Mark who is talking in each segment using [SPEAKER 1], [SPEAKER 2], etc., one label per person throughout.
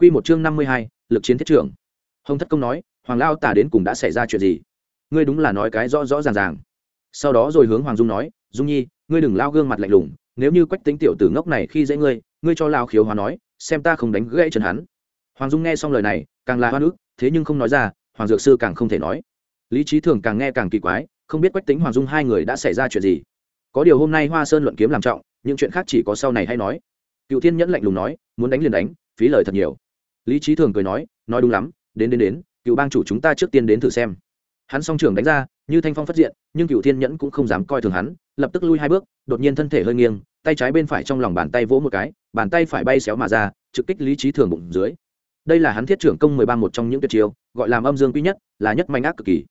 [SPEAKER 1] Quy một chương năm mươi hai, lực chiến thiết trưởng. Hồng Thất Công nói, Hoàng Lão Tả đến cùng đã xảy ra chuyện gì? Ngươi đúng là nói cái rõ rõ ràng ràng. Sau đó rồi hướng Hoàng Dung nói, Dung Nhi, ngươi đừng lao gương mặt lạnh lùng, nếu như Quách Tính tiểu tử ngốc này khi dễ ngươi, ngươi cho lão khiếu hóa nói, xem ta không đánh gãy chân hắn. Hoàng Dung nghe xong lời này, càng là hoa nước, thế nhưng không nói ra, Hoàng Dược sư càng không thể nói. Lý Chí Thường càng nghe càng kỳ quái, không biết Quách Tính Hoàng Dung hai người đã xảy ra chuyện gì. Có điều hôm nay Hoa Sơn luận kiếm làm trọng, những chuyện khác chỉ có sau này hay nói. Cựu Thiên Nhẫn lạnh lùng nói, muốn đánh liền đánh, phí lời thật nhiều lý trí thường cười nói nói đúng lắm, đến đến đến, cựu bang chủ chúng ta trước tiên đến thử xem. Hắn song trường đánh ra, như thanh phong phát diện, nhưng cựu thiên nhẫn cũng không dám coi thường hắn, lập tức lui hai bước, đột nhiên thân thể hơi nghiêng, tay trái bên phải trong lòng bàn tay vỗ một cái, bàn tay phải bay xéo mà ra, trực kích lý trí thường bụng dưới. Đây là hắn thiết trưởng công mười ba một trong những tuyệt chiêu, gọi là âm dương quý nhất, là nhất manh ác cực kỳ.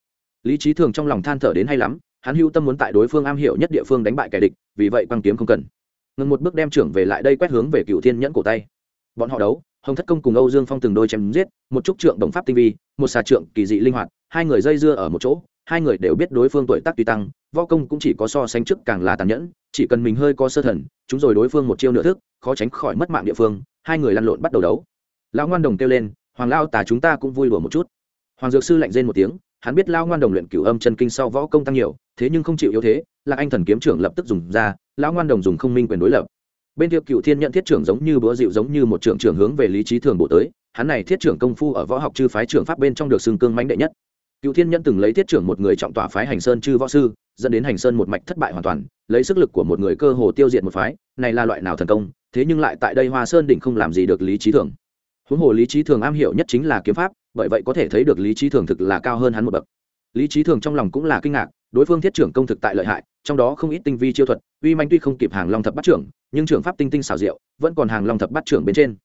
[SPEAKER 1] Lý trí thường trong lòng than thở đến hay lắm, hắn hưu tâm muốn tại đối phương am hiểu nhất địa phương đánh bại kẻ địch, vì vậy quăng kiếm không cần. Ngừng một bước đem trưởng về lại đây quét hướng về cựu thiên nhẫn cổ tay. Bọn họ đấu hồng thất công cùng âu dương phong từng đôi chém giết, một chút trượng đồng pháp tinh vi, một xà trượng kỳ dị linh hoạt, hai người dây dưa ở một chỗ, hai người đều biết đối phương tuổi tác tùy tăng, võ công cũng chỉ có so sánh trước càng là tàn nhẫn, chỉ cần mình hơi có sơ thần, chúng rồi đối phương một chiêu nửa thức, khó tránh khỏi mất mạng địa phương, hai người lăn lộn bắt đầu đấu. Lão ngoan đồng kêu lên, hoàng lao tà chúng ta cũng vui đùa một chút. Hoàng dược sư lạnh rên một tiếng, hắn biết Lão ngoan đồng luyện cửu âm chân kinh sau võ công tăng nhiều, thế nhưng không chịu yếu thế là anh thần kiếm trưởng lập tức dùng ra, lão ngoan đồng dùng không minh quyền đối lập bên kia cựu thiên nhận thiết trưởng giống như búa dịu giống như một trưởng trưởng hướng về lý trí thường bộ tới, hắn này thiết trưởng công phu ở võ học chư phái trưởng pháp bên trong được xưng cương mãnh đệ nhất. Cựu thiên nhận từng lấy thiết trưởng một người trọng tòa phái hành sơn chư võ sư, dẫn đến hành sơn một mạch thất bại hoàn toàn, lấy sức lực của một người cơ hồ tiêu diệt một phái, này là loại nào thần công, thế nhưng lại tại đây hoa sơn đỉnh không làm gì được lý trí thường. Huống hồ lý trí thường am hiểu nhất chính là kiếm pháp, bởi vậy có thể thấy được lý trí thường thực là cao hơn hắn một bậc. Lý trí thường trong lòng cũng là kinh ngạc, đối phương thiết trưởng công thực tại lợi hại, trong đó không ít tinh vi chiêu thuật, uy manh tuy không kịp hàng long thập bắt trưởng nhưng trưởng pháp tinh tinh xảo diệu, vẫn còn hàng long thập bắt trưởng bên trên.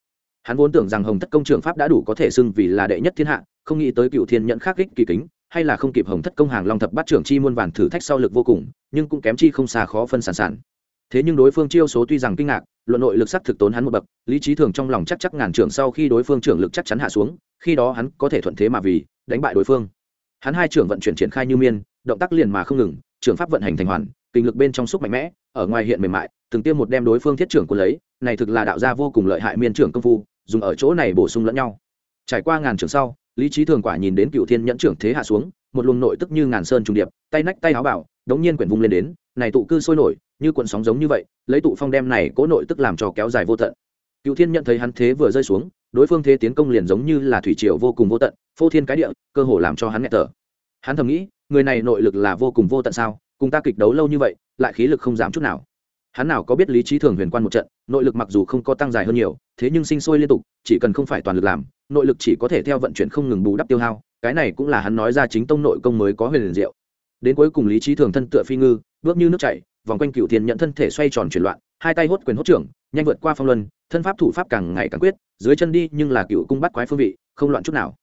[SPEAKER 1] Hắn vốn tưởng rằng hồng thất công trưởng pháp đã đủ có thể xưng vì là đệ nhất thiên hạ, không nghĩ tới cựu thiên nhận khắc kích kỳ kính, hay là không kịp hồng thất công hàng long thập bắt trưởng chi muôn vàn thử thách sau lực vô cùng, nhưng cũng kém chi không xa khó phân sản sản. Thế nhưng đối phương chiêu số tuy rằng kinh ngạc, luận nội lực sắc thực tốn hắn một bậc, lý trí thường trong lòng chắc chắc ngàn trưởng sau khi đối phương trưởng lực chắc chắn hạ xuống, khi đó hắn có thể thuận thế mà vì, đánh bại đối phương. Hắn hai trưởng vận chuyển triển khai như miên, động tác liền mà không ngừng, trưởng pháp vận hành thành hoàn kinh lực bên trong xúc mạnh mẽ, ở ngoài hiện mềm mại, từng tiêm một đem đối phương thiết trưởng của lấy, này thực là đạo gia vô cùng lợi hại miên trưởng công phu, dùng ở chỗ này bổ sung lẫn nhau. Trải qua ngàn trưởng sau, lý trí thường quả nhìn đến cựu thiên nhẫn trưởng thế hạ xuống, một luồng nội tức như ngàn sơn trùng điệp, tay nách tay áo bảo, đống nhiên quyển vung lên đến, này tụ cư sôi nổi, như cuộn sóng giống như vậy, lấy tụ phong đem này cố nội tức làm cho kéo dài vô tận. Cựu thiên nhận thấy hắn thế vừa rơi xuống, đối phương thế tiến công liền giống như là thủy triều vô cùng vô tận, phô thiên cái địa, cơ hồ làm cho hắn nghẹt thở. Hắn thầm nghĩ, người này nội lực là vô cùng vô tận sao? Cùng ta kịch đấu lâu như vậy, lại khí lực không giảm chút nào. Hắn nào có biết lý trí thường huyền quan một trận, nội lực mặc dù không có tăng dài hơn nhiều, thế nhưng sinh sôi liên tục, chỉ cần không phải toàn lực làm, nội lực chỉ có thể theo vận chuyển không ngừng bù đắp tiêu hao, cái này cũng là hắn nói ra chính tông nội công mới có huyền liền diệu. Đến cuối cùng lý trí thường thân tựa phi ngư, bước như nước chảy, vòng quanh cựu thiên nhận thân thể xoay tròn chuyển loạn, hai tay hốt quyền hốt trưởng, nhanh vượt qua phong luân, thân pháp thủ pháp càng ngày càng quyết, dưới chân đi nhưng là cựu cung bắt quái phương vị, không loạn chút nào.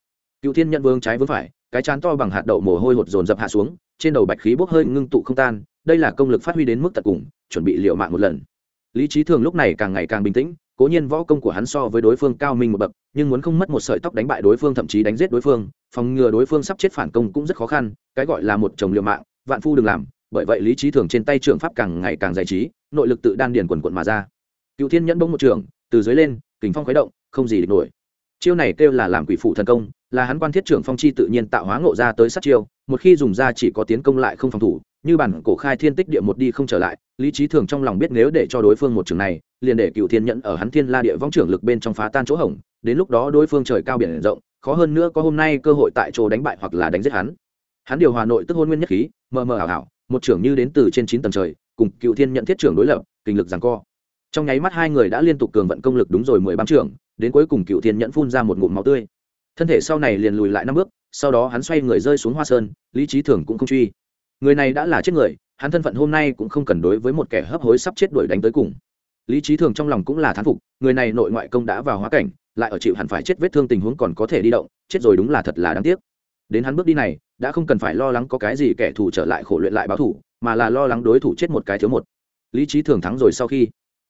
[SPEAKER 1] Cựu thiên nhận vương trái vương phải, cái chán to bằng hạt đậu mồ hôi hột dồn dập hạ xuống trên đầu bạch khí bốc hơi ngưng tụ không tan, đây là công lực phát huy đến mức tận cùng, chuẩn bị liệu mạng một lần. Lý trí thường lúc này càng ngày càng bình tĩnh, cố nhiên võ công của hắn so với đối phương cao minh một bậc, nhưng muốn không mất một sợi tóc đánh bại đối phương thậm chí đánh giết đối phương, phòng ngừa đối phương sắp chết phản công cũng rất khó khăn, cái gọi là một chồng liều mạng, vạn phu đừng làm, bởi vậy lý trí thường trên tay trường pháp càng ngày càng giải trí, nội lực tự đan điền quần quận mà ra. Cựu thiên nhẫn bỗng một trường, từ dưới lên, kình phong khuấy động, không gì địch nổi. Chiêu này kêu là làm quỷ phụ thần công là hắn quan thiết trưởng phong chi tự nhiên tạo hóa ngộ ra tới sát chiêu, một khi dùng ra chỉ có tiến công lại không phòng thủ, như bản cổ khai thiên tích địa một đi không trở lại, lý trí thường trong lòng biết nếu để cho đối phương một trường này, liền để cựu thiên nhẫn ở hắn thiên la địa vong trưởng lực bên trong phá tan chỗ hỏng đến lúc đó đối phương trời cao biển rộng, khó hơn nữa có hôm nay cơ hội tại chỗ đánh bại hoặc là đánh giết hắn. Hắn điều hòa nội tức hôn nguyên nhất khí, mờ mờ ảo ảo, một trưởng như đến từ trên chín tầng trời, cùng cựu thiên nhận thiết trưởng đối lập, kinh lực rằng co. Trong nháy mắt hai người đã liên tục cường vận công lực đúng rồi mười bám trưởng, đến cuối cùng cựu thiên nhẫn phun ra một ngụm máu tươi thân thể sau này liền lùi lại năm bước, sau đó hắn xoay người rơi xuống hoa sơn, lý trí thường cũng không truy. Người này đã là chết người, hắn thân phận hôm nay cũng không cần đối với một kẻ hấp hối sắp chết đuổi đánh tới cùng. Lý trí thường trong lòng cũng là thán phục, người này nội ngoại công đã vào hóa cảnh, lại ở chịu hẳn phải chết vết thương tình huống còn có thể đi động, chết rồi đúng là thật là đáng tiếc. Đến hắn bước đi này, đã không cần phải lo lắng có cái gì kẻ thù trở lại khổ luyện lại báo thủ, mà là lo lắng đối thủ chết một cái thiếu một. Lý trí thường thắng rồi sau khi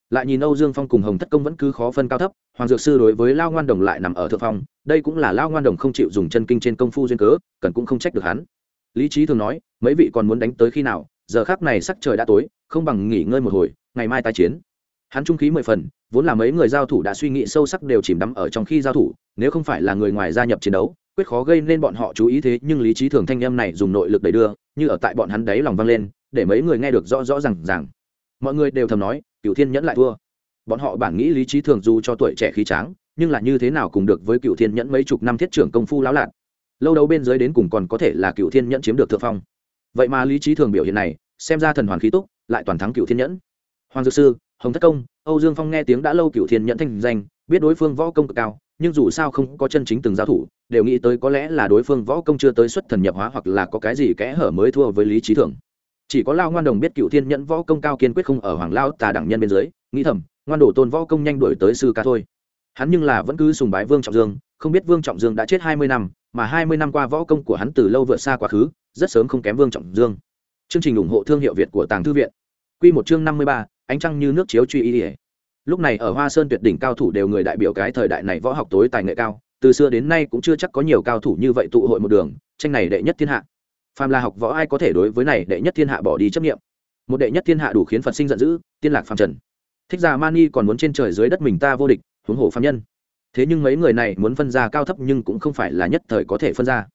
[SPEAKER 1] lại nhìn âu dương phong cùng hồng thất công vẫn cứ khó phân cao thấp, hoàng dược sư đối với lao ngoan đồng lại nằm ở thượng phong, đây cũng là lao ngoan đồng không chịu dùng chân kinh trên công phu duyên cớ, cần cũng không trách được hắn. Lý trí thường nói, mấy vị còn muốn đánh tới khi nào, giờ khác này sắc trời đã tối, không bằng nghỉ ngơi một hồi, ngày mai tái chiến. Hắn trung khí mười phần, vốn là mấy người giao thủ đã suy nghĩ sâu sắc đều chìm đắm ở trong khi giao thủ, nếu không phải là người ngoài gia nhập chiến đấu, quyết khó gây nên bọn họ chú ý thế, nhưng lý trí thường thanh em này dùng nội lực đẩy đưa, như ở tại bọn hắn đấy lòng vang lên, để mấy người nghe được rõ rõ rằng rằng mọi người đều thầm nói cựu thiên nhẫn lại thua. Bọn họ bản nghĩ lý trí thường dù cho tuổi trẻ khí tráng, nhưng là như thế nào cùng được với cựu thiên nhẫn mấy chục năm thiết trưởng công phu láo lạc lâu đấu bên dưới đến cùng còn có thể là cựu thiên nhẫn chiếm được thượng phong. Vậy mà lý trí thường biểu hiện này, xem ra thần hoàn khí túc, lại toàn thắng cựu thiên nhẫn. Hoàng dược sư, hồng thất công, âu dương phong nghe tiếng đã lâu cựu thiên nhẫn thanh danh, biết đối phương võ công cực cao, nhưng dù sao không có chân chính từng giao thủ, đều nghĩ tới có lẽ là đối phương võ công chưa tới xuất thần nhập hóa hoặc là có cái gì kẽ hở mới thua với lý trí thường chỉ có lao ngoan đồng biết cựu thiên nhẫn võ công cao kiên quyết không ở hoàng lao tà đẳng nhân bên dưới, nghĩ thầm, ngoan đổ tôn võ công nhanh đuổi tới sư ca thôi. Hắn nhưng là vẫn cứ sùng bái vương trọng dương, không biết vương trọng dương đã chết hai mươi năm, mà hai mươi năm qua võ công của hắn từ lâu vượt xa quá khứ, rất sớm không kém vương trọng dương. Chương trình ủng hộ thương hiệu việt của tàng thư viện. Q một chương năm mươi ba, ánh trăng như nước chiếu truy y ỉa lúc này ở hoa sơn tuyệt đỉnh cao thủ đều người đại biểu cái thời đại này võ học tối tài nghệ cao, từ xưa đến nay cũng chưa chắc có nhiều cao thủ như vậy tụ hội một đường, tranh này đệ nhất thiên hạ phàm là học võ ai có thể đối với này đệ nhất thiên hạ bỏ đi chấp nghiệm một đệ nhất thiên hạ đủ khiến phật sinh giận dữ, tiên lạc phàm trần. Thích già mani còn muốn trên trời dưới đất mình ta vô địch, huống hồ phàm nhân. Thế nhưng mấy người này muốn phân ra cao thấp nhưng cũng không phải là nhất thời có thể phân ra.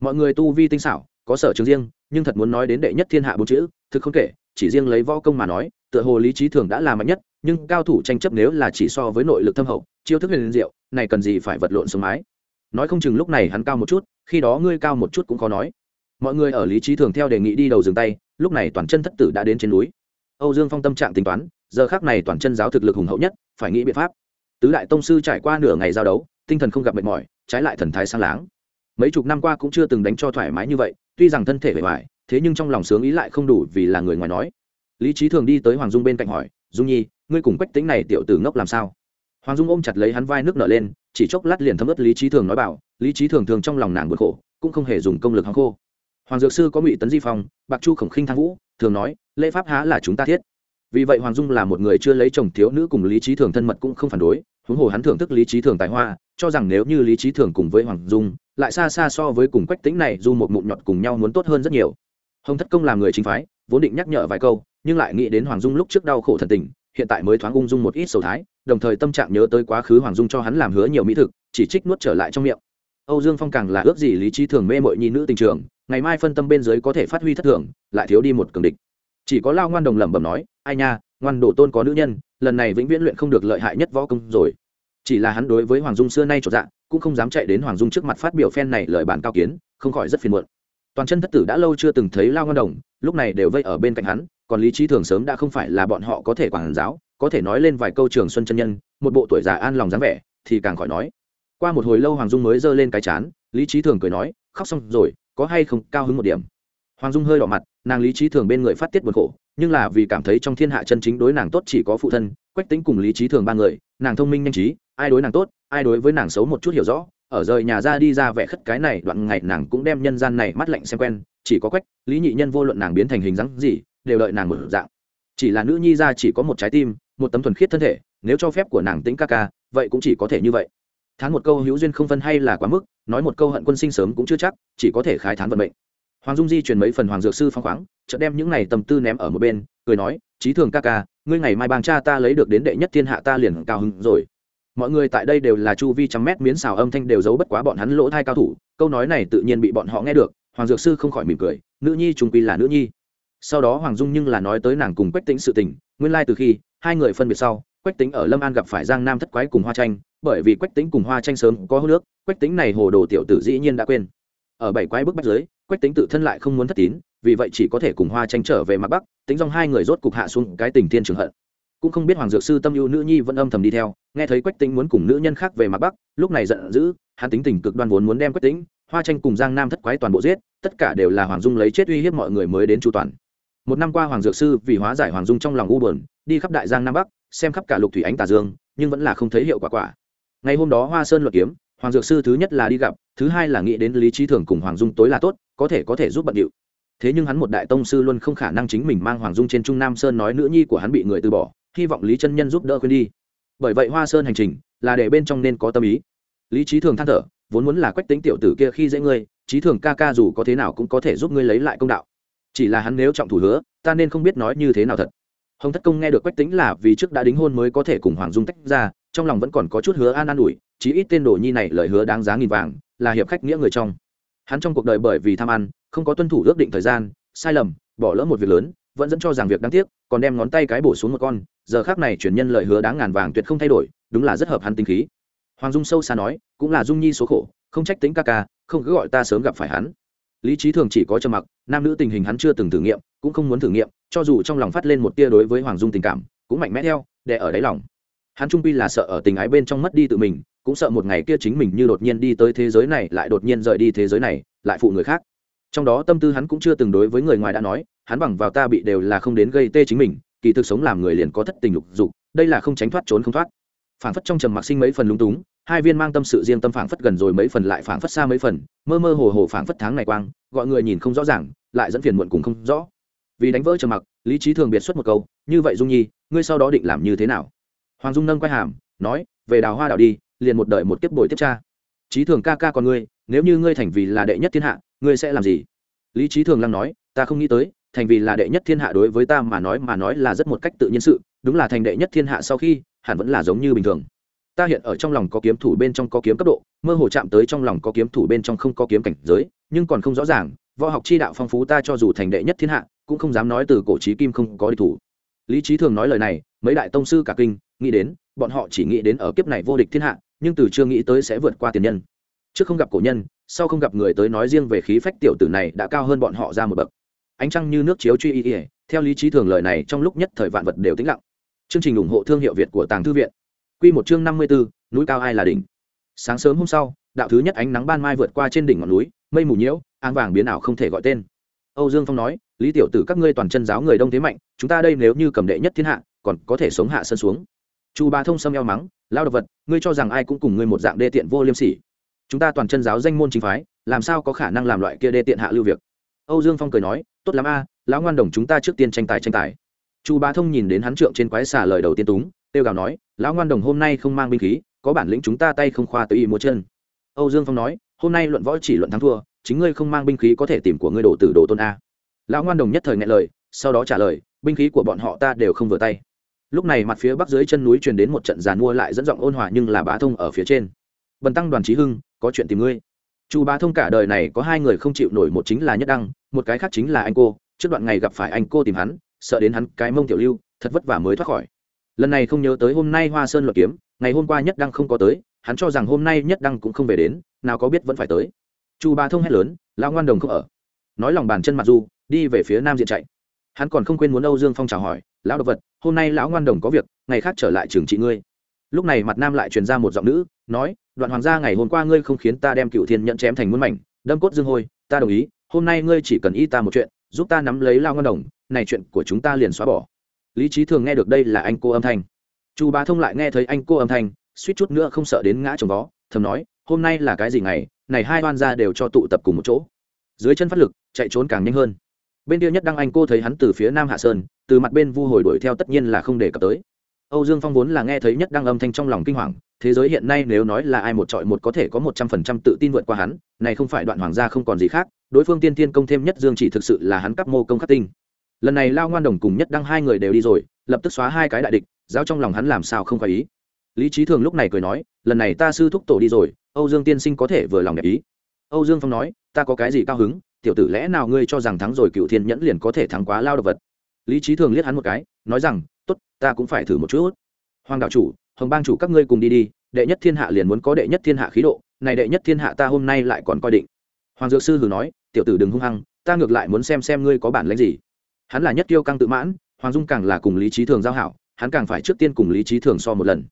[SPEAKER 1] Mọi người tu vi tinh xảo, có sở trường riêng, nhưng thật muốn nói đến đệ nhất thiên hạ bốn chữ, thực không kể, chỉ riêng lấy võ công mà nói, tựa hồ lý trí thường đã là mạnh nhất, nhưng cao thủ tranh chấp nếu là chỉ so với nội lực thâm hậu, chiêu thức huyền diệu, này cần gì phải vật lộn sống mái? Nói không chừng lúc này hắn cao một chút, khi đó ngươi cao một chút cũng khó nói mọi người ở lý trí thường theo đề nghị đi đầu dừng tay, lúc này toàn chân thất tử đã đến trên núi. Âu dương phong tâm trạng tính toán, giờ khác này toàn chân giáo thực lực hùng hậu nhất, phải nghĩ biện pháp. Tứ đại tông sư trải qua nửa ngày giao đấu, tinh thần không gặp mệt mỏi, trái lại thần thái sang láng. Mấy chục năm qua cũng chưa từng đánh cho thoải mái như vậy, tuy rằng thân thể bề ngoài, thế nhưng trong lòng sướng ý lại không đủ vì là người ngoài nói. Lý trí thường đi tới hoàng dung bên cạnh hỏi, dung nhi, ngươi cùng quách tính này tiểu tử ngốc làm sao? Hoàng dung ôm chặt lấy hắn vai nước nở lên, chỉ chốc lát liền thấm ớt lý trí thường nói bảo, lý trí thường thường trong lòng nàng bực khổ, cũng không hề dùng công lực hăng khô hoàng dược sư có ngụy tấn di phong, bạc chu khổng khinh thang vũ, thường nói, lễ pháp há là chúng ta thiết. Vì vậy hoàng dung là một người chưa lấy chồng thiếu nữ cùng lý trí thường thân mật cũng không phản đối, huống hồ hắn thưởng thức lý trí thường tài hoa, cho rằng nếu như lý trí thường cùng với hoàng dung, lại xa xa so với cùng quách tính này dù một mụn nhọt cùng nhau muốn tốt hơn rất nhiều. Hồng thất công là người chính phái, vốn định nhắc nhở vài câu, nhưng lại nghĩ đến hoàng dung lúc trước đau khổ thần tình, hiện tại mới thoáng ung dung một ít sầu thái, đồng thời tâm trạng nhớ tới quá khứ hoàng dung cho hắn làm hứa nhiều mỹ thực, chỉ trích nuốt trở lại trong miệng. Âu dương phong càng là ước gì lý trí thường mê mội nhi nữ tình trường ngày mai phân tâm bên dưới có thể phát huy thất thường, lại thiếu đi một cường địch. Chỉ có lao ngoan đồng lẩm bẩm nói, ai nha, ngoan đổ tôn có nữ nhân, lần này vĩnh viễn luyện không được lợi hại nhất võ công rồi. Chỉ là hắn đối với hoàng dung xưa nay trọn dạng cũng không dám chạy đến hoàng dung trước mặt phát biểu phen này lời bản cao kiến, không khỏi rất phiền muộn. Toàn chân thất tử đã lâu chưa từng thấy lao ngoan đồng, lúc này đều vây ở bên cạnh hắn, còn lý trí thường sớm đã không phải là bọn họ có thể quản giáo, có thể nói lên vài câu trường xuân chân nhân, một bộ tuổi già an lòng dáng vẻ, thì càng khỏi nói. Qua một hồi lâu hoàng dung mới giơ lên cái chán, lý trí thường cười nói, khóc xong rồi có hay không cao hứng một điểm. Hoàng dung hơi đỏ mặt, nàng lý trí thường bên người phát tiết buồn khổ, nhưng là vì cảm thấy trong thiên hạ chân chính đối nàng tốt chỉ có phụ thân, quách tính cùng lý trí thường ba người, nàng thông minh nhanh trí, ai đối nàng tốt, ai đối với nàng xấu một chút hiểu rõ, ở rời nhà ra đi ra vẻ khất cái này đoạn ngày nàng cũng đem nhân gian này mắt lạnh xem quen, chỉ có quách, lý nhị nhân vô luận nàng biến thành hình dáng gì, đều đợi nàng một dạng. Chỉ là nữ nhi ra chỉ có một trái tim, một tấm thuần khiết thân thể, nếu cho phép của nàng tính ca ca, vậy cũng chỉ có thể như vậy thán một câu hữu duyên không phân hay là quá mức, nói một câu hận quân sinh sớm cũng chưa chắc, chỉ có thể khái thán vận mệnh. Hoàng dung di truyền mấy phần hoàng dược sư phong khoáng, chợt đem những này tầm tư ném ở một bên, cười nói trí thường ca ca, ngươi ngày mai bang cha ta lấy được đến đệ nhất thiên hạ ta liền cao hứng rồi. Mọi người tại đây đều là chu vi trăm mét miến xào âm thanh đều giấu bất quá bọn hắn lỗ thai cao thủ, câu nói này tự nhiên bị bọn họ nghe được, hoàng dược sư không khỏi mỉm cười, nữ nhi trung quy là nữ nhi. Sau đó hoàng dung nhưng là nói tới nàng cùng quách tĩnh sự tình, nguyên lai từ khi hai người phân biệt sau quách tính ở lâm an gặp phải giang nam thất quái cùng hoa tranh bởi vì quách tính cùng hoa tranh sớm có hô nước quách tính này hồ đồ tiểu tử dĩ nhiên đã quên. Ở bảy quái bức bách giới quách tính tự thân lại không muốn thất tín, vì vậy chỉ có thể cùng hoa tranh trở về mặt bắc tính dòng hai người rốt cục hạ xuống cái tình thiên trường hận. Cũng không biết hoàng dược sư tâm ưu nữ nhi vẫn âm thầm đi theo, nghe thấy quách tính muốn cùng nữ nhân khác về mặt bắc, lúc này giận dữ, hắn tính tình cực đoan vốn muốn đem quách tính hoa tranh cùng giang nam thất quái toàn bộ giết, tất cả đều là hoàng dung lấy chết uy hiếp mọi người mới đến chu toàn một năm qua hoàng dược sư vì hóa giải hoàng dung trong lòng u bờn đi khắp đại giang nam bắc, xem khắp cả lục thủy ánh tà dương, nhưng vẫn là không thấy hiệu quả quả. Ngày hôm đó hoa sơn luật kiếm, hoàng dược sư thứ nhất là đi gặp, thứ hai là nghĩ đến lý trí thường cùng hoàng dung tối là tốt, có thể có thể giúp bận điệu. Thế nhưng hắn một đại tông sư luôn không khả năng chính mình mang hoàng dung trên trung nam sơn nói nữ nhi của hắn bị người từ bỏ, hy vọng lý chân nhân giúp đỡ khuyên đi. Bởi vậy hoa sơn hành trình là để bên trong nên có tâm ý. Lý trí thường than thở, vốn muốn là quách tính tiểu tử kia khi dễ ngươi, trí thường ca ca dù có thế nào cũng có thể giúp ngươi lấy lại công đạo chỉ là hắn nếu trọng thủ hứa, ta nên không biết nói như thế nào thật. Hồng thất công nghe được quách tính là vì trước đã đính hôn mới có thể cùng hoàng dung tách ra, trong lòng vẫn còn có chút hứa an an ủi, chí ít tên đồ nhi này lời hứa đáng giá nghìn vàng, là hiệp khách nghĩa người trong. Hắn trong cuộc đời bởi vì tham ăn, không có tuân thủ ước định thời gian, sai lầm, bỏ lỡ một việc lớn, vẫn dẫn cho rằng việc đáng tiếc, còn đem ngón tay cái bổ xuống một con, giờ khác này chuyển nhân lời hứa đáng ngàn vàng tuyệt không thay đổi, đúng là rất hợp hắn tinh khí. Hoàng dung sâu xa nói, cũng là dung nhi số khổ, không trách tính ca ca, không cứ gọi ta sớm gặp phải hắn lý trí thường chỉ có trầm mặc, nam nữ tình hình hắn chưa từng thử nghiệm, cũng không muốn thử nghiệm, cho dù trong lòng phát lên một tia đối với hoàng dung tình cảm, cũng mạnh mẽ theo đè ở đáy lòng. Hắn trung pi là sợ ở tình ái bên trong mất đi tự mình, cũng sợ một ngày kia chính mình như đột nhiên đi tới thế giới này lại đột nhiên rời đi thế giới này, lại phụ người khác. Trong đó tâm tư hắn cũng chưa từng đối với người ngoài đã nói, hắn bằng vào ta bị đều là không đến gây tê chính mình, kỳ thực sống làm người liền có thất tình lục dục, đây là không tránh thoát trốn không thoát phảng phất trong trầm mặc sinh mấy phần lúng túng, hai viên mang tâm sự riêng tâm phảng phất gần rồi mấy phần lại phảng phất xa mấy phần, mơ mơ hồ hồ phảng phất tháng này quang, gọi người nhìn không rõ ràng, lại dẫn phiền muộn cùng không rõ. Vì đánh vỡ trầm mặc, lý trí thường biệt xuất một câu, như vậy dung nhi, ngươi sau đó định làm như thế nào? Hoàng dung nâng quay hàm, nói, về đào hoa đào đi, liền một đời một kiếp bồi tiếp cha. Trí thường ca ca còn ngươi, nếu như ngươi thành vì là đệ nhất thiên hạ, ngươi sẽ làm gì? Lý trí thường lăng nói, ta không nghĩ tới, thành vì là đệ nhất thiên hạ đối với ta mà nói mà nói là rất một cách tự nhiên sự, đúng là thành đệ nhất thiên hạ sau khi hẳn vẫn là giống như bình thường. Ta hiện ở trong lòng có kiếm thủ bên trong có kiếm cấp độ, mơ hồ chạm tới trong lòng có kiếm thủ bên trong không có kiếm cảnh giới, nhưng còn không rõ ràng, võ học chi đạo phong phú ta cho dù thành đệ nhất thiên hạ, cũng không dám nói từ cổ trí kim không có địch thủ. Lý trí thường nói lời này, mấy đại tông sư cả kinh, nghĩ đến, bọn họ chỉ nghĩ đến ở kiếp này vô địch thiên hạ, nhưng từ chưa nghĩ tới sẽ vượt qua tiền nhân. Trước không gặp cổ nhân, sau không gặp người tới nói riêng về khí phách tiểu tử này đã cao hơn bọn họ ra một bậc. Ánh trăng như nước chiếu truy y ỉa theo lý trí thường lời này trong lúc nhất thời vạn vật đều tĩnh lặng chương trình ủng hộ thương hiệu việt của tàng thư viện. Q một chương năm mươi bốn núi cao ai là đỉnh? Sáng sớm hôm sau, đạo thứ nhất ánh nắng ban mai vượt qua trên đỉnh ngọn núi, mây mù nhiễu, áng vàng biến ảo không thể gọi tên. Âu dương phong nói, lý tiểu tử, các ngươi toàn chân giáo người đông thế mạnh, chúng ta đây nếu như cầm đệ nhất thiên hạ, còn có thể sống hạ sân xuống. Chu ba thông xâm eo mắng lao độc vật, ngươi cho rằng ai cũng cùng ngươi một dạng đê tiện vô liêm sỉ? Chúng ta toàn chân giáo danh môn chính phái, làm sao có khả năng làm loại kia đê tiện hạ lưu việc? Âu dương phong cười nói, tốt lắm a, lão ngoan đồng chúng ta trước tiên tranh tài tranh tài chu bá thông nhìn đến hắn trượng trên quái xả lời đầu tiên túng tiêu gào nói, lão ngoan đồng, hôm nay không mang binh khí, có bản lĩnh chúng ta tay không khoa tới y mua chân. Âu dương phong nói, hôm nay luận võ chỉ luận thắng thua, chính ngươi không mang binh khí có thể tìm của ngươi đổ tử đồ tôn a. Lão ngoan đồng nhất thời nghe lời, sau đó trả lời, binh khí của bọn họ ta đều không vừa tay. Lúc này mặt phía bắc dưới chân núi truyền đến một trận giàn mua lại dẫn giọng ôn hòa nhưng là bá thông ở phía trên. Bần tăng đoàn trí hưng, có chuyện tìm ngươi. Chu bá thông cả đời này có hai người không chịu nổi, một chính là nhất đăng, một cái khác chính là anh cô, trước đoạn ngày gặp phải anh cô tìm hắn sợ đến hắn cái mông tiểu lưu, thật vất vả mới thoát khỏi. Lần này không nhớ tới hôm nay hoa sơn luật kiếm, ngày hôm qua nhất đăng không có tới, hắn cho rằng hôm nay nhất đăng cũng không về đến, nào có biết vẫn phải tới. Chu Ba thông hét lớn, lão ngoan đồng không ở. Nói lòng bàn chân mặt du, đi về phía nam diện chạy. Hắn còn không quên muốn âu dương phong chào hỏi, lão đ ộ vật, hôm nay lão ngoan đồng có việc, ngày khác trở lại trường trị ngươi. Lúc này mặt nam lại truyền ra một giọng nữ, nói, đoạn hoàng gia ngày hôm qua ngươi không khiến ta đem cựu thiên nhận chém thành muôn mảnh, đâm cốt dương hôi, ta đồng ý, hôm nay ngươi chỉ cần y ta một chuyện, giúp ta nắm lấy lao ngân đồng này chuyện của chúng ta liền xóa bỏ. Lý trí thường nghe được đây là anh cô âm thanh. Chu bá thông lại nghe thấy anh cô âm thanh, suýt chút nữa không sợ đến ngã chồng vó, thầm nói, hôm nay là cái gì ngày? Này hai oan gia đều cho tụ tập cùng một chỗ. Dưới chân phát lực, chạy trốn càng nhanh hơn. Bên kia nhất đăng anh cô thấy hắn từ phía nam hạ sơn, từ mặt bên vu hồi đuổi theo tất nhiên là không để cập tới. Âu dương phong vốn là nghe thấy nhất đăng âm thanh trong lòng kinh hoàng, thế giới hiện nay nếu nói là ai một trọi một có thể có một trăm phần trăm tự tin vượt qua hắn, này không phải đoạn hoàng gia không còn gì khác, đối phương tiên tiên công thêm nhất dương chỉ thực sự là hắn cấp mô công khắc tinh lần này lao ngoan đồng cùng nhất đăng hai người đều đi rồi, lập tức xóa hai cái đại địch, giao trong lòng hắn làm sao không phải ý. Lý trí thường lúc này cười nói, lần này ta sư thúc tổ đi rồi, âu dương tiên sinh có thể vừa lòng đẹp ý. Âu dương phong nói, ta có cái gì cao hứng, tiểu tử lẽ nào ngươi cho rằng thắng rồi cựu thiên nhẫn liền có thể thắng quá lao đ vật? Lý trí thường liếc hắn một cái, nói rằng, tốt, ta cũng phải thử một chút. Hoàng đạo chủ, hồng bang chủ các ngươi cùng đi đi, đệ nhất thiên hạ liền muốn có đệ nhất thiên hạ khí độ, này đệ nhất thiên hạ ta hôm nay lại còn coi định. Hoàng dược sư hử nói, tiểu tử đừng hung hăng, ta ngược lại muốn xem xem ngươi có bản lãnh gì hắn là nhất tiêu căng tự mãn, hoàng dung càng là cùng lý trí thường giao hảo, hắn càng phải trước tiên cùng lý trí thường so một lần.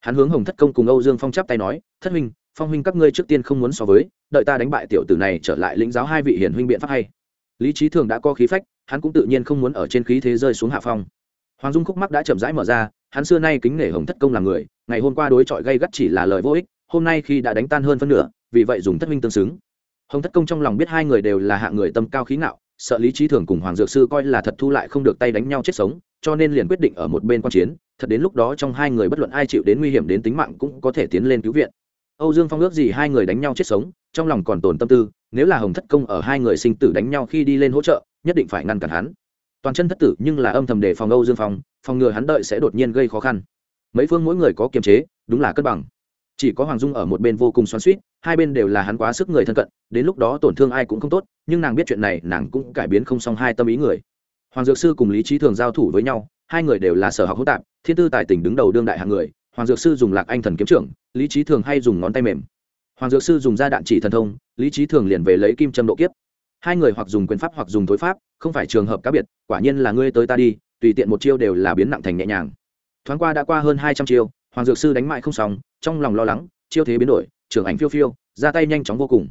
[SPEAKER 1] Hắn hướng hồng thất công cùng âu dương phong chắp tay nói, thất huynh, phong huynh các ngươi trước tiên không muốn so với, đợi ta đánh bại tiểu tử này trở lại lĩnh giáo hai vị hiển huynh biện pháp hay. Lý trí thường đã có khí phách, hắn cũng tự nhiên không muốn ở trên khí thế rơi xuống hạ phong. Hoàng dung khúc mắc đã chậm rãi mở ra, hắn xưa nay kính nể hồng thất công làm người, ngày hôm qua đối chọi gây gắt chỉ là lời vô ích, hôm nay khi đã đánh tan hơn phân nửa, vì vậy dùng thất minh tương xứng. Hồng thất công trong lòng biết hai người đều là hạng người tâm cao khí ngạo sợ lý trí thường cùng hoàng dược sư coi là thật thu lại không được tay đánh nhau chết sống, cho nên liền quyết định ở một bên quan chiến, thật đến lúc đó trong hai người bất luận ai chịu đến nguy hiểm đến tính mạng cũng có thể tiến lên cứu viện. Âu dương phong ước gì hai người đánh nhau chết sống, trong lòng còn tồn tâm tư, nếu là hồng thất công ở hai người sinh tử đánh nhau khi đi lên hỗ trợ, nhất định phải ngăn cản hắn. Toàn chân thất tử nhưng là âm thầm đề phòng âu dương phong, phòng ngừa hắn đợi sẽ đột nhiên gây khó khăn. Mấy phương mỗi người có kiềm chế, đúng là cân bằng chỉ có hoàng dung ở một bên vô cùng xoắn suýt hai bên đều là hắn quá sức người thân cận, đến lúc đó tổn thương ai cũng không tốt, nhưng nàng biết chuyện này, nàng cũng cải biến không xong hai tâm ý người. Hoàng dược sư cùng lý trí thường giao thủ với nhau, hai người đều là sở học hỗn tạp, thiên tư tài tình đứng đầu đương đại hàng người, hoàng dược sư dùng lạc anh thần kiếm trưởng, lý trí thường hay dùng ngón tay mềm. Hoàng dược sư dùng ra đạn chỉ thần thông, lý trí thường liền về lấy kim châm độ kiếp. Hai người hoặc dùng quyền pháp hoặc dùng thối pháp, không phải trường hợp cá biệt, quả nhiên là ngươi tới ta đi, tùy tiện một chiêu đều là biến nặng thành nhẹ nhàng. Thoáng qua đã qua hơn hai trăm chiêu, hoàng dược sư đánh mại không xong trong lòng lo lắng, chiêu thế biến đổi, trưởng ảnh phiêu phiêu, ra tay nhanh chóng vô cùng.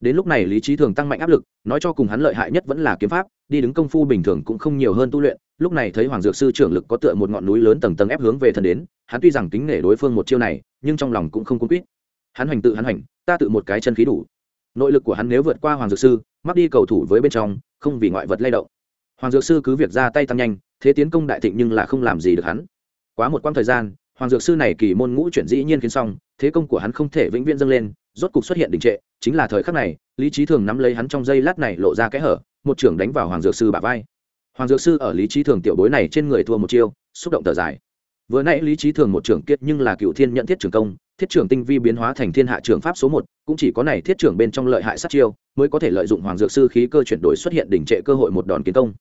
[SPEAKER 1] Đến lúc này lý trí thường tăng mạnh áp lực, nói cho cùng hắn lợi hại nhất vẫn là kiếm pháp, đi đứng công phu bình thường cũng không nhiều hơn tu luyện. Lúc này thấy hoàng dược sư trưởng lực có tựa một ngọn núi lớn tầng tầng ép hướng về thần đến, hắn tuy rằng kính nể đối phương một chiêu này, nhưng trong lòng cũng không cung quýt. Hắn hành tự hắn hành ta tự một cái chân khí đủ. Nội lực của hắn nếu vượt qua hoàng dược sư, mắc đi cầu thủ với bên trong, không vì ngoại vật lay động. Hoàng dược sư cứ việc ra tay tăng nhanh, thế tiến công đại thịnh nhưng là không làm gì được hắn. Quá một quãng thời gian hoàng dược sư này kỳ môn ngũ chuyển dĩ nhiên khiến xong, thế công của hắn không thể vĩnh viễn dâng lên, rốt cục xuất hiện đình trệ, chính là thời khắc này, lý trí thường nắm lấy hắn trong dây lát này lộ ra kẽ hở, một trưởng đánh vào hoàng dược sư bả vai. Hoàng dược sư ở lý trí thường tiểu bối này trên người thua một chiêu, xúc động thở dài. Vừa nãy lý trí thường một trưởng kiệt nhưng là cựu thiên nhận thiết trưởng công, thiết trưởng tinh vi biến hóa thành thiên hạ trưởng pháp số một, cũng chỉ có này thiết trưởng bên trong lợi hại sát chiêu, mới có thể lợi dụng hoàng dược sư khí cơ chuyển đổi xuất hiện đỉnh trệ cơ hội một đòn kiến công.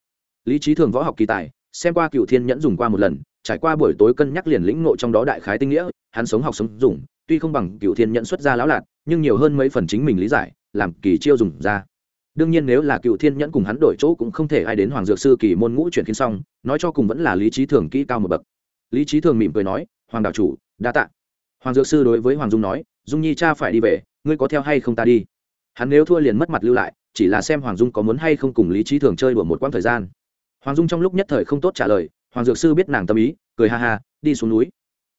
[SPEAKER 1] Lý trí thường võ học kỳ tài, xem qua cựu thiên nhẫn dùng qua một lần trải qua buổi tối cân nhắc liền lĩnh ngộ trong đó đại khái tinh nghĩa, hắn sống học sống dùng, tuy không bằng cựu thiên nhẫn xuất ra lão lạc nhưng nhiều hơn mấy phần chính mình lý giải, làm kỳ chiêu dùng ra. Đương nhiên nếu là cựu thiên nhẫn cùng hắn đổi chỗ cũng không thể ai đến hoàng dược sư kỳ môn ngũ chuyển khiến xong, nói cho cùng vẫn là lý trí thường kỹ cao một bậc. Lý trí thường mỉm cười nói, hoàng đạo chủ, đa tạ. Hoàng dược sư đối với hoàng dung nói, dung nhi cha phải đi về, ngươi có theo hay không ta đi? Hắn nếu thua liền mất mặt lưu lại, chỉ là xem hoàng dung có muốn hay không cùng lý trí thường chơi đùa một quãng thời gian. Hoàng dung trong lúc nhất thời không tốt trả lời hoàng dược sư biết nàng tâm ý, cười ha ha, đi xuống núi.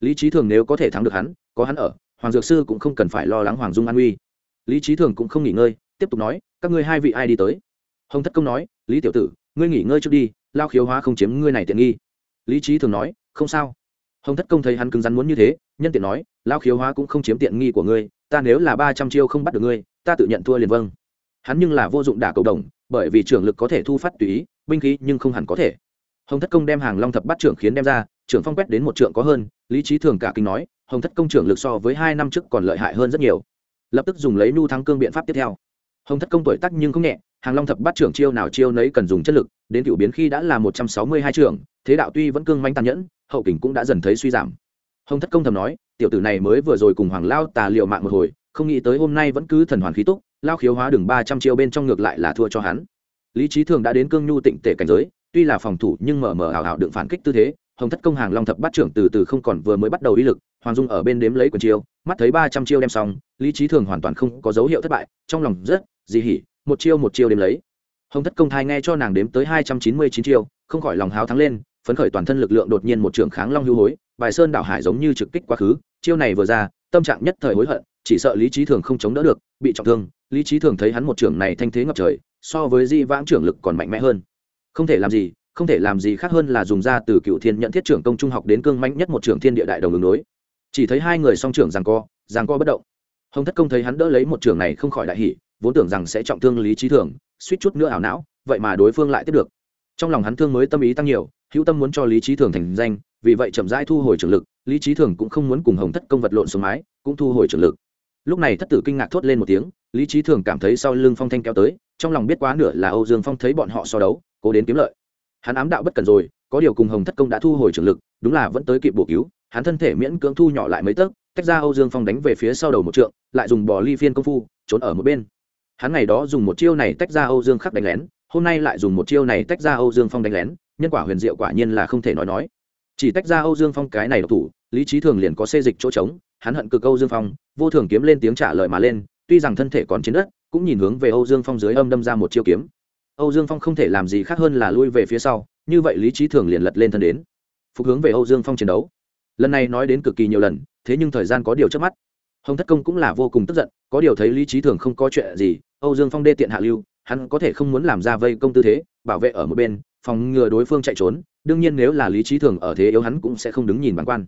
[SPEAKER 1] Lý trí thường nếu có thể thắng được hắn, có hắn ở, hoàng dược sư cũng không cần phải lo lắng hoàng dung an uy lý trí thường cũng không nghỉ ngơi, tiếp tục nói, các ngươi hai vị ai đi tới? Hồng thất công nói, lý tiểu tử, ngươi nghỉ ngơi trước đi, lao khiếu hóa không chiếm ngươi này tiện nghi. Lý trí thường nói, không sao. Hồng thất công thấy hắn cứng rắn muốn như thế, nhân tiện nói, lao khiếu hóa cũng không chiếm tiện nghi của ngươi, ta nếu là ba trăm chiêu không bắt được ngươi, ta tự nhận thua liền vâng. Hắn nhưng là vô dụng đả cầu đồng, bởi vì trưởng lực có thể thu phát tùy ý, binh khí nhưng không hẳn có thể hồng thất công đem hàng long thập bắt trưởng khiến đem ra, trưởng phong quét đến một trượng có hơn, lý trí thường cả kinh nói, hồng thất công trưởng lực so với hai năm trước còn lợi hại hơn rất nhiều. Lập tức dùng lấy nu thắng cương biện pháp tiếp theo. Hồng thất công tuổi tắc nhưng không nhẹ, hàng long thập bắt trưởng chiêu nào chiêu nấy cần dùng chất lực, đến cựu biến khi đã là một trăm sáu mươi hai trưởng, thế đạo tuy vẫn cương manh tàn nhẫn, hậu kình cũng đã dần thấy suy giảm. Hồng thất công thầm nói, tiểu tử này mới vừa rồi cùng hoàng lao tà liệu mạng một hồi, không nghĩ tới hôm nay vẫn cứ thần hoàn khí túc, lao khiếu hóa đường ba trăm chiêu bên trong ngược lại là thua cho hắn. Lý trí thường đã đến cương nhu tịnh tể cảnh giới tuy là phòng thủ nhưng mở mở ảo ảo đựng phản kích tư thế, hồng thất công hàng long thập Bát trưởng từ từ không còn vừa mới bắt đầu ý lực, hoàng dung ở bên đếm lấy quần chiêu, mắt thấy ba trăm chiêu đem xong, lý trí thường hoàn toàn không có dấu hiệu thất bại, trong lòng rất dị hỉ, một chiêu một chiêu đếm lấy. Hồng thất công thai nghe cho nàng đếm tới hai trăm chín mươi chín chiêu, không khỏi lòng háo thắng lên, phấn khởi toàn thân lực lượng đột nhiên một trưởng kháng long hưu hối, bài sơn đảo hải giống như trực kích quá khứ, chiêu này vừa ra, tâm trạng nhất thời hối hận, chỉ sợ lý trí thường không chống đỡ được, bị trọng thương, lý trí thường thấy hắn một trưởng này thanh thế ngập trời, so với di vãng trưởng lực còn mạnh mẽ hơn không thể làm gì, không thể làm gì khác hơn là dùng ra từ cựu thiên nhận thiết trưởng công trung học đến cương mạnh nhất một trưởng thiên địa đại đồng ứng đối. Chỉ thấy hai người song trưởng rằng co rằng co bất động. Hồng thất công thấy hắn đỡ lấy một trưởng này không khỏi đại hỷ vốn tưởng rằng sẽ trọng thương lý trí thường, suýt chút nữa ảo não, vậy mà đối phương lại tiếp được. Trong lòng hắn thương mới tâm ý tăng nhiều, hữu tâm muốn cho lý trí thường thành danh, vì vậy chậm rãi thu hồi trường lực, lý trí thường cũng không muốn cùng hồng thất công vật lộn xuống mái, cũng thu hồi trường lực. Lúc này thất tử kinh ngạc thốt lên một tiếng, lý trí thường cảm thấy sau lưng phong thanh kéo tới, trong lòng biết quá nửa là âu dương phong thấy bọn họ so đấu cố đến kiếm lợi. Hắn ám đạo bất cần rồi, có điều cùng hồng thất công đã thu hồi trường lực, đúng là vẫn tới kịp bổ cứu. Hắn thân thể miễn cưỡng thu nhỏ lại mấy tấc, tách ra âu dương phong đánh về phía sau đầu một trượng, lại dùng bò ly phiên công phu, trốn ở một bên. Hắn ngày đó dùng một chiêu này tách ra âu dương khắc đánh lén, hôm nay lại dùng một chiêu này tách ra âu dương phong đánh lén, nhân quả huyền diệu quả nhiên là không thể nói nói. Chỉ tách ra âu dương phong cái này độc thủ, lý trí thường liền có xê dịch chỗ trống, hắn hận cực âu dương phong, vô thường kiếm lên tiếng trả lời mà lên, tuy rằng thân thể còn trên đất, cũng nhìn hướng về âu dương phong dưới âm đâm ra một chiêu kiếm âu dương phong không thể làm gì khác hơn là lui về phía sau, như vậy lý trí thường liền lật lên thân đến, phục hướng về âu dương phong chiến đấu. Lần này nói đến cực kỳ nhiều lần, thế nhưng thời gian có điều chớp mắt. Hồng thất công cũng là vô cùng tức giận, có điều thấy lý trí thường không có chuyện gì, âu dương phong đê tiện hạ lưu, hắn có thể không muốn làm ra vây công tư thế, bảo vệ ở một bên, phòng ngừa đối phương chạy trốn, đương nhiên nếu là lý trí thường ở thế yếu hắn cũng sẽ không đứng nhìn bản quan.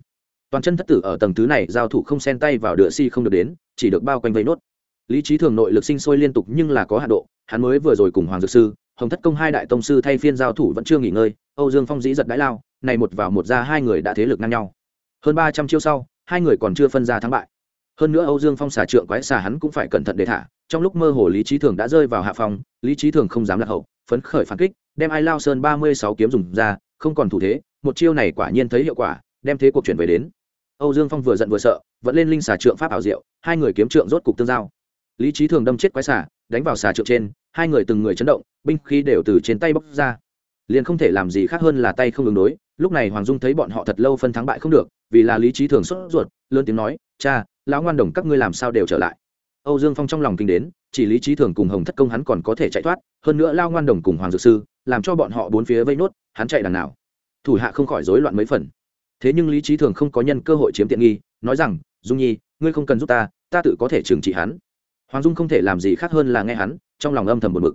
[SPEAKER 1] Toàn chân thất tử ở tầng thứ này giao thủ không xen tay vào đựa si không được đến, chỉ được bao quanh vây nốt lý trí thường nội lực sinh sôi liên tục nhưng là có hạ độ, hắn mới vừa rồi cùng hoàng dược sư, hồng thất công hai đại tông sư thay phiên giao thủ vẫn chưa nghỉ ngơi, âu dương phong dĩ giật đãi lao, này một vào một ra hai người đã thế lực ngang nhau. Hơn ba trăm chiêu sau, hai người còn chưa phân ra thắng bại. Hơn nữa âu dương phong xà trượng quái xà hắn cũng phải cẩn thận để thả, trong lúc mơ hồ lý trí thường đã rơi vào hạ phòng, lý trí thường không dám lạc hậu, phấn khởi phản kích, đem ai lao sơn ba mươi sáu kiếm dùng ra, không còn thủ thế, một chiêu này quả nhiên thấy hiệu quả, đem thế cuộc chuyển về đến. Âu dương phong vừa giận vừa sợ, vẫn lên linh xà trượng pháp ảo diệu, hai người kiếm trượng rốt cục tương giao lý trí thường đâm chết quái xà, đánh vào xà trượng trên, hai người từng người chấn động, binh khí đều từ trên tay bóc ra. Liền không thể làm gì khác hơn là tay không ứng đối, lúc này hoàng dung thấy bọn họ thật lâu phân thắng bại không được, vì là lý trí thường sốt ruột, lớn tiếng nói, cha, lão ngoan đồng các ngươi làm sao đều trở lại. Âu dương phong trong lòng kinh đến, chỉ lý trí thường cùng hồng thất công hắn còn có thể chạy thoát, hơn nữa lao ngoan đồng cùng hoàng dược sư, làm cho bọn họ bốn phía vây nốt, hắn chạy đằng nào. Thủ hạ không khỏi rối loạn mấy phần. Thế nhưng lý trí thường không có nhân cơ hội chiếm tiện nghi, nói rằng, dung nhi, ngươi không cần giúp ta ta tự có thể trừng trị hắn hoàng dung không thể làm gì khác hơn là nghe hắn, trong lòng âm thầm một mực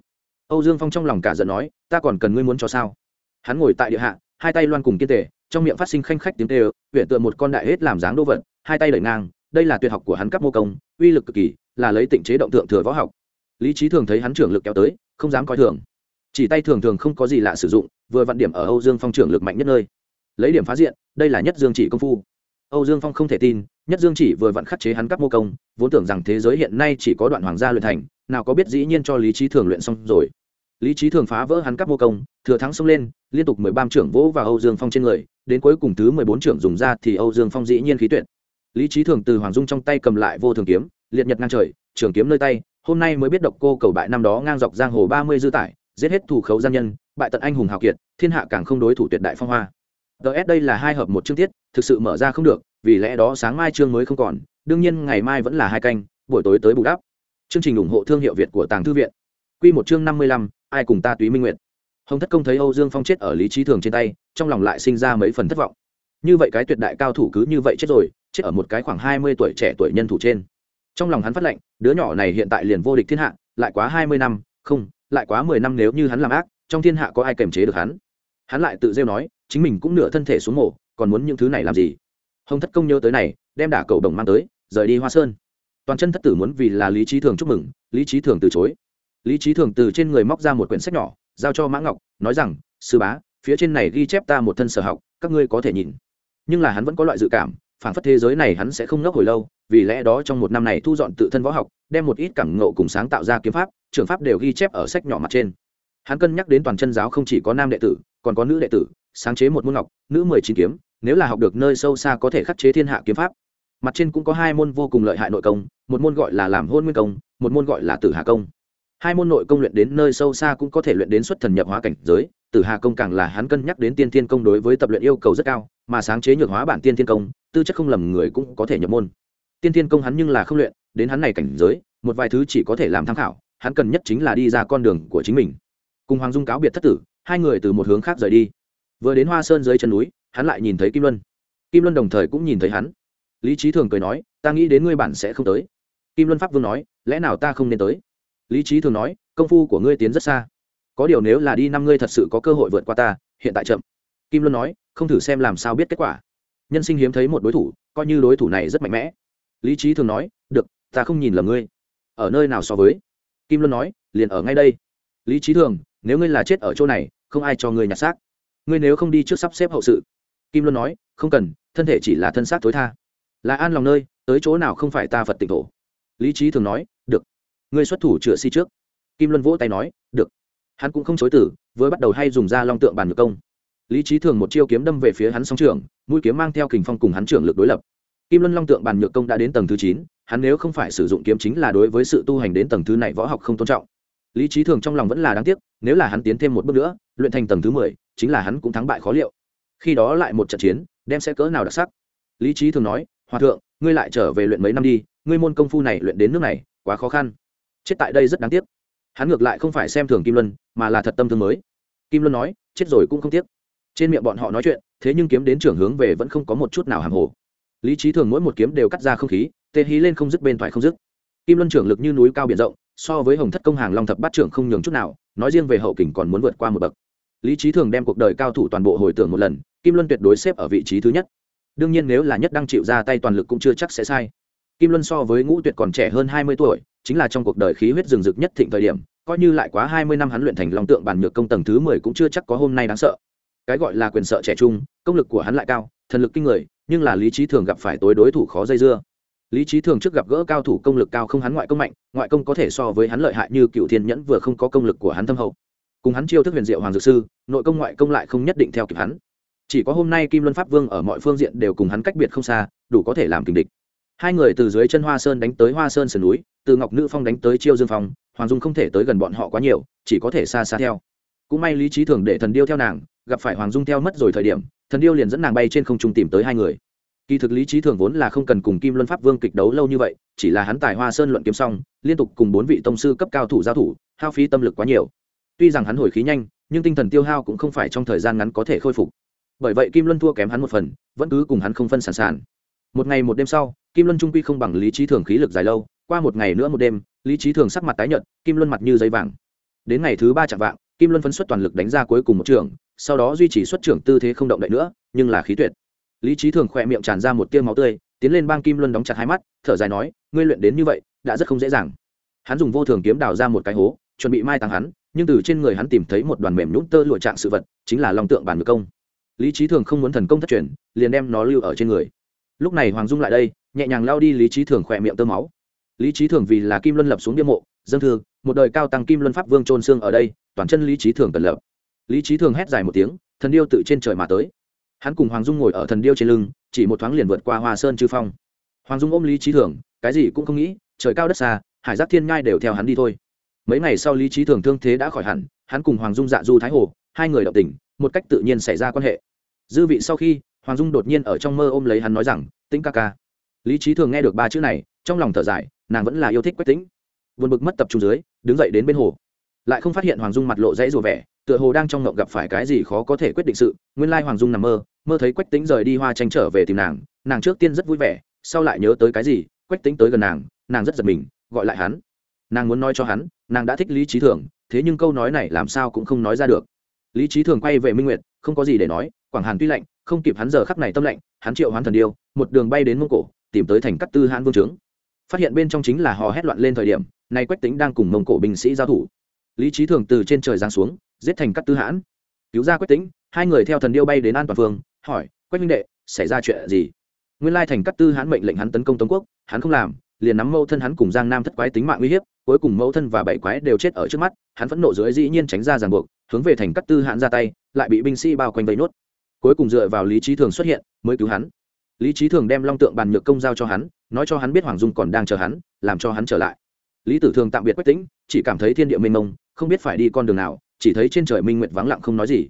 [SPEAKER 1] âu dương phong trong lòng cả giận nói, ta còn cần ngươi muốn cho sao? Hắn ngồi tại địa hạ, hai tay loan cùng kiên tề, trong miệng phát sinh khanh khách tiếng tê huyện tựa một con đại hết làm dáng đô vật, hai tay đẩy ngang, đây là tuyệt học của hắn cấp mô công, uy lực cực kỳ, là lấy tịnh chế động tượng thừa võ học. Lý trí thường thấy hắn trưởng lực kéo tới, không dám coi thường. Chỉ tay thường thường không có gì lạ sử dụng, vừa vặn điểm ở âu dương phong trưởng lực mạnh nhất nơi. Lấy điểm phá diện, đây là nhất dương chỉ công phu âu dương phong không thể tin, nhất dương chỉ vừa vặn khắc chế hắn các mô công, vốn tưởng rằng thế giới hiện nay chỉ có đoạn hoàng gia luyện thành, nào có biết dĩ nhiên cho lý Chí thường luyện xong rồi. Lý Chí thường phá vỡ hắn các mô công, thừa thắng xông lên, liên tục mười ba trưởng vỗ vào âu dương phong trên người, đến cuối cùng thứ mười bốn trưởng dùng ra thì âu dương phong dĩ nhiên khí tuyệt. Lý Chí thường từ hoàng dung trong tay cầm lại vô thường kiếm, liệt nhật ngang trời, trường kiếm nơi tay, hôm nay mới biết độc cô cầu bại năm đó ngang dọc giang hồ ba mươi dư tải, giết hết thủ khấu gian nhân, bại tận anh hùng hào kiệt, thiên hạ càng không đối thủ tuyệt đại phong hoa. Ts đây là hai hợp một chương tiết thực sự mở ra không được, vì lẽ đó sáng mai chương mới không còn, đương nhiên ngày mai vẫn là hai canh, buổi tối tới bù đắp. Chương trình ủng hộ thương hiệu việt của tàng thư viện. Q một chương năm mươi lăm, ai cùng ta túy minh nguyện hồng thất công thấy âu dương phong chết ở lý trí thường trên tay, trong lòng lại sinh ra mấy phần thất vọng. Như vậy cái tuyệt đại cao thủ cứ như vậy chết rồi, chết ở một cái khoảng hai mươi tuổi trẻ tuổi nhân thủ trên. Trong lòng hắn phát lệnh, đứa nhỏ này hiện tại liền vô địch thiên hạ, lại quá hai mươi năm, không, lại quá mười năm nếu như hắn làm ác, trong thiên hạ có ai kềm chế được hắn? Hắn lại tự rêu nói, chính mình cũng nửa thân thể xuống mổ còn muốn những thứ này làm gì? Hồng thất công nhớ tới này, đem đả cầu đồng mang tới, rời đi hoa sơn. Toàn chân thất tử muốn vì là lý trí thường chúc mừng, lý trí thường từ chối. Lý trí thường từ trên người móc ra một quyển sách nhỏ, giao cho mã ngọc, nói rằng, sư bá, phía trên này ghi chép ta một thân sở học, các ngươi có thể nhìn. Nhưng là hắn vẫn có loại dự cảm, phản phất thế giới này hắn sẽ không ngốc hồi lâu, vì lẽ đó trong một năm này thu dọn tự thân võ học, đem một ít cảm ngộ cùng sáng tạo ra kiếm pháp, trường pháp đều ghi chép ở sách nhỏ mặt trên. Hắn cân nhắc đến toàn chân giáo không chỉ có nam đệ tử, còn có nữ đệ tử, sáng chế một môn ngọc, nữ mười chín kiếm nếu là học được nơi sâu xa có thể khắc chế thiên hạ kiếm pháp, mặt trên cũng có hai môn vô cùng lợi hại nội công, một môn gọi là làm hôn nguyên công, một môn gọi là tử hà công. Hai môn nội công luyện đến nơi sâu xa cũng có thể luyện đến xuất thần nhập hóa cảnh giới, tử hà công càng là hắn cân nhắc đến tiên thiên công đối với tập luyện yêu cầu rất cao, mà sáng chế nhược hóa bản tiên thiên công, tư chất không lầm người cũng có thể nhập môn. Tiên thiên công hắn nhưng là không luyện, đến hắn này cảnh giới, một vài thứ chỉ có thể làm tham khảo, hắn cần nhất chính là đi ra con đường của chính mình. Cùng hoàng dung cáo biệt thất tử, hai người từ một hướng khác rời đi. Vừa đến hoa sơn dưới chân núi hắn lại nhìn thấy kim luân. Kim luân đồng thời cũng nhìn thấy hắn. Lý trí thường cười nói, ta nghĩ đến ngươi bản sẽ không tới. Kim luân pháp vương nói, lẽ nào ta không nên tới? Lý trí thường nói, công phu của ngươi tiến rất xa. Có điều nếu là đi năm ngươi thật sự có cơ hội vượt qua ta, hiện tại chậm. Kim luân nói, không thử xem làm sao biết kết quả. Nhân sinh hiếm thấy một đối thủ, coi như đối thủ này rất mạnh mẽ. Lý trí thường nói, được, ta không nhìn lầm ngươi. Ở nơi nào so với? Kim luân nói, liền ở ngay đây. Lý trí thường, nếu ngươi là chết ở chỗ này, không ai cho ngươi nhặt xác. Ngươi nếu không đi trước sắp xếp hậu sự kim luân nói, không cần, thân thể chỉ là thân xác tối tha. Là an lòng nơi, tới chỗ nào không phải ta phật tịnh thổ. Lý trí thường nói, được, ngươi xuất thủ chữa si trước. Kim luân vỗ tay nói, được. Hắn cũng không chối tử với bắt đầu hay dùng ra long tượng bàn ngược công. Lý trí thường một chiêu kiếm đâm về phía hắn song trường mũi kiếm mang theo kình phong cùng hắn trưởng lực đối lập. Kim luân long tượng bàn nhược công đã đến tầng thứ chín, hắn nếu không phải sử dụng kiếm chính là đối với sự tu hành đến tầng thứ này võ học không tôn trọng. Lý trí thường trong lòng vẫn là đáng tiếc, nếu là hắn tiến thêm một bước nữa, luyện thành tầng thứ mười, chính là hắn cũng thắng bại khó liệu khi đó lại một trận chiến, đem sẽ cỡ nào đặc sắc. Lý trí thường nói, hòa thượng, ngươi lại trở về luyện mấy năm đi, ngươi môn công phu này luyện đến nước này, quá khó khăn. Chết tại đây rất đáng tiếc. Hắn ngược lại không phải xem thường kim luân, mà là thật tâm thương mới. Kim luân nói, chết rồi cũng không tiếc. Trên miệng bọn họ nói chuyện, thế nhưng kiếm đến trưởng hướng về vẫn không có một chút nào hàng hồ. Lý trí thường mỗi một kiếm đều cắt ra không khí, tê hí lên không dứt bên thoại không dứt. Kim luân trưởng lực như núi cao biển rộng, so với hồng thất công hàng long thập bát trưởng không nhường chút nào, nói riêng về hậu kình còn muốn vượt qua một bậc lý trí thường đem cuộc đời cao thủ toàn bộ hồi tưởng một lần, kim luân tuyệt đối xếp ở vị trí thứ nhất. Đương nhiên nếu là nhất đang chịu ra tay toàn lực cũng chưa chắc sẽ sai. Kim luân so với ngũ tuyệt còn trẻ hơn hai mươi tuổi, chính là trong cuộc đời khí huyết rừng rực nhất thịnh thời điểm, coi như lại quá hai mươi năm hắn luyện thành long tượng bản nhược công tầng thứ mười cũng chưa chắc có hôm nay đáng sợ. Cái gọi là quyền sợ trẻ trung, công lực của hắn lại cao, thần lực kinh người, nhưng là lý trí thường gặp phải tối đối thủ khó dây dưa. Lý trí thường trước gặp gỡ cao thủ công lực cao không hắn ngoại công mạnh, ngoại công có thể so với hắn lợi hại như cựu thiên nhẫn vừa không có công lực của hắn thâm hậu cùng hắn chiêu thức huyền diệu hoàng dược sư, nội công ngoại công lại không nhất định theo kịp hắn. Chỉ có hôm nay kim luân pháp vương ở mọi phương diện đều cùng hắn cách biệt không xa, đủ có thể làm kình địch. Hai người từ dưới chân hoa sơn đánh tới hoa sơn sườn núi, từ ngọc nữ phong đánh tới chiêu dương phong, hoàng dung không thể tới gần bọn họ quá nhiều, chỉ có thể xa xa theo. Cũng may lý trí thường để thần điêu theo nàng, gặp phải hoàng dung theo mất rồi thời điểm, thần điêu liền dẫn nàng bay trên không trung tìm tới hai người. Kỳ thực lý trí thường vốn là không cần cùng kim luân pháp vương kịch đấu lâu như vậy, chỉ là hắn tài hoa sơn luận kiếm xong, liên tục cùng bốn vị tông sư cấp cao thủ giao thủ, hao phí tâm lực quá nhiều tuy rằng hắn hồi khí nhanh, nhưng tinh thần tiêu hao cũng không phải trong thời gian ngắn có thể khôi phục. Bởi vậy kim luân thua kém hắn một phần, vẫn cứ cùng hắn không phân sản sản. Một ngày một đêm sau, kim luân trung quy không bằng lý trí thường khí lực dài lâu, qua một ngày nữa một đêm, lý trí thường sắc mặt tái nhợt, kim luân mặt như giấy vàng. Đến ngày thứ ba chạm vạng, kim luân phấn xuất toàn lực đánh ra cuối cùng một trường, sau đó duy trì xuất trưởng tư thế không động đậy nữa, nhưng là khí tuyệt. Lý trí thường khỏe miệng tràn ra một tiêu máu tươi, tiến lên bang kim luân đóng chặt hai mắt, thở dài nói, ngươi luyện đến như vậy, đã rất không dễ dàng. Hắn dùng vô thường kiếm đào ra một cái hố, chuẩn bị mai táng hắn nhưng từ trên người hắn tìm thấy một đoàn mềm nhũng tơ lụa trạng sự vật, chính là long tượng bản ngược công. Lý trí thường không muốn thần công thất truyền, liền đem nó lưu ở trên người. Lúc này hoàng dung lại đây, nhẹ nhàng lao đi lý trí thường khỏe miệng tơ máu. Lý trí thường vì là kim luân lập xuống bia mộ, dân thường một đời cao tăng kim luân pháp vương trôn xương ở đây, toàn chân lý trí thường cần lập. Lý trí thường hét dài một tiếng, thần điêu tự trên trời mà tới. Hắn cùng hoàng dung ngồi ở thần điêu trên lưng, chỉ một thoáng liền vượt qua hoa sơn chư phong. Hoàng dung ôm lý trí thường, cái gì cũng không nghĩ, trời cao đất xa, hải giác thiên ngai đều theo hắn đi thôi mấy ngày sau lý trí thường thương thế đã khỏi hẳn, hắn cùng hoàng dung dạ du thái hồ, hai người động tình, một cách tự nhiên xảy ra quan hệ. Dư vị sau khi, hoàng dung đột nhiên ở trong mơ ôm lấy hắn nói rằng, tĩnh ca ca. Lý trí thường nghe được ba chữ này, trong lòng thở dài, nàng vẫn là yêu thích quách tĩnh. Vượt bực mất tập trung dưới, đứng dậy đến bên hồ. Lại không phát hiện hoàng dung mặt lộ dãy rùa vẻ, tựa hồ đang trong ngộng gặp phải cái gì khó có thể quyết định sự. Nguyên lai hoàng dung nằm mơ mơ thấy quách tính rời đi hoa tranh trở về tìm nàng nàng trước tiên rất vui vẻ, sau lại nhớ tới cái gì, quách tính tới gần nàng nàng rất giật mình, gọi lại hắn. Nàng muốn nói cho hắn nàng đã thích lý trí thường, thế nhưng câu nói này làm sao cũng không nói ra được. Lý trí thường quay về minh nguyệt, không có gì để nói, quảng hàn tuy lạnh, không kịp hắn giờ khắc này tâm lạnh, hắn triệu hoán thần điêu, một đường bay đến mông cổ, tìm tới thành cắt tư hãn vương trướng. Phát hiện bên trong chính là hò hét loạn lên thời điểm, nay quách tính đang cùng mông cổ binh sĩ giao thủ. Lý trí thường từ trên trời giáng xuống, giết thành cắt tư hãn. Cứu ra quách tính hai người theo thần điêu bay đến an toàn phương hỏi, quách minh đệ, xảy ra chuyện gì? Nguyên lai thành cắt tư hãn mệnh lệnh hắn tấn công tống quốc, hắn không làm, liền nắm mâu thân hắn cùng giang nam thất quái tính mạng uy hiếp cuối cùng mẫu thân và bảy quái đều chết ở trước mắt, hắn phẫn nộ dưới dĩ nhiên tránh ra ràng buộc, hướng về thành cắt tư hãn ra tay, lại bị binh sĩ bao quanh vây nốt. Cuối cùng dựa vào lý trí thường xuất hiện, mới cứu hắn. Lý trí thường đem long tượng bàn nhược công giao cho hắn, nói cho hắn biết hoàng dung còn đang chờ hắn, làm cho hắn trở lại. Lý tử thường tạm biệt quách tĩnh, chỉ cảm thấy thiên địa mênh mông, không biết phải đi con đường nào, chỉ thấy trên trời minh nguyệt vắng lặng không nói gì.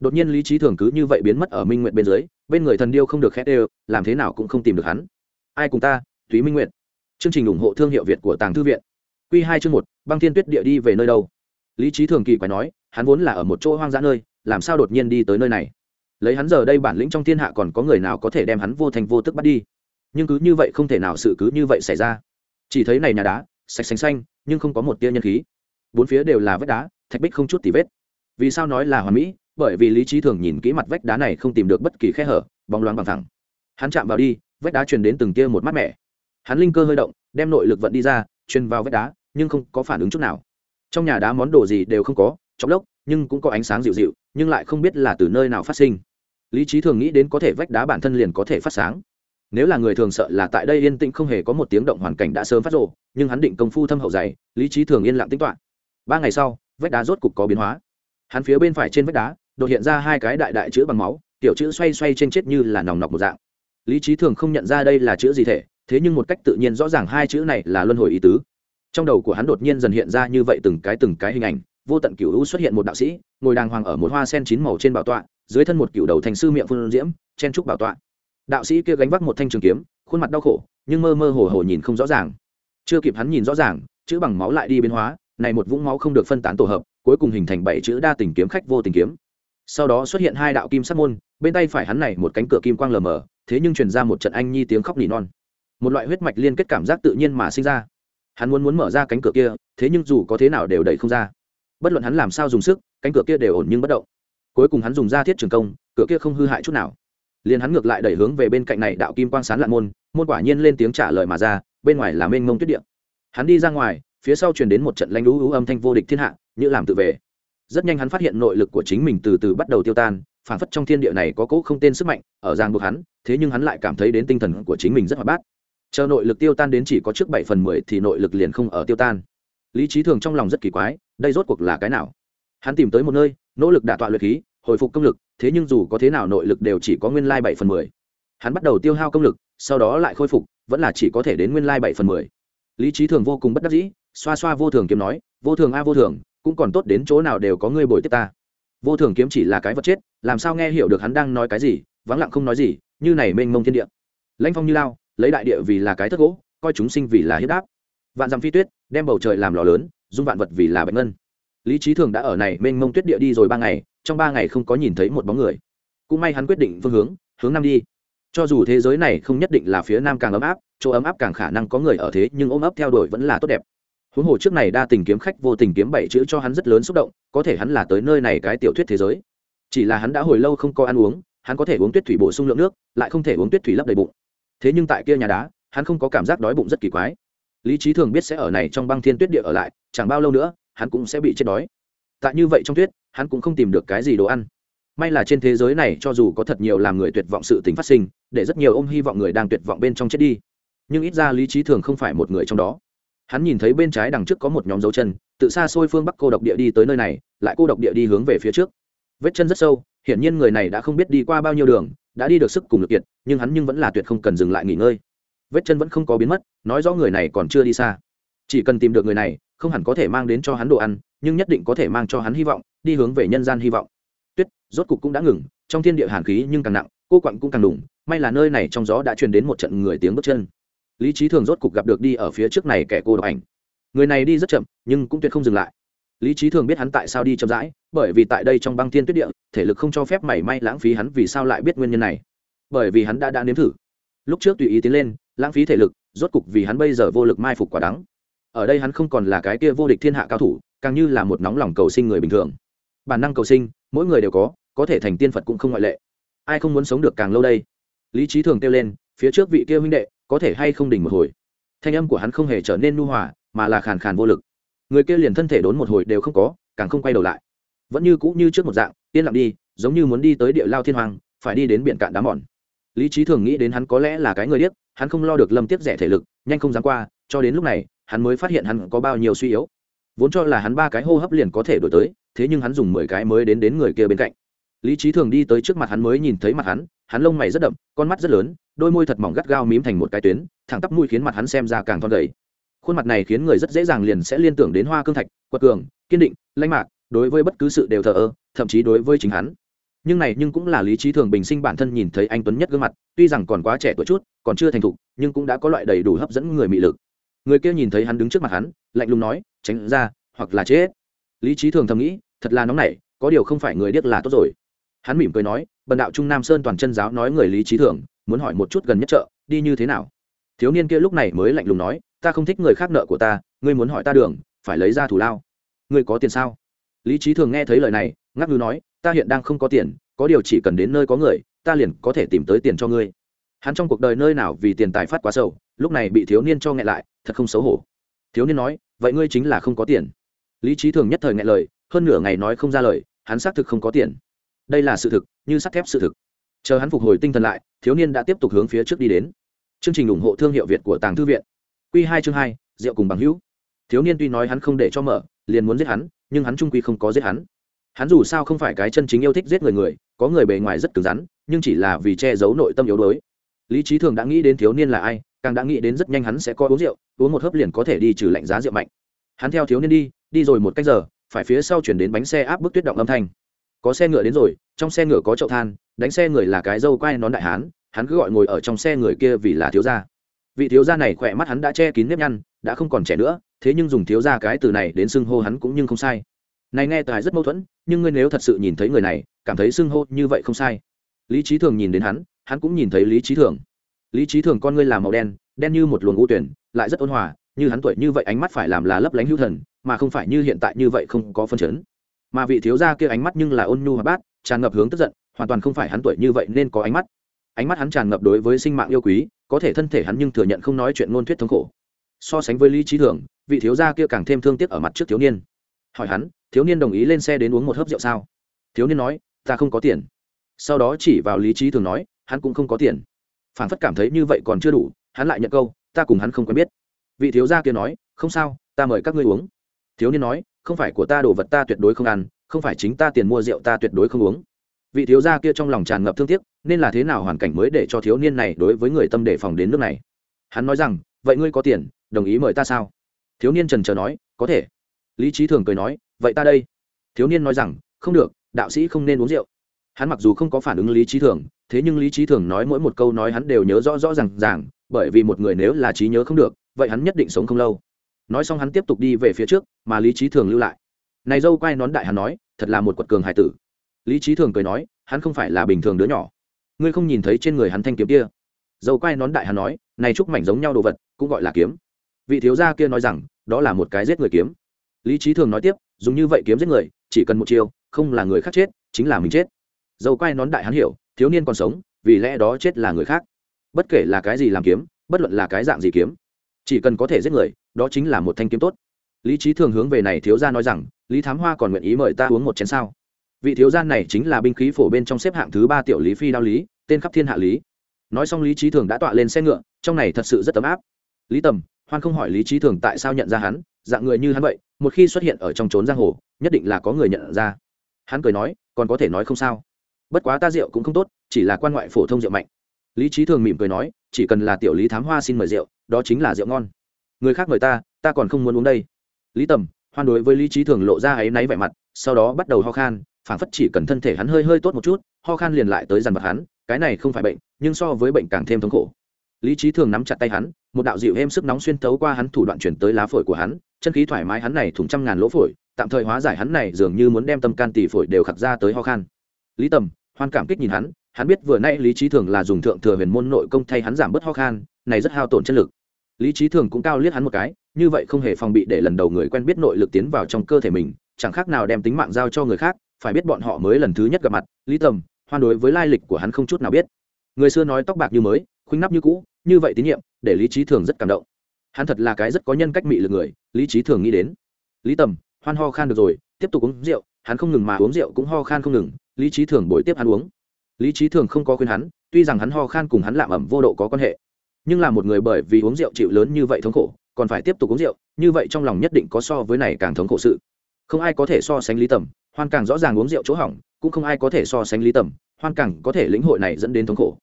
[SPEAKER 1] Đột nhiên lý trí thường cứ như vậy biến mất ở minh nguyệt bên dưới, bên người thần điêu không được khét đều, làm thế nào cũng không tìm được hắn. Ai cùng ta? Túy minh nguyệt. Chương trình ủng hộ thương hiệu việt của tàng thư viện. Quy hai chương một, băng thiên tuyết địa đi về nơi đâu? Lý trí thường kỳ quái nói, hắn vốn là ở một chỗ hoang dã nơi, làm sao đột nhiên đi tới nơi này? Lấy hắn giờ đây bản lĩnh trong thiên hạ còn có người nào có thể đem hắn vô thành vô tức bắt đi? Nhưng cứ như vậy không thể nào sự cứ như vậy xảy ra. Chỉ thấy này nhà đá, sạch xanh xanh, nhưng không có một tia nhân khí. Bốn phía đều là vách đá, thạch bích không chút tì vết. Vì sao nói là hoàn mỹ? Bởi vì lý trí thường nhìn kỹ mặt vách đá này không tìm được bất kỳ khe hở, bóng loáng bằng thẳng. Hắn chạm vào đi, vách đá truyền đến từng tia một mát mẻ. Hắn linh cơ hơi động, đem nội lực vận đi ra, truyền vào vách đá nhưng không có phản ứng chút nào. Trong nhà đá món đồ gì đều không có chóc lốc, nhưng cũng có ánh sáng dịu dịu, nhưng lại không biết là từ nơi nào phát sinh. Lý trí thường nghĩ đến có thể vách đá bản thân liền có thể phát sáng. Nếu là người thường sợ là tại đây yên tĩnh không hề có một tiếng động hoàn cảnh đã sớm phát rộ nhưng hắn định công phu thâm hậu dày, lý trí thường yên lặng tính toán. Ba ngày sau, vách đá rốt cục có biến hóa. Hắn phía bên phải trên vách đá, đột hiện ra hai cái đại đại chữ bằng máu, tiểu chữ xoay xoay trên chết như là nòng nọc một dạng. Lý trí thường không nhận ra đây là chữ gì thể, thế nhưng một cách tự nhiên rõ ràng hai chữ này là luân hồi ý tứ trong đầu của hắn đột nhiên dần hiện ra như vậy từng cái từng cái hình ảnh, vô tận cựu u xuất hiện một đạo sĩ, ngồi đàng hoàng ở một hoa sen chín màu trên bảo tọa, dưới thân một cựu đầu thành sư miệng phương diễm, chen trúc bảo tọa. Đạo sĩ kia gánh vác một thanh trường kiếm, khuôn mặt đau khổ, nhưng mơ mơ hồ hồ nhìn không rõ ràng. Chưa kịp hắn nhìn rõ ràng, chữ bằng máu lại đi biến hóa, này một vũng máu không được phân tán tổ hợp, cuối cùng hình thành bảy chữ đa tình kiếm khách vô tình kiếm. Sau đó xuất hiện hai đạo kim sắc môn, bên tay phải hắn này một cánh cửa kim quang lờ mờ, thế nhưng truyền ra một trận anh nhi tiếng khóc nỉ non. Một loại huyết mạch liên kết cảm giác tự nhiên mà sinh ra hắn muốn muốn mở ra cánh cửa kia, thế nhưng dù có thế nào đều đẩy không ra. Bất luận hắn làm sao dùng sức, cánh cửa kia đều ổn nhưng bất động. Cuối cùng hắn dùng ra thiết trường công, cửa kia không hư hại chút nào. Liền hắn ngược lại đẩy hướng về bên cạnh này đạo kim quang sán lạn môn môn quả nhiên lên tiếng trả lời mà ra, bên ngoài là mênh mông tuyết điện hắn đi ra ngoài, phía sau truyền đến một trận lanh lũ ú âm thanh vô địch thiên hạ, như làm tự vệ. Rất nhanh hắn phát hiện nội lực của chính mình từ từ bắt đầu tiêu tan phản phất trong thiên địa này có cỗ không tên sức mạnh, ở giang buộc hắn, thế nhưng hắn lại cảm thấy đến tinh thần của chính mình rất hoạt bát chờ nội lực tiêu tan đến chỉ có trước bảy phần mười thì nội lực liền không ở tiêu tan. Lý trí thường trong lòng rất kỳ quái, đây rốt cuộc là cái nào? Hắn tìm tới một nơi, nỗ lực đả tọa luyện khí, hồi phục công lực, thế nhưng dù có thế nào nội lực đều chỉ có nguyên lai bảy phần mười. Hắn bắt đầu tiêu hao công lực, sau đó lại khôi phục, vẫn là chỉ có thể đến nguyên lai bảy phần mười. Lý trí thường vô cùng bất đắc dĩ, xoa xoa vô thường kiếm nói, vô thường a, vô thường, cũng còn tốt đến chỗ nào đều có người bồi tiếp ta. Vô thường kiếm chỉ là cái vật chết, làm sao nghe hiểu được hắn đang nói cái gì, vắng lặng không nói gì, như này mênh mông thiên địa. Lãnh phong như lao lấy đại địa vì là cái thất gỗ, coi chúng sinh vì là hiếp đáp. Vạn dặm phi tuyết, đem bầu trời làm lò lớn, dung vạn vật vì là bệnh ngân. Lý trí thường đã ở này mênh mông tuyết địa đi rồi ba ngày, trong ba ngày không có nhìn thấy một bóng người. Cũng may hắn quyết định phương hướng hướng nam đi. Cho dù thế giới này không nhất định là phía nam càng ấm áp, chỗ ấm áp càng khả năng có người ở thế, nhưng ôm ấp theo đuổi vẫn là tốt đẹp. Huống hồ trước này đa tình kiếm khách vô tình kiếm bảy chữ cho hắn rất lớn xúc động, có thể hắn là tới nơi này cái tiểu thuyết thế giới. Chỉ là hắn đã hồi lâu không có ăn uống, hắn có thể uống tuyết thủy bổ sung lượng nước, lại không thể uống tuyết thủy lấp đầy bụng thế nhưng tại kia nhà đá, hắn không có cảm giác đói bụng rất kỳ quái. Lý trí thường biết sẽ ở này trong băng thiên tuyết địa ở lại, chẳng bao lâu nữa, hắn cũng sẽ bị chết đói. Tại như vậy trong tuyết, hắn cũng không tìm được cái gì đồ ăn. May là trên thế giới này cho dù có thật nhiều làm người tuyệt vọng sự tình phát sinh, để rất nhiều ông hy vọng người đang tuyệt vọng bên trong chết đi. Nhưng ít ra lý trí thường không phải một người trong đó. Hắn nhìn thấy bên trái đằng trước có một nhóm dấu chân, tự xa xôi phương bắc cô độc địa đi tới nơi này, lại cô độc địa đi hướng về phía trước. Vết chân rất sâu hiển nhiên người này đã không biết đi qua bao nhiêu đường, đã đi được sức cùng lực kiệt, nhưng hắn nhưng vẫn là tuyệt không cần dừng lại nghỉ ngơi. Vết chân vẫn không có biến mất, nói rõ người này còn chưa đi xa. Chỉ cần tìm được người này, không hẳn có thể mang đến cho hắn đồ ăn, nhưng nhất định có thể mang cho hắn hy vọng, đi hướng về nhân gian hy vọng. Tuyết, rốt cục cũng đã ngừng, trong thiên địa hàn khí nhưng càng nặng, cô quặng cũng càng đủng, may là nơi này trong gió đã truyền đến một trận người tiếng bước chân. Lý trí thường rốt cục gặp được đi ở phía trước này kẻ cô độc ảnh. Người này đi rất chậm, nhưng cũng tuyệt không dừng lại. Lý trí thường biết hắn tại sao đi chậm rãi bởi vì tại đây trong băng thiên tuyết địa, thể lực không cho phép mảy may lãng phí hắn vì sao lại biết nguyên nhân này. Bởi vì hắn đã đã nếm thử. Lúc trước tùy ý tiến lên, lãng phí thể lực, rốt cục vì hắn bây giờ vô lực mai phục quả đắng. Ở đây hắn không còn là cái kia vô địch thiên hạ cao thủ, càng như là một nóng lòng cầu sinh người bình thường. Bản năng cầu sinh, mỗi người đều có có thể thành tiên phật cũng không ngoại lệ. Ai không muốn sống được càng lâu đây? Lý trí thường kêu lên, phía trước vị kia huynh đệ, có thể hay không đỉnh một hồi? Thanh âm của hắn không hề trở nên nu hòa, mà là khàn khàn vô lực. Người kia liền thân thể đốn một hồi đều không có, càng không quay đầu lại vẫn như cũ như trước một dạng, yên lặng đi, giống như muốn đi tới địa lao thiên hoàng, phải đi đến biển cạn đá mòn. Lý trí thường nghĩ đến hắn có lẽ là cái người điếc, hắn không lo được lâm tiếp rẻ thể lực, nhanh không dám qua, cho đến lúc này, hắn mới phát hiện hắn có bao nhiêu suy yếu. Vốn cho là hắn ba cái hô hấp liền có thể đổi tới, thế nhưng hắn dùng mười cái mới đến đến người kia bên cạnh. Lý trí thường đi tới trước mặt hắn mới nhìn thấy mặt hắn hắn lông mày rất đậm, con mắt rất lớn, đôi môi thật mỏng gắt gao mím thành một cái tuyến, thẳng tắp mũi khiến mặt hắn xem ra càng thon gầy. Khuôn mặt này khiến người rất dễ dàng liền sẽ liên tưởng đến hoa cương thạch, quật cường, kiên định lãnh mạc đối với bất cứ sự đều thờ ơ, thậm chí đối với chính hắn. Nhưng này nhưng cũng là lý trí thường bình sinh bản thân nhìn thấy anh tuấn nhất gương mặt, tuy rằng còn quá trẻ tuổi chút, còn chưa thành thục, nhưng cũng đã có loại đầy đủ hấp dẫn người mị lực. Người kia nhìn thấy hắn đứng trước mặt hắn, lạnh lùng nói, tránh ra, hoặc là chết. Lý trí thường thầm nghĩ, thật là nóng nảy, có điều không phải người điếc là tốt rồi. Hắn mỉm cười nói, bần đạo trung nam sơn toàn chân giáo nói người lý trí thường, muốn hỏi một chút gần nhất chợ, đi như thế nào? Thiếu niên kia lúc này mới lạnh lùng nói, ta không thích người khác nợ của ta, ngươi muốn hỏi ta đường, phải lấy ra thủ lao. Ngươi có tiền sao? Lý trí thường nghe thấy lời này, ngắc ngư nói, ta hiện đang không có tiền, có điều chỉ cần đến nơi có người, ta liền có thể tìm tới tiền cho ngươi. Hắn trong cuộc đời nơi nào vì tiền tài phát quá sâu lúc này bị thiếu niên cho nghẹn lại, thật không xấu hổ. Thiếu niên nói, vậy ngươi chính là không có tiền. Lý trí thường nhất thời nghẹn lời, hơn nửa ngày nói không ra lời, hắn xác thực không có tiền. Đây là sự thực, như sắt thép sự thực. Chờ hắn phục hồi tinh thần lại, thiếu niên đã tiếp tục hướng phía trước đi đến. Chương trình ủng hộ thương hiệu việt của tàng thư viện. Q hai chương hai, rượu cùng bằng hữu. Thiếu niên tuy nói hắn không để cho mở, liền muốn giết hắn nhưng hắn trung quy không có giết hắn. Hắn dù sao không phải cái chân chính yêu thích giết người người, có người bề ngoài rất cứng rắn, nhưng chỉ là vì che giấu nội tâm yếu đuối. Lý trí thường đã nghĩ đến thiếu niên là ai, càng đã nghĩ đến rất nhanh hắn sẽ có uống rượu, uống một hớp liền có thể đi trừ lạnh giá rượu mạnh. Hắn theo thiếu niên đi đi rồi một cách giờ, phải phía sau chuyển đến bánh xe áp bức tuyết động âm thanh. Có xe ngựa đến rồi, trong xe ngựa có chậu than, đánh xe người là cái dâu quai nón đại hán, hắn cứ gọi ngồi ở trong xe người kia vì là thiếu gia. Vị thiếu gia này khỏe mắt hắn đã che kín nếp nhăn đã không còn trẻ nữa, thế nhưng dùng thiếu gia cái từ này đến xưng hô hắn cũng nhưng không sai. Này nghe tài rất mâu thuẫn, nhưng ngươi nếu thật sự nhìn thấy người này, cảm thấy xưng hô như vậy không sai. Lý trí thường nhìn đến hắn hắn cũng nhìn thấy lý trí thường. Lý trí thường con ngươi là màu đen đen như một luồng ngũ tuyển, lại rất ôn hòa, như hắn tuổi như vậy ánh mắt phải làm là lấp lánh hữu thần, mà không phải như hiện tại như vậy không có phân chấn. Mà vị thiếu gia kia ánh mắt nhưng là ôn nhu hòa bát, tràn ngập hướng tức giận, hoàn toàn không phải hắn tuổi như vậy nên có ánh mắt. Ánh mắt hắn tràn ngập đối với sinh mạng yêu quý, có thể thân thể hắn nhưng thừa nhận không nói chuyện ngôn thuyết thống khổ so sánh với lý trí thường, vị thiếu gia kia càng thêm thương tiếc ở mặt trước thiếu niên. Hỏi hắn, thiếu niên đồng ý lên xe đến uống một hớp rượu sao? Thiếu niên nói, ta không có tiền. Sau đó chỉ vào lý trí thường nói, hắn cũng không có tiền. Phản phất cảm thấy như vậy còn chưa đủ, hắn lại nhận câu, ta cùng hắn không quen biết. Vị thiếu gia kia nói, không sao, ta mời các ngươi uống. Thiếu niên nói, không phải của ta đồ vật ta tuyệt đối không ăn, không phải chính ta tiền mua rượu ta tuyệt đối không uống. Vị thiếu gia kia trong lòng tràn ngập thương tiếc, nên là thế nào hoàn cảnh mới để cho thiếu niên này đối với người tâm đề phòng đến nước này? Hắn nói rằng, vậy ngươi có tiền đồng ý mời ta sao? Thiếu niên trần trờ nói, có thể. Lý trí thường cười nói, vậy ta đây. Thiếu niên nói rằng, không được, đạo sĩ không nên uống rượu. Hắn mặc dù không có phản ứng lý trí thường, thế nhưng lý trí thường nói mỗi một câu nói hắn đều nhớ rõ rõ r à n g ràng, bởi vì một người nếu là trí nhớ không được, vậy hắn nhất định sống không lâu. Nói xong hắn tiếp tục đi về phía trước, mà lý trí thường lưu lại. Này dâu quay nón đại hắn nói, thật là một quật cường hải tử. Lý trí thường cười nói, hắn không phải là bình thường đứa nhỏ. Ngươi không nhìn thấy trên người hắn thanh kiếm kia. Dâu quay nón đại hắn nói, này chúc mảnh giống nhau đồ vật, cũng gọi là kiếm vị thiếu gia kia nói rằng, đó là một cái giết người kiếm. Lý trí thường nói tiếp, dùng như vậy kiếm giết người, chỉ cần một chiêu, không là người khác chết, chính là mình chết. Dầu quay nón đại hắn hiểu, thiếu niên còn sống, vì lẽ đó chết là người khác. Bất kể là cái gì làm kiếm, bất luận là cái dạng gì kiếm, chỉ cần có thể giết người, đó chính là một thanh kiếm tốt. Lý trí thường hướng về này thiếu gia nói rằng, lý thám hoa còn nguyện ý mời ta uống một chén sao? Vị thiếu gia này chính là binh khí phổ bên trong xếp hạng thứ ba tiểu lý phi đao lý, tên khắp thiên hạ lý. Nói xong lý trí thường đã tọa lên xe ngựa, trong này thật sự rất ấm áp. Lý tầm hoan không hỏi lý trí thường tại sao nhận ra hắn, dạng người như hắn vậy, một khi xuất hiện ở trong trốn giang hồ, nhất định là có người nhận ra. Hắn cười nói, còn có thể nói không sao. Bất quá ta rượu cũng không tốt, chỉ là quan ngoại phổ thông rượu mạnh. Lý trí thường mỉm cười nói, chỉ cần là tiểu lý thám hoa xin mời rượu, đó chính là rượu ngon. Người khác mời ta ta còn không muốn uống đây. Lý tầm, hoan đối với lý trí thường lộ ra áy náy vẻ mặt, sau đó bắt đầu ho khan phản phất chỉ cần thân thể hắn hơi hơi tốt một chút, ho khan liền lại tới dằn mặt hắn, cái này không phải bệnh, nhưng so với bệnh càng thêm thống khổ lý trí thường nắm chặt tay hắn, một đạo dịu êm sức nóng xuyên thấu qua hắn thủ đoạn chuyển tới lá phổi của hắn, chân khí thoải mái hắn này thủng trăm ngàn lỗ phổi, tạm thời hóa giải hắn này dường như muốn đem tâm can tỷ phổi đều khạc ra tới ho khan. Lý tầm, hoan cảm kích nhìn hắn hắn biết vừa nay lý trí thường là dùng thượng thừa huyền môn nội công thay hắn giảm bớt ho khan, này rất hao tổn chất lực. Lý trí thường cũng cao liếc hắn một cái, như vậy không hề phòng bị để lần đầu người quen biết nội lực tiến vào trong cơ thể mình, chẳng khác nào đem tính mạng giao cho người khác, phải biết bọn họ mới lần thứ nhất gặp mặt. Lý tầm, hoan đối với lai lịch của hắn không chút nào biết. Người xưa nói tóc bạc như mới khuynh nắp như cũ, như vậy tín nhiệm, để lý trí thường rất cảm động. Hắn thật là cái rất có nhân cách mị lực người, lý trí thường nghĩ đến. Lý tầm, hoan ho khan được rồi, tiếp tục uống rượu, hắn không ngừng mà uống rượu cũng ho khan không ngừng, lý trí thường bồi tiếp hắn uống. Lý trí thường không có khuyên hắn, tuy rằng hắn ho khan cùng hắn lạm ẩm vô độ có quan hệ, nhưng là một người bởi vì uống rượu chịu lớn như vậy thống khổ, còn phải tiếp tục uống rượu, như vậy trong lòng nhất định có so với này càng thống khổ sự. Không ai có thể so sánh lý tầm, hoan càng rõ ràng uống rượu chỗ hỏng, cũng không ai có thể so sánh lý tầm, hoan càng có thể lĩnh hội này dẫn đến thống khổ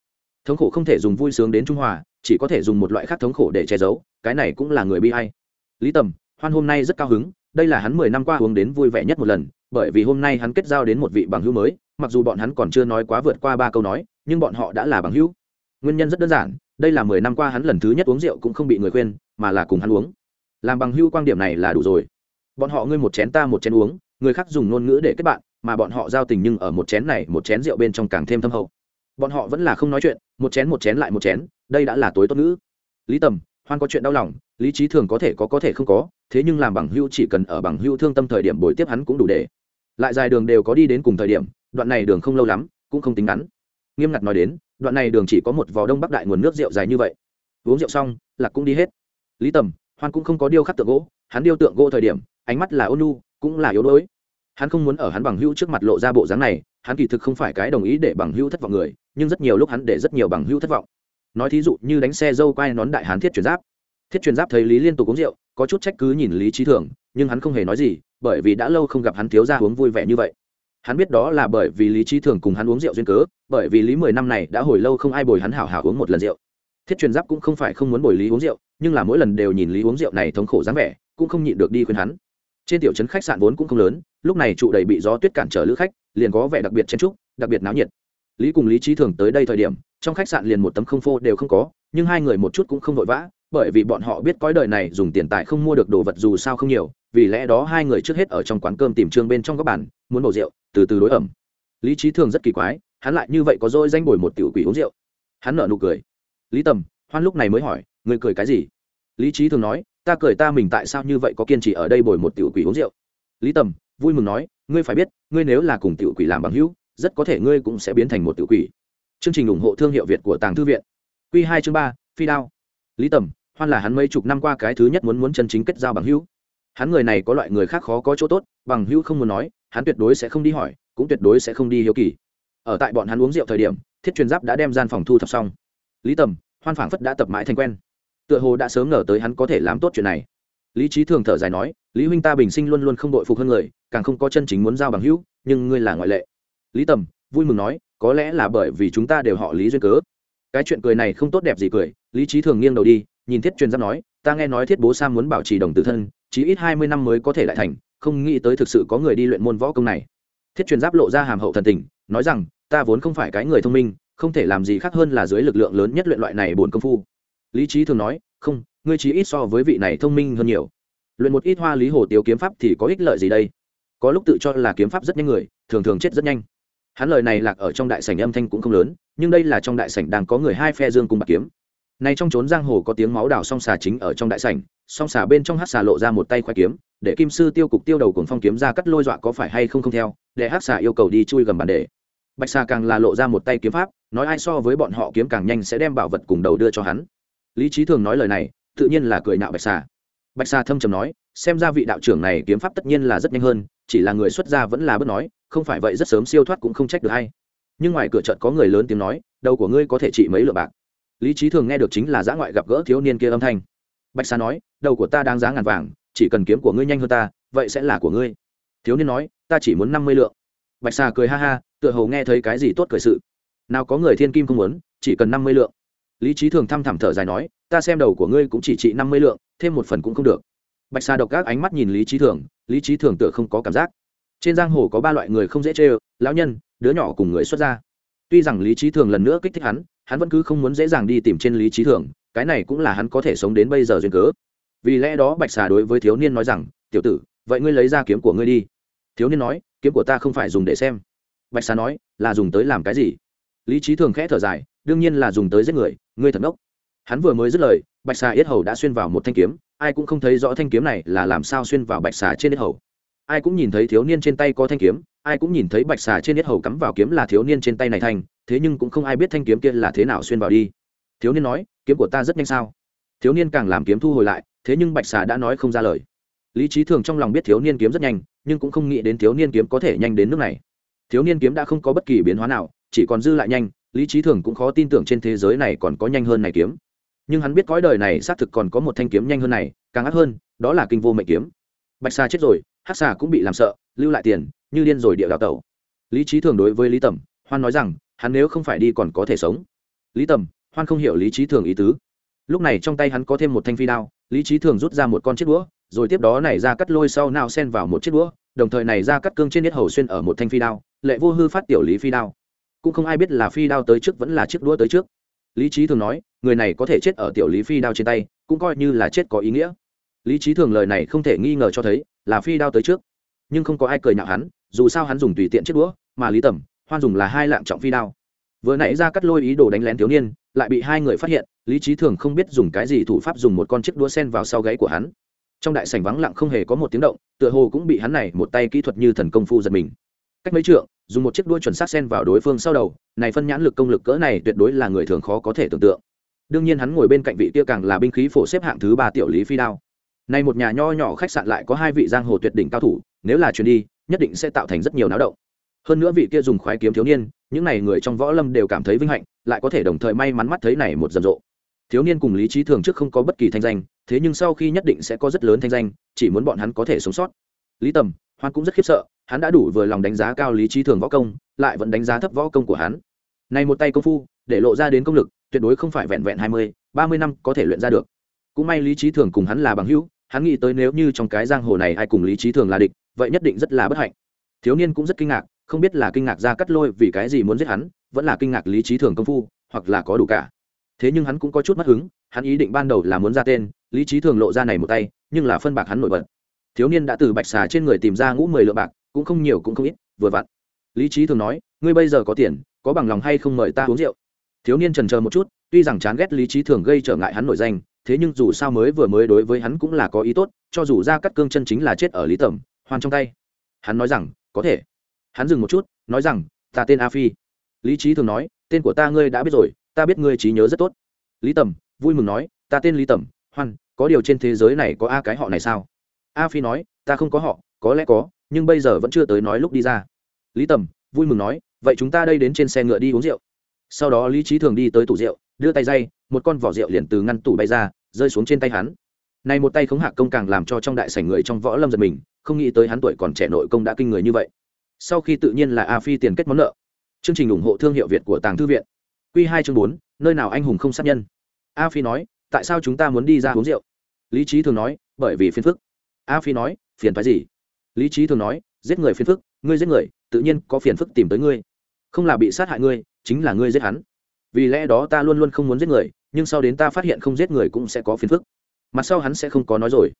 [SPEAKER 1] thống khổ không thể dùng vui sướng đến trung hòa, chỉ có thể dùng một loại khác thống khổ để che giấu, cái này cũng là người bi hay lý tầm, hoan hôm nay rất cao hứng, đây là hắn mười năm qua uống đến vui vẻ nhất một lần, bởi vì hôm nay hắn kết giao đến một vị bằng hữu mới, mặc dù bọn hắn còn chưa nói quá vượt qua ba câu nói, nhưng bọn họ đã là bằng hữu. Nguyên nhân rất đơn giản, đây là mười năm qua hắn lần thứ nhất uống rượu cũng không bị người khuyên, mà là cùng hắn uống. Làm bằng hữu quan điểm này là đủ rồi. Bọn họ ngươi một chén ta một chén uống, người khác dùng ngôn ngữ để kết bạn, mà bọn họ giao tình nhưng ở một chén này, một chén rượu bên trong càng thêm thâm hậu bọn họ vẫn là không nói chuyện, một chén một chén lại một chén, đây đã là tối tốt nữ lý tầm, hoan có chuyện đau lòng, lý trí thường có thể có có thể không có, thế nhưng làm bằng hưu chỉ cần ở bằng hưu thương tâm thời điểm bồi tiếp hắn cũng đủ để. Lại dài đường đều có đi đến cùng thời điểm, đoạn này đường không lâu lắm, cũng không tính ngắn. Nghiêm ngặt nói đến, đoạn này đường chỉ có một vò đông bắc đại nguồn nước rượu dài như vậy. Uống rượu xong lạc cũng đi hết. Lý tầm, hoan cũng không có điêu khắc tượng gỗ, hắn điêu tượng gỗ thời điểm, ánh mắt là ôn nu cũng là yếu đuối. Hắn không muốn ở hắn bằng hữu trước mặt lộ ra bộ dáng này, hắn kỳ thực không phải cái đồng ý để bằng hữu thất vọng người nhưng rất nhiều lúc hắn để rất nhiều bằng hữu thất vọng. Nói thí dụ như đánh xe dâu quay nón đại hán thiết chuyển giáp. Thiết truyền giáp thấy lý liên tục uống rượu, có chút trách cứ nhìn lý trí thường, nhưng hắn không hề nói gì, bởi vì đã lâu không gặp hắn thiếu ra uống vui vẻ như vậy. Hắn biết đó là bởi vì lý trí thường cùng hắn uống rượu duyên cớ, bởi vì lý mười năm này đã hồi lâu không ai bồi hắn hảo hảo uống một lần rượu. Thiết truyền giáp cũng không phải không muốn bồi lý uống rượu, nhưng là mỗi lần đều nhìn lý uống rượu này thống khổ dáng vẻ, cũng không nhịn được đi khuyên hắn. Trên tiểu trấn khách sạn vốn cũng không lớn, lúc này trụ đầy bị gió tuyết cản trở lữ khách, liền có vẻ đặc biệt chen trúc đặc biệt náo nhiệt lý cùng lý trí thường tới đây thời điểm, trong khách sạn liền một tấm không phô đều không có, nhưng hai người một chút cũng không vội vã, bởi vì bọn họ biết cõi đời này dùng tiền tài không mua được đồ vật dù sao không nhiều, vì lẽ đó hai người trước hết ở trong quán cơm tìm trương bên trong các bàn, muốn bầu rượu, từ từ đối ẩm. Lý trí thường rất kỳ quái, hắn lại như vậy có dôi danh bồi một tiểu quỷ uống rượu. Hắn nở nụ cười. Lý tầm, hoan lúc này mới hỏi người cười cái gì? Lý trí thường nói, ta cười ta mình tại sao như vậy có kiên trì ở đây bồi một tiểu quỷ uống rượu? Lý tầm, vui mừng nói, ngươi phải biết, ngươi nếu là cùng tiểu quỷ làm bằng hữu rất có thể ngươi cũng sẽ biến thành một tự quỷ. Chương trình ủng hộ thương hiệu việt của tàng thư viện. Q hai chương ba, phi đao. Lý tầm, hoan là hắn mấy chục năm qua cái thứ nhất muốn muốn chân chính kết giao bằng hữu. Hắn người này có loại người khác khó có chỗ tốt, bằng hữu không muốn nói, hắn tuyệt đối sẽ không đi hỏi, cũng tuyệt đối sẽ không đi hiếu kỳ. Ở tại bọn hắn uống rượu thời điểm, thiết truyền giáp đã đem gian phòng thu thập xong. Lý tầm, hoan phảng phất đã tập mãi thành quen. Tựa hồ đã sớm ngờ tới hắn có thể làm tốt chuyện này. Lý trí thường thở dài nói, lý huynh ta bình sinh luôn luôn không đội phục hơn người, càng không có chân chính muốn giao bằng hữu, nhưng ngươi là ngoại lệ lý tầm, vui mừng nói, có lẽ là bởi vì chúng ta đều họ lý duyên cớ. Cái chuyện cười này không tốt đẹp gì cười, lý trí thường nghiêng đầu đi, nhìn thiết truyền giáp nói, ta nghe nói thiết bố sam muốn bảo trì đồng tử thân chí ít hai mươi năm mới có thể lại thành, không nghĩ tới thực sự có người đi luyện môn võ công này. Thiết truyền giáp lộ ra hàm hậu thần tình, nói rằng, ta vốn không phải cái người thông minh, không thể làm gì khác hơn là dưới lực lượng lớn nhất luyện loại này bổn công phu. Lý trí thường nói, không, ngươi chí ít so với vị này thông minh hơn nhiều. Luyện một ít hoa lý hồ tiêu kiếm pháp thì có ích lợi gì đây? Có lúc tự cho là kiếm pháp rất nhanh người, thường thường chết rất nhanh hắn lời này lạc ở trong đại sảnh âm thanh cũng không lớn, nhưng đây là trong đại sảnh đang có người hai phe dương cùng bạc kiếm. Này trong trốn giang hồ có tiếng máu đào song xà chính ở trong đại sảnh, song xà bên trong hát xà lộ ra một tay khoai kiếm, để kim sư tiêu cục tiêu đầu cùng phong kiếm ra cắt lôi dọa có phải hay không không theo, để hát xà yêu cầu đi chui gầm bàn để. Bạch xà càng là lộ ra một tay kiếm pháp, nói ai so với bọn họ kiếm càng nhanh sẽ đem bảo vật cùng đầu đưa cho hắn. Lý trí thường nói lời này, tự nhiên là cười nạo bạch xà. Bạch xà thâm trầm nói, xem ra vị đạo trưởng này kiếm pháp tất nhiên là rất nhanh hơn, chỉ là người xuất gia vẫn là bất nói không phải vậy rất sớm siêu thoát cũng không trách được hay. Nhưng ngoài cửa trận có người lớn tiếng nói, đầu của ngươi có thể trị mấy lượng bạc? Lý trí thường nghe được chính là giã ngoại gặp gỡ thiếu niên kia âm thanh. Bạch xà nói, đầu của ta đang giá ngàn vàng, chỉ cần kiếm của ngươi nhanh hơn ta, vậy sẽ là của ngươi. Thiếu niên nói, ta chỉ muốn năm mươi lượng. Bạch xà cười ha ha, tựa hồ nghe thấy cái gì tốt cười sự. Nào có người thiên kim không muốn, chỉ cần năm mươi lượng. Lý trí thường thăm thẳm thở dài nói, ta xem đầu của ngươi cũng chỉ trị năm mươi lượng, thêm một phần cũng không được. Bạch xà độc các ánh mắt nhìn lý trí thường, lý trí thường tựa không có cảm giác trên giang hồ có ba loại người không dễ chê lão nhân, đứa nhỏ cùng người xuất gia. Tuy rằng lý trí thường lần nữa kích thích hắn hắn vẫn cứ không muốn dễ dàng đi tìm trên lý trí thường, cái này cũng là hắn có thể sống đến bây giờ duyên cớ. Vì lẽ đó bạch xà đối với thiếu niên nói rằng, tiểu tử, vậy ngươi lấy ra kiếm của ngươi đi. Thiếu niên nói, kiếm của ta không phải dùng để xem. Bạch xà nói, là dùng tới làm cái gì? Lý trí thường khẽ thở dài, đương nhiên là dùng tới giết người, ngươi thật ngốc. Hắn vừa mới dứt lời, bạch xà yết hầu đã xuyên vào một thanh kiếm, ai cũng không thấy rõ thanh kiếm này là làm sao xuyên vào bạch xà trên yết hầu ai cũng nhìn thấy thiếu niên trên tay có thanh kiếm, ai cũng nhìn thấy bạch xà trên yết hầu cắm vào kiếm là thiếu niên trên tay này thành, thế nhưng cũng không ai biết thanh kiếm kia là thế nào xuyên vào đi. Thiếu niên nói, kiếm của ta rất nhanh sao? Thiếu niên càng làm kiếm thu hồi lại, thế nhưng bạch xà đã nói không ra lời. Lý trí thường trong lòng biết thiếu niên kiếm rất nhanh, nhưng cũng không nghĩ đến thiếu niên kiếm có thể nhanh đến nước này. Thiếu niên kiếm đã không có bất kỳ biến hóa nào, chỉ còn dư lại nhanh, lý trí thường cũng khó tin tưởng trên thế giới này còn có nhanh hơn này kiếm. Nhưng hắn biết cõi đời này xác thực còn có một thanh kiếm nhanh hơn này, càng ác hơn, đó là kinh vô mệnh kiếm. Bạch xà chết rồi Hắc xà cũng bị làm sợ, lưu lại tiền, như điên rồi địa đào tẩu. Lý trí thường đối với lý tẩm hoan nói rằng, hắn nếu không phải đi còn có thể sống. Lý tầm, hoan không hiểu lý trí thường ý tứ. Lúc này trong tay hắn có thêm một thanh phi đao, lý trí thường rút ra một con chiếc đũa, rồi tiếp đó này ra cắt lôi sau nào xen vào một chiếc đũa, đồng thời này ra cắt cương trên nết hầu xuyên ở một thanh phi đao, lệ vô hư phát tiểu lý phi đao. Cũng không ai biết là phi đao tới trước vẫn là chiếc đũa tới trước. Lý trí thường nói, người này có thể chết ở tiểu lý phi đao trên tay, cũng coi như là chết có ý nghĩa. Lý trí thường lời này không thể nghi ngờ cho thấy là phi đao tới trước. Nhưng không có ai cười nhạo hắn, dù sao hắn dùng tùy tiện chiếc đũa, mà lý tẩm hoan dùng là hai lạng trọng phi đao. Vừa nãy ra cắt lôi ý đồ đánh lén thiếu niên, lại bị hai người phát hiện, lý trí thường không biết dùng cái gì thủ pháp dùng một con chiếc đũa sen vào sau gáy của hắn. Trong đại sảnh vắng lặng không hề có một tiếng động, tựa hồ cũng bị hắn này một tay kỹ thuật như thần công phu giật mình. Cách mấy trượng, dùng một chiếc đuôi chuẩn xác sen vào đối phương sau đầu, này phân nhãn lực công lực cỡ này tuyệt đối là người thường khó có thể tưởng tượng. Đương nhiên hắn ngồi bên cạnh vị kia càng là binh khí phổ xếp hạng thứ ba tiểu lý phi đao nay một nhà nho nhỏ khách sạn lại có hai vị giang hồ tuyệt đỉnh cao thủ, nếu là chuyến đi, nhất định sẽ tạo thành rất nhiều náo động. Hơn nữa vị kia dùng khoái kiếm thiếu niên, những n à y người trong võ lâm đều cảm thấy vinh hạnh, lại có thể đồng thời may mắn mắt thấy này một rầm rộ. Thiếu niên cùng lý trí thường trước không có bất kỳ thanh danh, thế nhưng sau khi nhất định sẽ có rất lớn thanh danh, chỉ muốn bọn hắn có thể sống sót. Lý tầm, hoan cũng rất khiếp sợ, hắn đã đủ vừa lòng đánh giá cao lý trí thường võ công, lại vẫn đánh giá thấp võ công của hắn. Này một tay công phu, để lộ ra đến công lực, tuyệt đối không phải vẹn vẹn hai mươi, ba mươi năm có thể luyện ra được. Cũng may lý trí thường cùng hắn là bằng hữu hắn nghĩ tới nếu như trong cái giang hồ này ai cùng lý trí thường là địch, vậy nhất định rất là bất hạnh. Thiếu niên cũng rất kinh ngạc, không biết là kinh ngạc ra cắt lôi vì cái gì muốn giết hắn, vẫn là kinh ngạc lý trí thường công phu, hoặc là có đủ cả. Thế nhưng hắn cũng có chút mất hứng, hắn ý định ban đầu là muốn ra tên, lý trí thường lộ ra này một tay, nhưng là phân bạc hắn nổi bật. Thiếu niên đã từ bạch xà trên người tìm ra ngũ mười lượng bạc, cũng không nhiều cũng không ít, vừa vặn. Lý trí thường nói, ngươi bây giờ có tiền, có bằng lòng hay không mời ta uống rượu? Thiếu niên trần chờ một chút, tuy rằng chán ghét lý trí thường gây trở ngại hắn nổi danh thế nhưng dù sao mới vừa mới đối với hắn cũng là có ý tốt, cho dù ra cắt cương chân chính là chết ở lý tẩm hoan trong tay. Hắn nói rằng, có thể. Hắn dừng một chút, nói rằng, ta tên a phi. Lý trí thường nói, tên của ta ngươi đã biết rồi, ta biết ngươi trí nhớ rất tốt. Lý tầm, vui mừng nói, ta tên lý tầm, hoan, có điều trên thế giới này có a cái họ này sao? A phi nói, ta không có họ, có lẽ có, nhưng bây giờ vẫn chưa tới nói lúc đi ra. Lý tầm, vui mừng nói, vậy chúng ta đây đến trên xe ngựa đi uống rượu. Sau đó lý trí thường đi tới tủ rượu, đưa tay dây một con vỏ rượu liền từ ngăn tủ bay ra, rơi xuống trên tay hắn. Này một tay khống hạ công càng làm cho trong đại sảnh người trong võ lâm giật mình, không nghĩ tới hắn tuổi còn trẻ nội công đã kinh người như vậy. Sau khi tự nhiên là a phi tiền kết món nợ. Chương trình ủng hộ thương hiệu việt của tàng thư viện. Q hai chương bốn, nơi nào anh hùng không sát nhân. A phi nói, tại sao chúng ta muốn đi ra uống rượu? Lý trí thường nói, bởi vì phiền phức. A phi nói, phiền phái gì? Lý trí thường nói, giết người phiền phức, ngươi giết người, tự nhiên có phiền phức tìm tới ngươi. Không là bị sát hại ngươi, chính là ngươi giết hắn. Vì lẽ đó ta luôn luôn không muốn giết người nhưng sau đến ta phát hiện không giết người cũng sẽ có phiền phức. Mặt sau hắn sẽ không có nói rồi.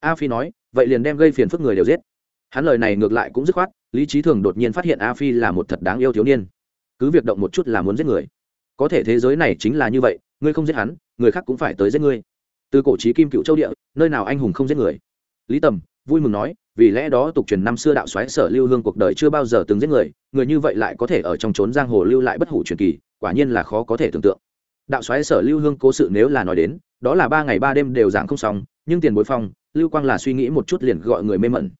[SPEAKER 1] A phi nói, vậy liền đem gây phiền phức người đều giết. Hắn lời này ngược lại cũng dứt khoát, lý trí thường đột nhiên phát hiện a phi là một thật đáng yêu thiếu niên. Cứ việc động một chút là muốn giết người. Có thể thế giới này chính là như vậy, ngươi không giết hắn, người khác cũng phải tới giết ngươi. Từ cổ trí kim cựu châu địa, nơi nào anh hùng không giết người? Lý tầm, vui mừng nói, vì lẽ đó tục truyền năm xưa đạo xoáy sở lưu hương cuộc đời chưa bao giờ từng giết người người như vậy lại có thể ở trong trốn giang hồ lưu lại bất hủ truyền kỳ, quả nhiên là khó có thể tưởng tượng đạo xoáy sở lưu hương cố sự nếu là nói đến, đó là ba ngày ba đêm đều giảng không xong, nhưng tiền bối phong, lưu quang là suy nghĩ một chút liền gọi người mê mẩn.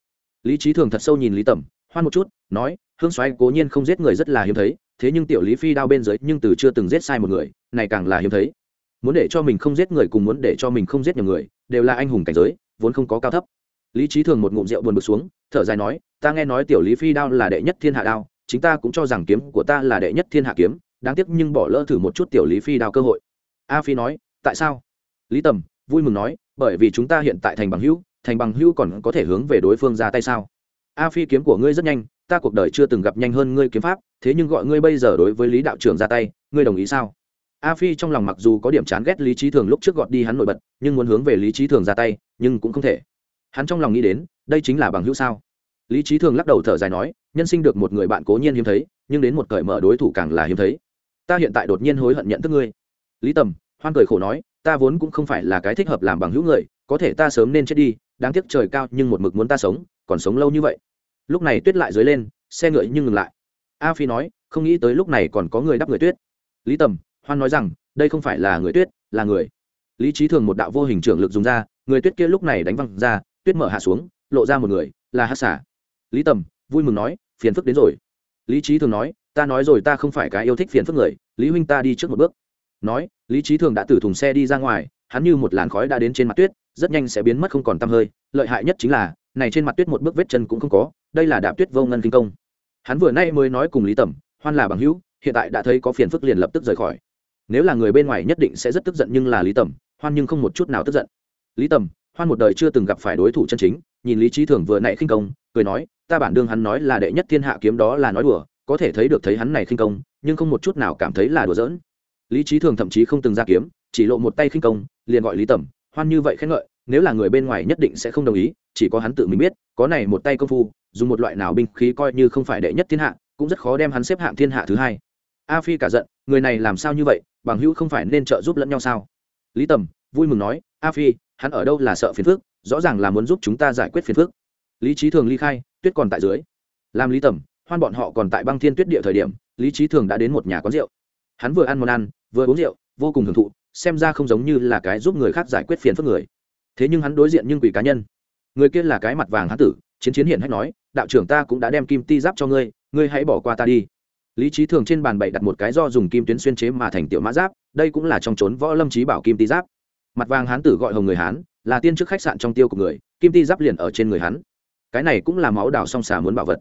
[SPEAKER 1] Lý trí thường thật sâu nhìn lý tẩm, hoan một chút, nói, hương xoáy cố nhiên không giết người rất là hiếm thấy, thế nhưng tiểu lý phi đao bên dưới nhưng từ chưa từng giết sai một người, này càng là hiếm thấy. Muốn để cho mình không giết người cùng muốn để cho mình không giết nhiều người, đều là anh hùng cảnh giới, vốn không có cao thấp. Lý trí thường một ngụm rượu buồn bực xuống, thở dài nói, ta nghe nói tiểu lý phi đao là đệ nhất thiên hạ đao, chính ta cũng cho rằng kiếm của ta là đệ nhất thiên hạ kiếm đáng tiếc nhưng bỏ lỡ thử một chút tiểu lý phi đao cơ hội. A phi nói, tại sao? Lý tầm, vui mừng nói, bởi vì chúng ta hiện tại thành bằng hữu, thành bằng hữu còn có thể hướng về đối phương ra tay sao? A phi kiếm của ngươi rất nhanh, ta cuộc đời chưa từng gặp nhanh hơn ngươi kiếm pháp, thế nhưng gọi ngươi bây giờ đối với lý đạo trưởng ra tay, ngươi đồng ý sao? A phi trong lòng mặc dù có điểm chán ghét lý trí thường lúc trước gọt đi hắn nổi bật, nhưng muốn hướng về lý trí thường ra tay, nhưng cũng không thể. Hắn trong lòng nghĩ đến, đây chính là bằng hữu sao? Lý trí thường lắc đầu thở dài nói, nhân sinh được một người bạn cố nhiên hiếm thấy, nhưng đến một cởi mở đối thủ càng là hiếm thấy ta hiện tại đột nhiên hối hận nhận thức ngươi. Lý tầm, hoan cười khổ nói, ta vốn cũng không phải là cái thích hợp làm bằng hữu người, có thể ta sớm nên chết đi, đáng tiếc trời cao nhưng một mực muốn ta sống, còn sống lâu như vậy. Lúc này tuyết lại dưới lên, xe ngựa nhưng ngừng lại. A phi nói, không nghĩ tới lúc này còn có người đắp người tuyết. Lý tầm, hoan nói rằng, đây không phải là người tuyết, là người. Lý trí thường một đạo vô hình trưởng lực dùng ra, người tuyết kia lúc này đánh văng ra, tuyết mở hạ xuống, lộ ra một người, là hát xả lý tầm, vui mừng nói, phiền phức đến rồi. Lý trí thường nói ta nói rồi ta không phải cái yêu thích phiền phức người, lý huynh ta đi trước một bước. Nói, lý trí thường đã từ thùng xe đi ra ngoài, hắn như một làn khói đã đến trên mặt tuyết, rất nhanh sẽ biến mất không còn t hơi, lợi hại nhất chính là, này trên mặt tuyết một bước vết chân cũng không có, đây là đạp tuyết vô ngân kinh công. Hắn vừa nay mới nói cùng lý tẩm, hoan là bằng hữu, hiện tại đã thấy có phiền phức liền lập tức rời khỏi. Nếu là người bên ngoài nhất định sẽ rất tức giận nhưng là lý tẩm, hoan nhưng không một chút nào tức giận. Lý tẩm, hoan một đời chưa từng gặp phải đối thủ chân chính, nhìn lý trí thường vừa nãy khinh công, cười nói, ta bản đương hắn nói là đệ nhất thiên hạ kiếm đó là nói đùa có thể thấy được thấy hắn này khinh công, nhưng không một chút nào cảm thấy là đùa giỡn. Lý trí thường thậm chí không từng ra kiếm, chỉ lộ một tay khinh công, liền gọi lý tẩm, hoan như vậy khen ngợi, nếu là người bên ngoài nhất định sẽ không đồng ý, chỉ có hắn tự mình biết, có này một tay công phu, dùng một loại nào binh khí coi như không phải đệ nhất thiên hạ, cũng rất khó đem hắn xếp hạng thiên hạ thứ hai. A phi cả giận, người này làm sao như vậy, bằng hữu không phải nên trợ giúp lẫn nhau sao? Lý tầm vui mừng nói, a phi, hắn ở đâu là sợ phiền phước rõ ràng là muốn giúp chúng ta giải quyết phiền phước lý trí thường ly khai, tuyết còn tại dưới. Làm lý tầm hoan bọn họ còn tại băng thiên tuyết địa thời điểm, lý trí thường đã đến một nhà quán rượu. Hắn vừa ăn món ăn, vừa uống rượu, vô cùng hưởng thụ, xem ra không giống như là cái giúp người khác giải quyết phiền phức người. Thế nhưng hắn đối diện nhưng quỷ cá nhân. Người kia là cái mặt vàng hán tử, chiến chiến hiển hách nói, đạo trưởng ta cũng đã đem kim ti giáp cho ngươi ngươi hãy bỏ qua ta đi. Lý trí thường trên bàn bậy đặt một cái do dùng kim tuyến xuyên chế mà thành tiểu mã giáp, đây cũng là trong trốn võ lâm trí bảo kim ti giáp. Mặt vàng hán tử gọi hồng người hán, là tiên chức khách sạn trong tiêu của người, kim ti giáp liền ở trên người hắn. Cái này cũng là máu đào song xà muốn bảo vật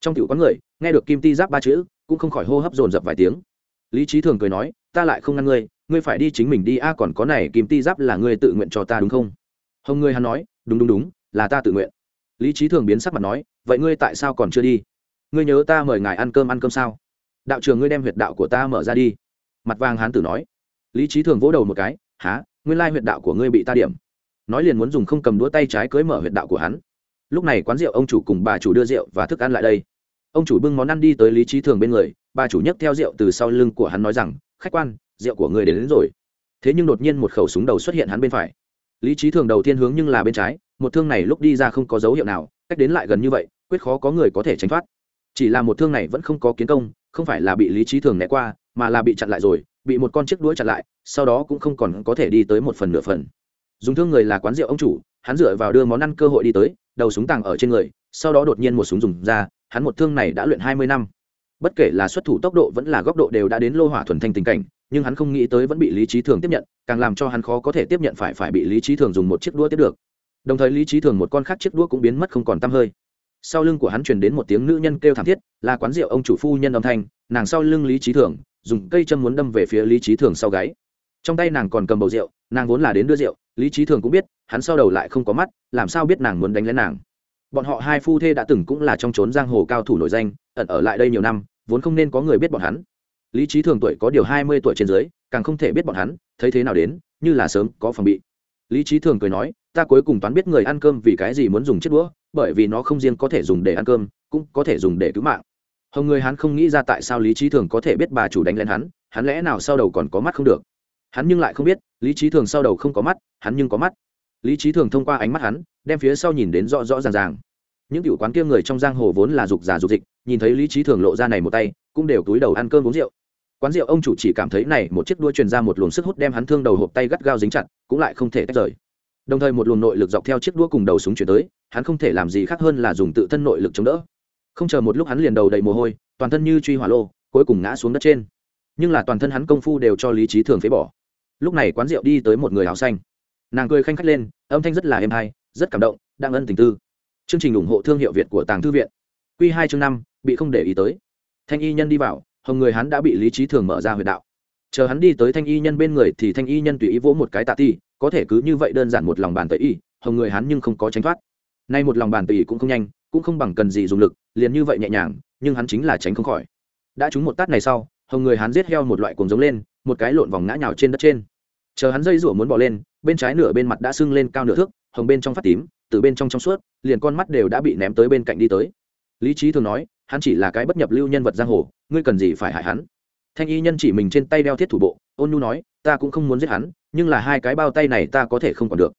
[SPEAKER 1] trong tiểu quán người, nghe được kim ti giáp ba chữ, cũng không khỏi hô hấp dồn dập vài tiếng. Lý trí thường cười nói, ta lại không ngăn ngươi ngươi phải đi chính mình đi. A, còn có này, kim ti giáp là ngươi tự nguyện cho ta đúng không? Hồng ngươi hắn nói, đúng đúng đúng, là ta tự nguyện. Lý trí thường biến sắc mặt nói, vậy ngươi tại sao còn chưa đi? Ngươi nhớ ta mời ngài ăn cơm ăn cơm sao? Đạo trường ngươi đem huyệt đạo của ta mở ra đi. Mặt vàng hán tử nói. Lý trí thường vỗ đầu một cái há nguyên lai huyệt đạo của ngươi bị ta điểm. Nói liền muốn dùng không cầm đũa tay trái cưới mở huyệt đạo của hắn. Lúc này quán rượu ông chủ cùng bà chủ đưa rượu và thức ăn lại đây ông chủ bưng món ăn đi tới lý trí thường bên người bà chủ nhấc theo rượu từ sau lưng của hắn nói rằng khách quan rượu của người đến, đến rồi. Thế nhưng đột nhiên một khẩu súng đầu xuất hiện hắn bên phải. Lý trí thường đầu tiên hướng nhưng là bên trái một thương này lúc đi ra không có dấu hiệu nào cách đến lại gần như vậy quyết khó có người có thể tránh thoát. Chỉ là một thương này vẫn không có kiến công không phải là bị lý trí thường né qua mà là bị chặn lại rồi bị một con chiếc đuôi chặn lại sau đó cũng không còn có thể đi tới một phần nửa phần. Dùng thương người là quán rượu ông chủ hắn dựa vào đưa món ăn cơ hội đi tới đầu súng tàng ở trên người sau đó đột nhiên một súng dùng ra hắn một thương này đã luyện hai mươi năm. Bất kể là xuất thủ tốc độ vẫn là góc độ đều đã đến lô hỏa thuần thanh tình cảnh, nhưng hắn không nghĩ tới vẫn bị lý trí thường tiếp nhận, càng làm cho hắn khó có thể tiếp nhận phải phải bị lý trí thường dùng một chiếc đũa tiếp được. Đồng thời lý trí thường một con khác chiếc đũa cũng biến mất không còn t hơi. Sau lưng của hắn truyền đến một tiếng nữ nhân kêu thảm thiết, là quán rượu ông chủ phu nhân âm thanh, nàng sau lưng lý trí thường, dùng cây châm muốn đâm về phía lý trí thường sau gáy. Trong tay nàng còn cầm bầu rượu, nàng vốn là đến đưa rượu, lý trí thường cũng biết, hắn sau đầu lại không có mắt, làm sao biết nàng muốn đánh lén nàng bọn họ hai phu thê đã từng cũng là trong trốn giang hồ cao thủ nổi danh, ẩn ở lại đây nhiều năm, vốn không nên có người biết bọn hắn. Lý trí thường tuổi có điều hai mươi tuổi trên dưới, càng không thể biết bọn hắn, thấy thế nào đến, như là sớm có phòng bị. Lý trí thường cười nói, ta cuối cùng toán biết người ăn cơm vì cái gì muốn dùng chiếc đũa, bởi vì nó không riêng có thể dùng để ăn cơm, cũng có thể dùng để cứu mạng. Hồng người hắn không nghĩ ra tại sao lý trí thường có thể biết bà chủ đánh lên hắn hắn lẽ nào sau đầu còn có mắt không được? Hắn nhưng lại không biết, lý trí thường sau đầu không có mắt, hắn nhưng có mắt lý trí thường thông qua ánh mắt hắn, đem phía sau nhìn đến rõ rõ ràng ràng. Những cựu quán kia người trong giang hồ vốn là dục giả dục dịch, nhìn thấy lý trí thường lộ ra này một tay, cũng đều túi đầu ăn cơm uống rượu. Quán rượu ông chủ chỉ cảm thấy này một chiếc đua truyền ra một luồng sức hút đem hắn thương đầu hộp tay gắt gao dính chặt, cũng lại không thể tách rời. Đồng thời một luồng nội lực dọc theo chiếc đua cùng đầu súng chuyển tới, hắn không thể làm gì khác hơn là dùng tự thân nội lực chống đỡ. Không chờ một lúc hắn liền đầu đầy mồ hôi, toàn thân như truy hỏa lô, cuối cùng ngã xuống đất trên. Nhưng là toàn thân hắn công phu đều cho lý trí thường phế bỏ. Lúc này quán rượu đi tới một người áo xanh nàng cười khanh khách lên, âm thanh rất là êm hay rất cảm động, đang ân tình tư. Chương trình ủng hộ thương hiệu việt của tàng thư viện. Q hai chương năm, bị không để ý tới. Thanh y nhân đi vào, hồng người hắn đã bị lý trí thường mở ra huyệt đạo. Chờ hắn đi tới thanh y nhân bên người thì thanh y nhân tùy ý vỗ một cái tạ ti, có thể cứ như vậy đơn giản một lòng bàn tẩy y, hồng người hắn nhưng không có tránh thoát. Nay một lòng bàn tẩy cũng không nhanh, cũng không bằng cần gì dùng lực, liền như vậy nhẹ nhàng, nhưng hắn chính là tránh không khỏi. Đã trúng một tát này sau, hồng người hắn giết heo một loại cuồng giống lên, một cái lộn vòng ngã nhào trên đất trên chờ hắn dây rủa muốn bỏ lên, bên trái nửa bên mặt đã sưng lên cao nửa thước, hồng bên trong phát tím, từ bên trong trong suốt, liền con mắt đều đã bị ném tới bên cạnh đi tới. Lý trí thường nói, hắn chỉ là cái bất nhập lưu nhân vật giang hồ, ngươi cần gì phải hại hắn? Thanh y nhân chỉ mình trên tay đeo thiết thủ bộ, ôn nhu nói, ta cũng không muốn giết hắn, nhưng là hai cái bao tay này ta có thể không còn được.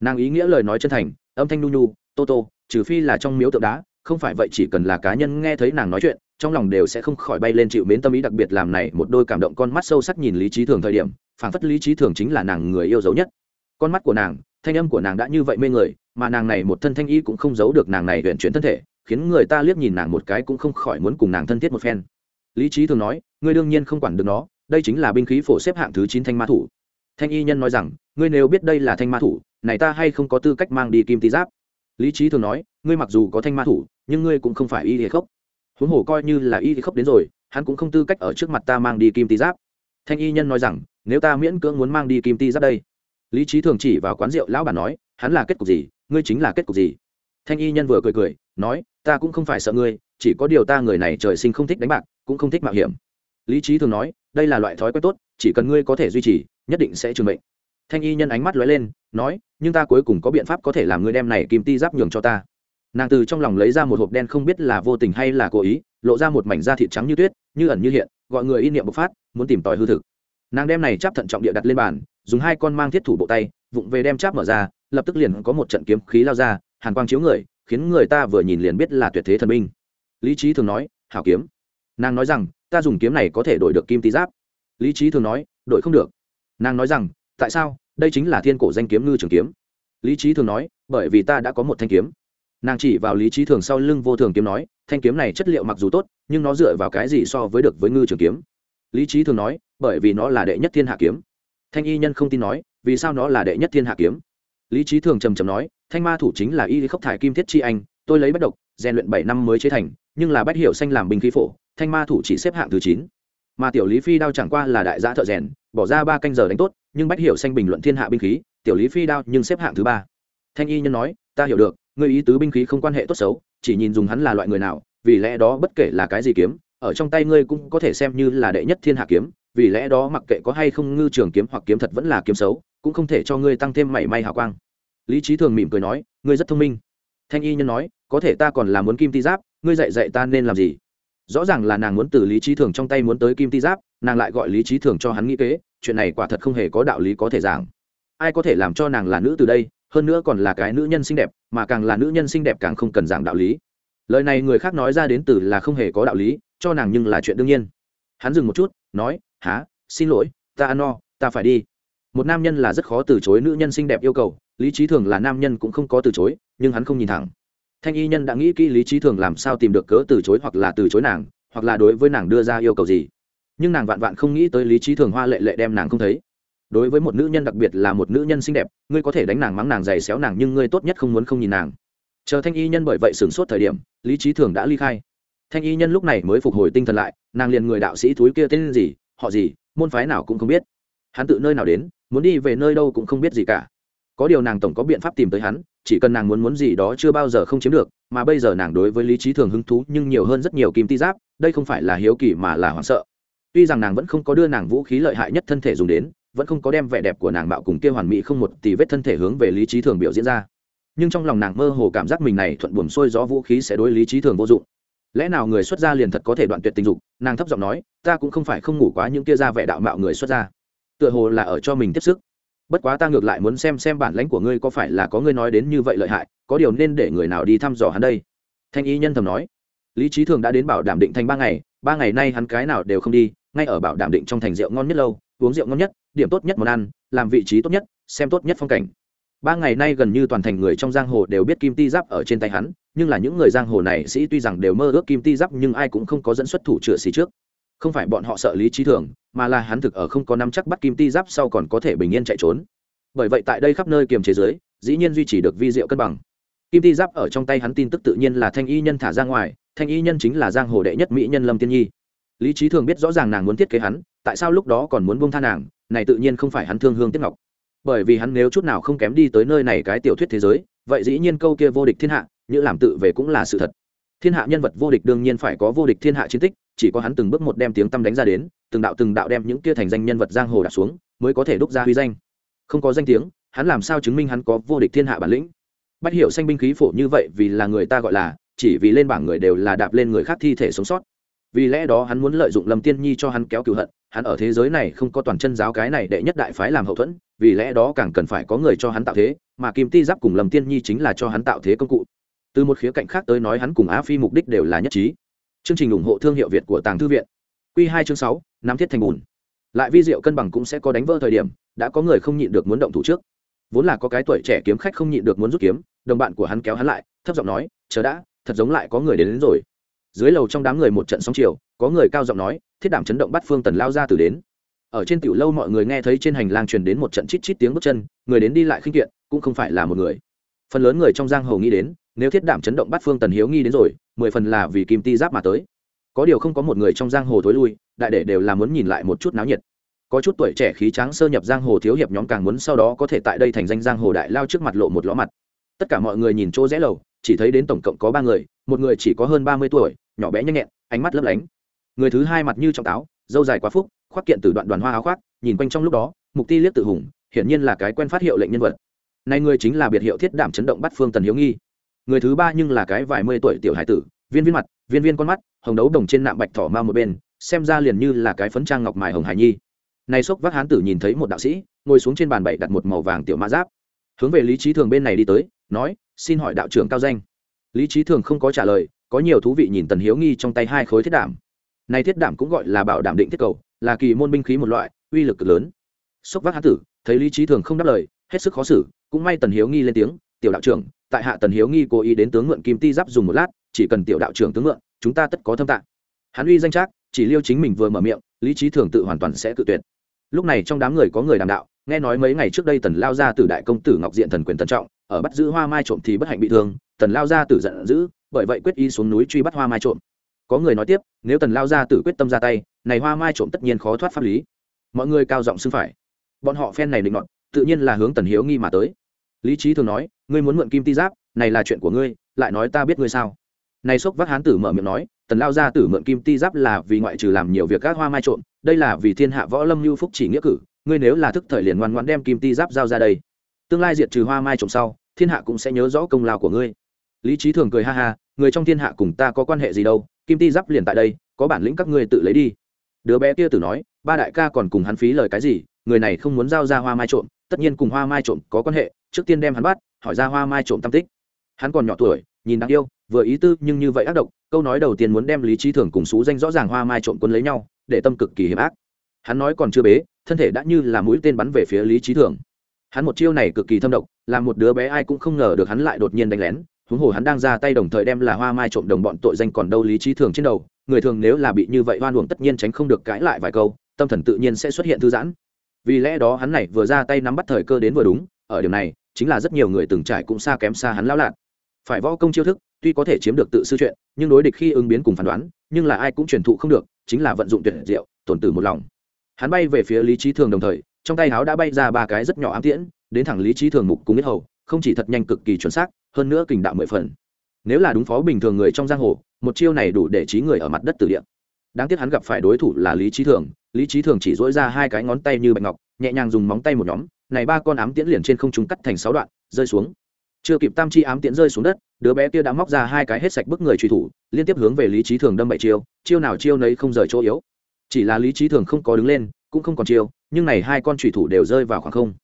[SPEAKER 1] Nàng ý nghĩa lời nói chân thành, âm thanh nu nhu, tô tô, trừ phi là trong miếu tượng đá, không phải vậy chỉ cần là cá nhân nghe thấy nàng nói chuyện, trong lòng đều sẽ không khỏi bay lên chịu mến tâm ý đặc biệt làm này một đôi cảm động con mắt sâu sắc nhìn lý trí thường thời điểm phản phất lý trí thường chính là nàng người yêu dấu nhất. Con mắt của nàng, thanh âm của nàng đã như vậy mê người, mà nàng này một thân thanh y cũng không giấu được nàng này huyện chuyển thân thể, khiến người ta liếc nhìn nàng một cái cũng không khỏi muốn cùng nàng thân thiết một phen. Lý trí thường nói, ngươi đương nhiên không quản được nó, đây chính là binh khí phổ xếp hạng thứ chín thanh ma thủ. Thanh y nhân nói rằng, ngươi nếu biết đây là thanh ma thủ, này ta hay không có tư cách mang đi kim tý giáp? Lý trí thường nói, ngươi mặc dù có thanh ma thủ, nhưng ngươi cũng không phải y thì khốc. Huống hồ coi như là y thì khốc đến rồi, hắn cũng không tư cách ở trước mặt ta mang đi kim tý giáp. Thanh y nhân nói rằng nếu ta miễn cưỡng muốn mang đi kim ti giáp đây. Lý trí thường chỉ vào quán rượu, lão bản nói, hắn là kết cục gì? Ngươi chính là kết cục gì? Thanh y nhân vừa cười cười, nói, ta cũng không phải sợ ngươi, chỉ có điều ta người này trời sinh không thích đánh bạc, cũng không thích mạo hiểm. Lý trí thường nói, đây là loại thói quen tốt, chỉ cần ngươi có thể duy trì, nhất định sẽ trường mệnh. Thanh y nhân ánh mắt lóe lên, nói, nhưng ta cuối cùng có biện pháp có thể làm ngươi đem này kim ti giáp nhường cho ta. Nàng từ trong lòng lấy ra một hộp đen không biết là vô tình hay là cố ý, lộ ra một mảnh da thịt trắng như tuyết, như ẩn như hiện, gọi người in niệm bộc phát, muốn tìm tòi hư thực nàng đem này chắp thận trọng địa đặt lên bàn, dùng hai con mang thiết thủ bộ tay, vụng về đem cháp mở ra, lập tức liền có một trận kiếm khí lao ra, hàn quang chiếu người, khiến người ta vừa nhìn liền biết là tuyệt thế thần binh. Lý trí thường nói, hảo kiếm. Nàng nói rằng, ta dùng kiếm này có thể đổi được kim tý giáp. Lý trí thường nói, đổi không được. Nàng nói rằng, tại sao? Đây chính là thiên cổ danh kiếm ngư trường kiếm. Lý trí thường nói, bởi vì ta đã có một thanh kiếm. Nàng chỉ vào lý trí thường sau lưng vô thường kiếm nói, thanh kiếm này chất liệu mặc dù tốt, nhưng nó dựa vào cái gì so với được với ngư trường kiếm? Lý trí thường nói, bởi vì nó là đệ nhất thiên hạ kiếm. Thanh y nhân không tin nói, vì sao nó là đệ nhất thiên hạ kiếm? Lý trí thường trầm trầm nói, thanh ma thủ chính là y khốc thải kim thiết chi anh, tôi lấy bất độc, rèn luyện bảy năm mới chế thành, nhưng là bách hiệu xanh làm binh khí phổ, thanh ma thủ chỉ xếp hạng thứ chín. Mà tiểu lý phi đao chẳng qua là đại gia thợ rèn, bỏ ra ba canh giờ đánh tốt, nhưng bách hiệu xanh bình luận thiên hạ binh khí, tiểu lý phi đao nhưng xếp hạng thứ ba. Thanh y nhân nói, ta hiểu được người ý tứ binh khí không quan hệ tốt xấu, chỉ nhìn dùng hắn là loại người nào, vì lẽ đó bất kể là cái gì kiếm ở trong tay ngươi cũng có thể xem như là đệ nhất thiên hạ kiếm, vì lẽ đó mặc kệ có hay không ngư trường kiếm hoặc kiếm thật vẫn là kiếm xấu, cũng không thể cho ngươi tăng thêm mảy may hào quang. Lý trí thường mỉm cười nói, ngươi rất thông minh. Thanh y nhân nói, có thể ta còn là muốn kim ti giáp, ngươi dạy dạy ta nên làm gì? Rõ ràng là nàng muốn từ lý trí thường trong tay muốn tới kim ti giáp, nàng lại gọi lý trí thường cho hắn nghĩ kế, chuyện này quả thật không hề có đạo lý có thể giảng. Ai có thể làm cho nàng là nữ từ đây, hơn nữa còn là cái nữ nhân xinh đẹp, mà càng là nữ nhân xinh đẹp càng không cần giảng đạo lý lời này người khác nói ra đến từ là không hề có đạo lý, cho nàng nhưng là chuyện đương nhiên. Hắn dừng một chút, nói há xin lỗi, ta ăn no, ta phải đi. Một nam nhân là rất khó từ chối nữ nhân xinh đẹp yêu cầu, lý trí thường là nam nhân cũng không có từ chối, nhưng hắn không nhìn thẳng. Thanh y nhân đã nghĩ kỹ lý trí thường làm sao tìm được cớ từ chối hoặc là từ chối nàng, hoặc là đối với nàng đưa ra yêu cầu gì. Nhưng nàng vạn vạn không nghĩ tới lý trí thường hoa lệ lệ đem nàng không thấy. Đối với một nữ nhân đặc biệt là một nữ nhân xinh đẹp, ngươi có thể đánh nàng mắng nàng giày xéo nàng nhưng ngươi tốt nhất không muốn không nhìn nàng chờ thanh y nhân bởi vậy sửng sốt thời điểm, lý trí thường đã ly khai. Thanh y nhân lúc này mới phục hồi tinh thần lại, nàng liền người đạo sĩ thúi kia tên gì, họ gì, môn phái nào cũng không biết. Hắn tự nơi nào đến, muốn đi về nơi đâu cũng không biết gì cả. Có điều nàng tổng có biện pháp tìm tới hắn, chỉ cần nàng muốn muốn gì đó chưa bao giờ không chiếm được, mà bây giờ nàng đối với lý trí thường hứng thú nhưng nhiều hơn rất nhiều kim ti giáp, đây không phải là hiếu kỳ mà là hoảng sợ. Tuy rằng nàng vẫn không có đưa nàng vũ khí lợi hại nhất thân thể dùng đến, vẫn không có đem vẻ đẹp của nàng bạo cùng kia hoàn mỹ không một tỷ vết thân thể hướng về lý trí thường biểu diễn ra nhưng trong lòng nàng mơ hồ cảm giác mình này thuận buồm xuôi gió vũ khí sẽ đối lý trí thường vô dụng. Lẽ nào người xuất gia liền thật có thể đoạn tuyệt tình dục? Nàng thấp giọng nói, ta cũng không phải không ngủ quá những kia ra vẻ đạo mạo người xuất gia. Tựa hồ là ở cho mình tiếp sức. Bất quá ta ngược lại muốn xem xem bản lãnh của ngươi có phải là có ngươi nói đến như vậy lợi hại, có điều nên để người nào đi thăm dò hắn đây? Thanh y nhân thầm nói. Lý trí thường đã đến bảo đảm định thành ba ngày ba ngày nay hắn cái nào đều không đi, ngay ở bảo đảm định trong thành rượu ngon nhất lâu, uống rượu ngon nhất, điểm tốt nhất món ăn, làm vị trí tốt nhất, xem tốt nhất phong cảnh ba ngày nay gần như toàn thành người trong giang hồ đều biết kim ti giáp ở trên tay hắn, nhưng là những người giang hồ này sĩ tuy rằng đều mơ ước kim ti giáp nhưng ai cũng không có dẫn xuất thủ chữa xì trước. Không phải bọn họ sợ lý trí thường, mà là hắn thực ở không có năm chắc bắt kim ti giáp sau còn có thể bình yên chạy trốn. Bởi vậy tại đây khắp nơi kiềm chế giới dĩ nhiên duy trì được vi diệu cân bằng. Kim ti giáp ở trong tay hắn tin tức tự nhiên là thanh y nhân thả ra ngoài, thanh y nhân chính là giang hồ đệ nhất mỹ nhân lâm tiên nhi. Lý trí thường biết rõ ràng nàng muốn thiết kế hắn, tại sao lúc đó còn muốn buông tha nàng, này tự nhiên không phải hắn thương hương tiếp ngọc bởi vì hắn nếu chút nào không kém đi tới nơi này cái tiểu thuyết thế giới, vậy dĩ nhiên câu kia vô địch thiên hạ, như làm tự về cũng là sự thật. Thiên hạ nhân vật vô địch đương nhiên phải có vô địch thiên hạ chiến tích, chỉ có hắn từng bước một đem tiếng tăm đánh ra đến, từng đạo từng đạo đem những kia thành danh nhân vật giang hồ đặt xuống, mới có thể đúc ra huy danh. Không có danh tiếng, hắn làm sao chứng minh hắn có vô địch thiên hạ bản lĩnh? Bắt hiểu xanh binh khí phổ như vậy vì là người ta gọi là, chỉ vì lên bảng người đều là đạp lên người khác thi thể sống sót. Vì lẽ đó hắn muốn lợi dụng lâm tiên nhi cho hắn kéo cựu hận hắn ở thế giới này không có toàn chân giáo cái này đệ nhất đại phái làm hậu thuẫn vì lẽ đó càng cần phải có người cho hắn tạo thế mà kim ti giáp cùng lâm tiên nhi chính là cho hắn tạo thế công cụ. Từ một khía cạnh khác tới nói hắn cùng á phi mục đích đều là nhất trí. Chương trình ủng hộ thương hiệu việt của tàng thư viện. Q hai chương sáu nắm thiết thành bùn. Lại vi diệu cân bằng cũng sẽ có đánh vỡ thời điểm đã có người không nhịn được muốn động thủ trước. Vốn là có cái tuổi trẻ kiếm khách không nhịn được muốn rút kiếm đồng bạn của hắn kéo hắn lại thấp giọng nói chờ đã thật giống lại có người đến, đến rồi. Dưới lầu trong đám người một trận sóng chiều có người cao giọng nói thiết đảm chấn động bắt phương tần lao ra từ đến. Ở trên tiểu lâu mọi người nghe thấy trên hành lang truyền đến một trận chít chít tiếng bước chân, người đến đi lại khinh kiện, cũng không phải là một người. Phần lớn người trong giang hồ nghĩ đến, nếu thiết đảm chấn động bắt phương tần hiếu nghi đến rồi, mười phần là vì kim ti giáp mà tới. Có điều không có một người trong giang hồ thối lui, đại để đều là muốn nhìn lại một chút náo nhiệt. Có chút tuổi trẻ khí tráng sơ nhập giang hồ thiếu hiệp nhóm càng muốn sau đó có thể tại đây thành danh giang hồ đại lao trước mặt lộ một ló mặt. Tất cả mọi người nhìn chỗ rẽ lầu, chỉ thấy đến tổng cộng có ba người, một người chỉ có hơn ba mươi tuổi, nhỏ bé nhanh nhẹn, ánh mắt lấp lánh người thứ hai mặt như trọng táo, dâu dài quá phúc, khoác kiện từ đoạn đoàn hoa áo khoác, nhìn quanh trong lúc đó, mục ti liếc tự hùng, hiển nhiên là cái quen phát hiệu lệnh nhân vật. Nay người chính là biệt hiệu thiết đảm chấn động bắt phương tần hiếu nghi. Người thứ ba nhưng là cái vài mươi tuổi tiểu hải tử, viên viên mặt, viên viên con mắt, hồng đấu đồng trên nạm bạch thỏ ma một bên, xem ra liền như là cái phấn trang ngọc mài hồng hải nhi. Này sốc vác hán tử nhìn thấy một đạo sĩ, ngồi xuống trên bàn bảy đặt một màu vàng tiểu mã giáp. Hướng về lý trí thường bên này đi tới, nói, xin hỏi đạo trưởng cao danh. Lý trí thường không có trả lời, có nhiều thú vị nhìn tần hiếu nghi trong tay hai khối thiết đảm này thiết đảm cũng gọi là bảo đảm định thiết cầu, là kỳ môn binh khí một loại, uy lực cực lớn. Sốc vác hán tử, thấy lý trí thường không đáp lời, hết sức khó xử, cũng may tần hiếu nghi lên tiếng, tiểu đạo trưởng, tại hạ tần hiếu nghi cố ý đến tướng mượn kim ti giáp dùng một lát, chỉ cần tiểu đạo trưởng tướng mượn, chúng ta tất có thâm tạng. Hắn uy danh trác, chỉ liêu chính mình vừa mở miệng, lý trí thường tự hoàn toàn sẽ tự tuyệt. Lúc này trong đám người có người đàm đạo, nghe nói mấy ngày trước đây tần lao ra từ đại công tử ngọc diện thần quyền tân trọng, ở bắt giữ hoa mai trộm thì bất hạnh bị thương, tần lao ra tử giận dữ, bởi vậy quyết ý xuống núi truy bắt hoa mai trộm có người nói tiếp, nếu tần lao ra tử quyết tâm ra tay, này hoa mai trộm tất nhiên khó thoát pháp lý. Mọi người cao giọng xưng phải. Bọn họ phen này định luận tự nhiên là hướng tần hiếu nghi mà tới. Lý trí thường nói, ngươi muốn mượn kim ti giáp, này là chuyện của ngươi, lại nói ta biết ngươi sao? Này sốc vác hán tử mở miệng nói, tần lao gia tử mượn kim ti giáp là vì ngoại trừ làm nhiều việc các hoa mai trộm, đây là vì thiên hạ võ lâm lưu phúc chỉ nghĩa cử, ngươi nếu là thức thời liền ngoan ngoãn đem kim ti giáp giao ra đây. Tương lai diệt trừ hoa mai trộm sau, thiên hạ cũng sẽ nhớ rõ công lao của ngươi. Lý trí thường cười ha ha, người trong thiên hạ cùng ta có quan hệ gì đâu kim ti giáp liền tại đây, có bản lĩnh các ngươi tự lấy đi. Đứa bé kia tử nói, ba đại ca còn cùng hắn phí lời cái gì, người này không muốn giao ra hoa mai trộm, tất nhiên cùng hoa mai trộm có quan hệ, trước tiên đem hắn bắt, hỏi ra hoa mai trộm tam tích. Hắn còn nhỏ tuổi, nhìn đáng yêu, vừa ý tư nhưng như vậy ác độc, câu nói đầu tiên muốn đem lý trí thường cùng xú danh rõ ràng hoa mai trộm quân lấy nhau, để tâm cực kỳ hiểm ác. Hắn nói còn chưa bế, thân thể đã như là mũi tên bắn về phía lý trí thường. Hắn một chiêu này cực kỳ thâm độc làm một đứa bé ai cũng không ngờ được hắn lại đột nhiên đánh lén huống hồ hắn đang ra tay đồng thời đem là hoa mai trộm đồng bọn tội danh còn đâu lý trí thường trên đầu, người thường nếu là bị như vậy hoan uổng tất nhiên tránh không được cãi lại vài câu, tâm thần tự nhiên sẽ xuất hiện thư giãn. Vì lẽ đó hắn này vừa ra tay nắm bắt thời cơ đến vừa đúng, ở điểm này, chính là rất nhiều người từng trải cũng xa kém xa hắn lão lạc phải võ công chiêu thức, tuy có thể chiếm được tự sư chuyện, nhưng đối địch khi ứng biến cùng phán đoán, nhưng là ai cũng truyền thụ không được, chính là vận dụng tuyệt diệu, tổn tử một lòng. Hắn bay về phía lý trí thường đồng thời, trong tay háo đã bay ra ba cái rất nhỏ ám tiễn, đến thẳng lý trí thường mục cùng biết hầu không chỉ thật nhanh cực kỳ chuẩn xác, hơn nữa kình đạo mười phần. Nếu là đúng phó bình thường người trong giang hồ, một chiêu này đủ để trí người ở mặt đất tử địa. Đáng tiếc hắn gặp phải đối thủ là lý trí thường, lý trí thường chỉ dỗi ra hai cái ngón tay như bạch ngọc, nhẹ nhàng dùng móng tay một nhóm, này ba con ám tiễn liền trên không trung cắt thành sáu đoạn, rơi xuống. Chưa kịp tam chi ám tiễn rơi xuống đất, đứa bé kia đã móc ra hai cái hết sạch bức người truy thủ, liên tiếp hướng về lý trí thường đâm bảy chiêu chiêu nào chiêu nấy không rời chỗ yếu. Chỉ là lý trí thường không có đứng lên, cũng không còn chiêu, nhưng này hai con truy thủ đều rơi vào khoảng không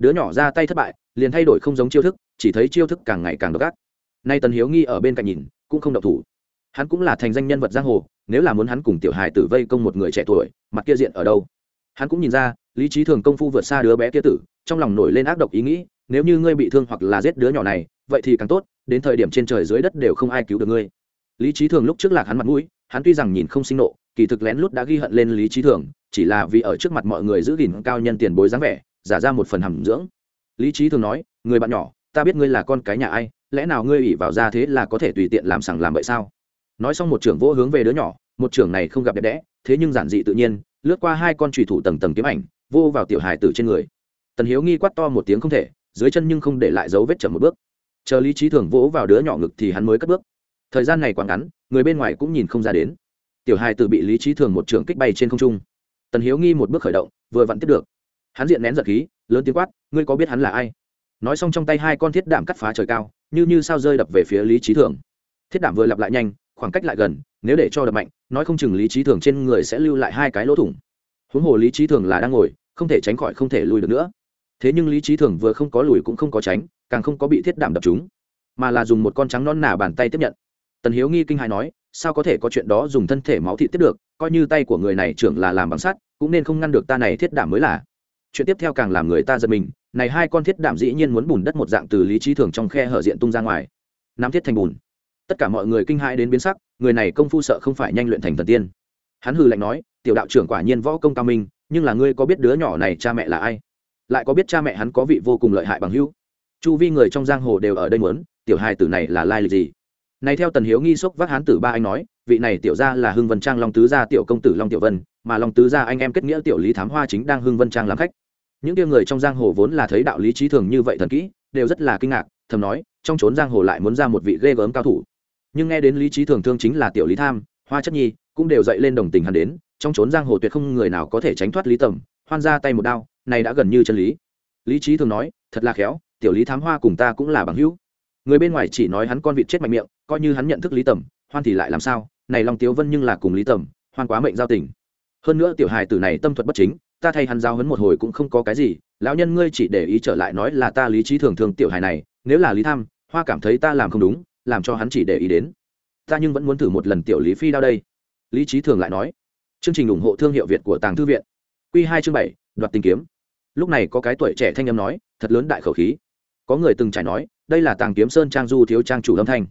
[SPEAKER 1] đứa nhỏ ra tay thất bại, liền thay đổi không giống chiêu thức, chỉ thấy chiêu thức càng ngày càng độc ác. Nay tần hiếu nghi ở bên cạnh nhìn, cũng không độc thủ. Hắn cũng là thành danh nhân vật giang hồ, nếu là muốn hắn cùng tiểu hài tử vây công một người trẻ tuổi, mặt kia diện ở đâu? Hắn cũng nhìn ra, lý trí thường công phu vượt xa đứa bé kia tử, trong lòng nổi lên ác độc ý nghĩ, nếu như ngươi bị thương hoặc là giết đứa nhỏ này, vậy thì càng tốt, đến thời điểm trên trời dưới đất đều không ai cứu được ngươi. Lý trí thường lúc trước lạc hắn mặt mũi, hắn tuy rằng nhìn không sinh nộ, kỳ thực lén lút đã ghi hận lên lý trí thường, chỉ là vì ở trước mặt mọi người giữ gìn cao nhân tiền bối dáng vẻ giả ra một phần hàm dưỡng. Lý trí thường nói, người bạn nhỏ, ta biết ngươi là con cái nhà ai, lẽ nào ngươi ủy vào ra thế là có thể tùy tiện làm sằng làm vậy sao? Nói xong một trưởng vỗ hướng về đứa nhỏ, một trưởng này không gặp đẹp đẽ, thế nhưng giản dị tự nhiên, lướt qua hai con trùy thủ tầng tầng kiếm ảnh, vô vào tiểu hài tử trên người. Tần hiếu nghi quát to một tiếng không thể, dưới chân nhưng không để lại dấu vết chậm một bước. Chờ lý trí thường vỗ vào đứa nhỏ ngực thì hắn mới cất bước. Thời gian này quá ngắn, người bên ngoài cũng nhìn không ra đến. Tiểu hài tử bị lý trí thường một trưởng kích bay trên không trung. Tần hiếu nghi một bước khởi động, vừa vặn tiếp được hắn diện nén giật khí, lớn tiếng quát, ngươi có biết hắn là ai? Nói xong trong tay hai con thiết đạm cắt phá trời cao, như như sao rơi đập về phía lý trí thường. Thiết đạm vừa lặp lại nhanh, khoảng cách lại gần, nếu để cho đập mạnh, nói không chừng lý trí thường trên người sẽ lưu lại hai cái lỗ thủng. Huống hồ lý trí thường là đang ngồi, không thể tránh khỏi không thể lùi được nữa. Thế nhưng lý trí thường vừa không có lùi cũng không có tránh, càng không có bị thiết đảm đập chúng mà là dùng một con trắng non nả bàn tay tiếp nhận. Tần hiếu nghi kinh hài nói, sao có thể có chuyện đó dùng thân thể máu thị tiếp được, coi như tay của người này trưởng là làm bằng sắt, cũng nên không ngăn được ta này thiết đảm mới là chuyện tiếp theo càng làm người ta giật mình, này hai con thiết đảm dĩ nhiên muốn bùn đất một dạng từ lý trí thường trong khe hở diện tung ra ngoài. Nắm thiết thành bùn. Tất cả mọi người kinh hãi đến biến sắc, người này công phu sợ không phải nhanh luyện thành thần tiên. Hắn hừ lạnh nói, tiểu đạo trưởng quả nhiên võ công cao minh, nhưng là ngươi có biết đứa nhỏ này cha mẹ là ai? Lại có biết cha mẹ hắn có vị vô cùng lợi hại bằng hữu? Chu vi người trong giang hồ đều ở đây muốn, tiểu hai tử này là lai lịch gì? Này theo tần hiếu nghi sốc vác hán tử ba anh nói, vị này tiểu gia là hưng vân trang long tứ gia tiểu công tử long tiểu vân, mà long tứ gia anh em kết nghĩa tiểu lý thám hoa chính đang hưng vân trang làm khách những kia người trong giang hồ vốn là thấy đạo lý trí thường như vậy thần kỹ, đều rất là kinh ngạc, thầm nói, trong trốn giang hồ lại muốn ra một vị ghê gớm cao thủ. Nhưng nghe đến lý trí thường thương chính là tiểu lý tham, hoa chất nhi, cũng đều dậy lên đồng tình hắn đến, trong trốn giang hồ tuyệt không người nào có thể tránh thoát lý tầm, hoan ra tay một đao, này đã gần như chân lý. Lý trí thường nói, thật là khéo, tiểu lý thám hoa cùng ta cũng là bằng hữu. Người bên ngoài chỉ nói hắn con vịt chết mạnh miệng, coi như hắn nhận thức lý tầm, hoan thì lại làm sao? Này long tiếu vân nhưng là cùng lý tầm, hoan quá mệnh giao tình. Hơn nữa tiểu hài tử này tâm thuật bất chính ta thay hắn giao hấn một hồi cũng không có cái gì, lão nhân ngươi chỉ để ý trở lại nói là ta lý trí thường thường tiểu hài này, nếu là lý tham, hoa cảm thấy ta làm không đúng, làm cho hắn chỉ để ý đến. Ta nhưng vẫn muốn thử một lần tiểu lý phi đao đây. Lý trí thường lại nói. Chương trình ủng hộ thương hiệu việt của tàng thư viện. Q hai chương bảy, đoạt tìm kiếm. Lúc này có cái tuổi trẻ thanh âm nói, thật lớn đại khẩu khí. Có người từng trải nói, đây là tàng kiếm sơn trang du thiếu trang chủ âm thanh.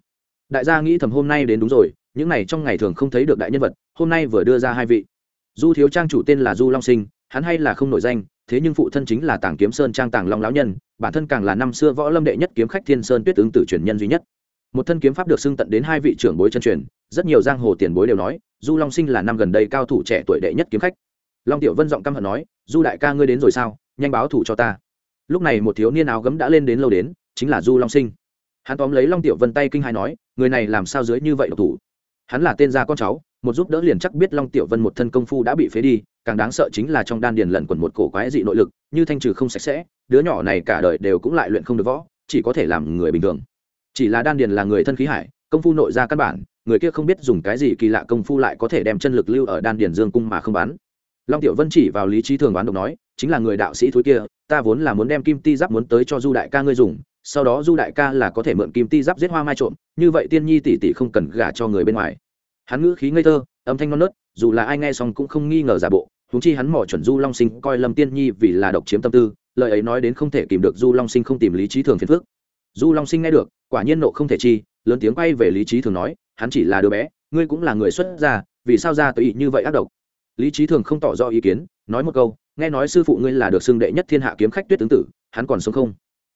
[SPEAKER 1] Đại gia nghĩ thầm hôm nay đến đúng rồi, những này trong ngày thường không thấy được đại nhân vật, hôm nay vừa đưa ra hai vị. Du thiếu trang chủ tên là du long sinh hắn hay là không nổi danh, thế nhưng phụ thân chính là tàng kiếm sơn trang tàng long lão nhân, bản thân càng là năm xưa võ lâm đệ nhất kiếm khách thiên sơn tuyết ứng tử truyền nhân duy nhất. Một thân kiếm pháp được xưng tận đến hai vị trưởng bối chân truyền, rất nhiều giang hồ tiền bối đều nói, du long sinh là năm gần đây cao thủ trẻ tuổi đệ nhất kiếm khách. Long tiểu vân giọng căm hận nói, du đại ca ngươi đến rồi sao? Nhanh báo thủ cho ta. Lúc này một thiếu niên áo gấm đã lên đến lâu đến, chính là du long sinh. Hắn tóm lấy long tiểu vân tay kinh hai nói, người này làm sao dưới như vậy độc thủ? Hắn là tên gia con cháu, một giúp đỡ liền chắc biết long tiểu vân một thân công phu đã bị phế đi càng đáng sợ chính là trong đan điền lẩn quẩn một cổ quái dị nội lực, như thanh trừ không sạch sẽ, đứa nhỏ này cả đời đều cũng lại luyện không được võ, chỉ có thể làm người bình thường. Chỉ là đan điền là người thân khí hải, công phu nội ra căn bản, người kia không biết dùng cái gì kỳ lạ công phu lại có thể đem chân lực lưu ở đan điền dương cung mà không bán. Long tiểu vân chỉ vào lý trí thường đoán độc nói, chính là người đạo sĩ thúi kia, ta vốn là muốn đem kim ti giáp muốn tới cho du đại ca ngươi dùng, sau đó du đại ca là có thể mượn kim ti giáp giết hoa mai trộm, như vậy tiên nhi tỷ tỷ không cần gả cho người bên ngoài. Hắn ngữ khí ngây thơ âm thanh non nớt, dù là ai nghe xong cũng không nghi ngờ giả bộ húng chi hắn mỏ chuẩn du long sinh coi lâm tiên nhi vì là độc chiếm tâm tư, lời ấy nói đến không thể kìm được du long sinh không tìm lý trí thường phiền phước du long sinh nghe được, quả nhiên nộ không thể chi, lớn tiếng quay về lý trí thường nói, hắn chỉ là đứa bé, ngươi cũng là người xuất gia, vì sao ra tùy ý như vậy ác độc? Lý trí thường không tỏ rõ ý kiến, nói một câu, nghe nói sư phụ ngươi là được xưng đệ nhất thiên hạ kiếm khách tuyết tướng tử, hắn còn sống không?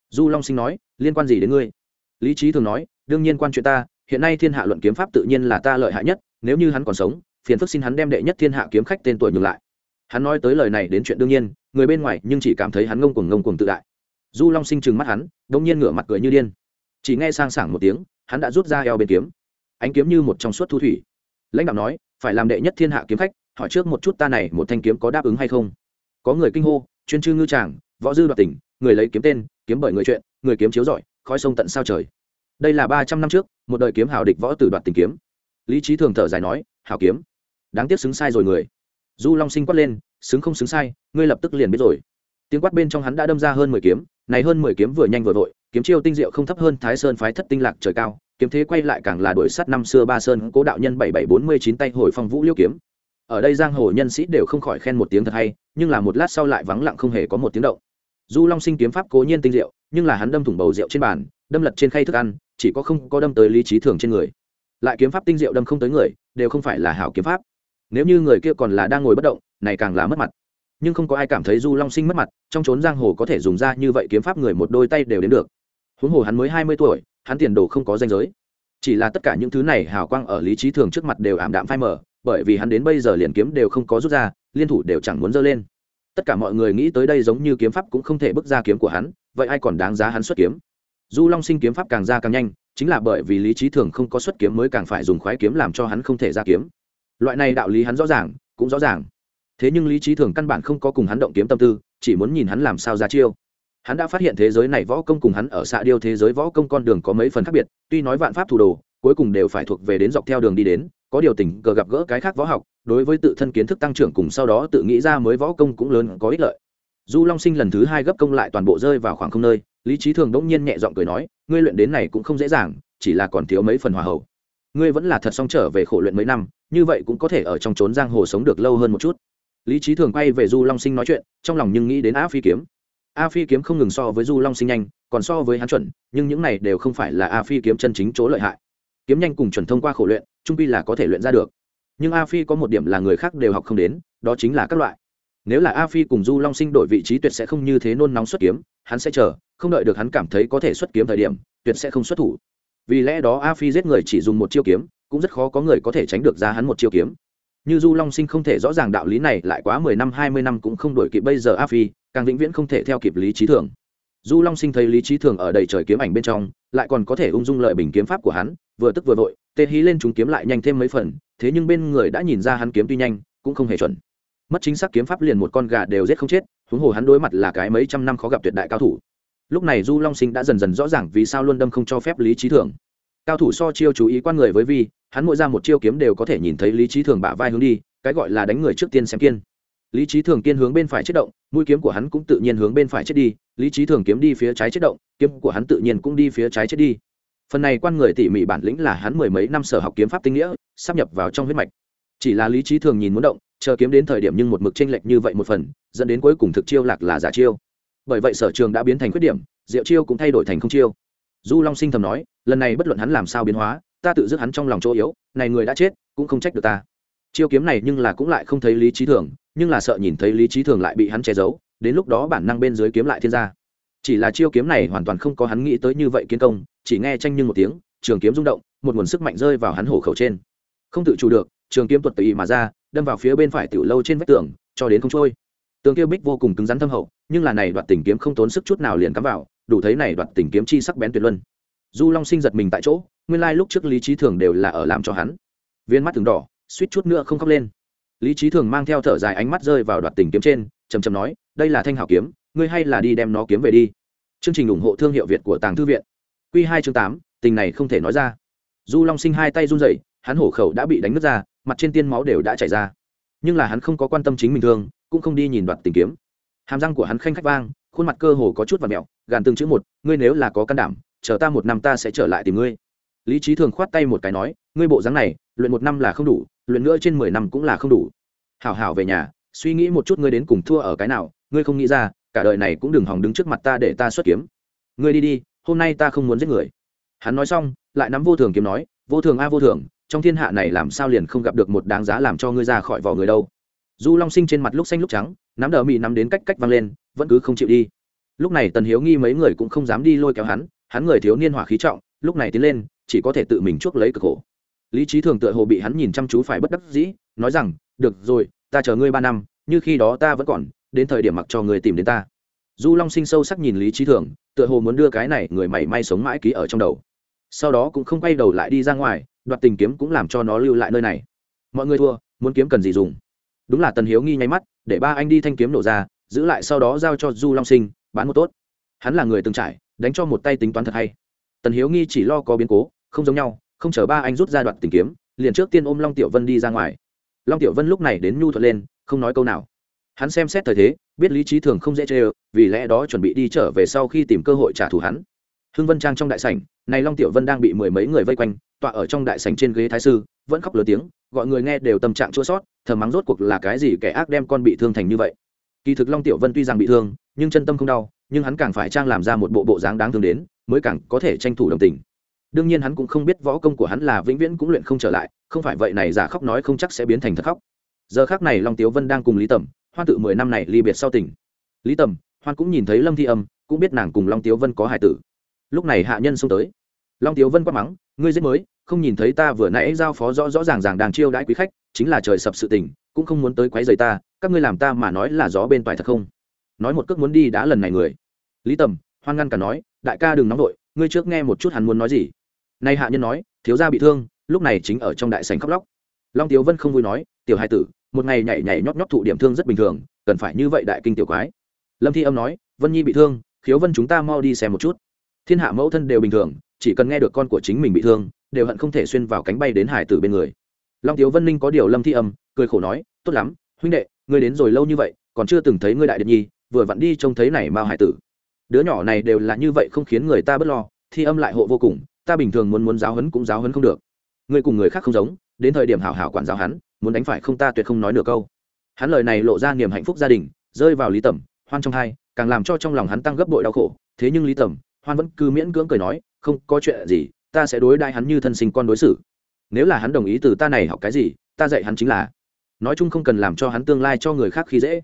[SPEAKER 1] Du long sinh nói, liên quan gì đến ngươi? Lý trí thường nói, đương nhiên quan chuyện ta, hiện nay thiên hạ luận kiếm pháp tự nhiên là ta lợi hại nhất nếu như hắn còn sống, phiền phức xin hắn đem đệ nhất thiên hạ kiếm khách tên tuổi nhường lại. Hắn nói tới lời này đến chuyện đương nhiên, người bên ngoài nhưng chỉ cảm thấy hắn ngông cuồng ngông cuồng tự đại. Du long sinh trừng mắt hắn đ ỗ n g nhiên ngửa mặt cười như điên. Chỉ nghe sang sảng một tiếng, hắn đã rút ra eo bên kiếm. Ánh kiếm như một trong suốt thu thủy. Lãnh đạo nói, phải làm đệ nhất thiên hạ kiếm khách, hỏi trước một chút ta này một thanh kiếm có đáp ứng hay không? Có người kinh hô, chuyên chư ngư tràng võ dư đoạt tỉnh, người lấy kiếm tên, kiếm bởi người chuyện, người kiếm chiếu giỏi khói sông tận sao trời. Đây là ba trăm năm trước, một đời kiếm hào địch võ tử đoạt tình kiếm lý trí thường thở dài nói hào kiếm, đáng tiếc xứng sai rồi người. Du long sinh quát lên, xứng không xứng sai, ngươi lập tức liền biết rồi. Tiếng quát bên trong hắn đã đâm ra hơn mười kiếm, này hơn mười kiếm vừa nhanh vừa vội, kiếm chiêu tinh diệu không thấp hơn thái sơn phái thất tinh lạc trời cao, kiếm thế quay lại càng là đuổi sắt năm xưa ba sơn cố đạo nhân bảy bảy bốn mươi chín tay hồi phong vũ liêu kiếm. Ở đây giang hồ nhân sĩ đều không khỏi khen một tiếng thật hay, nhưng là một lát sau lại vắng lặng không hề có một tiếng động. Du long sinh kiếm pháp cố nhiên tinh diệu, nhưng là hắn đâm thủng bầu rượu trên bàn, đâm lật trên khay thức ăn, chỉ có không có đâm tới lý trí thường trên người lại kiếm pháp tinh diệu đâm không tới người, đều không phải là hảo kiếm pháp. Nếu như người kia còn là đang ngồi bất động, này càng là mất mặt. Nhưng không có ai cảm thấy du long sinh mất mặt, trong trốn giang hồ có thể dùng ra như vậy kiếm pháp người một đôi tay đều đến được. Huống hồ hắn mới hai mươi tuổi, hắn tiền đồ không có danh giới. Chỉ là tất cả những thứ này hào quang ở lý trí thường trước mặt đều ảm đạm phai mờ, bởi vì hắn đến bây giờ liền kiếm đều không có rút ra, liên thủ đều chẳng muốn dơ lên. Tất cả mọi người nghĩ tới đây giống như kiếm pháp cũng không thể bước ra kiếm của hắn, vậy ai còn đáng giá hắn xuất kiếm? Du long sinh kiếm pháp càng ra càng nhanh chính là bởi vì lý trí thường không có xuất kiếm mới càng phải dùng khoái kiếm làm cho hắn không thể ra kiếm. Loại này đạo lý hắn rõ ràng, cũng rõ ràng. Thế nhưng lý trí thường căn bản không có cùng hắn động kiếm tâm tư, chỉ muốn nhìn hắn làm sao ra chiêu. Hắn đã phát hiện thế giới này võ công cùng hắn ở xạ điêu thế giới võ công con đường có mấy phần khác biệt, tuy nói vạn pháp thủ đồ, cuối cùng đều phải thuộc về đến dọc theo đường đi đến, có điều tình cờ gặp gỡ cái khác võ học, đối với tự thân kiến thức tăng trưởng cùng sau đó tự nghĩ ra mới võ công cũng lớn có ích lợi. Du long sinh lần thứ hai gấp công lại toàn bộ rơi vào khoảng không nơi lý trí thường đỗng nhiên nhẹ giọng cười nói, ngươi luyện đến này cũng không dễ dàng, chỉ là còn thiếu mấy phần hòa hậu. Ngươi vẫn là thật song trở về khổ luyện mấy năm, như vậy cũng có thể ở trong trốn giang hồ sống được lâu hơn một chút. Lý trí thường quay về du long sinh nói chuyện, trong lòng nhưng nghĩ đến a phi kiếm. A phi kiếm không ngừng so với du long sinh nhanh, còn so với hắn chuẩn, nhưng những này đều không phải là a phi kiếm chân chính chỗ lợi hại. Kiếm nhanh cùng chuẩn thông qua khổ luyện, trung pi là có thể luyện ra được. Nhưng a phi có một điểm là người khác đều học không đến, đó chính là các loại nếu là a phi cùng du long sinh đổi vị trí tuyệt sẽ không như thế nôn nóng xuất kiếm, hắn sẽ chờ, không đợi được hắn cảm thấy có thể xuất kiếm thời điểm, tuyệt sẽ không xuất thủ. Vì lẽ đó a phi giết người chỉ dùng một chiêu kiếm, cũng rất khó có người có thể tránh được ra hắn một chiêu kiếm. Như du long sinh không thể rõ ràng đạo lý này lại quá mười năm, hai mươi năm cũng không đổi kịp bây giờ a phi, càng vĩnh viễn không thể theo kịp lý trí thường. Du long sinh thấy lý trí thường ở đầy trời kiếm ảnh bên trong, lại còn có thể ung dung lợi bình kiếm pháp của hắn, vừa tức vừa vội, tê hí lên chúng kiếm lại nhanh thêm mấy phần, thế nhưng bên người đã nhìn ra hắn kiếm tuy nhanh, cũng không hề chuẩn mất chính xác kiếm pháp liền một con gà đều giết không chết, huống hồ hắn đối mặt là cái mấy trăm năm khó gặp tuyệt đại cao thủ. Lúc này du long sinh đã dần dần rõ ràng vì sao luân đâm không cho phép lý trí thường cao thủ so chiêu chú ý quan người với vi, hắn mỗi ra một chiêu kiếm đều có thể nhìn thấy lý trí thường bả vai hướng đi, cái gọi là đánh người trước tiên xem kiên. Lý trí thường kiên hướng bên phải chết động, mũi kiếm của hắn cũng tự nhiên hướng bên phải chết đi, lý trí thường kiếm đi phía trái chết động, kiếm của hắn tự nhiên cũng đi phía trái chết đi. Phần này quan người tỉ mỉ bản lĩnh là hắn mười mấy năm sở học kiếm pháp tinh nghĩa, sắp nhập vào trong huyết mạch. Chỉ là lý trí thường nhìn muốn động chờ kiếm đến thời điểm nhưng một mực tranh lệch như vậy một phần, dẫn đến cuối cùng thực chiêu lạc là giả chiêu. Bởi vậy sở trường đã biến thành khuyết điểm, diệu chiêu cũng thay đổi thành không chiêu. Du long sinh thầm nói, lần này bất luận hắn làm sao biến hóa, ta tự dứt hắn trong lòng chỗ yếu, này người đã chết, cũng không trách được ta. Chiêu kiếm này nhưng là cũng lại không thấy lý trí thường, nhưng là sợ nhìn thấy lý trí thường lại bị hắn che giấu, đến lúc đó bản năng bên dưới kiếm lại thiên gia. Chỉ là chiêu kiếm này hoàn toàn không có hắn nghĩ tới như vậy kiến công, chỉ nghe tranh nhưng một tiếng, trường kiếm rung động, một nguồn sức mạnh rơi vào hắn hổ khẩu trên. Không tự chủ được, trường kiếm tuột tùy mà ra đâm vào phía bên phải tiểu lâu trên vách tường, cho đến không trôi. Tường kia bích vô cùng cứng rắn thâm hậu, nhưng là này đoạt tình kiếm không tốn sức chút nào liền cắm vào, đủ thấy này đoạt tình kiếm chi sắc bén tuyệt luân. Du long sinh giật mình tại chỗ, nguyên lai lúc trước lý trí thường đều là ở làm cho hắn. Viên mắt từng đỏ, suýt chút nữa không khóc lên. Lý trí thường mang theo thở dài ánh mắt rơi vào đoạt tình kiếm trên trầm trầm nói, đây là thanh hảo kiếm, ngươi hay là đi đem nó kiếm về đi. Chương trình ủng hộ thương hiệu việt của tàng thư viện. Q hai chương tám, tình này không thể nói ra. Du long sinh hai tay run rẩy, hắn hổ khẩu đã bị đánh nứt ra mặt trên tiên máu đều đã chảy ra. Nhưng là hắn không có quan tâm chính mình thương, cũng không đi nhìn đoạt tìm kiếm. Hàm răng của hắn khanh khách vang, khuôn mặt cơ hồ có chút và mẹo, gàn từng chữ một, ngươi nếu là có can đảm, chờ ta một năm ta sẽ trở lại tìm ngươi. Lý trí thường khoát tay một cái nói, ngươi bộ dáng này, luyện một năm là không đủ, luyện nữa trên mười năm cũng là không đủ. Hảo hảo về nhà, suy nghĩ một chút ngươi đến cùng thua ở cái nào, ngươi không nghĩ ra, cả đời này cũng đừng hòng đứng trước mặt ta để ta xuất kiếm. Ngươi đi đi, hôm nay ta không muốn giết người. Hắn nói xong, lại nắm vô thường kiếm nói, vô thường a vô thường trong thiên hạ này làm sao liền không gặp được một đáng giá làm cho ngươi ra khỏi vỏ người đâu. Du long sinh trên mặt lúc xanh lúc trắng, nắm đờ mị nắm đến cách cách văng lên, vẫn cứ không chịu đi. Lúc này tần hiếu nghi mấy người cũng không dám đi lôi kéo hắn hắn người thiếu niên hỏa khí trọng, lúc này tiến lên, chỉ có thể tự mình chuốc lấy cực khổ. Lý trí thường tựa hồ bị hắn nhìn chăm chú phải bất đắc dĩ, nói rằng, được rồi, ta chờ ngươi ba năm, như khi đó ta vẫn còn, đến thời điểm mặc cho người tìm đến ta. Du long sinh sâu sắc nhìn lý trí thường, tựa hồ muốn đưa cái này người mảy may sống mãi ký ở trong đầu. Sau đó cũng không quay đầu lại đi ra ngoài đoạt tình kiếm cũng làm cho nó lưu lại nơi này. Mọi người thua, muốn kiếm cần gì dùng? Đúng là tần hiếu nghi nháy mắt, để ba anh đi thanh kiếm nổ ra, giữ lại sau đó giao cho du long sinh, bán một tốt. Hắn là người từng trải, đánh cho một tay tính toán thật hay. Tần hiếu nghi chỉ lo có biến cố, không giống nhau, không chờ ba anh rút ra đoạt tình kiếm, liền trước tiên ôm long tiểu vân đi ra ngoài. Long tiểu vân lúc này đến nhu thuật lên, không nói câu nào. Hắn xem xét thời thế, biết lý trí thường không dễ chê ơ, vì lẽ đó chuẩn bị đi trở về sau khi tìm cơ hội trả thù hắn. Hưng vân trang trong đại sảnh này long tiểu vân đang bị mười mấy người vây quanh, tọa ở trong đại sảnh trên ghế thái sư, vẫn khóc lớn tiếng, gọi người nghe đều tâm trạng chua sót thờ mắng rốt cuộc là cái gì kẻ ác đem con bị thương thành như vậy. Kỳ thực long tiểu vân tuy rằng bị thương, nhưng chân tâm không đau, nhưng hắn càng phải trang làm ra một bộ bộ dáng đáng thương đến, mới càng có thể tranh thủ đồng tình. Đương nhiên hắn cũng không biết võ công của hắn là vĩnh viễn cũng luyện không trở lại, không phải vậy này giả khóc nói không chắc sẽ biến thành thật khóc. Giờ khác này long Tiểu vân đang cùng lý tầm, hoan tự mười năm này ly biệt sau tỉnh. Lý tầm, hoan cũng nhìn thấy lâm thi âm, cũng biết nàng cùng long Tiểu vân có hải tử lúc này hạ nhân xông tới. Long tiếu vân quát mắng, ngươi giết mới, không nhìn thấy ta vừa nãy giao phó rõ rõ ràng ràng đang chiêu đãi quý khách, chính là trời sập sự tình, cũng không muốn tới quấy rầy ta, các ngươi làm ta mà nói là gió bên phải thật không? Nói một cước muốn đi đã lần này người. Lý tầm, hoan ngăn cả nói, đại ca đừng nóng vội, ngươi trước nghe một chút hắn muốn nói gì. Nay hạ nhân nói, thiếu gia bị thương, lúc này chính ở trong đại sảnh khóc lóc. Long tiếu vân không vui nói, tiểu hai tử, một ngày nhảy nhảy nhót nhót thụ điểm thương rất bình thường, cần phải như vậy đại kinh tiểu quái. Lâm thi âm nói, vân nhi bị thương, khiếu vân chúng ta mau đi xem một chút thiên hạ mẫu thân đều bình thường, chỉ cần nghe được con của chính mình bị thương, đều hận không thể xuyên vào cánh bay đến hải tử bên người. Long tiếu vân ninh có điều lâm thi âm, cười khổ nói, tốt lắm, huynh đệ, ngươi đến rồi lâu như vậy, còn chưa từng thấy ngươi đại điện nhi, vừa vặn đi trông thấy này mao hải tử. Đứa nhỏ này đều là như vậy không khiến người ta bớt lo, thi âm lại hộ vô cùng, ta bình thường muốn muốn giáo hấn cũng giáo hấn không được. Ngươi cùng người khác không giống, đến thời điểm hảo hảo quản giáo hắn, muốn đánh phải không ta tuyệt không nói nửa câu. Hắn lời này lộ ra niềm hạnh phúc gia đình, rơi vào lý tẩm hoan trong hai, càng làm cho trong lòng hắn tăng gấp bội đau khổ, thế nhưng lý tẩm hoan vẫn cứ miễn cưỡng cười nói, không có chuyện gì, ta sẽ đối đãi hắn như thân sinh con đối xử. Nếu là hắn đồng ý từ ta này học cái gì, ta dạy hắn chính là. Nói chung không cần làm cho hắn tương lai cho người khác khi dễ.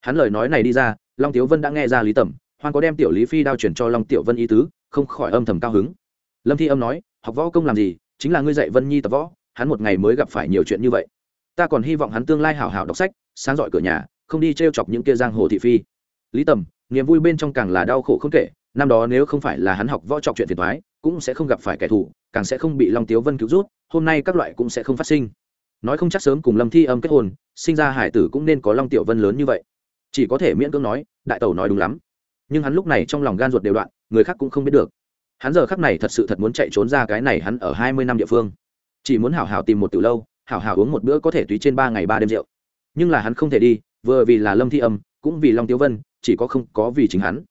[SPEAKER 1] Hắn lời nói này đi ra, long tiếu vân đã nghe ra lý tẩm hoan có đem tiểu lý phi đao chuyển cho long tiểu vân ý tứ, không khỏi âm thầm cao hứng. Lâm thi âm nói, học võ công làm gì, chính là ngươi dạy vân nhi tập võ, hắn một ngày mới gặp phải nhiều chuyện như vậy. Ta còn hy vọng hắn tương lai hảo hảo đọc sách, sáng dọi cửa nhà, không đi t r e o chọc những kia giang hồ thị phi. Lý tầm, niềm vui bên trong càng là đau khổ không kể năm đó nếu không phải là hắn học võ trọc chuyện phiền thoái cũng sẽ không gặp phải kẻ thù, càng sẽ không bị long tiếu vân cứu rút, hôm nay các loại cũng sẽ không phát sinh. Nói không chắc sớm cùng lâm thi âm kết hôn, sinh ra hải tử cũng nên có long tiểu vân lớn như vậy. Chỉ có thể miễn cưỡng nói, đại tẩu nói đúng lắm. Nhưng hắn lúc này trong lòng gan ruột đều đoạn, người khác cũng không biết được. Hắn giờ khắc này thật sự thật muốn chạy trốn ra cái này hắn ở hai mươi năm địa phương. Chỉ muốn hảo hảo tìm một từ lâu, hảo hảo uống một bữa có thể tùy trên ba ngày ba đêm rượu. Nhưng là hắn không thể đi, vừa vì là lâm thi âm, cũng vì long tiêu vân, chỉ có không có vì chính hắn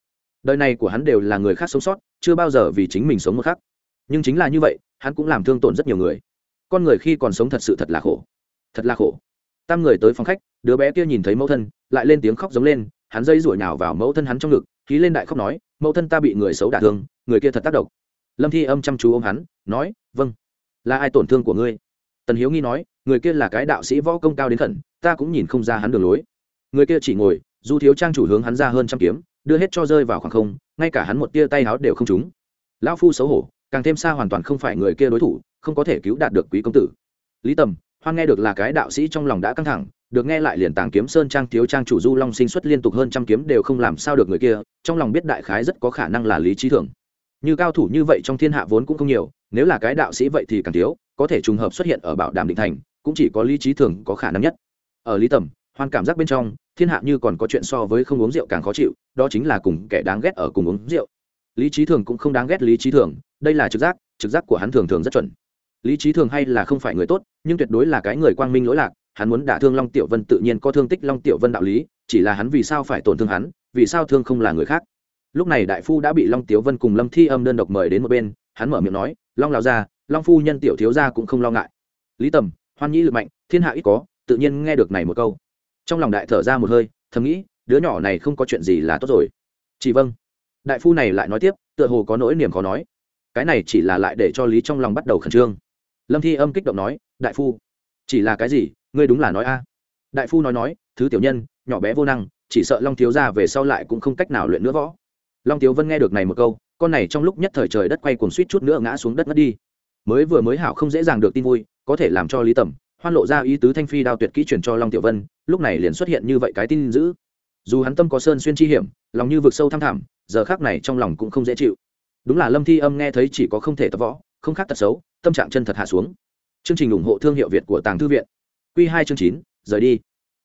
[SPEAKER 1] đời này của hắn đều là người khác sống sót, chưa bao giờ vì chính mình sống một khắc. Nhưng chính là như vậy, hắn cũng làm thương tổn rất nhiều người. Con người khi còn sống thật sự thật là khổ. Thật là khổ. Tam người tới phòng khách, đứa bé kia nhìn thấy mẫu thân, lại lên tiếng khóc giống lên, hắn dây rủi nhào vào mẫu thân hắn trong ngực khí lên đại khóc nói, mẫu thân ta bị người xấu đả thương, người kia thật tác động. Lâm thi âm chăm chú ô m hắn, nói vâng là ai tổn thương của ngươi? Tần hiếu nghi nói, người kia là cái đạo sĩ võ công cao đến khẩn, ta cũng nhìn không ra hắn đường lối. Người kia chỉ ngồi, du thiếu trang chủ hướng hắn ra hơn trăm kiếm đưa hết cho rơi vào khoảng không, ngay cả hắn một tia tay áo đều không trúng. Lão phu xấu hổ, càng thêm xa hoàn toàn không phải người kia đối thủ, không có thể cứu đạt được quý công tử. Lý tầm, hoan nghe được là cái đạo sĩ trong lòng đã căng thẳng, được nghe lại liền tàng kiếm sơn trang thiếu trang chủ du long sinh xuất liên tục hơn trăm kiếm đều không làm sao được người kia, trong lòng biết đại khái rất có khả năng là lý trí thường. Như cao thủ như vậy trong thiên hạ vốn cũng không nhiều, nếu là cái đạo sĩ vậy thì càng thiếu, có thể trùng hợp xuất hiện ở bảo đảm định thành, cũng chỉ có lý trí thường có khả năng nhất. Ở lý tầm, hoan cảm giác bên trong thiên hạ như còn có chuyện so với không uống rượu càng khó chịu, đó chính là cùng kẻ đáng ghét ở cùng uống rượu. Lý trí thường cũng không đáng ghét lý trí thường, đây là trực giác trực giác của hắn thường thường rất chuẩn. Lý trí thường hay là không phải người tốt, nhưng tuyệt đối là cái người quang minh lỗi lạc, hắn muốn đả thương long tiểu vân tự nhiên có thương tích long tiểu vân đạo lý, chỉ là hắn vì sao phải tổn thương hắn, vì sao thương không là người khác. Lúc này đại phu đã bị long tiểu vân cùng lâm thi âm đơn độc mời đến một bên, hắn mở miệng nói, long lão gia, long phu nhân tiểu thiếu gia cũng không lo ngại. Lý tầm, hoan nhĩ lực mạnh, thiên hạ ít có, tự nhiên nghe được này một câu trong lòng đại thở ra một hơi, thầm nghĩ, đứa nhỏ này không có chuyện gì là tốt rồi. Chỉ vâng. Đại phu này lại nói tiếp, tựa hồ có nỗi niềm khó nói. Cái này chỉ là lại để cho lý trong lòng bắt đầu khẩn trương. Lâm thi âm kích động nói, đại phu, chỉ là cái gì? Ngươi đúng là nói a. Đại phu nói nói, thứ tiểu nhân, nhỏ bé vô năng, chỉ sợ long thiếu ra về sau lại cũng không cách nào luyện nữa võ. Long thiếu vân nghe được này một câu, con này trong lúc nhất thời trời đất quay cuồng suýt chút nữa ngã xuống đất mất đi. Mới vừa mới hảo không dễ dàng được tin vui, có thể làm cho lý tẩm hoan lộ ra ý tứ thanh phi đao tuyệt kỹ chuyển cho long tiểu vân, lúc này liền xuất hiện như vậy cái tin dữ. Dù hắn tâm có sơn xuyên chi hiểm, lòng như vực sâu thăm thẳm, giờ khác này trong lòng cũng không dễ chịu. Đúng là lâm thi âm nghe thấy chỉ có không thể tập võ, không khác tật xấu, tâm trạng chân thật hạ xuống. Chương trình ủng hộ thương hiệu việt của tàng thư viện. Q hai chương chín, rời đi.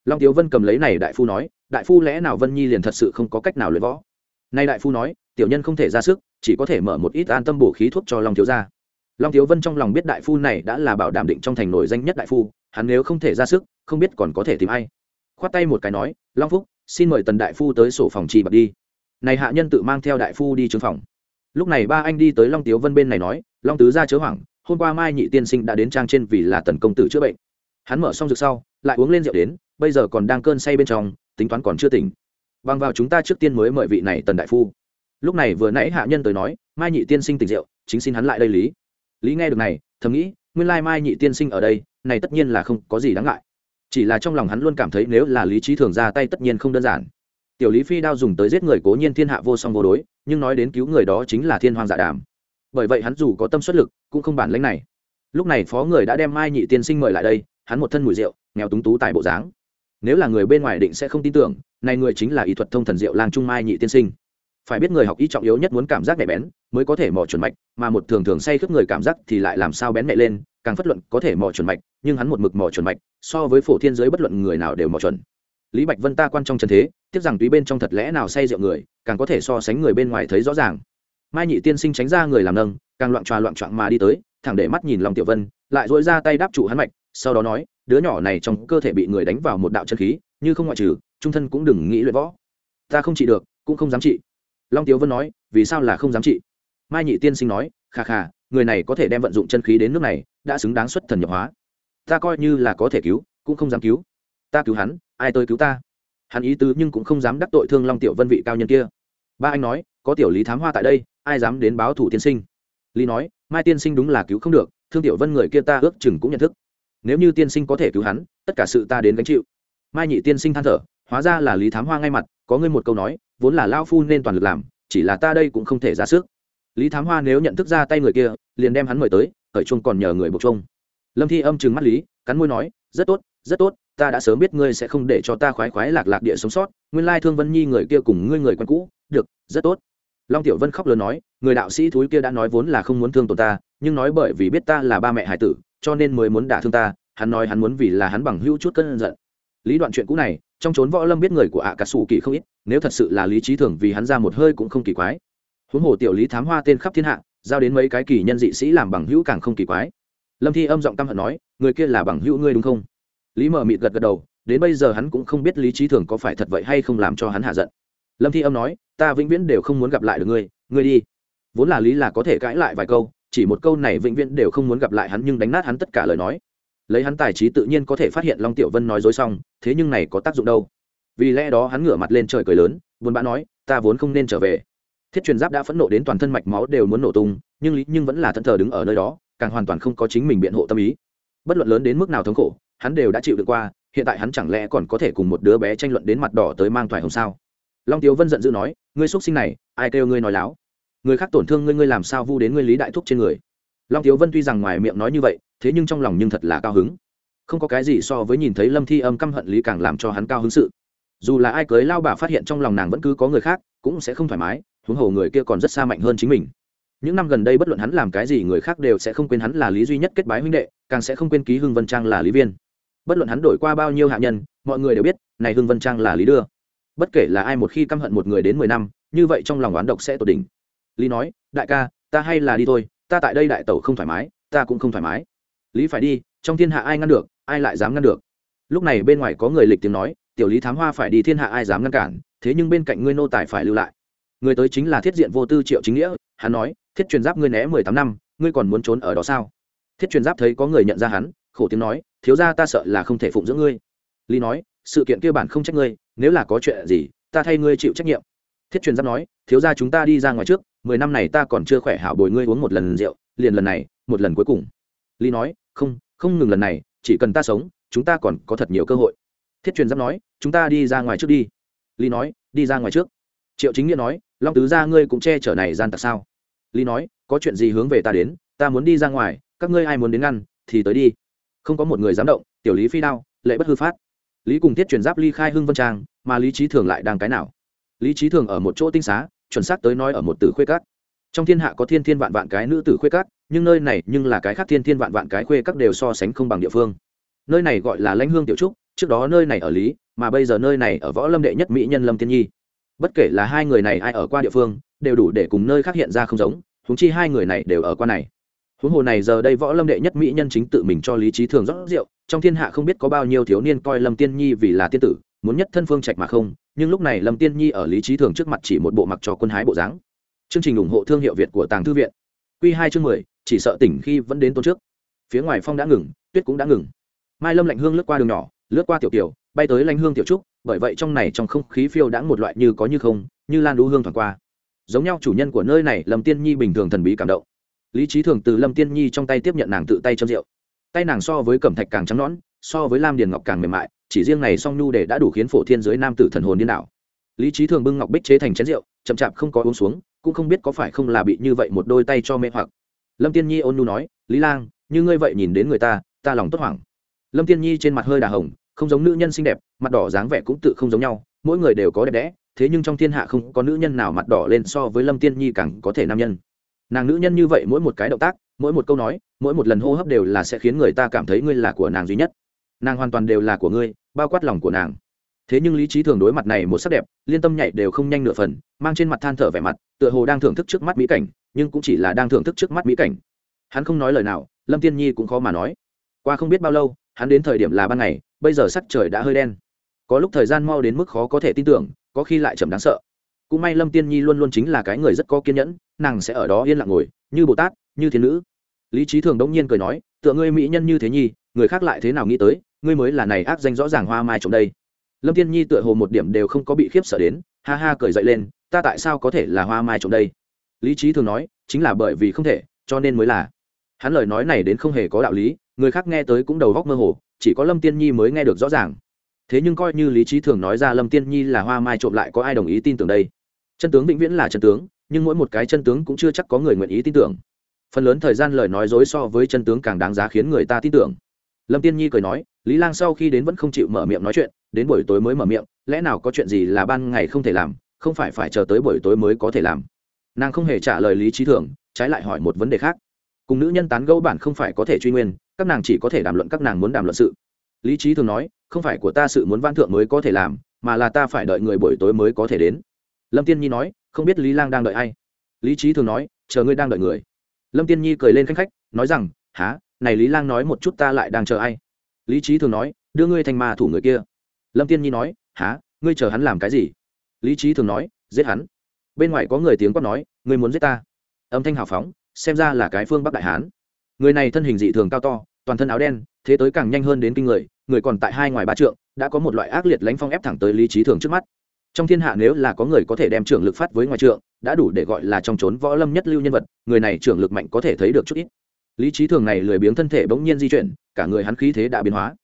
[SPEAKER 1] Long Tiểu vân cầm lấy này đại phu nói, đại phu lẽ nào vân nhi liền thật sự không có cách nào luyện võ? Nay đại phu nói, tiểu nhân không thể ra sức, chỉ có thể mở một ít an tâm bổ khí thuốc cho long thiếu gia long thiếu vân trong lòng biết đại phu này đã là bảo đảm định trong thành nổi danh nhất đại phu, hắn nếu không thể ra sức, không biết còn có thể tìm ai. Khoát tay một cái nói, long phúc, xin mời tần đại phu tới sổ phòng trì bật đi. Này hạ nhân tự mang theo đại phu đi trường phòng. Lúc này ba anh đi tới long tiếu vân bên này nói, long tứ ra chớ hoảng, hôm qua mai nhị tiên sinh đã đến trang trên vì là tần công tử chữa bệnh. Hắn mở xong rực sau, lại uống lên rượu đến, bây giờ còn đang cơn say bên trong, tính toán còn chưa tỉnh. Bằng vào chúng ta trước tiên mới mời vị này tần đại phu. Lúc này vừa nãy hạ nhân tới nói, mai nhị tiên sinh tỉnh rượu, chính xin hắn lại đây lý lý nghe được này, thầm nghĩ, nguyên lai mai nhị tiên sinh ở đây, này tất nhiên là không có gì đáng ngại. Chỉ là trong lòng hắn luôn cảm thấy nếu là lý trí thường ra tay tất nhiên không đơn giản. Tiểu lý phi đao dùng tới giết người cố nhiên thiên hạ vô song vô đối, nhưng nói đến cứu người đó chính là thiên hoàng giả dạ đàm. Bởi vậy hắn dù có tâm xuất lực, cũng không bản lãnh này. Lúc này phó người đã đem mai nhị tiên sinh mời lại đây, hắn một thân mùi rượu, nghèo túng tú tại bộ dáng. Nếu là người bên ngoài định sẽ không tin tưởng, này người chính là y thuật thông thần diệu lang trung mai nhị tiên sinh phải biết người học y trọng yếu nhất muốn cảm giác nhạy bén mới có thể mò chuẩn mạch, mà một thường thường say khướp người cảm giác thì lại làm sao bén mẹ lên, càng phất luận có thể mò chuẩn mạch, nhưng hắn một mực mò chuẩn mạch, so với phổ thiên giới bất luận người nào đều mò chuẩn. Lý bạch vân ta quan trong trần thế, tiếc rằng túy bên trong thật lẽ nào say rượu người, càng có thể so sánh người bên ngoài thấy rõ ràng. Mai nhị tiên sinh tránh ra người làm nâng, càng loạn tròa loạn trọng mà đi tới, thẳng để mắt nhìn lòng tiểu vân, lại dỗi ra tay đáp trụ hắn mạch, sau đó nói, đứa nhỏ này trong cơ thể bị người đánh vào một đạo chân khí, như không ngoại trừ, trung thân cũng đừng nghĩ luyện võ. Ta không trị được, cũng không dám trị long tiếu vân nói, vì sao là không dám trị? Mai nhị tiên sinh nói, khà khà, người này có thể đem vận dụng chân khí đến nước này, đã xứng đáng xuất thần nhập hóa. Ta coi như là có thể cứu, cũng không dám cứu. Ta cứu hắn, ai tới cứu ta? Hắn ý tứ nhưng cũng không dám đắc tội thương long tiểu vân vị cao nhân kia. Ba anh nói, có tiểu lý thám hoa tại đây, ai dám đến báo thủ tiên sinh? Lý nói, mai tiên sinh đúng là cứu không được, thương tiểu vân người kia ta ước chừng cũng nhận thức. Nếu như tiên sinh có thể cứu hắn, tất cả sự ta đến gánh chịu. Mai nhị tiên sinh than thở, hóa ra là lý thám hoa ngay mặt, có ngươi một câu nói vốn là lao phu nên toàn lực làm, chỉ là ta đây cũng không thể ra sức. Lý thám hoa nếu nhận thức ra tay người kia, liền đem hắn mời tới, khởi chung còn nhờ người buộc chung lâm thi âm chừng mắt lý, cắn môi nói, rất tốt rất tốt, ta đã sớm biết ngươi sẽ không để cho ta khoái khoái lạc lạc địa sống sót, nguyên lai thương vân nhi người kia cùng ngươi người quen cũ, được, rất tốt. Long tiểu vân khóc lớn nói, người đạo sĩ thúi kia đã nói vốn là không muốn thương tổn ta, nhưng nói bởi vì biết ta là ba mẹ hải tử, cho nên mới muốn đả thương ta, hắn nói hắn muốn vì là hắn bằng hữu chút cơn giận. Lý đoạn chuyện cũ này, trong trốn võ lâm biết người của ạ cà sủ kỳ không ít nếu thật sự là lý trí thường vì hắn ra một hơi cũng không kỳ quái. Huống hồ tiểu lý thám hoa tên khắp thiên hạ, giao đến mấy cái kỳ nhân dị sĩ làm bằng hữu càng không kỳ quái. Lâm thi âm giọng tâm hận nói, người kia là bằng hữu ngươi đúng không? Lý mờ mịt gật gật đầu, đến bây giờ hắn cũng không biết lý trí thường có phải thật vậy hay không làm cho hắn hạ giận. Lâm thi âm nói, ta vĩnh viễn đều không muốn gặp lại được ngươi ngươi đi. Vốn là lý là có thể cãi lại vài câu, chỉ một câu này vĩnh viễn đều không muốn gặp lại hắn nhưng đánh nát hắn tất cả lời nói. Lấy hắn tài trí tự nhiên có thể phát hiện long tiểu vân nói dối xong, thế nhưng này có tác dụng đâu? Vì lẽ đó hắn ngửa mặt lên trời cười lớn, buồn bã nói, ta vốn không nên trở về. Thiết truyền giáp đã phẫn nộ đến toàn thân mạch máu đều muốn nổ tung, nhưng lý, nhưng vẫn là thân thờ đứng ở nơi đó, càng hoàn toàn không có chính mình biện hộ tâm ý. Bất luận lớn đến mức nào thống khổ, hắn đều đã chịu được qua, hiện tại hắn chẳng lẽ còn có thể cùng một đứa bé tranh luận đến mặt đỏ tới mang thoại hồng sao? Long tiếu vân giận dữ nói, ngươi x sinh này, ai kêu ngươi nói láo? Người khác tổn thương ngươi ngươi làm sao vu đến ngươi lý đại thúc trên người? Long tiếu vân tuy rằng ngoài miệng nói như vậy, thế nhưng trong lòng nhưng thật là cao hứng. Không có cái gì so với nhìn thấy lâm thi âm căm hận lý càng làm cho hắn cao hứng sự dù là ai cưới lao bà phát hiện trong lòng nàng vẫn cứ có người khác, cũng sẽ không thoải mái, huống hồ người kia còn rất xa mạnh hơn chính mình. Những năm gần đây bất luận hắn làm cái gì người khác đều sẽ không quên hắn là lý duy nhất kết bái huynh đệ, càng sẽ không quên ký hưng vân trang là lý viên. Bất luận hắn đổi qua bao nhiêu hạ nhân, mọi người đều biết, này hưng vân trang là lý đưa. Bất kể là ai một khi căm hận một người đến mười năm, như vậy trong lòng oán độc sẽ tột đỉnh. Lý nói, đại ca, ta hay là đi thôi, ta tại đây đại tẩu không thoải mái, ta cũng không thoải mái. Lý phải đi, trong thiên hạ ai ngăn được, ai lại dám ngăn được? Lúc này bên ngoài có người lịch tiếng nói tiểu lý thám hoa phải đi thiên hạ ai dám ngăn cản, thế nhưng bên cạnh ngươi nô tài phải lưu lại. Người tới chính là thiết diện vô tư triệu chính nghĩa, hắn nói, thiết truyền giáp ngươi né mười tám năm, ngươi còn muốn trốn ở đó sao? Thiết truyền giáp thấy có người nhận ra hắn, khổ tiếng nói, thiếu ra ta sợ là không thể phụng dưỡng ngươi. Lý nói, sự kiện kia bản không trách ngươi, nếu là có chuyện gì, ta thay ngươi chịu trách nhiệm. Thiết truyền giáp nói, thiếu ra chúng ta đi ra ngoài trước, mười năm này ta còn chưa khỏe hảo bồi ngươi uống một lần rượu, liền lần này, một lần cuối cùng. Lý nói, không không ngừng lần này, chỉ cần ta sống, chúng ta còn có thật nhiều cơ hội. Thiết truyền giáp nói chúng ta đi ra ngoài trước đi. Lý nói, đi ra ngoài trước. Triệu chính nghĩa nói, long tứ ra ngươi cũng che chở này gian tặc sao? Lý nói, có chuyện gì hướng về ta đến, ta muốn đi ra ngoài, các ngươi ai muốn đến ngăn, thì tới đi. Không có một người dám động, tiểu lý phi đao, lệ bất hư phát. Lý cùng tiết truyền giáp ly khai hưng vân trang, mà lý trí thường lại đang cái nào? Lý trí thường ở một chỗ tinh xá, chuẩn xác tới nói ở một tử khuê cát trong thiên hạ có thiên thiên vạn vạn cái nữ tử khuê cát nhưng nơi này, nhưng là cái khác thiên thiên vạn vạn cái khuê các đều so sánh không bằng địa phương. Nơi này gọi là lãnh hương tiểu trúc, trước đó nơi này ở lý mà bây giờ nơi này ở võ lâm đệ nhất mỹ nhân lâm tiên nhi. Bất kể là hai người này ai ở qua địa phương, đều đủ để cùng nơi khác hiện ra không giống húng chi hai người này đều ở qua này. Huống hồ này giờ đây võ lâm đệ nhất mỹ nhân chính tự mình cho lý trí thường rót rượu, trong thiên hạ không biết có bao nhiêu thiếu niên coi lâm tiên nhi vì là tiên tử, muốn nhất thân phương trạch mà không, nhưng lúc này lâm tiên nhi ở lý trí thường trước mặt chỉ một bộ mặc cho quân hái bộ dáng. Chương trình ủng hộ thương hiệu việt của tàng thư viện. Q hai chương mười, chỉ sợ tỉnh khi vẫn đến tôn trước. Phía ngoài phong đã ngừng, tuyết cũng đã ngừng. Mai lâm lạnh hương lướt qua đường nhỏ, lướt qua tiểu kiều bay tới lanh hương tiểu trúc, bởi vậy trong này trong không khí phiêu đã một loại như có như không, như lan đũ hương thoảng qua. Giống nhau chủ nhân của nơi này, lâm tiên nhi bình thường thần bí cảm động. Lý trí thường từ lâm tiên nhi trong tay tiếp nhận nàng tự tay châm rượu. Tay nàng so với cẩm thạch càng trắng nõn, so với lam điền ngọc càng mềm mại, chỉ riêng này song nhu để đã đủ khiến phổ thiên giới nam tử thần hồn điên đảo. Lý trí thường bưng ngọc bích chế thành chén rượu, chậm chạp không có uống xuống, cũng không biết có phải không là bị như vậy một đôi tay cho mê hoặc. Lâm tiên nhi ôn nhu nói, lý lang, như ngươi vậy nhìn đến người ta ta lòng tốt hoảng. Lâm tiên nhi trên mặt hơi đà hồng không giống nữ nhân xinh đẹp, mặt đỏ dáng vẻ cũng tự không giống nhau, mỗi người đều có đẹp đẽ, thế nhưng trong thiên hạ không có nữ nhân nào mặt đỏ lên so với lâm tiên nhi càng có thể nam nhân. Nàng nữ nhân như vậy mỗi một cái động tác, mỗi một câu nói, mỗi một lần hô hấp đều là sẽ khiến người ta cảm thấy ngươi là của nàng duy nhất. Nàng hoàn toàn đều là của ngươi, bao quát lòng của nàng. Thế nhưng lý trí thường đối mặt này một sắc đẹp, liên tâm nhạy đều không nhanh nửa phần, mang trên mặt than thở vẻ mặt, tựa hồ đang thưởng thức trước mắt mỹ cảnh, nhưng cũng chỉ là đang thưởng thức trước mắt mỹ cảnh. Hắn không nói lời nào, lâm tiên nhi cũng khó mà nói. Qua không biết bao lâu hắn đến thời điểm là ban ngày, bây giờ sắc trời đã hơi đen. Có lúc thời gian mau đến mức khó có thể tin tưởng, có khi lại chậm đáng sợ. Cũng may lâm tiên nhi luôn luôn chính là cái người rất có kiên nhẫn, nàng sẽ ở đó yên lặng ngồi, như bồ tát, như thiên nữ. Lý trí thường đống nhiên cười nói, tựa ngươi mỹ nhân như thế nhi người khác lại thế nào nghĩ tới, ngươi mới là này ác danh rõ ràng hoa mai trồng đây. Lâm tiên nhi tựa hồ một điểm đều không có bị khiếp sợ đến, ha ha cười dậy lên, ta tại sao có thể là hoa mai trồng đây? Lý trí thường nói, chính là bởi vì không thể, cho nên mới là. Hắn lời nói này đến không hề có đạo lý người khác nghe tới cũng đầu góc mơ hồ, chỉ có lâm tiên nhi mới nghe được rõ ràng. Thế nhưng coi như lý trí thường nói ra lâm tiên nhi là hoa mai trộm lại có ai đồng ý tin tưởng đây? Chân tướng vĩnh viễn là chân tướng, nhưng mỗi một cái chân tướng cũng chưa chắc có người nguyện ý tin tưởng. Phần lớn thời gian lời nói dối so với chân tướng càng đáng giá khiến người ta tin tưởng. Lâm tiên nhi cười nói, lý lang sau khi đến vẫn không chịu mở miệng nói chuyện, đến buổi tối mới mở miệng, lẽ nào có chuyện gì là ban ngày không thể làm, không phải phải chờ tới buổi tối mới có thể làm? Nàng không hề trả lời lý trí thường, trái lại hỏi một vấn đề khác. Cùng nữ nhân tán gẫu bản không phải có thể truy nguyên các nàng chỉ có thể đàm luận các nàng muốn đàm luận sự. Lý trí thường nói, không phải của ta sự muốn văn thượng mới có thể làm, mà là ta phải đợi người buổi tối mới có thể đến. Lâm tiên nhi nói, không biết lý lang đang đợi ai. Lý trí thường nói, chờ ngươi đang đợi người. Lâm tiên nhi cười lên khanh khách, nói rằng há này lý lang nói một chút ta lại đang chờ ai? Lý trí thường nói, đưa ngươi thành ma thủ người kia. Lâm tiên nhi nói há ngươi chờ hắn làm cái gì? Lý trí thường nói, giết hắn. Bên ngoài có người tiếng quát nói, ngươi muốn giết ta. Âm thanh hào phóng, xem ra là cái phương bắc đại hán người này thân hình dị thường cao to, toàn thân áo đen, thế tới càng nhanh hơn đến kinh người người còn tại hai ngoài ba trượng, đã có một loại ác liệt lánh phong ép thẳng tới lý trí thường trước mắt. Trong thiên hạ nếu là có người có thể đem trưởng lực phát với ngoài trượng, đã đủ để gọi là trong trốn võ lâm nhất lưu nhân vật, người này trưởng lực mạnh có thể thấy được chút ít. Lý trí thường này lười biếng thân thể bỗng nhiên di chuyển, cả người hắn khí thế đã biến hóa.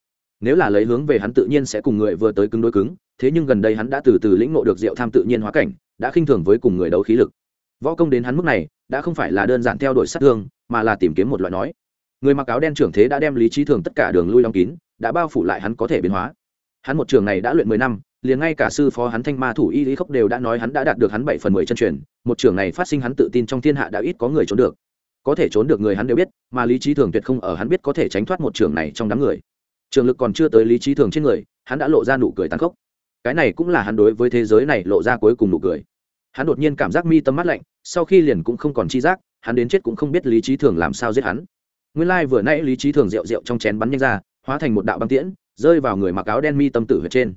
[SPEAKER 1] Nếu là lấy hướng về hắn tự nhiên sẽ cùng người vừa tới cứng đối cứng, thế nhưng gần đây hắn đã từ từ lĩnh ngộ được diệu tham tự nhiên hóa cảnh, đã khinh thường với cùng người đấu khí lực. Võ công đến hắn mức này đã không phải là đơn giản theo đuổi sát thương, mà là tìm kiếm một loại nói. Người mặc áo đen trưởng thế đã đem lý trí thường tất cả đường lui đóng kín, đã bao phủ lại hắn có thể biến hóa. Hắn một trường này đã luyện mười năm, liền ngay cả sư phó hắn thanh ma thủ y lý khốc đều đã nói hắn đã đạt được hắn bảy phần mười chân truyền, một trường này phát sinh hắn tự tin trong thiên hạ đã ít có người trốn được. Có thể trốn được người hắn đều biết, mà lý trí thường tuyệt không ở hắn biết có thể tránh thoát một trường này trong đám người. Trường lực còn chưa tới lý trí thường trên người, hắn đã lộ ra nụ cười tàn khốc. Cái này cũng là hắn đối với thế giới này lộ ra cuối cùng nụ cười hắn đột nhiên cảm giác mi tâm mắt lạnh, sau khi liền cũng không còn chi giác, hắn đến chết cũng không biết lý trí thường làm sao giết hắn. Nguyên lai、like、vừa vừa nãy lý trí thường rượu rượu trong chén bắn nhanh ra, hóa thành một đạo băng tiễn, rơi vào người mặc áo đen mi tâm tử huyệt trên.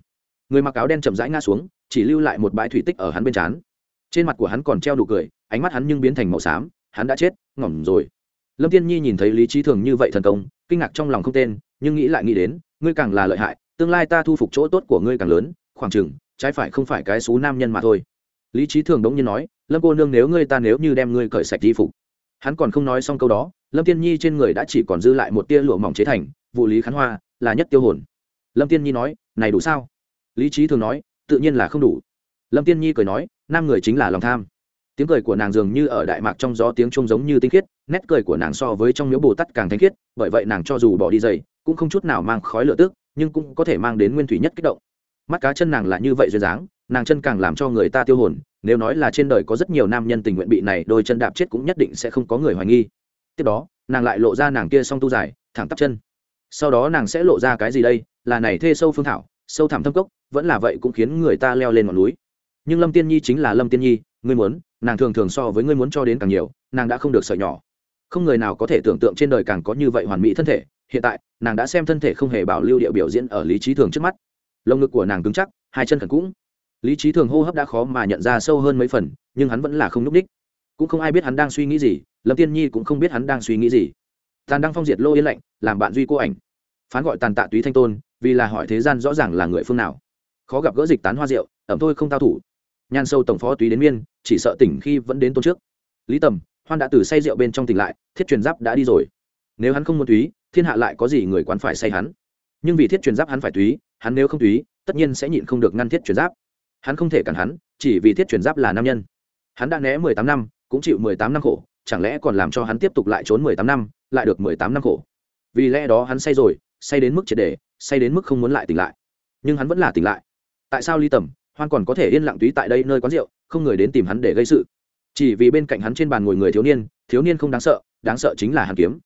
[SPEAKER 1] Người mặc áo đen chậm rãi ngã xuống, chỉ lưu lại một bãi thủy tích ở hắn bên trán. Trên mặt của hắn còn treo đủ cười, ánh mắt hắn nhưng biến thành màu xám, hắn đã chết, ngỏm rồi. Lâm tiên nhi nhìn thấy lý trí thường như vậy thần công, kinh ngạc trong lòng không tên, nhưng nghĩ lại nghĩ đến, ngươi càng là lợi hại, tương lai ta thu phục chỗ tốt của ngươi càng lớn, khoảng chừng, trái phải không phải cái số nam nhân mà thôi lý trí thường đống nhiên nói, lâm cô nương nếu ngươi ta nếu như đem ngươi cởi sạch di phục. Hắn còn không nói xong câu đó, lâm tiên nhi trên người đã chỉ còn dư lại một tia lụa mỏng chế thành, vụ lý khán hoa, là nhất tiêu hồn. Lâm tiên nhi nói, này đủ sao? Lý trí thường nói, tự nhiên là không đủ. Lâm tiên nhi cười nói, nam người chính là lòng tham. Tiếng cười của nàng dường như ở đại mạc trong gió tiếng trung giống như tinh khiết, nét cười của nàng so với trong miếu bồ tát càng thanh khiết, bởi vậy nàng cho dù bỏ đi giày, cũng không chút nào mang khói lửa tức, nhưng cũng có thể mang đến nguyên thủy nhất kích động. Mắt cá chân nàng là như vậy duyên dáng nàng chân càng làm cho người ta tiêu hồn, nếu nói là trên đời có rất nhiều nam nhân tình nguyện bị này đôi chân đạp chết cũng nhất định sẽ không có người hoài nghi. Tiếp đó, nàng lại lộ ra nàng kia song tu dài, thẳng tắp chân. Sau đó nàng sẽ lộ ra cái gì đây? Là này thê sâu phương thảo, sâu thẳm thâm cốc, vẫn là vậy cũng khiến người ta leo lên ngọn núi. Nhưng lâm tiên nhi chính là lâm tiên nhi, ngươi muốn, nàng thường thường so với ngươi muốn cho đến càng nhiều, nàng đã không được sợi nhỏ. Không người nào có thể tưởng tượng trên đời càng có như vậy hoàn mỹ thân thể. Hiện tại, nàng đã xem thân thể không hề bảo lưu địa biểu diễn ở lý trí thường trước mắt. Lồng ngực của nàng cứng chắc, hai chân khẩn cũng lý trí thường hô hấp đã khó mà nhận ra sâu hơn mấy phần, nhưng hắn vẫn là không n ú c đích. Cũng không ai biết hắn đang suy nghĩ gì, lâm tiên nhi cũng không biết hắn đang suy nghĩ gì. Tàn đăng phong diệt lô yên lạnh, làm bạn duy cô ảnh. Phán gọi tàn tạ túy thanh tôn, vì là hỏi thế gian rõ ràng là người phương nào. Khó gặp gỡ dịch tán hoa rượu, ẩm thôi không tao thủ. Nhan sâu tổng phó túy đến miên, chỉ sợ tỉnh khi vẫn đến tôn trước. Lý tầm, hoan đã từ say rượu bên trong tỉnh lại, thiết truyền giáp đã đi rồi. Nếu hắn không muốn túy, thiên hạ lại có gì người quán phải say hắn? Nhưng vì thiết truyền giáp hắn phải túy, hắn nếu không túy, tất nhiên sẽ nhịn không được ngăn thiết truyền giáp hắn không thể cản hắn, chỉ vì thiết truyền giáp là nam nhân. Hắn đã né mười tám năm, cũng chịu mười tám năm khổ, chẳng lẽ còn làm cho hắn tiếp tục lại trốn mười tám năm, lại được mười tám năm khổ? Vì lẽ đó hắn say rồi, say đến mức triệt đề say đến mức không muốn lại tỉnh lại. Nhưng hắn vẫn là tỉnh lại. Tại sao ly tầm hoan còn có thể yên lặng túy tại đây nơi quán rượu, không người đến tìm hắn để gây sự? Chỉ vì bên cạnh hắn trên bàn ngồi người thiếu niên thiếu niên không đáng sợ đáng sợ chính là hàn kiếm.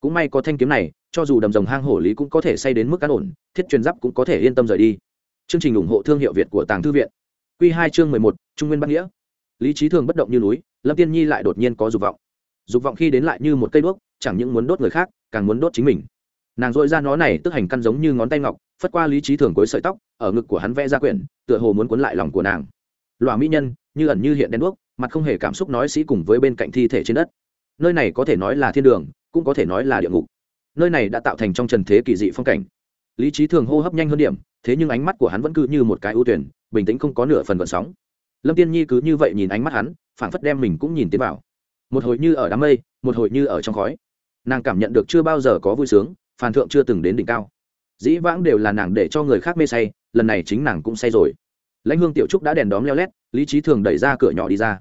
[SPEAKER 1] Cũng may có thanh kiếm này, cho dù đầm rồng hang hổ lý cũng có thể say đến mức cán ổn, thiết truyền giáp cũng có thể yên tâm rời đi. Chương trình ủng hộ thương hiệu việt của tàng thư viện. Quy hai chương mười một, trung nguyên bắc nghĩa. Lý trí thường bất động như núi, lâm tiên nhi lại đột nhiên có dục vọng. Dục vọng khi đến lại như một cây đuốc, chẳng những muốn đốt người khác, càng muốn đốt chính mình. Nàng dội ra nó này tức hành căn giống như ngón tay ngọc, phất qua lý trí thường cuối sợi tóc, ở ngực của hắn vẽ ra quyển, tựa hồ muốn cuốn lại lòng của nàng. Lỏa mỹ nhân, như ẩn như hiện đen đuốc, mặt không hề cảm xúc nói sĩ cùng với bên cạnh thi thể trên đất. Nơi này có thể nói là thiên đường, cũng có thể nói là địa ngục. Nơi này đã tạo thành trong trần thế kỳ dị phong cảnh lý trí thường hô hấp nhanh hơn điểm, thế nhưng ánh mắt của hắn vẫn cứ như một cái ưu tuyển, bình tĩnh không có nửa phần vận sóng. Lâm tiên nhi cứ như vậy nhìn ánh mắt hắn, phảng phất đem mình cũng nhìn tiến vào. Một hồi như ở đám mây, một hồi như ở trong khói. Nàng cảm nhận được chưa bao giờ có vui sướng, phàn thượng chưa từng đến đỉnh cao. Dĩ vãng đều là nàng để cho người khác mê say, lần này chính nàng cũng say rồi. Lãnh hương tiểu trúc đã đèn đóm leo lét, lý trí thường đẩy ra cửa nhỏ đi ra.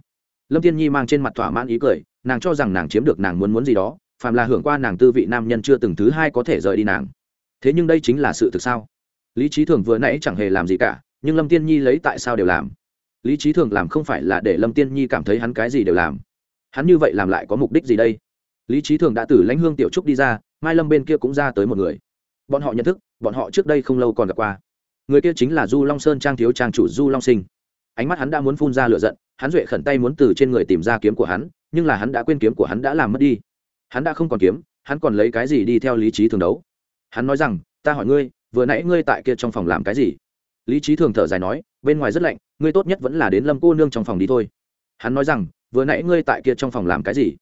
[SPEAKER 1] Lâm tiên nhi mang trên mặt thỏa mãn ý cười, nàng cho rằng nàng chiếm được nàng muốn muốn gì đó, phàm là hưởng qua nàng tư vị nam nhân chưa từng thứ hai có thể rời đi nàng thế nhưng đây chính là sự thực sao? Lý trí thường vừa nãy chẳng hề làm gì cả, nhưng lâm tiên nhi lấy tại sao đều làm? Lý trí thường làm không phải là để lâm tiên nhi cảm thấy hắn cái gì đều làm. Hắn như vậy làm lại có mục đích gì đây? Lý trí thường đã từ lãnh hương tiểu trúc đi ra, mai lâm bên kia cũng ra tới một người. Bọn họ nhận thức, bọn họ trước đây không lâu còn gặp qua. Người kia chính là du long sơn trang thiếu trang chủ du long sinh. Ánh mắt hắn đã muốn phun ra lửa giận, hắn duệ khẩn tay muốn từ trên người tìm ra kiếm của hắn, nhưng là hắn đã quên kiếm của hắn đã làm mất đi. Hắn đã không còn kiếm, hắn còn lấy cái gì đi theo lý trí thường đấu? Hắn nói rằng, ta hỏi ngươi, vừa nãy ngươi tại kia trong phòng làm cái gì? Lý trí thường thở dài nói, bên ngoài rất lạnh, ngươi tốt nhất vẫn là đến lâm cô nương trong phòng đi thôi. Hắn nói rằng, vừa nãy ngươi tại kia trong phòng làm cái gì?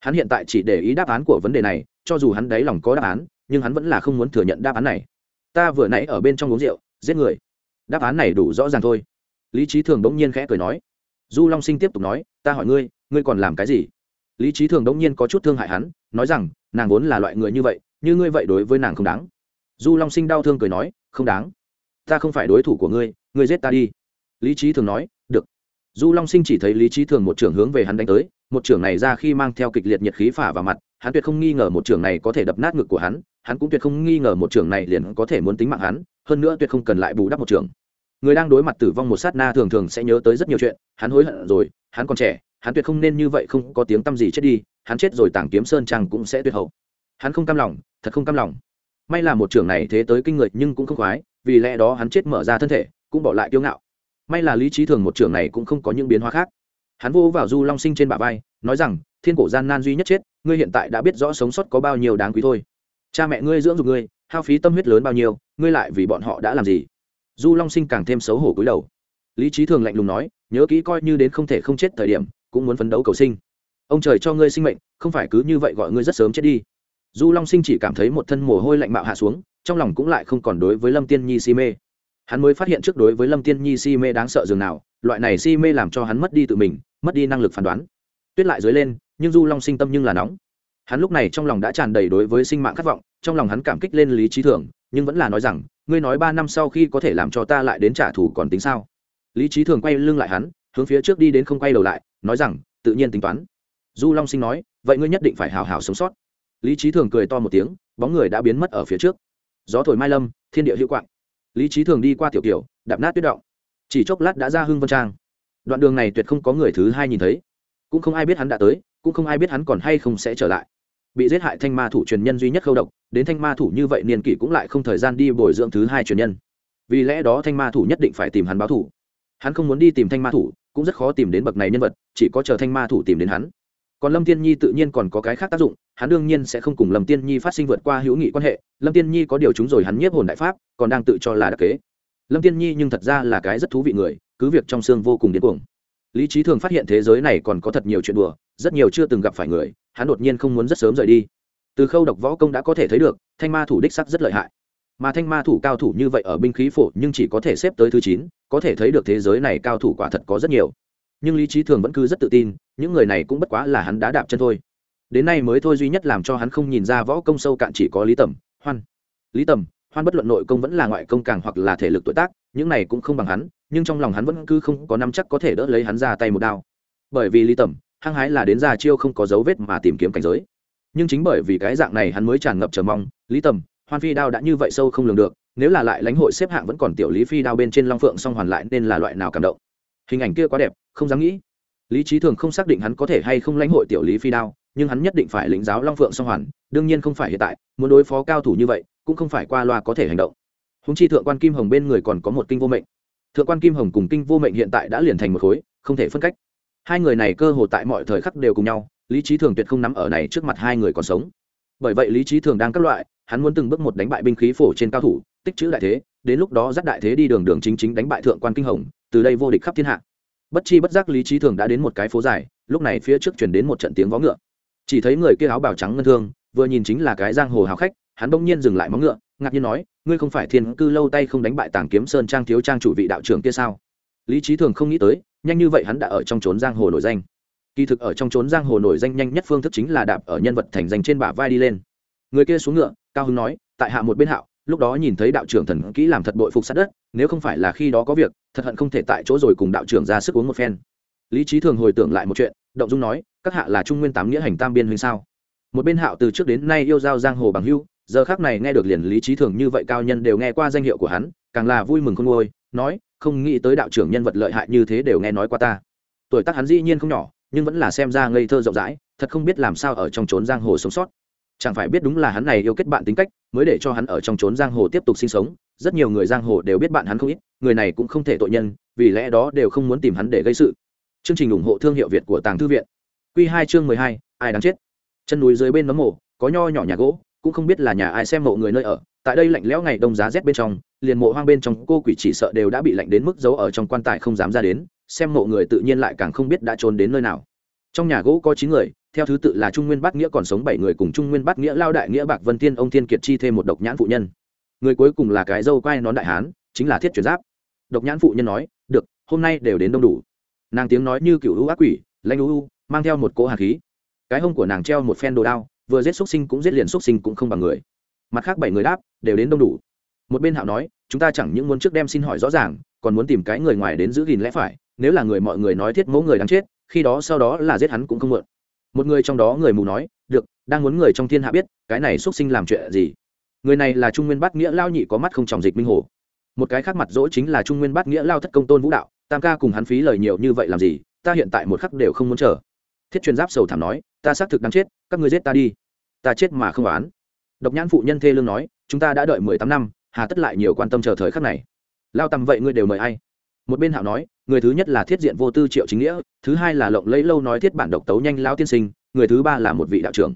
[SPEAKER 1] Hắn hiện tại chỉ để ý đáp án của vấn đề này, cho dù hắn đáy lòng có đáp án, nhưng hắn vẫn là không muốn thừa nhận đáp án này. Ta vừa nãy ở bên trong uống rượu, giết người. Đáp án này đủ rõ ràng thôi. Lý trí thường bỗng nhiên khẽ cười nói. Du long sinh tiếp tục nói, ta hỏi ngươi ngươi còn làm cái gì? Lý trí thường đống nhiên có chút thương hại hắn, nói rằng, nàng vốn là loại người như vậy như ngươi vậy đối với nàng không đáng. Du long sinh đau thương cười nói, không đáng. Ta không phải đối thủ của ngươi ngươi giết ta đi. Lý trí thường nói, được. Du long sinh chỉ thấy lý trí thường một trưởng hướng về hắn đánh tới, một trưởng này ra khi mang theo kịch liệt nhiệt khí phả vào mặt, hắn tuyệt không nghi ngờ một trưởng này có thể đập nát ngực của hắn hắn cũng tuyệt không nghi ngờ một trưởng này liền có thể muốn tính mạng hắn, hơn nữa tuyệt không cần lại bù đắp một trưởng. Người đang đối mặt tử vong một sát na thường thường sẽ nhớ tới rất nhiều chuyện, hắn hối hận rồi, hắn còn trẻ, hắn tuyệt không nên như vậy không có tiếng t gì chết đi, hắn chết rồi tảng kiếm sơn trang cũng sẽ tuyệt hậu hắn không cam lòng, thật không cam lòng. May là một trưởng này thế tới kinh người nhưng cũng không khoái, vì lẽ đó hắn chết mở ra thân thể, cũng bỏ lại kiêu ngạo. May là lý trí thường một trưởng này cũng không có những biến hóa khác. Hắn vô vào du long sinh trên bả vai, nói rằng, thiên cổ gian nan duy nhất chết, ngươi hiện tại đã biết rõ sống sót có bao nhiêu đáng quý thôi. Cha mẹ ngươi dưỡng dục ngươi, hao phí tâm huyết lớn bao nhiêu, ngươi lại vì bọn họ đã làm gì? Du long sinh càng thêm xấu hổ cúi đầu. Lý trí thường lạnh lùng nói, nhớ kỹ coi như đến không thể không chết thời điểm, cũng muốn phấn đấu cầu sinh. Ông trời cho ngươi sinh mệnh, không phải cứ như vậy gọi ngươi rất sớm chết đi du long sinh chỉ cảm thấy một thân mồ hôi lạnh mạo hạ xuống, trong lòng cũng lại không còn đối với lâm tiên nhi si mê. Hắn mới phát hiện trước đối với lâm tiên nhi si mê đáng sợ dường nào, loại này si mê làm cho hắn mất đi tự mình, mất đi năng lực phán đoán. Tuyết lại dưới lên, nhưng du long sinh tâm nhưng là nóng. Hắn lúc này trong lòng đã tràn đầy đối với sinh mạng khát vọng, trong lòng hắn cảm kích lên lý trí thường, nhưng vẫn là nói rằng, ngươi nói ba năm sau khi có thể làm cho ta lại đến trả thù còn tính sao? Lý trí thường quay lưng lại hắn, hướng phía trước đi đến không quay đầu lại, nói rằng, tự nhiên tính toán. Du long sinh nói, vậy ngươi nhất định phải hào hào sống sót lý trí thường cười to một tiếng, bóng người đã biến mất ở phía trước. Gió thổi mai lâm, thiên địa hữu quạng. Lý trí thường đi qua tiểu kiểu đạp nát tuyết động. Chỉ chốc lát đã ra hưng vân trang. Đoạn đường này tuyệt không có người thứ hai nhìn thấy. Cũng không ai biết hắn đã tới, cũng không ai biết hắn còn hay không sẽ trở lại. Bị giết hại thanh ma thủ truyền nhân duy nhất khâu độc, đến thanh ma thủ như vậy niên kỷ cũng lại không thời gian đi bồi dưỡng thứ hai truyền nhân. Vì lẽ đó thanh ma thủ nhất định phải tìm hắn báo thủ hắn không muốn đi tìm thanh ma thủ, cũng rất khó tìm đến bậc này nhân vật, chỉ có chờ thanh ma thủ tìm đến hắn còn lâm tiên nhi tự nhiên còn có cái khác tác dụng, hắn đương nhiên sẽ không cùng lâm tiên nhi phát sinh vượt qua hữu nghị quan hệ, lâm tiên nhi có điều chúng rồi hắn nhiếp hồn đại pháp, còn đang tự cho là đặc kế. Lâm tiên nhi nhưng thật ra là cái rất thú vị người, cứ việc trong xương vô cùng điên cuồng. Lý trí thường phát hiện thế giới này còn có thật nhiều chuyện đùa, rất nhiều chưa từng gặp phải người, hắn đột nhiên không muốn rất sớm rời đi. Từ khâu độc võ công đã có thể thấy được, thanh ma thủ đích sắc rất lợi hại. Mà thanh ma thủ cao thủ như vậy ở binh khí phổ nhưng chỉ có thể xếp tới thứ chín, có thể thấy được thế giới này cao thủ quả thật có rất nhiều nhưng lý trí thường vẫn cứ rất tự tin, những người này cũng bất quá là hắn đã đạp chân thôi. Đến nay mới thôi duy nhất làm cho hắn không nhìn ra võ công sâu cạn chỉ có lý tầm, hoan. Lý tầm, hoan bất luận nội công vẫn là ngoại công càng hoặc là thể lực tuổi tác, những này cũng không bằng hắn, nhưng trong lòng hắn vẫn cứ không có năm chắc có thể đỡ lấy hắn ra tay một đao. Bởi vì lý tầm, hăng hái là đến ra chiêu không có dấu vết mà tìm kiếm cảnh giới. Nhưng chính bởi vì cái dạng này hắn mới tràn ngập chờ mong, lý tầm, hoan phi đao đã như vậy sâu không lường được, nếu là lại lãnh hội xếp hạng vẫn còn tiểu lý phi đao bên trên long phượng song hoàn lại nên là loại nào cảm động. Hình ảnh kia quá đẹp không dám nghĩ. Lý trí thường không xác định hắn có thể hay không lãnh hội tiểu lý phi đao, nhưng hắn nhất định phải lĩnh giáo long phượng song hoàn, đương nhiên không phải hiện tại, muốn đối phó cao thủ như vậy, cũng không phải qua loa có thể hành động. Húng chi thượng quan kim hồng bên người còn có một kinh vô mệnh. Thượng quan kim hồng cùng kinh vô mệnh hiện tại đã liền thành một khối, không thể phân cách. Hai người này cơ hồ tại mọi thời khắc đều cùng nhau, lý trí thường tuyệt không nắm ở này trước mặt hai người còn sống. Bởi vậy lý trí thường đang các loại, hắn muốn từng bước một đánh bại binh khí phổ trên cao thủ, tích chữ đại thế, đến lúc đó dắt đại thế đi đường đường chính chính đánh bại thượng quan kinh hồng, từ đây vô địch khắp thiên hạ bất chi bất giác lý trí thường đã đến một cái phố dài, lúc này phía trước chuyển đến một trận tiếng vó ngựa. Chỉ thấy người kia áo bào trắng ngân thương, vừa nhìn chính là cái giang hồ hào khách, hắn bỗng nhiên dừng lại móng ngựa, ngạc nhiên nói, ngươi không phải thiên cư lâu tay không đánh bại tàng kiếm sơn trang thiếu trang chủ vị đạo trưởng kia sao? Lý trí thường không nghĩ tới, nhanh như vậy hắn đã ở trong trốn giang hồ nổi danh. Kỳ thực ở trong trốn giang hồ nổi danh nhanh nhất phương thức chính là đạp ở nhân vật thành danh trên bả vai đi lên. Người kia xuống ngựa, cao hưng nói, tại hạ một bên hạo lúc đó nhìn thấy đạo trưởng thần kỹ làm thật bội phục sát đất, nếu không phải là khi đó có việc, thật hận không thể tại chỗ rồi cùng đạo trưởng ra sức uống một phen. Lý trí thường hồi tưởng lại một chuyện, động dung nói, các hạ là trung nguyên tám nghĩa hành tam biên huynh sao? Một bên hạo từ trước đến nay yêu giao giang hồ bằng hưu, giờ khác này nghe được liền lý trí thường như vậy cao nhân đều nghe qua danh hiệu của hắn, càng là vui mừng không ngôi nói, không nghĩ tới đạo trưởng nhân vật lợi hại như thế đều nghe nói qua ta. Tuổi tác hắn dĩ nhiên không nhỏ, nhưng vẫn là xem ra ngây thơ rộng rãi, thật không biết làm sao ở trong trốn giang hồ sống sót chẳng phải biết đúng là hắn này yêu kết bạn tính cách, mới để cho hắn ở trong trốn giang hồ tiếp tục sinh sống, rất nhiều người giang hồ đều biết bạn hắn không ít, người này cũng không thể tội nhân, vì lẽ đó đều không muốn tìm hắn để gây sự. Chương trình ủng hộ thương hiệu việt của tàng thư viện. Q hai chương mười hai, ai đáng chết? Chân núi dưới bên nấm mộ có nho nhỏ nhà gỗ, cũng không biết là nhà ai xem mộ người nơi ở, tại đây lạnh lẽo ngày đông giá rét bên trong, liền mộ hoang bên trong cô quỷ chỉ sợ đều đã bị lạnh đến mức giấu ở trong quan tài không dám ra đến, xem mộ người tự nhiên lại càng không biết đã trốn đến nơi nào trong nhà gỗ có chín người, theo thứ tự là trung nguyên bát nghĩa còn sống bảy người cùng trung nguyên bát nghĩa lao đại nghĩa bạc vân tiên ông thiên kiệt chi thêm một độc nhãn phụ nhân. Người cuối cùng là cái dâu quai nón đại hán, chính là thiết chuyển giáp. Độc nhãn phụ nhân nói, được, hôm nay đều đến đông đủ. Nàng tiếng nói như cựu u ác quỷ, lanh u mang theo một cỗ hạt khí. Cái hông của nàng treo một phen đồ đao, vừa giết xúc sinh cũng giết liền xúc sinh cũng không bằng người. Mặt khác bảy người đáp, đều đến đông đủ. Một bên hạo nói, chúng ta chẳng những muốn trước đem xin hỏi rõ ràng, còn muốn tìm cái người ngoài đến giữ gìn lẽ phải, nếu là người mọi người nói thiết mẫu người đáng chết khi đó sau đó là giết hắn cũng không mượn. Một người trong đó người mù nói, được, đang muốn người trong thiên hạ biết, cái này xuất sinh làm chuyện gì? Người này là trung nguyên bát nghĩa lao nhị có mắt không tròng dịch minh hồ. Một cái khác mặt dỗ chính là trung nguyên bát nghĩa lao thất công tôn vũ đạo, tam ca cùng hắn phí lời nhiều như vậy làm gì, ta hiện tại một khắc đều không muốn chờ. Thiết truyền giáp sầu thảm nói, ta xác thực đáng chết, các người giết ta đi. Ta chết mà không oán. Độc nhãn phụ nhân thê lương nói, chúng ta đã đợi mười tám năm, hà tất lại nhiều quan tâm chờ thời khắc này. Lao tầm vậy ngươi đều mời ai? Một bên hạo nói người thứ nhất là thiết diện vô tư triệu chính nghĩa, thứ hai là lộng lấy lâu nói thiết bản độc tấu nhanh lão tiên sinh, người thứ ba là một vị đạo trưởng.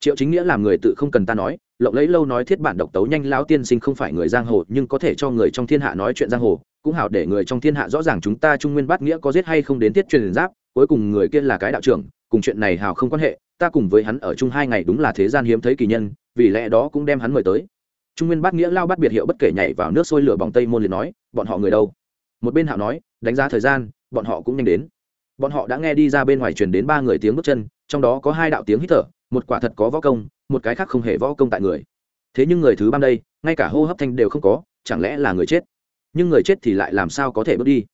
[SPEAKER 1] Triệu chính nghĩa làm người tự không cần ta nói, lộng lấy lâu nói thiết bản độc tấu nhanh lão tiên sinh không phải người giang hồ, nhưng có thể cho người trong thiên hạ nói chuyện giang hồ, cũng hảo để người trong thiên hạ rõ ràng chúng ta trung nguyên bát nghĩa có giết hay không đến tiết truyền giáp, cuối cùng người kia là cái đạo trưởng, cùng chuyện này hào không quan hệ, ta cùng với hắn ở chung hai ngày đúng là thế gian hiếm thấy kỳ nhân, vì lẽ đó cũng đem hắn mời tới. Trung nguyên bát nghĩa lao bắt biệt hiệu bất kể nhảy vào nước sôi lửa bỏng tây môn liền nói, bọn họ người đâu? Một bên hạo nói, đánh giá thời gian, bọn họ cũng nhanh đến. Bọn họ đã nghe đi ra bên ngoài truyền đến ba người tiếng bước chân, trong đó có hai đạo tiếng hít thở, một quả thật có võ công, một cái khác không hề võ công tại người. Thế nhưng người thứ ba đây, ngay cả hô hấp thanh đều không có, chẳng lẽ là người chết? Nhưng người chết thì lại làm sao có thể bước đi?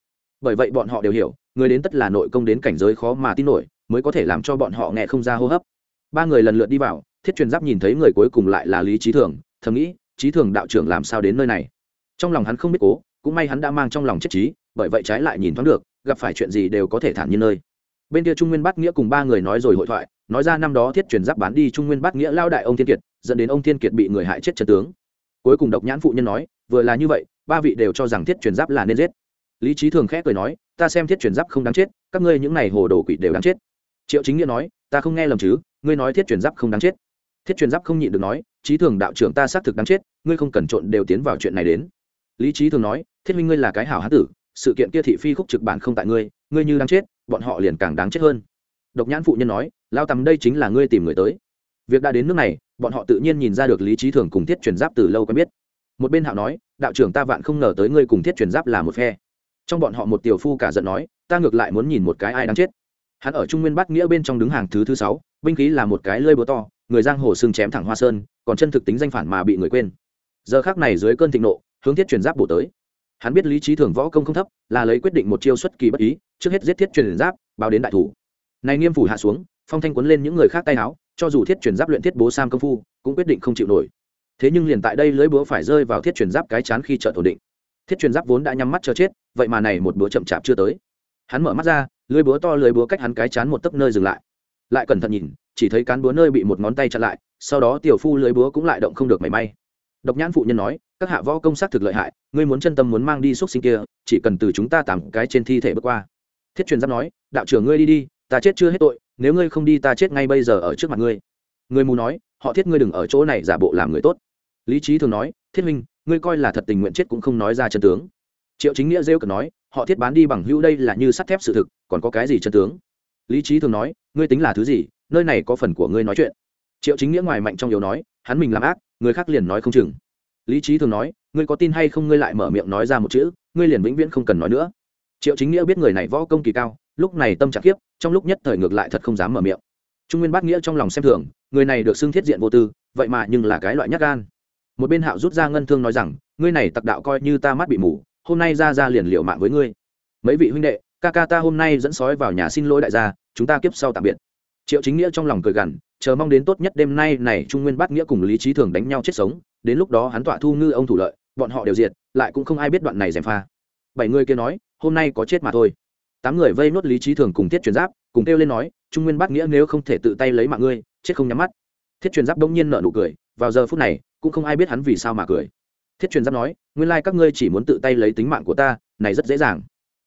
[SPEAKER 1] Bởi vậy bọn họ đều hiểu, người đến tất là nội công đến cảnh giới khó mà tin nổi, mới có thể làm cho bọn họ nghe không ra hô hấp. Ba người lần lượt đi vào, thiết truyền giáp nhìn thấy người cuối cùng lại là lý trí thường, thầm nghĩ, trí thường đạo trưởng làm sao đến nơi này? Trong lòng hắn không biết cố cũng may hắn đã mang trong lòng chất trí, bởi vậy trái lại nhìn thoáng được, gặp phải chuyện gì đều có thể thản nhiên nơi. Bên kia trung nguyên bát nghĩa cùng ba người nói rồi hội thoại, nói ra năm đó thiết truyền giáp bán đi trung nguyên bát nghĩa lao đại ông thiên kiệt, dẫn đến ông thiên kiệt bị người hại chết trần tướng. Cuối cùng độc nhãn phụ nhân nói, vừa là như vậy, ba vị đều cho rằng thiết truyền giáp là nên giết. Lý trí thường khẽ cười nói, ta xem thiết truyền giáp không đáng chết, các ngươi những này hồ đồ quỷ đều đáng chết. Triệu chính nghĩa nói, ta không nghe lầm chứ, ngươi nói thiết truyền giáp không đáng chết. Thiết truyền giáp không nhịn được nói, trí thường đạo trưởng ta xác thực đáng chết, ngươi không cần trộn đều tiến vào chuyện này đến lý trí thường nói, thiết minh ngươi là cái hảo hán tử, sự kiện kia thị phi khúc trực bản không tại ngươi ngươi như đang chết, bọn họ liền càng đáng chết hơn. Độc nhãn phụ nhân nói, lao tầm đây chính là ngươi tìm người tới. Việc đã đến nước này, bọn họ tự nhiên nhìn ra được lý trí thường cùng thiết truyền giáp từ lâu quen biết. Một bên hạo nói, đạo trưởng ta vạn không ngờ tới ngươi cùng thiết truyền giáp là một phe. Trong bọn họ một tiểu phu cả giận nói, ta ngược lại muốn nhìn một cái ai đáng chết. Hắn ở trung nguyên bát nghĩa bên trong đứng hàng thứ thứ sáu, binh khí là một cái lơi búa to, người giang hồ xương chém thẳng hoa sơn, còn chân thực tính danh phản mà bị người quên. Giờ khác này dưới cơn thịnh nộ hướng thiết truyền giáp bổ tới. Hắn biết lý trí thường võ công không thấp, là lấy quyết định một chiêu xuất kỳ bất ý, trước hết giết thiết truyền giáp, báo đến đại thủ. Này nghiêm phủ hạ xuống, phong thanh quấn lên những người khác tay áo, cho dù thiết truyền giáp luyện thiết bố sam công phu, cũng quyết định không chịu nổi. Thế nhưng liền tại đây lưỡi búa phải rơi vào thiết truyền giáp cái chán khi chợt ổn định. Thiết truyền giáp vốn đã nhắm mắt chờ chết, vậy mà này một búa chậm chạp chưa tới. Hắn mở mắt ra, lưỡi búa to lưỡi búa cách hắn cái chán một tấc nơi dừng lại. Lại cẩn thận nhìn, chỉ thấy cán búa nơi bị một ngón tay chặn lại, sau đó tiểu phu lưỡi búa cũng lại động không được mảy may. Độc nhãn phụ nhân nói các hạ võ công sát thực lợi hại, ngươi muốn chân tâm muốn mang đi xúc sinh kia, chỉ cần từ chúng ta tạm cái trên thi thể bước qua. Thiết truyền giáp nói, đạo trưởng ngươi đi đi, ta chết chưa hết tội, nếu ngươi không đi ta chết ngay bây giờ ở trước mặt ngươi. Người mù nói, họ thiết ngươi đừng ở chỗ này giả bộ làm người tốt. Lý trí thường nói, thiết minh ngươi coi là thật tình nguyện chết cũng không nói ra chân tướng. Triệu chính nghĩa rêu cần nói, họ thiết bán đi bằng hữu đây là như sắt thép sự thực, còn có cái gì chân tướng? Lý trí thường nói, ngươi tính là thứ gì, nơi này có phần của ngươi nói chuyện. Triệu chính nghĩa ngoài mạnh trong yếu nói, hắn mình làm ác, người khác liền nói không chừng lý trí thường nói, ngươi có tin hay không? Ngươi lại mở miệng nói ra một chữ, ngươi liền vĩnh viễn không cần nói nữa. Triệu chính nghĩa biết người này võ công kỳ cao, lúc này tâm trạng kiếp trong lúc nhất thời ngược lại thật không dám mở miệng. Trung nguyên bát nghĩa trong lòng xem thường, người này được xưng thiết diện vô tư, vậy mà nhưng là cái loại nhát gan. Một bên hạo rút ra ngân thương nói rằng, ngươi này tặc đạo coi như ta mắt bị mù, hôm nay ra ra liền liệu mạng với ngươi. Mấy vị huynh đệ, ca ca ta hôm nay dẫn sói vào nhà xin lỗi đại gia, chúng ta kiếp sau tạm biệt. Triệu chính nghĩa trong lòng cười gằn, chờ mong đến tốt nhất đêm nay này trung nguyên bát nghĩa cùng lý trí thường đánh nhau chết sống đến lúc đó hắn tọa thu ngư ông thủ lợi, bọn họ đều diệt, lại cũng không ai biết đoạn này dèm pha. Bảy người kia nói, hôm nay có chết mà thôi. Tám người vây nốt lý trí thường cùng thiết truyền giáp, cùng kêu lên nói, trung nguyên bát nghĩa nếu không thể tự tay lấy mạng ngươi, chết không nhắm mắt. Thiết truyền giáp đông nhiên nợ nụ cười, vào giờ phút này, cũng không ai biết hắn vì sao mà cười. Thiết truyền giáp nói, nguyên lai các ngươi chỉ muốn tự tay lấy tính mạng của ta, này rất dễ dàng.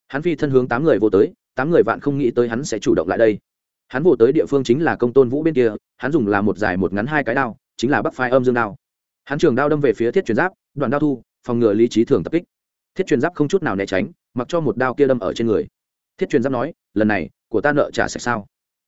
[SPEAKER 1] Hắn phi thân hướng tám người vô tới, tám người vạn không nghĩ tới hắn sẽ chủ động lại đây. Hắn vô tới địa phương chính là công tôn vũ bên kia, hắn dùng là một dài một ngắn hai cái đao, chính là bắc phai âm dương đao hắn trường đao đâm về phía thiết truyền giáp, đoạn đao thu, phòng ngừa lý trí thường tập kích. Thiết truyền giáp không chút nào né tránh, mặc cho một đao kia đâm ở trên người. Thiết truyền giáp nói, lần này, của ta nợ trả sạch sao?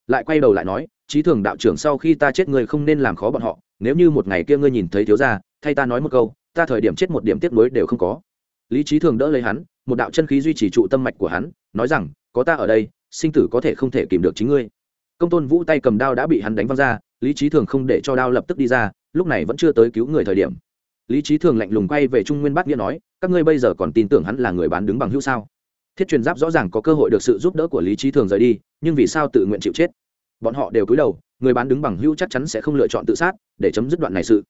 [SPEAKER 1] Lại quay đầu lại nói trí thường đạo trưởng sau khi ta chết người không nên làm khó bọn họ, nếu như một ngày kia ngươi nhìn thấy thiếu gia, thay ta nói một câu, ta thời điểm chết một điểm tiếp nối đều không có. Lý trí thường đỡ lấy hắn, một đạo chân khí duy trì trụ tâm mạch của hắn, nói rằng, có ta ở đây, sinh tử có thể không thể kìm được chính ngươi. Công tôn vũ tay cầm đao đã bị hắn đánh văng ra, lý trí thường không để cho đao lập tức đi ra lúc này vẫn chưa tới cứu người thời điểm. Lý trí thường lạnh lùng quay về trung nguyên bát nghĩa nói, các ngươi bây giờ còn tin tưởng hắn là người bán đứng bằng hữu sao? Thiết truyền giáp rõ ràng có cơ hội được sự giúp đỡ của lý trí thường rời đi, nhưng vì sao tự nguyện chịu chết? Bọn họ đều cúi đầu, người bán đứng bằng hữu chắc chắn sẽ không lựa chọn tự sát, để chấm dứt đoạn này sự.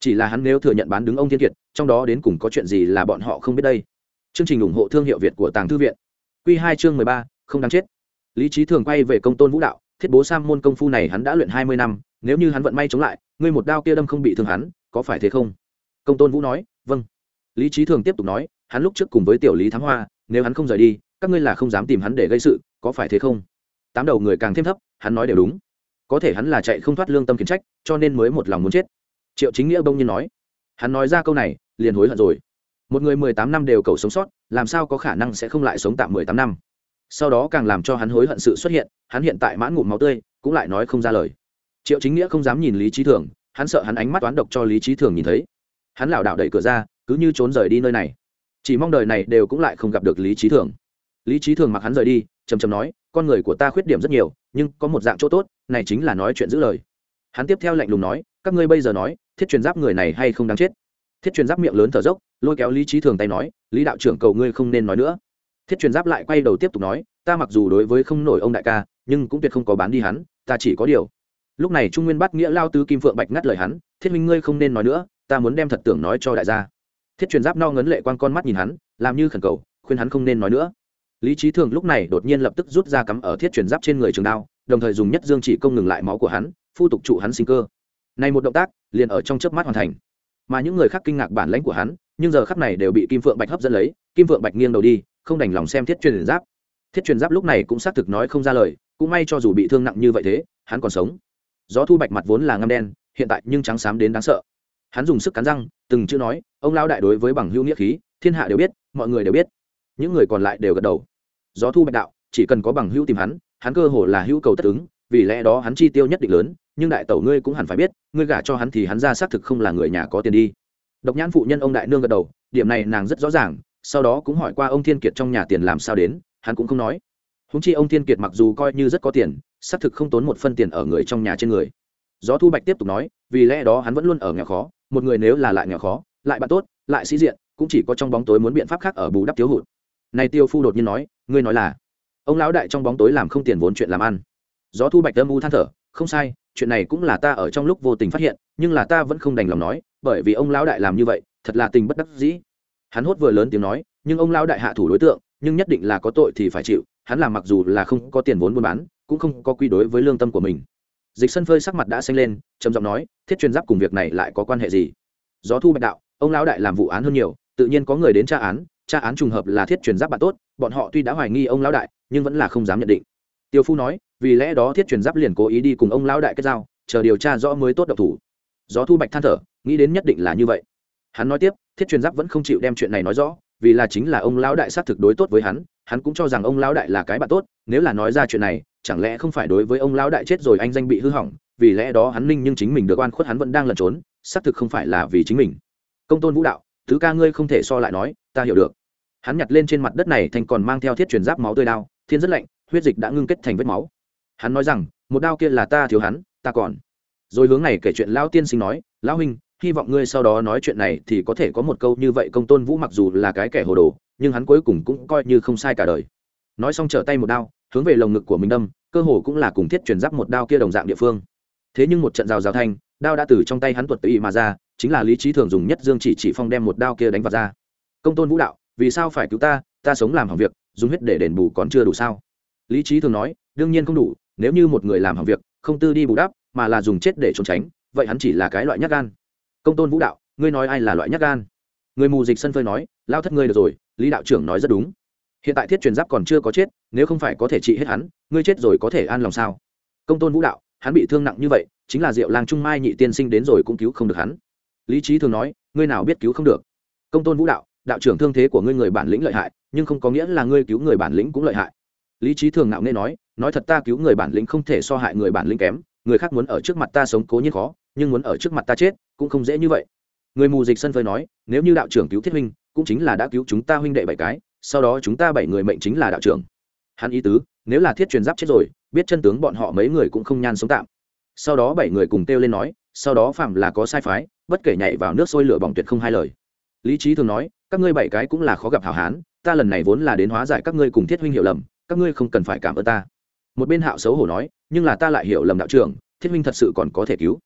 [SPEAKER 1] Chỉ là hắn nếu thừa nhận bán đứng ông thiên kiệt, trong đó đến cùng có chuyện gì là bọn họ không biết đây? Chương trình ủng hộ thương hiệu việt của tàng thư viện. Q hai chương mười ba, không đáng chết. Lý trí thường quay về công tôn vũ đạo, thiết bố sam môn công phu này hắn đã luyện hai mươi năm, nếu như hắn vận may chống lại ngươi một đao kia đâm không bị thương hắn, có phải thế không? Công tôn vũ nói vâng. Lý trí thường tiếp tục nói, hắn lúc trước cùng với tiểu lý thám hoa, nếu hắn không rời đi, các ngươi là không dám tìm hắn để gây sự, có phải thế không? Tám đầu người càng thêm thấp, hắn nói đều đúng. Có thể hắn là chạy không thoát lương tâm kiến trách, cho nên mới một lòng muốn chết. Triệu chính nghĩa bông nhiên nói, hắn nói ra câu này, liền hối hận rồi. Một người mười tám năm đều cầu sống sót, làm sao có khả năng sẽ không lại sống tạm mười tám năm? Sau đó càng làm cho hắn hối hận sự xuất hiện, hắn hiện tại mãn ngụm máu tươi, cũng lại nói không ra lời triệu chính nghĩa không dám nhìn lý trí thường, hắn sợ hắn ánh mắt toán độc cho lý trí thường nhìn thấy. Hắn lảo đảo đẩy cửa ra, cứ như trốn rời đi nơi này. Chỉ mong đời này đều cũng lại không gặp được lý trí thường. Lý trí thường mặc hắn rời đi chầm chầm nói, con người của ta khuyết điểm rất nhiều, nhưng có một dạng chỗ tốt, này chính là nói chuyện giữ lời. Hắn tiếp theo lạnh lùng nói, các ngươi bây giờ nói, thiết truyền giáp người này hay không đáng chết? Thiết truyền giáp miệng lớn thở dốc, lôi kéo lý trí thường tay nói, lý đạo trưởng cầu ngươi không nên nói nữa. Thiết truyền giáp lại quay đầu tiếp tục nói, ta mặc dù đối với không nổi ông đại ca, nhưng cũng tuyệt không có bán đi hắn, ta chỉ có điều lúc này trung nguyên bắt nghĩa lao tứ kim phượng bạch ngắt lời hắn, thiết minh ngươi không nên nói nữa, ta muốn đem thật tưởng nói cho đại gia. Thiết truyền giáp no ngấn lệ quan con mắt nhìn hắn, làm như khẩn cầu, khuyên hắn không nên nói nữa. Lý trí thường lúc này đột nhiên lập tức rút ra cắm ở thiết truyền giáp trên người trường đao, đồng thời dùng nhất dương chỉ công ngừng lại máu của hắn, phu tục trụ hắn sinh cơ. Này một động tác, liền ở trong chớp mắt hoàn thành. Mà những người khác kinh ngạc bản lãnh của hắn, nhưng giờ khắc này đều bị kim phượng bạch hấp dẫn lấy, kim phượng bạch nghiêng đầu đi, không đành lòng xem thiết truyền giáp. Thiết truyền giáp lúc này cũng xác thực nói không ra lời, cũng may cho dù bị thương nặng như vậy thế, hắn còn sống gió thu bạch mặt vốn là ngăm đen, hiện tại nhưng trắng xám đến đáng sợ. Hắn dùng sức cắn răng, từng chữ nói, ông lao đại đối với bằng hữu nghĩa khí, thiên hạ đều biết, mọi người đều biết. Những người còn lại đều gật đầu. Gió thu bạch đạo, chỉ cần có bằng hữu tìm hắn hắn cơ hồ là hữu cầu tất ứng, vì lẽ đó hắn chi tiêu nhất định lớn, nhưng đại tẩu ngươi cũng hẳn phải biết, ngươi gả cho hắn thì hắn ra xác thực không là người nhà có tiền đi. Độc nhãn phụ nhân ông đại nương gật đầu, điểm này nàng rất rõ ràng, sau đó cũng hỏi qua ông thiên kiệt trong nhà tiền làm sao đến, hắn cũng không nói. Húng chi ông thiên kiệt mặc dù coi như rất có tiền xác thực không tốn một phân tiền ở người trong nhà trên người. Gió thu bạch tiếp tục nói, vì lẽ đó hắn vẫn luôn ở nghèo khó, một người nếu là lại nghèo khó, lại bạn tốt, lại sĩ diện, cũng chỉ có trong bóng tối muốn biện pháp khác ở bù đắp thiếu hụt. Này tiêu phu đột nhiên nói, ngươi nói là, ông lão đại trong bóng tối làm không tiền vốn chuyện làm ăn. Gió thu bạch âm u than thở, không sai, chuyện này cũng là ta ở trong lúc vô tình phát hiện, nhưng là ta vẫn không đành lòng nói, bởi vì ông lão đại làm như vậy, thật là tình bất đắc dĩ. Hắn hốt vừa lớn tiếng nói, nhưng ông lão đại hạ thủ đối tượng, nhưng nhất định là có tội thì phải chịu, hắn làm mặc dù là không có tiền vốn buôn bán cũng không có quy đối với lương tâm của mình. Dịch sân phơi sắc mặt đã xanh lên, trầm giọng nói, thiết chuyên giáp cùng việc này lại có quan hệ gì? Gió thu bạch đạo, ông lão đại làm vụ án hơn nhiều, tự nhiên có người đến tra án tra án trùng hợp là thiết truyền giáp bạn tốt, bọn họ tuy đã hoài nghi ông lão đại, nhưng vẫn là không dám nhận định. Tiêu phu nói, vì lẽ đó thiết truyền giáp liền cố ý đi cùng ông lão đại kết giao, chờ điều tra rõ mới tốt độc thủ. Gió thu bạch than thở, nghĩ đến nhất định là như vậy. Hắn nói tiếp, thiết truyền giáp vẫn không chịu đem chuyện này nói rõ vì là chính là ông lão đại xác thực đối tốt với hắn hắn cũng cho rằng ông lão đại là cái bạn tốt, nếu là nói ra chuyện này, chẳng lẽ không phải đối với ông lão đại chết rồi anh danh bị hư hỏng, vì lẽ đó hắn ninh nhưng chính mình được oan khuất hắn vẫn đang lẩn trốn, xác thực không phải là vì chính mình. Công tôn vũ đạo, thứ ca ngươi không thể so lại nói, ta hiểu được. Hắn nhặt lên trên mặt đất này thành còn mang theo thiết truyền giáp máu tươi đao, thiên rất lạnh, huyết dịch đã ngưng kết thành vết máu. Hắn nói rằng, một đao kia là ta thiếu hắn, ta còn. Rồi hướng này kể chuyện lão tiên sinh nói, lão huynh hy vọng ngươi sau đó nói chuyện này thì có thể có một câu như vậy, công tôn vũ mặc dù là cái kẻ hồ đồ, nhưng hắn cuối cùng cũng coi như không sai cả đời. Nói xong trở tay một đao, hướng về lồng ngực của mình đâm, cơ hồ cũng là cùng thiết truyền giáp một đao kia đồng dạng địa phương. Thế nhưng một trận rào rào thanh, đao đã từ trong tay hắn tuột tự ý mà ra, chính là lý trí thường dùng nhất dương chỉ chỉ phong đem một đao kia đánh vào ra. Công tôn vũ đạo, vì sao phải cứu ta ta sống làm hỏng việc, dùng huyết để đền bù còn chưa đủ sao? Lý trí thường nói, đương nhiên không đủ, nếu như một người làm hỏng việc, không tư đi bù đắp, mà là dùng chết để trốn tránh, vậy hắn chỉ là cái loại nhát gan công tôn vũ đạo, ngươi nói ai là loại nhát gan? Người mù dịch sân phơi nói, lao thất ngươi được rồi, lý đạo trưởng nói rất đúng. Hiện tại thiết truyền giáp còn chưa có chết, nếu không phải có thể trị hết hắn, ngươi chết rồi có thể an lòng sao? Công tôn vũ đạo, hắn bị thương nặng như vậy, chính là diệu lang trung mai nhị tiên sinh đến rồi cũng cứu không được hắn. Lý trí thường nói, ngươi nào biết cứu không được? Công tôn vũ đạo đạo trưởng thương thế của ngươi người bản lĩnh lợi hại, nhưng không có nghĩa là ngươi cứu người bản lĩnh cũng lợi hại. Lý trí thường ngạo nghe nói nói thật ta cứu người bản lĩnh không thể so hại người bản lĩnh kém, người khác muốn ở trước mặt ta sống cố nhiên khó nhưng muốn ở trước mặt ta chết, cũng không dễ như vậy. Người mù dịch sân phơi nói, nếu như đạo trưởng cứu thiết huynh, cũng chính là đã cứu chúng ta huynh đệ bảy cái, sau đó chúng ta bảy người mệnh chính là đạo trưởng. Hắn ý tứ, nếu là thiết truyền giáp chết rồi, biết chân tướng bọn họ mấy người cũng không nhan sống tạm. Sau đó bảy người cùng kêu lên nói, sau đó phạm là có sai phái, bất kể nhảy vào nước sôi lửa bỏng tuyệt không hai lời. Lý trí thường nói, các ngươi bảy cái cũng là khó gặp hảo hán, ta lần này vốn là đến hóa giải các ngươi cùng thiết huynh hiểu lầm, các ngươi không cần phải cảm ơn ta. Một bên hạo xấu hổ nói, nhưng là ta lại hiểu lầm đạo trưởng, thiết huynh thật sự còn có thể cứu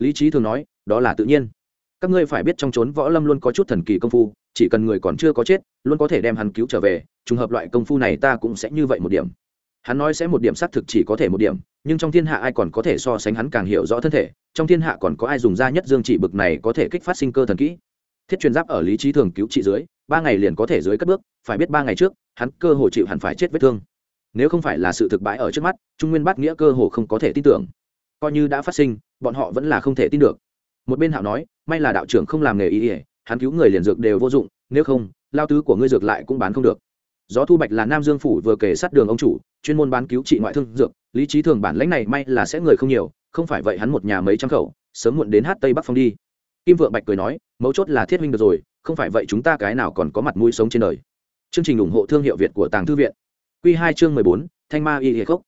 [SPEAKER 1] lý trí thường nói, đó là tự nhiên. Các ngươi phải biết trong trốn võ lâm luôn có chút thần kỳ công phu, chỉ cần người còn chưa có chết, luôn có thể đem hắn cứu trở về, trùng hợp loại công phu này ta cũng sẽ như vậy một điểm. Hắn nói sẽ một điểm xác thực chỉ có thể một điểm, nhưng trong thiên hạ ai còn có thể so sánh hắn càng hiểu rõ thân thể, trong thiên hạ còn có ai dùng da nhất dương chỉ bực này có thể kích phát sinh cơ thần kỹ. Thiết truyền giáp ở lý trí thường cứu trị dưới, ba ngày liền có thể dưới cất bước, phải biết ba ngày trước, hắn cơ hồ chịu hẳn phải chết vết thương. Nếu không phải là sự thực bãi ở trước mắt, trung nguyên bát nghĩa cơ hồ không có thể tin tưởng coi như đã phát sinh, bọn họ vẫn là không thể tin được. Một bên hạo nói, may là đạo trưởng không làm nghề y ỉa hắn cứu người liền dược đều vô dụng, nếu không, lao tứ của ngươi dược lại cũng bán không được. Gió thu bạch là nam dương phủ vừa kể sát đường ông chủ, chuyên môn bán cứu trị ngoại thương dược, lý trí thường bản lãnh này may là sẽ người không nhiều, không phải vậy hắn một nhà mấy trăm khẩu, sớm muộn đến hát tây bắc phong đi. Kim vượng bạch cười nói, mấu chốt là thiết minh được rồi, không phải vậy chúng ta cái nào còn có mặt mũi sống trên đời. Chương trình ủng hộ thương hiệu việt của tàng thư viện. Q hai chương mười bốn, thanh ma y hệ khốc.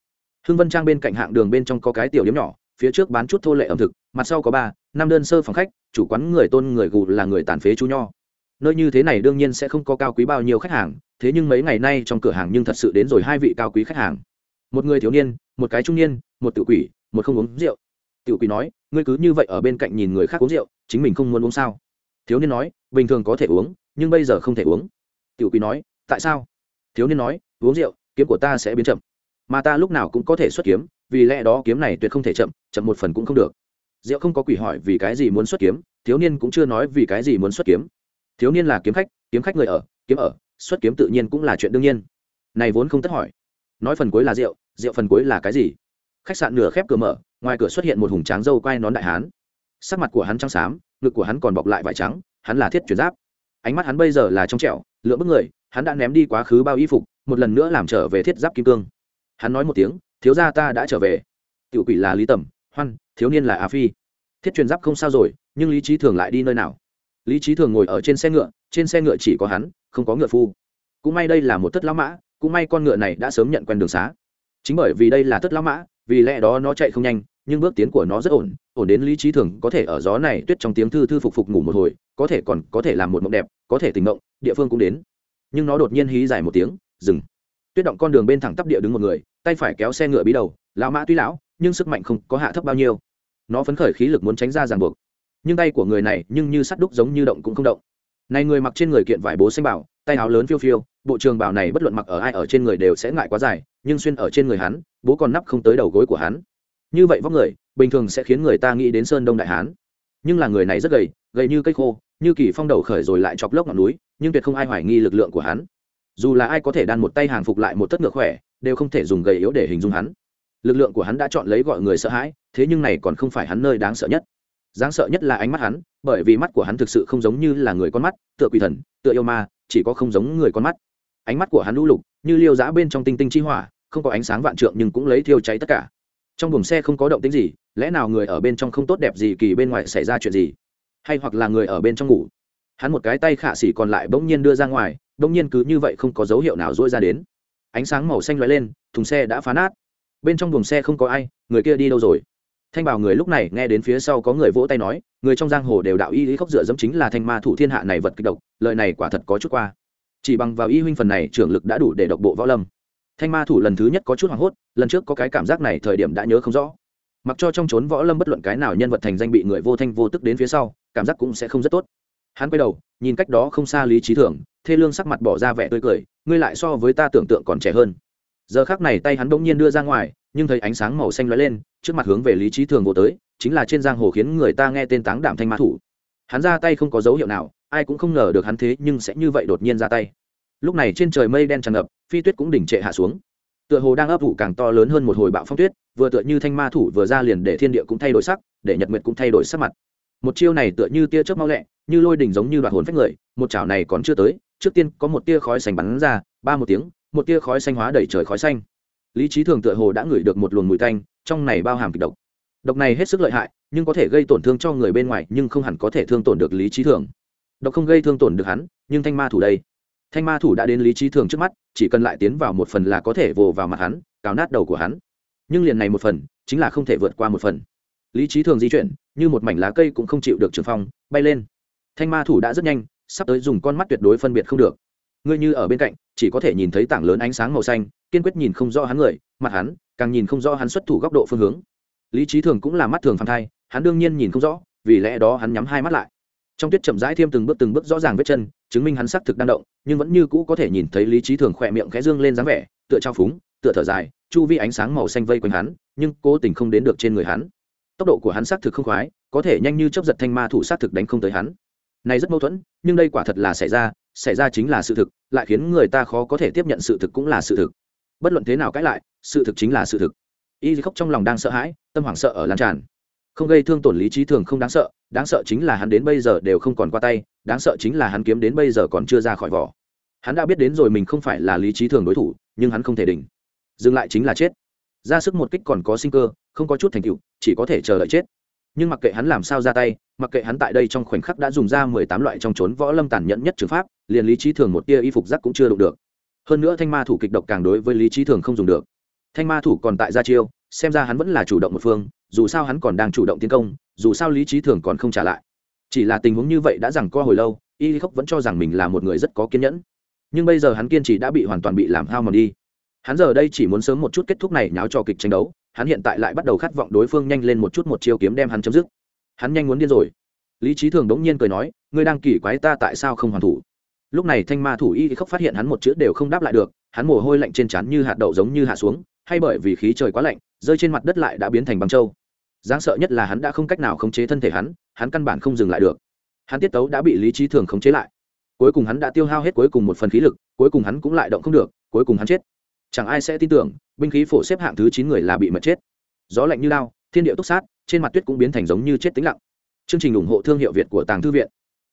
[SPEAKER 1] Hưng vân trang bên cạnh hạng đường bên trong có cái tiểu điếm nhỏ phía trước bán chút thô lệ ẩm thực, mặt sau có ba, năm đơn sơ phòng khách, chủ quán người tôn người gù là người tàn phế chú nho. Nơi như thế này đương nhiên sẽ không có cao quý bao nhiêu khách hàng, thế nhưng mấy ngày nay trong cửa hàng nhưng thật sự đến rồi hai vị cao quý khách hàng. Một người thiếu niên, một cái trung niên, một tự quỷ, một không uống rượu. Tự quỷ nói, ngươi cứ như vậy ở bên cạnh nhìn người khác uống rượu, chính mình không muốn uống sao? Thiếu niên nói, bình thường có thể uống, nhưng bây giờ không thể uống. Tự quỷ nói, tại sao? Thiếu niên nói, uống rượu, kiếm của ta sẽ biến chậm, mà ta lúc nào cũng có thể xuất kiếm vì lẽ đó kiếm này tuyệt không thể chậm chậm một phần cũng không được. Diệu không có quỷ hỏi vì cái gì muốn xuất kiếm, thiếu niên cũng chưa nói vì cái gì muốn xuất kiếm. Thiếu niên là kiếm khách kiếm khách người ở, kiếm ở, xuất kiếm tự nhiên cũng là chuyện đương nhiên. Này vốn không tất hỏi. Nói phần cuối là rượu rượu phần cuối là cái gì? Khách sạn nửa khép cửa mở, ngoài cửa xuất hiện một hùng tráng dâu quai nón đại hán. Sắc mặt của hắn trắng xám, ngực của hắn còn bọc lại vải trắng, hắn là thiết chuyển giáp. Ánh mắt hắn bây giờ là trong trẻo lựa bức người, hắn đã ném đi quá khứ bao y phục, một lần nữa làm trở về thiết giáp kim cương. Hắn nói một tiếng thiếu gia ta đã trở về. Tiểu quỷ là lý tầm, hoan, thiếu niên là a phi. Thiết truyền giáp không sao rồi, nhưng lý trí thường lại đi nơi nào? Lý trí thường ngồi ở trên xe ngựa, trên xe ngựa chỉ có hắn, không có ngựa phu. Cũng may đây là một thất lão mã, cũng may con ngựa này đã sớm nhận quen đường xá. Chính bởi vì đây là thất lão mã, vì lẽ đó nó chạy không nhanh, nhưng bước tiến của nó rất ổn ổn đến lý trí thường có thể ở gió này tuyết trong tiếng thư thư phục phục ngủ một hồi, có thể còn có thể làm một mộng đẹp, có thể tình mộng, địa phương cũng đến. Nhưng nó đột nhiên hí dài một tiếng, dừng tuyết động con đường bên thẳng tắp địa đứng một người, tay phải kéo xe ngựa bí đầu, lão mã tuy lão, nhưng sức mạnh không có hạ thấp bao nhiêu. Nó phấn khởi khí lực muốn tránh ra ràng buộc. Nhưng tay của người này nhưng như sắt đúc giống như động cũng không động. Này người mặc trên người kiện vải bố xanh bảo, tay áo lớn phiêu phiêu, bộ trường bảo này bất luận mặc ở ai ở trên người đều sẽ ngại quá dài, nhưng xuyên ở trên người hắn, bố còn nắp không tới đầu gối của hắn. Như vậy vóc người, bình thường sẽ khiến người ta nghĩ đến sơn đông đại hán. Nhưng là người này rất gầy gầy như cây khô, như kỳ phong đầu khởi rồi lại chọc lốc ngọn núi, nhưng tuyệt không ai hoài nghi lực lượng của hắn dù là ai có thể đan một tay hàng phục lại một tất ngược khỏe, đều không thể dùng gầy yếu để hình dung hắn. Lực lượng của hắn đã chọn lấy gọi người sợ hãi, thế nhưng này còn không phải hắn nơi đáng sợ nhất. Đáng sợ nhất là ánh mắt hắn, bởi vì mắt của hắn thực sự không giống như là người con mắt, tựa quỷ thần, tựa yêu ma, chỉ có không giống người con mắt. Ánh mắt của hắn lũ lục như liêu giã bên trong tinh tinh chi hỏa, không có ánh sáng vạn trượng nhưng cũng lấy thiêu cháy tất cả. Trong buồng xe không có động tính gì, lẽ nào người ở bên trong không tốt đẹp gì kỳ bên ngoài xảy ra chuyện gì? Hay hoặc là người ở bên trong ngủ? Hắn một cái tay khả xỉ còn lại bỗng nhiên đưa ra ngoài đông nhiên cứ như vậy không có dấu hiệu nào dỗi ra đến. Ánh sáng màu xanh lóe lên, thùng xe đã phá nát. Bên trong buồng xe không có ai, người kia đi đâu rồi? Thanh bảo người lúc này nghe đến phía sau có người vỗ tay nói, người trong giang hồ đều đạo y lý khóc dựa dẫm chính là thanh ma thủ thiên hạ này vật kịch độc lợi này quả thật có chút qua. Chỉ bằng vào y huynh phần này trưởng lực đã đủ để độc bộ võ lâm. Thanh ma thủ lần thứ nhất có chút hoảng hốt, lần trước có cái cảm giác này thời điểm đã nhớ không rõ. Mặc cho trong trốn võ lâm bất luận cái nào nhân vật thành danh bị người vô thanh vô tức đến phía sau, cảm giác cũng sẽ không rất tốt hắn quay đầu, nhìn cách đó không xa lý trí thường thê lương sắc mặt bỏ ra vẻ tươi cười, ngươi lại so với ta tưởng tượng còn trẻ hơn. Giờ khác này tay hắn bỗng nhiên đưa ra ngoài, nhưng thấy ánh sáng màu xanh lóe lên, trước mặt hướng về lý trí thường vô tới, chính là trên giang hồ khiến người ta nghe tên táng đảm thanh ma thủ. Hắn ra tay không có dấu hiệu nào, ai cũng không ngờ được hắn thế nhưng sẽ như vậy đột nhiên ra tay. Lúc này trên trời mây đen tràn ngập, phi tuyết cũng đỉnh trệ hạ xuống. Tựa hồ đang ấp ủ càng to lớn hơn một hồi bạo phong tuyết, vừa tựa như thanh ma thủ vừa ra liền để thiên địa cũng thay đổi sắc, để nhật nguyệt cũng thay đổi sắc mặt. Một chiêu này tựa như tia chớp mau lẹ như lôi đỉnh giống như đoạt hồn phách người, một chảo này còn chưa tới, trước tiên có một tia khói xanh bắn ra, ba một tiếng, một tia khói xanh hóa đẩy trời khói xanh. Lý trí thường tựa hồ đã ngửi được một luồng mùi tanh, trong này bao hàm kịch độc. Độc này hết sức lợi hại, nhưng có thể gây tổn thương cho người bên ngoài, nhưng không hẳn có thể thương tổn được lý trí thường. Độc không gây thương tổn được hắn, nhưng thanh ma thủ đây. Thanh ma thủ đã đến lý trí thường trước mắt, chỉ cần lại tiến vào một phần là có thể vồ vào mặt hắn, cào nát đầu của hắn. Nhưng liền này một phần, chính là không thể vượt qua một phần. Lý trí thường di chuyển, như một mảnh lá cây cũng không chịu được trường phong, bay lên thanh ma thủ đã rất nhanh, sắp tới dùng con mắt tuyệt đối phân biệt không được. Ngươi như ở bên cạnh, chỉ có thể nhìn thấy tảng lớn ánh sáng màu xanh, kiên quyết nhìn không rõ hắn người, mặt hắn, càng nhìn không rõ hắn xuất thủ góc độ phương hướng. Lý trí thường cũng là mắt thường phản thai, hắn đương nhiên nhìn không rõ, vì lẽ đó hắn nhắm hai mắt lại. Trong tuyết chậm rãi thêm từng bước từng bước rõ ràng vết chân, chứng minh hắn xác thực đang động, nhưng vẫn như cũ có thể nhìn thấy lý trí thường khỏe miệng khẽ dương lên dáng vẻ, tựa trao phúng, tựa thở dài, chu vi ánh sáng màu xanh vây quanh hắn, nhưng cố tình không đến được trên người hắn. Tốc độ của hắn xác thực không khoái, có thể nhanh như chấp giật thanh ma thủ xác thực đánh không tới hắn này rất mâu thuẫn, nhưng đây quả thật là xảy ra xảy ra chính là sự thực, lại khiến người ta khó có thể tiếp nhận sự thực cũng là sự thực. Bất luận thế nào cãi lại, sự thực chính là sự thực. Y khóc trong lòng đang sợ hãi, tâm hoảng sợ ở lan tràn. Không gây thương tổn lý trí thường không đáng sợ đáng sợ chính là hắn đến bây giờ đều không còn qua tay, đáng sợ chính là hắn kiếm đến bây giờ còn chưa ra khỏi vỏ. Hắn đã biết đến rồi mình không phải là lý trí thường đối thủ, nhưng hắn không thể đỉnh. Dừng lại chính là chết. Ra sức một kích còn có sinh cơ, không có chút thành tựu, chỉ có thể chờ đợi chết nhưng mặc kệ hắn làm sao ra tay, mặc kệ hắn tại đây trong khoảnh khắc đã dùng ra mười tám loại trong trốn võ lâm tàn nhẫn nhất trường pháp, liền lý trí thường một tia y phục giác cũng chưa đụng được. Hơn nữa thanh ma thủ kịch độc càng đối với lý trí thường không dùng được. Thanh ma thủ còn tại gia chiêu, xem ra hắn vẫn là chủ động một phương, dù sao hắn còn đang chủ động tiến công, dù sao lý trí thường còn không trả lại. Chỉ là tình huống như vậy đã rằng co hồi lâu, y khốc vẫn cho rằng mình là một người rất có kiên nhẫn. Nhưng bây giờ hắn kiên trì đã bị hoàn toàn bị làm hao mòn đi. Hắn giờ đây chỉ muốn sớm một chút kết thúc này nháo cho kịch tranh đấu hắn hiện tại lại bắt đầu khát vọng đối phương nhanh lên một chút một chiêu kiếm đem hắn chấm dứt. Hắn nhanh muốn điên rồi. Lý trí thường đống nhiên cười nói, ngươi đang kỳ quái ta tại sao không hoàn thủ? Lúc này thanh ma thủ y khốc phát hiện hắn một chữ đều không đáp lại được, hắn mồ hôi lạnh trên trán như hạt đậu giống như hạ xuống, hay bởi vì khí trời quá lạnh, rơi trên mặt đất lại đã biến thành băng trâu đáng sợ nhất là hắn đã không cách nào khống chế thân thể hắn hắn căn bản không dừng lại được. Hắn tiết tấu đã bị lý trí thường khống chế lại. Cuối cùng hắn đã tiêu hao hết cuối cùng một phần khí lực, cuối cùng hắn cũng lại động không được, cuối cùng hắn chết chẳng ai sẽ tin tưởng, binh khí phổ xếp hạng thứ chín người là bị mật chết. Gió lạnh như lao, thiên địa túc sát, trên mặt tuyết cũng biến thành giống như chết tĩnh lặng. Chương trình ủng hộ thương hiệu việt của tàng thư viện.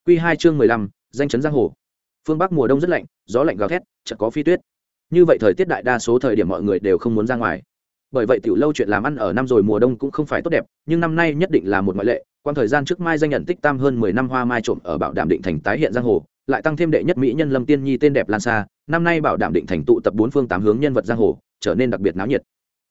[SPEAKER 1] Q hai chương mười lăm, danh chấn giang hồ. Phương bắc mùa đông rất lạnh, gió lạnh gào thét, chợt có phi tuyết. Như vậy thời tiết đại đa số thời điểm mọi người đều không muốn ra ngoài. Bởi vậy tiểu lâu chuyện làm ăn ở năm rồi mùa đông cũng không phải tốt đẹp, nhưng năm nay nhất định là một ngoại lệ quan thời gian trước mai danh nhận tích tam hơn mười năm hoa mai trộm ở bảo đảm định thành tái hiện giang hồ, lại tăng thêm đệ nhất mỹ nhân lâm tiên nhi tên đẹp lan xa năm nay bảo đảm định thành tụ tập bốn phương tám hướng nhân vật giang hồ, trở nên đặc biệt náo nhiệt.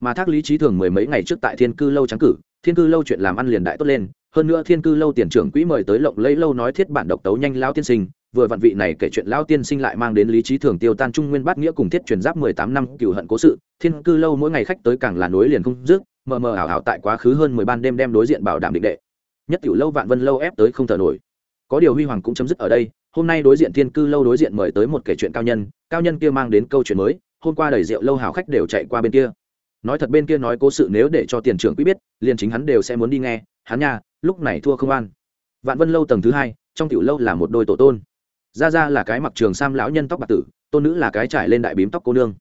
[SPEAKER 1] Mà thác lý trí thường mười mấy ngày trước tại thiên cư lâu trắng cử, thiên cư lâu chuyện làm ăn liền đại tốt lên, hơn nữa thiên cư lâu tiền trưởng quỹ mời tới lộng lấy lâu nói thiết bản độc tấu nhanh lao tiên sinh, vừa vặn vị này kể chuyện lao tiên sinh lại mang đến lý trí thường tiêu tan trung nguyên bát nghĩa cùng thiết truyền giáp mười tám năm cựu hận cố sự. Thiên cư lâu mỗi ngày khách tới càng là nối liền không dứt, mờ mờ ảo ảo tại quá khứ hơn mười ban đêm đem đối diện bảo đảm định đệ. Nhất tiểu lâu vạn vân lâu ép tới không thở nổi. Có điều huy hoàng cũng chấm dứt ở đây hôm nay đối diện thiên cư lâu đối diện mời tới một kể chuyện cao nhân cao nhân kia mang đến câu chuyện mới, hôm qua đầy rượu lâu hào khách đều chạy qua bên kia. Nói thật bên kia nói cố sự nếu để cho tiền trưởng quý biết, liền chính hắn đều sẽ muốn đi nghe, hắn nha, lúc này thua không an. Vạn vân lâu tầng thứ hai, trong tiểu lâu là một đôi tổ tôn. Ra ra là cái mặc trường sam lão nhân tóc bạc tử, tôn nữ là cái trải lên đại bím tóc cô nương.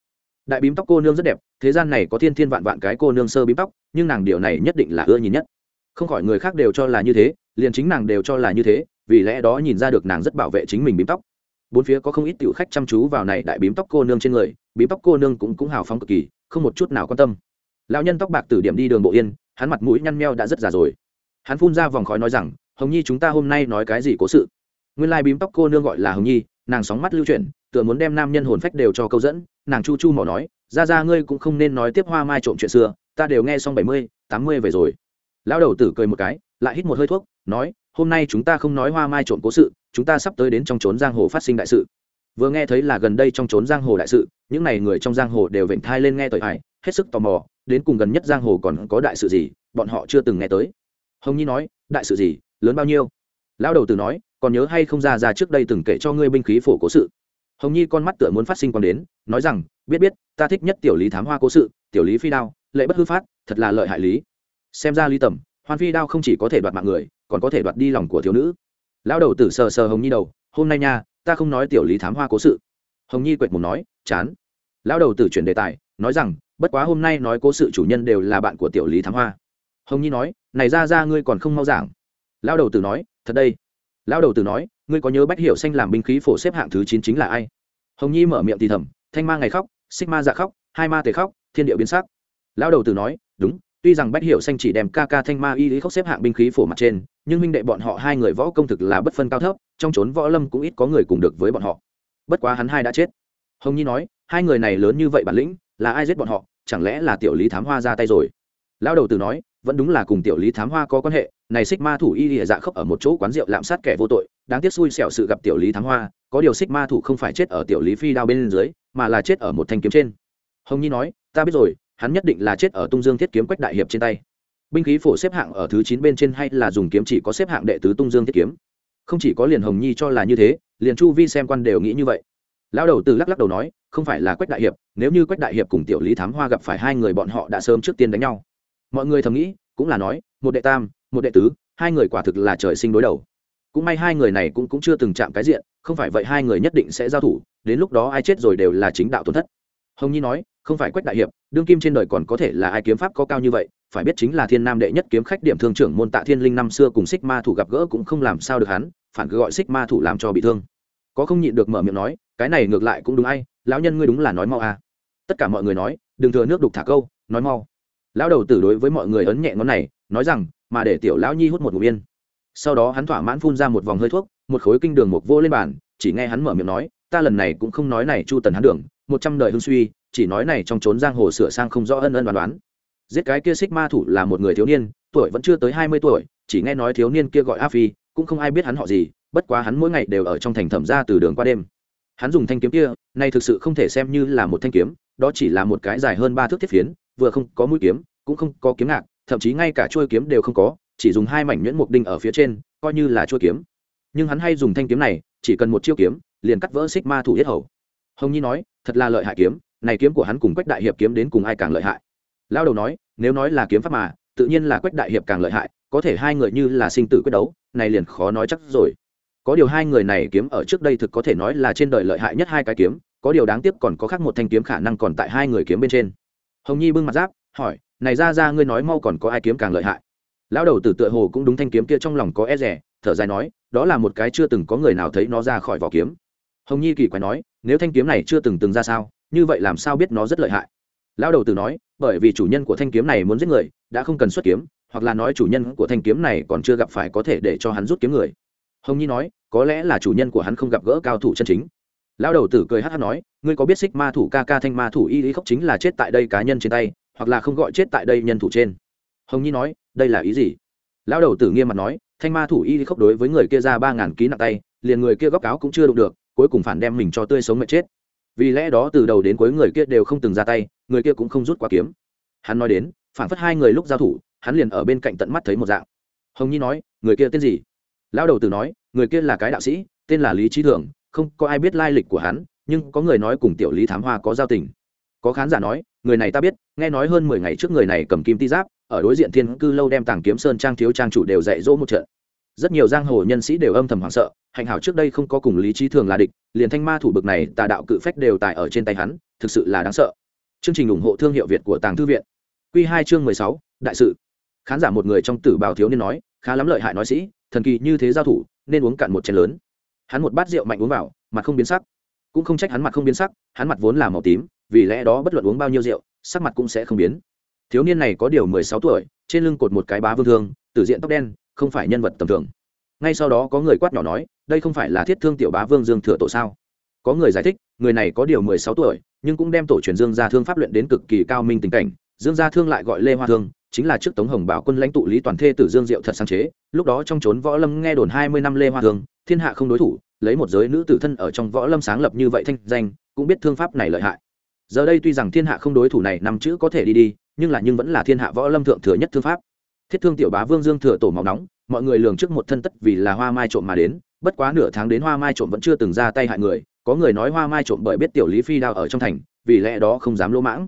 [SPEAKER 1] Đại bím tóc cô nương rất đẹp, thế gian này có thiên thiên vạn vạn cái cô nương sơ bím tóc, nhưng nàng điều này nhất định là ưa nhìn nhất. Không khỏi người khác đều cho là như thế, liền chính nàng đều cho là như thế vì lẽ đó nhìn ra được nàng rất bảo vệ chính mình bím tóc. Bốn phía có không ít tiểu khách chăm chú vào này đại bím tóc cô nương trên người, bím tóc cô nương cũng cũng hào phóng cực kỳ, không một chút nào quan tâm. Lão nhân tóc bạc từ điểm đi đường bộ yên, hắn mặt mũi nhăn meo đã rất già rồi. Hắn phun ra vòng khói nói rằng, hồng nhi chúng ta hôm nay nói cái gì cố sự? Nguyên lai bím tóc cô nương gọi là hồng nhi, nàng sóng mắt lưu chuyển, tựa muốn đem nam nhân hồn phách đều cho câu dẫn, nàng chu chu mỏ nói, ra ra ngươi cũng không nên nói tiếp hoa mai trộm chuyện xưa, ta đều nghe xong bảy mươi, tám mươi về rồi. Lão đầu tử cười một cái, lại hít một hơi thuốc, nói hôm nay chúng ta không nói hoa mai trộm cố sự, chúng ta sắp tới đến trong trốn giang hồ phát sinh đại sự. Vừa nghe thấy là gần đây trong trốn giang hồ đại sự, những n à y người trong giang hồ đều vểnh thai lên nghe tội hại, hết sức tò mò, đến cùng gần nhất giang hồ còn có đại sự gì, bọn họ chưa từng nghe tới. Hồng nhi nói, đại sự gì, lớn bao nhiêu? Lão đầu tử nói, còn nhớ hay không ra ra trước đây từng kể cho ngươi binh khí phổ cố sự. Hồng nhi con mắt tựa muốn phát sinh còn đến, nói rằng, biết biết, ta thích nhất tiểu lý thám hoa cố sự, tiểu lý phi đao, lệ bất hư phát, thật là lợi hại lý. Xem ra lý Tầm hoan phi đao không chỉ có thể đoạt mạng người, còn có thể đoạt đi lòng của thiếu nữ. Lão đầu tử sờ sờ hồng nhi đầu, hôm nay nha, ta không nói tiểu lý thám hoa cố sự. Hồng nhi quệt mồm nói, chán. Lão đầu tử chuyển đề tài, nói rằng, bất quá hôm nay nói cố sự chủ nhân đều là bạn của tiểu lý thám hoa. Hồng nhi nói, này ra ra ngươi còn không mau giảng. Lão đầu tử nói, thật đây. Lão đầu tử nói, ngươi có nhớ bách hiểu xanh làm binh khí phổ xếp hạng thứ chín chính là ai? Hồng nhi mở miệng thì thầm, thanh ma ngày khóc, xích ma dạ khóc, hai ma tề khóc, thiên địa biến sắc. Lão đầu tử nói, đúng tuy rằng bách hiểu xanh chỉ đem ca ca thanh ma y lý khóc xếp hạng binh khí phổ mặt trên, nhưng minh đệ bọn họ hai người võ công thực là bất phân cao thấp, trong trốn võ lâm cũng ít có người cùng được với bọn họ. Bất quá hắn hai đã chết. Hồng nhi nói, hai người này lớn như vậy bản lĩnh, là ai giết bọn họ, chẳng lẽ là tiểu lý thám hoa ra tay rồi? Lão đầu tử nói, vẫn đúng là cùng tiểu lý thám hoa có quan hệ, này xích ma thủ y lìa dạ khóc ở một chỗ quán rượu lạm sát kẻ vô tội, đáng tiếc xui xẻo sự gặp tiểu lý thám hoa, có điều xích ma thủ không phải chết ở tiểu lý phi đao bên dưới, mà là chết ở một thanh kiếm trên. Hồng nhi nói, ta biết rồi hắn nhất định là chết ở tung dương thiết kiếm quách đại hiệp trên tay. Binh khí phổ xếp hạng ở thứ chín bên trên hay là dùng kiếm chỉ có xếp hạng đệ tứ tung dương thiết kiếm? Không chỉ có liền hồng nhi cho là như thế liền chu vi xem quan đều nghĩ như vậy. Lão đầu từ lắc lắc đầu nói không phải là quách đại hiệp nếu như quách đại hiệp cùng tiểu lý thám hoa gặp phải hai người bọn họ đã sớm trước tiên đánh nhau. Mọi người thầm nghĩ cũng là nói một đệ tam một đệ tứ hai người quả thực là trời sinh đối đầu. Cũng may hai người này cũng, cũng chưa từng chạm cái diện không phải vậy hai người nhất định sẽ giao thủ đến lúc đó ai chết rồi đều là chính đạo tổn thất. Hồng nhi nói không phải quách đại hiệp, đương kim trên đời còn có thể là ai kiếm pháp có cao như vậy, phải biết chính là thiên nam đệ nhất kiếm khách điểm thương trưởng môn tạ thiên linh năm xưa cùng xích ma thủ gặp gỡ cũng không làm sao được hắn, phản cứ gọi xích ma thủ làm cho bị thương. Có không nhịn được mở miệng nói, cái này ngược lại cũng đúng ai, lão nhân ngươi đúng là nói mau à. Tất cả mọi người nói, đừng thừa nước đục thả câu, nói mau. Lão đầu tử đối với mọi người ấn nhẹ ngón này, nói rằng, mà để tiểu lão nhi hút một ngụm yên. Sau đó hắn thỏa mãn phun ra một vòng hơi thuốc, một khối kinh đường mục vô lên bàn, chỉ nghe hắn mở miệng nói, ta lần này cũng không nói này chu tần hắn đường, một trăm đời hương suy chỉ nói này trong trốn giang hồ sửa sang không rõ ân ân đoán đoán. Giết cái kia xích ma thủ là một người thiếu niên, tuổi vẫn chưa tới hai mươi tuổi, chỉ nghe nói thiếu niên kia gọi a phi, cũng không ai biết hắn họ gì, bất quá hắn mỗi ngày đều ở trong thành thẩm ra từ đường qua đêm. Hắn dùng thanh kiếm kia, nay thực sự không thể xem như là một thanh kiếm, đó chỉ là một cái dài hơn ba thước thiết phiến, vừa không có mũi kiếm, cũng không có kiếm ngạc, thậm chí ngay cả chuôi kiếm đều không có, chỉ dùng hai mảnh nhuyễn mục đinh ở phía trên, coi như là chuôi kiếm. Nhưng hắn hay dùng thanh kiếm này, chỉ cần một chiêu kiếm, liền cắt vỡ xích ma thủ yết hầu. Hồng nhi nói, thật là lợi hại kiếm này kiếm của hắn cùng quách đại hiệp kiếm đến cùng ai càng lợi hại? Lao đầu nói, nếu nói là kiếm pháp mà, tự nhiên là quách đại hiệp càng lợi hại, có thể hai người như là sinh tử quyết đấu, này liền khó nói chắc rồi. Có điều hai người này kiếm ở trước đây thực có thể nói là trên đời lợi hại nhất hai cái kiếm, có điều đáng tiếc còn có khác một thanh kiếm khả năng còn tại hai người kiếm bên trên. Hồng nhi bưng mặt giáp, hỏi, này ra ra, ngươi nói mau còn có ai kiếm càng lợi hại? Lão đầu tử tựa hồ cũng đúng thanh kiếm kia trong lòng có e rẻ thở dài nói, đó là một cái chưa từng có người nào thấy nó ra khỏi vỏ kiếm. Hồng nhi kỳ quái nói, nếu thanh kiếm này chưa từng từng ra sao như vậy làm sao biết nó rất lợi hại? Lão đầu tử nói, bởi vì chủ nhân của thanh kiếm này muốn giết người, đã không cần xuất kiếm, hoặc là nói chủ nhân của thanh kiếm này còn chưa gặp phải có thể để cho hắn rút kiếm người. Hồng nhi nói, có lẽ là chủ nhân của hắn không gặp gỡ cao thủ chân chính. Lão đầu tử cười hát hát nói, ngươi có biết xích ma thủ ca ca thanh ma thủ y lý khóc chính là chết tại đây cá nhân trên tay, hoặc là không gọi chết tại đây nhân thủ trên? Hồng nhi nói, đây là ý gì? Lão đầu tử nghiêm mặt nói, thanh ma thủ y lý khóc đối với người kia ra ba ngàn ký nặng tay, liền người kia góc áo cũng chưa đụng được, cuối cùng phản đem mình cho tươi sống mệt chết vì lẽ đó từ đầu đến cuối người kia đều không từng ra tay, người kia cũng không rút qua kiếm. Hắn nói đến, phản phất hai người lúc giao thủ, hắn liền ở bên cạnh tận mắt thấy một dạng. Hồng nhi nói, người kia tên gì? Lão đầu tử nói, người kia là cái đạo sĩ, tên là lý trí thường, không có ai biết lai lịch của hắn, nhưng có người nói cùng tiểu lý thám hoa có giao tình. Có khán giả nói, người này ta biết, nghe nói hơn mười ngày trước người này cầm kim ti giáp, ở đối diện thiên cư lâu đem tàng kiếm sơn trang thiếu trang chủ đều dạy dỗ một trận rất nhiều giang hồ nhân sĩ đều âm thầm hoảng sợ, hạnh hảo trước đây không có cùng lý trí thường là địch, liền thanh ma thủ bực này tà đạo cự phách đều tại ở trên tay hắn, thực sự là đáng sợ. Chương trình ủng hộ thương hiệu việt của tàng thư viện. Q hai chương mười sáu, đại sự. Khán giả một người trong tử bào thiếu niên nói, khá lắm lợi hại nói sĩ, thần kỳ như thế giao thủ, nên uống cạn một chén lớn. Hắn một bát rượu mạnh uống vào, mặt không biến sắc. Cũng không trách hắn mặt không biến sắc, hắn mặt vốn là màu tím, vì lẽ đó bất luận uống bao nhiêu rượu, sắc mặt cũng sẽ không biến. Thiếu niên này có điều mười sáu tuổi, trên lưng cột một cái bá vương thương, tử diện tóc đen không phải nhân vật tầm thường. Ngay sau đó có người quát nhỏ nói, đây không phải là thiết thương tiểu bá vương dương thừa tổ sao? Có người giải thích, người này có điều mười sáu tuổi, nhưng cũng đem tổ truyền dương gia thương pháp luyện đến cực kỳ cao minh tình cảnh. Dương gia thương lại gọi lê hoa thương, chính là trước tống hồng bảo quân lãnh tụ lý toàn thê tử dương diệu thật sáng chế. Lúc đó trong trốn võ lâm nghe đồn hai mươi năm lê hoa thương, thiên hạ không đối thủ, lấy một giới nữ tử thân ở trong võ lâm sáng lập như vậy thanh danh, cũng biết thương pháp này lợi hại. Giờ đây tuy rằng thiên hạ không đối thủ này năm chữ có thể đi đi, nhưng là nhưng vẫn là thiên hạ võ lâm thượng thừa nhất thương pháp thiết thương tiểu bá vương dương thừa tổ máu nóng, mọi người lường trước một thân tất vì là hoa mai trộm mà đến, bất quá nửa tháng đến hoa mai trộm vẫn chưa từng ra tay hại người, có người nói hoa mai trộm bởi biết tiểu lý phi đao ở trong thành, vì lẽ đó không dám lỗ mãng.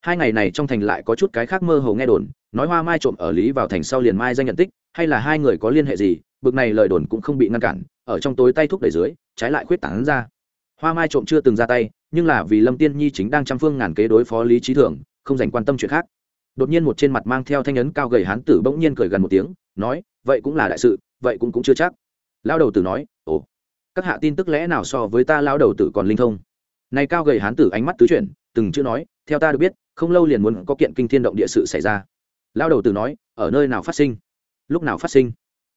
[SPEAKER 1] Hai ngày này trong thành lại có chút cái khác mơ hồ nghe đồn, nói hoa mai trộm ở lý vào thành sau liền mai danh nhận tích, hay là hai người có liên hệ gì, bực này lời đồn cũng không bị ngăn cản, ở trong tối tay thúc đẩy dưới, trái lại khuyết tảng ra. Hoa mai trộm chưa từng ra tay, nhưng là vì lâm tiên nhi chính đang trăm phương ngàn kế đối phó lý trí thưởng không dành quan tâm chuyện khác đột nhiên một trên mặt mang theo thanh ấn cao gầy hán tử bỗng nhiên cười gần một tiếng, nói, vậy cũng là đại sự, vậy cũng cũng chưa chắc. Lao đầu tử nói, ồ, các hạ tin tức lẽ nào so với ta lao đầu tử còn linh thông? Này cao gầy hán tử ánh mắt tứ chuyển, từng chữ nói, theo ta được biết, không lâu liền muốn có kiện kinh thiên động địa sự xảy ra. Lao đầu tử nói, ở nơi nào phát sinh? Lúc nào phát sinh?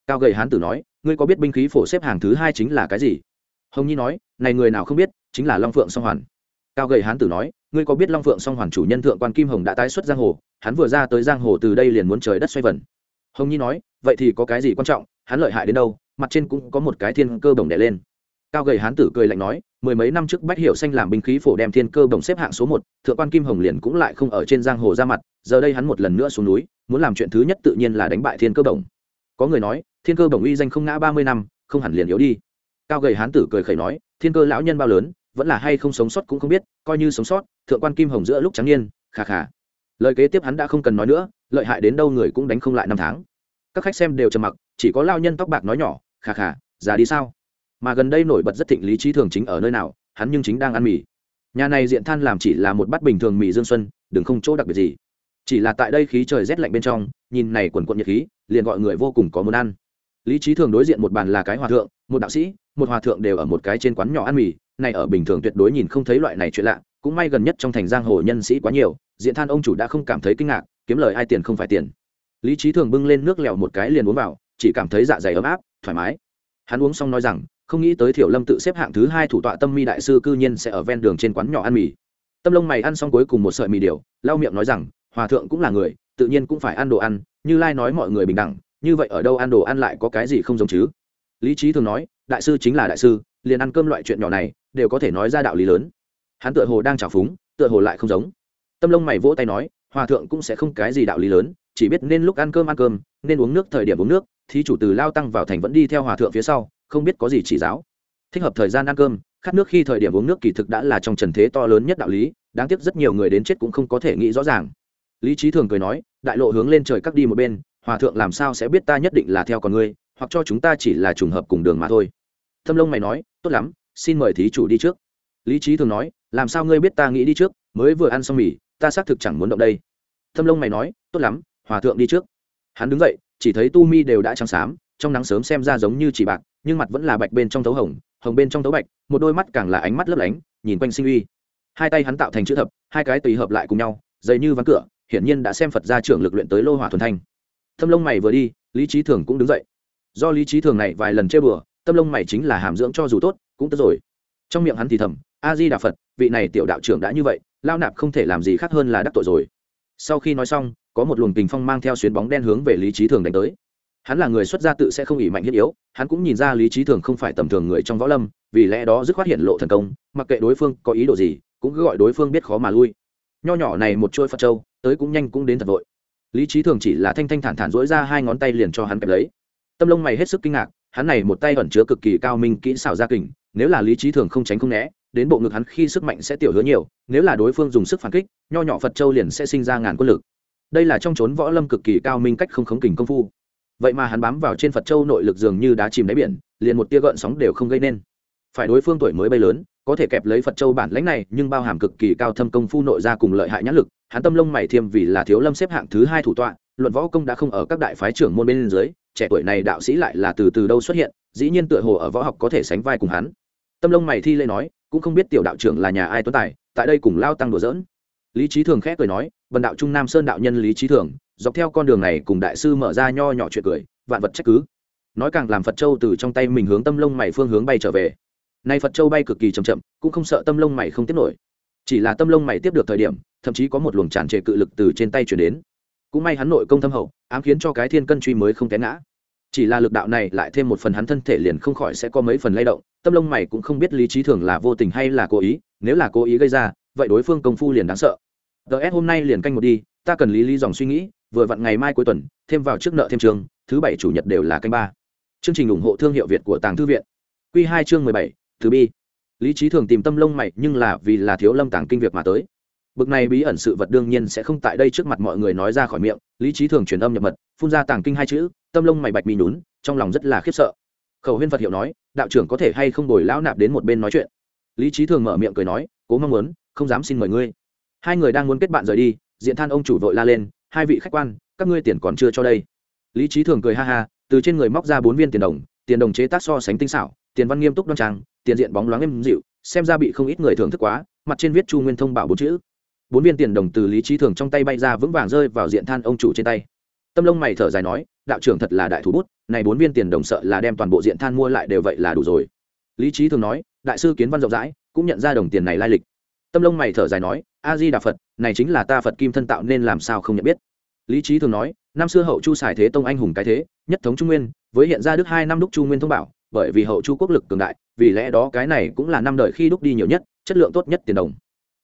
[SPEAKER 1] Cao gầy hán tử nói, ngươi có biết binh khí phổ xếp hàng thứ hai chính là cái gì? Hồng nhi nói, này người nào không biết, chính là long phượng song hoàn. Cao gầy hán tử nói ngươi có biết long phượng song hoàn chủ nhân thượng quan kim hồng đã tái xuất giang hồ, hắn vừa ra tới giang hồ từ đây liền muốn trời đất xoay vần. Hồng nhi nói, vậy thì có cái gì quan trọng, hắn lợi hại đến đâu, mặt trên cũng có một cái thiên cơ bổng đẻ lên. Cao gầy hán tử cười lạnh nói, mười mấy năm trước bách hiệu xanh làm binh khí phổ đem thiên cơ bổng xếp hạng số một, thượng quan kim hồng liền cũng lại không ở trên giang hồ ra mặt, giờ đây hắn một lần nữa xuống núi, muốn làm chuyện thứ nhất tự nhiên là đánh bại thiên cơ bổng. Có người nói, thiên cơ bổng uy danh không ngã ba mươi năm, không hẳn liền yếu đi. Cao gầy hán tử cười khẩy nói, thiên cơ lão nhân bao lớn vẫn là hay không sống sót cũng không biết, coi như sống sót, thượng quan kim hồng giữa lúc trắng niên, khà khà. Lời kế tiếp hắn đã không cần nói nữa, lợi hại đến đâu người cũng đánh không lại năm tháng. Các khách xem đều trầm mặc, chỉ có lao nhân tóc bạc nói nhỏ, khà khà, già đi sao? Mà gần đây nổi bật rất thịnh lý trí thường chính ở nơi nào, hắn nhưng chính đang ăn mì. Nhà này diện than làm chỉ là một bát bình thường mì dương xuân, đừng không chỗ đặc biệt gì. Chỉ là tại đây khí trời rét lạnh bên trong, nhìn này quần quận nhiệt khí, liền gọi người vô cùng có muốn ăn. Lý trí thường đối diện một bàn là cái hòa thượng, một đạo sĩ, một hòa thượng đều ở một cái trên quán nhỏ ăn mì này ở bình thường tuyệt đối nhìn không thấy loại này chuyện lạ, cũng may gần nhất trong thành giang hồ nhân sĩ quá nhiều, diện than ông chủ đã không cảm thấy kinh ngạc, kiếm lời ai tiền không phải tiền. Lý trí thường bưng lên nước lèo một cái liền uống vào, chỉ cảm thấy dạ dày ấm áp, thoải mái. Hắn uống xong nói rằng, không nghĩ tới thiểu lâm tự xếp hạng thứ hai thủ tọa tâm mi đại sư cư nhiên sẽ ở ven đường trên quán nhỏ ăn mì. Tâm lông mày ăn xong cuối cùng một sợi mì điều, lau miệng nói rằng, hòa thượng cũng là người, tự nhiên cũng phải ăn đồ ăn, như lai nói mọi người bình đẳng, như vậy ở đâu ăn đồ ăn lại có cái gì không giống chứ? Lý trí thường nói, đại sư chính là đại sư liền ăn cơm loại chuyện nhỏ này, đều có thể nói ra đạo lý lớn. Hắn tựa hồ đang trào phúng, tựa hồ lại không giống. Tâm lông mày vỗ tay nói, hòa thượng cũng sẽ không cái gì đạo lý lớn, chỉ biết nên lúc ăn cơm ăn cơm, nên uống nước thời điểm uống nước thì chủ từ lao tăng vào thành vẫn đi theo hòa thượng phía sau, không biết có gì chỉ giáo. Thích hợp thời gian ăn cơm, khát nước khi thời điểm uống nước kỳ thực đã là trong trần thế to lớn nhất đạo lý, đáng tiếc rất nhiều người đến chết cũng không có thể nghĩ rõ ràng. Lý trí thường cười nói, đại lộ hướng lên trời cắt đi một bên, hòa thượng làm sao sẽ biết ta nhất định là theo con ngươi, hoặc cho chúng ta chỉ là trùng hợp cùng đường mà thôi thâm lông mày nói, tốt lắm, xin mời thí chủ đi trước. Lý trí thường nói, làm sao ngươi biết ta nghĩ đi trước, mới vừa ăn xong mì, ta xác thực chẳng muốn động đây. Thâm lông mày nói, tốt lắm, hòa thượng đi trước. Hắn đứng dậy, chỉ thấy tu mi đều đã trắng xám, trong nắng sớm xem ra giống như chỉ bạc, nhưng mặt vẫn là bạch bên trong thấu hồng hồng bên trong thấu bạch, một đôi mắt càng là ánh mắt lấp lánh, nhìn quanh sinh uy. Hai tay hắn tạo thành chữ thập, hai cái tùy hợp lại cùng nhau dày như ván cửa, hiển nhiên đã xem phật ra trưởng lực luyện tới lô hỏa thuần thanh. Thâm lông mày vừa đi, lý trí thường cũng đứng dậy. Do lý trí thường này vài lần chơi bừa tâm lông mày chính là hàm dưỡng cho dù tốt, cũng tốt rồi. Trong miệng hắn thì thầm a di đà phật, vị này tiểu đạo trưởng đã như vậy, lao nạp không thể làm gì khác hơn là đắc tội rồi. Sau khi nói xong, có một luồng tình phong mang theo xuyến bóng đen hướng về lý trí thường đánh tới. Hắn là người xuất gia tự sẽ không ỉ mạnh thiết yếu, hắn cũng nhìn ra lý trí thường không phải tầm thường người trong võ lâm, vì lẽ đó dứt khoát hiện lộ thần công, mặc kệ đối phương có ý đồ gì, cũng cứ gọi đối phương biết khó mà lui. Nho nhỏ này một trôi phật trâu tới cũng nhanh cũng đến thật vội. Lý trí thường chỉ là thanh thanh thản thản dỗi ra hai ngón tay liền cho hắn kẹp lấy. Tâm lông mày hết sức kinh ngạc hắn này một tay ẩn chứa cực kỳ cao minh kỹ xảo gia kình, nếu là lý trí thường không tránh không né, đến bộ ngực hắn khi sức mạnh sẽ tiểu hứa nhiều, nếu là đối phương dùng sức phản kích, nho nhỏ phật châu liền sẽ sinh ra ngàn quân lực. Đây là trong trốn võ lâm cực kỳ cao minh cách không khống kình công phu. Vậy mà hắn bám vào trên phật châu nội lực dường như đá chìm đáy biển, liền một tia gợn sóng đều không gây nên. Phải đối phương tuổi mới bay lớn, có thể kẹp lấy phật châu bản lãnh này, nhưng bao hàm cực kỳ cao thâm công phu nội ra cùng lợi hại nhãn lực, hắn tâm lông mày thiêm vì là thiếu lâm xếp hạng thứ hai thủ tọa, luận võ công đã không ở các đại phái trưởng môn bên dưới trẻ tuổi này đạo sĩ lại là từ từ đâu xuất hiện, dĩ nhiên tựa hồ ở võ học có thể sánh vai cùng hắn. Tâm lông mày thi lê nói, cũng không biết tiểu đạo trưởng là nhà ai tuấn tài, tại đây cùng lao tăng đùa dỡn lý trí thường khẽ cười nói vần đạo trung nam sơn đạo nhân lý trí thường, dọc theo con đường này cùng đại sư mở ra nho nhỏ chuyện cười, vạn vật trách cứ. Nói càng làm phật châu từ trong tay mình hướng tâm lông mày phương hướng bay trở về. Nay phật châu bay cực kỳ chậm chậm, cũng không sợ tâm lông mày không tiếp nổi. Chỉ là tâm lông mày tiếp được thời điểm, thậm chí có một luồng tràn trề cự lực từ trên tay chuyển đến cũng may hắn nội công thâm hậu, ám khiến cho cái thiên cân truy mới không té ngã. Chỉ là lực đạo này lại thêm một phần hắn thân thể liền không khỏi sẽ có mấy phần lay động, tâm lông mày cũng không biết lý trí thường là vô tình hay là cố ý, nếu là cố ý gây ra, vậy đối phương công phu liền đáng sợ. Ts hôm nay liền canh một đi, ta cần lý lý dòng suy nghĩ, vừa vặn ngày mai cuối tuần, thêm vào trước nợ thêm trường, thứ bảy chủ nhật đều là canh ba. Chương trình ủng hộ thương hiệu việt của tàng thư viện. Q hai chương mười bảy, thứ bi. Lý trí thường tìm tâm lông mày nhưng là vì là thiếu lâm tàng kinh việc mà tới bực này bí ẩn sự vật đương nhiên sẽ không tại đây trước mặt mọi người nói ra khỏi miệng, lý trí thường truyền âm nhập mật, phun ra tàng kinh hai chữ, tâm lông mày bạch mi nhún, trong lòng rất là khiếp sợ. Khẩu huyên phật hiệu nói, đạo trưởng có thể hay không đổi lão nạp đến một bên nói chuyện? Lý trí thường mở miệng cười nói, cố mong muốn, không dám xin mời ngươi. Hai người đang muốn kết bạn rời đi, diện than ông chủ vội la lên, hai vị khách quan, các ngươi tiền còn chưa cho đây. Lý trí thường cười ha ha, từ trên người móc ra bốn viên tiền đồng tiền đồng chế tác so sánh tinh xảo, tiền văn nghiêm túc đoan trang, tiền diện bóng loáng êm dịu, xem ra bị không ít người thưởng thức quá, mặt trên viết chu nguyên thông bảo bốn chữ bốn viên tiền đồng từ lý trí thường trong tay bay ra vững vàng rơi vào diện than ông chủ trên tay. Tâm lông mày thở dài nói, đạo trưởng thật là đại thủ bút, này bốn viên tiền đồng sợ là đem toàn bộ diện than mua lại đều vậy là đủ rồi. Lý trí thường nói, đại sư kiến văn rộng rãi, cũng nhận ra đồng tiền này lai lịch. Tâm lông mày thở dài nói, a di đà phật, này chính là ta phật kim thân tạo nên làm sao không nhận biết? Lý trí thường nói, năm xưa hậu chu xài thế tông anh hùng cái thế, nhất thống trung nguyên, với hiện ra đức hai năm đúc chu nguyên thông bảo, bởi vì hậu chu quốc lực cường đại, vì lẽ đó cái này cũng là năm đời khi đúc đi nhiều nhất, chất lượng tốt nhất tiền đồng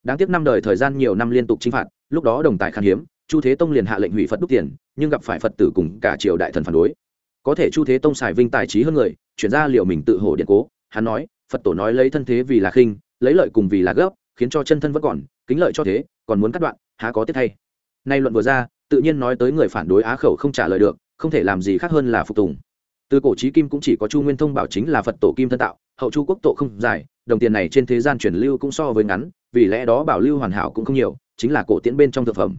[SPEAKER 1] đáng tiếc năm đời thời gian nhiều năm liên tục chinh phạt, lúc đó đồng tài khan hiếm, chu thế tông liền hạ lệnh hủy phật đúc tiền, nhưng gặp phải phật tử cùng cả triều đại thần phản đối. Có thể chu thế tông xài vinh tài trí hơn người, chuyển ra liệu mình tự hổ điện cố, hắn nói, phật tổ nói lấy thân thế vì là khinh, lấy lợi cùng vì là gấp, khiến cho chân thân vẫn còn, kính lợi cho thế, còn muốn cắt đoạn, há có tiết thay. Nay luận vừa ra, tự nhiên nói tới người phản đối á khẩu không trả lời được, không thể làm gì khác hơn là phục tùng. Từ cổ trí kim cũng chỉ có chu nguyên thông bảo chính là phật tổ kim thân tạo, hậu chu quốc tổ không dài, đồng tiền này trên thế gian chuyển lưu cũng so với ngắn vì lẽ đó bảo lưu hoàn hảo cũng không nhiều, chính là cổ tiễn bên trong thực phẩm.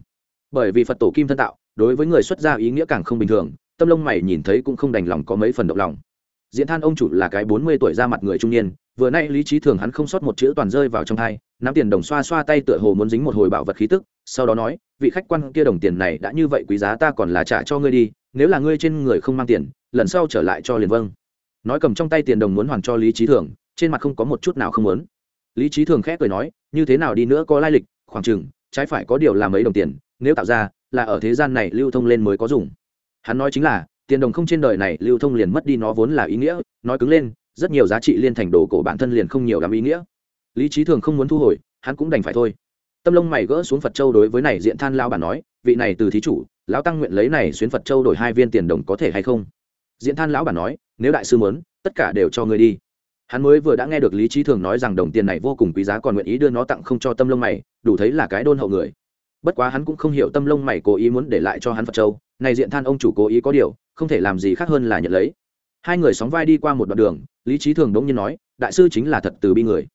[SPEAKER 1] Bởi vì phật tổ kim thân tạo, đối với người xuất gia ý nghĩa càng không bình thường, tâm lông mày nhìn thấy cũng không đành lòng có mấy phần động lòng. Diễn than ông chủ là cái bốn mươi tuổi ra mặt người trung niên, vừa nay lý trí thường hắn không sót một chữ toàn rơi vào trong thai, nắm tiền đồng xoa xoa tay tựa hồ muốn dính một hồi bảo vật khí tức, sau đó nói, vị khách quan kia đồng tiền này đã như vậy quý giá ta còn là trả cho ngươi đi, nếu là ngươi trên người không mang tiền, lần sau trở lại cho liền vâng. Nói cầm trong tay tiền đồng muốn hoàn cho lý trí thường, trên mặt không có một chút nào không muốn lý trí thường khẽ cười nói, như thế nào đi nữa có lai lịch, khoảng chừng, trái phải có điều làm mấy đồng tiền, nếu tạo ra, là ở thế gian này lưu thông lên mới có dùng. Hắn nói chính là, tiền đồng không trên đời này lưu thông liền mất đi nó vốn là ý nghĩa, nói cứng lên, rất nhiều giá trị liên thành đồ cổ bản thân liền không nhiều lắm ý nghĩa. Lý trí thường không muốn thu hồi, hắn cũng đành phải thôi. Tâm lông mày gỡ xuống phật châu đối với này diện than lao bản nói, vị này từ thí chủ, lão tăng nguyện lấy này xuyến phật châu đổi hai viên tiền đồng có thể hay không? Diện than lão bản nói, nếu đại sư muốn, tất cả đều cho người đi hắn mới vừa đã nghe được lý trí thường nói rằng đồng tiền này vô cùng quý giá còn nguyện ý đưa nó tặng không cho tâm lông mày đủ thấy là cái đôn hậu người. Bất quá hắn cũng không hiểu tâm lông mày cố ý muốn để lại cho hắn phật châu này diện than ông chủ cố ý có điều không thể làm gì khác hơn là nhận lấy. Hai người sóng vai đi qua một đoạn đường lý trí thường đống nhiên nói đại sư chính là thật từ bi người.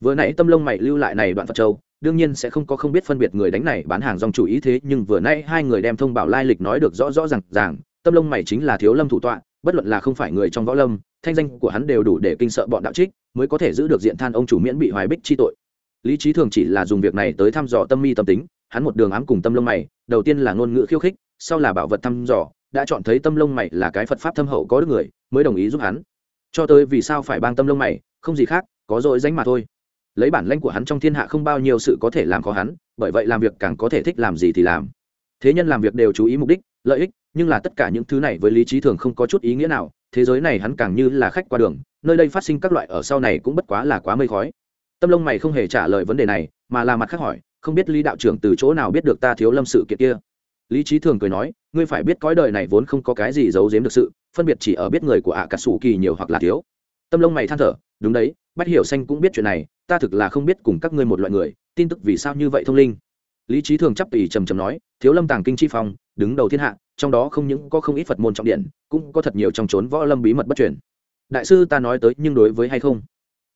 [SPEAKER 1] Vừa nãy tâm lông mày lưu lại này đoạn phật châu đương nhiên sẽ không có không biết phân biệt người đánh này bán hàng dòng chủ ý thế nhưng vừa nãy hai người đem thông báo lai lịch nói được rõ rõ rằng, ràng tâm lông mày chính là thiếu lâm thủ tọa bất luận là không phải người trong võ lâm, thanh danh của hắn đều đủ để kinh sợ bọn đạo trích, mới có thể giữ được diện than ông chủ miễn bị hoài bích chi tội. Lý trí thường chỉ là dùng việc này tới thăm dò tâm mi tâm tính, hắn một đường ám cùng tâm lông mày, đầu tiên là ngôn ngữ khiêu khích, sau là bảo vật thăm dò, đã chọn thấy tâm lông mày là cái phật pháp thâm hậu có đức người, mới đồng ý giúp hắn. Cho tới vì sao phải bang tâm lông mày, không gì khác, có dội danh mà thôi. Lấy bản lãnh của hắn trong thiên hạ không bao nhiêu sự có thể làm khó hắn, bởi vậy làm việc càng có thể thích làm gì thì làm. Thế nhân làm việc đều chú ý mục đích lợi ích, nhưng là tất cả những thứ này với lý trí thường không có chút ý nghĩa nào, thế giới này hắn càng như là khách qua đường, nơi đây phát sinh các loại ở sau này cũng bất quá là quá mây khói. Tâm lông mày không hề trả lời vấn đề này, mà là mặt khác hỏi, không biết lý đạo trưởng từ chỗ nào biết được ta thiếu lâm sự kiện kia? Lý trí thường cười nói, ngươi phải biết cõi đời này vốn không có cái gì giấu giếm được sự, phân biệt chỉ ở biết người của ạ à cà sủ kỳ nhiều hoặc là thiếu. Tâm lông mày than thở, đúng đấy, bách hiểu xanh cũng biết chuyện này, ta thực là không biết cùng các ngươi một loại người, tin tức vì sao như vậy thông linh lý trí thường chắp tùy trầm trầm nói, thiếu lâm tàng kinh chi phong, đứng đầu thiên hạ, trong đó không những có không ít phật môn trọng điện cũng có thật nhiều trong trốn võ lâm bí mật bất truyền. Đại sư ta nói tới nhưng đối với hay không?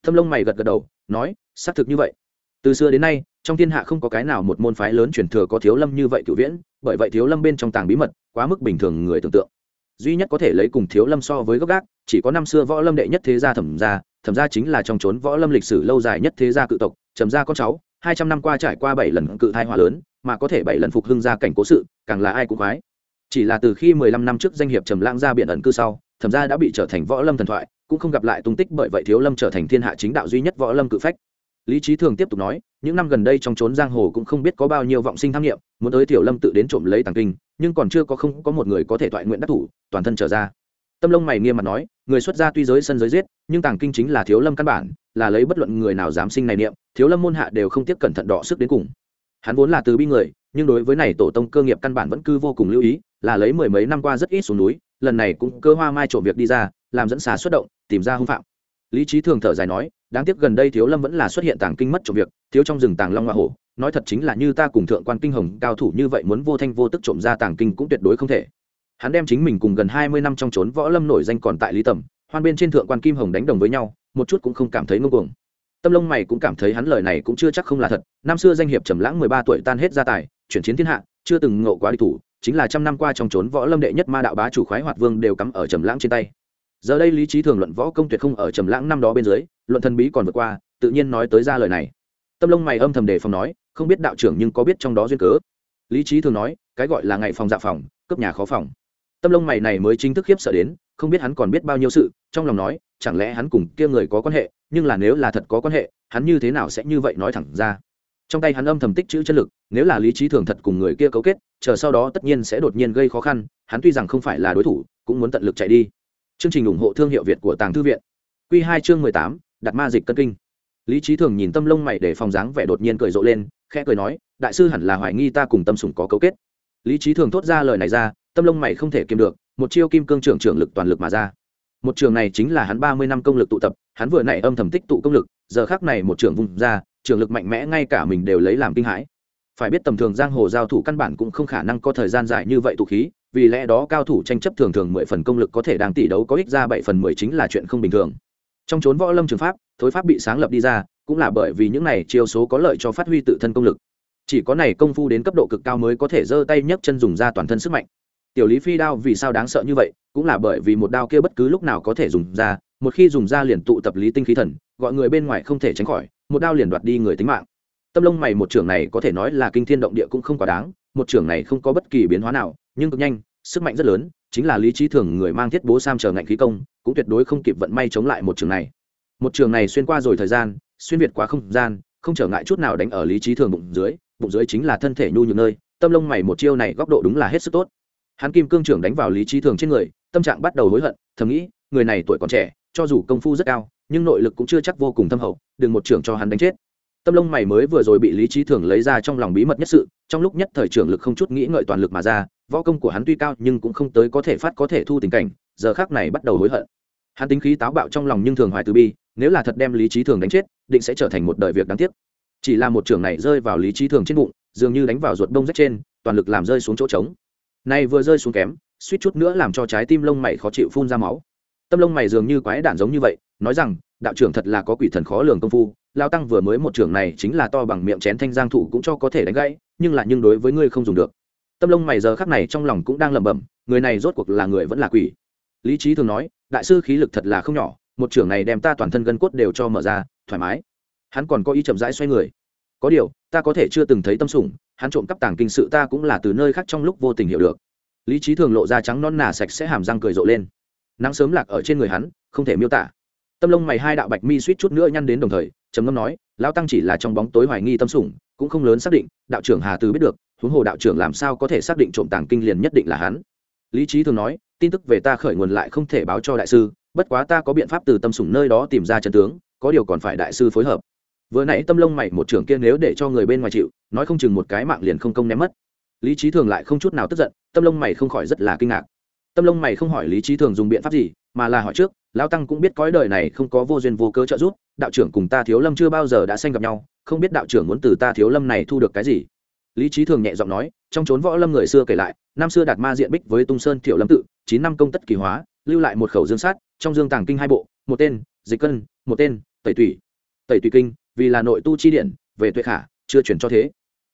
[SPEAKER 1] Thâm lông mày gật gật đầu, nói, xác thực như vậy. Từ xưa đến nay, trong thiên hạ không có cái nào một môn phái lớn truyền thừa có thiếu lâm như vậy cựu viễn, bởi vậy thiếu lâm bên trong tàng bí mật quá mức bình thường người tưởng tượng. Duy nhất có thể lấy cùng thiếu lâm so với gốc gác, chỉ có năm xưa võ lâm đệ nhất thế gia thẩm gia thẩm gia chính là trong trốn võ lâm lịch sử lâu dài nhất thế gia cự tộc, trầm gia con cháu hai trăm năm qua trải qua bảy lần cự thai hỏa lớn, mà có thể bảy lần phục hưng gia cảnh cố sự, càng là ai cũng khoái. Chỉ là từ khi mười lăm năm trước danh hiệp trầm lãng ra biển ẩn cư sau, thẩm gia đã bị trở thành võ lâm thần thoại, cũng không gặp lại tung tích bởi vậy thiếu lâm trở thành thiên hạ chính đạo duy nhất võ lâm cự phách. Lý trí thường tiếp tục nói, những năm gần đây trong trốn giang hồ cũng không biết có bao nhiêu vọng sinh tham nghiệm, muốn tới tiểu lâm tự đến trộm lấy tàng kinh, nhưng còn chưa có không có một người có thể thoại nguyện đắc thủ, toàn thân trở ra tâm lông mày nghiêm mặt nói, người xuất gia tuy giới sân giới giết, nhưng tàng kinh chính là thiếu lâm căn bản, là lấy bất luận người nào dám sinh này niệm, thiếu lâm môn hạ đều không tiếp cẩn thận đọ sức đến cùng. Hắn vốn là từ bi người, nhưng đối với này tổ tông cơ nghiệp căn bản vẫn cứ vô cùng lưu ý, là lấy mười mấy năm qua rất ít xuống núi, lần này cũng cơ hoa mai trộm việc đi ra, làm dẫn xà xuất động, tìm ra hung phạm. Lý trí thường thở dài nói, đáng tiếc gần đây thiếu lâm vẫn là xuất hiện tàng kinh mất trộm việc, thiếu trong rừng tàng long hoa hổ, nói thật chính là như ta cùng thượng quan kinh hồng cao thủ như vậy muốn vô thanh vô tức trộm ra tàng kinh cũng tuyệt đối không thể hắn đem chính mình cùng gần hai mươi năm trong trốn võ lâm nổi danh còn tại lý tầm, hoan bên trên thượng quan kim hồng đánh đồng với nhau, một chút cũng không cảm thấy ngông cuồng. Tâm lông mày cũng cảm thấy hắn lời này cũng chưa chắc không là thật. Năm xưa danh hiệp trầm lãng mười ba tuổi tan hết gia tài, chuyển chiến thiên hạ, chưa từng ngộ quá đi thủ, chính là trăm năm qua trong trốn võ lâm đệ nhất ma đạo bá chủ khoái hoạt vương đều cắm ở trầm lãng trên tay. Giờ đây lý trí thường luận võ công tuyệt không ở trầm lãng năm đó bên dưới, luận thần bí còn vượt qua, tự nhiên nói tới ra lời này. Tâm lông mày âm thầm đề phòng nói, không biết đạo trưởng nhưng có biết trong đó duyên cớ. Lý trí thường nói, cái gọi là ngày phòng dạ phòng, cướp nhà khó phòng tâm lông mày này mới chính thức khiếp sợ đến, không biết hắn còn biết bao nhiêu sự, trong lòng nói, chẳng lẽ hắn cùng kia người có quan hệ, nhưng là nếu là thật có quan hệ, hắn như thế nào sẽ như vậy nói thẳng ra. Trong tay hắn âm thầm tích chữ chân lực, nếu là lý trí thường thật cùng người kia cấu kết, chờ sau đó tất nhiên sẽ đột nhiên gây khó khăn, hắn tuy rằng không phải là đối thủ, cũng muốn tận lực chạy đi. Chương trình ủng hộ thương hiệu việt của tàng thư viện. Q hai chương mười tám, đặt ma dịch cân kinh. Lý trí thường nhìn tâm lông mày để phòng dáng vẻ đột nhiên cười rộ lên, khẽ cười nói, đại sư hẳn là hoài nghi ta cùng tâm sủng có cấu kết. Lý trí thường thốt ra lời này ra tâm lông mày không thể kiềm được, một chiêu kim cương trưởng trưởng lực toàn lực mà ra. Một trường này chính là hắn ba mươi năm công lực tụ tập, hắn vừa nảy âm thầm tích tụ công lực, giờ khác này một trường vùng ra trường lực mạnh mẽ ngay cả mình đều lấy làm kinh hãi. Phải biết tầm thường giang hồ giao thủ căn bản cũng không khả năng có thời gian dài như vậy tụ khí, vì lẽ đó cao thủ tranh chấp thường thường mười phần công lực có thể đang tỷ đấu có ích ra bảy phần mười chính là chuyện không bình thường. Trong chốn võ lâm trường pháp, thối pháp bị sáng lập đi ra, cũng là bởi vì những này chiêu số có lợi cho phát huy tự thân công lực. Chỉ có này công phu đến cấp độ cực cao mới có thể giơ tay nhấc chân dùng ra toàn thân sức mạnh tiểu lý phi đao vì sao đáng sợ như vậy, cũng là bởi vì một đao kia bất cứ lúc nào có thể dùng ra, một khi dùng ra liền tụ tập lý tinh khí thần, gọi người bên ngoài không thể tránh khỏi, một đao liền đoạt đi người tính mạng. Tâm lông mày một trưởng này có thể nói là kinh thiên động địa cũng không quá đáng, một trưởng này không có bất kỳ biến hóa nào, nhưng cực nhanh, sức mạnh rất lớn, chính là lý trí thường người mang thiết bố sam chờ ngạnh khí công, cũng tuyệt đối không kịp vận may chống lại một trường này. Một trường này xuyên qua rồi thời gian, xuyên việt quá không gian, không trở ngại chút nào đánh ở lý trí thường bụng dưới bụng dưới chính là thân thể nhu nhược nơi, tâm lông mày một chiêu này góc độ đúng là hết sức tốt hắn kim cương trưởng đánh vào lý trí thường trên người, tâm trạng bắt đầu hối hận, thầm nghĩ, người này tuổi còn trẻ, cho dù công phu rất cao, nhưng nội lực cũng chưa chắc vô cùng thâm hậu, đừng một trưởng cho hắn đánh chết. Tâm lông mày mới vừa rồi bị lý trí thường lấy ra trong lòng bí mật nhất sự, trong lúc nhất thời trưởng lực không chút nghĩ ngợi toàn lực mà ra, võ công của hắn tuy cao nhưng cũng không tới có thể phát có thể thu tình cảnh, giờ khác này bắt đầu hối hận. Hắn tính khí táo bạo trong lòng nhưng thường hoài từ bi, nếu là thật đem lý trí thường đánh chết, định sẽ trở thành một đời việc đáng tiếc. Chỉ là một trưởng này rơi vào lý trí thường trên bụng, dường như đánh vào ruột đông rách trên, toàn lực làm rơi xuống chỗ trống nay vừa rơi xuống kém, suýt chút nữa làm cho trái tim lông mày khó chịu phun ra máu. Tâm lông mày dường như quái đản giống như vậy, nói rằng, đạo trưởng thật là có quỷ thần khó lường công phu, lao tăng vừa mới một trưởng này chính là to bằng miệng chén thanh giang thủ cũng cho có thể đánh gãy, nhưng là nhưng đối với ngươi không dùng được. Tâm lông mày giờ khắc này trong lòng cũng đang lẩm bẩm, người này rốt cuộc là người vẫn là quỷ. Lý trí thường nói, đại sư khí lực thật là không nhỏ, một trưởng này đem ta toàn thân gân cốt đều cho mở ra, thoải mái. Hắn còn có ý chậm rãi xoay người. Có điều, ta có thể chưa từng thấy tâm sủng hắn trộm cắp tàng kinh sự ta cũng là từ nơi khác trong lúc vô tình hiểu được. Lý trí thường lộ ra trắng non nà sạch sẽ hàm răng cười rộ lên. Nắng sớm lạc ở trên người hắn, không thể miêu tả. Tâm lông mày hai đạo bạch mi suýt chút nữa nhăn đến đồng thời, trầm ngâm nói, lão tăng chỉ là trong bóng tối hoài nghi tâm sủng, cũng không lớn xác định, đạo trưởng hà từ biết được, huống hồ đạo trưởng làm sao có thể xác định trộm tàng kinh liền nhất định là hắn. Lý trí thường nói, tin tức về ta khởi nguồn lại không thể báo cho đại sư, bất quá ta có biện pháp từ tâm sủng nơi đó tìm ra chân tướng, có điều còn phải đại sư phối hợp vừa nãy tâm lông mày một trưởng kia nếu để cho người bên ngoài chịu, nói không chừng một cái mạng liền không công ném mất. Lý trí thường lại không chút nào tức giận, tâm lông mày không khỏi rất là kinh ngạc. Tâm lông mày không hỏi lý trí thường dùng biện pháp gì, mà là hỏi trước, lão tăng cũng biết cõi đời này không có vô duyên vô cớ trợ giúp, đạo trưởng cùng ta thiếu lâm chưa bao giờ đã sanh gặp nhau, không biết đạo trưởng muốn từ ta thiếu lâm này thu được cái gì? Lý trí thường nhẹ giọng nói, trong chốn võ lâm người xưa kể lại, năm xưa đạt ma diện bích với tung sơn thiệu lâm tự, chín năm công tất kỳ hóa, lưu lại một khẩu dương sát, trong dương tàng kinh hai bộ, một tên, dịch cân, một tên, tẩy tủy tẩy Tủy kinh vì là nội tu chi điển, về tuệ khả, chưa chuyển cho thế.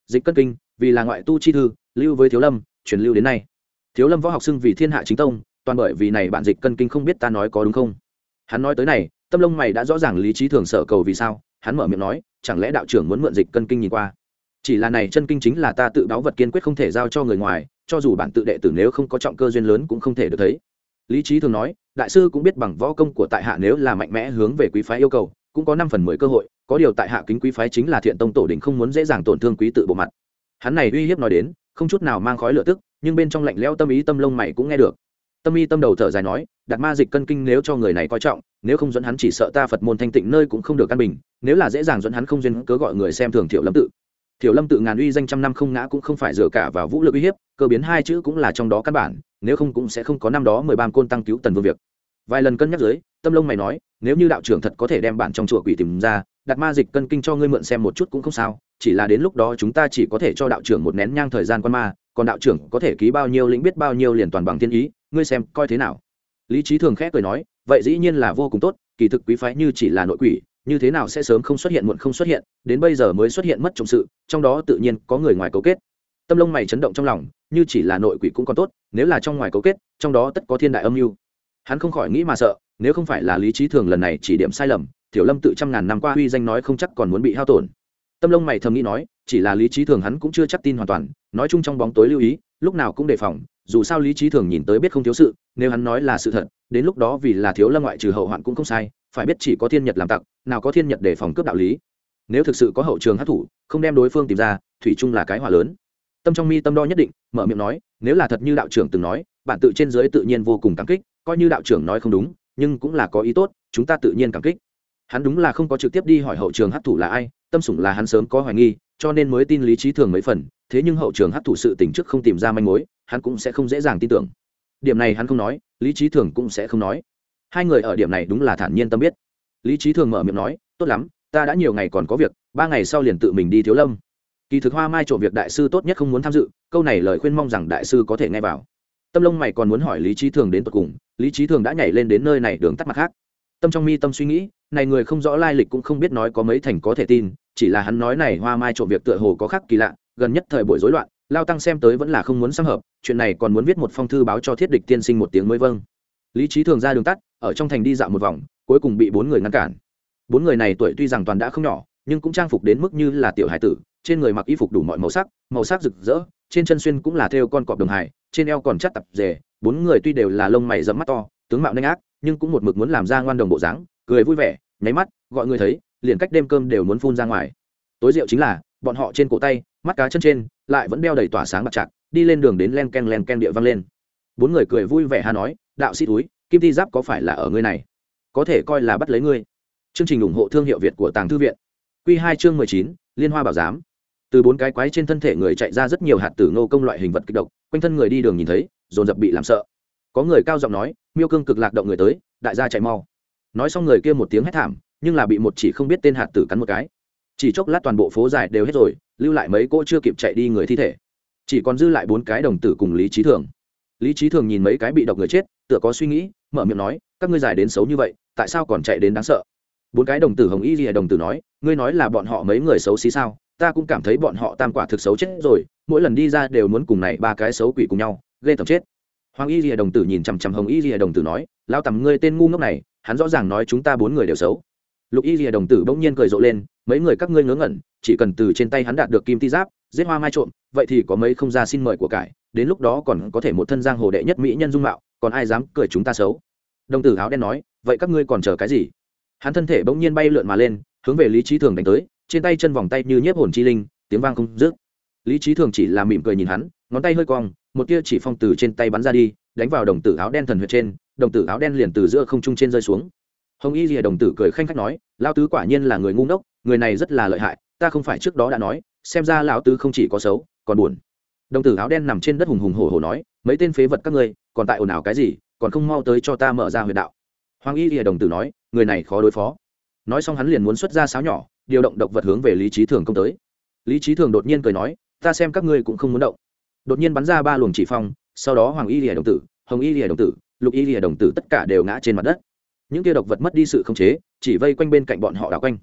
[SPEAKER 1] Dịch cân kinh, vì là ngoại tu chi thư, lưu với thiếu lâm truyền lưu đến nay. Thiếu lâm võ học xưng vì thiên hạ chính tông, toàn bởi vì này bạn dịch cân kinh không biết ta nói có đúng không? Hắn nói tới này, tâm lông mày đã rõ ràng lý trí thường sợ cầu vì sao, hắn mở miệng nói, chẳng lẽ đạo trưởng muốn mượn dịch cân kinh nhìn qua? Chỉ là này chân kinh chính là ta tự báo vật kiên quyết không thể giao cho người ngoài, cho dù bản tự đệ tử nếu không có trọng cơ duyên lớn cũng không thể được thấy. Lý trí thường nói, đại sư cũng biết bằng võ công của tại hạ nếu là mạnh mẽ hướng về quý phái yêu cầu cũng có năm phần mười cơ hội, có điều tại hạ kính quý phái chính là thiện tông tổ đình không muốn dễ dàng tổn thương quý tự bộ mặt. Hắn này uy hiếp nói đến, không chút nào mang khói lửa tức, nhưng bên trong lạnh lẽo tâm ý tâm lông mày cũng nghe được. Tâm y tâm đầu thở dài nói, đặt ma dịch cân kinh nếu cho người này coi trọng, nếu không dẫn hắn chỉ sợ ta phật môn thanh tịnh nơi cũng không được căn bình, nếu là dễ dàng dẫn hắn không duyên cớ gọi người xem thường thiểu lâm tự. Thiểu lâm tự ngàn uy danh trăm năm không ngã cũng không phải dựa cả vào vũ lực uy hiếp, cơ biến hai chữ cũng là trong đó căn bản, nếu không cũng sẽ không có năm đó mười ba côn tăng cứu tần vương việc. Vài lần cân nhắc dưới tâm lông mày nói, nếu như đạo trưởng thật có thể đem bản trong chùa quỷ tìm ra, đặt ma dịch cân kinh cho ngươi mượn xem một chút cũng không sao, chỉ là đến lúc đó chúng ta chỉ có thể cho đạo trưởng một nén nhang thời gian quan ma, còn đạo trưởng có thể ký bao nhiêu lĩnh biết bao nhiêu liền toàn bằng thiên ý, ngươi xem coi thế nào. Lý trí thường khẽ cười nói, vậy dĩ nhiên là vô cùng tốt, kỳ thực quý phái như chỉ là nội quỷ, như thế nào sẽ sớm không xuất hiện muộn không xuất hiện, đến bây giờ mới xuất hiện mất trọng sự, trong đó tự nhiên có người ngoài cấu kết. Tâm lông mày chấn động trong lòng, như chỉ là nội quỷ cũng còn tốt, nếu là trong ngoài cấu kết, trong đó tất có thiên đại âm mưu. Hắn không khỏi nghĩ mà sợ nếu không phải là lý trí thường lần này chỉ điểm sai lầm, tiểu lâm tự trăm ngàn năm qua huy danh nói không chắc còn muốn bị hao tổn. Tâm lông mày thầm nghĩ nói, chỉ là lý trí thường hắn cũng chưa chắc tin hoàn toàn, nói chung trong bóng tối lưu ý, lúc nào cũng đề phòng, dù sao lý trí thường nhìn tới biết không thiếu sự, nếu hắn nói là sự thật, đến lúc đó vì là thiếu lâm ngoại trừ hậu hoạn cũng không sai, phải biết chỉ có thiên nhật làm tặc, nào có thiên nhật để phòng cướp đạo lý. Nếu thực sự có hậu trường hát thủ không đem đối phương tìm ra, thủy chung là cái hỏa lớn. Tâm trong mi tâm đo nhất định, mở miệng nói, nếu là thật như đạo trưởng từng nói bản tự trên dưới tự nhiên vô cùng cảm kích, coi như đạo trưởng nói không đúng nhưng cũng là có ý tốt, chúng ta tự nhiên cảm kích. Hắn đúng là không có trực tiếp đi hỏi hậu trường hát thủ là ai, tâm sủng là hắn sớm có hoài nghi, cho nên mới tin lý trí thường mấy phần, thế nhưng hậu trường hát thủ sự tỉnh trước không tìm ra manh mối, hắn cũng sẽ không dễ dàng tin tưởng. Điểm này hắn không nói, lý trí thường cũng sẽ không nói. Hai người ở điểm này đúng là thản nhiên tâm biết. Lý trí thường mở miệng nói, tốt lắm, ta đã nhiều ngày còn có việc, ba ngày sau liền tự mình đi thiếu lâm. Kỳ thực hoa mai trộm việc đại sư tốt nhất không muốn tham dự, câu này lời khuyên mong rằng đại sư có thể nghe vào tâm lông mày còn muốn hỏi lý trí thường đến tột cùng, lý trí thường đã nhảy lên đến nơi này đường tắt mặt khác. Tâm trong mi tâm suy nghĩ, này người không rõ lai lịch cũng không biết nói có mấy thành có thể tin, chỉ là hắn nói này hoa mai trộm việc tựa hồ có khác kỳ lạ, gần nhất thời buổi rối loạn, lao tăng xem tới vẫn là không muốn xâm hợp, chuyện này còn muốn viết một phong thư báo cho thiết địch tiên sinh một tiếng mới vâng. Lý trí thường ra đường tắt, ở trong thành đi dạo một vòng, cuối cùng bị bốn người ngăn cản. Bốn người này tuổi tuy rằng toàn đã không nhỏ, nhưng cũng trang phục đến mức như là tiểu hải tử, trên người mặc y phục đủ mọi màu sắc màu sắc rực rỡ trên chân xuyên cũng là theo con cọp đồng hải, trên eo còn chắt tập rể, bốn người tuy đều là lông mày dẫm mắt to, tướng mạo nhanh ác, nhưng cũng một mực muốn làm ra ngoan đồng bộ dáng, cười vui vẻ, nháy mắt, gọi người thấy, liền cách đêm cơm đều muốn phun ra ngoài. Tối rượu chính là, bọn họ trên cổ tay, mắt cá chân trên, lại vẫn đeo đầy tỏa sáng bạc chặt đi lên đường đến len ken len ken địa vang lên. Bốn người cười vui vẻ ha nói, đạo sĩ túi, kim thi giáp có phải là ở ngươi này? Có thể coi là bắt lấy ngươi. Chương trình ủng hộ thương hiệu việt của tàng thư viện. Q hai chương mười chín, liên hoa bảo giám từ bốn cái quái trên thân thể người chạy ra rất nhiều hạt tử ngô công loại hình vật kích độc, quanh thân người đi đường nhìn thấy, dồn dập bị làm sợ. Có người cao giọng nói, miêu cương cực lạc động người tới, đại gia chạy mau. Nói xong người kia một tiếng hét thảm, nhưng là bị một chỉ không biết tên hạt tử cắn một cái. Chỉ chốc lát toàn bộ phố dài đều hết rồi, lưu lại mấy cô chưa kịp chạy đi người thi thể. Chỉ còn dư lại bốn cái đồng tử cùng lý trí thường. Lý trí thường nhìn mấy cái bị độc người chết, tựa có suy nghĩ, mở miệng nói, các ngươi dài đến xấu như vậy, tại sao còn chạy đến đáng sợ? Bốn cái đồng tử hồng y gì đồng tử nói, ngươi nói là bọn họ mấy người xấu xí sao? Ta cũng cảm thấy bọn họ tam quả thực xấu chết rồi, mỗi lần đi ra đều muốn cùng này ba cái xấu quỷ cùng nhau, ghê tầm chết. Hoàng y lìa đồng tử nhìn chằm chằm hồng y lìa đồng tử nói lao tầm ngươi tên ngu ngốc này, hắn rõ ràng nói chúng ta bốn người đều xấu. Lục y lìa đồng tử bỗng nhiên cười rộ lên, mấy người các ngươi ngớ ngẩn, chỉ cần từ trên tay hắn đạt được kim ti giáp, giết hoa mai trộm, vậy thì có mấy không ra xin mời của cải, đến lúc đó còn có thể một thân giang hồ đệ nhất mỹ nhân dung mạo, còn ai dám cười chúng ta xấu? Đồng tử áo đen nói, vậy các ngươi còn chờ cái gì? Hắn thân thể bỗng nhiên bay lượn mà lên, hướng về lý trí thường đánh tới trên tay chân vòng tay như nhiếp hồn chi linh, tiếng vang không dứt. Lý trí thường chỉ là mỉm cười nhìn hắn, ngón tay hơi cong, một tia chỉ phong từ trên tay bắn ra đi, đánh vào đồng tử áo đen thần huyệt trên, đồng tử áo đen liền từ giữa không trung trên rơi xuống. Hồng y rìa đồng tử cười khanh khách nói lao tứ quả nhiên là người ngu ngốc, người này rất là lợi hại, ta không phải trước đó đã nói, xem ra lão tứ không chỉ có xấu, còn buồn. Đồng tử áo đen nằm trên đất hùng hùng hổ hổ nói, mấy tên phế vật các ngươi, còn tại ồn ào cái gì, còn không mau tới cho ta mở ra huyệt đạo. Hoàng y rìa đồng tử nói, người này khó đối phó. Nói xong hắn liền muốn xuất ra sáo nhỏ điều động độc vật hướng về lý trí thường công tới. Lý trí thường đột nhiên cười nói, ta xem các ngươi cũng không muốn động. Đột nhiên bắn ra ba luồng chỉ phong, sau đó hoàng y lìa đồng tử, hồng y lìa đồng tử, lục y lìa đồng tử tất cả đều ngã trên mặt đất. Những kia độc vật mất đi sự khống chế, chỉ vây quanh bên cạnh bọn họ đảo quanh.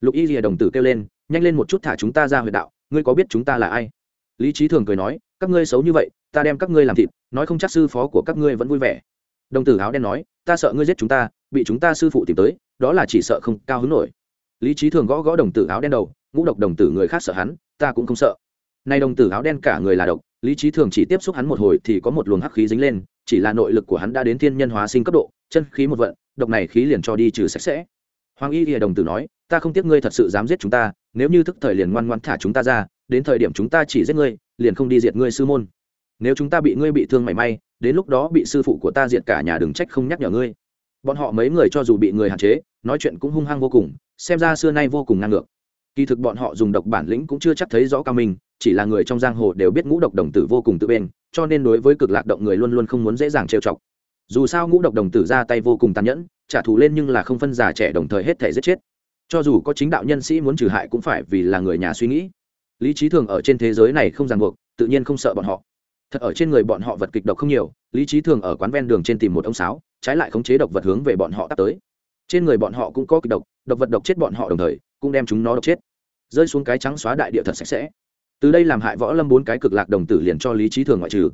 [SPEAKER 1] Lục y lìa đồng tử kêu lên, nhanh lên một chút thả chúng ta ra huyệt đạo, ngươi có biết chúng ta là ai? Lý trí thường cười nói, các ngươi xấu như vậy, ta đem các ngươi làm thịt, nói không chắc sư phó của các ngươi vẫn vui vẻ. Đồng tử áo đen nói, ta sợ ngươi giết chúng ta, bị chúng ta sư phụ tìm tới, đó là chỉ sợ không cao hứng nổi lý trí thường gõ gõ đồng tử áo đen đầu, ngũ độc đồng tử người khác sợ hắn, ta cũng không sợ. Nay đồng tử áo đen cả người là độc, lý trí thường chỉ tiếp xúc hắn một hồi thì có một luồng hắc khí dính lên, chỉ là nội lực của hắn đã đến thiên nhân hóa sinh cấp độ, chân khí một vận, độc này khí liền cho đi trừ sạch sẽ. Hoàng y lìa đồng tử nói, ta không tiếc ngươi thật sự dám giết chúng ta, nếu như thức thời liền ngoan ngoan thả chúng ta ra, đến thời điểm chúng ta chỉ giết ngươi, liền không đi diệt ngươi sư môn. Nếu chúng ta bị ngươi bị thương mảy may, đến lúc đó bị sư phụ của ta diệt cả nhà đừng trách không nhắc nhở ngươi. Bọn họ mấy người cho dù bị người hạn chế, nói chuyện cũng hung hăng vô cùng xem ra xưa nay vô cùng ngang ngược. Kỳ thực bọn họ dùng độc bản lĩnh cũng chưa chắc thấy rõ cao minh, chỉ là người trong giang hồ đều biết ngũ độc đồng tử vô cùng tự bên cho nên đối với cực lạc động người luôn luôn không muốn dễ dàng trêu chọc. Dù sao ngũ độc đồng tử ra tay vô cùng tàn nhẫn, trả thù lên nhưng là không phân già trẻ đồng thời hết thể giết chết. Cho dù có chính đạo nhân sĩ muốn trừ hại cũng phải vì là người nhà suy nghĩ. Lý trí thường ở trên thế giới này không ràng buộc, tự nhiên không sợ bọn họ. Thật ở trên người bọn họ vật kịch độc không nhiều, lý trí thường ở quán ven đường trên tìm một ông sáo, trái lại khống chế độc vật hướng về bọn họ tắt tới trên người bọn họ cũng có kịch độc độc vật độc chết bọn họ đồng thời, cũng đem chúng nó độc chết. Rơi xuống cái trắng xóa đại địa thật sạch sẽ. Từ đây làm hại võ lâm bốn cái cực lạc đồng tử liền cho lý trí thường ngoại trừ.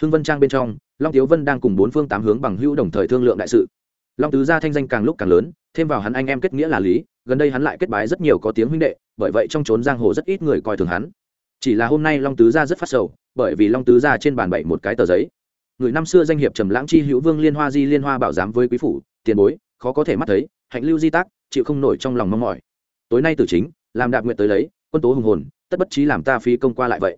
[SPEAKER 1] Hưng vân trang bên trong, long tiếu vân đang cùng bốn phương tám hướng bằng hữu đồng thời thương lượng đại sự. Long tứ gia thanh danh càng lúc càng lớn, thêm vào hắn anh em kết nghĩa là lý, gần đây hắn lại kết bái rất nhiều có tiếng huynh đệ, bởi vậy trong trốn giang hồ rất ít người coi thường hắn. Chỉ là hôm nay long tứ gia rất phát sầu, bởi vì long tứ gia trên bàn bậy một cái tờ giấy. Người năm xưa danh hiệp trầm lãng chi hữu vương liên hoa di liên hoa bảo giám với quý phủ, tiền bối khó có thể mắt thấy, hạnh lưu di tác, chịu không nổi trong lòng mong mỏi. Tối nay tử chính, làm đạp nguyện tới lấy, quân tố hùng hồn, tất bất trí làm ta phí công qua lại vậy.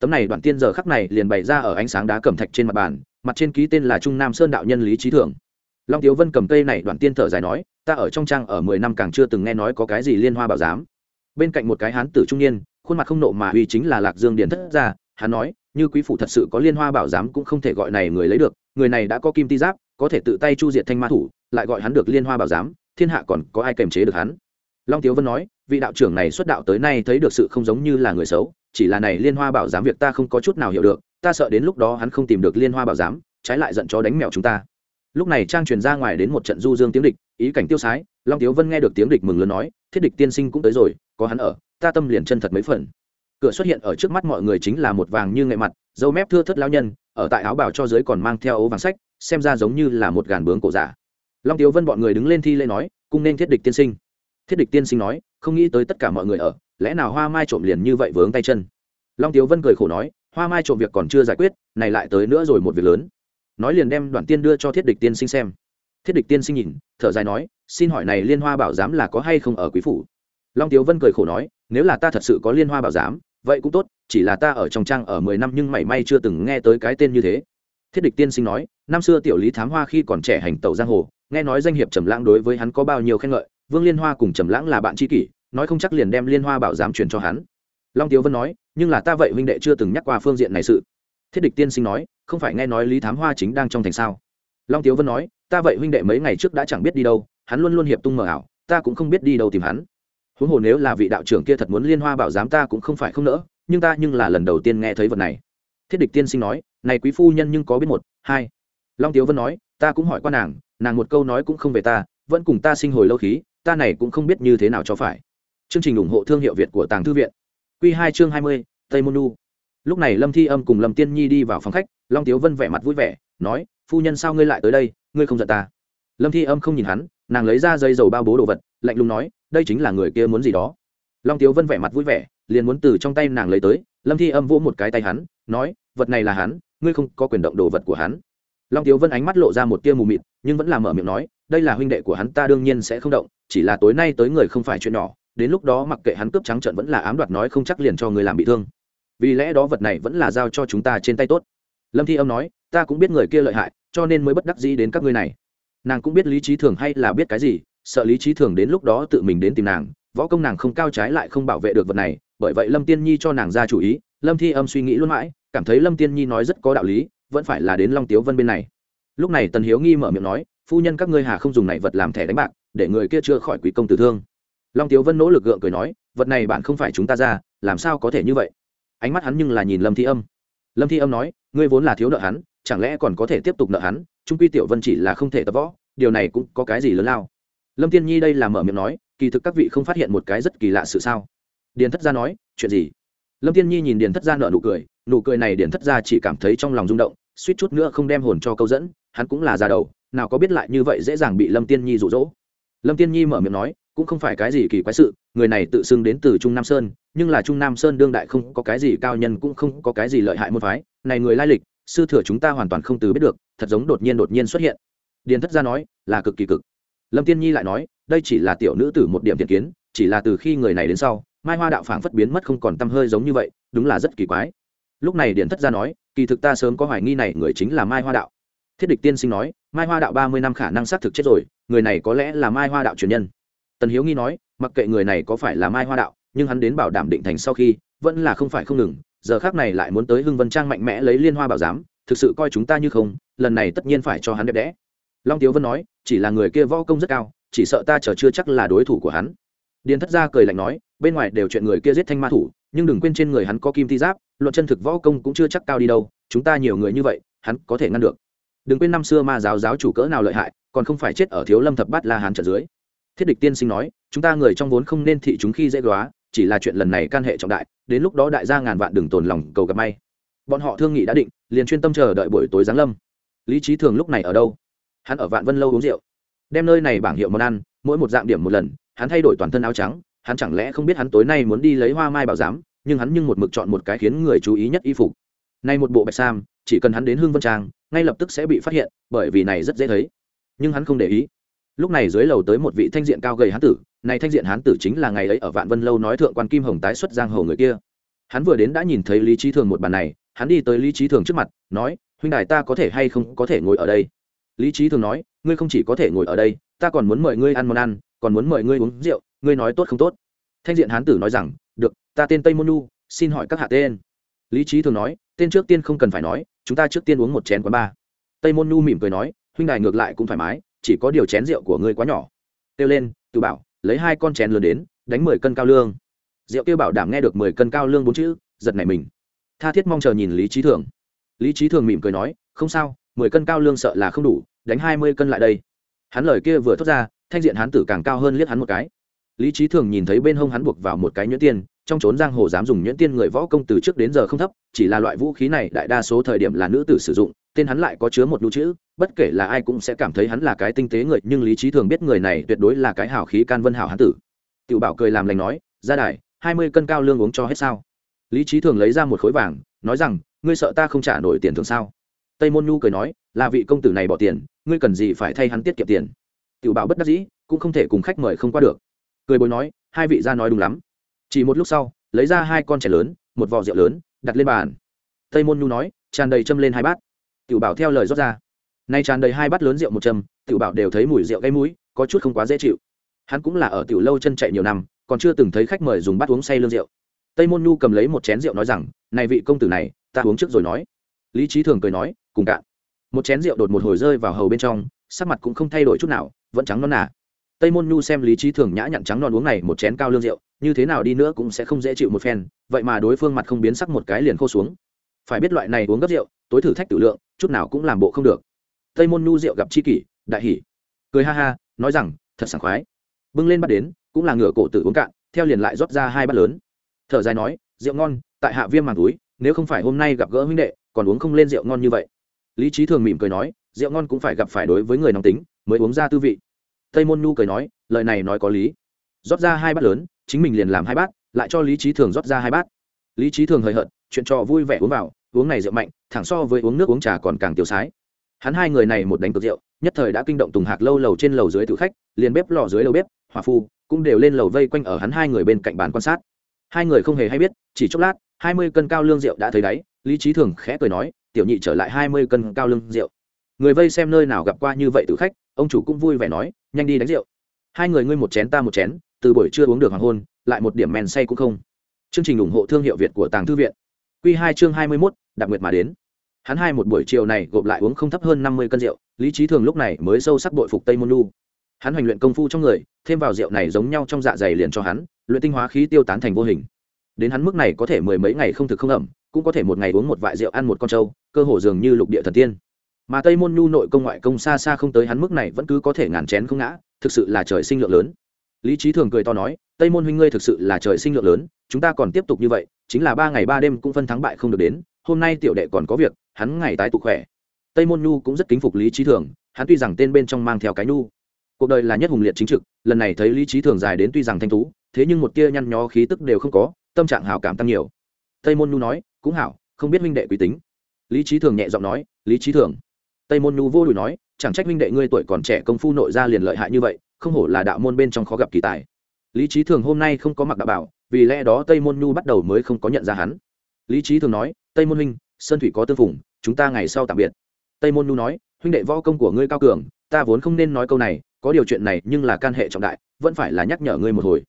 [SPEAKER 1] Tấm này đoạn tiên giờ khắc này liền bày ra ở ánh sáng đá cẩm thạch trên mặt bàn, mặt trên ký tên là trung nam sơn đạo nhân lý trí thường long tiếu vân cầm cây này đoạn tiên thở dài nói, ta ở trong trang ở mười năm càng chưa từng nghe nói có cái gì liên hoa bảo giám. Bên cạnh một cái hán tử trung niên, khuôn mặt không nộ mà uy chính là lạc dương điển thất ra hắn nói, như quý phủ thật sự có liên hoa bảo giám cũng không thể gọi này người lấy được, người này đã có kim ti giáp, có thể tự tay chu diệt thanh ma thủ lại gọi hắn được liên hoa bảo giám, thiên hạ còn có ai kềm chế được hắn? Long tiếu vân nói, vị đạo trưởng này xuất đạo tới nay thấy được sự không giống như là người xấu, chỉ là này liên hoa bảo giám việc ta không có chút nào hiểu được, ta sợ đến lúc đó hắn không tìm được liên hoa bảo giám, trái lại giận chó đánh mèo chúng ta. Lúc này trang truyền ra ngoài đến một trận du dương tiếng địch, ý cảnh tiêu sái, long tiếu vân nghe được tiếng địch mừng lớn nói, thiết địch tiên sinh cũng tới rồi, có hắn ở, ta tâm liền chân thật mấy phần. Cửa xuất hiện ở trước mắt mọi người chính là một vàng như nghệ mặt, dâu mép thưa thất lao nhân, ở tại áo bào cho dưới còn mang theo ấu vàng sách, xem ra giống như là một gàn bướng cổ giả long tiếu vân bọn người đứng lên thi lễ nói, cung nên thiết địch tiên sinh. Thiết địch tiên sinh nói, không nghĩ tới tất cả mọi người ở, lẽ nào hoa mai trộm liền như vậy vướng tay chân? Long tiếu vân cười khổ nói, hoa mai trộm việc còn chưa giải quyết, này lại tới nữa rồi một việc lớn. Nói liền đem đoạn tiên đưa cho thiết địch tiên sinh xem. Thiết địch tiên sinh nhìn, thở dài nói, xin hỏi này liên hoa bảo giám là có hay không ở quý phủ? Long tiếu vân cười khổ nói, nếu là ta thật sự có liên hoa bảo giám, vậy cũng tốt, chỉ là ta ở trong trang ở mười năm nhưng mảy may chưa từng nghe tới cái tên như thế. Thiết địch tiên sinh nói, năm xưa tiểu lý thám hoa khi còn trẻ hành tẩu giang hồ nghe nói danh hiệp trầm lãng đối với hắn có bao nhiêu khen ngợi, vương liên hoa cùng trầm lãng là bạn tri kỷ, nói không chắc liền đem liên hoa bảo giám truyền cho hắn. Long tiếu vân nói, nhưng là ta vậy huynh đệ chưa từng nhắc qua phương diện này sự. Thiết địch tiên sinh nói, không phải nghe nói lý thám hoa chính đang trong thành sao? Long tiếu vân nói, ta vậy huynh đệ mấy ngày trước đã chẳng biết đi đâu, hắn luôn luôn hiệp tung mờ ảo, ta cũng không biết đi đâu tìm hắn. Huống hồ nếu là vị đạo trưởng kia thật muốn liên hoa bảo giám ta cũng không phải không nỡ, nhưng ta nhưng là lần đầu tiên nghe thấy vật này. Thiết địch tiên sinh nói, này quý phu nhân nhưng có biết một, hai. Long tiếu vân nói, ta cũng hỏi qua nàng nàng một câu nói cũng không về ta, vẫn cùng ta sinh hồi lâu khí, ta này cũng không biết như thế nào cho phải. Chương trình ủng hộ thương hiệu việt của tàng thư viện. Q hai chương hai mươi, tây môn nu. Lúc này lâm thi âm cùng lâm tiên nhi đi vào phòng khách, long tiếu vân vẻ mặt vui vẻ, nói, phu nhân sao ngươi lại tới đây? Ngươi không giận ta? Lâm thi âm không nhìn hắn, nàng lấy ra dây dầu bao bố đồ vật, lạnh lùng nói, đây chính là người kia muốn gì đó. Long tiếu vân vẻ mặt vui vẻ, liền muốn từ trong tay nàng lấy tới, lâm thi âm vỗ một cái tay hắn, nói, vật này là hắn, ngươi không có quyền động đồ vật của hắn. Long tiếu vân ánh mắt lộ ra một tia mù mịt nhưng vẫn là mở miệng nói, đây là huynh đệ của hắn, ta đương nhiên sẽ không động, chỉ là tối nay tới người không phải chuyện nhỏ, đến lúc đó mặc kệ hắn cướp trắng trận vẫn là ám đoạt nói không chắc liền cho người làm bị thương. Vì lẽ đó vật này vẫn là giao cho chúng ta trên tay tốt. Lâm thi âm nói, ta cũng biết người kia lợi hại, cho nên mới bất đắc dĩ đến các ngươi này. Nàng cũng biết lý trí thường hay là biết cái gì, sợ lý trí thường đến lúc đó tự mình đến tìm nàng, võ công nàng không cao trái lại không bảo vệ được vật này, bởi vậy lâm tiên nhi cho nàng ra chủ ý, lâm thi âm suy nghĩ luôn mãi, cảm thấy lâm tiên nhi nói rất có đạo lý, vẫn phải là đến long tiếu vân bên này lúc này tần hiếu nghi mở miệng nói, phu nhân các ngươi hà không dùng này vật làm thẻ đánh bạc, để người kia chưa khỏi quý công tử thương. Long tiếu vân nỗ lực gượng cười nói, vật này bạn không phải chúng ta ra, làm sao có thể như vậy? Ánh mắt hắn nhưng là nhìn lâm thi âm. Lâm thi âm nói, ngươi vốn là thiếu nợ hắn, chẳng lẽ còn có thể tiếp tục nợ hắn? Trung quy tiểu vân chỉ là không thể tập võ, điều này cũng có cái gì lớn lao? Lâm tiên nhi đây là mở miệng nói, kỳ thực các vị không phát hiện một cái rất kỳ lạ sự sao? Điền thất gia nói, chuyện gì? Lâm tiên nhi nhìn điền thất gia nợ nụ cười nụ cười này điền thất gia chỉ cảm thấy trong lòng rung động, suýt chút nữa không đem hồn cho câu dẫn hắn cũng là già đầu, nào có biết lại như vậy dễ dàng bị lâm tiên nhi rụ rỗ lâm tiên nhi mở miệng nói, cũng không phải cái gì kỳ quái sự, người này tự xưng đến từ trung nam sơn, nhưng là trung nam sơn đương đại không có cái gì cao nhân cũng không có cái gì lợi hại môn phái. Này người lai lịch, sư thừa chúng ta hoàn toàn không từ biết được, thật giống đột nhiên đột nhiên xuất hiện. Điền thất gia nói, là cực kỳ cực. Lâm tiên nhi lại nói, đây chỉ là tiểu nữ tử một điểm thiện kiến, chỉ là từ khi người này đến sau, mai hoa đạo phảng phất biến mất không còn t hơi giống như vậy, đúng là rất kỳ quái. Lúc này điền thất gia nói, kỳ thực ta sớm có hoài nghi này người chính là mai hoa đạo thiết địch tiên sinh nói, mai hoa đạo ba mươi năm khả năng xác thực chết rồi, người này có lẽ là mai hoa đạo truyền nhân. Tần hiếu nghi nói, mặc kệ người này có phải là mai hoa đạo, nhưng hắn đến bảo đảm định thành sau khi, vẫn là không phải không ngừng, giờ khác này lại muốn tới hưng vân trang mạnh mẽ lấy liên hoa bảo giám, thực sự coi chúng ta như không, lần này tất nhiên phải cho hắn đẹp đẽ. Long tiếu vân nói, chỉ là người kia võ công rất cao, chỉ sợ ta chờ chưa chắc là đối thủ của hắn. Điền thất gia cười lạnh nói, bên ngoài đều chuyện người kia giết thanh ma thủ, nhưng đừng quên trên người hắn có kim thi giáp, luận chân thực võ công cũng chưa chắc cao đi đâu, chúng ta nhiều người như vậy, hắn có thể ngăn được đừng quên năm xưa ma giáo giáo chủ cỡ nào lợi hại, còn không phải chết ở thiếu lâm thập bát la hán trận dưới. Thiết địch tiên sinh nói, chúng ta người trong vốn không nên thị chúng khi dễ góa chỉ là chuyện lần này can hệ trọng đại, đến lúc đó đại gia ngàn vạn đừng tồn lòng cầu gặp may. Bọn họ thương nghị đã định, liền chuyên tâm chờ đợi buổi tối giáng lâm. Lý trí thường lúc này ở đâu? Hắn ở vạn vân lâu uống rượu. Đem nơi này bảng hiệu món ăn, mỗi một dạng điểm một lần, hắn thay đổi toàn thân áo trắng, hắn chẳng lẽ không biết hắn tối nay muốn đi lấy hoa mai bảo giám, nhưng hắn nhưng một mực chọn một cái khiến người chú ý nhất y phục. Nay một bộ bạch sam, chỉ cần hắn đến hương vân trang ngay lập tức sẽ bị phát hiện, bởi vì này rất dễ thấy. Nhưng hắn không để ý. Lúc này dưới lầu tới một vị thanh diện cao gầy hán tử, này thanh diện hán tử chính là ngày ấy ở vạn vân lâu nói thượng quan kim hồng tái xuất giang hồ người kia. Hắn vừa đến đã nhìn thấy lý trí thường một bàn này, hắn đi tới lý trí thường trước mặt, nói, huynh đài ta có thể hay không có thể ngồi ở đây? Lý trí thường nói, ngươi không chỉ có thể ngồi ở đây, ta còn muốn mời ngươi ăn món ăn, còn muốn mời ngươi uống rượu, ngươi nói tốt không tốt? Thanh diện hán tử nói rằng, được, ta tên tây môn nu xin hỏi các hạ tên. Lý trí thường nói, tên trước tiên không cần phải nói chúng ta trước tiên uống một chén quán ba tây môn nu mỉm cười nói, huynh đài ngược lại cũng thoải mái, chỉ có điều chén rượu của ngươi quá nhỏ. Kêu lên tự bảo, lấy hai con chén lớn đến, đánh mười cân cao lương. Rượu kêu bảo đảm nghe được mười cân cao lương bốn chữ, giật này mình. Tha thiết mong chờ nhìn lý trí thường. Lý trí thường mỉm cười nói, không sao, mười cân cao lương sợ là không đủ, đánh hai mươi cân lại đây. Hắn lời kia vừa thốt ra, thanh diện hắn tử càng cao hơn liếc hắn một cái. Lý trí thường nhìn thấy bên hông hắn buộc vào một cái nhuyễn tiền trong trốn giang hồ dám dùng nhuyễn tiên người võ công từ trước đến giờ không thấp, chỉ là loại vũ khí này đại đa số thời điểm là nữ tử sử dụng, tên hắn lại có chứa một lưu chữ, bất kể là ai cũng sẽ cảm thấy hắn là cái tinh tế người, nhưng lý trí thường biết người này tuyệt đối là cái hảo khí can vân hảo hán tử. Tiểu bảo cười làm lành nói ra đài hai mươi cân cao lương uống cho hết sao? Lý trí thường lấy ra một khối vàng, nói rằng, ngươi sợ ta không trả nổi tiền thường sao? Tây môn nhu cười nói, là vị công tử này bỏ tiền, ngươi cần gì phải thay hắn tiết kiệm tiền? Tiểu bảo bất đắc dĩ, cũng không thể cùng khách mời không qua được. Cười bồi nói, hai vị ra nói đúng lắm chỉ một lúc sau, lấy ra hai con trẻ lớn, một vò rượu lớn, đặt lên bàn. Tây môn nhu nói, tràn đầy châm lên hai bát. Tiểu bảo theo lời rót ra. Nay tràn đầy hai bát lớn rượu một châm, tiểu bảo đều thấy mùi rượu gây mũi, có chút không quá dễ chịu. Hắn cũng là ở tiểu lâu chân chạy nhiều năm, còn chưa từng thấy khách mời dùng bát uống say lương rượu. Tây môn nhu cầm lấy một chén rượu nói rằng, này vị công tử này, ta uống trước rồi nói. Lý trí thường cười nói, cùng cạn. Một chén rượu đột một hồi rơi vào hầu bên trong, sắc mặt cũng không thay đổi chút nào, vẫn trắng non nà tây môn nhu xem lý trí thường nhã nhặn trắng non uống này một chén cao lương rượu, như thế nào đi nữa cũng sẽ không dễ chịu một phen, vậy mà đối phương mặt không biến sắc một cái liền khô xuống. Phải biết loại này uống gấp rượu, tối thử thách tử lượng, chút nào cũng làm bộ không được. Tây môn nhu rượu gặp chi kỷ, đại hỉ. Cười ha ha, nói rằng, thật sảng khoái. Bưng lên bắt đến, cũng là ngửa cổ tự uống cạn, theo liền lại rót ra hai bát lớn. Thở dài nói, rượu ngon, tại hạ viêm màng túi, nếu không phải hôm nay gặp gỡ huynh đệ, còn uống không lên rượu ngon như vậy. Lý trí thường mỉm cười nói, rượu ngon cũng phải gặp phải đối với người nóng tính, mới uống ra tư vị tây môn nhu cười nói, lời này nói có lý. Rót ra hai bát lớn, chính mình liền làm hai bát, lại cho lý trí thường rót ra hai bát. Lý trí thường hời hợt, chuyện trò vui vẻ uống vào, uống này rượu mạnh, thẳng so với uống nước uống trà còn càng tiêu sái. Hắn hai người này một đánh cược rượu, nhất thời đã kinh động tùng hạc lâu lầu trên lầu dưới tử khách, liền bếp lò dưới lầu bếp hòa phu, cũng đều lên lầu vây quanh ở hắn hai người bên cạnh bàn quan sát. Hai người không hề hay biết, chỉ chốc lát, hai mươi cân cao lương rượu đã thấy đáy, lý trí thường khẽ cười nói, tiểu nhị trở lại hai mươi cân cao lương rượu. Người vây xem nơi nào gặp qua như vậy tử khách ông chủ cũng vui vẻ nói, nhanh đi đánh rượu. Hai người ngươi một chén ta một chén, từ buổi trưa uống được hoàng hôn, lại một điểm men say cũng không. Chương trình ủng hộ thương hiệu việt của tàng thư viện. Q hai chương hai mươi mốt đặc biệt mà đến. Hắn hai một buổi chiều này gộp lại uống không thấp hơn năm mươi cân rượu, lý trí thường lúc này mới sâu sắc bội phục tây môn lu. Hắn hoành luyện công phu trong người, thêm vào rượu này giống nhau trong dạ dày liền cho hắn, luyện tinh hóa khí tiêu tán thành vô hình. Đến hắn mức này có thể mười mấy ngày không thực không ẩm, cũng có thể một ngày uống một vại rượu ăn một con trâu, cơ hồ dường như lục địa thần tiên mà tây môn nhu nội công ngoại công xa xa không tới hắn mức này vẫn cứ có thể ngàn chén không ngã, thực sự là trời sinh lượng lớn. Lý trí thường cười to nói, tây môn huynh ngươi thực sự là trời sinh lượng lớn, chúng ta còn tiếp tục như vậy, chính là ba ngày ba đêm cũng phân thắng bại không được đến, hôm nay tiểu đệ còn có việc, hắn ngày tái tụ khỏe. Tây môn nhu cũng rất kính phục lý trí thường, hắn tuy rằng tên bên trong mang theo cái nhu, cuộc đời là nhất hùng liệt chính trực, lần này thấy lý trí thường dài đến tuy rằng thanh tú, thế nhưng một tia nhăn nhó khí tức đều không có, tâm trạng hào cảm tăng nhiều. Tây môn nhu nói, cũng hảo, không biết huynh đệ quý tính. Lý trí thường nhẹ giọng nói, lý trí thường tây môn nhu vô đùi nói, chẳng trách huynh đệ ngươi tuổi còn trẻ công phu nội ra liền lợi hại như vậy, không hổ là đạo môn bên trong khó gặp kỳ tài. Lý trí thường hôm nay không có mặc đạo bảo, vì lẽ đó tây môn nhu bắt đầu mới không có nhận ra hắn. Lý trí thường nói, tây môn huynh, sơn thủy có tương phùng, chúng ta ngày sau tạm biệt. Tây môn nhu nói, huynh đệ võ công của ngươi cao cường, ta vốn không nên nói câu này, có điều chuyện này nhưng là can hệ trọng đại, vẫn phải là nhắc nhở ngươi một hồi.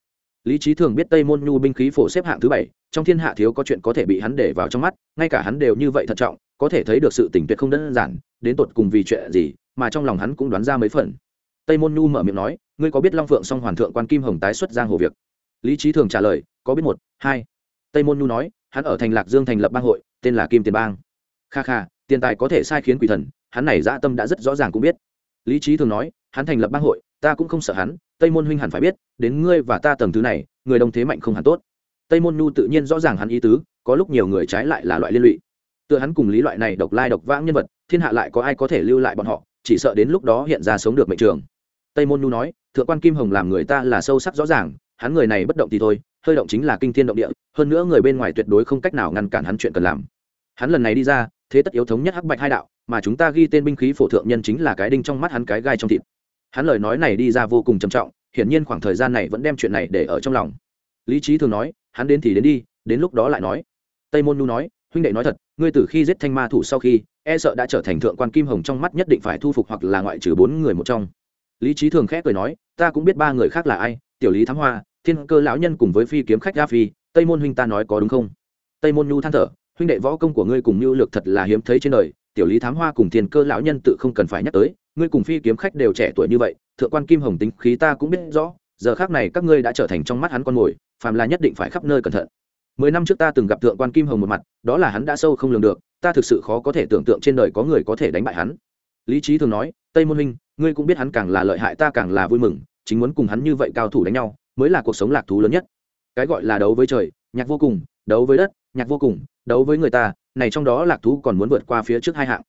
[SPEAKER 1] Lý trí thường biết tây môn nhu binh khí phổ xếp hạng thứ bảy, trong thiên hạ thiếu có chuyện có thể bị hắn để vào trong mắt, ngay cả hắn đều như vậy thận trọng có thể thấy được sự tình tuyệt không đơn giản, đến tột cùng vì chuyện gì, mà trong lòng hắn cũng đoán ra mấy phần. Tây môn nhu mở miệng nói, ngươi có biết long phượng song hoàn thượng quan kim hồng tái xuất giang hồ việc? Lý trí thường trả lời, có biết một, hai. Tây môn nhu nói, hắn ở thành lạc dương thành lập bang hội, tên là kim tiền bang. Kha kha, tiền tài có thể sai khiến quỷ thần, hắn này dã tâm đã rất rõ ràng cũng biết. Lý trí thường nói, hắn thành lập bang hội, ta cũng không sợ hắn, tây môn huynh hẳn phải biết, đến ngươi và ta tầng thứ này, người đông thế mạnh không hẳn tốt. Tây môn nhu tự nhiên rõ ràng hắn ý tứ, có lúc nhiều người trái lại là loại liên lụy tựa hắn cùng lý loại này độc lai độc vãng nhân vật, thiên hạ lại có ai có thể lưu lại bọn họ, chỉ sợ đến lúc đó hiện ra sống được mệnh trường. Tây môn nhu nói, thượng quan kim hồng làm người ta là sâu sắc rõ ràng, hắn người này bất động thì thôi, hơi động chính là kinh thiên động địa, hơn nữa người bên ngoài tuyệt đối không cách nào ngăn cản hắn chuyện cần làm. Hắn lần này đi ra, thế tất yếu thống nhất hắc bạch hai đạo, mà chúng ta ghi tên binh khí phổ thượng nhân chính là cái đinh trong mắt hắn cái gai trong thịt. Hắn lời nói này đi ra vô cùng trầm trọng, hiển nhiên khoảng thời gian này vẫn đem chuyện này để ở trong lòng. Lý trí thường nói, hắn đến thì đến đi, đến lúc đó lại nói. Tây môn nu nói huynh đệ nói thật, ngươi từ khi giết thanh ma thủ sau khi e sợ đã trở thành thượng quan kim hồng trong mắt nhất định phải thu phục hoặc là ngoại trừ bốn người một trong. Lý trí thường khẽ cười nói, ta cũng biết ba người khác là ai, tiểu lý thám hoa, thiên cơ lão nhân cùng với phi kiếm khách gia phi, tây môn huynh ta nói có đúng không? Tây môn nhu than thở, huynh đệ võ công của ngươi cùng mưu lược thật là hiếm thấy trên đời, tiểu lý thám hoa cùng thiên cơ lão nhân tự không cần phải nhắc tới, ngươi cùng phi kiếm khách đều trẻ tuổi như vậy, thượng quan kim hồng tính khí ta cũng biết rõ, giờ khác này các ngươi đã trở thành trong mắt hắn con mồi, phàm là nhất định phải khắp nơi cẩn thận mười năm trước ta từng gặp thượng quan kim hồng một mặt, đó là hắn đã sâu không lường được, ta thực sự khó có thể tưởng tượng trên đời có người có thể đánh bại hắn. Lý trí thường nói, tây môn huynh, ngươi cũng biết hắn càng là lợi hại, ta càng là vui mừng, chính muốn cùng hắn như vậy cao thủ đánh nhau, mới là cuộc sống lạc thú lớn nhất. Cái gọi là đấu với trời, nhạc vô cùng, đấu với đất, nhạc vô cùng, đấu với người ta, này trong đó lạc thú còn muốn vượt qua phía trước hai hạng.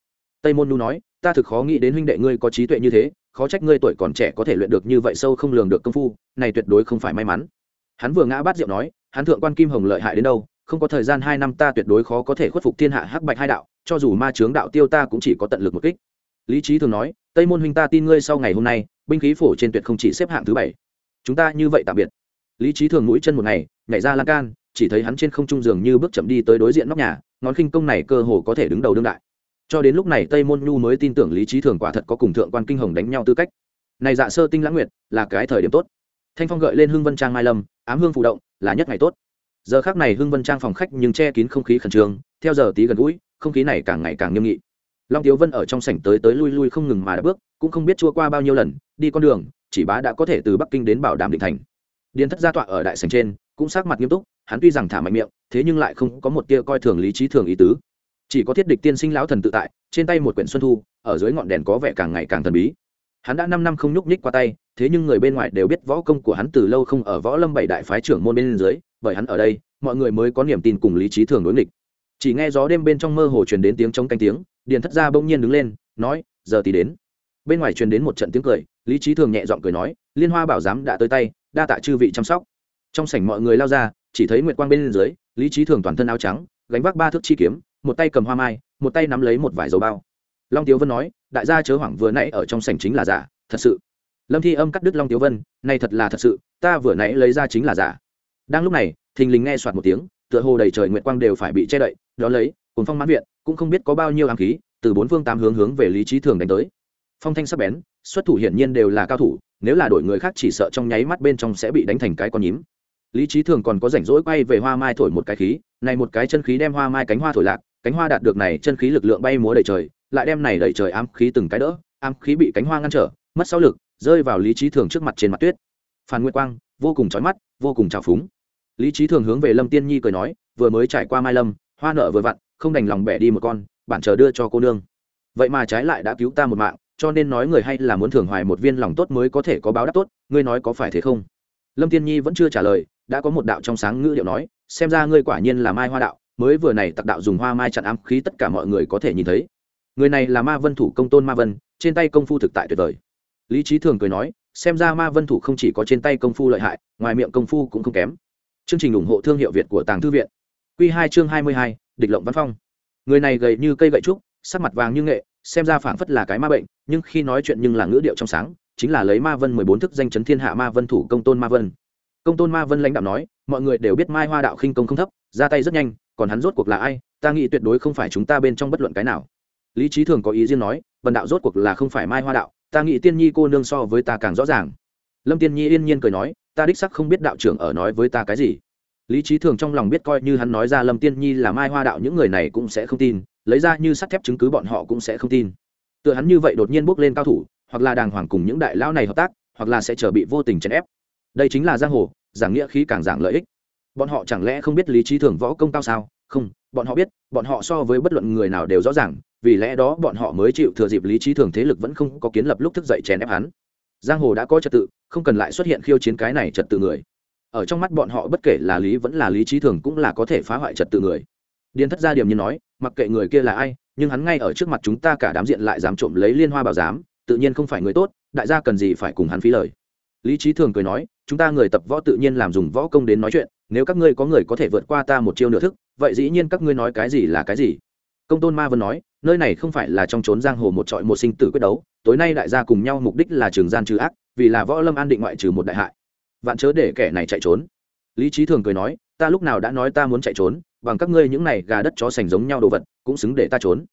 [SPEAKER 1] Tây môn nu nói, ta thực khó nghĩ đến huynh đệ ngươi có trí tuệ như thế, khó trách ngươi tuổi còn trẻ có thể luyện được như vậy sâu không lường được công phu, này tuyệt đối không phải may mắn. Hắn vừa ngã bát rượu nói hắn thượng quan kim hồng lợi hại đến đâu, không có thời gian hai năm ta tuyệt đối khó có thể khuất phục thiên hạ hắc bạch hai đạo, cho dù ma chướng đạo tiêu ta cũng chỉ có tận lực một kích. Lý trí thường nói, tây môn huynh ta tin ngươi sau ngày hôm nay, binh khí phổ trên tuyệt không chỉ xếp hạng thứ bảy. Chúng ta như vậy tạm biệt. Lý trí thường mũi chân một ngày, nhảy ra lan can, chỉ thấy hắn trên không trung giường như bước chậm đi tới đối diện nóc nhà, ngón khinh công này cơ hồ có thể đứng đầu đương đại. Cho đến lúc này tây môn nhu mới tin tưởng lý trí thường quả thật có cùng thượng quan kinh hồng đánh nhau tư cách. Này dạ sơ tinh lãng nguyệt, là cái thời điểm tốt. Thanh phong gợi lên Hương vân trang mai lâm, ám hương phụ động là nhất ngày tốt. Giờ khác này hưng vân trang phòng khách nhưng che kín không khí khẩn trương, theo giờ tí gần gũi, không khí này càng ngày càng nghiêm nghị. Long tiếu vân ở trong sảnh tới tới lui lui không ngừng mà đã bước, cũng không biết chua qua bao nhiêu lần, đi con đường, chỉ bá đã có thể từ bắc kinh đến bảo đảm định thành. Điền thất gia tọa ở đại sảnh trên, cũng sắc mặt nghiêm túc, hắn tuy rằng thả mạnh miệng, thế nhưng lại không có một tia coi thường lý trí thường ý tứ. Chỉ có thiết địch tiên sinh lão thần tự tại, trên tay một quyển xuân thu, ở dưới ngọn đèn có vẻ càng ngày càng thần bí hắn đã năm năm không nhúc nhích qua tay, thế nhưng người bên ngoài đều biết võ công của hắn từ lâu không ở võ lâm bảy đại phái trưởng môn bên dưới, bởi hắn ở đây, mọi người mới có niềm tin cùng lý trí thường đối nghịch. Chỉ nghe gió đêm bên trong mơ hồ truyền đến tiếng chống canh tiếng, điền thất gia bỗng nhiên đứng lên, nói, giờ thì đến. Bên ngoài truyền đến một trận tiếng cười, lý trí thường nhẹ giọng cười nói, liên hoa bảo giám đã tới tay, đa tạ chư vị chăm sóc. Trong sảnh mọi người lao ra, chỉ thấy nguyệt quang bên dưới, lý trí thường toàn thân áo trắng, gánh vác ba thước chi kiếm, một tay cầm hoa mai, một tay nắm lấy một vải dầu bao long tiếu vân nói, đại gia chớ hoảng, vừa nãy ở trong sảnh chính là giả, thật sự. Lâm thi âm cắt đứt long tiếu vân, này thật là thật sự, ta vừa nãy lấy ra chính là giả. Đang lúc này, thình lình nghe soạt một tiếng, tựa hồ đầy trời nguyệt quang đều phải bị che đậy, đó lấy cuốn phong mãn viện, cũng không biết có bao nhiêu ám khí, từ bốn phương tám hướng hướng về lý trí thường đánh tới. Phong thanh sắp bén, xuất thủ hiển nhiên đều là cao thủ, nếu là đổi người khác chỉ sợ trong nháy mắt bên trong sẽ bị đánh thành cái con nhím. Lý trí thường còn có rảnh rỗi quay về hoa mai thổi một cái khí, này một cái chân khí đem hoa mai cánh hoa thổi lạc, cánh hoa đạt được này chân khí lực lượng bay múa đầy trời lại đem này đẩy trời ám khí từng cái đỡ, ám khí bị cánh hoa ngăn trở, mất sau lực, rơi vào lý trí thường trước mặt trên mặt tuyết. Phan nguyệt quang, vô cùng chói mắt, vô cùng trào phúng. Lý trí thường hướng về lâm tiên nhi cười nói, vừa mới trải qua mai lâm, hoa nợ vừa vặn, không đành lòng bẻ đi một con bản chờ đưa cho cô nương. Vậy mà trái lại đã cứu ta một mạng, cho nên nói người hay là muốn thường hoài một viên lòng tốt mới có thể có báo đáp tốt, ngươi nói có phải thế không? Lâm tiên nhi vẫn chưa trả lời, đã có một đạo trong sáng ngữ điệu nói, xem ra ngươi quả nhiên là mai hoa đạo, mới vừa này tặc đạo dùng hoa mai chặn ám khí tất cả mọi người có thể nhìn thấy người này là ma vân thủ công tôn ma vân, trên tay công phu thực tại tuyệt vời. Lý trí thường cười nói, xem ra ma vân thủ không chỉ có trên tay công phu lợi hại, ngoài miệng công phu cũng không kém. Chương trình ủng hộ thương hiệu việt của tàng thư viện. Q hai chương hai mươi hai, địch lộng văn phong. Người này gầy như cây gậy trúc, sắc mặt vàng như nghệ, xem ra phảng phất là cái ma bệnh, nhưng khi nói chuyện nhưng là ngữ điệu trong sáng, chính là lấy ma vân mười bốn thức danh chấn thiên hạ ma vân thủ công tôn ma vân. Công tôn ma vân lãnh đạo nói, mọi người đều biết mai hoa đạo khinh công không thấp, ra tay rất nhanh, còn hắn rốt cuộc là ai, ta nghĩ tuyệt đối không phải chúng ta bên trong bất luận cái nào lý trí thường có ý riêng nói vần đạo rốt cuộc là không phải mai hoa đạo, ta nghĩ tiên nhi cô nương so với ta càng rõ ràng. Lâm tiên nhi yên nhiên cười nói, ta đích sắc không biết đạo trưởng ở nói với ta cái gì. Lý trí thường trong lòng biết coi như hắn nói ra lâm tiên nhi là mai hoa đạo, những người này cũng sẽ không tin, lấy ra như sắt thép chứng cứ bọn họ cũng sẽ không tin. Tựa hắn như vậy đột nhiên bước lên cao thủ, hoặc là đàng hoàng cùng những đại lão này hợp tác, hoặc là sẽ trở bị vô tình chèn ép. Đây chính là giang hồ, giảng nghĩa khí càng giảng lợi ích. Bọn họ chẳng lẽ không biết lý trí thường võ công cao sao? Không, bọn họ biết, bọn họ so với bất luận người nào đều rõ ràng vì lẽ đó bọn họ mới chịu thừa dịp lý trí thường thế lực vẫn không có kiến lập lúc thức dậy chèn ép hắn. Giang hồ đã có trật tự, không cần lại xuất hiện khiêu chiến cái này trật tự người. Ở trong mắt bọn họ bất kể là lý vẫn là lý trí thường cũng là có thể phá hoại trật tự người. Điền thất gia điểm như nói, mặc kệ người kia là ai, nhưng hắn ngay ở trước mặt chúng ta cả đám diện lại dám trộm lấy liên hoa bảo giám, tự nhiên không phải người tốt, đại gia cần gì phải cùng hắn phí lời. Lý trí thường cười nói, chúng ta người tập võ tự nhiên làm dùng võ công đến nói chuyện, nếu các ngươi có người có thể vượt qua ta một chiêu nửa thức, vậy dĩ nhiên các ngươi nói cái gì là cái gì công tôn ma vân nói, nơi này không phải là trong trốn giang hồ một trọi một sinh tử quyết đấu, tối nay đại gia cùng nhau mục đích là trường gian trừ ác, vì là võ lâm an định ngoại trừ một đại hại. Vạn chớ để kẻ này chạy trốn. Lý trí thường cười nói, ta lúc nào đã nói ta muốn chạy trốn, bằng các ngươi những này gà đất chó sành giống nhau đồ vật, cũng xứng để ta trốn.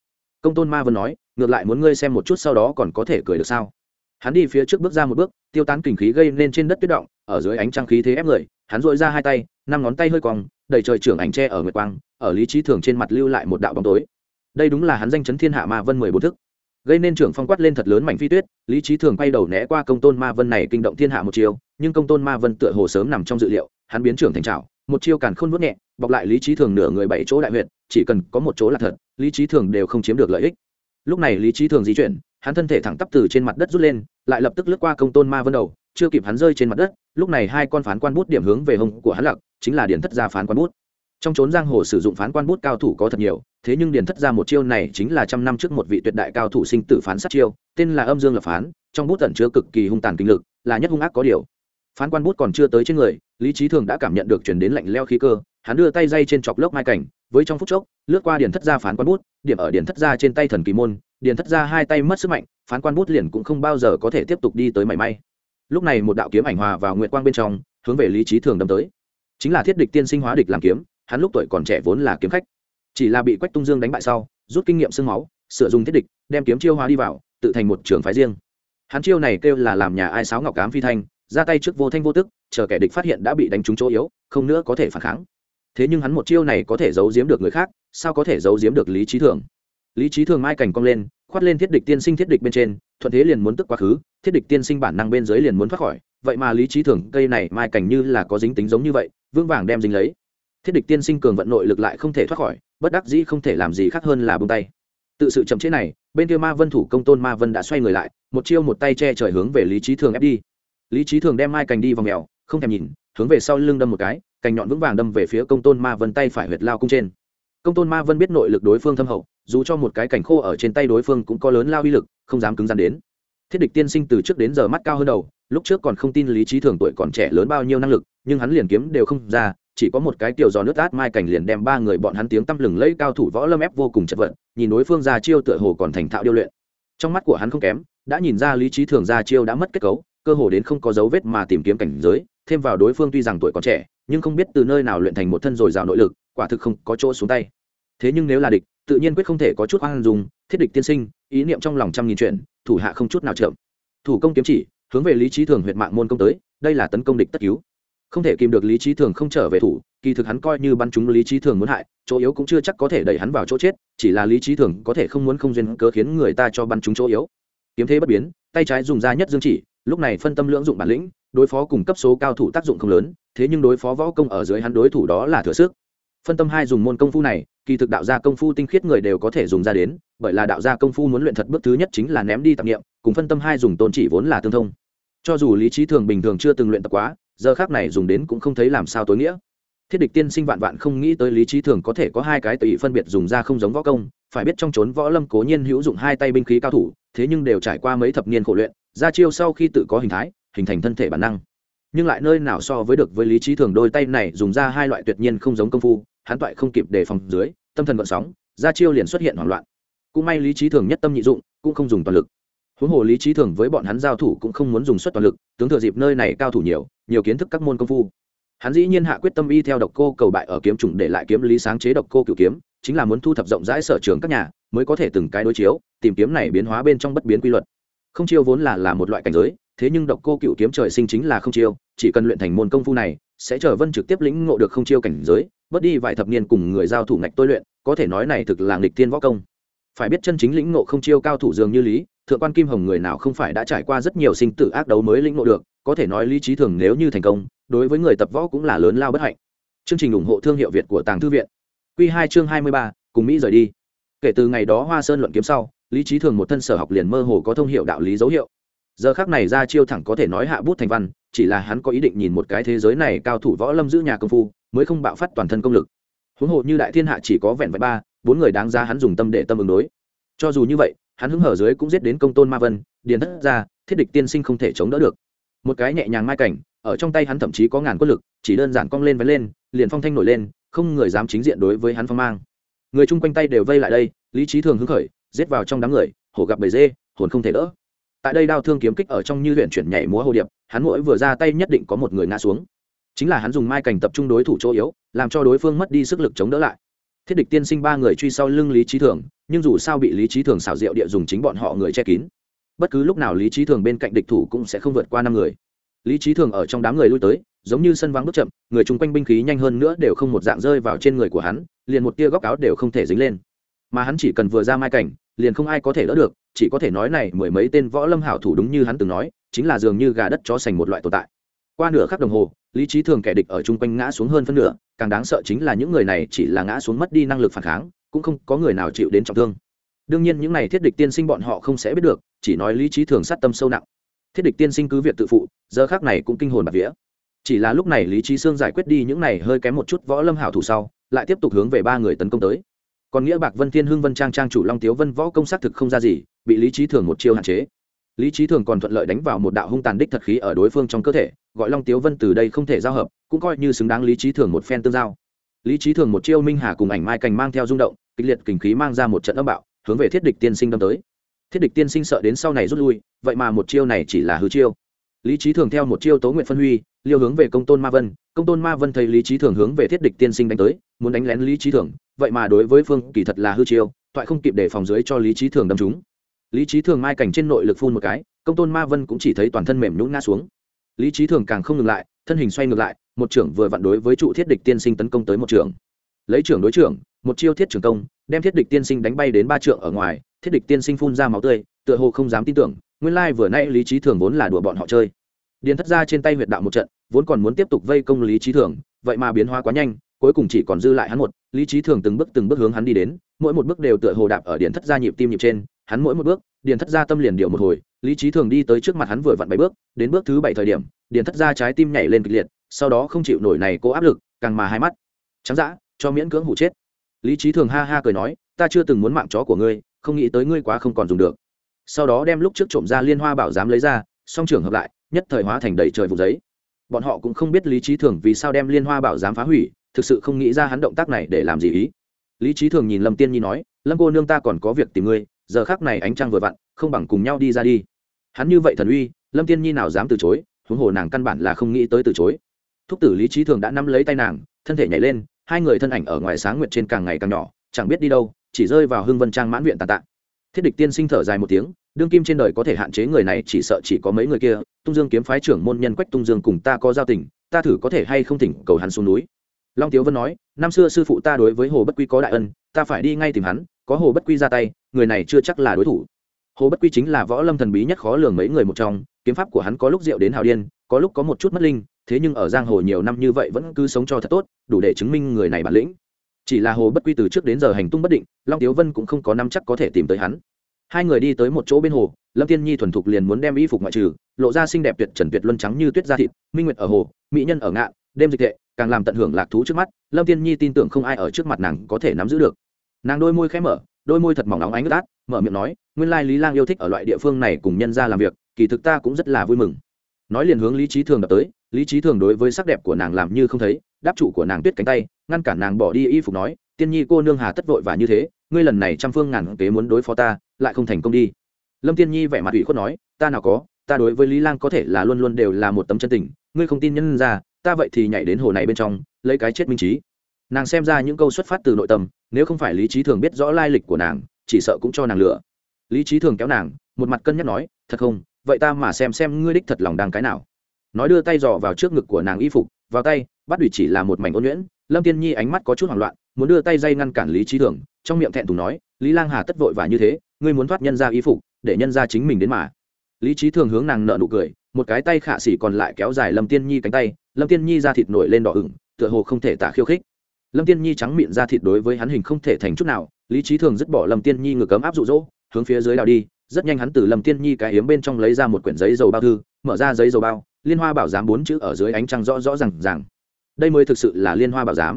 [SPEAKER 1] Công tôn ma vân nói, ngược lại muốn ngươi xem một chút sau đó còn có thể cười được sao. Hắn đi phía trước bước ra một bước, tiêu tán kình khí gây nên trên đất tuyết động, ở dưới ánh trăng khí thế ép người, hắn dội ra hai tay, năm ngón tay hơi cong đầy trời trưởng ảnh tre ở nguyệt quang, ở lý trí thường trên mặt lưu lại một đạo bóng tối đây đúng là hắn danh chấn thiên hạ ma vân mười bốn thức. Gây nên trưởng phong quát lên thật lớn mảnh phi tuyết, lý trí thường quay đầu né qua công tôn ma vân này kinh động thiên hạ một chiều, nhưng công tôn ma vân tựa hồ sớm nằm trong dự liệu, hắn biến trưởng thành trào một chiêu càn khôn vút nhẹ, bọc lại lý trí thường nửa người bảy chỗ đại huyệt, chỉ cần có một chỗ là thật, lý trí thường đều không chiếm được lợi ích. Lúc này lý trí thường di chuyển, hắn thân thể thẳng tắp từ trên mặt đất rút lên, lại lập tức lướt qua công tôn ma vân đầu, chưa kịp hắn rơi trên mặt đất, lúc này hai con phán quan bút điểm hướng về hông của hắn lặc, chính là điển thất gia phán quan bút trong trốn giang hồ sử dụng phán quan bút cao thủ có thật nhiều, thế nhưng điền thất ra một chiêu này chính là trăm năm trước một vị tuyệt đại cao thủ sinh tử phán sát chiêu, tên là âm dương lập phán, trong bút tẩn chứa cực kỳ hung tàn kinh lực, là nhất hung ác có điều. Phán quan bút còn chưa tới trên người, lý trí thường đã cảm nhận được chuyển đến lạnh leo khí cơ, hắn đưa tay dây trên chọc lốc mai cảnh, với trong phút chốc, lướt qua điền thất gia phán quan bút, điểm ở điền thất gia trên tay thần kỳ môn, điền thất gia hai tay mất sức mạnh, phán quan bút liền cũng không bao giờ có thể tiếp tục đi tới mảy may. Lúc này một đạo kiếm ảnh hòa vào nguyện quang bên trong, hướng về lý trí thường đâm tới. Chính là thiết địch tiên sinh hóa địch làm kiếm hắn lúc tuổi còn trẻ vốn là kiếm khách, chỉ là bị quách tung dương đánh bại sau, rút kinh nghiệm sương máu, sửa dùng thiết địch, đem kiếm chiêu hóa đi vào, tự thành một trường phái riêng. Hắn chiêu này kêu là làm nhà ai sáo ngọc cám phi thanh, ra tay trước vô thanh vô tức, chờ kẻ địch phát hiện đã bị đánh trúng chỗ yếu, không nữa có thể phản kháng. Thế nhưng hắn một chiêu này có thể giấu giếm được người khác, sao có thể giấu giếm được lý trí thường? Lý trí thường mai cảnh cong lên, khoát lên thiết địch tiên sinh thiết địch bên trên, thuận thế liền muốn tức quá khứ, thiết địch tiên sinh bản năng bên dưới liền muốn thoát khỏi, vậy mà lý trí thường cây này mai cảnh như là có dính tính giống như vậy vương vàng đem dính lấy thiết địch tiên sinh cường vận nội lực lại không thể thoát khỏi, bất đắc dĩ không thể làm gì khác hơn là bông tay. Tự sự chậm chế này, bên kia ma vân thủ công tôn ma vân đã xoay người lại, một chiêu một tay che trời hướng về lý trí thường ép đi. Lý trí thường đem mai cành đi vào mèo, không thèm nhìn, hướng về sau lưng đâm một cái, cành nhọn vững vàng đâm về phía công tôn ma vân tay phải huyệt lao cung trên. Công tôn ma vân biết nội lực đối phương thâm hậu, dù cho một cái cành khô ở trên tay đối phương cũng có lớn lao uy lực, không dám cứng rắn đến. Thiết địch tiên sinh từ trước đến giờ mắt cao hơn đầu, lúc trước còn không tin lý trí thường tuổi còn trẻ lớn bao nhiêu năng lực, nhưng hắn liền kiếm đều không ra chỉ có một cái tiểu giò nước át mai cảnh liền đem ba người bọn hắn tiếng tăm lừng lấy cao thủ võ lâm ép vô cùng chật vật, nhìn đối phương ra chiêu tựa hồ còn thành thạo điêu luyện. Trong mắt của hắn không kém, đã nhìn ra lý trí thường ra chiêu đã mất kết cấu, cơ hồ đến không có dấu vết mà tìm kiếm cảnh giới, thêm vào đối phương tuy rằng tuổi còn trẻ, nhưng không biết từ nơi nào luyện thành một thân dồi dào nội lực, quả thực không có chỗ xuống tay. Thế nhưng nếu là địch, tự nhiên quyết không thể có chút oan dùng thiết địch tiên sinh, ý niệm trong lòng trăm nghìn chuyện, thủ hạ không chút nào chậm. Thủ công kiếm chỉ, hướng về lý trí thường huyệt mạng môn công tới, đây là tấn công địch tất cứu không thể kìm được lý trí thường không trở về thủ, kỳ thực hắn coi như bắn chúng lý trí thường muốn hại, chỗ yếu cũng chưa chắc có thể đẩy hắn vào chỗ chết, chỉ là lý trí thường có thể không muốn không duyên cớ khiến người ta cho bắn chúng chỗ yếu. Kiếm thế bất biến, tay trái dùng ra nhất dương chỉ, lúc này phân tâm lưỡng dụng bản lĩnh, đối phó cùng cấp số cao thủ tác dụng không lớn, thế nhưng đối phó võ công ở dưới hắn đối thủ đó là thừa sức. Phân tâm hai dùng môn công phu này, kỳ thực đạo gia công phu tinh khiết người đều có thể dùng ra đến, bởi là đạo gia công phu muốn luyện thật bước thứ nhất chính là ném đi tạp nghiệm cùng phân tâm hai dùng tôn chỉ vốn là tương thông. Cho dù lý trí thường bình thường chưa từng luyện tập quá giờ khác này dùng đến cũng không thấy làm sao tối nghĩa. Thiết địch tiên sinh vạn vạn không nghĩ tới lý trí thường có thể có hai cái tùy phân biệt dùng ra không giống võ công, phải biết trong trốn võ lâm cố nhiên hữu dụng hai tay binh khí cao thủ, thế nhưng đều trải qua mấy thập niên khổ luyện, ra chiêu sau khi tự có hình thái, hình thành thân thể bản năng. Nhưng lại nơi nào so với được với lý trí thường đôi tay này dùng ra hai loại tuyệt nhiên không giống công phu, hắn toại không kịp đề phòng dưới, tâm thần gợn sóng, ra chiêu liền xuất hiện hoảng loạn. Cũng may lý trí thường nhất tâm nhị dụng, cũng không dùng toàn lực huống hồ lý trí thường với bọn hắn giao thủ cũng không muốn dùng suất toàn lực, tướng thừa dịp nơi này cao thủ nhiều nhiều kiến thức các môn công phu. Hắn dĩ nhiên hạ quyết tâm y theo độc cô cầu bại ở kiếm trùng để lại kiếm lý sáng chế độc cô cựu kiếm, chính là muốn thu thập rộng rãi sở trường các nhà, mới có thể từng cái đối chiếu, tìm kiếm này biến hóa bên trong bất biến quy luật. Không chiêu vốn là là một loại cảnh giới, thế nhưng độc cô cựu kiếm trời sinh chính là không chiêu, chỉ cần luyện thành môn công phu này, sẽ trở vân trực tiếp lĩnh ngộ được không chiêu cảnh giới, bớt đi vài thập niên cùng người giao thủ ngạch tôi luyện, có thể nói này thực là nghịch tiên võ công. Phải biết chân chính lĩnh ngộ không chiêu cao thủ dường như lý thượng quan kim hồng người nào không phải đã trải qua rất nhiều sinh tử ác đấu mới lĩnh ngộ được, có thể nói lý trí thường nếu như thành công, đối với người tập võ cũng là lớn lao bất hạnh. Chương trình ủng hộ thương hiệu việt của tàng thư viện. Q hai chương hai mươi ba, cùng mỹ rời đi. Kể từ ngày đó hoa sơn luận kiếm sau, lý trí thường một thân sở học liền mơ hồ có thông hiệu đạo lý dấu hiệu. Giờ khác này ra chiêu thẳng có thể nói hạ bút thành văn, chỉ là hắn có ý định nhìn một cái thế giới này cao thủ võ lâm giữ nhà công phu, mới không bạo phát toàn thân công lực. Huống hồ như đại thiên hạ chỉ có vẹn vẹn ba, bốn người đáng ra hắn dùng tâm để tâm ứng đối. Cho dù như vậy hắn hứng hở dưới cũng giết đến công tôn ma vân, điền thất ra, thiết địch tiên sinh không thể chống đỡ được. Một cái nhẹ nhàng mai cảnh, ở trong tay hắn thậm chí có ngàn quân lực, chỉ đơn giản cong lên vén lên, liền phong thanh nổi lên, không người dám chính diện đối với hắn phong mang. Người chung quanh tay đều vây lại đây, lý trí thường hứng khởi, giết vào trong đám người, hổ gặp bầy dê, hồn không thể đỡ. Tại đây đao thương kiếm kích ở trong như luyện chuyển nhảy múa hồ điệp, hắn mỗi vừa ra tay nhất định có một người ngã xuống. Chính là hắn dùng mai cảnh tập trung đối thủ chỗ yếu, làm cho đối phương mất đi sức lực chống đỡ lại. Thiết địch tiên sinh ba người truy sau lưng lý trí thường nhưng dù sao bị lý trí thường xảo diệu địa dùng chính bọn họ người che kín, bất cứ lúc nào lý trí thường bên cạnh địch thủ cũng sẽ không vượt qua năm người. Lý trí thường ở trong đám người lui tới, giống như sân vắng bước chậm, người chung quanh binh khí nhanh hơn nữa đều không một dạng rơi vào trên người của hắn, liền một tia góc áo đều không thể dính lên. Mà hắn chỉ cần vừa ra mai cảnh, liền không ai có thể đỡ được, chỉ có thể nói này mười mấy tên võ lâm hảo thủ đúng như hắn từng nói, chính là dường như gà đất chó sành một loại tồn tại. Qua nửa khắc đồng hồ, lý trí thường kẻ địch ở chung quanh ngã xuống hơn phân nửa, càng đáng sợ chính là những người này chỉ là ngã xuống mất đi năng lực phản kháng cũng không có người nào chịu đến trọng thương. Đương nhiên những này thiết địch tiên sinh bọn họ không sẽ biết được, chỉ nói lý trí thường sát tâm sâu nặng. Thiết địch tiên sinh cứ việc tự phụ, giờ khác này cũng kinh hồn bạc vía. Chỉ là lúc này lý trí sương giải quyết đi những này hơi kém một chút võ lâm hảo thủ sau, lại tiếp tục hướng về ba người tấn công tới. Còn nghĩa bạc vân thiên hưng vân trang trang chủ long tiếu vân võ công sát thực không ra gì, bị lý trí thường một chiêu hạn chế. Lý trí thường còn thuận lợi đánh vào một đạo hung tàn đích thật khí ở đối phương trong cơ thể, gọi long tiếu vân từ đây không thể giao hợp, cũng coi như xứng đáng lý trí thường một phen tương giao lý trí thường một chiêu minh hà cùng ảnh mai cành mang theo rung động, kịch liệt kình khí mang ra một trận âm bạo, hướng về thiết địch tiên sinh đâm tới. Thiết địch tiên sinh sợ đến sau này rút lui, vậy mà một chiêu này chỉ là hư chiêu. Lý trí thường theo một chiêu tố nguyện phân huy liêu hướng về công tôn ma vân, công tôn ma vân thấy lý trí thường hướng về thiết địch tiên sinh đánh tới, muốn đánh lén lý trí thường, vậy mà đối với phương kỳ thật là hư chiêu, Toại không kịp để phòng dưới cho lý trí thường đâm chúng lý trí thường mai cảnh trên nội lực phun một cái, công tôn ma vân cũng chỉ thấy toàn thân mềm nhũng ngã xuống. Lý trí thường càng không ngừng lại, thân hình xoay ngược lại một trưởng vừa vặn đối với trụ thiết địch tiên sinh tấn công tới một trưởng. Lấy trưởng đối trưởng, một chiêu thiết trưởng công, đem thiết địch tiên sinh đánh bay đến ba trượng ở ngoài, thiết địch tiên sinh phun ra máu tươi, tựa hồ không dám tin tưởng, nguyên lai vừa nay lý trí thường vốn là đùa bọn họ chơi. Điền thất ra trên tay huyệt đạo một trận, vốn còn muốn tiếp tục vây công lý trí thường, vậy mà biến hóa quá nhanh, cuối cùng chỉ còn dư lại hắn một, lý trí thường từng bước từng bước hướng hắn đi đến, mỗi một bước đều tựa hồ đạp ở điền thất ra nhịp tim nhịp trên, hắn mỗi một bước, điền thất ra tâm liền điều một hồi, lý trí thường đi tới trước mặt hắn vừa vặn bảy bước, đến bước thứ bảy thời điểm, điền thất ra trái tim nhảy lên kịch liệt sau đó không chịu nổi này cô áp lực, càng mà hai mắt. Trắng dã, cho miễn cưỡng hụ chết. Lý trí thường ha ha cười nói, ta chưa từng muốn mạng chó của ngươi, không nghĩ tới ngươi quá không còn dùng được. Sau đó đem lúc trước trộm ra liên hoa bảo giám lấy ra, song trưởng hợp lại, nhất thời hóa thành đầy trời vụ giấy. Bọn họ cũng không biết lý trí thường vì sao đem liên hoa bảo giám phá hủy, thực sự không nghĩ ra hắn động tác này để làm gì ý. Lý trí thường nhìn lâm tiên nhi nói, lâm cô nương ta còn có việc tìm ngươi, giờ khác này ánh trăng vừa vặn, không bằng cùng nhau đi ra đi. Hắn như vậy thần uy, lâm tiên nhi nào dám từ chối, huống hồ nàng căn bản là không nghĩ tới từ chối thúc tử lý trí thường đã nắm lấy tay nàng, thân thể nhảy lên, hai người thân ảnh ở ngoài sáng nguyệt trên càng ngày càng nhỏ, chẳng biết đi đâu, chỉ rơi vào hưng vân trang mãn viện tàn tạ thiết địch tiên sinh thở dài một tiếng, đương kim trên đời có thể hạn chế người này, chỉ sợ chỉ có mấy người kia, tung dương kiếm phái trưởng môn nhân quách tung dương cùng ta có giao tình, ta thử có thể hay không thỉnh cầu hắn xuống núi. Long tiếu vân nói, năm xưa sư phụ ta đối với hồ bất quy có đại ân, ta phải đi ngay tìm hắn, có hồ bất quy ra tay, người này chưa chắc là đối thủ. Hồ bất quy chính là võ lâm thần bí nhất khó lường mấy người một trong, kiếm pháp của hắn có lúc rượu đến hào điên, có lúc có một chút mất linh thế nhưng ở giang hồ nhiều năm như vậy vẫn cứ sống cho thật tốt, đủ để chứng minh người này bản lĩnh. Chỉ là hồ bất quy từ trước đến giờ hành tung bất định, long tiếu vân cũng không có năm chắc có thể tìm tới hắn. Hai người đi tới một chỗ bên hồ, lâm tiên nhi thuần thục liền muốn đem y phục ngoại trừ, lộ ra xinh đẹp tuyệt trần tuyệt luân trắng như tuyết da thịt, minh nguyệt ở hồ, mỹ nhân ở ngạn đêm dịch tệ, càng làm tận hưởng lạc thú trước mắt, lâm tiên nhi tin tưởng không ai ở trước mặt nàng có thể nắm giữ được. Nàng đôi môi khẽ mở, đôi môi thật mỏng nóng ánh ướt át, mở miệng nói, nguyên lai lý lang yêu thích ở loại địa phương này cùng nhân ra làm việc, kỳ thực ta cũng rất là vui mừng nói liền hướng lý trí thường đập tới, lý trí thường đối với sắc đẹp của nàng làm như không thấy, đáp trụ của nàng tuyết cánh tay, ngăn cản nàng bỏ đi y phục nói, tiên nhi cô nương hà tất vội và như thế, ngươi lần này trăm phương ngàn kế muốn đối phó ta, lại không thành công đi. Lâm tiên nhi vẻ mặt ủy khuất nói, ta nào có, ta đối với lý lang có thể là luôn luôn đều là một tấm chân tình, ngươi không tin nhân ra, ta vậy thì nhảy đến hồ này bên trong, lấy cái chết minh trí. Nàng xem ra những câu xuất phát từ nội tâm, nếu không phải lý trí thường biết rõ lai lịch của nàng, chỉ sợ cũng cho nàng lựa lý trí thường kéo nàng, một mặt cân nhắc nói, thật không vậy ta mà xem xem ngươi đích thật lòng đang cái nào. Nói đưa tay dò vào trước ngực của nàng y phục, vào tay, bắt đùi chỉ là một mảnh ôn nhuyễn, lâm tiên nhi ánh mắt có chút hoảng loạn, muốn đưa tay dây ngăn cản lý trí thường, trong miệng thẹn thùng nói, lý lang hà tất vội và như thế, ngươi muốn thoát nhân ra y phục, để nhân ra chính mình đến mà. Lý trí thường hướng nàng nợ nụ cười, một cái tay khả xỉ còn lại kéo dài lâm tiên nhi cánh tay, lâm tiên nhi ra thịt nổi lên đỏ ửng, tựa hồ không thể tả khiêu khích. Lâm tiên nhi trắng miệng ra thịt đối với hắn hình không thể thành chút nào, lý trí thường dứt bỏ lâm tiên nhi ngược cấm áp rụ rỗ hướng phía dưới đào đi rất nhanh hắn từ lâm tiên nhi cái hiếm bên trong lấy ra một quyển giấy dầu bao thư, mở ra giấy dầu bao, liên hoa bảo giám bốn chữ ở dưới ánh trăng rõ rõ r à n g rằng đây mới thực sự là liên hoa bảo giám.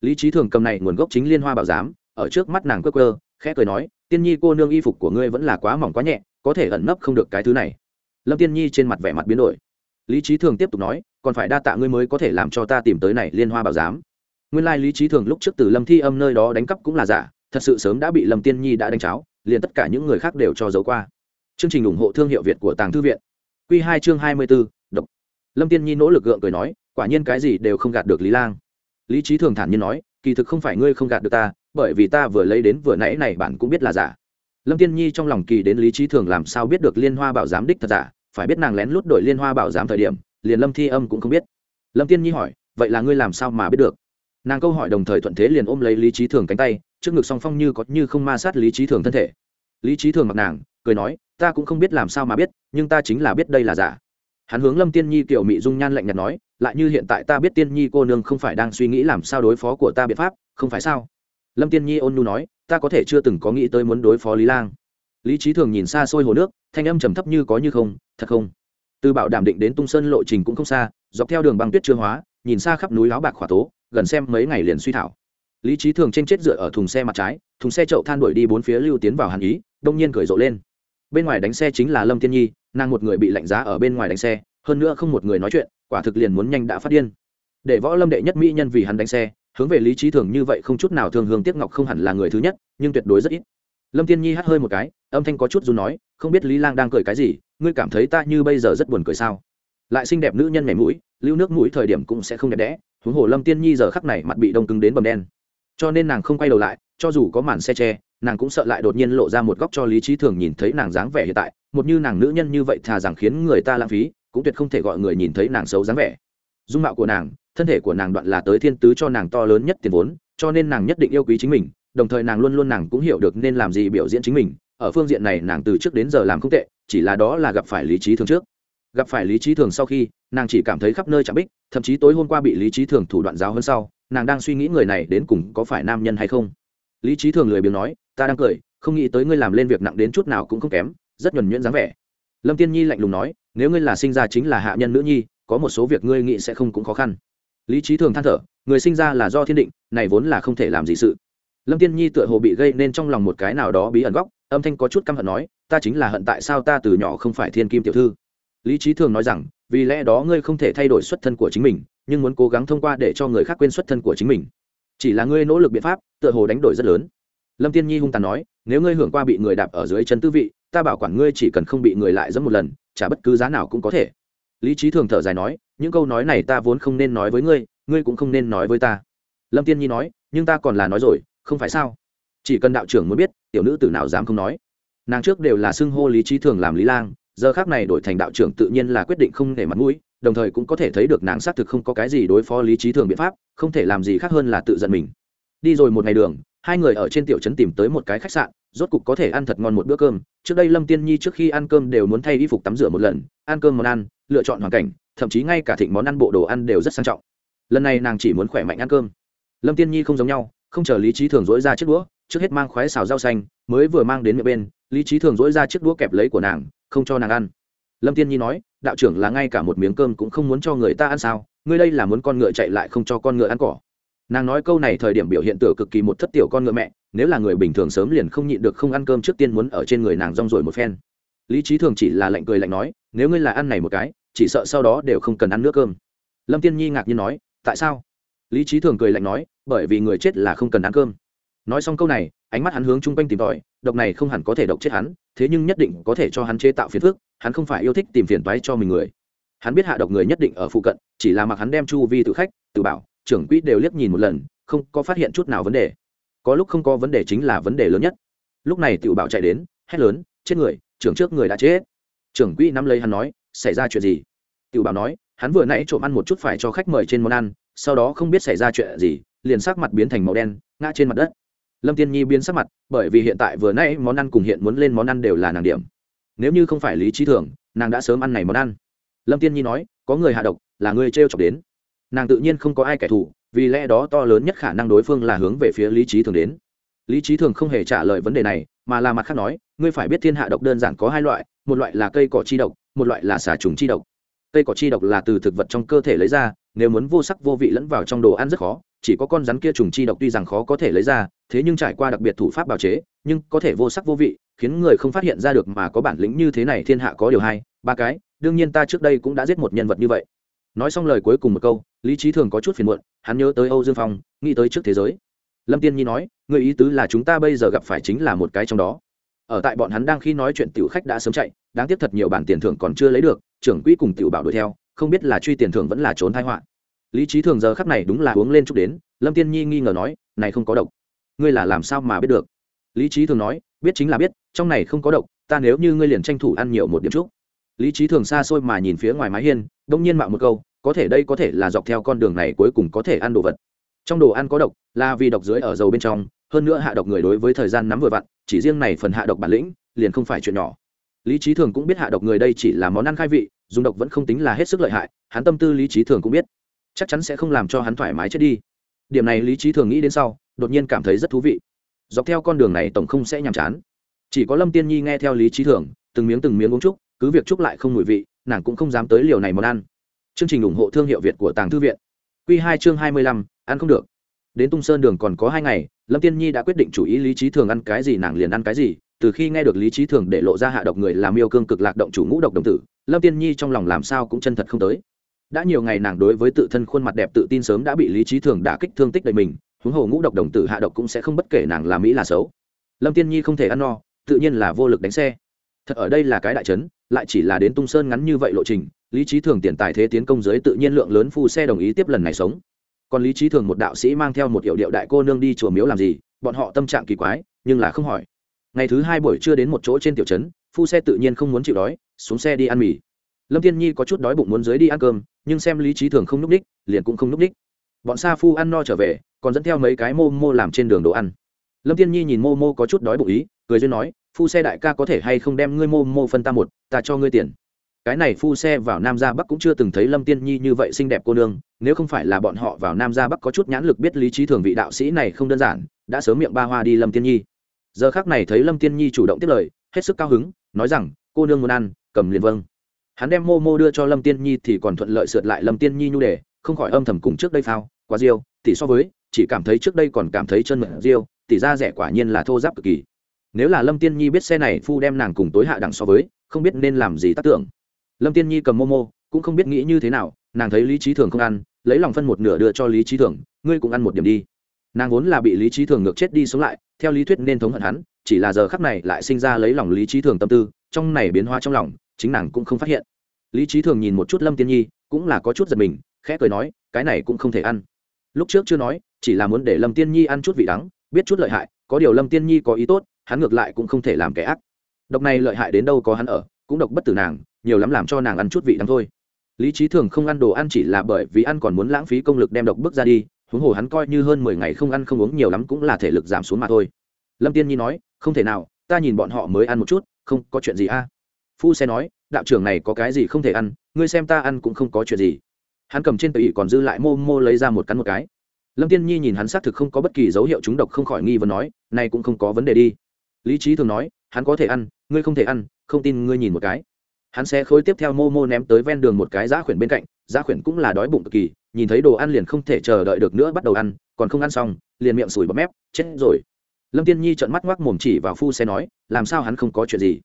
[SPEAKER 1] Lý trí thường cầm này nguồn gốc chính liên hoa bảo giám, ở trước mắt nàng cơ cơ khẽ cười nói, tiên nhi cô nương y phục của ngươi vẫn là quá mỏng quá nhẹ, có thể ẩn nấp không được cái thứ này. Lâm tiên nhi trên mặt vẻ mặt biến đổi. Lý trí thường tiếp tục nói, còn phải đa tạ ngươi mới có thể làm cho ta tìm tới này liên hoa bảo giám. Nguyên lai lý trí thường lúc trước từ lâm thi âm nơi đó đánh cắp cũng là giả, thật sự sớm đã bị lâm tiên nhi đã đánh cháo liền tất cả những người khác đều cho giấu qua. Chương trình ủng hộ thương hiệu việt của tàng thư viện. Q hai chương hai mươi b ố độc. Lâm tiên nhi nỗ lực gượng cười nói, quả nhiên cái gì đều không gạt được lý lang. Lý trí thường thản nhiên nói, kỳ thực không phải ngươi không gạt được ta, bởi vì ta vừa lấy đến vừa nãy này bạn cũng biết là giả. Lâm tiên nhi trong lòng kỳ đến lý trí thường làm sao biết được liên hoa bảo giám đích thật giả, phải biết nàng lén lút đổi liên hoa bảo giám thời điểm, liền lâm thi âm cũng không biết. Lâm tiên nhi hỏi, vậy là ngươi làm sao mà biết được? Nàng câu hỏi đồng thời thuận thế liền ôm lấy lý trí thường cánh tay, trước ngực song phong như có như không ma sát lý trí thường thân thể. Lý trí thường mặc nàng, cười nói, ta cũng không biết làm sao mà biết, nhưng ta chính là biết đây là giả. Hắn hướng lâm tiên nhi kiểu mị dung nhan lạnh nhạt nói, lại như hiện tại ta biết tiên nhi cô nương không phải đang suy nghĩ làm sao đối phó của ta biện pháp, không phải sao? Lâm tiên nhi ôn nu nói, ta có thể chưa từng có nghĩ tới muốn đối phó lý lang. Lý trí thường nhìn xa xôi hồ nước, thanh âm trầm thấp như có như không, thật không? Từ bảo đảm định đến tung sơn lộ trình cũng không xa, dọc theo đường băng tuyết chưa hóa, nhìn xa khắp núi láo bạc khỏa tố gần xem mấy ngày liền suy thảo. Lý trí thường trên chết dựa ở thùng xe mặt trái, thùng xe chậu than đuổi đi bốn phía lưu tiến vào hàn ý, đông nhiên cười rộ lên. Bên ngoài đánh xe chính là lâm tiên nhi, nàng một người bị lạnh giá ở bên ngoài đánh xe, hơn nữa không một người nói chuyện, quả thực liền muốn nhanh đã phát điên. Để võ lâm đệ nhất mỹ nhân vì hắn đánh xe, hướng về lý trí thường như vậy không chút nào thường hương tiếc ngọc không hẳn là người thứ nhất, nhưng tuyệt đối rất ít. Lâm tiên nhi hắt hơi một cái, âm thanh có chút dù nói, không biết lý lang đang cười cái gì, ngươi cảm thấy ta như bây giờ rất buồn cười sao? Lại xinh đẹp nữ nhân mẻ mũi, lưu nước mũi thời điểm cũng sẽ không đẹp đẽ huống hồ lâm tiên nhi giờ khắc này mặt bị đông cứng đến bầm đen. Cho nên nàng không quay đầu lại, cho dù có màn xe tre nàng cũng sợ lại đột nhiên lộ ra một góc cho lý trí thường nhìn thấy nàng dáng vẻ hiện tại, một như nàng nữ nhân như vậy thà rằng khiến người ta lãng phí, cũng tuyệt không thể gọi người nhìn thấy nàng xấu dáng vẻ. Dung mạo của nàng, thân thể của nàng đoạn là tới thiên tứ cho nàng to lớn nhất tiền vốn, cho nên nàng nhất định yêu quý chính mình, đồng thời nàng luôn luôn nàng cũng hiểu được nên làm gì biểu diễn chính mình, ở phương diện này nàng từ trước đến giờ làm không tệ, chỉ là đó là gặp phải lý trí thường trước gặp phải lý trí thường sau khi, nàng chỉ cảm thấy khắp nơi chạm bích, thậm chí tối hôm qua bị lý trí thường thủ đoạn giáo hơn sau, nàng đang suy nghĩ người này đến cùng có phải nam nhân hay không. Lý trí thường lười biếng nói, ta đang cười, không nghĩ tới ngươi làm lên việc nặng đến chút nào cũng không kém, rất nhuẩn nhuyễn dáng vẻ. Lâm tiên nhi lạnh lùng nói, nếu ngươi là sinh ra chính là hạ nhân nữ nhi, có một số việc ngươi nghĩ sẽ không cũng khó khăn. Lý trí thường than thở, người sinh ra là do thiên định, này vốn là không thể làm gì sự. Lâm tiên nhi tựa hồ bị gây nên trong lòng một cái nào đó bí ẩn góc, âm thanh có chút căm hận nói, ta chính là hận tại sao ta từ nhỏ không phải thiên kim tiểu thư? Lý trí thường nói rằng, vì lẽ đó ngươi không thể thay đổi xuất thân của chính mình, nhưng muốn cố gắng thông qua để cho người khác quên xuất thân của chính mình. Chỉ là ngươi nỗ lực biện pháp, tựa hồ đánh đổi rất lớn. Lâm tiên nhi hung tàn nói, nếu ngươi hưởng qua bị người đạp ở dưới chân tư vị, ta bảo quản ngươi chỉ cần không bị người lại dẫm một lần trả bất cứ giá nào cũng có thể. Lý trí thường thở dài nói, những câu nói này ta vốn không nên nói với ngươi ngươi cũng không nên nói với ta. Lâm tiên nhi nói, nhưng ta còn là nói rồi, không phải sao? Chỉ cần đạo trưởng muốn biết, tiểu nữ tử nào dám không nói. Nàng trước đều là xưng hô lý trí thường làm lý lang giờ khác này đổi thành đạo trưởng tự nhiên là quyết định không để mặt mũi, đồng thời cũng có thể thấy được nàng xác thực không có cái gì đối phó lý trí thường biện pháp, không thể làm gì khác hơn là tự giận mình. Đi rồi một ngày đường, hai người ở trên tiểu trấn tìm tới một cái khách sạn, rốt cục có thể ăn thật ngon một bữa cơm. Trước đây lâm tiên nhi trước khi ăn cơm đều muốn thay y phục tắm rửa một lần, ăn cơm món ăn, lựa chọn hoàn cảnh, thậm chí ngay cả thịnh món ăn bộ đồ ăn đều rất sang trọng. Lần này nàng chỉ muốn khỏe mạnh ăn cơm. Lâm tiên nhi không giống nhau, không chờ lý trí thường dỗi ra chiếc đũa, trước hết mang khoái xào rau xanh, mới vừa mang đến miệng bên lý trí thường dỗi ra chiếc đũa kẹp lấy của nàng, không cho nàng ăn. Lâm tiên nhi nói, đạo trưởng là ngay cả một miếng cơm cũng không muốn cho người ta ăn sao? Ngươi đây là muốn con ngựa chạy lại không cho con ngựa ăn cỏ. Nàng nói câu này thời điểm biểu hiện tựa cực kỳ một thất tiểu con ngựa mẹ, nếu là người bình thường sớm liền không nhịn được không ăn cơm trước tiên muốn ở trên người nàng rong rồi một phen. Lý trí thường chỉ là lạnh cười lạnh nói, nếu ngươi là ăn này một cái, chỉ sợ sau đó đều không cần ăn nước cơm. Lâm tiên nhi ngạc nhiên nói, tại sao? Lý trí thường cười lạnh nói, bởi vì người chết là không cần ăn cơm. Nói xong câu này, ánh mắt hắn hướng chung quanh tìm tòi độc này không hẳn có thể độc chết hắn, thế nhưng nhất định có thể cho hắn chế tạo phiền phức, hắn không phải yêu thích tìm phiền toái cho mình người. Hắn biết hạ độc người nhất định ở phụ cận, chỉ là mặc hắn đem chu vi tự khách, tự bảo, trưởng quỹ đều liếc nhìn một lần, không có phát hiện chút nào vấn đề. Có lúc không có vấn đề chính là vấn đề lớn nhất. Lúc này tự bảo chạy đến, hét lớn, chết người, trưởng trước người đã chết. Trưởng quỹ nắm lấy hắn nói, xảy ra chuyện gì? Tự bảo nói, hắn vừa nãy trộm ăn một chút phải cho khách mời trên món ăn, sau đó không biết xảy ra chuyện gì, liền sắc mặt biến thành màu đen, ngã trên mặt đất lâm tiên nhi biến sắc mặt, bởi vì hiện tại vừa nãy món ăn cùng hiện muốn lên món ăn đều là nàng điểm. Nếu như không phải lý trí thường, nàng đã sớm ăn này món ăn. Lâm tiên nhi nói, có người hạ độc, là người t r chọc đến. Nàng tự nhiên không có ai kẻ thù, vì lẽ đó to lớn nhất khả năng đối phương là hướng về phía lý trí thường đến. Lý trí thường không hề trả lời vấn đề này, mà là mặt khác nói, ngươi phải biết thiên hạ độc đơn giản có hai loại, một loại là cây cỏ chi độc, một loại là xà trùng chi độc. Cây cỏ chi độc là từ thực vật trong cơ thể lấy ra, nếu muốn vô sắc vô vị lẫn vào trong đồ ăn rất khó, chỉ có con rắn kia trùng chi độc tuy rằng khó có thể lấy ra thế nhưng trải qua đặc biệt thủ pháp bào chế, nhưng có thể vô sắc vô vị, khiến người không phát hiện ra được mà có bản lĩnh như thế này thiên hạ có điều hai, ba cái, đương nhiên ta trước đây cũng đã giết một nhân vật như vậy. Nói xong lời cuối cùng một câu, lý trí thường có chút phiền muộn, hắn nhớ tới âu dương phong, nghĩ tới trước thế giới. Lâm tiên nhi nói, người ý tứ là chúng ta bây giờ gặp phải chính là một cái trong đó. Ở tại bọn hắn đang khi nói chuyện tiểu khách đã sớm chạy, đáng tiếc thật nhiều bản tiền thưởng còn chưa lấy được, trưởng quỹ cùng tiểu bảo đuổi theo, không biết là truy tiền thưởng vẫn là trốn thái họa. Lý trí thường giờ khắc này đúng là uống lên chút đến, lâm tiên nhi nghi ngờ nói, này không có độc ngươi là làm sao mà biết được? Lý trí thường nói, biết chính là biết, trong này không có độc, ta nếu như ngươi liền tranh thủ ăn nhiều một điểm chút. Lý trí thường xa xôi mà nhìn phía ngoài mái hiên, đông nhiên mạo một câu, có thể đây có thể là dọc theo con đường này cuối cùng có thể ăn đồ vật. Trong đồ ăn có độc, là vì độc dưới ở dầu bên trong, hơn nữa hạ độc người đối với thời gian nắm vừa vặn, chỉ riêng này phần hạ độc bản lĩnh, liền không phải chuyện nhỏ. Lý trí thường cũng biết hạ độc người đây chỉ là món ăn khai vị, dùng độc vẫn không tính là hết sức lợi hại, hắn tâm tư lý trí thường cũng biết. Chắc chắn sẽ không làm cho hắn thoải mái chết đi. Điểm này lý trí thường nghĩ đến sau đột nhiên cảm thấy rất thú vị. Dọc theo con đường này tổng không sẽ nhàm chán. Chỉ có lâm tiên nhi nghe theo lý trí thường, từng miếng từng miếng uống chúc, cứ việc chúc lại không mùi vị, nàng cũng không dám tới liều này món ăn. Chương trình ủng hộ thương hiệu việt của tàng thư viện. Q hai chương hai mươi lăm, ăn không được. Đến tung sơn đường còn có hai ngày, lâm tiên nhi đã quyết định chủ ý lý trí thường ăn cái gì, nàng liền ăn cái gì. Từ khi nghe được lý trí thường để lộ ra hạ độc người làm yêu cương cực lạc động chủ ngũ độc đồng tử, lâm tiên nhi trong lòng làm sao cũng chân thật không tới. Đã nhiều ngày nàng đối với tự thân khuôn mặt đẹp tự tin sớm đã bị lý trí thường đả kích thương tích đầy mình huống hồ ngũ độc đồng tử hạ độc cũng sẽ không bất kể nàng là mỹ là xấu. Lâm tiên nhi không thể ăn no, tự nhiên là vô lực đánh xe. Thật ở đây là cái đại trấn, lại chỉ là đến tung sơn ngắn như vậy lộ trình, lý trí thường tiền tài thế tiến công giới tự nhiên lượng lớn phu xe đồng ý tiếp lần này sống. Còn lý trí thường một đạo sĩ mang theo một hiệu điệu đại cô nương đi chùa miếu làm gì, bọn họ tâm trạng kỳ quái, nhưng là không hỏi. Ngày thứ hai buổi trưa đến một chỗ trên tiểu trấn, phu xe tự nhiên không muốn chịu đói, xuống xe đi ăn mì. Lâm tiên nhi có chút đói bụng muốn dưới đi ăn cơm, nhưng xem lý trí thường không núp ních liền cũng không núp ních bọn sa phu ăn no trở về còn dẫn theo mấy cái mô mô làm trên đường đồ ăn. Lâm tiên nhi nhìn mô mô có chút đói bụng ý, cười duyên nói, phu xe đại ca có thể hay không đem ngươi mô mô phân ta một, ta cho ngươi tiền. Cái này phu xe vào nam ra bắc cũng chưa từng thấy lâm tiên nhi như vậy xinh đẹp cô nương, nếu không phải là bọn họ vào nam ra bắc có chút nhãn lực biết lý trí thường vị đạo sĩ này không đơn giản, đã sớm miệng ba hoa đi lâm tiên nhi. Giờ khác này thấy lâm tiên nhi chủ động tiếp lời, hết sức cao hứng, nói rằng, cô nương muốn ăn, cầm liền vâng. Hắn đem mô mô đưa cho lâm tiên nhi thì còn thuận lợi sượt lại lâm tiên nhi nhu đề, không khỏi âm thầm cùng trước đây phao, quá riêu tỷ so với chỉ cảm thấy trước đây còn cảm thấy chân mượn riêu tỷ ra rẻ quả nhiên là thô giáp cực kỳ. Nếu là lâm tiên nhi biết xe này phu đem nàng cùng tối hạ đẳng so với, không biết nên làm gì tác tưởng. Lâm tiên nhi cầm mô mô cũng không biết nghĩ như thế nào, nàng thấy lý trí thường không ăn, lấy lòng phân một nửa đưa cho lý trí thường, ngươi cũng ăn một điểm đi. Nàng vốn là bị lý trí thường ngược chết đi sống lại, theo lý thuyết nên thống hận hắn, chỉ là giờ khắc này lại sinh ra lấy lòng lý trí thường tâm tư, trong này biến hóa trong lòng, chính nàng cũng không phát hiện. Lý trí thường nhìn một chút lâm tiên nhi, cũng là có chút giật mình, khẽ cười nói, cái này cũng không thể ăn. Lúc trước chưa nói chỉ là muốn để lâm tiên nhi ăn chút vị đắng, biết chút lợi hại, có điều lâm tiên nhi có ý tốt, hắn ngược lại cũng không thể làm kẻ ác. Độc này lợi hại đến đâu có hắn ở, cũng độc bất tử nàng, nhiều lắm làm cho nàng ăn chút vị đắng thôi. Lý trí thường không ăn đồ ăn chỉ là bởi vì ăn còn muốn lãng phí công lực đem độc bước ra đi, huống hồ hắn coi như hơn mười ngày không ăn không uống nhiều lắm cũng là thể lực giảm xuống mà thôi. Lâm tiên nhi nói, không thể nào, ta nhìn bọn họ mới ăn một chút, không có chuyện gì a. Phu xe nói, đạo trưởng này có cái gì không thể ăn, ngươi xem ta ăn cũng không có chuyện gì. Hắn cầm trên tờ còn dư lại mô mô lấy ra một cắn một cái lâm tiên nhi nhìn hắn xác thực không có bất kỳ dấu hiệu trúng độc không khỏi nghi vấn nói nay cũng không có vấn đề đi. Lý trí thường nói, hắn có thể ăn, ngươi không thể ăn, không tin ngươi nhìn một cái. Hắn sẽ khối tiếp theo mô mô ném tới ven đường một cái giá khuyển bên cạnh giá khuyển cũng là đói bụng cực kỳ, nhìn thấy đồ ăn liền không thể chờ đợi được nữa bắt đầu ăn, còn không ăn xong, liền miệng sủi bọt mép, chết rồi. Lâm tiên nhi trợn mắt ngoác mồm chỉ vào phu xe nói, làm sao hắn không có chuyện gì?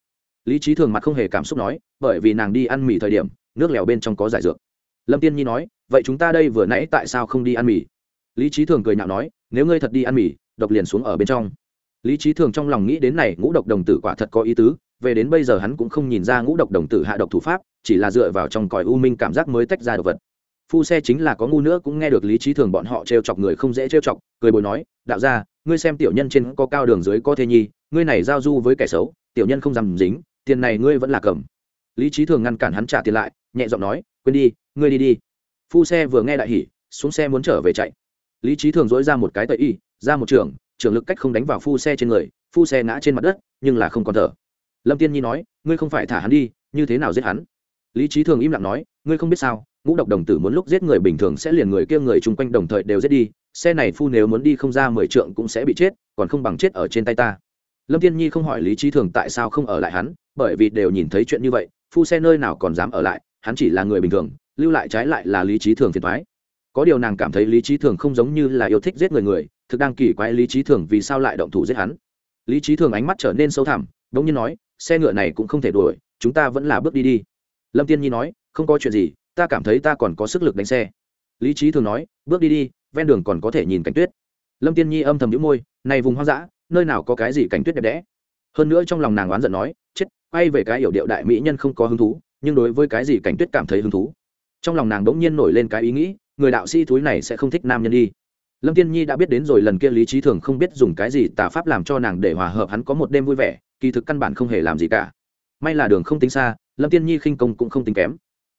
[SPEAKER 1] Lý trí thường mặt không hề cảm xúc nói, bởi vì nàng đi ăn mì thời điểm, nước lèo bên trong có giải dược. Lâm tiên nhi nói, vậy chúng ta đây vừa nãy tại sao không đi ăn mì? Lý trí thường cười nhạo nói, nếu ngươi thật đi ăn mì, độc liền xuống ở bên trong. Lý trí thường trong lòng nghĩ đến này, ngũ độc đồng tử quả thật có ý tứ, về đến bây giờ hắn cũng không nhìn ra ngũ độc đồng tử hạ độc thủ pháp, chỉ là dựa vào trong còi u minh cảm giác mới tách ra độc vật. Phu xe chính là có ngu nữa cũng nghe được lý trí thường bọn họ t r e o chọc người không dễ t r e o chọc, cười bồi nói, đạo ra ngươi xem tiểu nhân trên có cao đường dưới có thế nhi, ngươi này giao du với kẻ xấu, tiểu nhân không dám dính, tiền này ngươi vẫn là cầm. Lý trí thường ngăn cản hắn trả tiền lại, nhẹ giọng nói, quên đi, ngươi đi đi. Phu xe vừa nghe đại hỉ, xuống xe muốn trở về chạy lý trí thường dỗi ra một cái tẩy y, ra một trường trường lực cách không đánh vào phu xe trên người, phu xe ngã trên mặt đất, nhưng là không còn thở. Lâm tiên nhi nói, ngươi không phải thả hắn đi, như thế nào giết hắn? Lý trí thường im lặng nói, ngươi không biết sao, ngũ độc đồng tử muốn lúc giết người bình thường sẽ liền người kia người chung quanh đồng thời đều giết đi, xe này phu nếu muốn đi không ra mười trượng cũng sẽ bị chết, còn không bằng chết ở trên tay ta. Lâm tiên nhi không hỏi lý trí thường tại sao không ở lại hắn, bởi vì đều nhìn thấy chuyện như vậy, phu xe nơi nào còn dám ở lại, hắn chỉ là người bình thường, lưu lại trái lại là lý trí thường phiền thoái có điều nàng cảm thấy lý trí thường không giống như là yêu thích giết người người, thực đang kỳ quái lý trí thường vì sao lại động thủ giết hắn. Lý trí thường ánh mắt trở nên sâu thẳm đ ỗ n g nhiên nói, xe ngựa này cũng không thể đuổi, chúng ta vẫn là bước đi đi. Lâm tiên nhi nói, không có chuyện gì, ta cảm thấy ta còn có sức lực đánh xe. Lý trí thường nói, bước đi đi, ven đường còn có thể nhìn cảnh tuyết. Lâm tiên nhi âm thầm đĩu môi, này vùng hoang dã, nơi nào có cái gì cảnh tuyết đẹp đẽ? Hơn nữa trong lòng nàng oán giận nói, chết, quay về cái hiểu điệu đại mỹ nhân không có hứng thú, nhưng đối với cái gì cảnh tuyết cảm thấy hứng thú? Trong lòng nàng đ ỗ n g nhiên nổi lên cái ý nghĩ người đạo sĩ thúi này sẽ không thích nam nhân đi. Lâm tiên nhi đã biết đến rồi, lần kia lý trí thường không biết dùng cái gì tà pháp làm cho nàng để hòa hợp hắn có một đêm vui vẻ, kỳ thực căn bản không hề làm gì cả. May là đường không tính xa, lâm tiên nhi khinh công cũng không tính kém.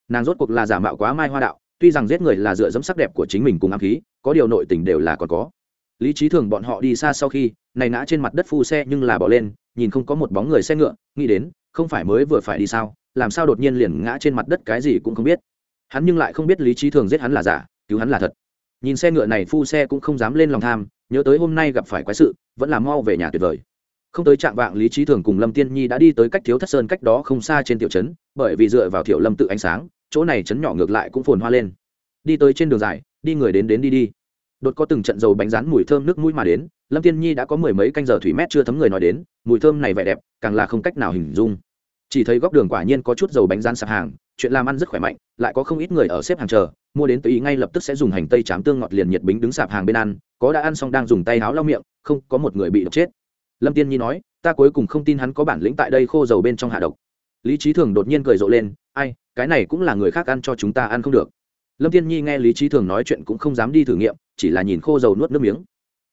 [SPEAKER 1] Nàng rốt cuộc là giả mạo quá mai hoa đạo, tuy rằng giết người là dựa dẫm sắc đẹp của chính mình cùng ám khí, có điều nội tình đều là còn có. Lý trí thường bọn họ đi xa sau khi, này ngã trên mặt đất phu xe nhưng là bỏ lên, nhìn không có một bóng người xe ngựa, nghĩ đến, không phải mới vừa phải đi sao, làm sao đột nhiên liền ngã trên mặt đất cái gì cũng không biết hắn nhưng lại không biết lý trí thường giết hắn là giả, cứu hắn là thật. Nhìn xe ngựa này, phu xe cũng không dám lên lòng tham, nhớ tới hôm nay gặp phải quái sự, vẫn là mau về nhà tuyệt vời. Không tới trạng vạng, lý trí thường cùng lâm tiên nhi đã đi tới cách thiếu thất sơn cách đó không xa trên tiểu trấn, bởi vì dựa vào thiểu lâm tự ánh sáng, chỗ này trấn nhỏ ngược lại cũng phồn hoa lên. Đi tới trên đường dài, đi người đến đến đi đi. Đột có từng trận dầu bánh rán mùi thơm nước mũi mà đến, lâm tiên nhi đã có mười mấy canh giờ thủy mét chưa thấm người nói đến, mùi thơm này vẻ đẹp, càng là không cách nào hình dung chỉ thấy góc đường quả nhiên có chút dầu bánh rán sạp hàng, chuyện làm ăn rất khỏe mạnh, lại có không ít người ở xếp hàng chờ, mua đến tùy ý ngay lập tức sẽ dùng hành tây chám tương ngọt liền nhiệt bính đứng sạp hàng bên ăn, có đã ăn xong đang dùng tay háo lau miệng, không có một người bị độc chết. Lâm tiên nhi nói, ta cuối cùng không tin hắn có bản lĩnh tại đây khô dầu bên trong hạ độc. Lý trí thường đột nhiên cười rộ lên, ai, cái này cũng là người khác ăn cho chúng ta ăn không được. Lâm tiên nhi nghe lý trí thường nói chuyện cũng không dám đi thử nghiệm, chỉ là nhìn khô dầu nuốt nước miếng.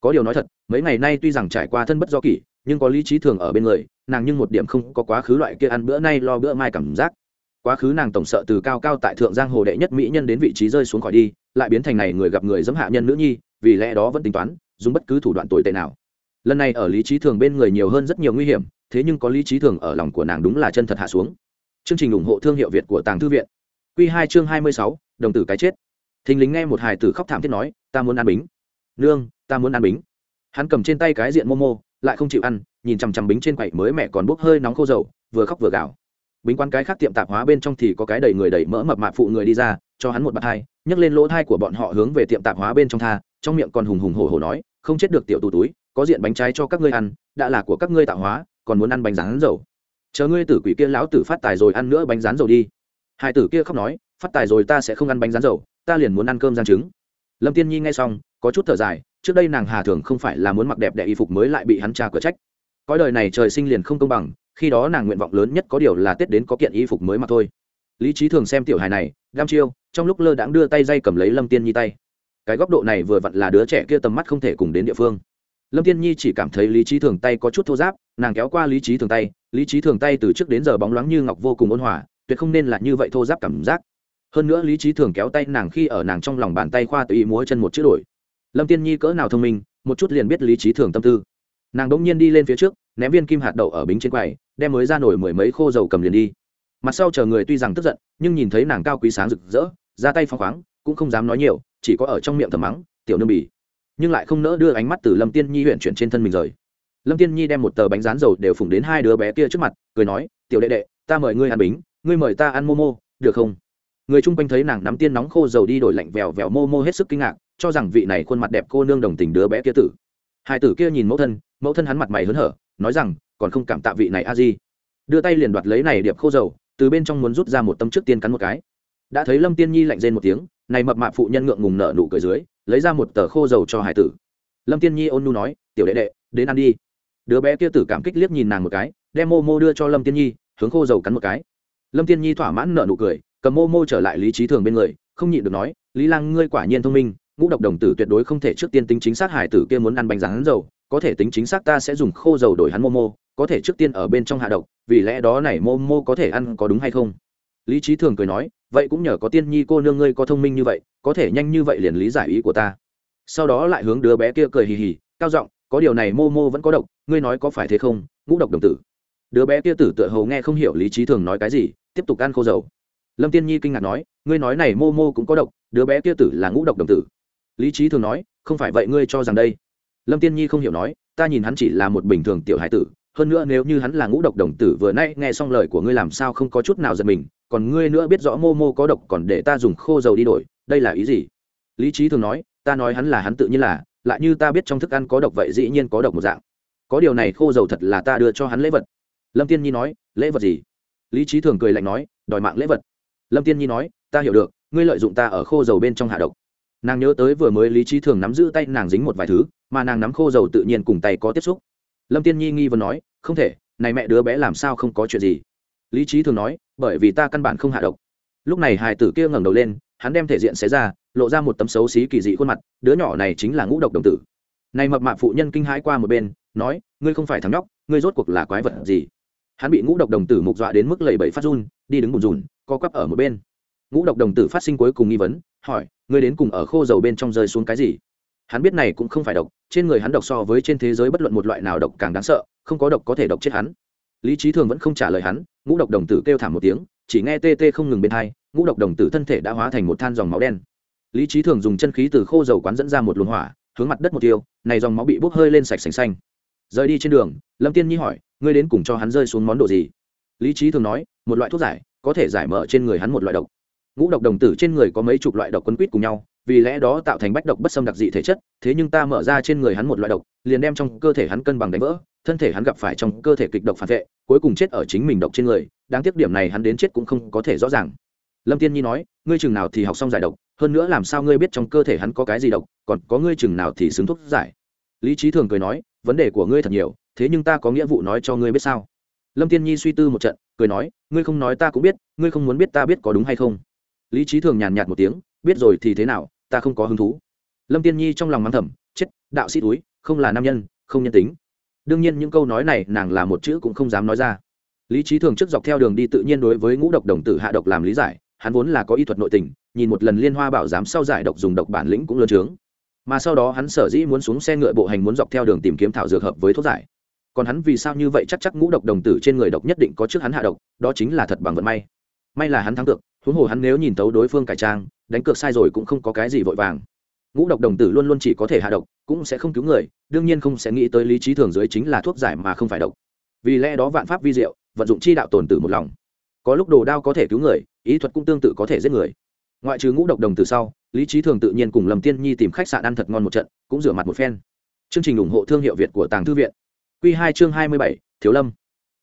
[SPEAKER 1] Có điều nói thật, mấy ngày nay tuy rằng trải qua thân bất do kỷ nhưng có lý trí thường ở bên người, nàng nhưng một điểm không có quá khứ loại kia ăn bữa nay lo bữa mai cảm giác. Quá khứ nàng tổng sợ từ cao cao tại thượng giang hồ đệ nhất mỹ nhân đến vị trí rơi xuống khỏi đi, lại biến thành này người gặp người dẫm hạ nhân nữ nhi, vì lẽ đó vẫn tính toán, dùng bất cứ thủ đoạn tồi tệ nào. Lần này ở lý trí thường bên người nhiều hơn rất nhiều nguy hiểm, thế nhưng có lý trí thường ở lòng của nàng đúng là chân thật hạ xuống. Chương trình ủng hộ thương hiệu việt của tàng thư viện. Q hai chương hai mươi sáu, đồng tử cái chết. Thình lính nghe một hài tử khóc thảm thiết nói, ta muốn ăn bính nương, ta muốn ăn bính hắn cầm trên tay cái diện momo lại không chịu ăn, nhìn chằm chằm bính trên quậy mới mẹ còn bốc hơi nóng khô dầu, vừa khóc vừa gào. Bính quán cái khác tiệm tạp hóa bên trong thì có cái đầy người đầy mỡ mập mạp phụ người đi ra, cho hắn một bạt hai, nhấc lên lỗ thai của bọn họ hướng về tiệm tạp hóa bên trong tha, trong miệng còn hùng hùng hổ hổ nói, không chết được tiểu tù túi, có diện bánh trái cho các ngươi ăn, đã là của các ngươi tạo hóa, còn muốn ăn bánh rán dầu. Chờ ngươi tử quỷ kia lão tử phát tài rồi ăn nữa bánh rán dầu đi. Hai tử kia khóc nói, phát tài rồi ta sẽ không ăn bánh rán dầu, ta liền muốn ăn cơm rang trứng. Lâm tiên nhi nghe xong có chút thở dài, trước đây nàng hà thường không phải là muốn mặc đẹp đẽ y phục mới lại bị hắn tra cửa trách. Cõi đời này trời sinh liền không công bằng, khi đó nàng nguyện vọng lớn nhất có điều là tết đến có kiện y phục mới mà thôi. Lý trí thường xem tiểu hài này đam chiêu, trong lúc lơ đãng đưa tay dây cầm lấy lâm tiên nhi tay. Cái góc độ này vừa vặn là đứa trẻ kia tầm mắt không thể cùng đến địa phương. Lâm tiên nhi chỉ cảm thấy lý trí thường tay có chút thô giáp nàng kéo qua lý trí thường tay, lý trí thường tay từ trước đến giờ bóng loáng như ngọc vô cùng ôn hòa, tuyệt không nên là như vậy thô giáp cảm giác. Hơn nữa lý trí thường kéo tay nàng khi ở nàng trong lòng bàn tay khoa tự ý múa chân một chữ đổi lâm tiên nhi cỡ nào thông minh, một chút liền biết lý trí thường tâm tư. Nàng đ ỗ n g nhiên đi lên phía trước, ném viên kim hạt đậu ở bính trên quầy, đem mới ra nổi mười mấy khô dầu cầm liền đi. Mặt sau chờ người tuy rằng tức giận, nhưng nhìn thấy nàng cao quý sáng rực rỡ, ra tay phăng khoáng, cũng không dám nói nhiều, chỉ có ở trong miệng thầm mắng, tiểu nương bỉ. Nhưng lại không nỡ đưa ánh mắt từ lâm tiên nhi huyện chuyển trên thân mình rời. Lâm tiên nhi đem một tờ bánh rán dầu đều phủng đến hai đứa bé kia trước mặt, cười nói, tiểu đệ đệ, ta mời ngươi ăn bính, ngươi mời ta ăn momo, được không? Người chung quanh thấy nàng nắm tiên nóng khô dầu đi đổi lạnh vèo vèo mô mô hết sức kinh ngạc cho rằng vị này khuôn mặt đẹp cô nương đồng tình đứa bé kia tử. Hai tử kia nhìn mẫu thân mẫu thân hắn mặt mày hớn hở, nói rằng, còn không cảm tạ vị này a di. Đưa tay liền đoạt lấy này điệp khô dầu, từ bên trong muốn rút ra một tâm trước tiên cắn một cái. Đã thấy lâm tiên nhi lạnh rên một tiếng, này mập mạp phụ nhân ngượng ngùng nở nụ cười dưới, lấy ra một tờ khô dầu cho hải tử. Lâm tiên nhi ôn nu nói, tiểu đệ đệ, đến ăn đi. Đứa bé kia tử cảm kích liếc nhìn nàng một cái, đem mô mô đưa cho lâm tiên nhi, hướng khô dầu cắn một cái. Lâm tiên nhi thỏa mãn nở nụ cười, cầm mô mô trở lại lý trí thường bên người, không nhịn được nói, lý lang ngươi quả nhiên thông minh ngũ độc đồng tử tuyệt đối không thể trước tiên tính chính xác hải tử kia muốn ăn bánh rán dầu, có thể tính chính xác ta sẽ dùng khô dầu đổi hắn mô mô có thể trước tiên ở bên trong hạ độc, vì lẽ đó này mô mô có thể ăn có đúng hay không? Lý trí thường cười nói, vậy cũng nhờ có tiên nhi cô nương ngươi có thông minh như vậy, có thể nhanh như vậy liền lý giải ý của ta. Sau đó lại hướng đứa bé kia cười hì hì, cao giọng, có điều này mô mô vẫn có độc, ngươi nói có phải thế không, ngũ độc đồng tử. Đứa bé kia tử tựa hầu nghe không hiểu lý trí thường nói cái gì, tiếp tục ăn khô dầu. Lâm tiên nhi kinh ngạc nói, ngươi nói này mô mô cũng có độc, đứa bé kia tử là ngũ độc đồng tử lý trí thường nói, không phải vậy ngươi cho rằng đây. Lâm tiên nhi không hiểu nói, ta nhìn hắn chỉ là một bình thường tiểu hải tử, hơn nữa nếu như hắn là ngũ độc đồng tử vừa nay nghe xong lời của ngươi làm sao không có chút nào giật mình, còn ngươi nữa biết rõ mô mô có độc còn để ta dùng khô dầu đi đổi, đây là ý gì? Lý trí thường nói, ta nói hắn là hắn tự nhiên là, lại như ta biết trong thức ăn có độc vậy dĩ nhiên có độc một dạng. Có điều này khô dầu thật là ta đưa cho hắn lễ vật. Lâm tiên nhi nói, lễ vật gì? Lý trí thường cười lạnh nói, đòi mạng lễ vật. Lâm tiên nhi nói, ta hiểu được, ngươi lợi dụng ta ở khô dầu bên trong hạ độc nàng nhớ tới vừa mới lý trí thường nắm giữ tay nàng dính một vài thứ, mà nàng nắm khô dầu tự nhiên cùng tay có tiếp xúc. Lâm tiên nhi nghi vấn nói, không thể, này mẹ đứa bé làm sao không có chuyện gì? Lý trí thường nói, bởi vì ta căn bản không hạ độc. Lúc này hài tử kia ngẩng đầu lên, hắn đem thể diện xé ra, lộ ra một tấm xấu xí kỳ dị khuôn mặt, đứa nhỏ này chính là ngũ độc đồng tử. Này mập mạp phụ nhân kinh hãi qua một bên, nói, ngươi không phải thằng nhóc, ngươi rốt cuộc là quái vật gì? Hắn bị ngũ độc đồng tử mục dọa đến mức lầy bẫy phát run, đi đứng bùn rùn, co quắp ở một bên ngũ độc đồng tử phát sinh cuối cùng nghi vấn, hỏi, ngươi đến cùng ở khô dầu bên trong rơi xuống cái gì? Hắn biết này cũng không phải độc, trên người hắn độc so với trên thế giới bất luận một loại nào độc càng đáng sợ, không có độc có thể độc chết hắn. Lý trí thường vẫn không trả lời hắn, ngũ độc đồng tử kêu thảm một tiếng, chỉ nghe tê tê không ngừng bên thai ngũ độc đồng tử thân thể đã hóa thành một than dòng máu đen. Lý trí thường dùng chân khí từ khô dầu quán dẫn ra một luồng hỏa, hướng mặt đất một tiêu, này dòng máu bị bốc hơi lên sạch sành xanh. Rời đi trên đường, lâm tiên nhi hỏi, ngươi đến cùng cho hắn rơi xuống món đồ gì? Lý trí thường nói, một loại thuốc giải, có thể giải mở trên người hắn một loại độc ngũ độc đồng tử trên người có mấy chục loại độc quấn quýt cùng nhau, vì lẽ đó tạo thành bách độc bất xâm đặc dị thể chất, thế nhưng ta mở ra trên người hắn một loại độc, liền đem trong cơ thể hắn cân bằng đánh vỡ, thân thể hắn gặp phải trong cơ thể kịch độc phản vệ, cuối cùng chết ở chính mình độc trên người, đáng tiếc điểm này hắn đến chết cũng không có thể rõ ràng. Lâm tiên nhi nói, ngươi chừng nào thì học xong giải độc, hơn nữa làm sao ngươi biết trong cơ thể hắn có cái gì độc, còn có ngươi chừng nào thì xứng thuốc giải. Lý trí thường cười nói, vấn đề của ngươi thật nhiều, thế nhưng ta có nghĩa vụ nói cho ngươi biết sao? Lâm tiên nhi suy tư một trận, cười nói, ngươi không nói ta cũng biết, ngươi không muốn biết ta biết có đúng hay không? Lý trí thường nhàn nhạt một tiếng, biết rồi thì thế nào, ta không có hứng thú. Lâm tiên nhi trong lòng mắng thầm, chết, đạo sĩ túi, không là nam nhân, không nhân tính. Đương nhiên những câu nói này nàng là một chữ cũng không dám nói ra. Lý trí thường trước dọc theo đường đi tự nhiên đối với ngũ độc đồng tử hạ độc làm lý giải, hắn vốn là có y thuật nội tình, nhìn một lần liên hoa bảo giám sau giải độc dùng độc bản lĩnh cũng lớn trướng. Mà sau đó hắn sở dĩ muốn xuống xe ngựa bộ hành muốn dọc theo đường tìm kiếm thảo dược hợp với thuốc giải. Còn hắn vì sao như vậy chắc chắc ngũ độc đồng tử trên người độc nhất định có trước hắn hạ độc, đó chính là thật bằng vận may. May là hắn thắng cược huống hồ hắn nếu nhìn tấu đối phương cải trang, đánh cược sai rồi cũng không có cái gì vội vàng. Ngũ độc đồng tử luôn luôn chỉ có thể hạ độc, cũng sẽ không cứu người, đương nhiên không sẽ nghĩ tới lý trí thường dưới chính là thuốc giải mà không phải độc. Vì lẽ đó vạn pháp vi diệu, vận dụng chi đạo tồn tử một lòng. Có lúc đồ đao có thể cứu người, ý thuật cũng tương tự có thể giết người. Ngoại trừ ngũ độc đồng từ sau, lý trí thường tự nhiên cùng lầm tiên nhi tìm khách sạn ăn thật ngon một trận, cũng rửa mặt một phen. Chương trình ủng hộ thương hiệu việt của tàng thư viện. Q hai chương hai mươi bảy, thiếu lâm.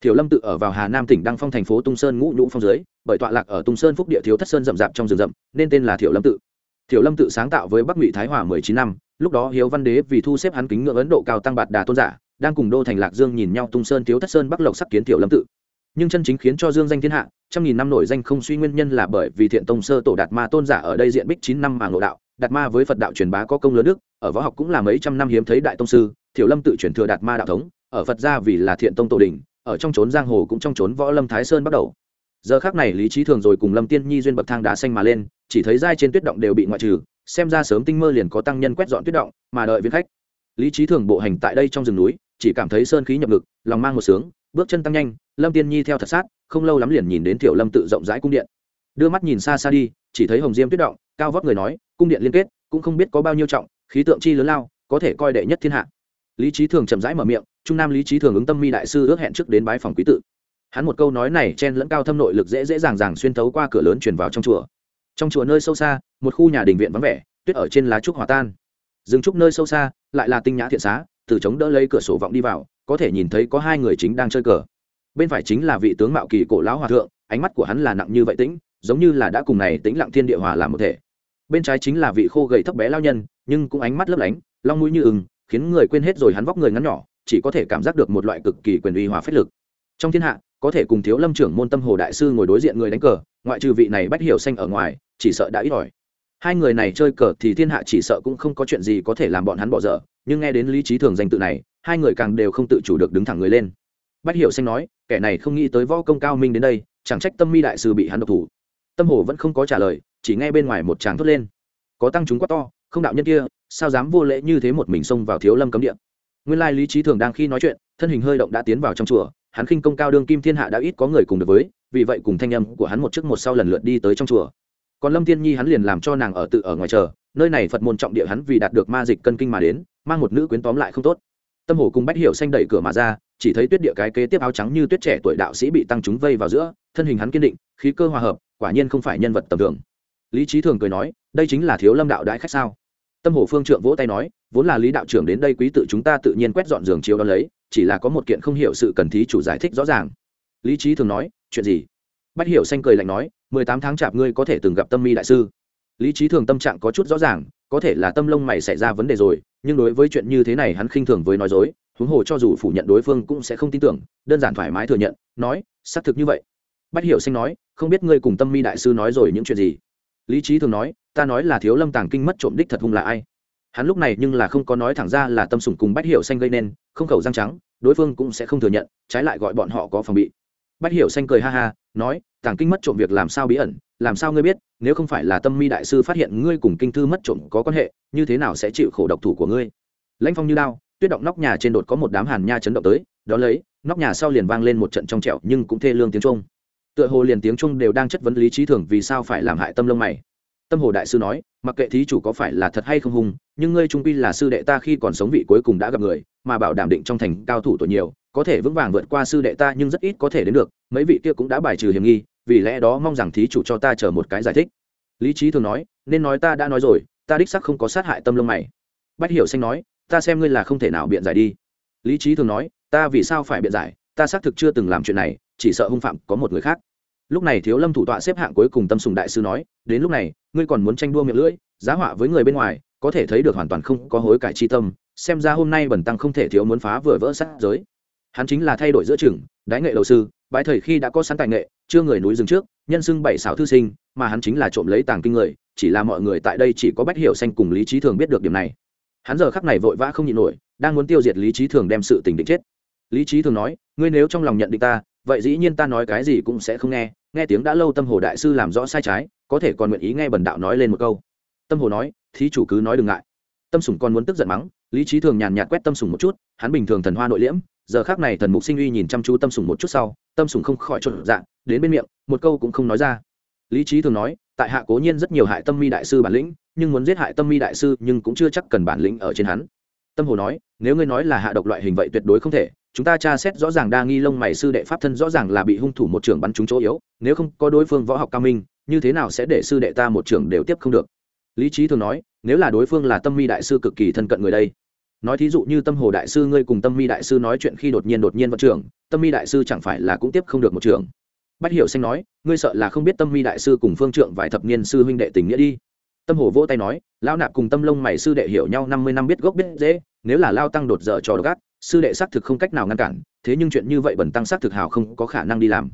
[SPEAKER 1] Thiếu lâm tự ở vào hà nam tỉnh đăng phong thành phố tung sơn ngũ nhũ phong dưới bởi tọa lạc ở tung sơn phúc địa thiếu thất sơn rậm rạp trong rừng rậm, nên tên là thiểu lâm tự. Thiểu lâm tự sáng tạo với bắc ngụy thái hòa mười chín năm, lúc đó hiếu văn đế vì thu xếp hắn kính ngưỡng ấn độ cao tăng bạt đà tôn giả, đang cùng đô thành lạc dương nhìn nhau tung sơn thiếu thất sơn bắc lộc sắc kiến thiểu lâm tự. Nhưng chân chính khiến cho dương danh thiên hạ, trăm nghìn năm nổi danh không suy nguyên nhân là bởi vì thiện tông sơ tổ đạt ma tôn giả ở đây diện bích chín năm mà ngộ đạo, đạt ma với phật đạo truyền bá có công lớn đức, ở võ học cũng là mấy trăm năm hiếm thấy đại tông sư, thiểu lâm tự chuyển thừa đạt ma đạo thống, ở phật gia vì là thiện tông tổ đình, ở trong trốn giang hồ cũng trong trốn võ lâm thái sơn bắt đầu giờ khác này lý trí thường rồi cùng lâm tiên nhi duyên bậc thang đá xanh mà lên, chỉ thấy dai trên tuyết động đều bị ngoại trừ, xem ra sớm tinh mơ liền có tăng nhân quét dọn tuyết động, mà đợi viên khách. Lý trí thường bộ hành tại đây trong rừng núi, chỉ cảm thấy sơn khí nhập ngực, lòng mang một sướng, bước chân tăng nhanh, lâm tiên nhi theo thật sát, không lâu lắm liền nhìn đến tiểu lâm tự rộng rãi cung điện. Đưa mắt nhìn xa xa đi, chỉ thấy hồng diêm tuyết động, cao vóc người nói, cung điện liên kết, cũng không biết có bao nhiêu trọng, khí tượng chi lớn lao, có thể coi đệ nhất thiên hạ. Lý trí thường chậm rãi mở miệng, trung nam lý trí thường ứng tâm mi đại sư ước hẹn trước đến bái phòng quý tự hắn một câu nói này chen lẫn cao thâm nội lực dễ dễ dàng dàng xuyên thấu qua cửa lớn chuyển vào trong chùa. Trong chùa nơi sâu xa, một khu nhà đình viện vắng vẻ, tuyết ở trên lá trúc hòa tan. Rừng trúc nơi sâu xa, lại là tinh nhã thiện xá, từ chống đỡ lấy cửa sổ vọng đi vào, có thể nhìn thấy có hai người chính đang chơi cờ. Bên phải chính là vị tướng mạo kỳ cổ lão hòa thượng, ánh mắt của hắn là nặng như vậy tĩnh, giống như là đã cùng này tĩnh lặng thiên địa hòa làm một thể. Bên trái chính là vị khô gầy thấp bé lao nhân, nhưng cũng ánh mắt lấp lánh, long mũi như ừng khiến người quên hết rồi hắn vóc người ngắn nhỏ, chỉ có thể cảm giác được một loại cực kỳ quyền uy hòa phách lực. Trong thiên hạ có thể cùng thiếu lâm trưởng môn tâm hồ đại sư ngồi đối diện người đánh cờ, ngoại trừ vị này bách hiểu xanh ở ngoài, chỉ sợ đã ít ỏi. Hai người này chơi cờ thì thiên hạ chỉ sợ cũng không có chuyện gì có thể làm bọn hắn bỏ dở, nhưng nghe đến lý trí thường danh tự này, hai người càng đều không tự chủ được đứng thẳng người lên. Bách hiểu xanh nói, kẻ này không nghĩ tới võ công cao minh đến đây, chẳng trách tâm mi đại sư bị hắn độc thủ. Tâm hồ vẫn không có trả lời, chỉ nghe bên ngoài một tràng thốt lên. Có tăng chúng quá to, không đạo nhân kia, sao dám vô lễ như thế một mình xông vào thiếu lâm cấm địa? Nguyên lai lý trí thường đang khi nói chuyện, thân hình hơi động đã tiến vào trong chùa hắn khinh công cao đương kim thiên hạ đã ít có người cùng được với, vì vậy cùng thanh âm của hắn một trước một sau lần lượt đi tới trong chùa. Còn lâm thiên nhi hắn liền làm cho nàng ở tự ở ngoài chờ, nơi này phật môn trọng địa hắn vì đạt được ma dịch cân kinh mà đến, mang một nữ quyến tóm lại không tốt. Tâm hồ cùng bách hiểu xanh đẩy cửa mà ra, chỉ thấy tuyết địa cái kế tiếp áo trắng như tuyết trẻ tuổi đạo sĩ bị tăng chúng vây vào giữa, thân hình hắn kiên định, khí cơ hòa hợp, quả nhiên không phải nhân vật tầm thường. Lý trí thường cười nói, đây chính là thiếu lâm đạo đại khách sao? Tâm hồ phương trượng vỗ tay nói, vốn là lý đạo trưởng đến đây quý tự chúng ta tự nhiên quét dọn giường chiếu đó lấy, chỉ là có một kiện không hiểu sự cần thí chủ giải thích rõ ràng. Lý trí thường nói, chuyện gì? Bách hiểu xanh cười lạnh nói, mười tám tháng chạp ngươi có thể từng gặp tâm mi đại sư. Lý trí thường tâm trạng có chút rõ ràng, có thể là tâm lông mày xảy ra vấn đề rồi, nhưng đối với chuyện như thế này hắn khinh thường với nói dối, huống hồ cho dù phủ nhận đối phương cũng sẽ không tin tưởng, đơn giản thoải mái thừa nhận, nói, xác thực như vậy. Bách hiểu xanh nói, không biết ngươi cùng tâm mi đại sư nói rồi những chuyện gì? Lý trí thường nói ta nói là thiếu lâm tàng kinh mất trộm đích thật hung là ai? Hắn lúc này nhưng là không có nói thẳng ra là tâm sủng cùng bách hiểu xanh gây nên, không khẩu răng trắng, đối phương cũng sẽ không thừa nhận, trái lại gọi bọn họ có phòng bị. Bách hiểu xanh cười ha ha, nói, tàng kinh mất trộm việc làm sao bí ẩn, làm sao ngươi biết, nếu không phải là tâm mi đại sư phát hiện ngươi cùng kinh thư mất trộm có quan hệ, như thế nào sẽ chịu khổ độc thủ của ngươi? Lãnh phong như đao, tuyết động nóc nhà trên đột có một đám hàn nha chấn động tới, đó lấy, nóc nhà sau liền vang lên một trận trong trẹo nhưng cũng thê lương tiếng trung tựa hồ liền tiếng trung đều đang chất vấn lý trí thường vì sao phải làm hại tâm lông mày tâm hồ đại sư nói, mặc kệ thí chủ có phải là thật hay không hùng nhưng ngươi trung quy là sư đệ ta khi còn sống vị cuối cùng đã gặp người, mà bảo đảm định trong thành cao thủ tuổi nhiều, có thể vững vàng vượt qua sư đệ ta nhưng rất ít có thể đến được, mấy vị kia cũng đã bài trừ hiểm nghi, vì lẽ đó mong rằng thí chủ cho ta chờ một cái giải thích. Lý trí thường nói, nên nói ta đã nói rồi, ta đích sắc không có sát hại tâm lông mày. Bách hiểu xanh nói, ta xem ngươi là không thể nào biện giải đi. Lý trí thường nói, ta vì sao phải biện giải, ta xác thực chưa từng làm chuyện này, chỉ sợ hung phạm có một người khác lúc này thiếu lâm thủ tọa xếp hạng cuối cùng tâm sùng đại sư nói đến lúc này ngươi còn muốn tranh đua miệng lưỡi giá họa với người bên ngoài có thể thấy được hoàn toàn không có hối cải chi tâm xem ra hôm nay bẩn tăng không thể thiếu muốn phá vừa vỡ sát giới. Hắn chính là thay đổi giữa trường, đái nghệ đầu sư bãi thời khi đã có sẵn tài nghệ chưa người núi rừng trước nhân xưng bảy xảo thư sinh mà hắn chính là trộm lấy tàng kinh người chỉ là mọi người tại đây chỉ có bách hiểu xanh cùng lý trí thường biết được điểm này. Hắn giờ khắc này vội vã không nhịn nổi đang muốn tiêu diệt lý trí thường đem sự tình định chết. Lý trí thường nói ngươi nếu trong lòng nhận định ta vậy dĩ nhiên ta nói cái gì cũng sẽ không nghe nghe tiếng đã lâu tâm hồ đại sư làm rõ sai trái, có thể còn nguyện ý nghe bần đạo nói lên một câu. Tâm hồ nói, thí chủ cứ nói đừng ngại. Tâm sủng còn muốn tức giận mắng, lý trí thường nhàn nhạt quét tâm sủng một chút, hắn bình thường thần hoa nội liễm, giờ khác này thần mục sinh uy nhìn chăm chú tâm sủng một chút sau, tâm sủng không khỏi trộn dạng đến bên miệng, một câu cũng không nói ra. Lý trí thường nói, tại hạ cố nhiên rất nhiều hại tâm mi đại sư bản lĩnh, nhưng muốn giết hại tâm mi đại sư nhưng cũng chưa chắc cần bản lĩnh ở trên hắn. Tâm hồ nói, nếu ngươi nói là hạ độc loại hình vậy tuyệt đối không thể chúng ta tra xét rõ ràng đa nghi lông mày sư đệ pháp thân rõ ràng là bị hung thủ một trưởng bắn trúng chỗ yếu, nếu không có đối phương võ học cao minh, như thế nào sẽ để sư đệ ta một trưởng đều tiếp không được? Lý trí thường nói, nếu là đối phương là tâm mi đại sư cực kỳ thân cận người đây. Nói thí dụ như tâm hồ đại sư ngươi cùng tâm mi đại sư nói chuyện khi đột nhiên đột nhiên vận trưởng, tâm mi đại sư chẳng phải là cũng tiếp không được một trưởng. Bách hiểu xanh nói, ngươi sợ là không biết tâm mi đại sư cùng phương trượng vài thập niên sư huynh đệ tình nghĩa đi. Tâm hồ vỗ tay nói, lão nạp cùng tâm lông mày sư đệ hiểu nhau năm mươi năm biết gốc biết dễ nếu là lao tăng đột dở cho gác sư đệ xác thực không cách nào ngăn cản, thế nhưng chuyện như vậy bẩn tăng xác thực hào không có khả năng đi làm.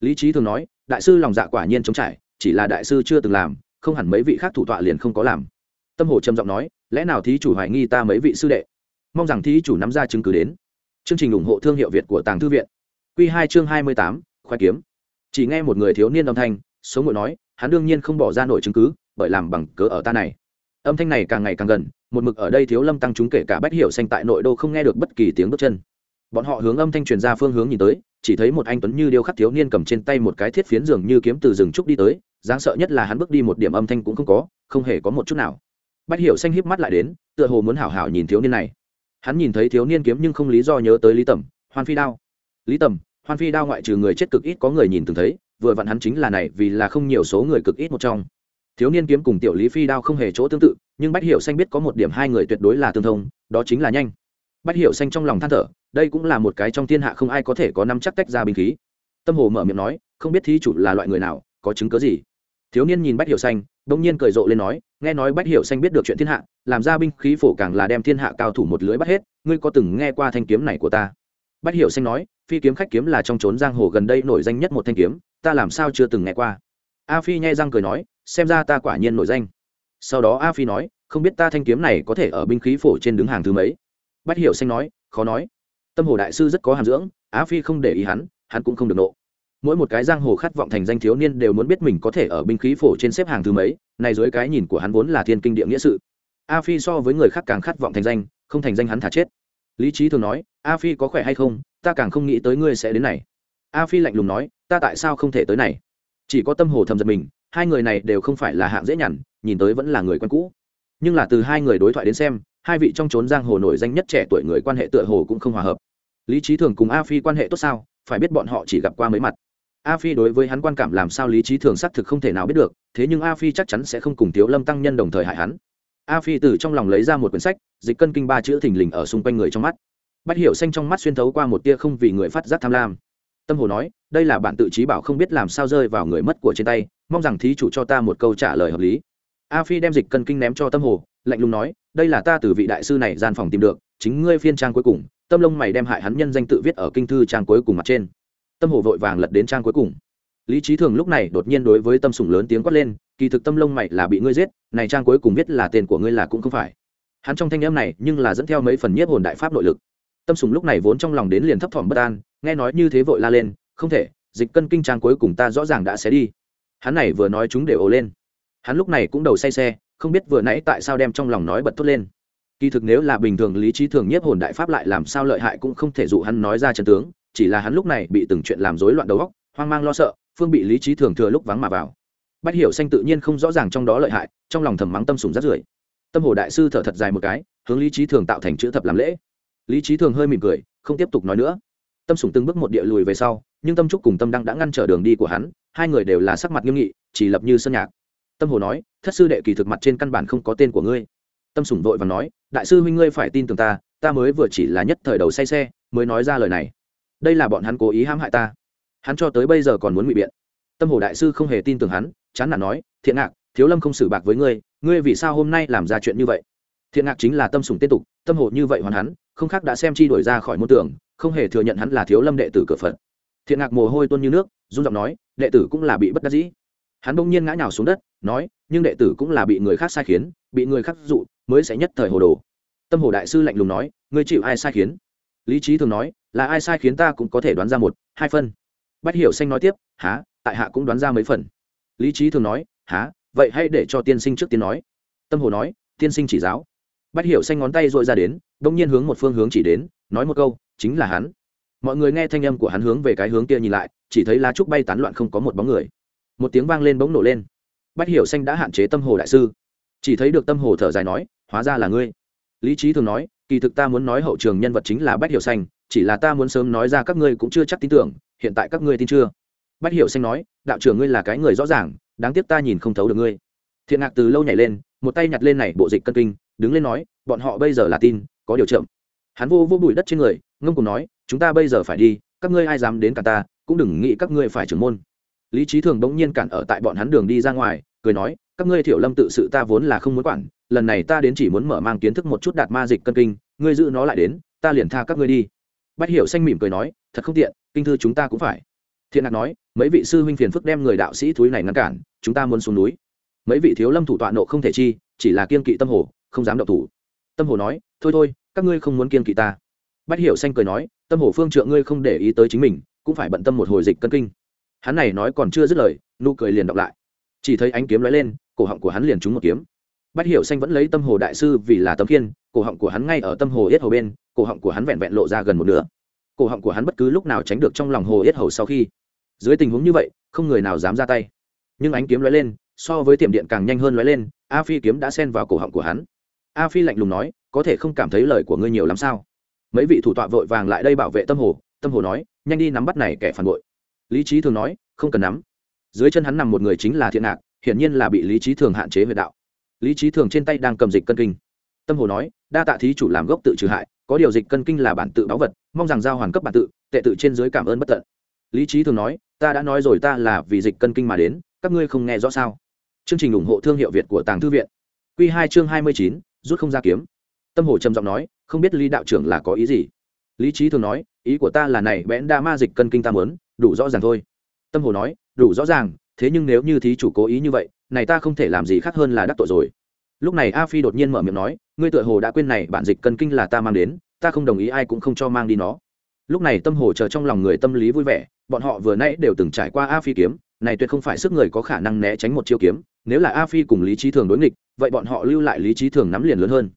[SPEAKER 1] Lý trí thường nói, đại sư lòng dạ quả nhiên chống trải, chỉ là đại sư chưa từng làm, không hẳn mấy vị khác thủ tọa liền không có làm. Tâm hồ trầm giọng nói, lẽ nào thí chủ hoài nghi ta mấy vị sư đệ? Mong rằng thí chủ nắm ra chứng cứ đến. Chương trình ủng hộ thương hiệu việt của tàng thư viện. Q hai chương hai mươi tám khoai kiếm. Chỉ nghe một người thiếu niên âm thanh số ngội nói, hắn đương nhiên không bỏ ra nổi chứng cứ, bởi làm bằng cớ ở ta này. Âm thanh này càng ngày càng gần một mực ở đây thiếu lâm tăng chúng kể cả bách hiểu xanh tại nội đô không nghe được bất kỳ tiếng bước chân. Bọn họ hướng âm thanh truyền ra phương hướng nhìn tới, chỉ thấy một anh tuấn như điêu khắc thiếu niên cầm trên tay một cái thiết phiến giường như kiếm từ rừng trúc đi tới đáng sợ nhất là hắn bước đi một điểm âm thanh cũng không có, không hề có một chút nào. Bách hiểu xanh híp mắt lại đến, tựa hồ muốn hảo hảo nhìn thiếu niên này. Hắn nhìn thấy thiếu niên kiếm nhưng không lý do nhớ tới lý tẩm hoan phi đao. Lý tẩm hoan phi đao ngoại trừ người chết cực ít có người nhìn từng thấy, vừa vặn hắn chính là này vì là không nhiều số người cực ít một trong thiếu niên kiếm cùng tiểu lý phi đao không hề chỗ tương tự, nhưng bách hiểu xanh biết có một điểm hai người tuyệt đối là tương thông, đó chính là nhanh. Bách hiểu xanh trong lòng than thở, đây cũng là một cái trong thiên hạ không ai có thể có năm chắc tách ra binh khí. Tâm hồ mở miệng nói, không biết thí chủ là loại người nào, có chứng cớ gì? Thiếu niên nhìn bách hiểu xanh, bỗng nhiên cười rộ lên nói, nghe nói bách hiểu xanh biết được chuyện thiên hạ, làm ra binh khí phổ càng là đem thiên hạ cao thủ một lưới bắt hết, ngươi có từng nghe qua thanh kiếm này của ta? Bách hiểu xanh nói, phi kiếm khách kiếm là trong trốn giang hồ gần đây nổi danh nhất một thanh kiếm, ta làm sao chưa từng nghe qua? A phi nhai răng cười nói, xem ra ta quả nhiên nổi danh. Sau đó a phi nói, không biết ta thanh kiếm này có thể ở binh khí phổ trên đứng hàng thứ mấy. Bách hiểu xanh nói, khó nói. Tâm hồ đại sư rất có hàm dưỡng, a phi không để ý hắn hắn cũng không được nộ. Mỗi một cái giang hồ khát vọng thành danh thiếu niên đều muốn biết mình có thể ở binh khí phổ trên xếp hàng thứ mấy, này dưới cái nhìn của hắn vốn là thiên kinh địa nghĩa sự. A phi so với người khác càng khát vọng thành danh, không thành danh hắn thả chết. Lý trí thường nói, a phi có khỏe hay không? Ta càng không nghĩ tới ngươi sẽ đến này. A phi lạnh lùng nói, ta tại sao không thể tới này? Chỉ có tâm hồ thầm giật mình, hai người này đều không phải là hạng dễ nhằn, nhìn tới vẫn là người quen cũ. Nhưng là từ hai người đối thoại đến xem, hai vị trong trốn giang hồ nổi danh nhất trẻ tuổi người quan hệ tựa hồ cũng không hòa hợp. Lý trí thường cùng a phi quan hệ tốt sao? Phải biết bọn họ chỉ gặp qua mấy mặt. A phi đối với hắn quan cảm làm sao lý trí thường xác thực không thể nào biết được, thế nhưng a phi chắc chắn sẽ không cùng thiếu lâm tăng nhân đồng thời hại hắn. A phi từ trong lòng lấy ra một quyển sách, dịch cân kinh ba chữ thình lình ở xung quanh người trong mắt. Bắt hiểu xanh trong mắt xuyên thấu qua một tia không vì người phát giác tham lam. Tâm hồ nói đây là bạn tự trí bảo không biết làm sao rơi vào người mất của trên tay, mong rằng thí chủ cho ta một câu trả lời hợp lý. A phi đem dịch cân kinh ném cho tâm hồ, lạnh lùng nói, đây là ta từ vị đại sư này gian phòng tìm được, chính ngươi phiên trang cuối cùng, tâm lông mày đem hại hắn nhân danh tự viết ở kinh thư trang cuối cùng mặt trên. Tâm hồ vội vàng lật đến trang cuối cùng. Lý trí thường lúc này đột nhiên đối với tâm sùng lớn tiếng quát lên, kỳ thực tâm lông mày là bị ngươi giết, này trang cuối cùng viết là tên của ngươi là cũng không phải. Hắn trong thanh âm này nhưng là dẫn theo mấy phần nhiếp hồn đại pháp nội lực. Tâm sùng lúc này vốn trong lòng đến liền thấp thỏm bất an, nghe nói như thế vội la lên không thể, dịch cân kinh trang cuối cùng ta rõ ràng đã xé đi. Hắn này vừa nói chúng đều ồ lên. Hắn lúc này cũng đầu say xe, không biết vừa nãy tại sao đem trong lòng nói bật thốt lên. Kỳ thực nếu là bình thường lý trí thường nhiếp hồn đại pháp lại làm sao lợi hại cũng không thể dụ hắn nói ra chân tướng, chỉ là hắn lúc này bị từng chuyện làm rối loạn đầu óc, hoang mang lo sợ, phương bị lý trí thường thừa lúc vắng mà vào. Bắt hiểu xanh tự nhiên không rõ ràng trong đó lợi hại, trong lòng thầm mắng tâm sùng rất rưởi. Tâm hồ đại sư thở thật dài một cái, hướng lý trí thường tạo thành chữ thập làm lễ. Lý trí thường hơi mỉm cười, không tiếp tục nói nữa tâm Sủng từng bước một địa lùi về sau, nhưng tâm trúc cùng tâm đăng đã ngăn trở đường đi của hắn, hai người đều là sắc mặt nghiêm nghị, chỉ lập như sân nhạc. Tâm hồ nói, thất sư đệ kỳ thực mặt trên căn bản không có tên của ngươi. Tâm sủng vội và nói, đại sư huynh ngươi phải tin tưởng ta ta mới vừa chỉ là nhất thời đầu say xe, mới nói ra lời này. Đây là bọn hắn cố ý hãm hại ta. Hắn cho tới bây giờ còn muốn ngụy biện. Tâm hồ đại sư không hề tin tưởng hắn, chán nản nói, thiện ngạc, thiếu lâm không xử bạc với ngươi ngươi vì sao hôm nay làm ra chuyện như vậy? Thiện ngạc chính là tâm sủng tiếp tục, tâm hồ như vậy hoàn hắn, không khác đã xem chi đuổi ra khỏi môn tưởng không hề thừa nhận hắn là thiếu lâm đệ tử cửa phật. Thiện ngạc mồ hôi tuôn như nước, run giọng nói, đệ tử cũng là bị bất đắc dĩ. Hắn bỗng nhiên ngã nhào xuống đất, nói, nhưng đệ tử cũng là bị người khác sai khiến, bị người khác dụ, mới sẽ nhất thời hồ đồ. Tâm hồ đại sư lạnh lùng nói, ngươi chịu ai sai khiến? Lý trí thường nói, là ai sai khiến ta cũng có thể đoán ra một, hai phân. Bách hiểu xanh nói tiếp, há, tại hạ cũng đoán ra mấy phần. Lý trí thường nói, há, vậy hãy để cho tiên sinh trước tiên nói. Tâm hồ nói, tiên sinh chỉ giáo. Bách hiểu xanh ngón tay dội ra đến đông nhiên hướng một phương hướng chỉ đến, nói một câu chính là hắn. Mọi người nghe thanh âm của hắn hướng về cái hướng kia nhìn lại, chỉ thấy lá trúc bay tán loạn không có một bóng người. Một tiếng vang lên bỗng nổ lên. Bách hiểu xanh đã hạn chế tâm hồ đại sư. Chỉ thấy được tâm hồ thở dài nói, hóa ra là ngươi. Lý trí thường nói, kỳ thực ta muốn nói hậu trường nhân vật chính là bách hiểu xanh, chỉ là ta muốn sớm nói ra các ngươi cũng chưa chắc tin tưởng, hiện tại các ngươi tin chưa? Bách hiểu xanh nói, đạo trưởng ngươi là cái người rõ ràng, đáng tiếc ta nhìn không thấu được ngươi. Thiện ngạc từ lâu nhảy lên, một tay nhặt lên này bộ dịch cân kinh, đứng lên nói, bọn họ bây giờ là tin, có điều chậm. Hắn vô vô bụi đất trên người ngông cùng nói, chúng ta bây giờ phải đi, các ngươi ai dám đến cả ta, cũng đừng nghĩ các ngươi phải trưởng môn. Lý trí thường bỗng nhiên cản ở tại bọn hắn đường đi ra ngoài, cười nói, các ngươi thiểu lâm tự sự ta vốn là không muốn quản, lần này ta đến chỉ muốn mở mang kiến thức một chút đạt ma dịch cân kinh, ngươi giữ nó lại đến, ta liền tha các ngươi đi. Bách hiểu xanh mỉm cười nói, thật không tiện, kinh thư chúng ta cũng phải. Thiện ngạc nói, mấy vị sư huynh phiền phức đem người đạo sĩ thúi này ngăn cản, chúng ta muốn xuống núi. Mấy vị thiếu lâm thủ tọa nộ không thể chi, chỉ là kiên kỵ tâm hồ, không dám động thủ. Tâm hồ nói, thôi thôi, các ngươi không muốn kiên kỵ ta bách hiểu xanh cười nói, tâm hồ phương trượng ngươi không để ý tới chính mình, cũng phải bận tâm một hồi dịch cân kinh. Hắn này nói còn chưa dứt lời, nụ cười liền đọc lại. Chỉ thấy ánh kiếm lóe lên, cổ họng của hắn liền trúng một kiếm. Bách hiểu xanh vẫn lấy tâm hồ đại sư vì là tấm khiên, cổ họng của hắn ngay ở tâm hồ yết hầu bên, cổ họng của hắn vẹn vẹn lộ ra gần một nửa. Cổ họng của hắn bất cứ lúc nào tránh được trong lòng hồ yết hầu sau khi. Dưới tình huống như vậy, không người nào dám ra tay. Nhưng ánh kiếm lóe lên, so với tiệm điện càng nhanh hơn lóe lên, a phi kiếm đã xen vào cổ họng của hắn. A phi lạnh lùng nói, có thể không cảm thấy lời của ngươi nhiều lắm sao? Mấy vị thủ tọa vội vàng lại đây bảo vệ tâm hồ tâm hồ nói, nhanh đi nắm bắt này kẻ phản bội. Lý trí thường nói, không cần nắm. Dưới chân hắn nằm một người chính là thiện ngạc, hiển nhiên là bị lý trí thường hạn chế về đạo. Lý trí thường trên tay đang cầm dịch cân kinh. Tâm hồ nói, đa tạ thí chủ làm gốc tự trừ hại, có điều dịch cân kinh là bản tự báu vật, mong rằng giao hoàn cấp bản tự, tệ tự trên dưới cảm ơn bất tận. Lý trí thường nói, ta đã nói rồi ta là vì dịch cân kinh mà đến, các ngươi không nghe rõ sao? Chương trình ủng hộ thương hiệu việt của tàng thư viện. Q hai chương hai mươi chín, rút không ra kiếm. Tâm hồ trầm giọng nói không biết lý đạo trưởng là có ý gì. Lý trí thường nói ý của ta là này bẽn đa ma dịch cân kinh ta muốn, đủ rõ ràng thôi. Tâm hồ nói đủ rõ ràng thế nhưng nếu như thí chủ cố ý như vậy này ta không thể làm gì khác hơn là đắc tội rồi. Lúc này a phi đột nhiên mở miệng nói ngươi tựa hồ đã quên này bản dịch cân kinh là ta mang đến ta không đồng ý ai cũng không cho mang đi nó. Lúc này tâm hồ chờ trong lòng người tâm lý vui vẻ bọn họ vừa nãy đều từng trải qua a phi kiếm này tuyệt không phải sức người có khả năng né tránh một chiêu kiếm nếu là a phi cùng lý trí thường đối nghịch vậy bọn họ lưu lại lý trí thường nắm liền lớn hơn.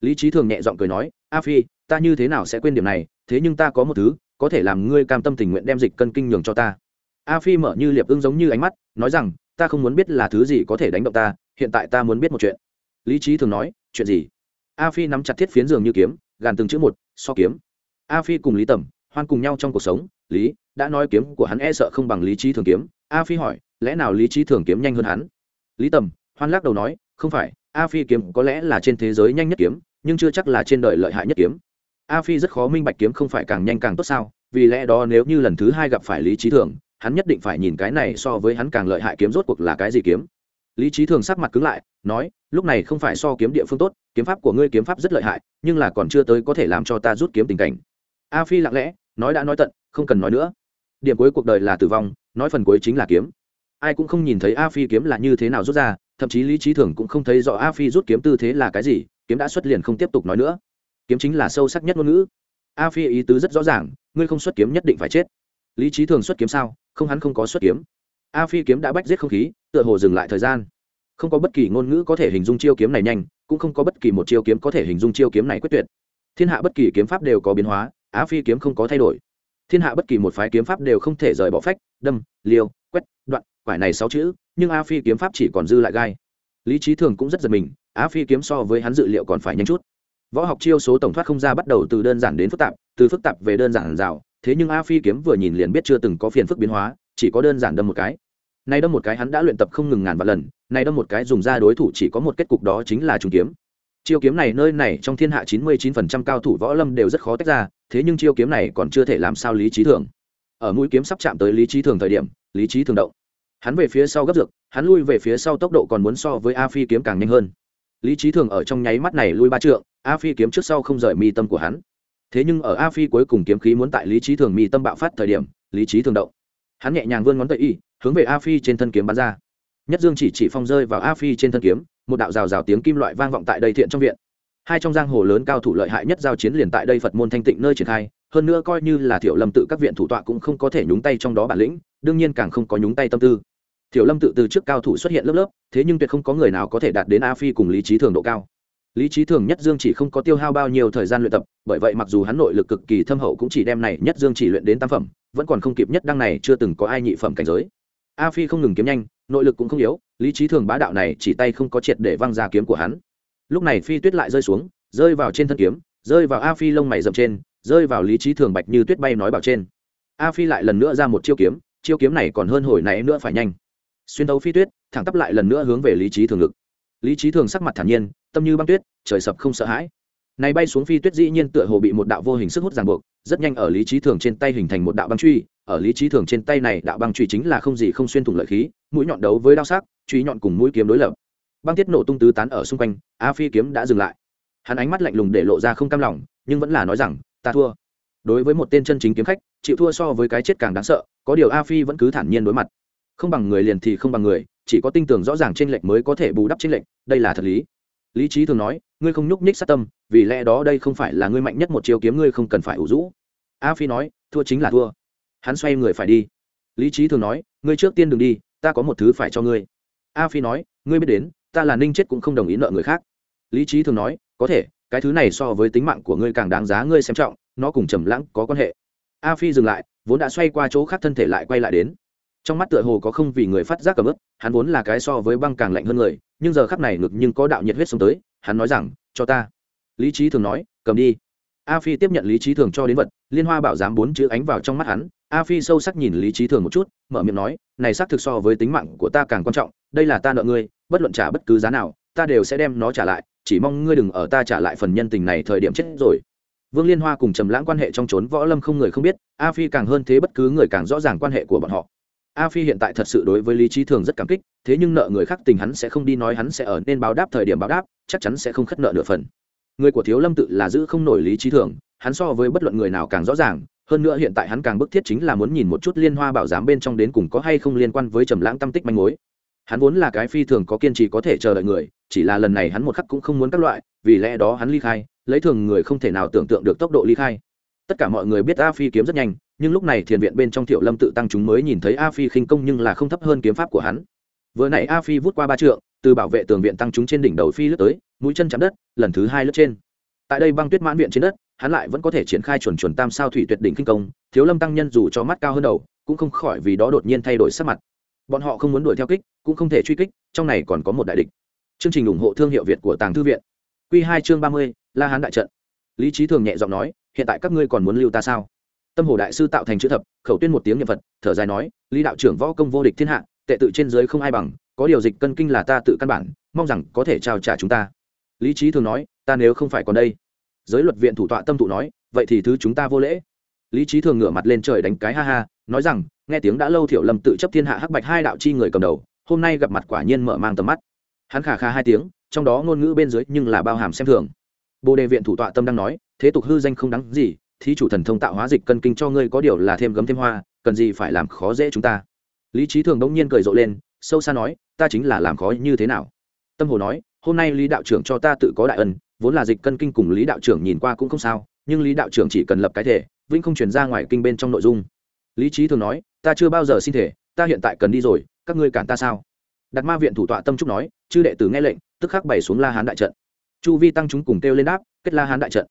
[SPEAKER 1] Lý trí thường nhẹ giọng cười nói a phi, ta như thế nào sẽ quên điểm này, thế nhưng ta có một thứ, có thể làm ngươi cam tâm tình nguyện đem dịch cân kinh nhường cho ta. A phi mở như liệp ưng giống như ánh mắt, nói rằng, ta không muốn biết là thứ gì có thể đánh động ta, hiện tại ta muốn biết một chuyện. Lý trí thường nói, chuyện gì? A phi nắm chặt thiết phiến giường như kiếm, gàn từng chữ một, so kiếm. A phi cùng lý tẩm, hoan cùng nhau trong cuộc sống, lý đã nói kiếm của hắn e sợ không bằng lý trí thường kiếm. A phi hỏi, lẽ nào lý trí thường kiếm nhanh hơn hắn? Lý tầm hoan lắc đầu nói, không phải, a phi kiếm có lẽ là trên thế giới nhanh nhất kiếm nhưng chưa chắc là trên đời lợi hại nhất kiếm. A phi rất khó minh bạch kiếm không phải càng nhanh càng tốt sao, vì lẽ đó nếu như lần thứ hai gặp phải lý trí thường, hắn nhất định phải nhìn cái này so với hắn càng lợi hại kiếm rốt cuộc là cái gì kiếm. Lý trí thường sắc mặt cứng lại, nói, lúc này không phải so kiếm địa phương tốt, kiếm pháp của ngươi kiếm pháp rất lợi hại, nhưng là còn chưa tới có thể làm cho ta rút kiếm tình cảnh. A phi lặng lẽ, nói đã nói tận, không cần nói nữa. Điểm cuối cuộc đời là tử vong, nói phần cuối chính là kiếm. Ai cũng không nhìn thấy a phi kiếm là như thế nào rút ra, thậm chí lý trí thường cũng không thấy rõ a phi rút kiếm tư thế là cái gì kiếm đã xuất liền không tiếp tục nói nữa. Kiếm chính là sâu sắc nhất ngôn ngữ. A phi ý tứ rất rõ ràng, ngươi không xuất kiếm nhất định phải chết. Lý trí thường xuất kiếm sao? Không hắn không có xuất kiếm. A phi kiếm đã bách giết không khí, tựa hồ dừng lại thời gian. Không có bất kỳ ngôn ngữ có thể hình dung chiêu kiếm này nhanh, cũng không có bất kỳ một chiêu kiếm có thể hình dung chiêu kiếm này quyết tuyệt. Thiên hạ bất kỳ kiếm pháp đều có biến hóa, a phi kiếm không có thay đổi. Thiên hạ bất kỳ một phái kiếm pháp đều không thể rời bỏ phách, đâm, liêu, quét, đoạn, quải này sáu chữ, nhưng a phi kiếm pháp chỉ còn dư lại gai. Lý trí thường cũng rất giật mình Á phi kiếm so với hắn dự liệu còn phải nhanh chút. Võ học chiêu số tổng thoát không ra bắt đầu từ đơn giản đến phức tạp, từ phức tạp về đơn giản rào, thế nhưng a phi kiếm vừa nhìn liền biết chưa từng có phiền phức biến hóa, chỉ có đơn giản đâm một cái. Nay đâm một cái hắn đã luyện tập không ngừng ngàn vạn lần này đâm một cái dùng ra đối thủ chỉ có một kết cục đó chính là trùng kiếm. Chiêu kiếm này nơi này trong thiên hạ chín mươi chín phần trăm cao thủ võ lâm đều rất khó tách ra, thế nhưng chiêu kiếm này còn chưa thể làm sao lý trí thường. Ở mũi kiếm sắp chạm tới lý trí thường thời điểm, lý trí thường động. Hắn về phía sau gấp dược, hắn lui về phía sau tốc độ còn muốn so với a phi kiếm càng nhanh hơn lý trí thường ở trong nháy mắt này lui ba trượng, a phi kiếm trước sau không rời mi tâm của hắn. Thế nhưng ở a phi cuối cùng kiếm khí muốn tại lý trí thường mi tâm bạo phát thời điểm, lý trí thường động. Hắn nhẹ nhàng vươn ngón tay y, hướng về a phi trên thân kiếm bắn ra. Nhất dương chỉ chỉ phong rơi vào a phi trên thân kiếm, một đạo rào rào tiếng kim loại vang vọng tại đây thiện trong viện. Hai trong giang hồ lớn cao thủ lợi hại nhất giao chiến liền tại đây phật môn thanh tịnh nơi triển khai, hơn nữa coi như là thiểu lâm tự các viện thủ tọa cũng không có thể nhúng tay trong đó bản lĩnh, đương nhiên càng không có nhúng tay tâm tư. Tiểu lâm tự từ trước cao thủ xuất hiện lớp lớp, thế nhưng tuyệt không có người nào có thể đạt đến a phi cùng lý trí thường độ cao. Lý trí thường nhất dương chỉ không có tiêu hao bao nhiêu thời gian luyện tập, bởi vậy mặc dù hắn nội lực cực kỳ thâm hậu cũng chỉ đem này nhất dương chỉ luyện đến tam phẩm, vẫn còn không kịp nhất đăng này chưa từng có ai nhị phẩm cảnh giới. A phi không ngừng kiếm nhanh, nội lực cũng không yếu, lý trí thường bá đạo này chỉ tay không có triệt để văng ra kiếm của hắn. Lúc này phi tuyết lại rơi xuống, rơi vào trên thân kiếm, rơi vào a phi lông mày rậm trên, rơi vào lý trí thường bạch như tuyết bay nói bảo trên. A phi lại lần nữa ra một chiêu kiếm chiêu kiếm này còn hơn hồi nãy nữa phải nhanh xuyên tấu phi tuyết, thẳng tắp lại lần nữa hướng về lý trí thường ngực. Lý trí thường sắc mặt thản nhiên, tâm như băng tuyết, trời sập không sợ hãi. Này bay xuống phi tuyết dĩ nhiên tựa hồ bị một đạo vô hình sức hút ràng buộc, rất nhanh ở lý trí thường trên tay hình thành một đạo băng truy, ở lý trí thường trên tay này đạo băng truy chính là không gì không xuyên thủng lợi khí, mũi nhọn đấu với đao sắc, truy nhọn cùng mũi kiếm đối lập. Băng tiết nổ tung tứ tán ở xung quanh, a phi kiếm đã dừng lại. Hắn ánh mắt lạnh lùng để lộ ra không cam lòng, nhưng vẫn là nói rằng, ta thua. Đối với một tên chân chính kiếm khách, chịu thua so với cái chết càng đáng sợ, có điều a phi vẫn cứ thản nhiên đối mặt không bằng người liền thì không bằng người, chỉ có tinh tường rõ ràng trên lệnh mới có thể bù đắp trên lệnh đây là thật lý. Lý trí thường nói, ngươi không nhúc nhích sát tâm, vì lẽ đó đây không phải là ngươi mạnh nhất một chiêu kiếm ngươi không cần phải ủ rũ. A phi nói, thua chính là thua. Hắn xoay người phải đi. Lý trí thường nói, ngươi trước tiên đừng đi, ta có một thứ phải cho ngươi. A phi nói, ngươi biết đến, ta là ninh chết cũng không đồng ý nợ người khác. Lý trí thường nói, có thể, cái thứ này so với tính mạng của ngươi càng đáng giá ngươi xem trọng, nó cùng trầm lãng có quan hệ. A phi dừng lại, vốn đã xoay qua chỗ khác thân thể lại quay lại đến trong mắt tựa hồ có không vì người phát giác cầm ướp hắn vốn là cái so với băng càng lạnh hơn người, nhưng giờ khắc này ngực nhưng có đạo nhiệt huyết xuống tới, hắn nói rằng, cho ta. Lý trí thường nói, cầm đi. A phi tiếp nhận lý trí thường cho đến vật, liên hoa bảo giám bốn chữ ánh vào trong mắt hắn, a phi sâu sắc nhìn lý trí thường một chút, mở miệng nói, này xác thực so với tính mạng của ta càng quan trọng, đây là ta nợ ngươi, bất luận trả bất cứ giá nào, ta đều sẽ đem nó trả lại, chỉ mong ngươi đừng ở ta trả lại phần nhân tình này thời điểm chết rồi. Vương liên hoa cùng trầm lãng quan hệ trong trốn võ lâm không người không biết, a phi càng hơn thế bất cứ người càng rõ ràng quan hệ của bọn họ a phi hiện tại thật sự đối với lý trí thường rất cảm kích, thế nhưng nợ người khác tình hắn sẽ không đi nói hắn sẽ ở, nên báo đáp thời điểm báo đáp, chắc chắn sẽ không khất nợ nửa phần. Người của thiếu lâm tự là giữ không nổi lý trí thường, hắn so với bất luận người nào càng rõ ràng, hơn nữa hiện tại hắn càng bức thiết chính là muốn nhìn một chút liên hoa bảo giám bên trong đến cùng có hay không liên quan với trầm lãng tâm tích manh mối. Hắn vốn là cái phi thường có kiên trì có thể chờ đợi người, chỉ là lần này hắn một khắc cũng không muốn các loại, vì lẽ đó hắn ly khai, lấy thường người không thể nào tưởng tượng được tốc độ ly khai tất cả mọi người biết a phi kiếm rất nhanh, nhưng lúc này thiền viện bên trong thiệu lâm tự tăng chúng mới nhìn thấy a phi khinh công nhưng là không thấp hơn kiếm pháp của hắn. Vừa nãy a phi vút qua ba trượng, từ bảo vệ tường viện tăng chúng trên đỉnh đầu phi lướt tới, mũi chân chạm đất, lần thứ hai lướt trên. Tại đây băng tuyết mãn viện trên đất, hắn lại vẫn có thể triển khai chuẩn chuẩn tam sao thủy tuyệt đỉnh kinh công thiếu lâm tăng nhân dù cho mắt cao hơn đầu, cũng không khỏi vì đó đột nhiên thay đổi sắc mặt. Bọn họ không muốn đuổi theo kích, cũng không thể truy kích, trong này còn có một đại địch. Chương trình ủng hộ thương hiệu việt của tàng thư viện. Q hai chương ba mươi, la hán đại trận. Lý trí thường nhẹ giọng nói hiện tại các ngươi còn muốn lưu ta sao? Tâm hồ đại sư tạo thành chữ thập, khẩu tuyên một tiếng nhân vật thở dài nói, lý đạo trưởng võ công vô địch thiên hạ, tệ tự trên giới không ai bằng, có điều dịch cân kinh là ta tự căn bản, mong rằng có thể trao trả chúng ta. Lý trí thường nói, ta nếu không phải còn đây. Giới luật viện thủ tọa tâm thụ nói, vậy thì thứ chúng ta vô lễ. Lý trí thường ngửa mặt lên trời đánh cái ha ha, nói rằng, nghe tiếng đã lâu thiểu lâm tự chấp thiên hạ hắc bạch hai đạo chi người cầm đầu, hôm nay gặp mặt quả nhiên mở mang tầm mắt. Hắn khả khả hai tiếng, trong đó ngôn ngữ bên dưới nhưng là bao hàm xem thường bồ đề viện thủ tọa tâm đang nói, thế tục hư danh không đáng gì, thí chủ thần thông tạo hóa dịch cân kinh cho ngươi có điều là thêm gấm thêm hoa, cần gì phải làm khó dễ chúng ta? Lý trí thường đống nhiên cười rộ lên, sâu xa nói, ta chính là làm khó như thế nào? Tâm hồ nói, hôm nay lý đạo trưởng cho ta tự có đại ân, vốn là dịch cân kinh cùng lý đạo trưởng nhìn qua cũng không sao, nhưng lý đạo trưởng chỉ cần lập cái thể, vĩnh không chuyển ra ngoài kinh bên trong nội dung. Lý trí thường nói, ta chưa bao giờ xin thể, ta hiện tại cần đi rồi, các ngươi cản ta sao? Đặt ma viện thủ tọa tâm trúc nói, chư đệ tử nghe lệnh, tức khắc bày xuống la hán đại trận chu vi tăng chúng cùng kêu lên đáp, kết la hán đại trận.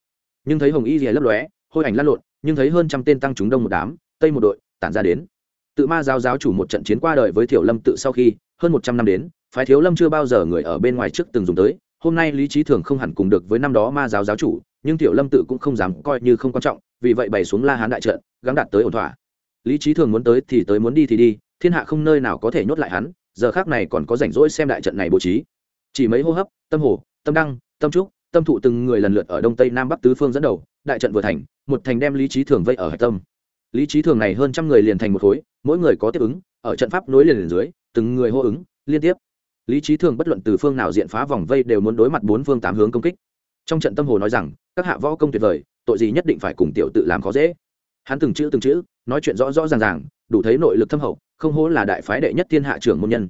[SPEAKER 1] Nhưng thấy hồng y rìa lấp lóe, hôi ảnh lăn lộn, nhưng thấy hơn trăm tên tăng chúng đông một đám, tây một đội, tản ra đến. Tự ma giáo giáo chủ một trận chiến qua đời với thiểu lâm tự sau khi, hơn một trăm năm đến, phái thiếu lâm chưa bao giờ người ở bên ngoài trước từng dùng tới. Hôm nay lý trí thường không hẳn cùng được với năm đó ma giáo giáo chủ, nhưng tiểu lâm tự cũng không dám coi như không quan trọng, vì vậy bày xuống la hán đại trận, gắng đạt tới ổn thỏa. Lý trí thường muốn tới thì tới, muốn đi thì đi, thiên hạ không nơi nào có thể nhốt lại hắn, giờ khác này còn có rảnh rỗi xem đại trận này bố trí. Chỉ mấy hô hấp, tâm hồ, tâm đăng tâm trúc, tâm thụ từng người lần lượt ở đông tây nam bắc tứ phương dẫn đầu, đại trận vừa thành, một thành đem lý trí thường vây ở hạch tâm. Lý trí thường này hơn trăm người liền thành một khối, mỗi người có tiếp ứng, ở trận pháp nối liền liền dưới, từng người hô ứng, liên tiếp. Lý trí thường bất luận từ phương nào diện phá vòng vây đều muốn đối mặt bốn phương tám hướng công kích. Trong trận tâm hồ nói rằng, các hạ võ công tuyệt vời, tội gì nhất định phải cùng tiểu tự làm khó dễ. Hắn từng chữ từng chữ, nói chuyện rõ rõ ràng ràng, đủ thấy nội lực thâm hậu, không hố là đại phái đệ nhất thiên hạ trưởng môn nhân.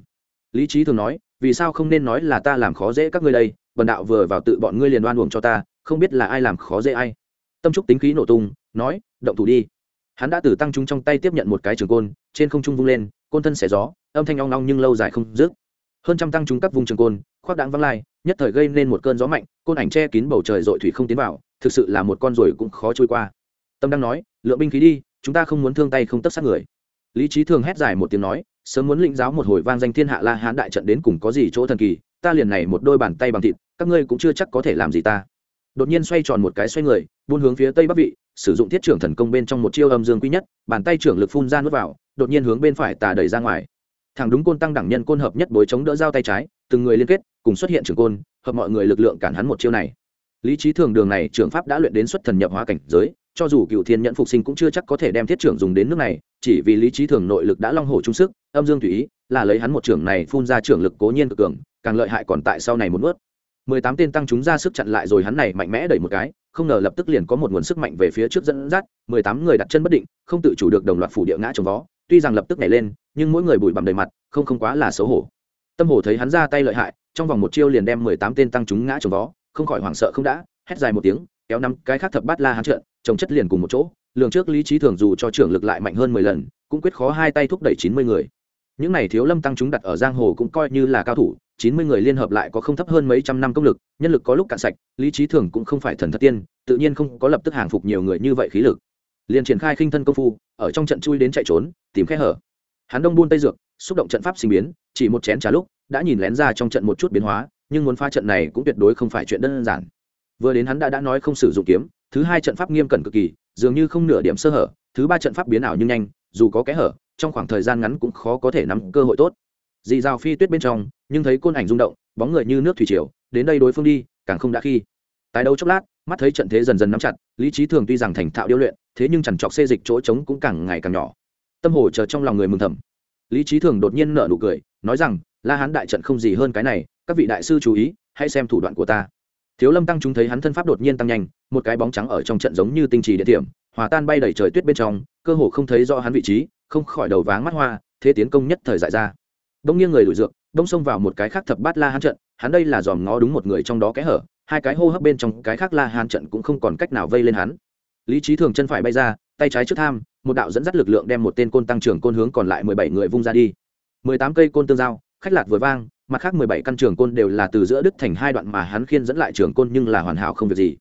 [SPEAKER 1] Lý trí thường nói, vì sao không nên nói là ta làm khó dễ các ngươi đây? Bần đạo vừa vào tự bọn ngươi liền đoan uổng cho ta, không biết là ai làm khó dễ ai. Tâm trúc tính khí nổ tung, nói, động thủ đi. Hắn đã từ tăng chúng trong tay tiếp nhận một cái trường côn, trên không trung vung lên, côn thân xẻ gió, âm thanh ong long nhưng lâu dài không dứt. Hơn trăm tăng chúng các vùng trường côn, khoác đạn văng lai, nhất thời gây nên một cơn gió mạnh, côn ảnh che kín bầu trời dội thủy không tiến vào, thực sự là một con ruồi cũng khó trôi qua. Tâm đang nói, lượng binh khí đi, chúng ta không muốn thương tay không tất sát người. Lý trí thường hét dài một tiếng nói, sớm muốn lĩnh giáo một hồi vang danh thiên hạ la hán đại trận đến cùng có gì chỗ thần kỳ, ta liền này một đôi bàn tay bằng thịt các ngươi cũng chưa chắc có thể làm gì ta. Đột nhiên xoay tròn một cái xoay người, buôn hướng phía tây bắc vị, sử dụng thiết trưởng thần công bên trong một chiêu âm dương quý nhất, bàn tay trưởng lực phun ra nuốt vào, đột nhiên hướng bên phải tà đẩy ra ngoài. Thẳng đúng côn tăng đẳng nhân côn hợp nhất bối chống đỡ dao tay trái, từng người liên kết, cùng xuất hiện trưởng côn, hợp mọi người lực lượng cản hắn một chiêu này. Lý trí thường đường này trưởng pháp đã luyện đến xuất thần nhập hóa cảnh giới, cho dù cựu thiên nhận phục sinh cũng chưa chắc có thể đem thiết trưởng dùng đến nước này, chỉ vì lý trí thường nội lực đã long hổ trung sức, âm dương tùy ý, là lấy hắn một trưởng này phun ra trưởng lực cố nhiên cực cường, càng lợi hại còn tại sau này một nuốt mười tám tên tăng chúng ra sức chặn lại rồi hắn này mạnh mẽ đẩy một cái, không ngờ lập tức liền có một nguồn sức mạnh về phía trước dẫn dắt, mười tám người đặt chân bất định, không tự chủ được đồng loạt phủ địa ngã trong vó, tuy rằng lập tức nhảy lên, nhưng mỗi người bụi bặm đầy mặt, không không quá là xấu hổ. Tâm hồ thấy hắn ra tay lợi hại, trong vòng một chiêu liền đem mười tám tên tăng chúng ngã trong vó, không khỏi hoảng sợ không đã, hét dài một tiếng, kéo năm cái khác thập bát la hắn trợn, trồng chất liền cùng một chỗ, lường trước lý trí thường dù cho trưởng lực lại mạnh hơn mười lần, cũng quyết khó hai tay thúc đẩy chín mươi người. Những này thiếu lâm tăng chúng đặt ở giang hồ cũng coi như là cao thủ chín mươi người liên hợp lại có không thấp hơn mấy trăm năm công lực, nhân lực có lúc cạn sạch, lý trí thường cũng không phải thần thất tiên, tự nhiên không có lập tức hàng phục nhiều người như vậy khí lực. Liền triển khai khinh thân công phu, ở trong trận chui đến chạy trốn, tìm khe hở. Hắn đông buôn tây dược, xúc động trận pháp sinh biến, chỉ một chén trà lúc, đã nhìn lén ra trong trận một chút biến hóa, nhưng muốn phá trận này cũng tuyệt đối không phải chuyện đơn giản. Vừa đến hắn đã đã nói không sử dụng kiếm, thứ hai trận pháp nghiêm cẩn cực kỳ, dường như không nửa điểm sơ hở, thứ ba trận pháp biến ảo nhưng nhanh, dù có kẽ hở, trong khoảng thời gian ngắn cũng khó có thể nắm cơ hội tốt dì rào phi tuyết bên trong, nhưng thấy côn ảnh rung động, bóng người như nước thủy triều, đến đây đối phương đi, càng không đã khi. Tái đấu chốc lát, mắt thấy trận thế dần dần nắm chặt, lý trí thường tuy rằng thành thạo điêu luyện, thế nhưng chẳng chọc xê dịch chỗ trống cũng càng ngày càng nhỏ. Tâm hồ chờ trong lòng người mừng thầm. Lý trí thường đột nhiên nở nụ cười, nói rằng, la hán đại trận không gì hơn cái này, các vị đại sư chú ý, hãy xem thủ đoạn của ta. Thiếu lâm tăng chúng thấy hắn thân pháp đột nhiên tăng nhanh, một cái bóng trắng ở trong trận giống như tinh trì địa điểm hòa tan bay đầy trời tuyết bên trong, cơ hồ không thấy rõ hắn vị trí, không khỏi đầu váng mắt hoa, thế tiến công nhất thời dại ra đông nghiêng người đuổi dược, đông xông vào một cái khác thập bát la hán trận, hắn đây là dòm ngó đúng một người trong đó kẽ hở, hai cái hô hấp bên trong cái khác la hán trận cũng không còn cách nào vây lên hắn. Lý trí thường chân phải bay ra, tay trái trước tham, một đạo dẫn dắt lực lượng đem một tên côn tăng trưởng côn hướng còn lại mười bảy người vung ra đi. Mười tám cây côn tương giao, khách lạt vừa vang, mặt khác mười bảy căn trường côn đều là từ giữa đức thành hai đoạn mà hắn khiên dẫn lại trường côn nhưng là hoàn hảo không việc gì.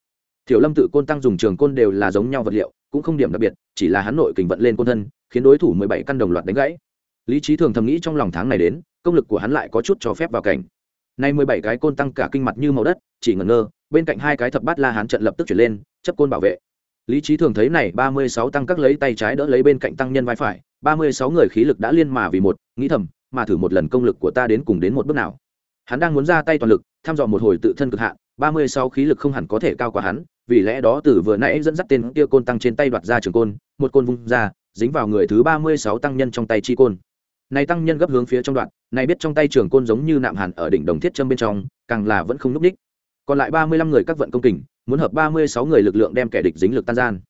[SPEAKER 1] Thiểu lâm tự côn tăng dùng trường côn đều là giống nhau vật liệu, cũng không điểm đặc biệt, chỉ là hắn nội kình vận lên côn thân, khiến đối thủ mười bảy căn đồng loạt đánh gãy lý trí thường thầm nghĩ trong lòng tháng này đến, công lực của hắn lại có chút cho phép vào cảnh. Nay mười bảy cái côn tăng cả kinh mặt như màu đất, chỉ ngẩn ngơ, bên cạnh hai cái thập bát la hán trận lập tức chuyển lên, chấp côn bảo vệ. Lý trí thường thấy này, ba mươi sáu tăng các lấy tay trái đỡ lấy bên cạnh tăng nhân vai phải, ba mươi sáu người khí lực đã liên mà vì một, nghĩ thầm, mà thử một lần công lực của ta đến cùng đến một bước nào. Hắn đang muốn ra tay toàn lực thăm dò một hồi tự thân cực hạn, ba mươi sáu khí lực không hẳn có thể cao quá hắn, vì lẽ đó từ vừa nãy dẫn dắt tên kia côn tăng trên tay đoạt ra trường côn, một côn vung ra, dính vào người thứ ba mươi sáu tăng nhân trong tay chi côn này tăng nhân gấp hướng phía trong đoạn, này biết trong tay trường côn giống như nạm hàn ở đỉnh đồng thiết châm bên trong, càng là vẫn không núp đích còn lại ba mươi lăm người các vận công kình, muốn hợp ba mươi sáu người lực lượng đem kẻ địch dính lực tan gian.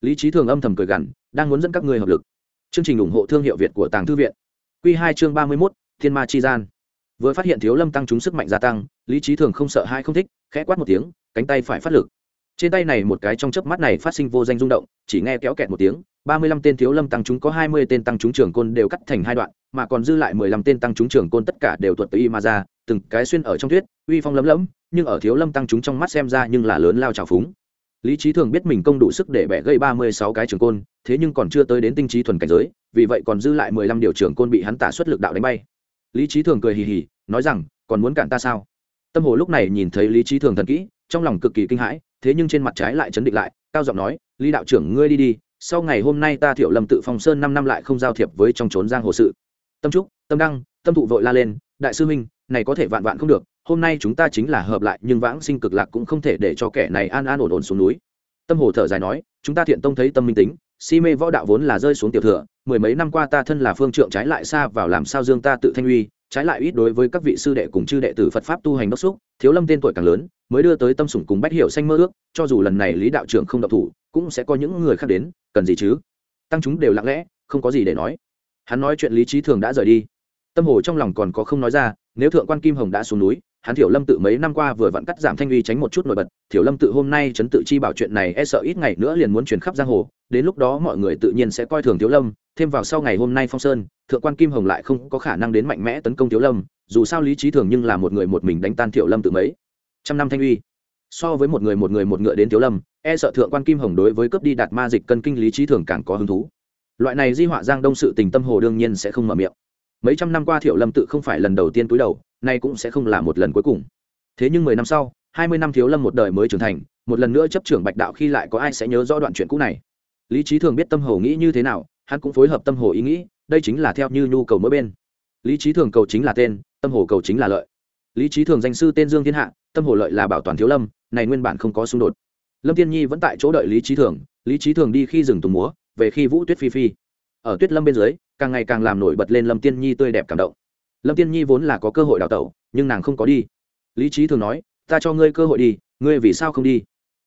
[SPEAKER 1] Lý trí thường âm thầm cười gằn, đang muốn dẫn các người hợp lực. Chương trình ủng hộ thương hiệu việt của tàng thư viện. Q hai chương ba mươi mốt, thiên ma chi gian. Vừa phát hiện thiếu lâm tăng chúng sức mạnh gia tăng, lý trí thường không sợ hai không thích, khẽ quát một tiếng, cánh tay phải phát lực trên tay này một cái trong chớp mắt này phát sinh vô danh rung động, chỉ nghe kéo kẹt một tiếng, ba mươi lăm tên thiếu lâm tăng chúng có hai mươi tên tăng chúng trưởng côn đều cắt thành hai đoạn, mà còn dư lại mười lăm tên tăng chúng trưởng côn tất cả đều tuột tới y ma ra, từng cái xuyên ở trong tuyết, uy phong lấm lấm, nhưng ở thiếu lâm tăng chúng trong mắt xem ra nhưng là lớn lao trào phúng. Lý trí thường biết mình công đủ sức để bẻ gây ba mươi sáu cái trường côn, thế nhưng còn chưa tới đến tinh trí thuần cảnh giới, vì vậy còn dư lại mười lăm điều trưởng côn bị hắn tả xuất lực đạo đánh bay. Lý trí thường cười hì hì, nói rằng, còn muốn cản ta sao? Tâm hồ lúc này nhìn thấy lý trí thường thần kỹ, trong lòng cực kỳ kinh hãi thế nhưng trên mặt trái lại chấn định lại, cao giọng nói, lý đạo trưởng ngươi đi đi, sau ngày hôm nay ta thiệu lâm tự phong sơn năm năm lại không giao thiệp với trong trốn giang hồ sự. Tâm trúc, tâm đăng, tâm thụ vội la lên, đại sư minh này có thể vạn vạn không được, hôm nay chúng ta chính là hợp lại, nhưng vãng sinh cực lạc cũng không thể để cho kẻ này an an ổn ổn xuống núi. Tâm hồ thở dài nói, chúng ta thiện tông thấy tâm minh tính, si mê võ đạo vốn là rơi xuống tiểu thừa, mười mấy năm qua ta thân là phương trượng trái lại xa vào làm sao dương ta tự thanh uy, trái lại ít đối với các vị sư đệ cùng chư đệ tử phật pháp tu hành đốc xúc thiếu lâm tên tuổi càng lớn mới đưa tới tâm sủng cùng bách hiệu xanh mơ ước, cho dù lần này lý đạo trưởng không độc thủ, cũng sẽ có những người khác đến, cần gì chứ? Tăng chúng đều lặng lẽ, không có gì để nói. Hắn nói chuyện lý trí thường đã rời đi. Tâm hồ trong lòng còn có không nói ra, nếu thượng quan kim hồng đã xuống núi, hắn thiểu lâm tự mấy năm qua vừa vặn cắt giảm thanh uy tránh một chút nổi bật, thiểu lâm tự hôm nay chấn tự chi bảo chuyện này e sợ ít ngày nữa liền muốn chuyển khắp giang hồ, đến lúc đó mọi người tự nhiên sẽ coi thường thiếu lâm, thêm vào sau ngày hôm nay phong sơn, thượng quan kim hồng lại không có khả năng đến mạnh mẽ tấn công thiếu lâm, dù sao lý trí thường nhưng là một người một mình đánh tan thiểu lâm tự mấy trăm năm thanh uy. So với một người một người một ngựa đến thiếu lâm e sợ thượng quan kim hồng đối với cướp đi đạt ma dịch cân kinh lý trí thường càng có hứng thú. Loại này di họa giang đông sự tình tâm hồ đương nhiên sẽ không mở miệng. Mấy trăm năm qua thiệu lâm tự không phải lần đầu tiên túi đầu, nay cũng sẽ không là một lần cuối cùng. Thế nhưng mười năm sau, hai mươi năm thiếu lâm một đời mới trưởng thành, một lần nữa chấp trưởng bạch đạo khi lại có ai sẽ nhớ rõ đoạn chuyện cũ này? Lý trí thường biết tâm hồ nghĩ như thế nào, hắn cũng phối hợp tâm hồ ý nghĩ, đây chính là theo như nhu cầu mỗi bên. Lý trí thường cầu chính là tên, tâm hồ cầu chính là lợi. Lý trí thường danh sư tên dương thiên hạ tâm hồ lợi là bảo toàn thiếu lâm, này nguyên bản không có xung đột. Lâm tiên nhi vẫn tại chỗ đợi lý trí thường, lý trí thường đi khi rừng tùng múa, về khi vũ tuyết phi phi. Ở tuyết lâm bên dưới, càng ngày càng làm nổi bật lên lâm tiên nhi tươi đẹp cảm động. Lâm tiên nhi vốn là có cơ hội đào tẩu, nhưng nàng không có đi. Lý trí thường nói, ta cho ngươi cơ hội đi, ngươi vì sao không đi?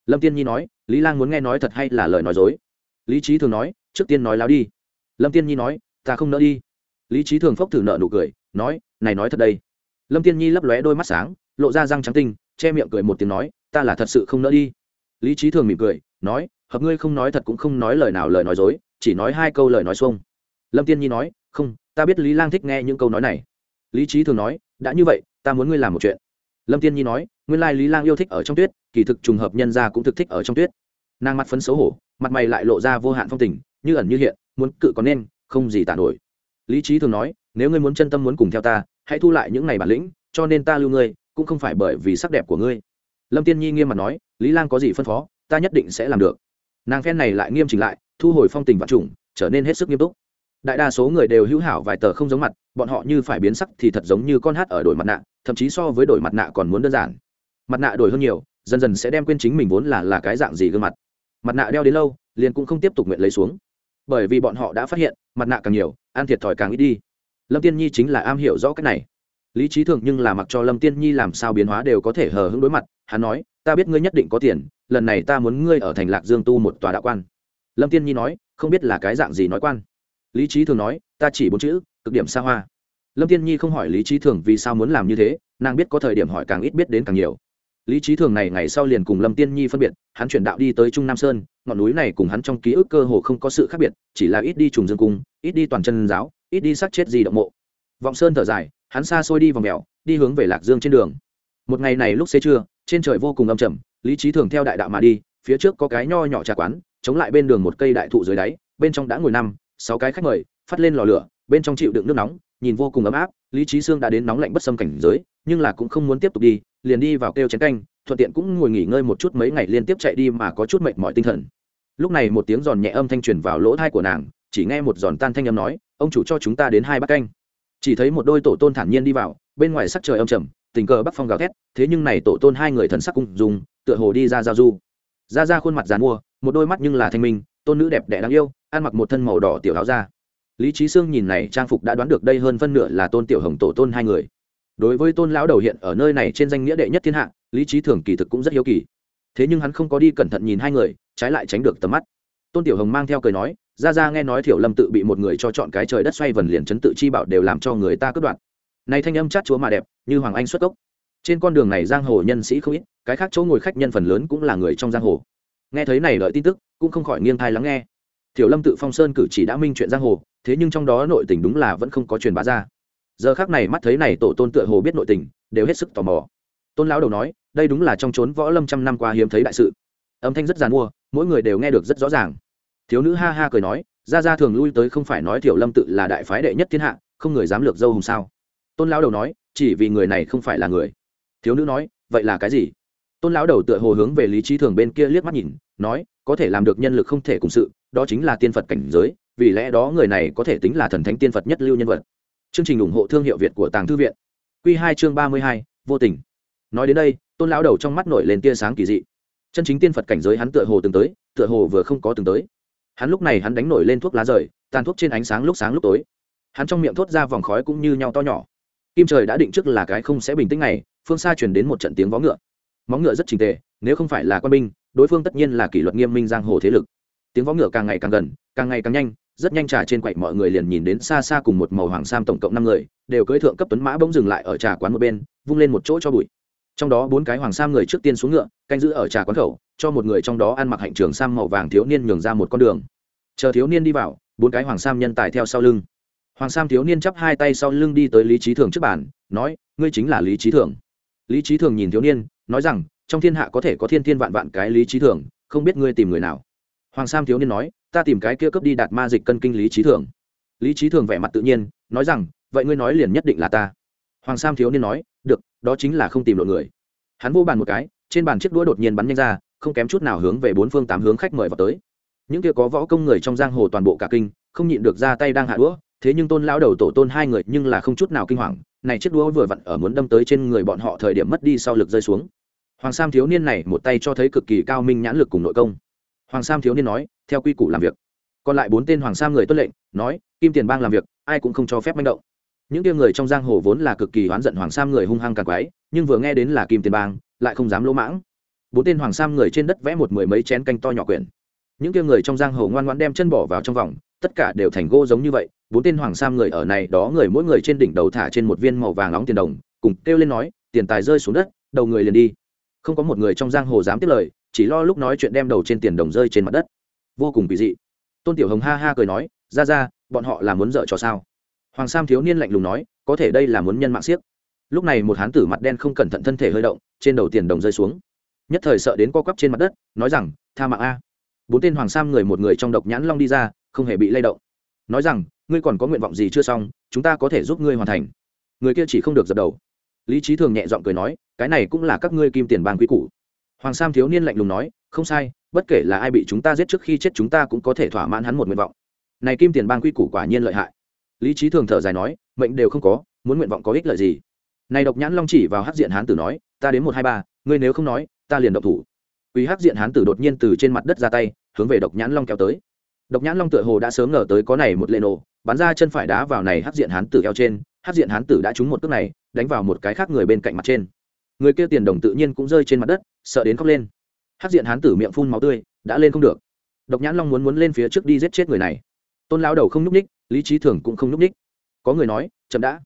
[SPEAKER 1] Lâm tiên nhi nói, lý lang muốn nghe nói thật hay là lời nói dối? Lý trí thường nói, trước tiên nói láo đi. Lâm tiên nhi nói, ta không nỡ đi. Lý trí thường phốc thử nợ nụ cười, nói, này nói thật đây. Lâm tiên nhi lấp lóe đôi mắt sáng lộ ra răng trắng tinh, che miệng cười một tiếng nói, ta là thật sự không nỡ đi. Lý trí thường mỉm cười, nói, hợp ngươi không nói thật cũng không nói lời nào lời nói dối, chỉ nói hai câu lời nói xuông. Lâm tiên nhi nói, không, ta biết lý lang thích nghe những câu nói này. Lý trí thường nói, đã như vậy, ta muốn ngươi làm một chuyện. Lâm tiên nhi nói, nguyên lai lý lang yêu thích ở trong tuyết, kỳ thực trùng hợp nhân ra cũng thực thích ở trong tuyết. Nàng mặt phấn xấu hổ, mặt mày lại lộ ra vô hạn phong tình, như ẩn như hiện, muốn cự có nên, không gì tả nổi. Lý trí thường nói, nếu ngươi muốn chân tâm muốn cùng theo ta, hãy thu lại những ngày bản lĩnh, cho nên ta lưu ngươi cũng không phải bởi vì sắc đẹp của ngươi. Lâm tiên nhi nghiêm mặt nói, lý lang có gì phân phó, ta nhất định sẽ làm được. Nàng phen này lại nghiêm chỉnh lại, thu hồi phong tình vạn trùng, trở nên hết sức nghiêm túc. Đại đa số người đều hữu hảo vài tờ không giống mặt, bọn họ như phải biến sắc thì thật giống như con hát ở đổi mặt nạ, thậm chí so với đổi mặt nạ còn muốn đơn giản. Mặt nạ đổi hơn nhiều, dần dần sẽ đem quên chính mình vốn là là cái dạng gì gương mặt. Mặt nạ đeo đến lâu, liền cũng không tiếp tục nguyện lấy xuống. Bởi vì bọn họ đã phát hiện, mặt nạ càng nhiều an thiệt thòi càng ít đi. Lâm tiên nhi chính là am hiểu rõ cách này lý trí thường nhưng là mặc cho lâm tiên nhi làm sao biến hóa đều có thể hờ hững đối mặt, hắn nói, ta biết ngươi nhất định có tiền, lần này ta muốn ngươi ở thành lạc dương tu một tòa đạo quan. Lâm tiên nhi nói, không biết là cái dạng gì nói quan. Lý trí thường nói, ta chỉ bốn chữ, cực điểm xa hoa. Lâm tiên nhi không hỏi lý trí thường vì sao muốn làm như thế, nàng biết có thời điểm hỏi càng ít biết đến càng nhiều. Lý trí thường này ngày sau liền cùng lâm tiên nhi phân biệt, hắn chuyển đạo đi tới trung nam sơn, ngọn núi này cùng hắn trong ký ức cơ hồ không có sự khác biệt, chỉ là ít đi trùng dương cung, ít đi toàn chân giáo, ít đi sát chết gì động mộ. Vọng sơn thở dài hắn xa xôi đi vòng mèo, đi hướng về lạc dương trên đường. Một ngày này lúc xế trưa, trên trời vô cùng âm trầm, lý trí thường theo đại đạo mà đi, phía trước có cái nho nhỏ trà quán, chống lại bên đường một cây đại thụ dưới đáy, bên trong đã ngồi năm, sáu cái khách mời, phát lên lò lửa, bên trong chịu đựng nước nóng, nhìn vô cùng ấm áp, lý trí sương đã đến nóng lạnh bất xâm cảnh giới, nhưng là cũng không muốn tiếp tục đi, liền đi vào kêu chén canh, thuận tiện cũng ngồi nghỉ ngơi một chút mấy ngày liên tiếp chạy đi mà có chút mệt mỏi tinh thần. Lúc này một tiếng giòn nhẹ âm thanh truyền vào lỗ thai của nàng, chỉ nghe một giòn tan thanh âm nói, ông chủ cho chúng ta đến hai bát canh chỉ thấy một đôi tổ tôn thản nhiên đi vào, bên ngoài sắc trời âm trầm, tình cờ bắc phong gào thét, thế nhưng này tổ tôn hai người thần sắc cùng dùng tựa hồ đi ra giao du. Ra ra khuôn mặt dàn mua, một đôi mắt nhưng là thanh minh, tôn nữ đẹp đẽ đáng yêu, ăn mặc một thân màu đỏ tiểu áo ra lý trí sương nhìn này trang phục đã đoán được đây hơn phân nửa là tôn tiểu hồng tổ tôn hai người. Đối với tôn lão đầu hiện ở nơi này trên danh nghĩa đệ nhất thiên hạ, lý trí thường kỳ thực cũng rất hiếu kỳ. Thế nhưng hắn không có đi cẩn thận nhìn hai người, trái lại tránh được tầm mắt tôn tiểu hồng mang theo cười nói, ra ra nghe nói thiểu lâm tự bị một người cho chọn cái trời đất xoay vần liền chấn tự chi bảo đều làm cho người ta cướp đoạt. Này thanh âm chát chúa mà đẹp, như hoàng anh xuất cốc. Trên con đường này giang hồ nhân sĩ không ít, cái khác chỗ ngồi khách nhân phần lớn cũng là người trong giang hồ. Nghe thấy này lợi tin tức, cũng không khỏi nghiêng thai lắng nghe. Thiểu lâm tự phong sơn cử chỉ đã minh chuyện giang hồ, thế nhưng trong đó nội tình đúng là vẫn không có truyền bá ra. Giờ khác này mắt thấy này tổ tôn tựa hồ biết nội tình, đều hết sức tò mò. Tôn lão đầu nói, đây đúng là trong trốn võ lâm trăm năm qua hiếm thấy đại sự. Âm thanh rất g mua, mỗi người đều nghe được rất rõ ràng thiếu nữ ha ha cười nói ra ra thường lui tới không phải nói thiểu lâm tự là đại phái đệ nhất thiên hạ, không người dám lược dâu hùng sao? Tôn lão đầu nói, chỉ vì người này không phải là người. Thiếu nữ nói, vậy là cái gì? Tôn lão đầu tựa hồ hướng về lý trí thường bên kia liếc mắt nhìn, nói, có thể làm được nhân lực không thể cùng sự, đó chính là tiên phật cảnh giới, vì lẽ đó người này có thể tính là thần thánh tiên phật nhất lưu nhân vật. Chương trình ủng hộ thương hiệu việt của tàng thư viện. Q hai chương ba mươi hai, vô tình. Nói đến đây, tôn lão đầu trong mắt nổi lên tia sáng kỳ dị. Chân chính tiên phật cảnh giới hắn tựa hồ từng tới, tựa hồ vừa không có từng tới hắn lúc này hắn đánh nổi lên thuốc lá rời, tàn thuốc trên ánh sáng lúc sáng lúc tối. Hắn trong miệng thốt ra vòng khói cũng như nhau to nhỏ. Kim trời đã định trước là cái không sẽ bình tĩnh này phương xa truyền đến một trận tiếng vó ngựa. Móng ngựa rất trình tề, nếu không phải là quân binh, đối phương tất nhiên là kỷ luật nghiêm minh giang hồ thế lực. Tiếng vó ngựa càng ngày càng gần, càng ngày càng nhanh, rất nhanh trà trên quậy mọi người liền nhìn đến xa xa cùng một màu hoàng sam tổng cộng năm người, đều cưỡi thượng cấp tuấn mã bỗng dừng lại ở trà quán một bên, vung lên một chỗ cho bụi trong đó bốn cái hoàng sam người trước tiên xuống ngựa, canh giữ ở trà quán khẩu, cho một người trong đó ăn mặc hạnh trường sam màu vàng thiếu niên nhường ra một con đường. Chờ thiếu niên đi vào, bốn cái hoàng sam nhân tài theo sau lưng. Hoàng sam thiếu niên chắp hai tay sau lưng đi tới lý trí thường trước bàn, nói, ngươi chính là lý trí thường. Lý trí thường nhìn thiếu niên, nói rằng, trong thiên hạ có thể có thiên thiên vạn vạn cái lý trí thường, không biết ngươi tìm người nào. Hoàng sam thiếu niên nói, ta tìm cái kia cướp đi đạt ma dịch cân kinh lý trí thường. Lý trí thường vẻ mặt tự nhiên, nói rằng, vậy ngươi nói liền nhất định là ta. Hoàng sam thiếu niên nói đó chính là không tìm được người. Hắn vô bàn một cái, trên bàn chiếc đũa đột nhiên bắn nhanh ra, không kém chút nào hướng về bốn phương tám hướng khách mời vào tới. Những kia có võ công người trong giang hồ toàn bộ cả kinh, không nhịn được ra tay đang hạ đũa, thế nhưng tôn lão đầu tổ tôn hai người nhưng là không chút nào kinh hoàng, này chiếc đũa vừa vặn ở muốn đâm tới trên người bọn họ thời điểm mất đi sau lực rơi xuống. Hoàng sam thiếu niên này một tay cho thấy cực kỳ cao minh nhãn lực cùng nội công. Hoàng sam thiếu niên nói, theo quy củ làm việc. Còn lại bốn tên hoàng sam người tuân lệnh, nói, kim tiền bang làm việc, ai cũng không cho phép manh động những kia người trong giang hồ vốn là cực kỳ oán giận hoàng sam người hung hăng càng quái, nhưng vừa nghe đến là kim tiền bang, lại không dám lỗ mãng. Bốn tên hoàng sam người trên đất vẽ một mười mấy chén canh to nhỏ quyển. Những kia người trong giang hồ ngoan ngoãn đem chân bỏ vào trong vòng, tất cả đều thành gỗ giống như vậy. Bốn tên hoàng sam người ở này đó người mỗi người trên đỉnh đầu thả trên một viên màu vàng nóng tiền đồng, cùng kêu lên nói, tiền tài rơi xuống đất, đầu người liền đi. Không có một người trong giang hồ dám tiếp lời, chỉ lo lúc nói chuyện đem đầu trên tiền đồng rơi trên mặt đất. Vô cùng kỳ dị. Tôn tiểu hồng ha ha cười nói, ra ra, bọn họ là muốn dợ cho sao? Hoàng sam thiếu niên lạnh lùng nói, có thể đây là muốn nhân mạng siếc. Lúc này một hán tử mặt đen không cẩn thận thân thể hơi động, trên đầu tiền đồng rơi xuống. Nhất thời sợ đến co quắp trên mặt đất, nói rằng, tha mạng a. Bốn tên hoàng sam người một người trong độc nhãn long đi ra, không hề bị lay động. Nói rằng, ngươi còn có nguyện vọng gì chưa xong, chúng ta có thể giúp ngươi hoàn thành. Người kia chỉ không được dập đầu. Lý trí thường nhẹ giọng cười nói, cái này cũng là các ngươi kim tiền bang quý cũ hoàng sam thiếu niên lạnh lùng nói, không sai, bất kể là ai bị chúng ta giết trước khi chết chúng ta cũng có thể thỏa mãn hắn một nguyện vọng. Này kim tiền bang quy củ quả nhiên lợi hại lý trí thường thở dài nói, mệnh đều không có, muốn nguyện vọng có ích lợi gì? Này độc nhãn long chỉ vào hát diện hán tử nói, ta đến một hai ba, ngươi nếu không nói, ta liền độc thủ. Quý hát diện hán tử đột nhiên từ trên mặt đất ra tay, hướng về độc nhãn long kéo tới. Độc nhãn long tựa hồ đã sớm ngờ tới có này một lệ nổ, bắn ra chân phải đá vào này hát diện hán tử eo trên hát diện hán tử đã trúng một cước này, đánh vào một cái khác người bên cạnh mặt trên. Người kia tiền đồng tự nhiên cũng rơi trên mặt đất, sợ đến khóc lên. Hát diện hán tử miệng phun máu tươi, đã lên không được. Độc nhãn long muốn muốn lên phía trước đi giết chết người này. Tôn lao đầu không n ú c ních lý trí thường cũng không n ú c ních. Có người nói, chậm đã.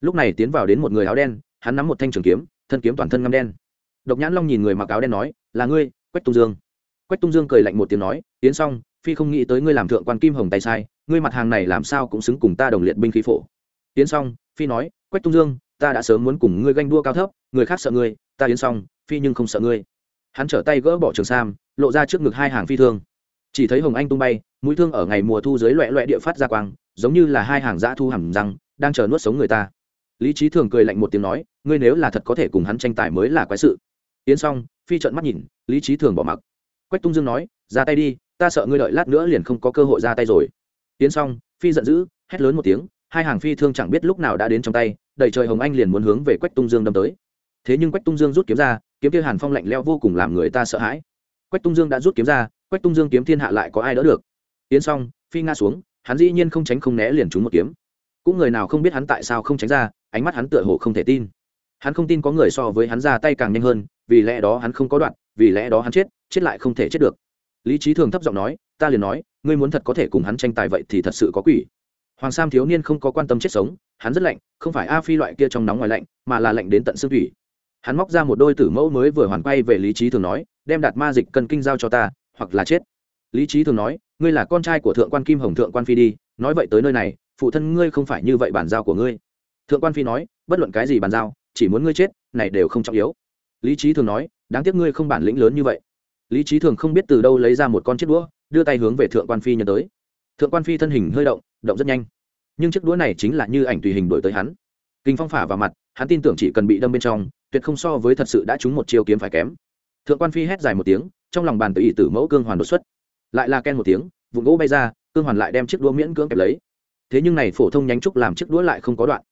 [SPEAKER 1] Lúc này tiến vào đến một người áo đen, hắn nắm một thanh trường kiếm, thân kiếm toàn thân ngâm đen. Độc nhãn long nhìn người mặc áo đen nói, là ngươi, quách tung dương. Quách tung dương cười lạnh một tiếng nói, tiến xong, phi không nghĩ tới ngươi làm thượng quan kim hồng tay sai, ngươi mặt hàng này làm sao cũng xứng cùng ta đồng liệt binh khí phổ. Tiến xong, phi nói, quách tung dương, ta đã sớm muốn cùng ngươi ganh đua cao thấp, người khác sợ ngươi, ta yến xong, phi nhưng không sợ ngươi. Hắn trở tay gỡ bỏ trường sam, lộ ra trước ngực hai hàng phi thương. Chỉ thấy hồng anh tung bay, mũi thương ở ngày mùa thu dưới loẹ loẹ địa phát ra quang giống như là hai hàng dã thu hầm răng, đang chờ nuốt sống người ta. Lý trí thường cười lạnh một tiếng nói, ngươi nếu là thật có thể cùng hắn tranh tài mới là quái sự. Yến xong phi trợn mắt nhìn, lý trí thường bỏ mặc. Quách tung dương nói, ra tay đi, ta sợ ngươi đợi lát nữa liền không có cơ hội ra tay rồi. Yến xong phi giận dữ, hét lớn một tiếng, hai hàng phi thương chẳng biết lúc nào đã đến trong tay, đẩy trời hồng anh liền muốn hướng về quách tung dương đâm tới. Thế nhưng quách tung dương rút kiếm ra, kiếm kia hàn phong lạnh leo vô cùng làm người ta sợ hãi. Quách tung dương đã rút kiếm ra, quách tung dương kiếm thiên hạ lại có ai đỡ được? Tiến xong phi nga xuống hắn dĩ nhiên không tránh không né liền trúng một kiếm. Cũng người nào không biết hắn tại sao không tránh ra, ánh mắt hắn tựa hồ không thể tin. Hắn không tin có người so với hắn ra tay càng nhanh hơn, vì lẽ đó hắn không có đoạn, vì lẽ đó hắn chết chết lại không thể chết được. Lý trí thường thấp giọng nói, ta liền nói, ngươi muốn thật có thể cùng hắn tranh tài vậy thì thật sự có quỷ. Hoàng sam thiếu niên không có quan tâm chết sống, hắn rất lạnh, không phải a phi loại kia trong nóng ngoài lạnh, mà là lạnh đến tận xương thủy. Hắn móc ra một đôi tử mẫu mới vừa hoàn quay về lý trí thường nói, đem đạt ma dịch cân kinh giao cho ta, hoặc là chết. Lý trí thường nói ngươi là con trai của thượng quan kim hồng thượng quan phi đi, nói vậy tới nơi này, phụ thân ngươi không phải như vậy bàn giao của ngươi. Thượng quan phi nói, bất luận cái gì bàn giao, chỉ muốn ngươi chết, này đều không trọng yếu. Lý trí thường nói, đáng tiếc ngươi không bản lĩnh lớn như vậy. Lý trí thường không biết từ đâu lấy ra một con chiếc đũa, đưa tay hướng về thượng quan phi nhận tới. Thượng quan phi thân hình hơi động động rất nhanh. Nhưng chiếc đũa này chính là như ảnh tùy hình đổi tới hắn. Kinh phong phả vào mặt, hắn tin tưởng chỉ cần bị đâm bên trong, tuyệt không so với thật sự đã trúng một chiêu kiếm phải kém. Thượng quan phi hét dài một tiếng, trong lòng bàn tự ý tử mẫu cương hoàn đột xuất lại là ken một tiếng vụ gỗ bay ra, cương hoàn lại đem chiếc đũa miễn cưỡng kẹp lấy. Thế nhưng này phổ thông nhánh trúc làm chiếc đũa lại không có đoạn.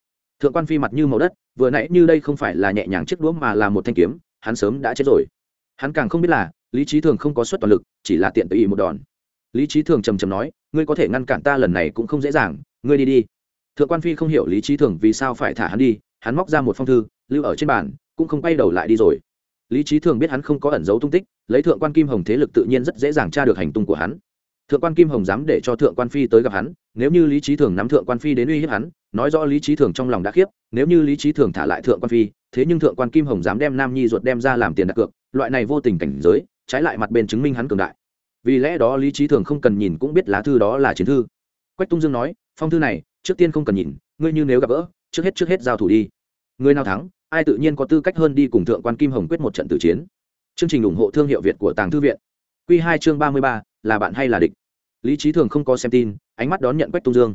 [SPEAKER 1] Thượng quan phi mặt như màu đất, vừa nãy như đây không phải là nhẹ nhàng chiếc đũa mà là một thanh kiếm, hắn sớm đã chết rồi. Hắn càng không biết là, lý trí thường không có suất toàn lực, chỉ là tiện tự ý một đòn. Lý trí thường trầm trầm nói, ngươi có thể ngăn cản ta lần này cũng không dễ dàng, ngươi đi đi. Thượng quan phi không hiểu lý trí thường vì sao phải thả hắn đi, hắn móc ra một phong thư, lưu ở trên bàn, cũng không quay đầu lại đi rồi. Lý trí thường biết hắn không có ẩn dấu tung tích lấy thượng quan kim hồng thế lực tự nhiên rất dễ dàng tra được hành tung của hắn. Thượng quan kim hồng dám để cho thượng quan phi tới gặp hắn, nếu như lý trí thường nắm thượng quan phi đến uy hiếp hắn, nói rõ lý trí thường trong lòng đã khiếp, nếu như lý trí thường thả lại thượng quan phi, thế nhưng thượng quan kim hồng dám đem nam nhi ruột đem ra làm tiền đặt cược, loại này vô tình cảnh giới, trái lại mặt bên chứng minh hắn cường đại. Vì lẽ đó lý trí thường không cần nhìn cũng biết lá thư đó là chiến thư. Quách tung dương nói, phong thư này, trước tiên không cần nhìn, ngươi như nếu gặp gỡ, trước hết trước hết giao thủ đi. Người nào thắng, ai tự nhiên có tư cách hơn đi cùng thượng quan kim hồng quyết một trận tử chiến chương trình ủng hộ thương hiệu việt của tàng thư viện. Q2 chương ba mươi ba, là bạn hay là địch? Lý Chí thường không có xem tin, ánh mắt đón nhận quách tung dương.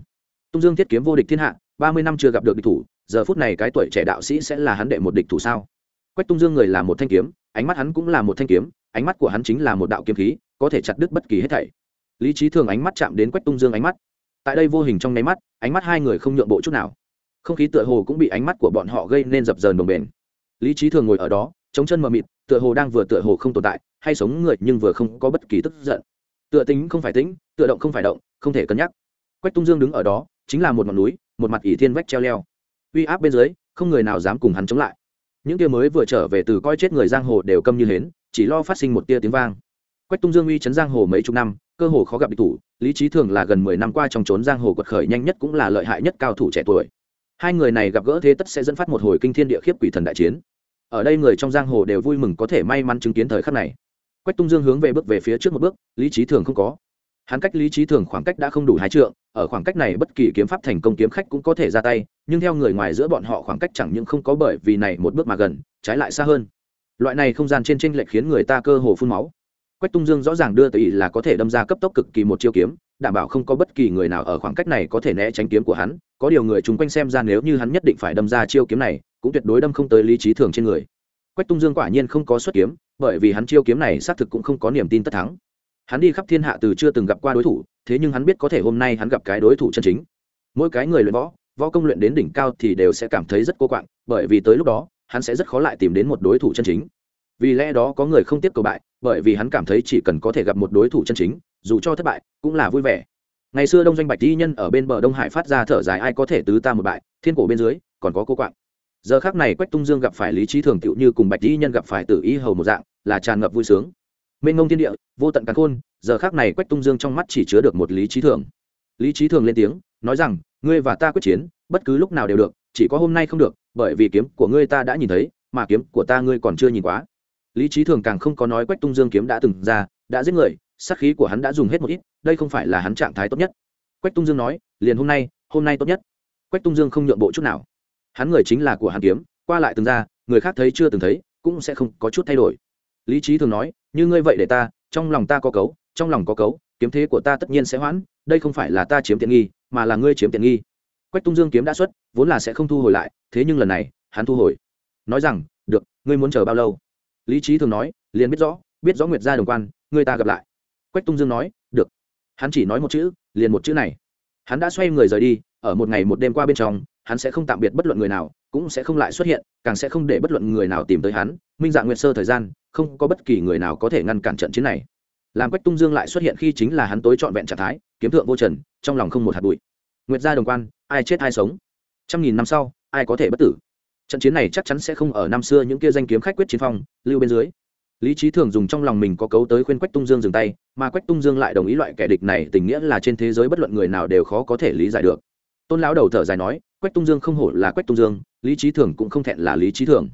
[SPEAKER 1] Tung dương thiết kiếm vô địch thiên hạ, ba mươi năm chưa gặp được địch thủ, giờ phút này cái tuổi trẻ đạo sĩ sẽ là hắn đệ một địch thủ sao? Quách tung dương người là một thanh kiếm, ánh mắt hắn cũng là một thanh kiếm, ánh mắt của hắn chính là một đạo kiếm khí, có thể chặt đứt bất kỳ hết thảy. Lý Chí thường ánh mắt chạm đến quách tung dương ánh mắt. Tại đây vô hình trong nháy mắt, ánh mắt hai người không nhượng bộ chút nào. Không khí tựa hồ cũng bị ánh mắt của bọn họ gây nên dập dờn đồng bền lý Chí thường ngồi ở đó, chống chân mờ mịt tựa hồ đang vừa tựa hồ không tồn tại, hay sống người nhưng vừa không có bất kỳ tức giận. Tựa tính không phải tính, tựa động không phải động, không thể cân nhắc. Quách tung dương đứng ở đó, chính là một ngọn núi, một mặt ỷ thiên vách treo leo. Uy áp bên dưới, không người nào dám cùng hắn chống lại. Những tia mới vừa trở về từ coi chết người giang hồ đều câm như hến, chỉ lo phát sinh một tia tiếng vang. Quách tung dương uy chấn giang hồ mấy chục năm, cơ hồ khó gặp địch thủ, lý trí thường là gần mười năm qua trong trốn giang hồ quật khởi nhanh nhất cũng là lợi hại nhất cao thủ trẻ tuổi. Hai người này gặp gỡ thế tất sẽ dẫn phát một hồi kinh thiên địa khiếp quỷ thần đại chiến ở đây người trong giang hồ đều vui mừng có thể may mắn chứng kiến thời khắc này. Quách tung dương hướng về bước về phía trước một bước, lý trí thường không có. Hắn cách lý trí thường khoảng cách đã không đủ hai trượng, ở khoảng cách này bất kỳ kiếm pháp thành công kiếm khách cũng có thể ra tay, nhưng theo người ngoài giữa bọn họ khoảng cách chẳng những không có bởi vì này một bước mà gần, trái lại xa hơn. Loại này không gian trên tranh lệch khiến người ta cơ hồ phun máu. Quách tung dương rõ ràng đưa tới là có thể đâm ra cấp tốc cực kỳ một chiêu kiếm, đảm bảo không có bất kỳ người nào ở khoảng cách này có thể né tránh kiếm của hắn, có điều người chung quanh xem ra nếu như hắn nhất định phải đâm ra chiêu kiếm này cũng tuyệt đối đâm không tới lý trí thường trên người. Quách tung dương quả nhiên không có xuất kiếm, bởi vì hắn chiêu kiếm này xác thực cũng không có niềm tin tất thắng. Hắn đi khắp thiên hạ từ chưa từng gặp qua đối thủ, thế nhưng hắn biết có thể hôm nay hắn gặp cái đối thủ chân chính. Mỗi cái người luyện võ võ công luyện đến đỉnh cao thì đều sẽ cảm thấy rất cô quạng, bởi vì tới lúc đó, hắn sẽ rất khó lại tìm đến một đối thủ chân chính. Vì lẽ đó có người không tiếp cầu bại, bởi vì hắn cảm thấy chỉ cần có thể gặp một đối thủ chân chính, dù cho thất bại, cũng là vui vẻ. Ngày xưa đông doanh bạch di nhân ở bên bờ đông hải phát ra thở dài, ai có thể tứ ta một bại, thiên cổ bên dưới, còn có cô quạng giờ khác này quách tung dương gặp phải lý trí thường tựu như cùng bạch di nhân gặp phải tử y hầu một dạng, là tràn ngập vui sướng. Mênh ngông thiên địa, vô tận cắn khôn, giờ khác này quách tung dương trong mắt chỉ chứa được một lý trí thường. Lý trí thường lên tiếng, nói rằng, ngươi và ta quyết chiến, bất cứ lúc nào đều được, chỉ có hôm nay không được, bởi vì kiếm của ngươi ta đã nhìn thấy, mà kiếm của ta ngươi còn chưa nhìn quá. Lý trí thường càng không có nói quách tung dương kiếm đã từng ra, đã giết người, sát khí của hắn đã dùng hết một ít, đây không phải là hắn trạng thái tốt nhất. Quách tung dương nói, liền hôm nay hôm nay tốt nhất. Quách tung dương không nhượng bộ chút nào hắn người chính là của hàn kiếm, qua lại từng ra, người khác thấy chưa từng thấy, cũng sẽ không có chút thay đổi. Lý trí thường nói, như ngươi vậy để ta, trong lòng ta có cấu, trong lòng có cấu, kiếm thế của ta tất nhiên sẽ hoãn, đây không phải là ta chiếm tiện nghi, mà là ngươi chiếm tiện nghi. Quách tung dương kiếm đã xuất, vốn là sẽ không thu hồi lại, thế nhưng lần này, hắn thu hồi. Nói rằng, được, ngươi muốn chờ bao lâu? Lý trí thường nói, liền biết rõ biết rõ nguyệt gia đồng quan, ngươi ta gặp lại. Quách tung dương nói, được. Hắn chỉ nói một chữ, liền một chữ này. Hắn đã xoay người rời đi, ở một ngày một đêm qua bên trong hắn sẽ không tạm biệt bất luận người nào, cũng sẽ không lại xuất hiện, càng sẽ không để bất luận người nào tìm tới hắn. Minh dạng nguyệt sơ thời gian, không có bất kỳ người nào có thể ngăn cản trận chiến này. Làm quách tung dương lại xuất hiện khi chính là hắn tối trọn vẹn trạng thái, kiếm thượng vô trần, trong lòng không một hạt bụi. Nguyệt gia đồng quan, ai chết ai sống? Trăm nghìn năm sau, ai có thể bất tử? Trận chiến này chắc chắn sẽ không ở năm xưa những kia danh kiếm khách quyết chiến phong, lưu bên dưới. Lý trí thường dùng trong lòng mình có cấu tới khuyên quách tung dương dừng tay, mà quách tung dương lại đồng ý loại kẻ địch này tình nghĩa là trên thế giới bất luận người nào đều khó có thể lý giải được. Tôn lão đầu thở dài nói quách tung dương không hổ là quách tung dương, lý trí thường cũng không thẹn là lý trí thường.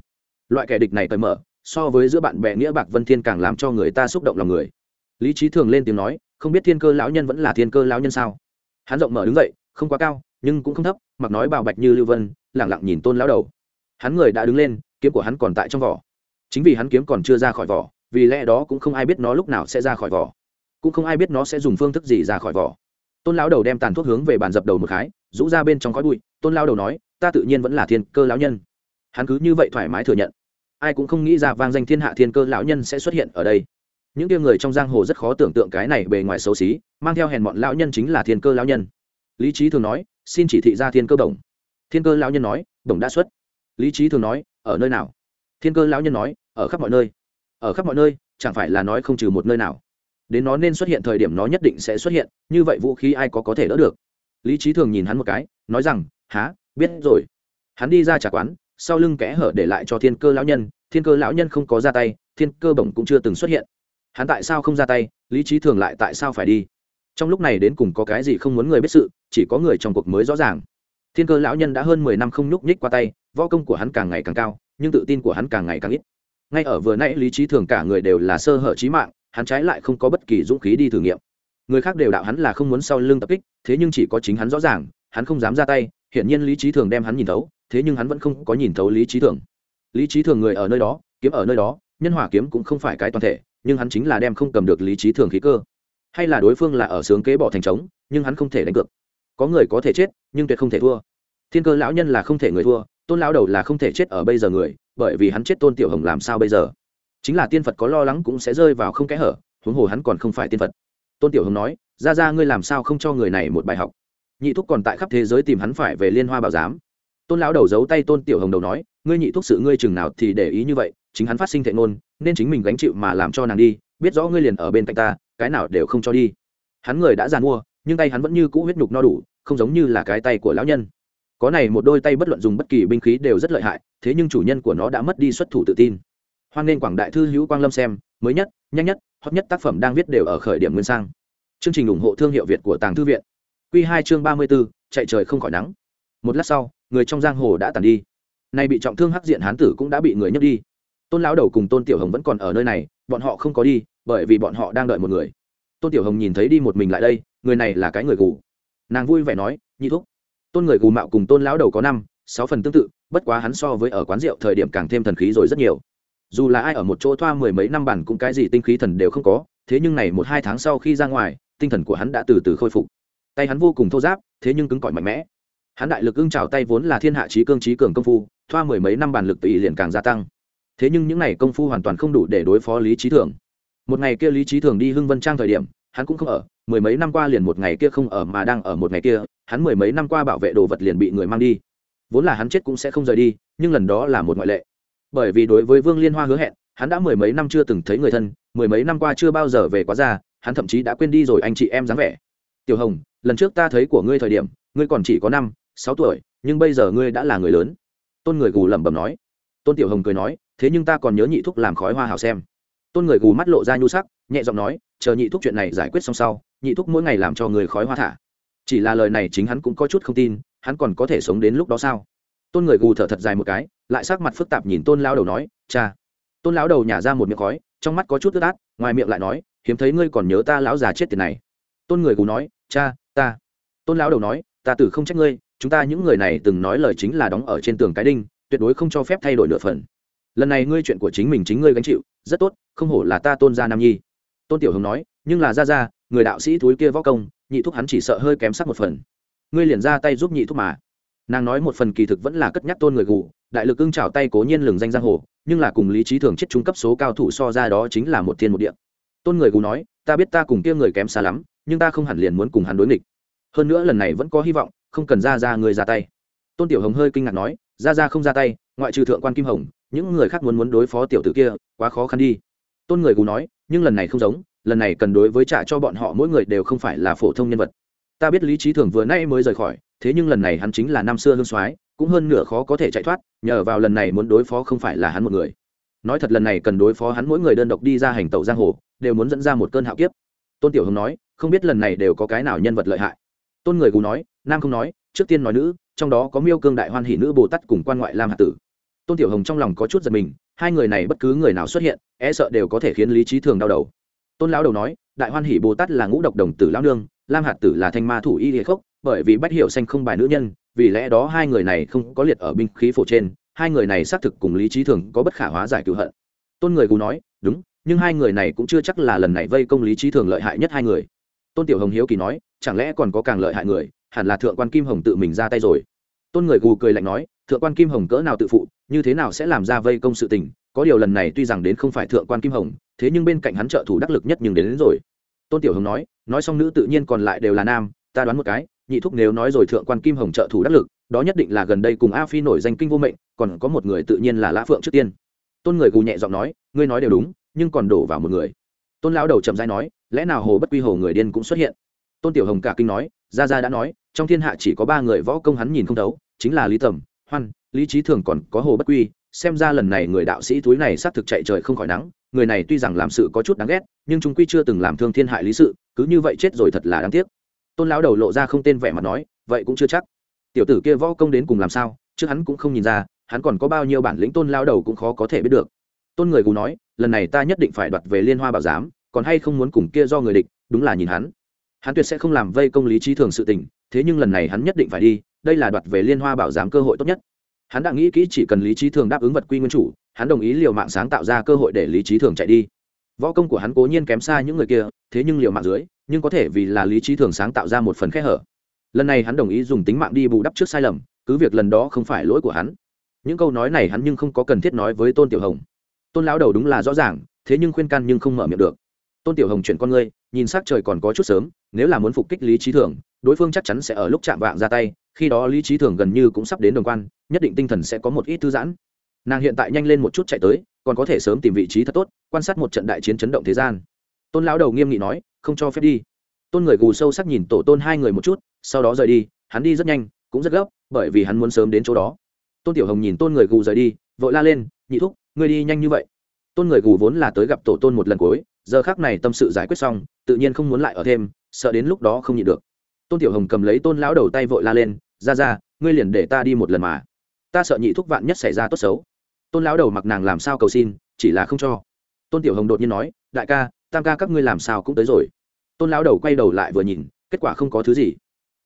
[SPEAKER 1] Loại kẻ địch này cởi mở, so với giữa bạn bè nghĩa bạc vân thiên càng làm cho người ta xúc động lòng người. Lý trí thường lên tiếng nói, không biết thiên cơ lão nhân vẫn là thiên cơ lão nhân sao? Hắn rộng mở đứng dậy, không quá cao, nhưng cũng không thấp, mặc nói bào bạch như lưu vân, lẳng lặng nhìn tôn lão đầu. Hắn người đã đứng lên, kiếm của hắn còn tại trong vỏ. Chính vì hắn kiếm còn chưa ra khỏi vỏ, vì lẽ đó cũng không ai biết nó lúc nào sẽ ra khỏi vỏ. Cũng không ai biết nó sẽ dùng phương thức gì ra khỏi vỏ tôn lão đầu đem tàn thuốc hướng về bàn dập đầu một khái, rũ ra bên trong khói bụi. Tôn lão đầu nói, ta tự nhiên vẫn là thiên cơ lão nhân. Hắn cứ như vậy thoải mái thừa nhận. Ai cũng không nghĩ ra vang danh thiên hạ thiên cơ lão nhân sẽ xuất hiện ở đây. Những tia người trong giang hồ rất khó tưởng tượng cái này bề ngoài xấu xí, mang theo hèn bọn lão nhân chính là thiên cơ lão nhân. Lý trí thường nói, xin chỉ thị ra thiên cơ đồng. thiên cơ lão nhân nói đồng đã xuất. Lý trí thường nói, ở nơi nào? Thiên cơ lão nhân nói, ở khắp mọi nơi. Ở khắp mọi nơi, chẳng phải là nói không trừ một nơi nào đến nó nên xuất hiện thời điểm nó nhất định sẽ xuất hiện, như vậy vũ khí ai có có thể đỡ được? Lý trí thường nhìn hắn một cái, nói rằng há biết rồi. Hắn đi ra trả quán, sau lưng kẽ hở để lại cho thiên cơ lão nhân, thiên cơ lão nhân không có ra tay, thiên cơ bổng cũng chưa từng xuất hiện. Hắn tại sao không ra tay? Lý trí thường lại tại sao phải đi? Trong lúc này đến cùng có cái gì không muốn người biết sự, chỉ có người trong cuộc mới rõ ràng. Thiên cơ lão nhân đã hơn mười năm không nhúc nhích qua tay, võ công của hắn càng ngày càng cao, nhưng tự tin của hắn càng ngày càng ít. Ngay ở vừa nãy lý trí thường cả người đều là sơ hở trí mạng hắn trái lại không có bất kỳ dũng khí đi thử nghiệm. Người khác đều đạo hắn là không muốn sau lưng tập kích, thế nhưng chỉ có chính hắn rõ ràng, hắn không dám ra tay, hiển nhiên lý trí thường đem hắn nhìn thấu, thế nhưng hắn vẫn không có nhìn thấu lý trí thường. Lý trí thường người ở nơi đó, kiếm ở nơi đó, nhân hỏa kiếm cũng không phải cái toàn thể, nhưng hắn chính là đem không cầm được lý trí thường khí cơ. Hay là đối phương là ở sướng kế bỏ thành trống, nhưng hắn không thể đánh cược. Có người có thể chết, nhưng tuyệt không thể thua. Thiên cơ lão nhân là không thể người thua, tôn lão đầu là không thể chết ở bây giờ người, bởi vì hắn chết tôn tiểu hồng làm sao bây giờ? Chính là tiên phật có lo lắng cũng sẽ rơi vào không kẽ hở, huống hồ hắn còn không phải tiên phật. Tôn tiểu hồng nói ra ra ngươi làm sao không cho người này một bài học? Nhị thúc còn tại khắp thế giới tìm hắn phải về liên hoa bảo giám. Tôn lão đầu giấu tay tôn tiểu hồng đầu nói, ngươi nhị thúc sự ngươi chừng nào thì để ý như vậy, chính hắn phát sinh thệ ngôn, nên chính mình gánh chịu mà làm cho nàng đi, biết rõ ngươi liền ở bên cạnh ta, cái nào đều không cho đi. Hắn người đã giàn mua nhưng tay hắn vẫn như cũ huyết nhục no đủ, không giống như là cái tay của lão nhân. Có này một đôi tay bất luận dùng bất kỳ binh khí đều rất lợi hại, thế nhưng chủ nhân của nó đã mất đi xuất thủ tự tin hoan nên quảng đại thư hữu quang lâm xem, mới nhất, nhanh nhất, hot nhất tác phẩm đang viết đều ở khởi điểm nguyên sang. Chương trình ủng hộ thương hiệu việt của tàng thư viện. Q hai chương ba mươi b ố chạy trời không khỏi nắng. Một lát sau, người trong giang hồ đã tàn đi. Nay bị trọng thương hắc diện hán tử cũng đã bị người nhấc đi. Tôn lão đầu cùng tôn tiểu hồng vẫn còn ở nơi này, bọn họ không có đi, bởi vì bọn họ đang đợi một người. Tôn tiểu hồng nhìn thấy đi một mình lại đây, người này là cái người gù. Nàng vui vẻ nói, nhị thúc. Tôn người gù mạo cùng tôn lão đầu có năm, sáu phần tương tự, bất quá hắn so với ở quán rượu thời điểm càng thêm thần khí rồi rất nhiều dù là ai ở một chỗ thoa mười mấy năm bản cũng cái gì tinh khí thần đều không có, thế nhưng này một hai tháng sau khi ra ngoài, tinh thần của hắn đã từ từ khôi phục. Tay hắn vô cùng thô giáp, thế nhưng cứng cỏi mạnh mẽ. Hắn đại lực ưng trào tay vốn là thiên hạ trí cương trí cường công phu, thoa mười mấy năm bản lực tùy liền càng gia tăng. Thế nhưng những n à y công phu hoàn toàn không đủ để đối phó lý trí thường. Một ngày kia lý trí thường đi hưng vân trang thời điểm, hắn cũng không ở, mười mấy năm qua liền một ngày kia không ở mà đang ở một ngày kia, hắn mười mấy năm qua bảo vệ đồ vật liền bị người mang đi. Vốn là hắn chết cũng sẽ không rời đi, nhưng lần đó là một ngoại lệ bởi vì đối với vương liên hoa hứa hẹn, hắn đã mười mấy năm chưa từng thấy người thân, mười mấy năm qua chưa bao giờ về quá già, hắn thậm chí đã quên đi rồi anh chị em dáng vẻ. Tiểu hồng, lần trước ta thấy của ngươi thời điểm, ngươi còn chỉ có năm, sáu tuổi, nhưng bây giờ ngươi đã là người lớn. Tôn người gù lẩm bẩm nói. Tôn tiểu hồng cười nói, thế nhưng ta còn nhớ nhị thúc làm khói hoa hảo xem. Tôn người gù mắt lộ ra nhu sắc, nhẹ giọng nói, chờ nhị thúc chuyện này giải quyết xong sau, nhị thúc mỗi ngày làm cho người khói hoa thả. Chỉ là lời này chính hắn cũng có chút không tin, hắn còn có thể sống đến lúc đó sao? Tôn người gù thở thật dài một cái, lại sắc mặt phức tạp nhìn tôn lao đầu nói, cha. Tôn lão đầu nhả ra một miệng khói, trong mắt có chút tức át, ngoài miệng lại nói, hiếm thấy ngươi còn nhớ ta lão già chết tiền này. Tôn người gù nói, cha, ta. Tôn lão đầu nói, ta tử không trách ngươi, chúng ta những người này từng nói lời chính là đóng ở trên tường cái đinh, tuyệt đối không cho phép thay đổi nửa phần. Lần này ngươi chuyện của chính mình chính ngươi gánh chịu, rất tốt, không hổ là ta tôn gia nam nhi. Tôn tiểu hồng nói, nhưng là ra ra, người đạo sĩ thúi kia võ công, nhị thúc hắn chỉ sợ hơi kém sắc một phần. Ngươi liền ra tay giúp nhị thúc mà nàng nói một phần kỳ thực vẫn là cất nhắc tôn người gù, đại lực ưng trào tay cố nhiên lừng danh giang hồ, nhưng là cùng lý trí thường chết trung cấp số cao thủ so ra đó chính là một thiên một địa. Tôn người gù nói, ta biết ta cùng kia người kém xa lắm, nhưng ta không hẳn liền muốn cùng hắn đối nghịch. Hơn nữa lần này vẫn có hy vọng, không cần ra ra người ra tay. Tôn tiểu hồng hơi kinh ngạc nói, ra ra không ra tay, ngoại trừ thượng quan kim hồng, những người khác muốn muốn đối phó tiểu tử kia, quá khó khăn đi. Tôn người gù nói, nhưng lần này không giống, lần này cần đối với trả cho bọn họ mỗi người đều không phải là phổ thông nhân vật. Ta biết lý trí thường vừa nay mới rời khỏi thế nhưng lần này hắn chính là năm xưa hương soái, cũng hơn nửa khó có thể chạy thoát, nhờ vào lần này muốn đối phó không phải là hắn một người. Nói thật lần này cần đối phó hắn mỗi người đơn độc đi ra hành tẩu giang hồ, đều muốn dẫn ra một cơn hạo kiếp. Tôn tiểu hồng nói, không biết lần này đều có cái nào nhân vật lợi hại. Tôn người gù nói, nam không nói, trước tiên nói nữ, trong đó có miêu cương đại hoan hỷ nữ bồ tát cùng quan ngoại lam hạ tử. Tôn tiểu hồng trong lòng có chút giật mình, hai người này bất cứ người nào xuất hiện e sợ đều có thể khiến lý trí thường đau đầu. Tôn lão đầu nói, đại hoan hỷ bồ tát là ngũ độc đồng tử lão nương, lam hạt tử là thanh ma thủ y hệ khốc bởi vì bách hiệu xanh không bài nữ nhân vì lẽ đó hai người này không có liệt ở binh khí phổ trên hai người này xác thực cùng lý trí thường có bất khả hóa giải cựu hận. Tôn người cù nói đúng nhưng hai người này cũng chưa chắc là lần này vây công lý trí thường lợi hại nhất hai người. Tôn tiểu hồng hiếu kỳ nói chẳng lẽ còn có càng lợi hại người hẳn là thượng quan kim hồng tự mình ra tay rồi. Tôn người gù cười lạnh nói thượng quan kim hồng cỡ nào tự phụ như thế nào sẽ làm ra vây công sự tình? Có điều lần này tuy rằng đến không phải thượng quan kim hồng thế nhưng bên cạnh hắn trợ thủ đắc lực nhất nhưng đến, đến rồi. Tôn tiểu hồng nói nói xong nữ tự nhiên còn lại đều là nam ta đoán một cái nhị thúc nếu nói rồi thượng quan kim hồng trợ thủ đắc lực, đó nhất định là gần đây cùng a phi nổi danh kinh vô mệnh, còn có một người tự nhiên là lã phượng trước tiên. Tôn người gù nhẹ giọng nói, ngươi nói đều đúng, nhưng còn đổ vào một người. Tôn lão đầu chậm dai nói, lẽ nào hồ bất quy hồ người điên cũng xuất hiện? Tôn tiểu hồng cả kinh nói gia gia đã nói, trong thiên hạ chỉ có ba người võ công hắn nhìn không thấu, chính là lý tầm, hoan, lý trí thường còn có hồ bất quy, xem ra lần này người đạo sĩ túi này xác thực chạy trời không khỏi nắng, người này tuy rằng làm sự có chút đáng ghét, nhưng chúng quy chưa từng làm thương thiên hại lý sự, cứ như vậy chết rồi thật là đáng tiếc tôn lão đầu lộ ra không tên vẻ mặt nói, vậy cũng chưa chắc. Tiểu tử kia võ công đến cùng làm sao chứ hắn cũng không nhìn ra, hắn còn có bao nhiêu bản lĩnh tôn lão đầu cũng khó có thể biết được. Tôn người gù nói, lần này ta nhất định phải đoạt về liên hoa bảo giám, còn hay không muốn cùng kia do người địch, đúng là nhìn hắn. Hắn tuyệt sẽ không làm vây công lý trí thường sự tình, thế nhưng lần này hắn nhất định phải đi, đây là đoạt về liên hoa bảo giám cơ hội tốt nhất. Hắn đã nghĩ kỹ chỉ cần lý trí thường đáp ứng vật quy nguyên chủ, hắn đồng ý liều mạng sáng tạo ra cơ hội để lý trí thường chạy đi võ công của hắn cố nhiên kém xa những người kia, thế nhưng liều mạng dưới, nhưng có thể vì là lý trí thường sáng tạo ra một phần kẽ hở. Lần này hắn đồng ý dùng tính mạng đi bù đắp trước sai lầm, cứ việc lần đó không phải lỗi của hắn. Những câu nói này hắn nhưng không có cần thiết nói với tôn tiểu hồng. Tôn lão đầu đúng là rõ ràng, thế nhưng khuyên can nhưng không mở miệng được. Tôn tiểu hồng chuyển con ngươi, nhìn s á c trời còn có chút sớm, nếu là muốn phục kích lý trí thường, đối phương chắc chắn sẽ ở lúc chạm vạng ra tay, khi đó lý trí thường gần như cũng sắp đến đồng quan, nhất định tinh thần sẽ có một ít thư giãn. Nàng hiện tại nhanh lên một chút chạy tới còn có thể sớm tìm vị trí thật tốt, quan sát một trận đại chiến chấn động thế gian. Tôn lão đầu nghiêm nghị nói, không cho phép đi. Tôn người gù sâu sắc nhìn tổ tôn hai người một chút, sau đó rời đi, hắn đi rất nhanh, cũng rất gấp, bởi vì hắn muốn sớm đến chỗ đó. Tôn tiểu hồng nhìn tôn người gù rời đi, vội la lên, nhị thúc, ngươi đi nhanh như vậy. Tôn người gù vốn là tới gặp tổ tôn một lần cuối, giờ khác này tâm sự giải quyết xong, tự nhiên không muốn lại ở thêm, sợ đến lúc đó không nhịn được. Tôn tiểu hồng cầm lấy tôn lão đầu tay vội la lên, ra ra, ngươi liền để ta đi một lần mà. Ta sợ nhị thúc vạn nhất xảy ra tốt xấu tôn lão đầu mặc nàng làm sao cầu xin, chỉ là không cho. Tôn tiểu hồng đột nhiên nói, đại ca, tam ca các ngươi làm sao cũng tới rồi. Tôn lão đầu quay đầu lại vừa nhìn, kết quả không có thứ gì.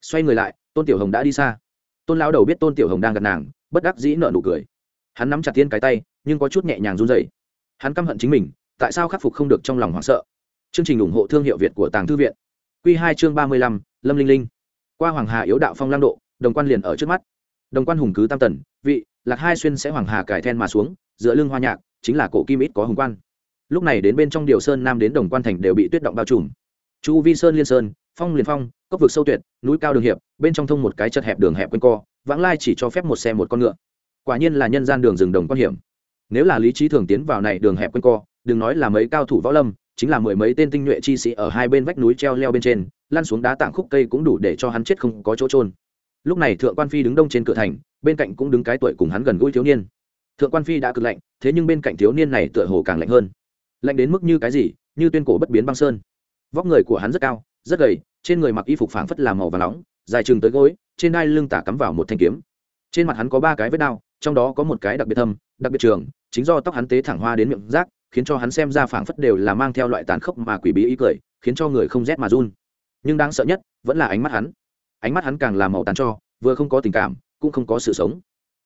[SPEAKER 1] Xoay người lại, tôn tiểu hồng đã đi xa. Tôn lão đầu biết tôn tiểu hồng đang gặp nàng, bất đắc dĩ nợ nụ cười. Hắn nắm chặt tiên cái tay, nhưng có chút nhẹ nhàng run dậy hắn căm hận chính mình, tại sao khắc phục không được trong lòng hoảng sợ. Chương trình ủng hộ thương hiệu việt của tàng thư viện. Q hai chương ba mươi lăm, lâm linh linh. Qua hoàng hà yếu đạo phong lang độ, đồng quan liền ở trước mắt đồng quan hùng cứ tam tần, vị, lạc hai xuyên sẽ hoàng hà cải then mà xuống giữa lưng hoa nhạc, chính là cổ kim ít có hùng quan. Lúc này đến bên trong điều sơn nam đến đồng quan thành đều bị tuyết động bao trùm. Chu vi sơn liên sơn, phong liền phong, cốc vực sâu tuyệt, núi cao đường hiệp, bên trong thông một cái chật hẹp đường hẹp quanh co, vãng lai chỉ cho phép một xe một con ngựa. Quả nhiên là nhân gian đường rừng đồng quan hiểm. Nếu là lý trí thường tiến vào này đường hẹp quanh co, đừng nói là mấy cao thủ võ lâm, chính là mười mấy tên tinh nhuệ chi sĩ ở hai bên vách núi treo leo bên trên, lăn xuống đá tảng khúc cây cũng đủ để cho hắn chết không có chỗ trôn lúc này thượng quan phi đứng đông trên cửa thành, bên cạnh cũng đứng cái tuổi cùng hắn gần gũi thiếu niên. Thượng quan phi đã cực lạnh, thế nhưng bên cạnh thiếu niên này tựa hồ càng lạnh hơn. Lạnh đến mức như cái gì? Như tuyên cổ bất biến băng sơn. Vóc người của hắn rất cao, rất gầy, trên người mặc y phục phảng phất làm màu và nóng, dài chừng tới gối, trên đai lưng tả cắm vào một thanh kiếm. Trên mặt hắn có ba cái vết đao, trong đó có một cái đặc biệt thâm, đặc biệt trường, chính do tóc hắn tế thẳng hoa đến miệng rác, khiến cho hắn xem ra phảng phất đều là mang theo loại tàn khốc mà quỷ bí ý cười, khiến cho người không rét mà run. Nhưng đáng sợ nhất vẫn là ánh mắt hắn ánh mắt hắn càng làm màu tàn cho, vừa không có tình cảm, cũng không có sự sống.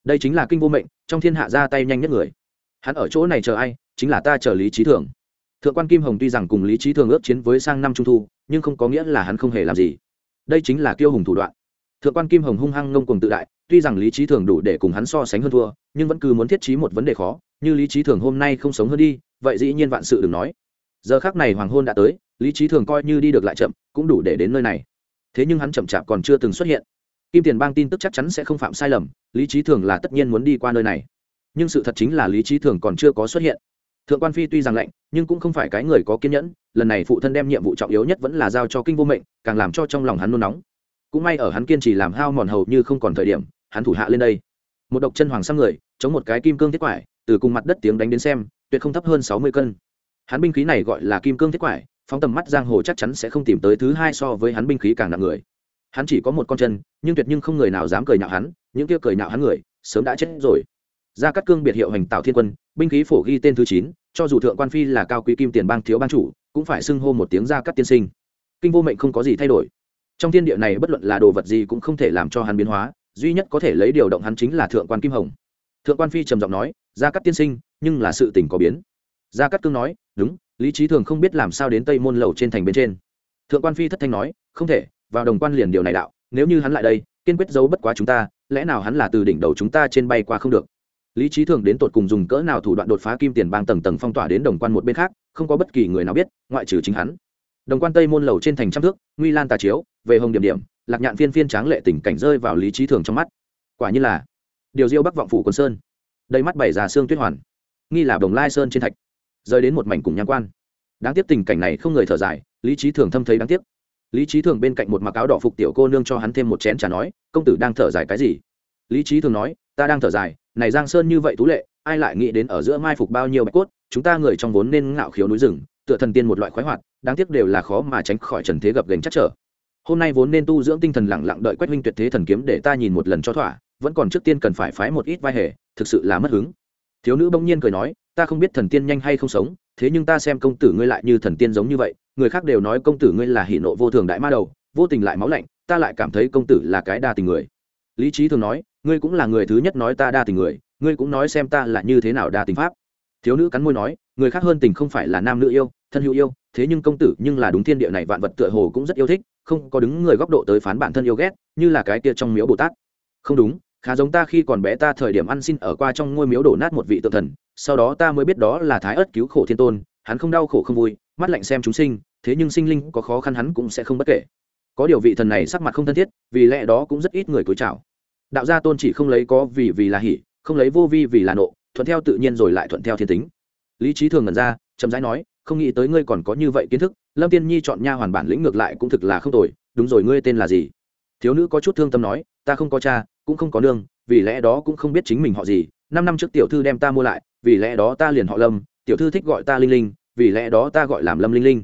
[SPEAKER 1] Đây chính là kinh vô mệnh, trong thiên hạ ra tay nhanh nhất người. Hắn ở chỗ này chờ ai, chính là ta chờ lý trí thường. Thượng quan kim hồng tuy rằng cùng lý trí thường ước chiến với sang năm trung thu, nhưng không có nghĩa là hắn không hề làm gì. Đây chính là kiêu hùng thủ đoạn. Thượng quan kim hồng hung hăng ngông cuồng tự đại, tuy rằng lý trí thường đủ để cùng hắn so sánh hơn thua, nhưng vẫn cứ muốn thiết trí một vấn đề khó, như lý trí thường hôm nay không sống hơn đi, vậy dĩ nhiên vạn sự đừng nói. Giờ khác này hoàng hôn đã tới, lý trí thường coi như đi được lại chậm, cũng đủ để đến nơi này thế nhưng hắn chậm chạp còn chưa từng xuất hiện. Kim tiền bang tin tức chắc chắn sẽ không phạm sai lầm, lý trí thường là tất nhiên muốn đi qua nơi này. Nhưng sự thật chính là lý trí thường còn chưa có xuất hiện. Thượng quan phi tuy rằng lạnh, nhưng cũng không phải cái người có kiên nhẫn, lần này phụ thân đem nhiệm vụ trọng yếu nhất vẫn là giao cho kinh vô mệnh, càng làm cho trong lòng hắn nôn nóng. Cũng may ở hắn kiên trì làm hao mòn hầu như không còn thời điểm, hắn thủ hạ lên đây. Một độc chân hoàng sang người, chống một cái kim cương thiết quải, từ cùng mặt đất tiếng đánh đến xem, tuyệt không thấp hơn sáu mươi cân. Hắn binh khí này gọi là kim cương thiết quải phóng tầm mắt giang hồ chắc chắn sẽ không tìm tới thứ hai so với hắn binh khí càng nặng người. Hắn chỉ có một con chân, nhưng tuyệt nhưng không người nào dám cười nhạo hắn, những kia cười nhạo hắn người, sớm đã chết rồi. Gia cát cương biệt hiệu hành tạo thiên quân, binh khí phổ ghi tên thứ chín, cho dù thượng quan phi là cao quý kim tiền bang thiếu bang chủ, cũng phải xưng hô một tiếng gia cát tiên sinh. Kinh vô mệnh không có gì thay đổi. Trong thiên địa này bất luận là đồ vật gì cũng không thể làm cho hắn biến hóa, duy nhất có thể lấy điều động hắn chính là thượng quan kim hồng. Thượng quan phi trầm giọng nói gia cát tiên sinh, nhưng là sự tình có biến gia cát cương nói, đúng, lý trí thường không biết làm sao đến tây môn lầu trên thành bên trên. Thượng quan phi thất thanh nói, không thể, vào đồng quan liền điều này đạo, nếu như hắn lại đây, kiên quyết giấu bất quá chúng ta, lẽ nào hắn là từ đỉnh đầu chúng ta trên bay qua không được? Lý trí thường đến tột cùng dùng cỡ nào thủ đoạn đột phá kim tiền bang tầng tầng phong tỏa đến đồng quan một bên khác, không có bất kỳ người nào biết, ngoại trừ chính hắn. Đồng quan tây môn lầu trên thành trăm thước, nguy lan tà chiếu, về hồng điểm điểm, lạc nhạn phiên phiên tráng lệ tình cảnh rơi vào lý trí thường trong mắt. Quả như là, điều diêu bắc vọng phủ quân sơn, đầy mắt bảy già xương tuyết hoàn, nghi là đồng lai sơn trên thạch rơi đến một mảnh cùng nhang quan. Đáng tiếc tình cảnh này không người thở dài, lý trí thường thâm thấy đáng tiếc. Lý trí thường bên cạnh một mặc áo đỏ phục tiểu cô nương cho hắn thêm một chén trà nói, công tử đang thở dài cái gì? Lý trí thường nói, ta đang thở dài, này giang sơn như vậy tú lệ, ai lại nghĩ đến ở giữa mai phục bao nhiêu bạch cốt, chúng ta người trong vốn nên ngạo khiếu núi rừng, tựa thần tiên một loại khoái hoạt, đáng tiếc đều là khó mà tránh khỏi trần thế gập gành chắc trở. Hôm nay vốn nên tu dưỡng tinh thần lặng lặng đợi quách minh tuyệt thế thần kiếm để ta nhìn một lần cho thỏa, vẫn còn trước tiên cần phải phái một ít vai hề, thực sự là mất hứng thiếu nữ bỗng nhiên cười nói, ta không biết thần tiên nhanh hay không sống, thế nhưng ta xem công tử ngươi lại như thần tiên giống như vậy, người khác đều nói công tử ngươi là hỷ nộ vô thường đại ma đầu, vô tình lại máu lạnh, ta lại cảm thấy công tử là cái đa tình người. Lý trí thường nói, ngươi cũng là người thứ nhất nói ta đa tình người, ngươi cũng nói xem ta là như thế nào đa tình pháp. Thiếu nữ cắn môi nói, người khác hơn tình không phải là nam nữ yêu, thân hữu yêu, thế nhưng công tử nhưng là đúng thiên địa này vạn vật tựa hồ cũng rất yêu thích, không có đứng người góc độ tới phán bản thân yêu ghét, như là cái kia trong miếu bồ tát. Không đúng khá giống ta khi còn bé ta thời điểm ăn xin ở qua trong ngôi miếu đổ nát một vị tự thần, sau đó ta mới biết đó là thái ớt cứu khổ thiên tôn, hắn không đau khổ không vui, mắt lạnh xem chúng sinh, thế nhưng sinh linh có khó khăn hắn cũng sẽ không bất kể. Có điều vị thần này sắc mặt không thân thiết, vì lẽ đó cũng rất ít người cúi chào. Đạo gia tôn chỉ không lấy có vì vì là hỉ, không lấy vô vi vì là nộ, thuận theo tự nhiên rồi lại thuận theo thiên tính. Lý trí thường ngẩn ra, chậm rãi nói, không nghĩ tới ngươi còn có như vậy kiến thức, lâm tiên nhi chọn nha hoàn bản lĩnh ngược lại cũng thực là không tồi, đúng rồi, ngươi tên là gì? Thiếu nữ có chút thương tâm nói, ta không có cha cũng không có nương, vì lẽ đó cũng không biết chính mình họ gì. Năm năm trước tiểu thư đem ta mua lại, vì lẽ đó ta liền họ lâm, tiểu thư thích gọi ta linh linh, vì lẽ đó ta gọi làm lâm linh linh.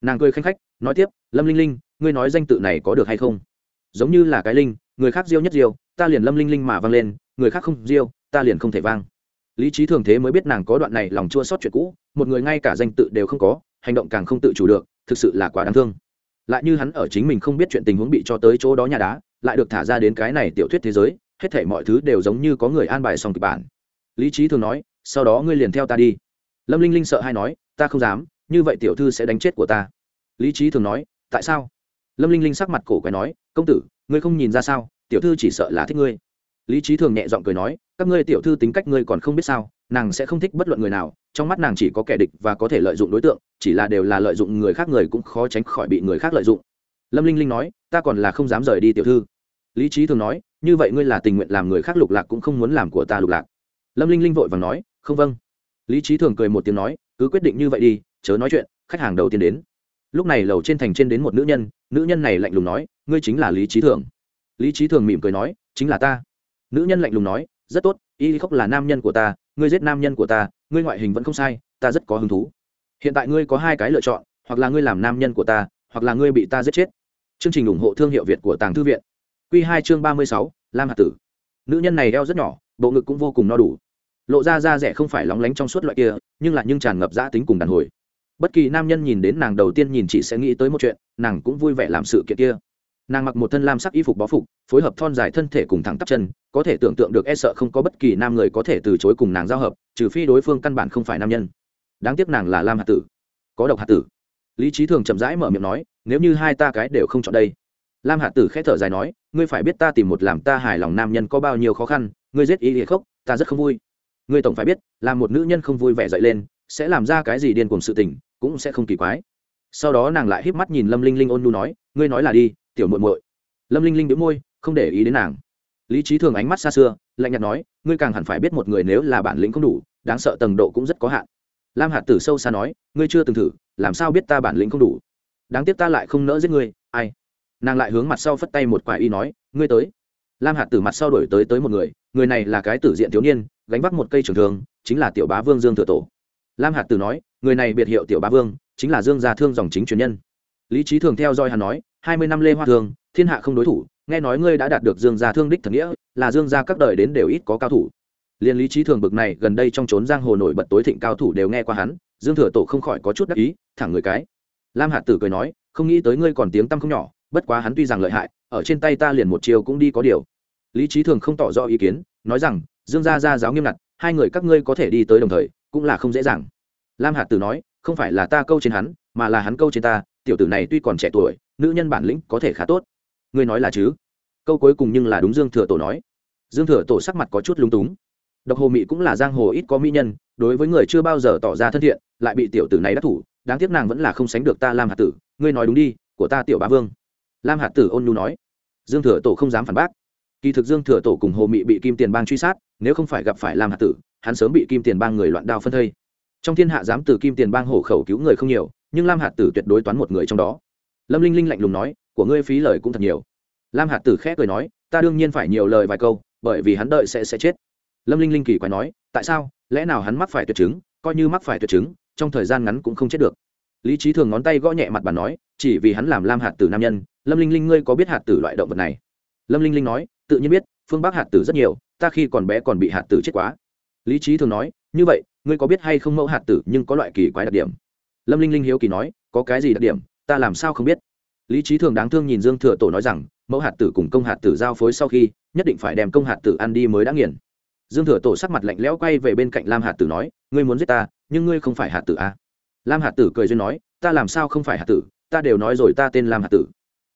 [SPEAKER 1] Nàng cười khanh khách, nói tiếp, lâm linh linh, ngươi nói danh tự này có được hay không? Giống như là cái linh, người khác diêu nhất diêu, ta liền lâm linh linh mà vang lên, người khác không diêu, ta liền không thể vang. Lý trí thường thế mới biết nàng có đoạn này lòng chua sót chuyện cũ, một người ngay cả danh tự đều không có, hành động càng không tự chủ được, thực sự là quá đáng thương. Lại như hắn ở chính mình không biết chuyện tình huống bị cho tới chỗ đó nhà đá lại được thả ra đến cái này tiểu thuyết thế giới, hết thể mọi thứ đều giống như có người an bài xong kịch bản. Lý trí thường nói, sau đó ngươi liền theo ta đi. Lâm linh linh sợ hay nói, ta không dám, như vậy tiểu thư sẽ đánh chết của ta. Lý trí thường nói, tại sao? Lâm linh linh sắc mặt cổ quái nói, công tử, ngươi không nhìn ra sao, tiểu thư chỉ sợ là thích ngươi. Lý trí thường nhẹ giọng cười nói, các ngươi tiểu thư tính cách ngươi còn không biết sao, nàng sẽ không thích bất luận người nào, trong mắt nàng chỉ có kẻ địch và có thể lợi dụng đối tượng, chỉ là đều là lợi dụng người khác người cũng khó tránh khỏi bị người khác lợi dụng lâm linh linh nói, ta còn là không dám rời đi tiểu thư. Lý trí thường nói, như vậy ngươi là tình nguyện làm người khác lục lạc cũng không muốn làm của ta lục lạc. Lâm linh linh vội và nói, không vâng. Lý trí thường cười một tiếng nói, cứ quyết định như vậy đi, chớ nói chuyện, khách hàng đầu tiên đến. Lúc này lầu trên thành trên đến một nữ nhân nữ nhân này lạnh lùng nói, ngươi chính là lý trí thường. Lý trí thường mỉm cười nói, chính là ta. Nữ nhân lạnh lùng nói, rất tốt, y khóc là nam nhân của ta, ngươi giết nam nhân của ta, ngươi ngoại hình vẫn không sai, ta rất có hứng thú. Hiện tại ngươi có hai cái lựa chọn, hoặc là ngươi làm nam nhân của ta, hoặc là ngươi bị ta giết chết chương trình ủng hộ thương hiệu việt của tàng thư viện. Quy hai chương ba mươi sáu, lam hạt tử. Nữ nhân này eo rất nhỏ, bộ ngực cũng vô cùng no đủ. Lộ ra da rẻ không phải lóng lánh trong suốt loại kia, nhưng lại nhưng tràn ngập giã tính cùng đàn hồi. Bất kỳ nam nhân nhìn đến nàng đầu tiên nhìn chỉ sẽ nghĩ tới một chuyện, nàng cũng vui vẻ làm sự kiện kia. Nàng mặc một thân lam sắc y phục bó phục, phối hợp thon dài thân thể cùng thẳng tắp chân, có thể tưởng tượng được e sợ không có bất kỳ nam người có thể từ chối cùng nàng giao hợp, trừ phi đối phương căn bản không phải nam nhân. Đáng tiếc nàng là lam hạt tử. Có độc hạt tử lý trí thường chậm rãi mở miệng nói, nếu như hai ta cái đều không chọn đây. Lam Hạ tử k h ẽ thở dài nói, ngươi phải biết ta tìm một làm ta hài lòng nam nhân có bao nhiêu khó khăn, ngươi giết ý địa khốc ta rất không vui. Ngươi tổng phải biết, làm một nữ nhân không vui vẻ dậy lên, sẽ làm ra cái gì điên cùng sự tình, cũng sẽ không kỳ quái. Sau đó nàng lại híp mắt nhìn lâm linh linh ôn nu nói, ngươi nói là đi, tiểu muội muội. Lâm linh linh đĩu môi, không để ý đến nàng. Lý trí thường ánh mắt xa xưa, lạnh nhạt nói, ngươi càng hẳn phải biết một người nếu là bản lĩnh không đủ, đáng sợ tầng độ cũng rất có hạn lam hạt tử sâu xa nói, ngươi chưa từng thử, làm sao biết ta bản lĩnh không đủ? Đáng tiếc ta lại không nỡ giết ngươi, ai? Nàng lại hướng mặt sau phất tay một quả y nói, ngươi tới. Lam hạt tử mặt sau đổi tới tới một người người này là cái tử diện thiếu niên, gánh vác một cây trường thường chính là tiểu bá vương dương thừa tổ. Lam hạt tử nói, người này biệt hiệu tiểu bá vương, chính là dương gia thương dòng chính truyền nhân. Lý trí thường theo dõi hắn nói, hai mươi năm lê hoa thương, thiên hạ không đối thủ, nghe nói ngươi đã đạt được dương gia thương đích thần nghĩa, là dương gia các đời đến đều ít có cao thủ liên lý trí thường bực này gần đây trong trốn giang hồ nổi bật tối thịnh cao thủ đều nghe qua hắn, dương thừa tổ không khỏi có chút đắc ý, thẳng người cái. Lam hạt tử cười nói, không nghĩ tới ngươi còn tiếng tăm không nhỏ, bất quá hắn tuy rằng lợi hại, ở trên tay ta liền một chiều cũng đi có điều. Lý trí thường không tỏ rõ ý kiến, nói rằng, dương gia gia giáo nghiêm ngặt, hai người các ngươi có thể đi tới đồng thời, cũng là không dễ dàng. Lam hạt tử nói, không phải là ta câu trên hắn, mà là hắn câu trên ta, tiểu tử này tuy còn trẻ tuổi, nữ nhân bản lĩnh có thể khá tốt. Ngươi nói là chứ? Câu cuối cùng nhưng là đúng dương thừa tổ nói. Dương thừa tổ sắc mặt có chút lúng túng độc hồ mị cũng là giang hồ ít có mỹ nhân, đối với người chưa bao giờ tỏ ra thân thiện, lại bị tiểu tử này đắc thủ, đáng tiếc nàng vẫn là không sánh được ta lam hạt tử, ngươi nói đúng đi, của ta tiểu bá vương. Lam hạt tử ôn nhu nói. Dương thừa tổ không dám phản bác. Kỳ thực dương thừa tổ cùng hồ mị bị kim tiền bang truy sát, nếu không phải gặp phải lam hạt tử, hắn sớm bị kim tiền bang người loạn đao phân thây. Trong thiên hạ dám từ kim tiền bang hổ khẩu cứu người không nhiều, nhưng lam hạt tử tuyệt đối toán một người trong đó. Lâm linh linh lạnh lùng nói, của ngươi phí lời cũng thật nhiều. Lam hạt tử khẽ cười nói, ta đương nhiên phải nhiều lời vài câu, bởi vì hắn đợi sẽ sẽ chết lâm linh linh kỳ quái nói, tại sao? Lẽ nào hắn mắc phải tuyệt chứng? Coi như mắc phải tuyệt chứng, trong thời gian ngắn cũng không chết được. Lý trí thường ngón tay gõ nhẹ mặt bà nói, chỉ vì hắn làm lam hạt tử nam nhân, lâm linh linh ngươi có biết hạt tử loại động vật này? Lâm linh linh nói, tự nhiên biết, phương bắc hạt tử rất nhiều, ta khi còn bé còn bị hạt tử chết quá. Lý trí thường nói, như vậy, ngươi có biết hay không mẫu hạt tử nhưng có loại kỳ quái đặc điểm? Lâm linh linh hiếu kỳ nói, có cái gì đặc điểm? Ta làm sao không biết? Lý trí thường đáng thương nhìn dương thừa tổ nói rằng, mẫu hạt tử cùng công hạt tử giao phối sau khi, nhất định phải đem công hạt tử ăn đi mới đã nghiền dương thừa tổ sắc mặt lạnh lẽo quay về bên cạnh lam hạt tử nói, ngươi muốn giết ta, nhưng ngươi không phải hạt tử à? lam hạt tử cười duyên nói, ta làm sao không phải hạt tử, ta đều nói rồi ta tên lam hạt tử.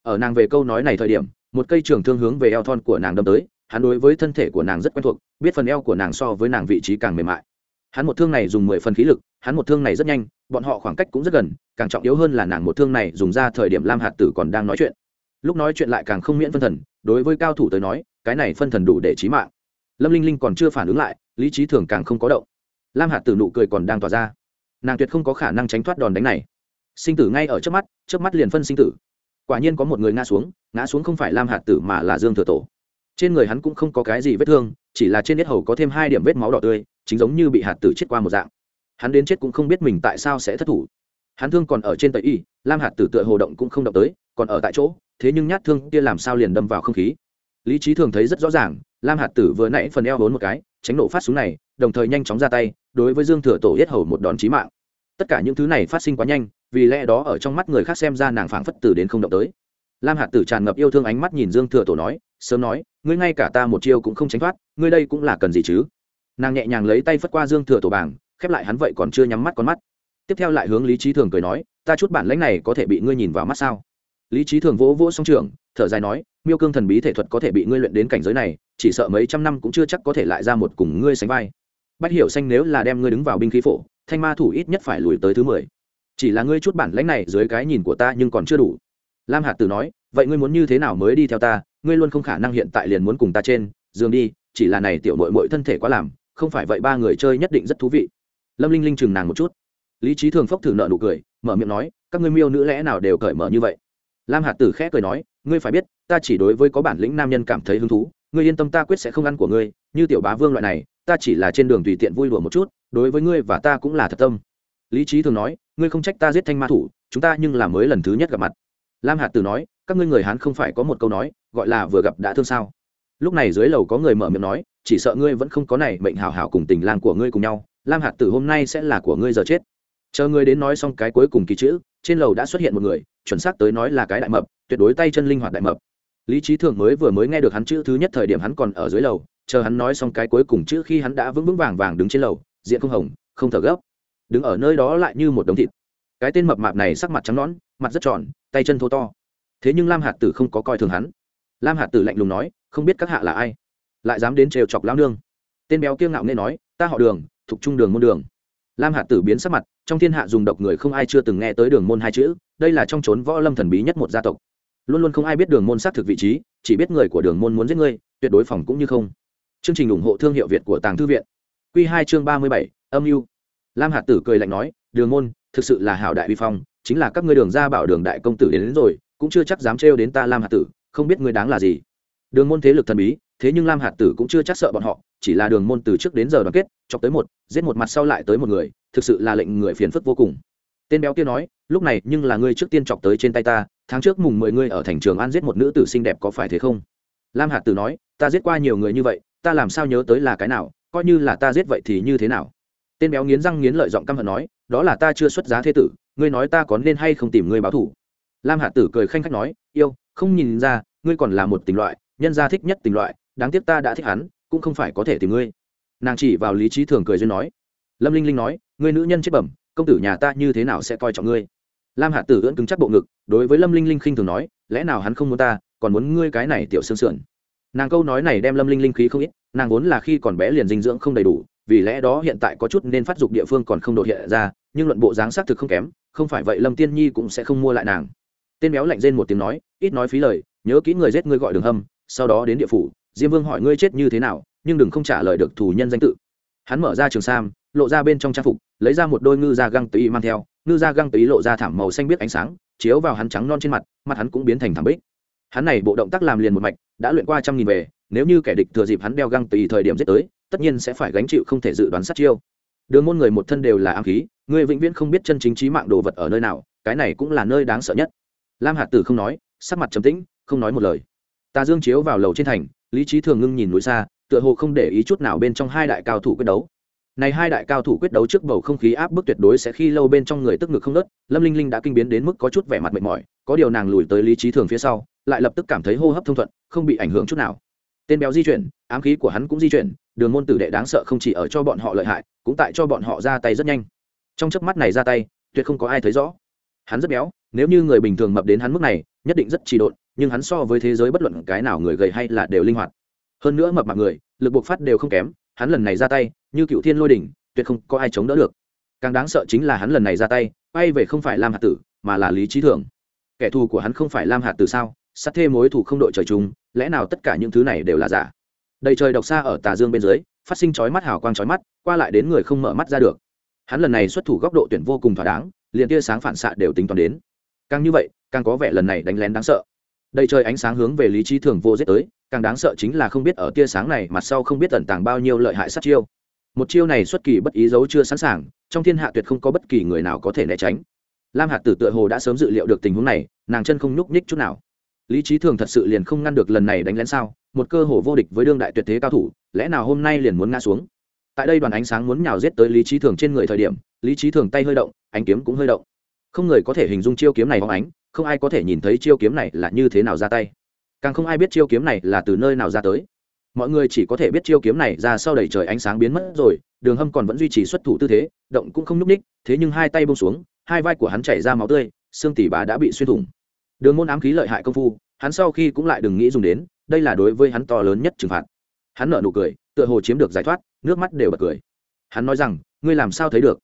[SPEAKER 1] Ở nàng về câu nói này thời điểm, một cây trường thương hướng về eo thon của nàng đâm tới, hắn đối với thân thể của nàng rất quen thuộc, biết phần eo của nàng so với nàng vị trí càng mềm mại. Hắn một thương này dùng mười phần khí lực, hắn một thương này rất nhanh, bọn họ khoảng cách cũng rất gần, càng trọng yếu hơn là nàng một thương này dùng ra thời điểm lam hạt tử còn đang nói chuyện. Lúc nói chuyện lại càng không miễn phân thần, đối với cao thủ tới nói, cái này phân thần đủ để trí mạng lâm linh linh còn chưa phản ứng lại, lý trí thường càng không có động. Lam hạt tử nụ cười còn đang tỏa ra. Nàng tuyệt không có khả năng tránh thoát đòn đánh này. Sinh tử ngay ở trước mắt trước mắt liền phân sinh tử. Quả nhiên có một người ngã xuống ngã xuống không phải lam hạt tử mà là dương thừa tổ. Trên người hắn cũng không có cái gì vết thương, chỉ là trên nết hầu có thêm hai điểm vết máu đỏ tươi, chính giống như bị hạt tử chết qua một dạng. Hắn đến chết cũng không biết mình tại sao sẽ thất thủ. Hắn thương còn ở trên tây y, lam hạt tử tựa hồ động cũng không động tới, còn ở tại chỗ, thế nhưng nhát thương kia làm sao liền đâm vào không khí? Lý trí thường thấy rất rõ ràng, lam hạt tử vừa nãy phần eo vốn một cái, tránh nổ phát súng này, đồng thời nhanh chóng ra tay, đối với dương thừa tổ yết hầu một đòn chí mạng. Tất cả những thứ này phát sinh quá nhanh, vì lẽ đó ở trong mắt người khác xem ra nàng phảng phất tử đến không động tới. Lam hạt tử tràn ngập yêu thương ánh mắt nhìn dương thừa tổ nói, sớm nói, ngươi ngay cả ta một chiêu cũng không tránh thoát, ngươi đây cũng là cần gì chứ? Nàng nhẹ nhàng lấy tay phất qua dương thừa tổ bảng, khép lại hắn vậy còn chưa nhắm mắt con mắt. Tiếp theo lại hướng lý trí thường cười nói, ta chút bản lãnh này có thể bị ngươi nhìn vào mắt sao? Lý trí thường vỗ vỗ song trường thở dài nói, miêu cương thần bí thể thuật có thể bị ngươi luyện đến cảnh giới này, chỉ sợ mấy trăm năm cũng chưa chắc có thể lại ra một cùng ngươi sánh vai. Bách hiểu xanh nếu là đem ngươi đứng vào binh khí phổ, thanh ma thủ ít nhất phải lùi tới thứ mười. Chỉ là ngươi chút bản lãnh này dưới cái nhìn của ta nhưng còn chưa đủ. Lam hạt tử nói, vậy ngươi muốn như thế nào mới đi theo ta? Ngươi luôn không khả năng hiện tại liền muốn cùng ta trên giường đi, chỉ là này tiểu mội mội thân thể quá làm, không phải vậy ba người chơi nhất định rất thú vị. Lâm linh linh chừng nàng một chút. Lý trí thường phốc thử nợ nụ cười, mở miệng nói, các ngươi miêu nữ lẽ nào đều cởi mở như vậy? Lam hạt tử khẽ cười nói ngươi phải biết, ta chỉ đối với có bản lĩnh nam nhân cảm thấy hứng thú, ngươi yên tâm ta quyết sẽ không ăn của ngươi, như tiểu bá vương loại này, ta chỉ là trên đường tùy tiện vui đùa một chút, đối với ngươi và ta cũng là thật tâm. Lý trí thường nói, ngươi không trách ta giết thanh ma thủ, chúng ta nhưng là mới lần thứ nhất gặp mặt. Lam hạt tử nói, các ngươi người hán không phải có một câu nói, gọi là vừa gặp đã thương sao. Lúc này dưới lầu có người mở miệng nói, chỉ sợ ngươi vẫn không có này mệnh hào hào cùng tình lang của ngươi cùng nhau, lam hạt tử hôm nay sẽ là của ngươi giờ chết. Chờ ngươi đến nói xong cái cuối cùng kỳ chữ, trên lầu đã xuất hiện một người, chuẩn xác tới nói là cái đại mập tuyệt đối tay chân linh hoạt đại mập. Lý trí thường mới vừa mới nghe được hắn chữ thứ nhất thời điểm hắn còn ở dưới lầu, chờ hắn nói xong cái cuối cùng chữ khi hắn đã vững vững vàng vàng đứng trên lầu, diện không hồng, không thở gấp. Đứng ở nơi đó lại như một đống thịt. Cái tên mập mạp này sắc mặt trắng nõn, mặt rất tròn, tay chân thô to. Thế nhưng lam hạt tử không có coi thường hắn. Lam hạt tử lạnh lùng nói, không biết các hạ là ai? Lại dám đến trêu chọc lao nương. Tên béo kiêng ngạo nghe nói, ta họ đường, thuộc trung đường môn đường. Lam hạt tử biến sắc mặt, trong thiên hạ dùng độc người không ai chưa từng nghe tới đường môn hai chữ, đây là trong trốn võ lâm thần bí nhất một gia tộc luôn luôn không ai biết đường môn xác thực vị trí chỉ biết người của đường môn muốn giết ngươi tuyệt đối phòng cũng như không. Chương trình ủng hộ thương hiệu việt của tàng thư viện. Q hai chương ba mươi bảy âm mưu. Lam hạt tử cười lạnh nói đường môn thực sự là hảo đại vi phong chính là các ngươi đường ra bảo đường đại công tử đến, đến rồi cũng chưa chắc dám trêu đến ta lam hạt tử không biết ngươi đáng là gì. Đường môn thế lực thần bí thế nhưng lam hạt tử cũng chưa chắc sợ bọn họ chỉ là đường môn từ trước đến giờ đoàn kết chọc tới một giết một mặt sau lại tới một người thực sự là lệnh người phiền phức vô cùng. Tên béo kia nói lúc này, nhưng là ngươi trước tiên chọc tới trên tay ta, tháng trước mùng mười ngươi ở thành trường an giết một nữ tử xinh đẹp có phải thế không? Lam hạt tử nói, ta giết qua nhiều người như vậy, ta làm sao nhớ tới là cái nào, coi như là ta giết vậy thì như thế nào? Tên béo nghiến răng nghiến lợi giọng căm hận nói, đó là ta chưa xuất giá thế tử, ngươi nói ta có nên hay không tìm ngươi báo thủ lam hạt tử cười khanh khách nói, yêu, không nhìn ra, ngươi còn là một tình loại, nhân gia thích nhất tình loại, đáng tiếc ta đã thích hắn, cũng không phải có thể tìm ngươi. Nàng chỉ vào lý trí thường cười duyên nói. Lâm linh linh nói, ngươi nữ nhân chết bẩm, công tử nhà ta như thế nào sẽ coi trọng ngươi? Lam Hạ tử ưỡn cứng chắc bộ ngực, đối với lâm linh linh khinh thường nói, lẽ nào hắn không muốn ta, còn muốn ngươi cái này tiểu xương sườn? Nàng câu nói này đem lâm linh linh khí không ít, nàng vốn là khi còn bé liền dinh dưỡng không đầy đủ, vì lẽ đó hiện tại có chút nên phát dục địa phương còn không đột hiện ra, nhưng luận bộ dáng xác thực không kém, không phải vậy lâm tiên nhi cũng sẽ không mua lại nàng. Tên béo lạnh rên một tiếng nói, ít nói phí lời, nhớ kỹ người giết ngươi gọi đường hâm, sau đó đến địa phủ, diêm vương hỏi ngươi chết như thế nào, nhưng đừng không trả lời được thủ nhân danh tự hắn mở ra trường sam, lộ ra bên trong trang phục, lấy ra một đôi ngư da găng tùy mang theo, ngư da găng tùy lộ ra thảm màu xanh biết ánh sáng, chiếu vào hắn trắng non trên mặt mặt hắn cũng biến thành thảm bích. Hắn này bộ động tác làm liền một mạch, đã luyện qua trăm nghìn về, nếu như kẻ địch thừa dịp hắn đeo găng tùy thời điểm giết tới, tất nhiên sẽ phải gánh chịu không thể dự đoán sát chiêu. Đường môn người một thân đều là ám khí, người vĩnh viễn không biết chân chính trí mạng đồ vật ở nơi nào, cái này cũng là nơi đáng sợ nhất. Lam hạt tử không nói, sắc mặt trầm tĩnh, không nói một lời. Ta dương chiếu vào lầu trên thành, lý trí thường ngưng nhìn núi xa tựa hồ không để ý chút nào bên trong hai đại cao thủ quyết đấu. Này hai đại cao thủ quyết đấu trước bầu không khí áp bức tuyệt đối sẽ khi lâu bên trong người tức ngực không nớt, lâm linh linh đã kinh biến đến mức có chút vẻ mặt mệt mỏi, có điều nàng lùi tới lý trí thường phía sau, lại lập tức cảm thấy hô hấp thông thuận, không bị ảnh hưởng chút nào. Tên béo di chuyển, ám khí của hắn cũng di chuyển, đường môn tử đệ đáng sợ không chỉ ở cho bọn họ lợi hại, cũng tại cho bọn họ ra tay rất nhanh. Trong chớp mắt này ra tay, tuyệt không có ai thấy rõ. Hắn rất béo, nếu như người bình thường mập đến hắn mức này, nhất định rất trì độn, nhưng hắn so với thế giới bất luận cái nào người gầy hay là đều linh hoạt hơn nữa mập mạp người, lực buộc phát đều không kém, hắn lần này ra tay, như cựu thiên lôi đỉnh, tuyệt không có ai chống đỡ được. Càng đáng sợ chính là hắn lần này ra tay bay về không phải lam hạt tử, mà là lý trí thường kẻ thù của hắn không phải lam hạt tử sao? Sát thê mối thù không đội trời chung, lẽ nào tất cả những thứ này đều là giả? Đầy trời độc xa ở tà dương bên dưới, phát sinh chói mắt hào quang chói mắt, qua lại đến người không mở mắt ra được. Hắn lần này xuất thủ góc độ tuyển vô cùng thỏa đáng, liền tia sáng phản xạ đều tính toán đến. Càng như vậy, càng có vẻ lần này đánh lén đáng sợ. Đầy trời ánh sáng hướng về lý trí thường vô giết tới càng đáng sợ chính là không biết ở tia sáng này mặt sau không biết tẩn tàng bao nhiêu lợi hại sát chiêu. Một chiêu này xuất kỳ bất ý giấu chưa sẵn sàng, trong thiên hạ tuyệt không có bất kỳ người nào có thể né tránh. Lam hạt tử tựa hồ đã sớm dự liệu được tình huống này, nàng chân không nhúc nhích chút nào. Lý trí thường thật sự liền không ngăn được lần này đánh lén sao? Một cơ hồ vô địch với đương đại tuyệt thế cao thủ, lẽ nào hôm nay liền muốn ngã xuống? Tại đây đoàn ánh sáng muốn nhào giết tới lý trí thường trên người thời điểm, lý trí thường tay hơi động, ánh kiếm cũng hơi động. Không người có thể hình dung chiêu kiếm này hóng ánh, không ai có thể nhìn thấy chiêu kiếm này là như thế nào ra tay càng không ai biết chiêu kiếm này là từ nơi nào ra tới. Mọi người chỉ có thể biết chiêu kiếm này ra sau đầy trời ánh sáng biến mất rồi, đường hâm còn vẫn duy trì xuất thủ tư thế, động cũng không n ú c ních thế nhưng hai tay bông xuống, hai vai của hắn chảy ra máu tươi, xương tỉ bà đã bị xuyên thủng. Đường môn ám khí lợi hại công phu, hắn sau khi cũng lại đừng nghĩ dùng đến, đây là đối với hắn to lớn nhất trừng phạt. Hắn nợ nụ cười, tựa hồ chiếm được giải thoát, nước mắt đều bật cười. Hắn nói rằng, ngươi làm sao thấy được?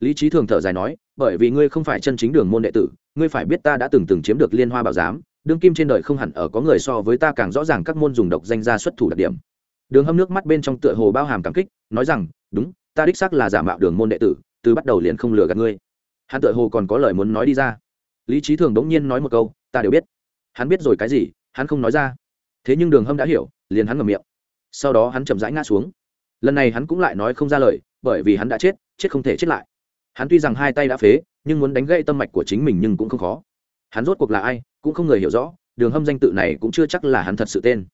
[SPEAKER 1] Lý trí thường thở dài nói, bởi vì ngươi không phải chân chính đường môn đệ tử, ngươi phải biết ta đã từng từng chiếm được liên hoa bảo giám đương kim trên đời không hẳn ở có người so với ta càng rõ ràng các môn dùng độc danh ra xuất thủ đặc điểm. Đường hâm nước mắt bên trong tựa hồ bao hàm cảm kích, nói rằng, đúng, ta đích xác là giả mạo đường môn đệ tử, từ bắt đầu liền không lừa gạt ngươi. Hắn tựa hồ còn có lời muốn nói đi ra. Lý trí thường đống nhiên nói một câu, ta đều biết. Hắn biết rồi cái gì, hắn không nói ra. Thế nhưng đường hâm đã hiểu, liền hắn ngầm miệng. Sau đó hắn chậm rãi ngã xuống. Lần này hắn cũng lại nói không ra lời, bởi vì hắn đã chết chết không thể chết lại. Hắn tuy rằng hai tay đã phế, nhưng muốn đánh gãy tâm mạch của chính mình nhưng cũng không khó hắn rốt cuộc là ai, cũng không người hiểu rõ, đường hâm danh tự này cũng chưa chắc là hắn thật sự tên.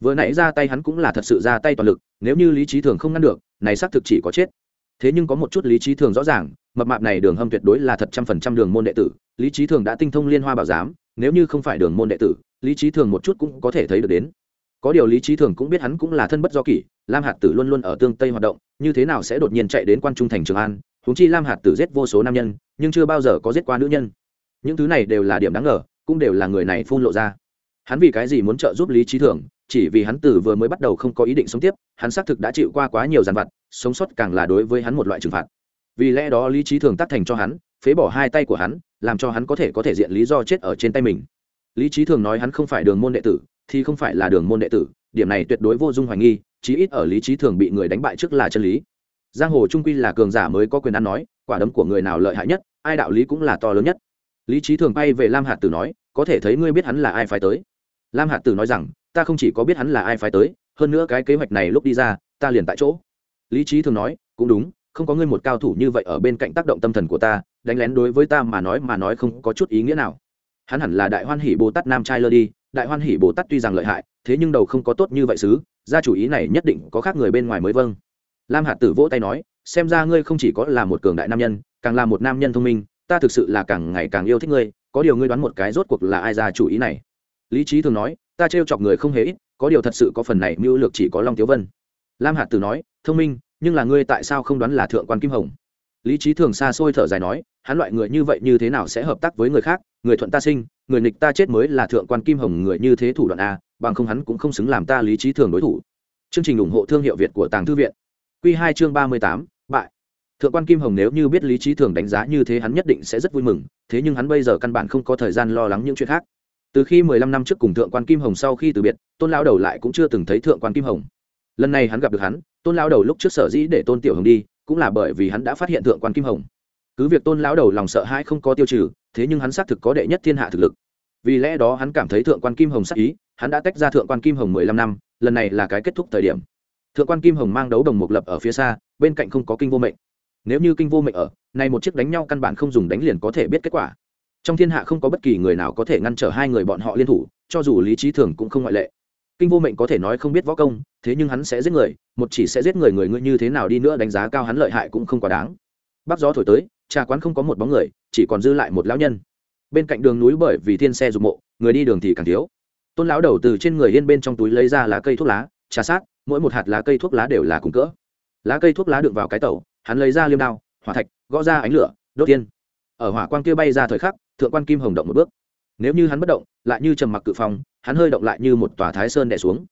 [SPEAKER 1] Vừa nãy ra tay hắn cũng là thật sự ra tay toàn lực, nếu như lý trí thường không ngăn được, này xác thực chỉ có chết. Thế nhưng có một chút lý trí thường rõ ràng, mập mạp này đường hâm tuyệt đối là thật trăm phần trăm đường môn đệ tử, lý trí thường đã tinh thông liên hoa bảo giám, nếu như không phải đường môn đệ tử, lý trí thường một chút cũng có thể thấy được đến. Có điều lý trí thường cũng biết hắn cũng là thân bất do kỷ, lam hạt tử luôn luôn ở tương tây hoạt động, như thế nào sẽ đột nhiên chạy đến quan trung thành trường an húng chi lam hạt tử giết vô số nam nhân, nhưng chưa bao giờ có giết qua nữ nhân những thứ này đều là điểm đáng ngờ, cũng đều là người này phun lộ ra. Hắn vì cái gì muốn trợ giúp lý trí thường, chỉ vì hắn tử vừa mới bắt đầu không có ý định sống tiếp, hắn xác thực đã chịu qua quá nhiều dàn vặt, sống sót càng là đối với hắn một loại trừng phạt. Vì lẽ đó lý trí thường tác thành cho hắn, phế bỏ hai tay của hắn, làm cho hắn có thể có thể diện lý do chết ở trên tay mình. Lý trí thường nói hắn không phải đường môn đệ tử, thì không phải là đường môn đệ tử, điểm này tuyệt đối vô dung hoài nghi, chí ít ở lý trí thường bị người đánh bại trước là chân lý. Giang hồ trung quy là cường giả mới có quyền ăn nói, quả đấm của người nào lợi hại nhất, ai đạo lý cũng là to lớn nhất lý trí thường bay về lam hạt tử nói, có thể thấy ngươi biết hắn là ai phải tới. Lam hạt tử nói rằng, ta không chỉ có biết hắn là ai phải tới, hơn nữa cái kế hoạch này lúc đi ra, ta liền tại chỗ. Lý trí thường nói, cũng đúng, không có ngươi một cao thủ như vậy ở bên cạnh tác động tâm thần của ta, đánh lén đối với ta mà nói mà nói không có chút ý nghĩa nào. Hắn hẳn là đại hoan hỷ bồ tát nam trai lơ đi, đại hoan hỷ bồ tát tuy rằng lợi hại, thế nhưng đầu không có tốt như vậy xứ Ra chủ ý này nhất định có khác người bên ngoài mới vâng. Lam hạt tử vỗ tay nói, xem ra ngươi không chỉ có là một cường đại nam nhân, càng là một nam nhân thông minh ta thực sự là càng ngày càng yêu thích ngươi, có điều ngươi đoán một cái rốt cuộc là ai ra chủ ý này. Lý trí thường nói, ta trêu chọc người không hề ít, có điều thật sự có phần này mưu lược chỉ có long tiếu vân. Lam hạt tử nói, thông minh, nhưng là ngươi tại sao không đoán là thượng quan kim hồng? Lý trí thường xa xôi thở dài nói, hắn loại người như vậy như thế nào sẽ hợp tác với người khác, người thuận ta sinh, người nghịch ta chết mới là thượng quan kim hồng người như thế thủ đoạn a bằng không hắn cũng không xứng làm ta lý trí thường đối thủ. Chương trình ủng hộ thương hiệu việt của tàng thư viện. Q hai chương ba mươi tám, bại thượng quan kim hồng nếu như biết lý trí thường đánh giá như thế hắn nhất định sẽ rất vui mừng, thế nhưng hắn bây giờ căn bản không có thời gian lo lắng những chuyện khác. Từ khi mười lăm năm trước cùng thượng quan kim hồng sau khi từ biệt, tôn lão đầu lại cũng chưa từng thấy thượng quan kim hồng. Lần này hắn gặp được hắn, tôn lão đầu lúc trước sở dĩ để tôn tiểu hồng đi, cũng là bởi vì hắn đã phát hiện thượng quan kim hồng. Cứ việc tôn lão đầu lòng sợ hãi không có tiêu trừ, thế nhưng hắn xác thực có đệ nhất thiên hạ thực lực. Vì lẽ đó hắn cảm thấy thượng quan kim hồng sắc ý, hắn đã tách ra thượng quan kim hồng mười lăm năm, lần này là cái kết thúc thời điểm. Thượng quan kim hồng mang đấu đồng mục lập ở phía xa, bên cạnh không có kinh vô mệnh nếu như kinh vô mệnh ở này một chiếc đánh nhau căn bản không dùng đánh liền có thể biết kết quả. Trong thiên hạ không có bất kỳ người nào có thể ngăn trở hai người bọn họ liên thủ, cho dù lý trí thường cũng không ngoại lệ. Kinh vô mệnh có thể nói không biết võ công, thế nhưng hắn sẽ giết người, một chỉ sẽ giết người người ngươi như thế nào đi nữa đánh giá cao hắn lợi hại cũng không quá đáng. Bắc gió thổi tới, trà quán không có một bóng người, chỉ còn dư lại một lão nhân. Bên cạnh đường núi bởi vì thiên xe dục mộ, người đi đường thì càng thiếu. Tôn lão đầu từ trên người yên bên trong túi lấy ra lá cây thuốc lá, trà sát, mỗi một hạt lá cây thuốc lá đều là cùng cỡ. Lá cây thuốc lá đựng vào cái tẩu hắn lấy ra liêm đao, hỏa thạch, gõ ra ánh lửa, đốt tiên ở hỏa quang kia bay ra thời khắc, thượng quan kim hồng động một bước. Nếu như hắn bất động, lại như trầm mặc cự phong, hắn hơi động lại như một tòa thái sơn đẻ xuống.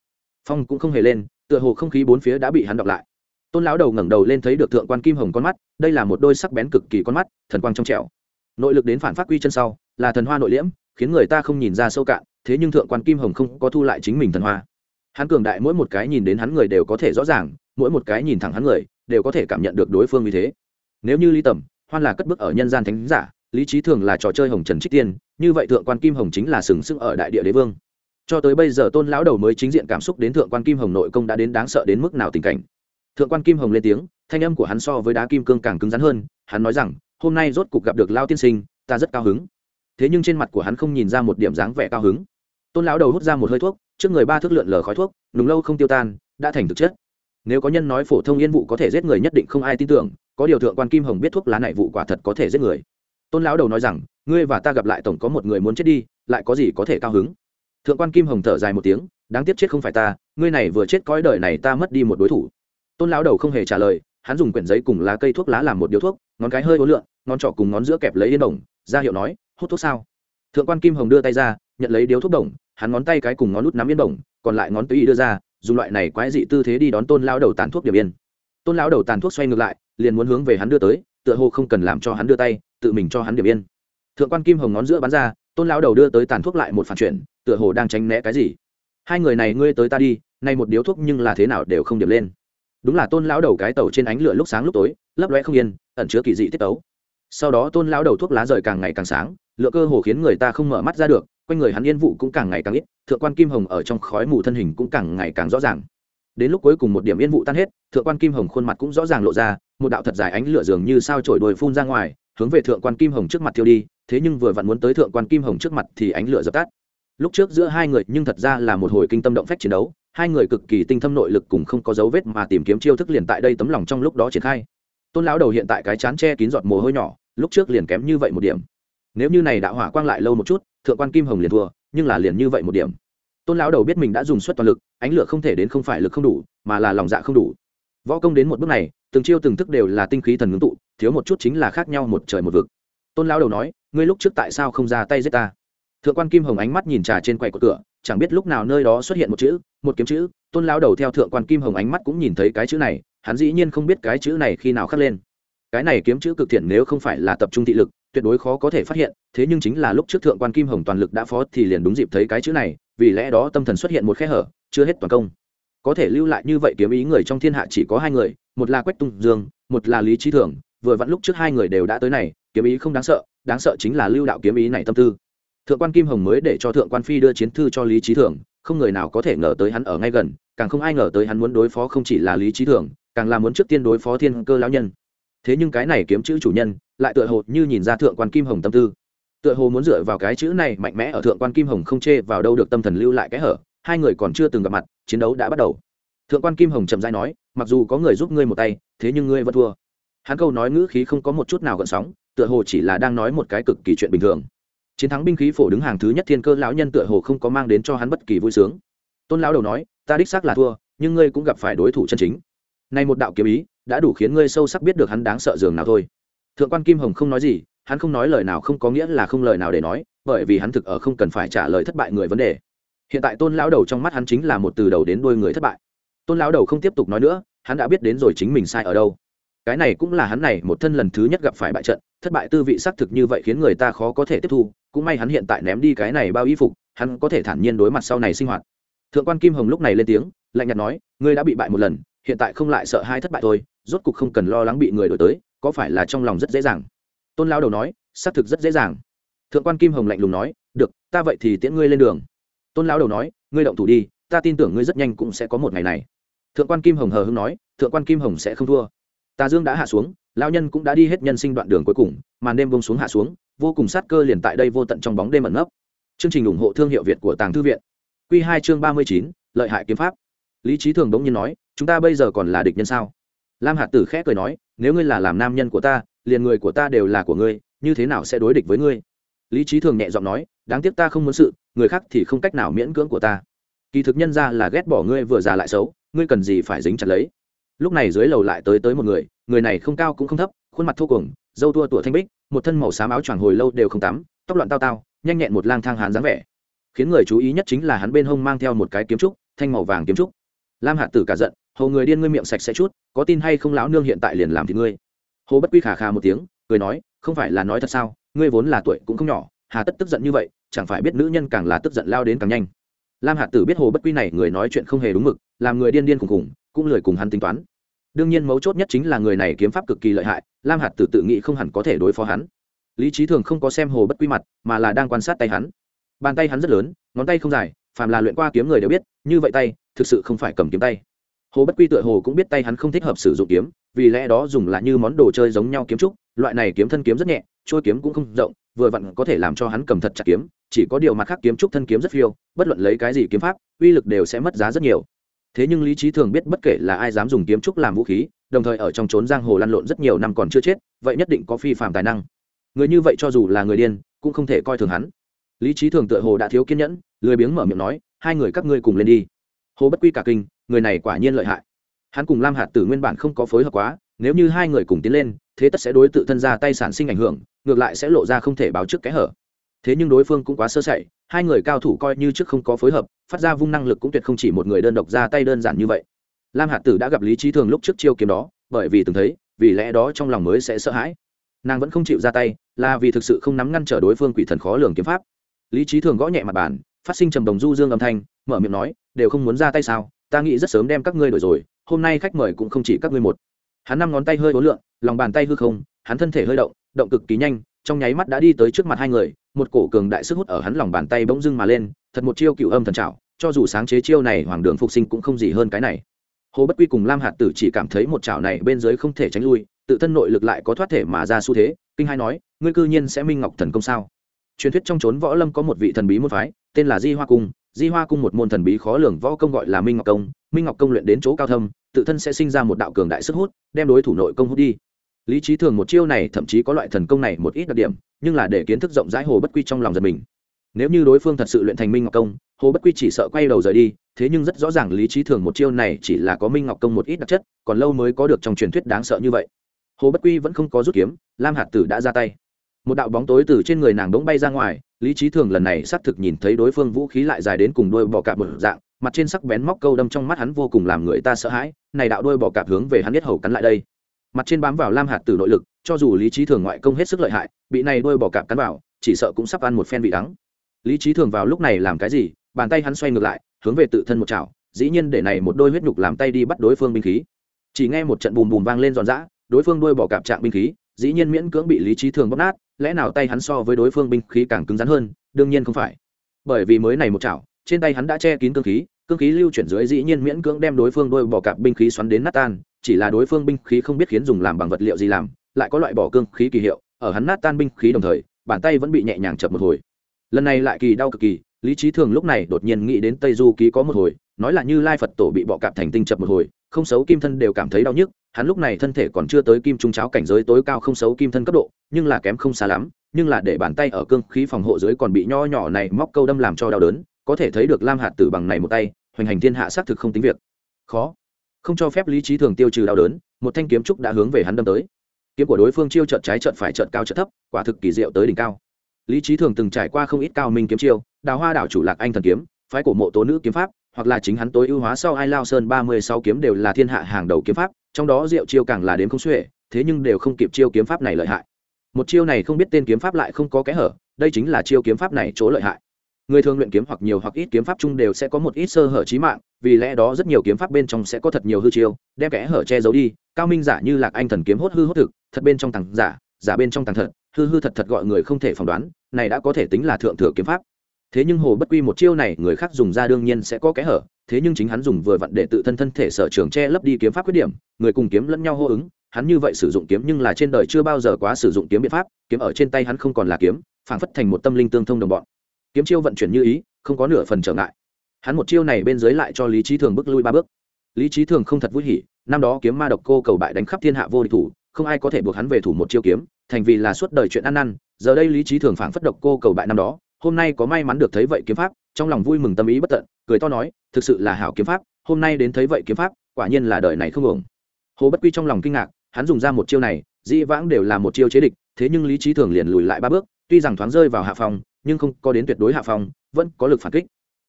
[SPEAKER 1] Phong cũng không hề lên, tựa hồ không khí bốn phía đã bị hắn đọc lại. Tôn lão đầu ngẩng đầu lên thấy được thượng quan kim hồng con mắt, đây là một đôi sắc bén cực kỳ con mắt, thần quang trong trẻo. Nội lực đến phản phát quy chân sau, là thần hoa nội liễm, khiến người ta không nhìn ra sâu cạn, thế nhưng thượng quan kim hồng không có thu lại chính mình thần hoa. Hắn cường đại mỗi một cái nhìn đến hắn người đều có thể rõ ràng, mỗi một cái nhìn thẳng hắn người đều có thể cảm nhận được đối phương như thế. Nếu như lý tầm, hoan là cất bước ở nhân gian thánh giả, lý trí thường là trò chơi hồng trần trích tiên, như vậy thượng quan kim hồng chính là sừng sững ở đại địa đế vương. Cho tới bây giờ tôn lão đầu mới chính diện cảm xúc đến thượng quan kim hồng nội công đã đến đáng sợ đến mức nào tình cảnh. Thượng quan kim hồng lên tiếng, thanh âm của hắn so với đá kim cương càng cứng rắn hơn, hắn nói rằng, hôm nay rốt cục gặp được lao tiên sinh, ta rất cao hứng. Thế nhưng trên mặt của hắn không nhìn ra một điểm dáng vẻ cao hứng. Tôn lão đầu hút ra một hơi thuốc, trước người ba thước lượn lờ khói thuốc, nùng lâu không tiêu tan, đã thành thực chất nếu có nhân nói phổ thông yên vụ có thể giết người nhất định không ai tin tưởng, có điều thượng quan kim hồng biết thuốc lá này vụ quả thật có thể giết người. Tôn lão đầu nói rằng, ngươi và ta gặp lại tổng có một người muốn chết đi, lại có gì có thể cao hứng? Thượng quan kim hồng thở dài một tiếng, đáng tiếc chết không phải ta, ngươi này vừa chết cõi đời này ta mất đi một đối thủ. Tôn lão đầu không hề trả lời, hắn dùng quyển giấy cùng lá cây thuốc lá làm một điếu thuốc, ngón cái hơi ố lượn, ngón trỏ cùng ngón giữa kẹp lấy yên đồng, ra hiệu nói, hút thuốc sao? Thượng quan kim hồng đưa tay ra, nhận lấy điếu thuốc đồng, hắn ngón tay cái cùng ngón lút nắm yên đồng, còn lại ngón tùy đưa ra dùng loại này quái dị tư thế đi đón tôn lão đầu tàn thuốc điểm yên. Tôn lão đầu tàn thuốc xoay ngược lại, liền muốn hướng về hắn đưa tới, tựa hồ không cần làm cho hắn đưa tay, tự mình cho hắn điểm yên. Thượng quan kim hồng ngón giữa bắn ra, tôn lão đầu đưa tới tàn thuốc lại một phản chuyển, tựa hồ đang tránh né cái gì. Hai người này ngươi tới ta đi, nay một điếu thuốc nhưng là thế nào đều không điểm lên. Đúng là tôn lão đầu cái tàu trên ánh lửa lúc sáng lúc tối, lấp lóe không yên, ẩn chứa kỳ dị tiết tấu. Sau đó tôn lão đầu thuốc lá rời càng ngày càng sáng, lựa cơ hồ khiến người ta không mở mắt ra được quanh người hắn yên vụ cũng càng ngày càng ít, thượng quan kim hồng ở trong khói mù thân hình cũng càng ngày càng rõ ràng. Đến lúc cuối cùng một điểm yên vụ tan hết, thượng quan kim hồng khuôn mặt cũng rõ ràng lộ ra, một đạo thật dài ánh lửa dường như sao trổi đồi phun ra ngoài, hướng về thượng quan kim hồng trước mặt thiêu đi, thế nhưng vừa vặn muốn tới thượng quan kim hồng trước mặt thì ánh lửa dập tắt. Lúc trước giữa hai người nhưng thật ra là một hồi kinh tâm động phách chiến đấu, hai người cực kỳ tinh thâm nội lực cùng không có dấu vết mà tìm kiếm chiêu thức liền tại đây tấm lòng trong lúc đó triển khai. Tôn lão đầu hiện tại cái chán che kín giọt mồ hôi nhỏ, lúc trước liền kém như vậy một điểm nếu như này đạo hỏa quang lại lâu một chút, thượng quan kim hồng liền thua, nhưng là liền như vậy một điểm. Tôn lão đầu biết mình đã dùng suất toàn lực, ánh lửa không thể đến không phải lực không đủ, mà là lòng dạ không đủ. Võ công đến một bước này, từng chiêu từng thức đều là tinh khí thần ngưng tụ, thiếu một chút chính là khác nhau một trời một vực. Tôn lão đầu nói, ngươi lúc trước tại sao không ra tay giết ta? Thượng quan kim hồng ánh mắt nhìn trà trên quầy của cửa, chẳng biết lúc nào nơi đó xuất hiện một chữ, một kiếm chữ. Tôn lão đầu theo thượng quan kim hồng ánh mắt cũng nhìn thấy cái chữ này, hắn dĩ nhiên không biết cái chữ này khi nào khắc lên cái này kiếm chữ cực thiện nếu không phải là tập trung thị lực, tuyệt đối khó có thể phát hiện, thế nhưng chính là lúc trước thượng quan kim hồng toàn lực đã phó thì liền đúng dịp thấy cái chữ này, vì lẽ đó tâm thần xuất hiện một khe hở, chưa hết toàn công. Có thể lưu lại như vậy kiếm ý người trong thiên hạ chỉ có hai người, một là quách tung dương, một là lý trí thường, vừa vặn lúc trước hai người đều đã tới này, kiếm ý không đáng sợ đáng sợ chính là lưu đạo kiếm ý này tâm tư. Thượng quan kim hồng mới để cho thượng quan phi đưa chiến thư cho lý trí thường, không người nào có thể ngờ tới hắn ở ngay gần, càng không ai ngờ tới hắn muốn đối phó không chỉ là lý trí thường, càng là muốn trước tiên đối phó thiên cơ lão nhân thế nhưng cái này kiếm chữ chủ nhân lại tựa hồ như nhìn ra thượng quan kim hồng tâm tư. Tựa hồ muốn dựa vào cái chữ này mạnh mẽ ở thượng quan kim hồng không chê vào đâu được tâm thần lưu lại cái hở, hai người còn chưa từng gặp mặt, chiến đấu đã bắt đầu. Thượng quan kim hồng chậm dai nói, mặc dù có người giúp ngươi một tay, thế nhưng ngươi vẫn thua. Hắn câu nói ngữ khí không có một chút nào gợn sóng, tựa hồ chỉ là đang nói một cái cực kỳ chuyện bình thường. Chiến thắng binh khí phổ đứng hàng thứ nhất thiên cơ lão nhân tựa hồ không có mang đến cho hắn bất kỳ vui sướng. Tôn lão đầu nói, ta đích xác là thua, nhưng ngươi cũng gặp phải đối thủ chân chính. Nay một đạo kiếm ý đã đủ khiến ngươi sâu sắc biết được hắn đáng sợ giường nào thôi. Thượng quan kim hồng không nói gì, hắn không nói lời nào không có nghĩa là không lời nào để nói, bởi vì hắn thực ở không cần phải trả lời thất bại người vấn đề. Hiện tại tôn lão đầu trong mắt hắn chính là một từ đầu đến đuôi người thất bại. Tôn lão đầu không tiếp tục nói nữa, hắn đã biết đến rồi chính mình sai ở đâu. Cái này cũng là hắn này một thân lần thứ nhất gặp phải bại trận, thất bại tư vị xác thực như vậy khiến người ta khó có thể tiếp thu, cũng may hắn hiện tại ném đi cái này bao y phục, hắn có thể thản nhiên đối mặt sau này sinh hoạt. Thượng quan kim hồng lúc này lên tiếng, lạnh nhạt nói, ngươi đã bị bại một lần, hiện tại không lại sợ hai thất bại thôi rốt cục không cần lo lắng bị người đổi tới, có phải là trong lòng rất dễ dàng? Tôn lao đầu nói, xác thực rất dễ dàng. Thượng quan kim hồng lạnh lùng nói, được, ta vậy thì tiễn ngươi lên đường. Tôn lão đầu nói, ngươi động thủ đi, ta tin tưởng ngươi rất nhanh cũng sẽ có một ngày này. Thượng quan kim hồng hờ hưng nói, thượng quan kim hồng sẽ không thua. Tà dương đã hạ xuống lao nhân cũng đã đi hết nhân sinh đoạn đường cuối cùng, màn đêm bông xuống hạ xuống, vô cùng sát cơ liền tại đây vô tận trong bóng đêm ẩn nấp. Chương trình ủng hộ thương hiệu việt của tàng thư viện. Q hai chương ba mươi chín, lợi hại kiếm pháp. Lý trí thường đống nhiên nói, chúng ta bây giờ còn là địch nhân sao? Lam hạt tử khẽ cười nói, nếu ngươi là làm nam nhân của ta, liền người của ta đều là của ngươi, như thế nào sẽ đối địch với ngươi? Lý trí thường nhẹ giọng nói, đáng tiếc ta không muốn sự, người khác thì không cách nào miễn cưỡng của ta. Kỳ thực nhân ra là ghét bỏ ngươi vừa già lại xấu, ngươi cần gì phải dính chặt lấy? Lúc này dưới lầu lại tới tới một người người này không cao cũng không thấp, khuôn mặt thô cuồng dâu tua tủa thanh bích, một thân màu xám áo choàng hồi lâu đều không tắm, tóc loạn tao tao, nhanh nhẹn một lang thang hán dáng vẻ. Khiến người chú ý nhất chính là hắn bên hông mang theo một cái kiếm trúc, thanh màu vàng kiếm trúc. Lam hạt tử cả giận Hồ người điên ngươi miệng sạch sẽ chút, có tin hay không lão nương hiện tại liền làm thì ngươi? Hồ bất quy khà khà một tiếng, cười nói, không phải là nói thật sao, ngươi vốn là tuổi cũng không nhỏ, hà tất tức giận như vậy, chẳng phải biết nữ nhân càng là tức giận lao đến càng nhanh. Lam hạt tử biết hồ bất quy này người nói chuyện không hề đúng mực, làm người điên điên khùng khùng cũng lười cùng hắn tính toán. Đương nhiên mấu chốt nhất chính là người này kiếm pháp cực kỳ lợi hại, lam hạt tử tự nghĩ không hẳn có thể đối phó hắn. Lý trí thường không có xem hồ bất quy mặt, mà là đang quan sát tay hắn. Bàn tay hắn rất lớn, ngón tay không dài, phàm là luyện qua kiếm người đều biết, như vậy tay, thực sự không phải cầm kiếm tay hồ bất quy tựa hồ cũng biết tay hắn không thích hợp sử dụng kiếm, vì lẽ đó dùng là như món đồ chơi giống nhau kiếm trúc, loại này kiếm thân kiếm rất nhẹ, trôi kiếm cũng không rộng, vừa vặn có thể làm cho hắn cầm thật chặt kiếm, chỉ có điều mặt khác kiếm trúc thân kiếm rất phiêu, bất luận lấy cái gì kiếm pháp, uy lực đều sẽ mất giá rất nhiều. Thế nhưng lý trí thường biết bất kể là ai dám dùng kiếm trúc làm vũ khí, đồng thời ở trong trốn giang hồ lăn lộn rất nhiều năm còn chưa chết, vậy nhất định có phi phạm tài năng. Người như vậy cho dù là người điên, cũng không thể coi thường hắn. Lý trí thường tựa hồ đã thiếu kiên nhẫn, lười biếng mở miệng nói, hai người các ngươi cùng lên đi. Hồ bất quy cả kinh người này quả nhiên lợi hại. Hắn cùng lam hạt tử nguyên bản không có phối hợp quá, nếu như hai người cùng tiến lên, thế tất sẽ đối tự thân ra tay sản sinh ảnh hưởng, ngược lại sẽ lộ ra không thể báo trước kẽ hở. Thế nhưng đối phương cũng quá sơ sẩy, hai người cao thủ coi như trước không có phối hợp, phát ra vung năng lực cũng tuyệt không chỉ một người đơn độc ra tay đơn giản như vậy. Lam hạt tử đã gặp lý trí thường lúc trước chiêu kiếm đó, bởi vì từng thấy, vì lẽ đó trong lòng mới sẽ sợ hãi. Nàng vẫn không chịu ra tay, là vì thực sự không nắm ngăn trở đối phương quỷ thần khó lường kiếm pháp. Lý trí thường gõ nhẹ mặt bàn, phát sinh trầm đồng du dương âm thanh, mở miệng nói, đều không muốn ra tay sao? Ta nghĩ rất sớm đem các ngươi đổi rồi, hôm nay khách mời cũng không chỉ các ngươi một. Hắn năm ngón tay hơi ố lượng lòng bàn tay hư không, hắn thân thể hơi động động cực kỳ nhanh, trong nháy mắt đã đi tới trước mặt hai người, một cổ cường đại sức hút ở hắn lòng bàn tay bỗng dưng mà lên, thật một chiêu cựu âm thần trào cho dù sáng chế chiêu này hoàng đường phục sinh cũng không gì hơn cái này. Hồ bất quy cùng lam hạt tử chỉ cảm thấy một chảo này bên dưới không thể tránh lui, tự thân nội lực lại có thoát thể mà ra xu thế, kinh hai nói, ngươi cư nhiên sẽ minh ngọc thần công sao? Truyền thuyết trong trốn võ lâm có một vị thần bí môn phái, tên là di hoa cung di hoa cung một môn thần bí khó lường võ công gọi là minh ngọc công. Minh ngọc công luyện đến chỗ cao thâm, tự thân sẽ sinh ra một đạo cường đại sức hút, đem đối thủ nội công hút đi. Lý trí thường một chiêu này thậm chí có loại thần công này một ít đặc điểm, nhưng là để kiến thức rộng rãi hồ bất quy trong lòng giật mình. Nếu như đối phương thật sự luyện thành minh ngọc công, hồ bất quy chỉ sợ quay đầu rời đi, thế nhưng rất rõ ràng lý trí thường một chiêu này chỉ là có minh ngọc công một ít đặc chất, còn lâu mới có được trong truyền thuyết đáng sợ như vậy. Hồ bất quy vẫn không có rút kiếm, lam hạt tử đã ra tay. Một đạo bóng tối từ trên người nàng đống bay ra ngoài lý trí thường lần này xác thực nhìn thấy đối phương vũ khí lại dài đến cùng đôi bò cạp một dạng, mặt trên sắc bén móc câu đâm trong mắt hắn vô cùng làm người ta sợ hãi, này đạo đôi bò cạp hướng về hắn biết hầu cắn lại đây. Mặt trên bám vào lam hạt từ nội lực, cho dù lý trí thường ngoại công hết sức lợi hại, bị này đôi bò cạp cắn vào, chỉ sợ cũng sắp ăn một phen vị đắng. Lý trí thường vào lúc này làm cái gì? Bàn tay hắn xoay ngược lại, hướng về tự thân một chảo, dĩ nhiên để này một đôi huyết nhục làm tay đi bắt đối phương binh khí. Chỉ nghe một trận bùm bùm vang lên giòn giã, đối phương đôi bò cạp trạng binh khí, dĩ nhiên miễn cưỡng bị lý trí thường bóp nát lẽ nào tay hắn so với đối phương binh khí càng cứng rắn hơn? Đương nhiên không phải. Bởi vì mới này một chảo, trên tay hắn đã che kín cương khí cương khí lưu chuyển dưới dĩ nhiên miễn cưỡng đem đối phương đôi bỏ cạp binh khí xoắn đến nát tan, chỉ là đối phương binh khí không biết khiến dùng làm bằng vật liệu gì làm, lại có loại bỏ cương khí kỳ hiệu, ở hắn nát tan binh khí đồng thời, bàn tay vẫn bị nhẹ nhàng chập một hồi. Lần này lại kỳ đau cực kỳ, lý trí thường lúc này đột nhiên nghĩ đến tây du ký có một hồi, nói là như lai phật tổ bị bọ cạp thành tinh chập một hồi không xấu kim thân đều cảm thấy đau nhức, hắn lúc này thân thể còn chưa tới kim trung cháo cảnh giới tối cao không xấu kim thân cấp độ, nhưng là kém không xa lắm, nhưng là để bàn tay ở cương khí phòng hộ dưới còn bị nho nhỏ này móc câu đâm làm cho đau đớn, có thể thấy được lam hạt tử bằng này một tay, hoành hành thiên hạ xác thực không tính việc. Khó. Không cho phép lý trí thường tiêu trừ đau đớn, một thanh kiếm trúc đã hướng về hắn đâm tới. Kiếm của đối phương chiêu trợt trái trợt phải trợt cao trợt thấp, quả thực kỳ diệu tới đỉnh cao. Lý trí thường từng trải qua không ít cao minh kiếm chiêu, đào hoa đảo chủ lạc anh thần kiếm, phái cổ mộ tố nữ kiếm pháp hoặc là chính hắn tối ưu hóa sau ai lao sơn ba mươi sáu kiếm đều là thiên hạ hàng đầu kiếm pháp, trong đó diệu chiêu càng là đến không xuể, thế nhưng đều không kịp chiêu kiếm pháp này lợi hại. Một chiêu này không biết tên kiếm pháp lại không có kẽ hở, đây chính là chiêu kiếm pháp này chỗ lợi hại. Người thường luyện kiếm hoặc nhiều hoặc ít kiếm pháp chung đều sẽ có một ít sơ hở trí mạng, vì lẽ đó rất nhiều kiếm pháp bên trong sẽ có thật nhiều hư chiêu, đem kẽ hở che giấu đi. Cao minh giả như lạc anh thần kiếm hốt hư hốt thực, thật bên trong tàng giả giả bên trong tàng thật, hư hư thật thật gọi người không thể phỏng đoán, này đã có thể tính là thượng thừa kiếm pháp thế nhưng hồ bất quy một chiêu này người khác dùng ra đương nhiên sẽ có kẽ hở, thế nhưng chính hắn dùng vừa vặn để tự thân thân thể sở trường che lấp đi kiếm pháp khuyết điểm, người cùng kiếm lẫn nhau hô ứng, hắn như vậy sử dụng kiếm nhưng là trên đời chưa bao giờ quá sử dụng kiếm biện pháp, kiếm ở trên tay hắn không còn là kiếm, phảng phất thành một tâm linh tương thông đồng bọn. Kiếm chiêu vận chuyển như ý, không có nửa phần trở ngại. Hắn một chiêu này bên dưới lại cho lý trí thường bước lui ba bước. Lý trí thường không thật vui hỉ, năm đó kiếm ma độc cô cầu bại đánh khắp thiên hạ vô địch thủ, không ai có thể buộc hắn về thủ một chiêu kiếm, thành vì là suốt đời chuyện ăn năn, giờ đây lý trí thường phảng phất độc cô cầu bại năm đó hôm nay có may mắn được thấy vậy kiếm pháp, trong lòng vui mừng tâm ý bất tận, cười to nói, thực sự là hảo kiếm pháp, hôm nay đến thấy vậy kiếm pháp, quả nhiên là đời này không ổng hồ bất quy trong lòng kinh ngạc, hắn dùng ra một chiêu này, dĩ vãng đều là một chiêu chế địch, thế nhưng lý trí thường liền lùi lại ba bước, tuy rằng thoáng rơi vào hạ phòng nhưng không có đến tuyệt đối hạ phòng vẫn có lực phản kích.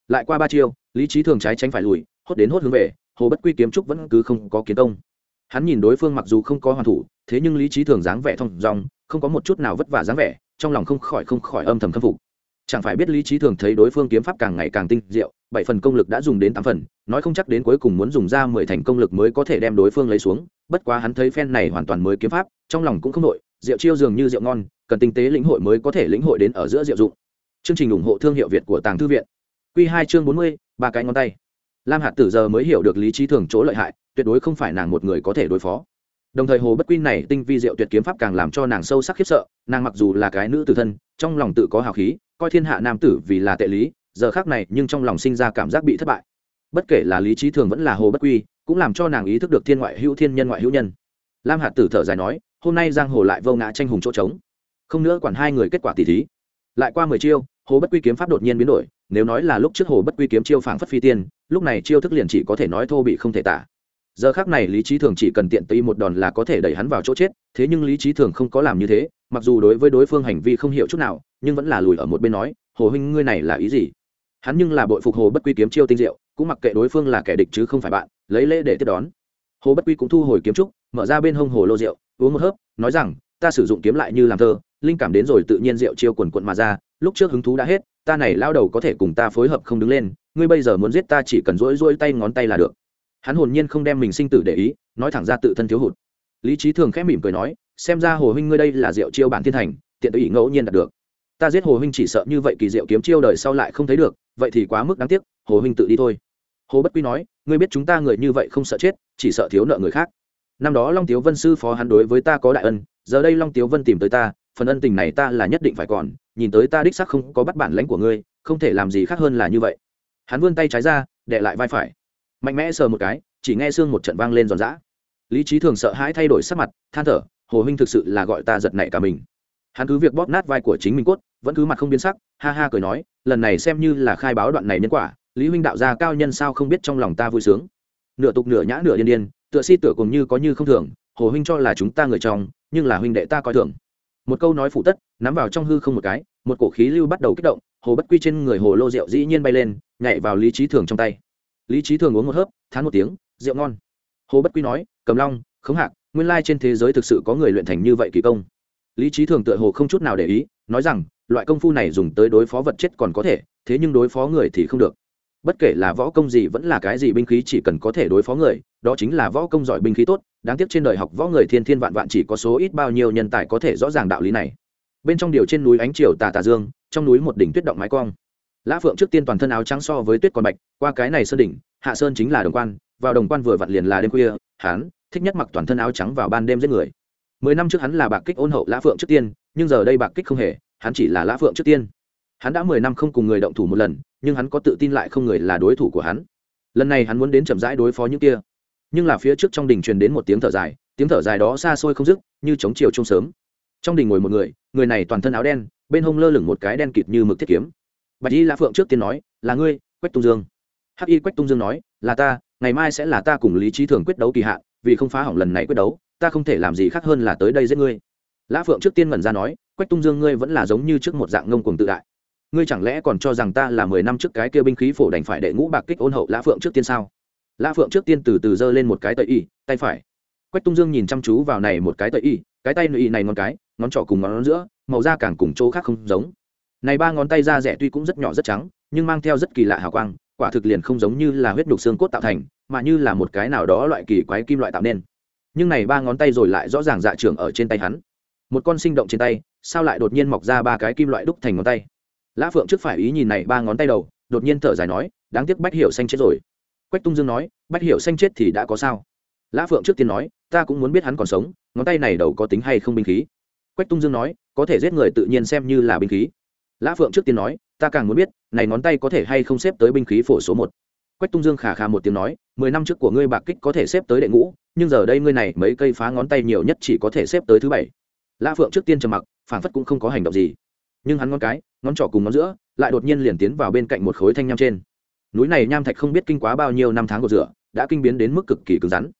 [SPEAKER 1] Lại qua ba chiêu, lý trí thường trái tránh phải lùi, hốt đến hốt hướng về, hồ bất quy kiếm trúc vẫn cứ không có kiến công. Hắn nhìn đối phương mặc dù không có hoàn thủ, thế nhưng lý trí thường dáng vẻ thông dong, không có một chút nào vất vả dáng vẻ, trong lòng không khỏi không khỏi âm thầm khâm phục chẳng phải biết lý trí thường thấy đối phương kiếm pháp càng ngày càng tinh diệu, bảy phần công lực đã dùng đến tám phần, nói không chắc đến cuối cùng muốn dùng ra mười thành công lực mới có thể đem đối phương lấy xuống. Bất quá hắn thấy phen này hoàn toàn mới kiếm pháp, trong lòng cũng không nội rượu chiêu dường như rượu ngon, cần tinh tế lĩnh hội mới có thể lĩnh hội đến ở giữa rượu dụng. Chương trình ủng hộ thương hiệu việt của tàng thư viện. Q hai chương bốn mươi, ba cái ngón tay. Lam hạt tử giờ mới hiểu được lý trí thường chỗ lợi hại, tuyệt đối không phải nàng một người có thể đối phó. Đồng thời hồ bất quy này tinh vi diệu tuyệt kiếm pháp càng làm cho nàng sâu sắc khiếp sợ, nàng mặc dù là cái nữ tử thân, trong lòng tự có hào khí coi thiên hạ nam tử vì là tệ lý, giờ khác này nhưng trong lòng sinh ra cảm giác bị thất bại. Bất kể là lý trí thường vẫn là hồ bất quy, cũng làm cho nàng ý thức được thiên ngoại hữu thiên nhân ngoại hữu nhân. Lam hạt tử thở dài nói, hôm nay giang hồ lại vô ngã tranh hùng chỗ trống. Không nữa quản hai người kết quả tỷ thí. Lại qua mười chiêu, hồ bất quy kiếm pháp đột nhiên biến đổi, nếu nói là lúc trước hồ bất quy kiếm chiêu phảng phất phi tiên, lúc này chiêu thức liền chỉ có thể nói thô bị không thể tả. Giờ khác này lý trí thường chỉ cần tiện tây một đòn là có thể đẩy hắn vào chỗ chết, thế nhưng lý trí thường không có làm như thế, mặc dù đối với đối phương hành vi không hiểu chút nào nhưng vẫn là lùi ở một bên nói, hồ huynh, ngươi này là ý gì? Hắn nhưng là bội phục hồ bất quy kiếm chiêu tinh diệu, cũng mặc kệ đối phương là kẻ địch chứ không phải bạn, lấy lễ để tiếp đón. Hồ bất quy cũng thu hồi kiếm trúc, mở ra bên hông hồ lô rượu uống một hớp, nói rằng, ta sử dụng kiếm lại như làm thơ, linh cảm đến rồi tự nhiên rượu chiêu quần quận mà ra, lúc trước hứng thú đã hết, ta này lao đầu có thể cùng ta phối hợp không đứng lên, ngươi bây giờ muốn giết ta chỉ cần rỗi rỗi tay ngón tay là được. Hắn hồn nhiên không đem mình sinh tử để ý, nói thẳng ra tự thân thiếu hụt. Lý trí thường khẽ mỉm cười nói, xem ra hồ huynh ngươi đây là rượu chiêu bản thiên thành, tiện tự ý ngẫu nhiên đạt được ta giết hồ huynh chỉ sợ như vậy kỳ diệu kiếm chiêu đời sau lại không thấy được, vậy thì quá mức đáng tiếc, hồ huynh tự đi thôi. Hồ bất quy nói, ngươi biết chúng ta người như vậy không sợ chết, chỉ sợ thiếu nợ người khác. Năm đó long tiếu vân sư phó hắn đối với ta có đại ân, giờ đây long tiếu vân tìm tới ta, phần ân tình này ta là nhất định phải còn, nhìn tới ta đích sắc không có bắt bản lãnh của ngươi, không thể làm gì khác hơn là như vậy. Hắn vươn tay trái ra đệ lại vai phải. Mạnh mẽ sờ một cái, chỉ nghe xương một trận vang lên giòn giã. Lý trí thường sợ hãi thay đổi sắc mặt, than thở, hồ huynh thực sự là gọi ta giật nảy cả mình hắn cứ việc bóp nát vai của chính mình cốt, vẫn cứ mặt không biến sắc, ha ha cười nói, lần này xem như là khai báo đoạn này nhân quả, lý huynh đạo gia cao nhân sao không biết trong lòng ta vui sướng. Nửa tục nửa nhã nửa điên điên, tựa si tựa cùng như có như không thường, hồ huynh cho là chúng ta người trong, nhưng là huynh đệ ta coi thường. Một câu nói phụ tất, nắm vào trong hư không một cái, một cổ khí lưu bắt đầu kích động, hồ bất quy trên người hồ lô rượu dĩ nhiên bay lên, nhảy vào lý trí thường trong tay. Lý trí thường uống một hớp, thán một tiếng, rượu ngon. Hồ bất quy nói, cầm long, khống hạc, nguyên lai trên thế giới thực sự có người luyện thành như vậy kỳ công lý trí thường tựa hồ không chút nào để ý, nói rằng, loại công phu này dùng tới đối phó vật chết còn có thể, thế nhưng đối phó người thì không được. Bất kể là võ công gì vẫn là cái gì binh khí chỉ cần có thể đối phó người, đó chính là võ công giỏi binh khí tốt, đáng tiếc trên đời học võ người thiên thiên vạn vạn chỉ có số ít bao nhiêu nhân tài có thể rõ ràng đạo lý này. Bên trong điều trên núi ánh triều tà tà dương, trong núi một đỉnh tuyết động mái cong lã phượng trước tiên toàn thân áo trắng so với tuyết còn bạch, qua cái này sơn đỉnh, hạ sơn chính là đồng quan, vào đồng quan vừa vặn liền là đêm khuya hán thích nhất mặc toàn thân áo trắng vào ban đêm giết người mười năm trước hắn là bạc kích ôn hậu lã phượng trước tiên, nhưng giờ đây bạc kích không hề, hắn chỉ là lã phượng trước tiên. Hắn đã mười năm không cùng người động thủ một lần, nhưng hắn có tự tin lại không người là đối thủ của hắn. Lần này hắn muốn đến chậm rãi đối phó những kia. Nhưng là phía trước trong đình truyền đến một tiếng thở dài, tiếng thở dài đó xa xôi không dứt, như chống chiều trông sớm. Trong đình ngồi một người người này toàn thân áo đen, bên hông lơ lửng một cái đen kịt như mực thiết kiếm. Bạch y lã phượng trước tiên nói, là ngươi, quách tung dương. Hắc y quách tung dương nói, là ta, ngày mai sẽ là ta cùng lý trí thường quyết đấu kỳ hạn, vì không phá hỏng lần này quyết đấu ta không thể làm gì khác hơn là tới đây giết ngươi. Lã phượng trước tiên ngẩn ra nói, quách tung dương ngươi vẫn là giống như trước một dạng ngông cuồng tự đại. Ngươi chẳng lẽ còn cho rằng ta là mười năm trước cái kia binh khí phổ đành phải đệ ngũ bạc kích ôn hậu lã phượng trước tiên sao? Lã phượng trước tiên từ từ giơ lên một cái tẩy y, tay phải. Quách tung dương nhìn chăm chú vào này một cái tẩy y, cái tay nữ y này ngón cái, ngón trỏ cùng ngón giữa, màu da càng cùng chỗ khác không giống. Này ba ngón tay da rẻ tuy cũng rất nhỏ rất trắng, nhưng mang theo rất kỳ lạ hào quang, quả thực liền không giống như là huyết đục xương cốt tạo thành, mà như là một cái nào đó loại kỳ quái kim loại tạo nên nhưng này ba ngón tay rồi lại rõ ràng dạ trưởng ở trên tay hắn. Một con sinh động trên tay, sao lại đột nhiên mọc ra ba cái kim loại đúc thành ngón tay? Lã phượng trước phải ý nhìn này ba ngón tay đầu, đột nhiên thở dài nói, đáng tiếc bách hiểu xanh chết rồi. Quách tung dương nói, bách hiểu xanh chết thì đã có sao? Lã phượng trước tiên nói, ta cũng muốn biết hắn còn sống, ngón tay này đầu có tính hay không binh khí? Quách tung dương nói, có thể giết người tự nhiên xem như là binh khí. Lã phượng trước tiên nói, ta càng muốn biết, này ngón tay có thể hay không xếp tới binh khí phổ số một? Quách tung dương khà khà một tiếng nói mười năm trước của ngươi bạc kích có thể xếp tới đệ ngũ, nhưng giờ đây ngươi này mấy cây phá ngón tay nhiều nhất chỉ có thể xếp tới thứ bảy. Lã phượng trước tiên trầm mặc phản phất cũng không có hành động gì. Nhưng hắn ngón cái, ngón trỏ cùng ngón giữa, lại đột nhiên liền tiến vào bên cạnh một khối thanh nham trên. Núi này nham thạch không biết kinh quá bao nhiêu năm tháng của rửa, đã kinh biến đến mức cực kỳ cứng rắn.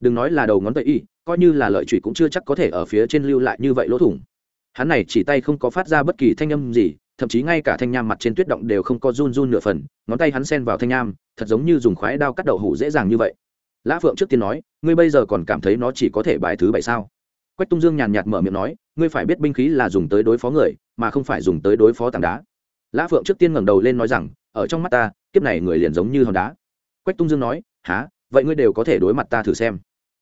[SPEAKER 1] Đừng nói là đầu ngón tay y, coi như là lợi chủy cũng chưa chắc có thể ở phía trên lưu lại như vậy lỗ thủng. Hắn này chỉ tay không có phát ra bất kỳ thanh âm gì thậm chí ngay cả thanh nham mặt trên tuyết động đều không có run run nửa phần, ngón tay hắn sen vào thanh nham, thật giống như dùng khoái đao cắt đậu hủ dễ dàng như vậy. Lã phượng trước tiên nói, ngươi bây giờ còn cảm thấy nó chỉ có thể bài thứ bảy sao? Quách tung dương nhàn nhạt mở miệng nói, ngươi phải biết binh khí là dùng tới đối phó người, mà không phải dùng tới đối phó tảng đá. Lã phượng trước tiên ngẩng đầu lên nói rằng, ở trong mắt ta, kiếp này người liền giống như hòn đá. Quách tung dương nói há vậy ngươi đều có thể đối mặt ta thử xem.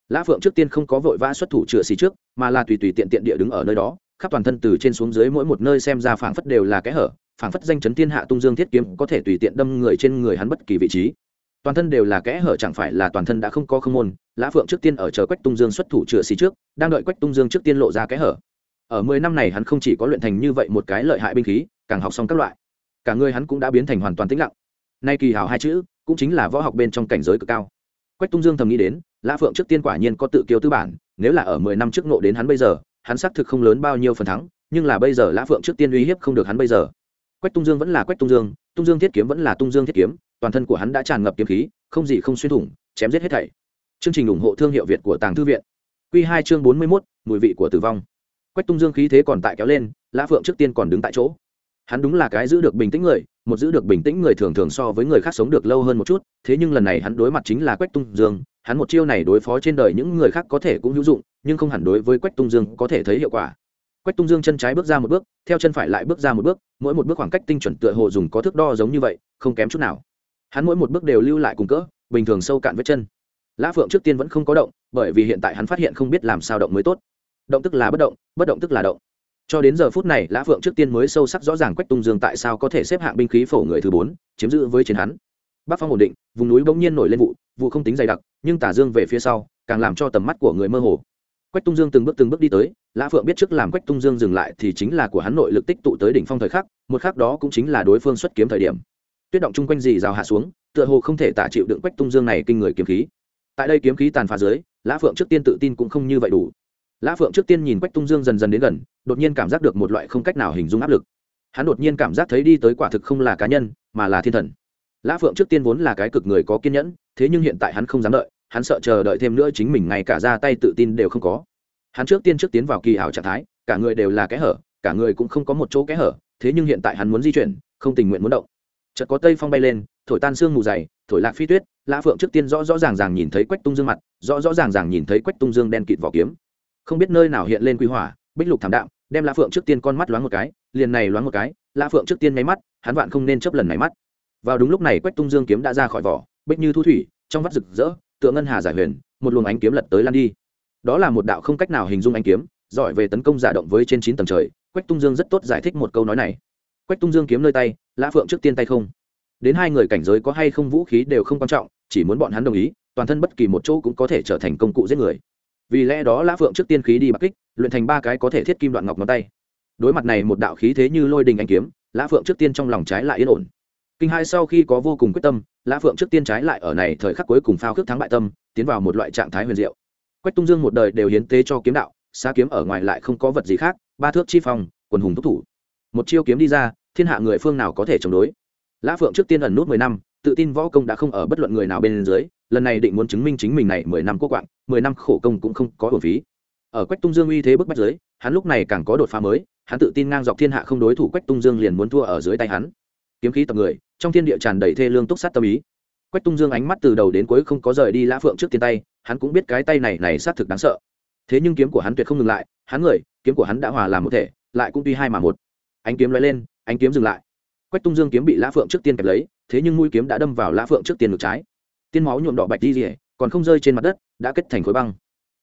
[SPEAKER 1] Lã phượng trước tiên không có vội vã xuất thủ chữa xì trước, mà là tùy tùy tiện tiện địa đứng ở nơi đó khắp toàn thân từ trên xuống dưới mỗi một nơi xem ra phảng phất đều là cái hở, phảng phất danh chấn thiên hạ tung dương thiết kiếm có thể tùy tiện đâm người trên người hắn bất kỳ vị trí. Toàn thân đều là kẽ hở chẳng phải là toàn thân đã không có không môn, lã phượng trước tiên ở chờ quách tung dương xuất thủ chữa xì trước, đang đợi quách tung dương trước tiên lộ ra kẽ hở. Ở mười năm này hắn không chỉ có luyện thành như vậy một cái lợi hại binh khí, càng học xong các loại. Cả người hắn cũng đã biến thành hoàn toàn tĩnh lặng. Nay kỳ hào hai chữ, cũng chính là võ học bên trong cảnh giới cực cao. Quách tung dương thầm nghĩ đến, lã phượng trước tiên quả nhiên có tự kiêu tư bản, nếu là ở mười năm trước nộ đến hắn bây giờ hắn xác thực không lớn bao nhiêu phần thắng, nhưng là bây giờ lã phượng trước tiên uy hiếp không được hắn bây giờ. Quách tung dương vẫn là quách tung dương tung dương thiết kiếm vẫn là tung dương thiết kiếm, toàn thân của hắn đã tràn ngập kiếm khí, không gì không xuyên thủng, chém giết hết thảy. Chương trình ủng hộ thương hiệu việt của tàng thư viện. Q hai chương bốn mươi mốt, mùi vị của tử vong. Quách tung dương khí thế còn tại kéo lên, lã phượng trước tiên còn đứng tại chỗ. Hắn đúng là cái giữ được bình tĩnh người, một giữ được bình tĩnh người thường thường so với người khác sống được lâu hơn một chút, thế nhưng lần này hắn đối mặt chính là quách tung dương, hắn một chiêu này đối phó trên đời những người khác có thể cũng hữu dụng nhưng không hẳn đối với quách tung dương có thể thấy hiệu quả. Quách tung dương chân trái bước ra một bước, theo chân phải lại bước ra một bước, mỗi một bước khoảng cách tinh chuẩn tựa hồ dùng có thước đo giống như vậy, không kém chút nào. Hắn mỗi một bước đều lưu lại cùng cỡ, bình thường sâu cạn với chân. Lã phượng trước tiên vẫn không có động, bởi vì hiện tại hắn phát hiện không biết làm sao động mới tốt. Động tức là bất động bất động tức là động. Cho đến giờ phút này, lã phượng trước tiên mới sâu sắc rõ ràng quách tung dương tại sao có thể xếp hạng binh khí phổ người thứ bốn, chiếm giữ với chiến hắn. Bắc phong ổn định, vùng núi bỗng nhiên nổi lên vụ vụ không tính dày đặc, nhưng tả dương về phía sau, càng làm cho tầm mắt của người mơ hồ quách tung dương từng bước từng bước đi tới, lã phượng biết trước làm quách tung dương dừng lại thì chính là của hắn nội lực tích tụ tới đỉnh phong thời khắc, một khắc đó cũng chính là đối phương xuất kiếm thời điểm. Tuyết động chung quanh dì rào hạ xuống, tựa hồ không thể tả chịu đựng quách tung dương này kinh người kiếm khí. Tại đây kiếm khí tàn phá dưới, lã phượng trước tiên tự tin cũng không như vậy đủ. Lã phượng trước tiên nhìn quách tung dương dần dần đến gần, đột nhiên cảm giác được một loại không cách nào hình dung áp lực. Hắn đột nhiên cảm giác thấy đi tới quả thực không là cá nhân, mà là thiên thần. Lã phượng trước tiên vốn là cái cực người có kiên nhẫn, thế nhưng hiện tại hắn không dám đợi hắn sợ chờ đợi thêm nữa chính mình ngay cả ra tay tự tin đều không có. Hắn trước tiên trước tiến vào kỳ ảo trạng thái, cả người đều là kẽ hở, cả người cũng không có một chỗ kẽ hở, thế nhưng hiện tại hắn muốn di chuyển, không tình nguyện muốn động. Chợt có tây phong bay lên, thổi tan sương mù dày, thổi lạc phi tuyết, lã phượng trước tiên rõ rõ ràng ràng nhìn thấy quách tung dương mặt, rõ rõ ràng ràng nhìn thấy quách tung dương đen kịt vỏ kiếm. Không biết nơi nào hiện lên quy hỏa, bích lục thảm đạm, đem lã phượng trước tiên con mắt loáng một cái, liền này loáng một cái, lã phượng trước tiên nháy mắt, hắn vạn không nên chấp lần này mắt. Vào đúng lúc này quách tung dương kiếm đã ra khỏi vỏ, bích như thu thủy, trong vắt rực rỡ tựa ngân hà giải huyền, một luồng ánh kiếm lật tới lan đi. Đó là một đạo không cách nào hình dung ánh kiếm, giỏi về tấn công giả động với trên chín tầng trời. Quách tung dương rất tốt giải thích một câu nói này. Quách tung dương kiếm nơi tay, lã phượng trước tiên tay không. Đến hai người cảnh giới có hay không vũ khí đều không quan trọng, chỉ muốn bọn hắn đồng ý, toàn thân bất kỳ một chỗ cũng có thể trở thành công cụ giết người. Vì lẽ đó lã phượng trước tiên khí đi bắc kích, luyện thành ba cái có thể thiết kim đoạn ngọc ngón tay. Đối mặt này một đạo khí thế như lôi đình anh kiếm, lã phượng trước tiên trong lòng trái lại yên ổn. Kinh hai sau khi có vô cùng quyết tâm lã phượng trước tiên trái lại ở này thời khắc cuối cùng phao khước thắng bại tâm, tiến vào một loại trạng thái huyền diệu. Quách tung dương một đời đều hiến tế cho kiếm đạo xa kiếm ở ngoài lại không có vật gì khác, ba thước chi phong, quần hùng thúc thủ. Một chiêu kiếm đi ra, thiên hạ người phương nào có thể chống đối? Lã phượng trước tiên ẩn nút mười năm, tự tin võ công đã không ở bất luận người nào bên dưới, lần này định muốn chứng minh chính mình này mười năm quốc quạng, mười năm khổ công cũng không có hồn phí. Ở quách tung dương uy thế bức bách dưới, hắn lúc này càng có đột phá mới, hắn tự tin ngang dọc thiên hạ không đối thủ quách tung dương liền muốn thua ở dưới tay hắn. Kiếm khí tập người trong thiên địa tràn đầy thê lương túc sát tâm ý. Quách tung dương ánh mắt từ đầu đến cuối không có rời đi lã phượng trước tiên tay, hắn cũng biết cái tay này này xác thực đáng sợ. Thế nhưng kiếm của hắn tuyệt không ngừng lại, hắn người, kiếm của hắn đã hòa làm một thể, lại cũng tuy hai mà một. Ánh kiếm lóe lên, ánh kiếm dừng lại. Quách tung dương kiếm bị lã phượng trước tiên kẹp lấy, thế nhưng mũi kiếm đã đâm vào lã phượng trước tiên ngược trái. Tiên máu nhuộm đỏ bạch đi rỉa còn không rơi trên mặt đất, đã kết thành khối băng.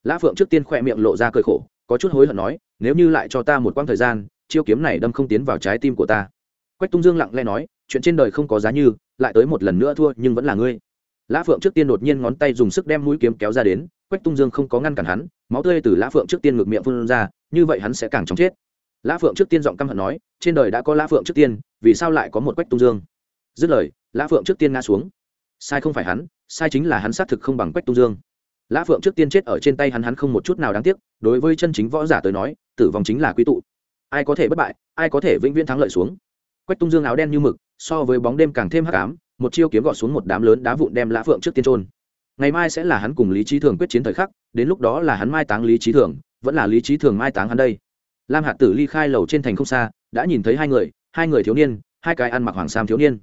[SPEAKER 1] Lã phượng trước tiên khỏe miệng lộ ra cơi khổ, có chút hối hận nói, nếu như lại cho ta một quãng thời gian, chiêu kiếm này đâm không tiến vào trái tim của ta. Quách tung dương lặng lẽ nói chuyện trên đời không có giá như, lại tới một lần nữa thua nhưng vẫn là ngươi. Lã phượng trước tiên đột nhiên ngón tay dùng sức đem mũi kiếm kéo ra đến, quách tung dương không có ngăn cản hắn, máu tươi từ lã phượng trước tiên ngược miệng phun ra, như vậy hắn sẽ càng chóng chết. Lã phượng trước tiên giọng căm hận nói, trên đời đã có lã phượng trước tiên, vì sao lại có một quách tung dương? Dứt lời, lã phượng trước tiên ngã xuống. Sai không phải hắn, sai chính là hắn xác thực không bằng quách tung dương. Lã phượng trước tiên chết ở trên tay hắn hắn không một chút nào đáng tiếc, đối với chân chính võ giả tới nói, tử vong chính là quy tụ. Ai có thể bất bại, ai có thể vĩnh viễn thắng lợi xuống. Quách tung dương áo đen như mực so với bóng đêm càng thêm hắc ám, một chiêu kiếm gọt xuống một đám lớn đá vụn đem lã phượng trước tiên trôn ngày mai sẽ là hắn cùng lý trí thường quyết chiến thời khắc, đến lúc đó là hắn mai táng lý trí thường, vẫn là lý trí thường mai táng hắn đây. Lam hạt tử ly khai lầu trên thành không xa, đã nhìn thấy hai người hai người thiếu niên, hai cái ăn mặc hoàng sam thiếu niên.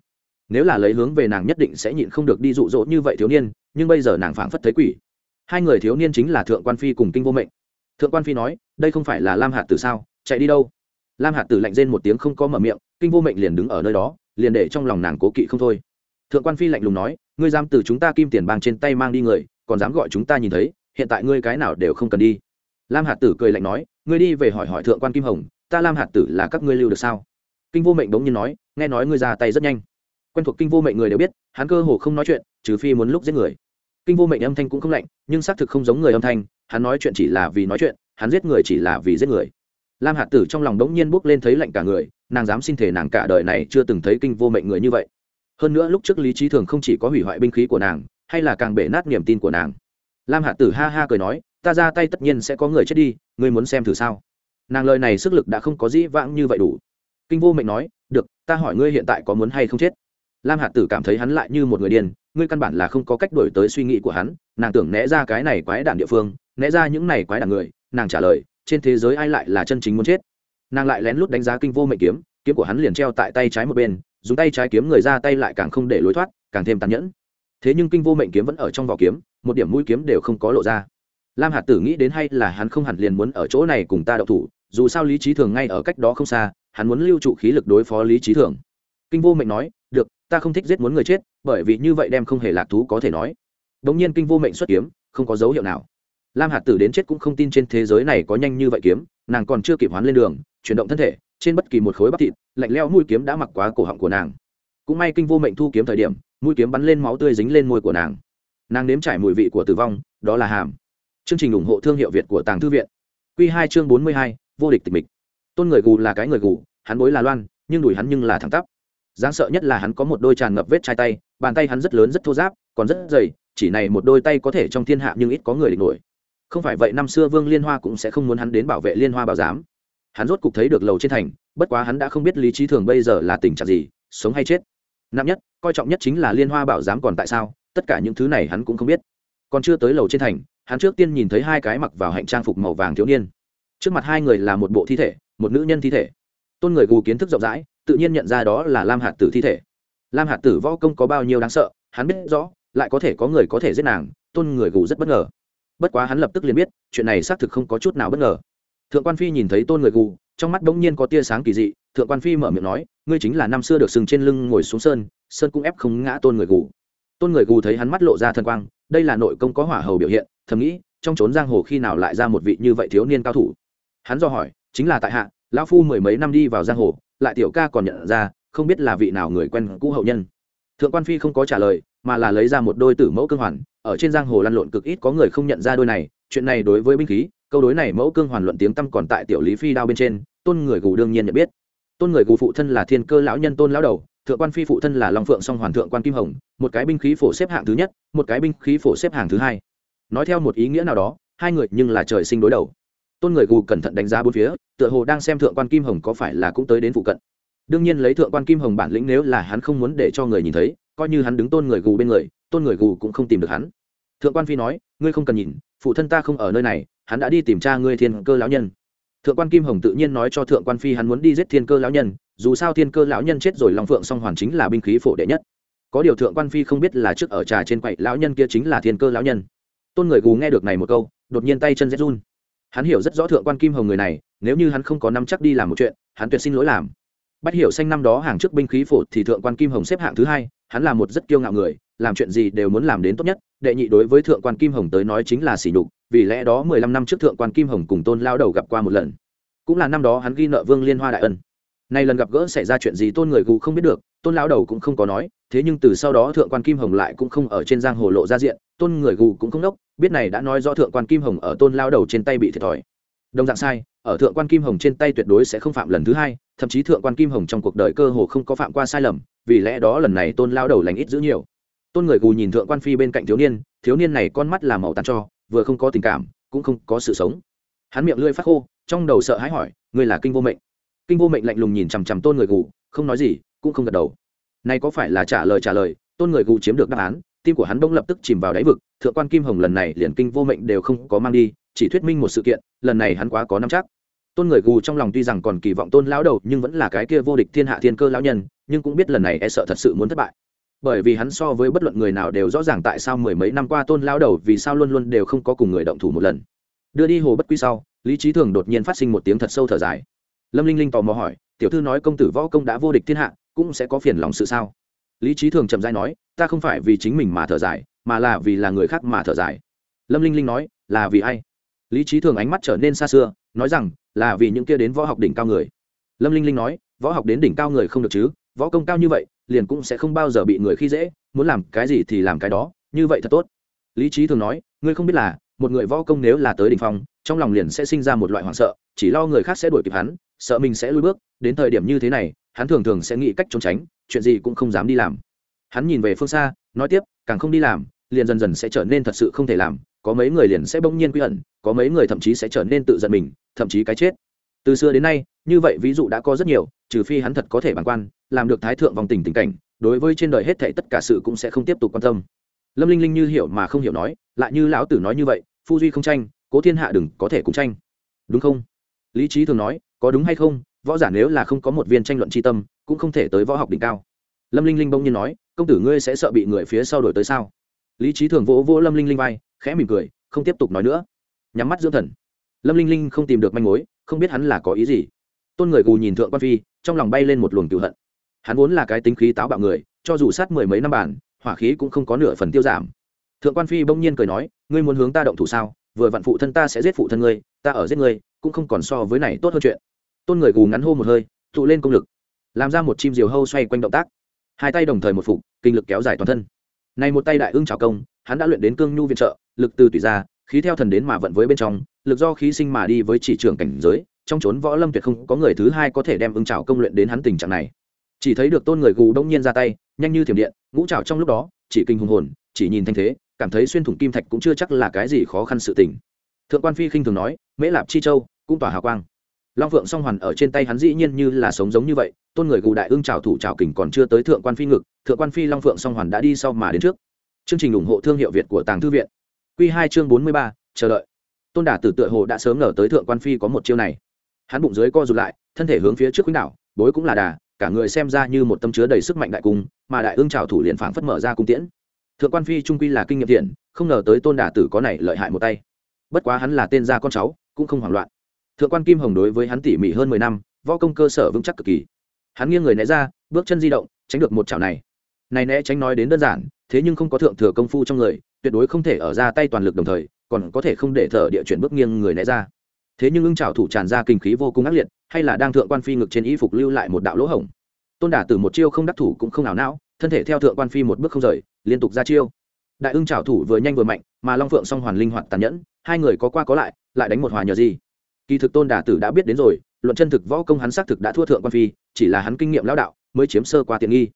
[SPEAKER 1] Nếu là lấy hướng về nàng nhất định sẽ nhịn không được đi dụ dỗ như vậy thiếu niên, nhưng bây giờ nàng phảng phất thấy quỷ. Hai người thiếu niên chính là thượng quan phi cùng kinh vô mệnh. Thượng quan phi nói, đây không phải là lam hạt tử sao? Chạy đi đâu? Lam hạt tử lạnh rên một tiếng không có mở miệng, kinh vô mệnh liền đứng ở nơi đó liền để trong lòng nàng cố kỵ không thôi. Thượng quan phi lạnh lùng nói, ngươi dám từ chúng ta kim tiền bang trên tay mang đi người, còn dám gọi chúng ta nhìn thấy, hiện tại ngươi cái nào đều không cần đi. Lam hạt tử cười lạnh nói, ngươi đi về hỏi hỏi thượng quan kim hồng, ta lam hạt tử là các ngươi lưu được sao? Kinh vô mệnh bỗng nhiên nói, nghe nói ngươi ra tay rất nhanh. Quen thuộc kinh vô mệnh người đều biết, hắn cơ hồ không nói chuyện, trừ phi muốn lúc giết người. Kinh vô mệnh âm thanh cũng không lạnh, nhưng xác thực không giống người âm thanh, hắn nói chuyện chỉ là vì nói chuyện, hắn giết người chỉ là vì giết người. Lam hạt tử trong lòng đống nhiên bước lên thấy lạnh cả người nàng dám xin thể nàng cả đời này chưa từng thấy kinh vô mệnh người như vậy. Hơn nữa lúc trước lý trí thường không chỉ có hủy hoại binh khí của nàng, hay là càng bể nát niềm tin của nàng. Lam Hạ tử ha ha cười nói, ta ra tay tất nhiên sẽ có người chết đi, ngươi muốn xem thử sao? Nàng lời này sức lực đã không có dĩ vãng như vậy đủ. Kinh vô mệnh nói, được, ta hỏi ngươi hiện tại có muốn hay không chết? Lam Hạ tử cảm thấy hắn lại như một người điên, ngươi căn bản là không có cách đổi tới suy nghĩ của hắn, nàng tưởng né ra cái này quái đản địa phương, né ra những này quái đản người, nàng trả lời, trên thế giới ai lại là chân chính muốn chết? Nàng lại lén lút đánh giá kinh vô mệnh kiếm kiếm của hắn liền treo tại tay trái một bên, dùng tay trái kiếm người ra tay lại càng không để lối thoát, càng thêm tàn nhẫn. Thế nhưng kinh vô mệnh kiếm vẫn ở trong vỏ kiếm, một điểm mũi kiếm đều không có lộ ra. Lam hạt tử nghĩ đến hay là hắn không hẳn liền muốn ở chỗ này cùng ta đậu thủ, dù sao lý trí thường ngay ở cách đó không xa, hắn muốn lưu trụ khí lực đối phó lý trí thường. Kinh vô mệnh nói, được, ta không thích giết muốn người chết, bởi vì như vậy đem không hề lạc thú có thể nói. Đ ỗ n g nhiên kinh vô mệnh xuất kiếm, không có dấu hiệu nào. Lam hạt tử đến chết cũng không tin trên thế giới này có nhanh như vậy kiếm, nàng còn chưa kịp hoán lên đường chuyển động thân thể, trên bất kỳ một khối bắp thịt, lạnh leo mũi kiếm đã mặc quá cổ họng của nàng. Cũng may kinh vô mệnh thu kiếm thời điểm, mũi kiếm bắn lên máu tươi dính lên môi của nàng. Nàng nếm trải mùi vị của tử vong, đó là hàm. Chương trình ủng hộ thương hiệu việt của tàng thư viện. Q hai chương bốn mươi hai, vô địch tịch mịch. Tôn người gù là cái người gù, hắn bối là loan, nhưng đùi hắn nhưng là thẳng tắp. Đáng sợ nhất là hắn có một đôi tràn ngập vết chai tay, bàn tay hắn rất lớn rất thô giáp còn rất dày, chỉ này một đôi tay có thể trong thiên hạ nhưng ít có người địch nổi. Không phải vậy năm xưa vương liên hoa cũng sẽ không muốn hắn đến bảo vệ liên hoa bảo giám hắn rốt cục thấy được lầu trên thành, bất quá hắn đã không biết lý trí thường bây giờ là tình trạng gì, sống hay chết. Nặng nhất, coi trọng nhất chính là liên hoa bảo giám còn tại sao, tất cả những thứ này hắn cũng không biết. Còn chưa tới lầu trên thành, hắn trước tiên nhìn thấy hai cái mặc vào hạnh trang phục màu vàng thiếu niên. Trước mặt hai người là một bộ thi thể, một nữ nhân thi thể. Tôn người gù kiến thức rộng rãi, tự nhiên nhận ra đó là lam hạt tử thi thể. Lam hạt tử võ công có bao nhiêu đáng sợ, hắn biết rõ, lại có thể có người có thể giết nàng, tôn người gù rất bất ngờ. Bất quá hắn lập tức liền biết, chuyện này xác thực không có chút nào bất ngờ thượng quan phi nhìn thấy tôn người gù, trong mắt bỗng nhiên có tia sáng kỳ dị, thượng quan phi mở miệng nói, ngươi chính là năm xưa được sừng trên lưng ngồi xuống sơn sơn cũng ép không ngã tôn người gù. Tôn người gù thấy hắn mắt lộ ra thần quang, đây là nội công có hỏa hầu biểu hiện, thầm nghĩ, trong trốn giang hồ khi nào lại ra một vị như vậy thiếu niên cao thủ? Hắn do hỏi, chính là tại hạ, lão phu mười mấy năm đi vào giang hồ, lại tiểu ca còn nhận ra, không biết là vị nào người quen cũ hậu nhân. Thượng quan phi không có trả lời, mà là lấy ra một đôi tử mẫu cương hoàn, ở trên giang hồ lăn lộn cực ít có người không nhận ra đôi này, chuyện này đối với binh khí câu đối này mẫu cương hoàn luận tiếng tăm còn tại tiểu lý phi đao bên trên, tôn người gù đương nhiên nhận biết. Tôn người gù phụ thân là thiên cơ lão nhân tôn lão đầu, thượng quan phi phụ thân là long phượng song hoàn thượng quan kim hồng, một cái binh khí phổ xếp hạng thứ nhất, một cái binh khí phổ xếp hạng thứ hai. Nói theo một ý nghĩa nào đó, hai người nhưng là trời sinh đối đầu. Tôn người gù cẩn thận đánh giá bốn phía, tựa hồ đang xem thượng quan kim hồng có phải là cũng tới đến phụ cận. Đương nhiên lấy thượng quan kim hồng bản lĩnh nếu là hắn không muốn để cho người nhìn thấy, coi như hắn đứng tôn người gù bên người, tôn người gù cũng không tìm được hắn. Thượng quan phi nói, ngươi không cần nhìn phụ thân ta không ở nơi này, hắn đã đi tìm cha ngươi thiên cơ lão nhân. Thượng quan kim hồng tự nhiên nói cho thượng quan phi hắn muốn đi giết thiên cơ lão nhân, dù sao thiên cơ lão nhân chết rồi long phượng song hoàn chính là binh khí phổ đệ nhất. Có điều thượng quan phi không biết là trước ở trà trên quậy, lão nhân kia chính là thiên cơ lão nhân. Tôn người gù nghe được này một câu, đột nhiên tay chân rét run. Hắn hiểu rất rõ thượng quan kim hồng người này, nếu như hắn không có năm chắc đi làm một chuyện, hắn tuyệt xin lỗi làm. Bắt hiểu xanh năm đó hàng trước binh khí phổ thì thượng quan kim hồng xếp hạng thứ hai, hắn là một rất kiêu ngạo người làm chuyện gì đều muốn làm đến tốt nhất, đệ nhị đối với thượng quan kim hồng tới nói chính là sỉ nhục, vì lẽ đó mười lăm năm trước thượng quan kim hồng cùng tôn lao đầu gặp qua một lần. Cũng là năm đó hắn ghi nợ vương liên hoa đại ân. Nay lần gặp gỡ xảy ra chuyện gì tôn người gù không biết được, tôn lao đầu cũng không có nói, thế nhưng từ sau đó thượng quan kim hồng lại cũng không ở trên giang hồ lộ ra diện, tôn người gù cũng không đốc, biết này đã nói do thượng quan kim hồng ở tôn lao đầu trên tay bị thiệt thòi. Đồng dạng sai, ở thượng quan kim hồng trên tay tuyệt đối sẽ không phạm lần thứ hai, thậm chí thượng quan kim hồng trong cuộc đời cơ hồ không có phạm qua sai lầm, vì lẽ đó lần này tôn lao đầu lành ít giữ nhiều tôn người gù nhìn thượng quan phi bên cạnh thiếu niên thiếu niên này con mắt là màu tàn cho, vừa không có tình cảm, cũng không có sự sống. Hắn miệng lưỡi phát khô, trong đầu sợ hãi hỏi, ngươi là kinh vô mệnh? Kinh vô mệnh lạnh lùng nhìn chằm chằm tôn người gù, không nói gì, cũng không gật đầu. Này có phải là trả lời trả lời, tôn người gù chiếm được đáp án, tim của hắn bỗng lập tức chìm vào đáy vực, thượng quan kim hồng lần này liền kinh vô mệnh đều không có mang đi, chỉ thuyết minh một sự kiện, lần này hắn quá có năm chắc. Tôn người gù trong lòng tuy rằng còn kỳ vọng tôn lão đầu nhưng vẫn là cái kia vô địch thiên hạ thiên cơ lão nhân, nhưng cũng biết lần này e sợ thật sự muốn thất bại bởi vì hắn so với bất luận người nào đều rõ ràng tại sao mười mấy năm qua tôn lao đầu vì sao luôn luôn đều không có cùng người động thủ một lần. Đưa đi hồ bất quy sau, lý trí thường đột nhiên phát sinh một tiếng thật sâu thở dài. Lâm linh linh tò mò hỏi, tiểu thư nói công tử võ công đã vô địch thiên hạ, cũng sẽ có phiền lòng sự sao? Lý trí thường chậm dai nói, ta không phải vì chính mình mà thở dài, mà là vì là người khác mà thở dài. Lâm linh linh nói, là vì ai? Lý trí thường ánh mắt trở nên xa xưa, nói rằng, là vì những kia đến võ học đỉnh cao người. Lâm linh linh nói, võ học đến đỉnh cao người không được chứ, võ công cao như vậy liền cũng sẽ không bao giờ bị người khi dễ, muốn làm cái gì thì làm cái đó, như vậy thật tốt. Lý trí thường nói, ngươi không biết là, một người võ công nếu là tới đỉnh phong, trong lòng liền sẽ sinh ra một loại hoảng sợ, chỉ lo người khác sẽ đuổi kịp hắn, sợ mình sẽ lùi bước, đến thời điểm như thế này, hắn thường thường sẽ nghĩ cách trốn tránh, chuyện gì cũng không dám đi làm. Hắn nhìn về phương xa, nói tiếp, càng không đi làm, liền dần dần sẽ trở nên thật sự không thể làm, có mấy người liền sẽ bỗng nhiên quy ẩn, có mấy người thậm chí sẽ trở nên tự giận mình, thậm chí cái chết. Từ xưa đến nay, như vậy ví dụ đã có rất nhiều, trừ phi hắn thật có thể bản quan làm được thái thượng vòng tình tình cảnh, đối với trên đời hết thảy tất cả sự cũng sẽ không tiếp tục quan tâm. Lâm linh linh như hiểu mà không hiểu nói, lại như lão tử nói như vậy, phu duy không tranh, cố thiên hạ đừng có thể cùng tranh. Đúng không? Lý trí thường nói, có đúng hay không, võ giả nếu là không có một viên tranh luận tri tâm, cũng không thể tới võ học đỉnh cao. Lâm linh linh bỗng nhiên nói, công tử ngươi sẽ sợ bị người phía sau đổi tới sao? Lý trí thường vỗ vỗ lâm linh linh vai, khẽ mỉm cười, không tiếp tục nói nữa. Nhắm mắt dưỡng thần. Lâm linh linh không tìm được manh mối, không biết hắn là có ý gì. Tôn người gù nhìn thượng quan phi, trong lòng bay lên một luồng cựu hận hắn vốn là cái tính khí táo bạo người, cho dù sát mười mấy năm bản, hỏa khí cũng không có nửa phần tiêu giảm. Thượng quan phi bỗng nhiên cười nói, ngươi muốn hướng ta động thủ sao? Vừa vặn phụ thân ta sẽ giết phụ thân ngươi, ta ở giết ngươi, cũng không còn so với này tốt hơn chuyện. Tôn người gù ngắn hô một hơi, tụ lên công lực, làm ra một chim diều hâu xoay quanh động tác. Hai tay đồng thời một phục, kinh lực kéo dài toàn thân. Này một tay đại ưng trào công, hắn đã luyện đến cương nhu viện trợ, lực từ tùy ra, khí theo thần đến mà vận với bên trong, lực do khí sinh mà đi với chỉ trường cảnh giới, trong chốn võ lâm tuyệt không có người thứ hai có thể đem ưng trào công luyện đến hắn tình trạng này chỉ thấy được tôn người gù đông nhiên ra tay, nhanh như thiểm điện, ngũ trào trong lúc đó, chỉ kinh hùng hồn, chỉ nhìn thanh thế, cảm thấy xuyên thủng kim thạch cũng chưa chắc là cái gì khó khăn sự tình. Thượng quan phi khinh thường nói, mễ lạp chi châu, cũng tỏa hào quang. Long phượng song hoàn ở trên tay hắn dĩ nhiên như là sống giống như vậy, tôn người gù đại ưng trào thủ trào kình còn chưa tới thượng quan phi ngực, thượng quan phi long phượng song hoàn đã đi sau mà đến trước. Chương trình ủng hộ thương hiệu việt của tàng thư viện. Q hai chương bốn mươi ba, chờ đợi. Tôn đả tử tựa hồ đã sớm ngờ tới thượng quan phi có một chiêu này. Hắn bụng dưới co rụt lại, thân thể hướng phía trước quýnh đảo bối cũng là đà cả người xem ra như một tâm chứa đầy sức mạnh đại cung, mà đại ương trào thủ liền phảng phất mở ra cung tiễn. Thượng quan phi trung quy là kinh nghiệm thiện, không ngờ tới tôn đả tử có này lợi hại một tay. Bất quá hắn là tên gia con cháu, cũng không hoảng loạn. Thượng quan kim hồng đối với hắn tỉ mỉ hơn mười năm, võ công cơ sở vững chắc cực kỳ. Hắn nghiêng người né ra, bước chân di động, tránh được một chảo này. Này né tránh nói đến đơn giản, thế nhưng không có thượng thừa công phu trong người, tuyệt đối không thể ở ra tay toàn lực đồng thời, còn có thể không để thở địa chuyển bước nghiêng người né ra. Thế nhưng ưng trào thủ tràn ra kinh khí vô cùng ác liệt hay là đang thượng quan phi ngực trên y phục lưu lại một đạo lỗ hổng. Tôn đả từ một chiêu không đắc thủ cũng không nào não, thân thể theo thượng quan phi một bước không rời, liên tục ra chiêu. Đại ưng trảo thủ vừa nhanh vừa mạnh, mà long phượng song hoàn linh hoạt tàn nhẫn, hai người có qua có lại lại đánh một hòa nhờ gì. Kỳ thực tôn đả tử đã biết đến rồi, luận chân thực võ công hắn xác thực đã thua thượng quan phi, chỉ là hắn kinh nghiệm lão đạo, mới chiếm sơ qua tiện nghi.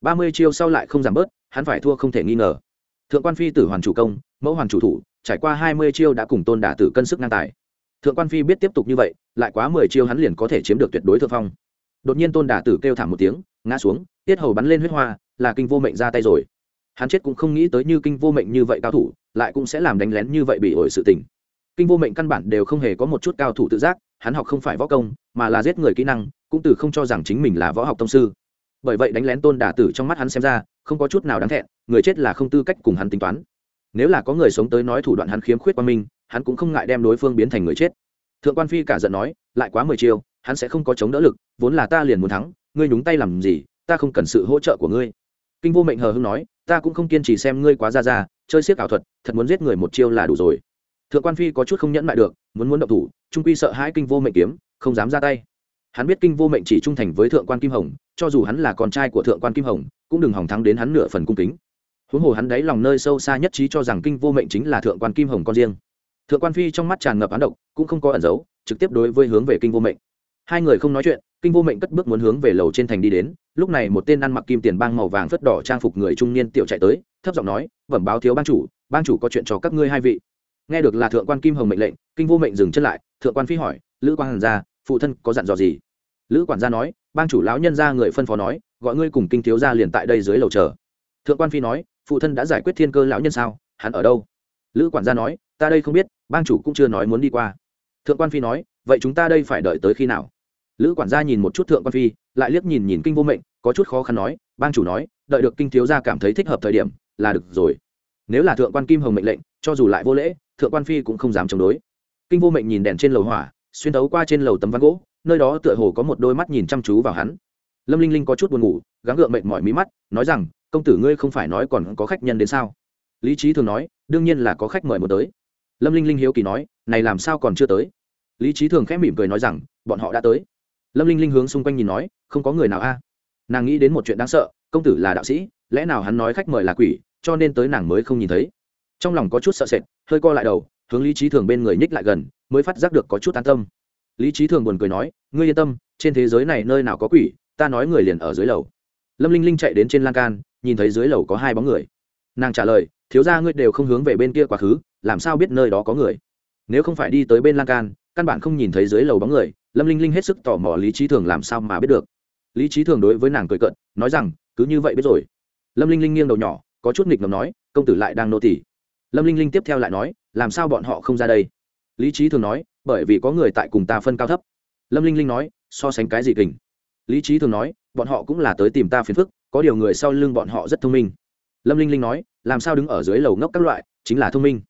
[SPEAKER 1] Ba mươi chiêu sau lại không giảm bớt, hắn phải thua không thể nghi ngờ. Thượng quan phi tử hoàn chủ công, mẫu hoàn chủ thủ, trải qua hai mươi chiêu đã cùng tôn đả tử cân sức ngang tài thượng quan phi biết tiếp tục như vậy, lại quá mười chiêu hắn liền có thể chiếm được tuyệt đối thượng phong. Đột nhiên tôn đả tử kêu thảm một tiếng, ngã xuống, tiết hầu bắn lên huyết hoa, là kinh vô mệnh ra tay rồi. Hắn chết cũng không nghĩ tới như kinh vô mệnh như vậy cao thủ, lại cũng sẽ làm đánh lén như vậy bị ổi sự tình. Kinh vô mệnh căn bản đều không hề có một chút cao thủ tự giác, hắn học không phải võ công, mà là giết người kỹ năng, cũng từ không cho rằng chính mình là võ học tông sư. Bởi vậy đánh lén tôn đả tử trong mắt hắn xem ra, không có chút nào đáng thẹn, người chết là không tư cách cùng hắn tính toán. Nếu là có người sống tới nói thủ đoạn hắn khiếm khuyết qua mình hắn cũng không ngại đem đối phương biến thành người chết. Thượng quan phi cả giận nói, lại quá mười chiêu, hắn sẽ không có chống đỡ lực, vốn là ta liền muốn thắng, ngươi nhúng tay làm gì, ta không cần sự hỗ trợ của ngươi. Kinh vô mệnh hờ hưng nói, ta cũng không kiên trì xem ngươi quá ra ra, chơi siếc ảo thuật, thật muốn giết người một chiêu là đủ rồi. Thượng quan phi có chút không nhẫn lại được, muốn muốn động thủ, trung quy sợ hãi kinh vô mệnh kiếm, không dám ra tay. Hắn biết kinh vô mệnh chỉ trung thành với thượng quan kim hồng, cho dù hắn là con trai của thượng quan kim hồng, cũng đừng hỏng thắng đến hắn nửa phần cung kính. Huống hồ hắn đáy lòng nơi sâu xa nhất trí cho rằng kinh vô mệnh chính là thượng quan kim hồng con riêng thượng quan phi trong mắt tràn ngập án độc, cũng không có ẩn giấu, trực tiếp đối với hướng về kinh vô mệnh. Hai người không nói chuyện, kinh vô mệnh cất bước muốn hướng về lầu trên thành đi đến, lúc này một tên ăn mặc kim tiền bang màu vàng phất đỏ trang phục người trung niên tiểu chạy tới, thấp giọng nói, vẩm báo thiếu bang chủ bang chủ có chuyện cho các ngươi hai vị. Nghe được là thượng quan kim hồng mệnh lệnh, kinh vô mệnh dừng chân lại, thượng quan phi hỏi, lữ quan hàn gia, phụ thân có dặn dò gì? Lữ quản gia nói, bang chủ lão nhân ra người phân phó nói, gọi ngươi cùng kinh thiếu gia liền tại đây dưới lầu chờ. Thượng quan phi nói, phụ thân đã giải quyết thiên cơ lão nhân sao, hắn ở đâu? Lữ quản gia nói, ta đây không biết bang chủ cũng chưa nói muốn đi qua. Thượng quan phi nói, vậy chúng ta đây phải đợi tới khi nào? Lữ quản gia nhìn một chút thượng quan phi, lại liếc nhìn nhìn kinh vô mệnh, có chút khó khăn nói, bang chủ nói, đợi được kinh thiếu gia cảm thấy thích hợp thời điểm, là được rồi. Nếu là thượng quan kim hồng mệnh lệnh, cho dù lại vô lễ, thượng quan phi cũng không dám chống đối. Kinh vô mệnh nhìn đèn trên lầu hỏa, xuyên tấu qua trên lầu tấm ván gỗ, nơi đó tựa hồ có một đôi mắt nhìn chăm chú vào hắn. Lâm linh linh có chút buồn ngủ, gắng gượng mệnh mỏi mí mắt, nói rằng, công tử ngươi không phải nói còn có khách nhân đến sao? Lý trí thường nói, đương nhiên là có khách mời một tới lâm linh linh hiếu kỳ nói, này làm sao còn chưa tới? Lý trí thường khẽ mỉm cười nói rằng, bọn họ đã tới. Lâm linh linh hướng xung quanh nhìn nói, không có người nào a. Nàng nghĩ đến một chuyện đáng sợ, công tử là đạo sĩ, lẽ nào hắn nói khách mời là quỷ, cho nên tới nàng mới không nhìn thấy? Trong lòng có chút sợ sệt, hơi co lại đầu, hướng lý trí thường bên người nhích lại gần, mới phát giác được có chút an tâm. Lý trí thường buồn cười nói, ngươi yên tâm, trên thế giới này nơi nào có quỷ, ta nói người liền ở dưới lầu. Lâm linh linh chạy đến trên lan can, nhìn thấy dưới lầu có hai bóng người. Nàng trả lời, thiếu ra ngươi đều không hướng về bên kia quá khứ làm sao biết nơi đó có người? Nếu không phải đi tới bên lan can, căn bản không nhìn thấy dưới lầu bóng người, lâm linh linh hết sức tò mò lý trí thường làm sao mà biết được. Lý trí thường đối với nàng cười cận nói rằng, cứ như vậy biết rồi. Lâm linh linh nghiêng đầu nhỏ, có chút nghịch ngầm nói, công tử lại đang nô tỉ lâm linh linh tiếp theo lại nói, làm sao bọn họ không ra đây? Lý trí thường nói, bởi vì có người tại cùng ta phân cao thấp. Lâm linh linh nói, so sánh cái gì kình? Lý trí thường nói, bọn họ cũng là tới tìm ta phiền phức, có điều người sau lưng bọn họ rất thông minh. Lâm linh linh nói, làm sao đứng ở dưới lầu ngốc các loại, chính là thông minh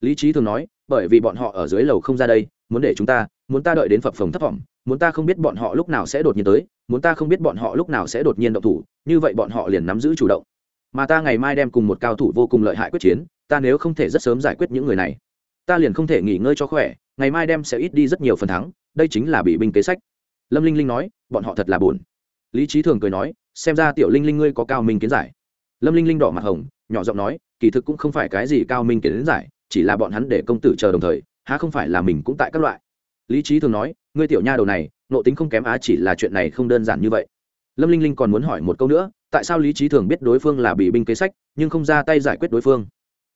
[SPEAKER 1] lý trí thường nói, bởi vì bọn họ ở dưới lầu không ra đây, muốn để chúng ta, muốn ta đợi đến phập phồng thất vọng, muốn ta không biết bọn họ lúc nào sẽ đột nhiên tới, muốn ta không biết bọn họ lúc nào sẽ đột nhiên động thủ, như vậy bọn họ liền nắm giữ chủ động. Mà ta ngày mai đem cùng một cao thủ vô cùng lợi hại quyết chiến, ta nếu không thể rất sớm giải quyết những người này, ta liền không thể nghỉ ngơi cho khỏe, ngày mai đem sẽ ít đi rất nhiều phần thắng, đây chính là bị binh kế sách. Lâm linh linh nói, bọn họ thật là buồn. Lý trí thường cười nói, xem ra tiểu linh linh ngươi có cao minh kiến giải. Lâm linh linh đỏ mặt hồng, nhỏ giọng nói, kỳ thực cũng không phải cái gì cao minh kiến giải chỉ là bọn hắn để công tử chờ đồng thời, há không phải là mình cũng tại các loại. Lý trí thường nói, ngươi tiểu nha đầu này nộ tính không kém á, chỉ là chuyện này không đơn giản như vậy. Lâm linh linh còn muốn hỏi một câu nữa, tại sao lý trí thường biết đối phương là bị binh kế sách, nhưng không ra tay giải quyết đối phương?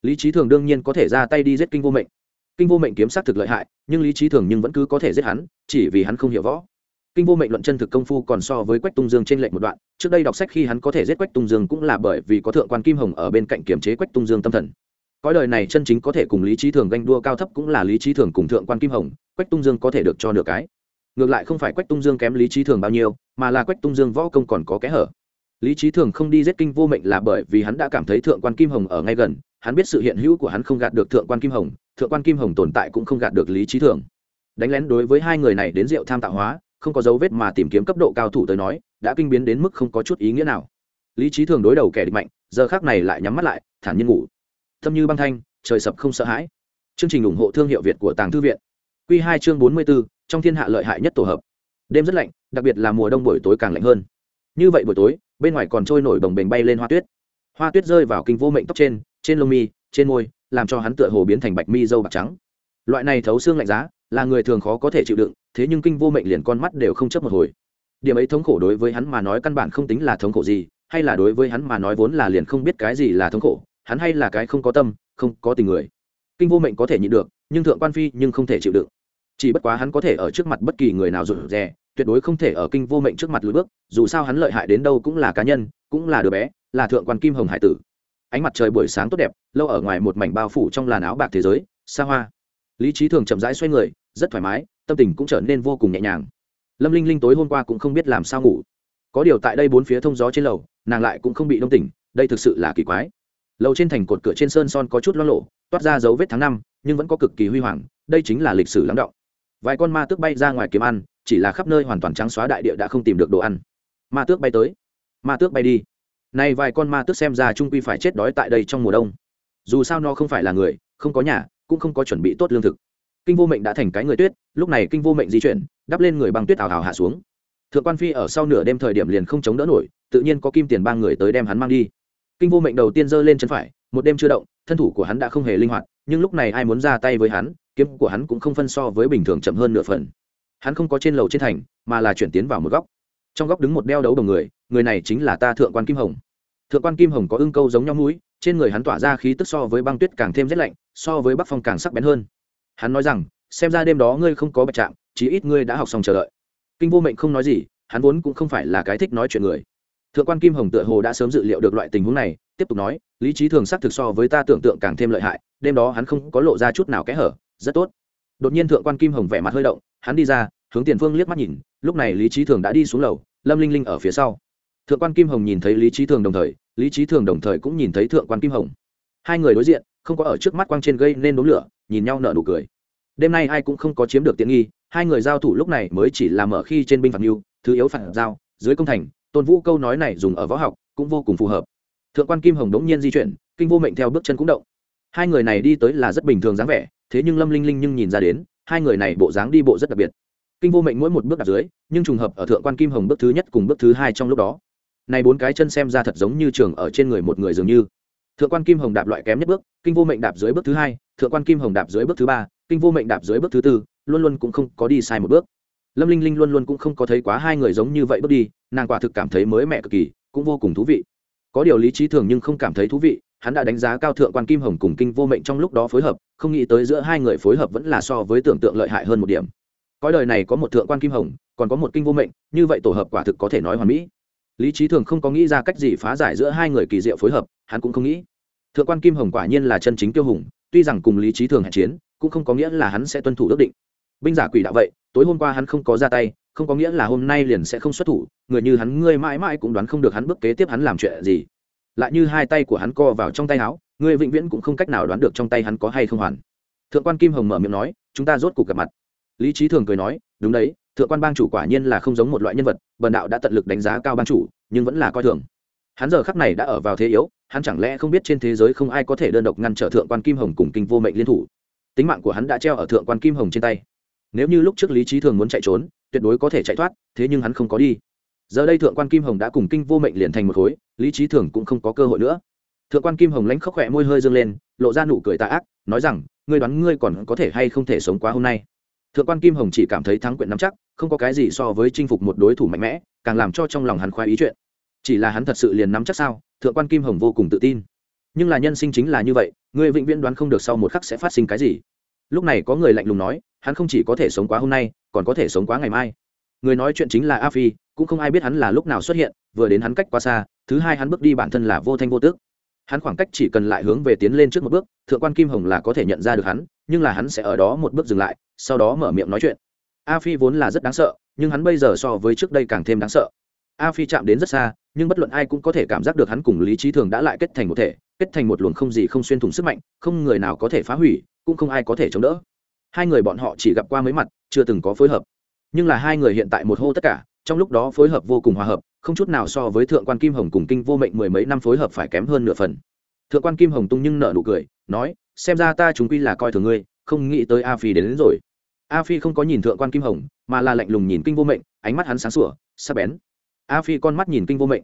[SPEAKER 1] Lý trí thường đương nhiên có thể ra tay đi giết kinh vô mệnh. Kinh vô mệnh kiếm s á c thực lợi hại, nhưng lý trí thường nhưng vẫn cứ có thể giết hắn, chỉ vì hắn không hiểu võ. Kinh vô mệnh luận chân thực công phu còn so với quách tung dương trên lệnh một đoạn, trước đây đọc sách khi hắn có thể giết quách tung dương cũng là bởi vì có thượng quan kim hồng ở bên cạnh kiềm chế quách tung dương tâm thần cõi đời này chân chính có thể cùng lý trí thường ganh đua cao thấp cũng là lý trí thường cùng thượng quan kim hồng, quách tung dương có thể được cho nửa cái. Ngược lại không phải quách tung dương kém lý trí thường bao nhiêu, mà là quách tung dương võ công còn có kẽ hở. Lý trí thường không đi giết kinh vô mệnh là bởi vì hắn đã cảm thấy thượng quan kim hồng ở ngay gần, hắn biết sự hiện hữu của hắn không gạt được thượng quan kim hồng, thượng quan kim hồng tồn tại cũng không gạt được lý trí thường. Đánh lén đối với hai người này đến rượu tham tạo hóa, không có dấu vết mà tìm kiếm cấp độ cao thủ tới nói, đã kinh biến đến mức không có chút ý nghĩa nào. Lý trí thường đối đầu kẻ địch mạnh, giờ khác này lại nhắm mắt lại, thản nhiên ngủ thâm như băng thanh, trời sập không sợ hãi. Chương trình ủng hộ thương hiệu việt của tàng thư viện. Q hai chương bốn mươi b ố trong thiên hạ lợi hại nhất tổ hợp. Đêm rất lạnh, đặc biệt là mùa đông buổi tối càng lạnh hơn. Như vậy buổi tối, bên ngoài còn trôi nổi bồng bềnh bay lên hoa tuyết. Hoa tuyết rơi vào kinh vô mệnh tóc trên trên lông mi, trên môi, làm cho hắn tựa hồ biến thành bạch mi dâu bạc trắng. Loại này thấu xương lạnh giá, là người thường khó có thể chịu đựng, thế nhưng kinh vô mệnh liền con mắt đều không chấp một hồi. Điểm ấy thống khổ đối với hắn mà nói căn bản không tính là thống khổ gì, hay là đối với hắn mà nói vốn là liền không biết cái gì là thống khổ hắn hay là cái không có tâm, không có tình người. Kinh vô mệnh có thể nhịn được, nhưng thượng quan phi nhưng không thể chịu đựng. Chỉ bất quá hắn có thể ở trước mặt bất kỳ người nào rụt rè, tuyệt đối không thể ở kinh vô mệnh trước mặt lùi bước, dù sao hắn lợi hại đến đâu cũng là cá nhân, cũng là đứa bé, là thượng quan kim hồng hải tử. Ánh mặt trời buổi sáng tốt đẹp, lâu ở ngoài một mảnh bao phủ trong làn áo bạc thế giới, xa hoa. Lý trí thường chậm rãi xoay người, rất thoải mái, tâm tình cũng trở nên vô cùng nhẹ nhàng. Lâm linh linh tối hôm qua cũng không biết làm sao ngủ. Có điều tại đây bốn phía thông gió trên lầu, nàng lại cũng không bị đông tỉnh, đây thực sự là kỳ quái lầu trên thành cột cửa trên sơn son có chút lo lộ, toát ra dấu vết tháng năm, nhưng vẫn có cực kỳ huy hoàng, đây chính là lịch sử lắng động. Vài con ma tước bay ra ngoài kiếm ăn, chỉ là khắp nơi hoàn toàn trắng xóa đại địa đã không tìm được đồ ăn. Ma tước bay tới. Ma tước bay đi. Này vài con ma tước xem ra trung quy phải chết đói tại đây trong mùa đông. Dù sao nó không phải là người, không có nhà, cũng không có chuẩn bị tốt lương thực. Kinh vô mệnh đã thành cái người tuyết, lúc này kinh vô mệnh di chuyển, đắp lên người băng tuyết ảo hào hạ xuống. Thượng quan phi ở sau nửa đêm thời điểm liền không chống đỡ nổi, tự nhiên có kim tiền ba người tới đem hắn mang đi kinh vô mệnh đầu tiên giơ lên chân phải, một đêm chưa động, thân thủ của hắn đã không hề linh hoạt, nhưng lúc này ai muốn ra tay với hắn, kiếm của hắn cũng không phân so với bình thường chậm hơn nửa phần. Hắn không có trên lầu trên thành, mà là chuyển tiến vào một góc. Trong góc đứng một đeo đấu đồng người người này chính là ta thượng quan kim hồng. Thượng quan kim hồng có ưng câu giống nhau mũi, trên người hắn tỏa ra khí tức so với băng tuyết càng thêm rét lạnh, so với bắc phong càng sắc bén hơn. Hắn nói rằng, xem ra đêm đó ngươi không có bạch trạng, chí ít ngươi đã học xong chờ đợi. Kinh vô mệnh không nói gì, hắn vốn cũng không phải là cái thích nói chuyện người thượng quan kim hồng tựa hồ đã sớm dự liệu được loại tình huống này, tiếp tục nói, lý trí thường xác thực so với ta tưởng tượng càng thêm lợi hại, đêm đó hắn không có lộ ra chút nào kẽ hở, rất tốt. Đột nhiên thượng quan kim hồng vẻ mặt hơi động, hắn đi ra, hướng tiền phương liếc mắt nhìn, lúc này lý trí thường đã đi xuống lầu, lâm linh linh ở phía sau. Thượng quan kim hồng nhìn thấy lý trí thường đồng thời, lý trí thường đồng thời cũng nhìn thấy thượng quan kim hồng. Hai người đối diện, không có ở trước mắt quang trên gây nên đốm lửa, nhìn nhau nở nụ cười. Đêm nay ai cũng không có chiếm được tiện nghi, hai người giao thủ lúc này mới chỉ làm ở khi trên binh phạt mưu, thứ yếu phản giao, dưới công thành tôn vũ câu nói này dùng ở võ học cũng vô cùng phù hợp. Thượng quan kim hồng đống nhiên di chuyển, kinh vô mệnh theo bước chân cũng động. Hai người này đi tới là rất bình thường dáng vẻ, thế nhưng lâm linh linh nhưng nhìn ra đến, hai người này bộ dáng đi bộ rất đặc biệt. Kinh vô mệnh mỗi một bước đặt dưới, nhưng trùng hợp ở thượng quan kim hồng bước thứ nhất cùng bước thứ hai trong lúc đó. Này bốn cái chân xem ra thật giống như trường ở trên người một người dường như. Thượng quan kim hồng đạp loại kém nhất bước, kinh vô mệnh đạp dưới bước thứ hai, thượng quan kim hồng đạp dưới bước thứ ba, kinh vô mệnh đạp dưới bước thứ tư, luôn luôn cũng không có đi sai một bước lâm linh linh luôn luôn cũng không có thấy quá hai người giống như vậy bước đi, nàng quả thực cảm thấy mới mẹ cực kỳ, cũng vô cùng thú vị. Có điều lý trí thường nhưng không cảm thấy thú vị, hắn đã đánh giá cao thượng quan kim hồng cùng kinh vô mệnh trong lúc đó phối hợp, không nghĩ tới giữa hai người phối hợp vẫn là so với tưởng tượng lợi hại hơn một điểm. Có đời này có một thượng quan kim hồng, còn có một kinh vô mệnh, như vậy tổ hợp quả thực có thể nói hoàn mỹ. Lý trí thường không có nghĩ ra cách gì phá giải giữa hai người kỳ diệu phối hợp, hắn cũng không nghĩ. Thượng quan kim hồng quả nhiên là chân chính tiêu hùng, tuy rằng cùng lý trí thường hẹn chiến, cũng không có nghĩa là hắn sẽ tuân thủ ước định. Binh giả quỷ đạo vậy tối hôm qua hắn không có ra tay, không có nghĩa là hôm nay liền sẽ không xuất thủ, người như hắn, ngươi mãi mãi cũng đoán không được hắn bước kế tiếp hắn làm chuyện gì. Lại như hai tay của hắn co vào trong tay áo người vĩnh viễn cũng không cách nào đoán được trong tay hắn có hay không hoàn. Thượng quan kim hồng mở miệng nói, chúng ta rốt cuộc gặp mặt. Lý trí thường cười nói, đúng đấy, thượng quan bang chủ quả nhiên là không giống một loại nhân vật, bần đạo đã tận lực đánh giá cao bang chủ, nhưng vẫn là coi thường. Hắn giờ khắc này đã ở vào thế yếu, hắn chẳng lẽ không biết trên thế giới không ai có thể đơn độc ngăn trở thượng quan kim hồng cùng kinh vô mệnh liên thủ. Tính mạng của hắn đã treo ở thượng quan kim hồng trên tay nếu như lúc trước lý trí thường muốn chạy trốn, tuyệt đối có thể chạy thoát, thế nhưng hắn không có đi. Giờ đây thượng quan kim hồng đã cùng kinh vô mệnh liền thành một khối, lý trí thường cũng không có cơ hội nữa. Thượng quan kim hồng lánh khóc khỏe môi hơi dâng lên, lộ ra nụ cười tạ ác, nói rằng, ngươi đoán ngươi còn có thể hay không thể sống quá hôm nay? Thượng quan kim hồng chỉ cảm thấy thắng quyện nắm chắc, không có cái gì so với chinh phục một đối thủ mạnh mẽ, càng làm cho trong lòng hắn khoái ý chuyện. Chỉ là hắn thật sự liền nắm chắc sao, thượng quan kim hồng vô cùng tự tin. Nhưng là nhân sinh chính là như vậy, ngươi vĩnh viễn đoán không được sau một khắc sẽ phát sinh cái gì. Lúc này có người lạnh lùng nói hắn không chỉ có thể sống quá hôm nay, còn có thể sống quá ngày mai. Người nói chuyện chính là a phi, cũng không ai biết hắn là lúc nào xuất hiện, vừa đến hắn cách quá xa, thứ hai hắn bước đi bản thân là vô thanh vô tước hắn khoảng cách chỉ cần lại hướng về tiến lên trước một bước, thượng quan kim hồng là có thể nhận ra được hắn, nhưng là hắn sẽ ở đó một bước dừng lại, sau đó mở miệng nói chuyện. A phi vốn là rất đáng sợ, nhưng hắn bây giờ so với trước đây càng thêm đáng sợ. A phi chạm đến rất xa, nhưng bất luận ai cũng có thể cảm giác được hắn cùng lý trí thường đã lại kết thành một thể, kết thành một luồng không gì không xuyên thủng sức mạnh, không người nào có thể phá hủy, cũng không ai có thể chống đỡ hai người bọn họ chỉ gặp qua mấy mặt chưa từng có phối hợp. Nhưng là hai người hiện tại một hô tất cả trong lúc đó phối hợp vô cùng hòa hợp không chút nào so với thượng quan kim hồng cùng kinh vô mệnh mười mấy năm phối hợp phải kém hơn nửa phần. Thượng quan kim hồng tung nhưng nợ nụ cười nói xem ra ta chúng quy là coi thường ngươi không nghĩ tới a phi đến, đến rồi. A phi không có nhìn thượng quan kim hồng mà là lạnh lùng nhìn kinh vô mệnh ánh mắt hắn sáng sủa sắc bén. A phi con mắt nhìn kinh vô mệnh.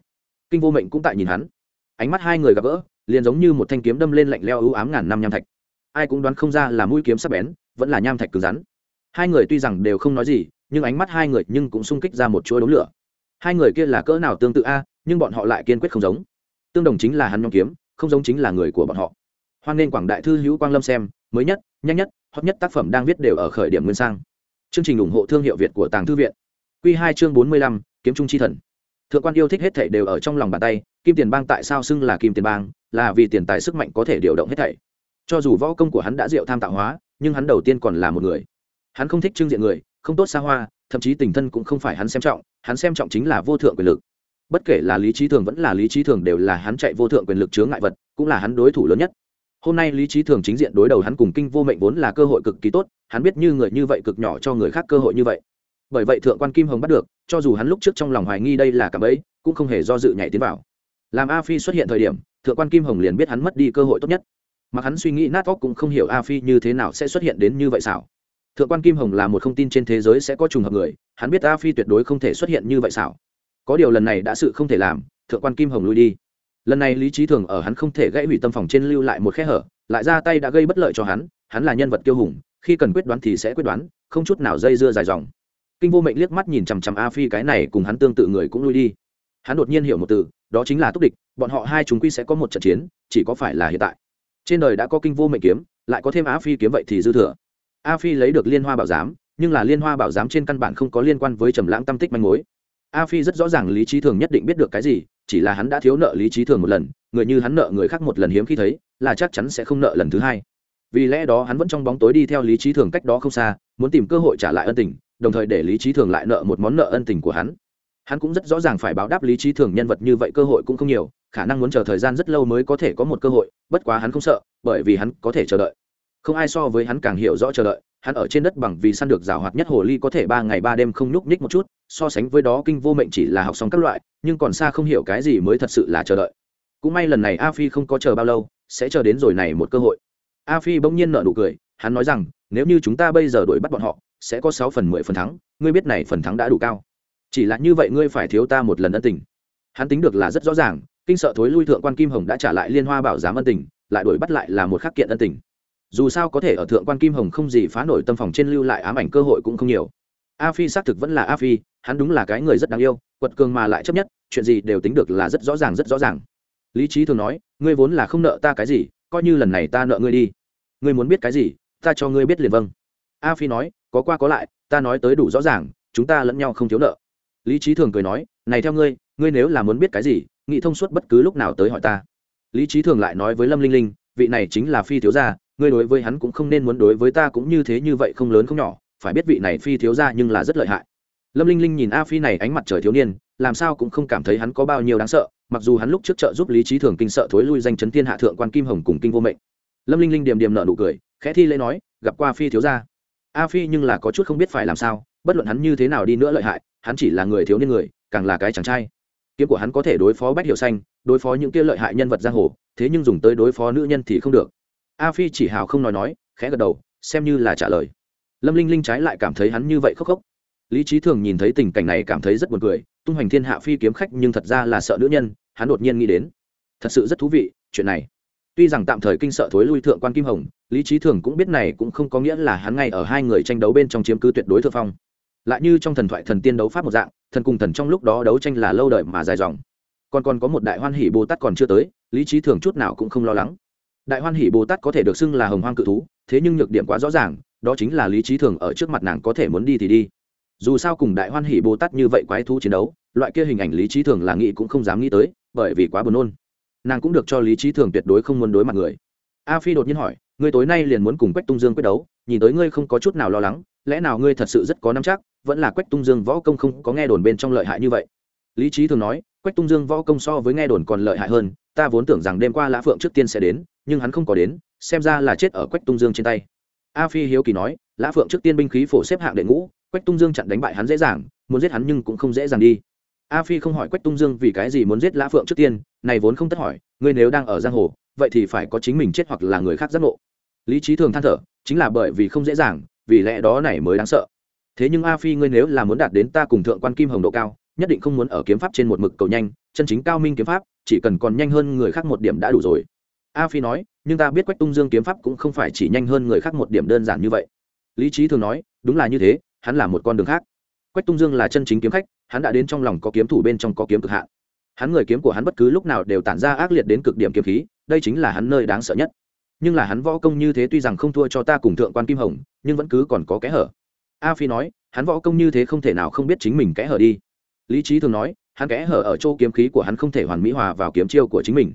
[SPEAKER 1] Kinh vô mệnh cũng tại nhìn hắn. Ánh mắt hai người gặp gỡ liền giống như một thanh kiếm đâm lên lạnh leo ưu ám ngàn năm nham thạch. Ai cũng đoán không ra là mũi kiếm sắc bén vẫn là nham thạch cứng rắn. Hai người tuy rằng đều không nói gì, nhưng ánh mắt hai người nhưng cũng sung kích ra một chuỗi đống lửa. Hai người kia là cỡ nào tương tự a, nhưng bọn họ lại kiên quyết không giống. Tương đồng chính là hắn nhóm kiếm, không giống chính là người của bọn họ. Hoan nên quảng đại thư hữu quang lâm xem, mới nhất, nhanh nhất, hot nhất tác phẩm đang viết đều ở khởi điểm nguyên sang. Chương trình ủng hộ thương hiệu việt của tàng thư viện. Q hai chương bốn mươi lăm, kiếm trung chi thần. Thượng quan yêu thích hết thảy đều ở trong lòng bàn tay, kim tiền bang tại sao xưng là kim tiền bang, là vì tiền tài sức mạnh có thể điều động hết thảy. Cho dù võ công của hắn đã diệu tham tạo hóa nhưng hắn đầu tiên còn là một người. Hắn không thích trưng diện người, không tốt xa hoa, thậm chí tình thân cũng không phải hắn xem trọng, hắn xem trọng chính là vô thượng quyền lực. Bất kể là lý trí thường vẫn là lý trí thường đều là hắn chạy vô thượng quyền lực chướng ngại vật, cũng là hắn đối thủ lớn nhất. Hôm nay lý trí thường chính diện đối đầu hắn cùng kinh vô mệnh vốn là cơ hội cực kỳ tốt, hắn biết như người như vậy cực nhỏ cho người khác cơ hội như vậy. Bởi vậy thượng quan kim hồng bắt được, cho dù hắn lúc trước trong lòng hoài nghi đây là cảm ấy, cũng không hề do dự nhảy tiến vào. Làm a phi xuất hiện thời điểm, thượng quan kim hồng liền biết hắn mất đi cơ hội tốt nhất mặc hắn suy nghĩ nát óc cũng không hiểu a phi như thế nào sẽ xuất hiện đến như vậy xảo thượng quan kim hồng là một không tin trên thế giới sẽ có trùng hợp người, hắn biết a phi tuyệt đối không thể xuất hiện như vậy xảo có điều lần này đã sự không thể làm, thượng quan kim hồng lui đi. Lần này lý trí thường ở hắn không thể gãy hủy tâm phòng trên lưu lại một khe hở, lại ra tay đã gây bất lợi cho hắn hắn là nhân vật kiêu hùng, khi cần quyết đoán thì sẽ quyết đoán, không chút nào dây dưa dài dòng. Kinh vô mệnh liếc mắt nhìn chằm chằm a phi cái này cùng hắn tương tự người cũng lui đi. Hắn đột nhiên hiểu một từ, đó chính là túc địch, bọn họ hai chúng quy sẽ có một trận chiến, chỉ có phải là hiện tại trên đời đã có kinh vô mệnh kiếm, lại có thêm a phi kiếm vậy thì dư thừa. A phi lấy được liên hoa bảo giám, nhưng là liên hoa bảo giám trên căn bản không có liên quan với trầm lãng tâm tích manh mối. A phi rất rõ ràng lý trí thường nhất định biết được cái gì, chỉ là hắn đã thiếu nợ lý trí thường một lần, người như hắn nợ người khác một lần hiếm khi thấy, là chắc chắn sẽ không nợ lần thứ hai. Vì lẽ đó hắn vẫn trong bóng tối đi theo lý trí thường cách đó không xa, muốn tìm cơ hội trả lại ân tình, đồng thời để lý trí thường lại nợ một món nợ ân tình của hắn hắn cũng rất rõ ràng phải báo đáp lý trí thường nhân vật như vậy cơ hội cũng không nhiều, khả năng muốn chờ thời gian rất lâu mới có thể có một cơ hội, bất quá hắn không sợ, bởi vì hắn có thể chờ đợi. Không ai so với hắn càng hiểu rõ chờ đợi, hắn ở trên đất bằng vì săn được rào hoạt nhất hồ ly có thể ba ngày ba đêm không nhúc nhích một chút, so sánh với đó kinh vô mệnh chỉ là học xong các loại, nhưng còn xa không hiểu cái gì mới thật sự là chờ đợi. Cũng may lần này a phi không có chờ bao lâu, sẽ chờ đến rồi này một cơ hội. A phi bỗng nhiên nợ nụ cười, hắn nói rằng, nếu như chúng ta bây giờ đuổi bắt bọn họ, sẽ có sáu phần mười phần thắng, ngươi biết này phần thắng đã đủ cao chỉ là như vậy ngươi phải thiếu ta một lần ân tình. Hắn tính được là rất rõ ràng, kinh sợ thối lui thượng quan kim hồng đã trả lại liên hoa bảo giám ân tình, lại đuổi bắt lại là một khắc kiện ân tình. Dù sao có thể ở thượng quan kim hồng không gì phá nổi tâm phòng trên lưu lại ám ảnh cơ hội cũng không nhiều. A phi xác thực vẫn là a phi, hắn đúng là cái người rất đáng yêu, quật cường mà lại chấp nhất, chuyện gì đều tính được là rất rõ ràng, rất rõ ràng. Lý trí thường nói, ngươi vốn là không nợ ta cái gì, coi như lần này ta nợ ngươi đi. Ngươi muốn biết cái gì, ta cho ngươi biết liền vâng. A phi nói, có qua có lại, ta nói tới đủ rõ ràng, chúng ta lẫn nhau không thiếu nợ lý trí thường cười nói, này theo ngươi ngươi nếu là muốn biết cái gì nghĩ thông suốt bất cứ lúc nào tới hỏi ta. Lý trí thường lại nói với lâm linh linh, vị này chính là phi thiếu gia, ngươi đối với hắn cũng không nên muốn đối với ta cũng như thế như vậy không lớn không nhỏ, phải biết vị này phi thiếu gia nhưng là rất lợi hại. Lâm linh linh nhìn a phi này ánh mặt trời thiếu niên, làm sao cũng không cảm thấy hắn có bao nhiêu đáng sợ, mặc dù hắn lúc trước trợ giúp lý trí thường kinh sợ thối lui danh chấn thiên hạ thượng quan kim hồng cùng kinh vô mệnh. Lâm linh linh điềm điềm nở nụ cười, khẽ thi lễ nói, gặp qua phi thiếu gia. A phi nhưng là có chút không biết phải làm sao, bất luận hắn như thế nào đi nữa lợi hại hắn chỉ là người thiếu niên người, càng là cái chàng trai. Kiếm của hắn có thể đối phó bách hiệu xanh, đối phó những kia lợi hại nhân vật giang hồ, thế nhưng dùng tới đối phó nữ nhân thì không được. A phi chỉ hào không nói nói, khẽ gật đầu, xem như là trả lời. Lâm linh linh trái lại cảm thấy hắn như vậy khóc khóc lý trí thường nhìn thấy tình cảnh này cảm thấy rất buồn cười, tung hoành thiên hạ phi kiếm khách nhưng thật ra là sợ nữ nhân, hắn đột nhiên nghĩ đến. Thật sự rất thú vị, chuyện này. Tuy rằng tạm thời kinh sợ thối lui thượng quan kim hồng, lý trí thường cũng biết này cũng không có nghĩa là hắn ngay ở hai người tranh đấu bên trong chiếm cứ tuyệt đối thượng phong lại như trong thần thoại thần tiên đấu pháp một dạng, thần cùng thần trong lúc đó đấu tranh là lâu đời mà dài dòng. Còn còn có một đại hoan hỷ bồ tát còn chưa tới, lý trí thường chút nào cũng không lo lắng. Đại hoan hỷ bồ tát có thể được xưng là hồng hoang cự thú, thế nhưng nhược điểm quá rõ ràng, đó chính là lý trí thường ở trước mặt nàng có thể muốn đi thì đi. Dù sao cùng đại hoan hỷ bồ tát như vậy quái thú chiến đấu, loại kia hình ảnh lý trí thường là nghĩ cũng không dám nghĩ tới, bởi vì quá buồn nôn. Nàng cũng được cho lý trí thường tuyệt đối không muốn đối mặt người. A phi đột nhiên hỏi, ngươi tối nay liền muốn cùng quách tung dương quyết đấu, nhìn tới ngươi không có chút nào lo lắng, lẽ nào ngươi thật sự rất có nắm chắc? Vẫn là quách tung dương võ công không có nghe đồn bên trong lợi hại như vậy. Lý trí thường nói, quách tung dương võ công so với nghe đồn còn lợi hại hơn, ta vốn tưởng rằng đêm qua lã phượng trước tiên sẽ đến, nhưng hắn không có đến, xem ra là chết ở quách tung dương trên tay. A phi hiếu kỳ nói, lã phượng trước tiên binh khí phổ xếp hạng đệ ngũ, quách tung dương chặn đánh bại hắn dễ dàng, muốn giết hắn nhưng cũng không dễ dàng đi. A phi không hỏi quách tung dương vì cái gì muốn giết lã phượng trước tiên, này vốn không tất hỏi, ngươi nếu đang ở giang hồ, vậy thì phải có chính mình chết hoặc là người khác giác ngộ. Lý trí thường than thở, chính là bởi vì không dễ dàng, vì lẽ đó này mới đáng sợ thế nhưng a phi ngươi nếu là muốn đạt đến ta cùng thượng quan kim hồng độ cao, nhất định không muốn ở kiếm pháp trên một mực cầu nhanh, chân chính cao minh kiếm pháp, chỉ cần còn nhanh hơn người khác một điểm đã đủ rồi. A phi nói, nhưng ta biết quách tung dương kiếm pháp cũng không phải chỉ nhanh hơn người khác một điểm đơn giản như vậy. Lý trí thường nói, đúng là như thế, hắn là một con đường khác. Quách tung dương là chân chính kiếm khách, hắn đã đến trong lòng có kiếm thủ bên trong có kiếm cực hạn. Hắn người kiếm của hắn bất cứ lúc nào đều tản ra ác liệt đến cực điểm kiếm khí, đây chính là hắn nơi đáng sợ nhất. Nhưng là hắn võ công như thế tuy rằng không thua cho ta cùng thượng quan kim hồng, nhưng vẫn cứ còn có kẽ hở a phi nói, hắn võ công như thế không thể nào không biết chính mình kẽ hở đi. Lý trí thường nói, hắn kẽ hở ở chỗ kiếm khí của hắn không thể hoàn mỹ hòa vào kiếm chiêu của chính mình.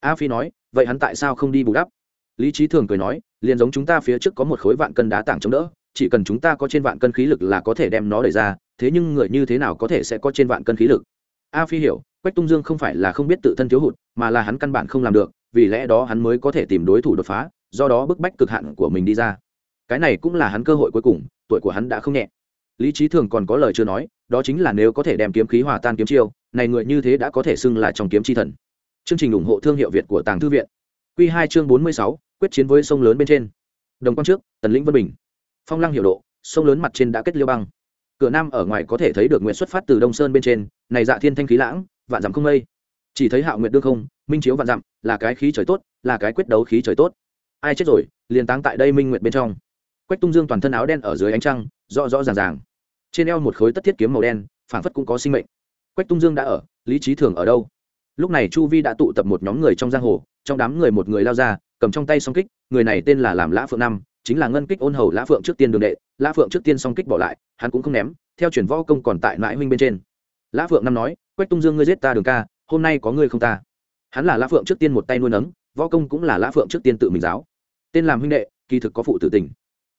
[SPEAKER 1] A phi nói, vậy hắn tại sao không đi bù đắp? Lý trí thường cười nói, liền giống chúng ta phía trước có một khối vạn cân đá tảng chống đỡ, chỉ cần chúng ta có trên vạn cân khí lực là có thể đem nó đẩy ra, thế nhưng người như thế nào có thể sẽ có trên vạn cân khí lực? A phi hiểu, quách tung dương không phải là không biết tự thân thiếu hụt, mà là hắn căn bản không làm được, vì lẽ đó hắn mới có thể tìm đối thủ đột phá, do đó bức bách cực hạn của mình đi ra cái này cũng là hắn cơ hội cuối cùng, tuổi của hắn đã không nhẹ. Lý trí thường còn có lời chưa nói, đó chính là nếu có thể đem kiếm khí hòa tan kiếm chiêu, này người như thế đã có thể xưng là trong kiếm chi thần. Chương trình ủng hộ thương hiệu việt của tàng thư viện. Q hai chương bốn mươi sáu, quyết chiến với sông lớn bên trên. Đồng quan trước, tần lĩnh vân bình. Phong lăng hiệu độ, sông lớn mặt trên đã kết liêu băng. Cửa nam ở ngoài có thể thấy được nguyện xuất phát từ đông sơn bên trên, này dạ thiên thanh khí lãng, vạn dặm không mây. Chỉ thấy hạo nguyệt đương không, minh chiếu vạn dặm, là cái khí trời tốt, là cái quyết đấu khí trời tốt. Ai chết rồi, liền táng tại đây minh nguyệt bên trong quách tung dương toàn thân áo đen ở dưới ánh trăng, rõ rõ ràng ràng. Trên eo một khối tất thiết kiếm màu đen, phảng phất cũng có sinh mệnh. Quách tung dương đã ở, lý trí thường ở đâu? Lúc này chu vi đã tụ tập một nhóm người trong giang hồ, trong đám người một người lao ra, cầm trong tay song kích, người này tên là làm lã phượng năm, chính là ngân kích ôn hầu lã phượng trước tiên đường đệ. Lã phượng trước tiên song kích bỏ lại, hắn cũng không ném, theo chuyển võ công còn tại mãi huynh bên trên. Lã phượng năm nói, quách tung dương ngươi giết ta đường ca, hôm nay có ngươi không ta? Hắn là lã phượng trước tiên một tay nuôi nấng, võ công cũng là lã phượng trước tiên tự mình giáo. Tên làm huynh đệ, kỳ thực có phụ tử tình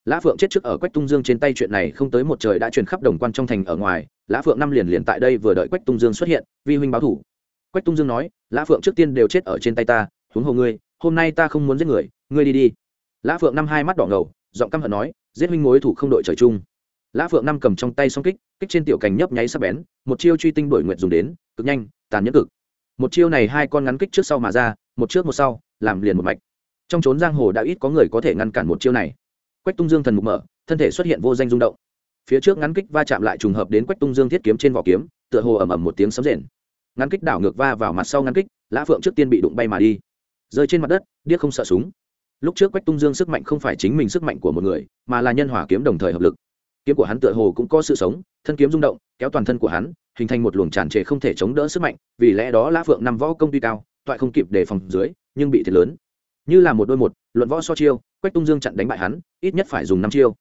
[SPEAKER 1] lã phượng chết trước ở quách tung dương trên tay chuyện này không tới một trời đã truyền khắp đồng quan trong thành ở ngoài, lã phượng năm liền liền tại đây vừa đợi quách tung dương xuất hiện, vi huynh báo thủ. Quách tung dương nói, lã phượng trước tiên đều chết ở trên tay ta, huống hồ ngươi, hôm nay ta không muốn giết người, ngươi đi đi. Lã phượng năm hai mắt đỏ ngầu, giọng căm hận nói, giết huynh mối thủ không đội trời chung. Lã phượng năm cầm trong tay song kích kích trên tiểu cành nhấp nháy sắc bén, một chiêu truy tinh đổi nguyện dùng đến, cực nhanh, tàn nhẫn cực. Một chiêu này hai con ngắn kích trước sau mà ra, một trước một sau, làm liền một mạch. Trong trốn giang hồ đã ít có người có thể ngăn cản một chiêu này quách tung dương thần mục mở, thân thể xuất hiện vô danh rung động. Phía trước ngắn kích va chạm lại trùng hợp đến quách tung dương thiết kiếm trên vỏ kiếm, tựa hồ ầm ầm một tiếng sấm rền. Ngắn kích đảo ngược va vào mặt sau ngắn kích, lã phượng trước tiên bị đụng bay mà đi. Rơi trên mặt đất, điếc không sợ súng. Lúc trước quách tung dương sức mạnh không phải chính mình sức mạnh của một người, mà là nhân hỏa kiếm đồng thời hợp lực. Kiếm của hắn tựa hồ cũng có sự sống, thân kiếm rung động, kéo toàn thân của hắn, hình thành một luồng tràn trề không thể chống đỡ sức mạnh, vì lẽ đó lã phượng nằm võ công tuy cao, toại không kịp đề phòng dưới, nhưng bị thiệt lớn. Như là một đôi một, luận võ so chiêu quách tung dương chặn đánh bại hắn, ít nhất phải dùng năm chiêu.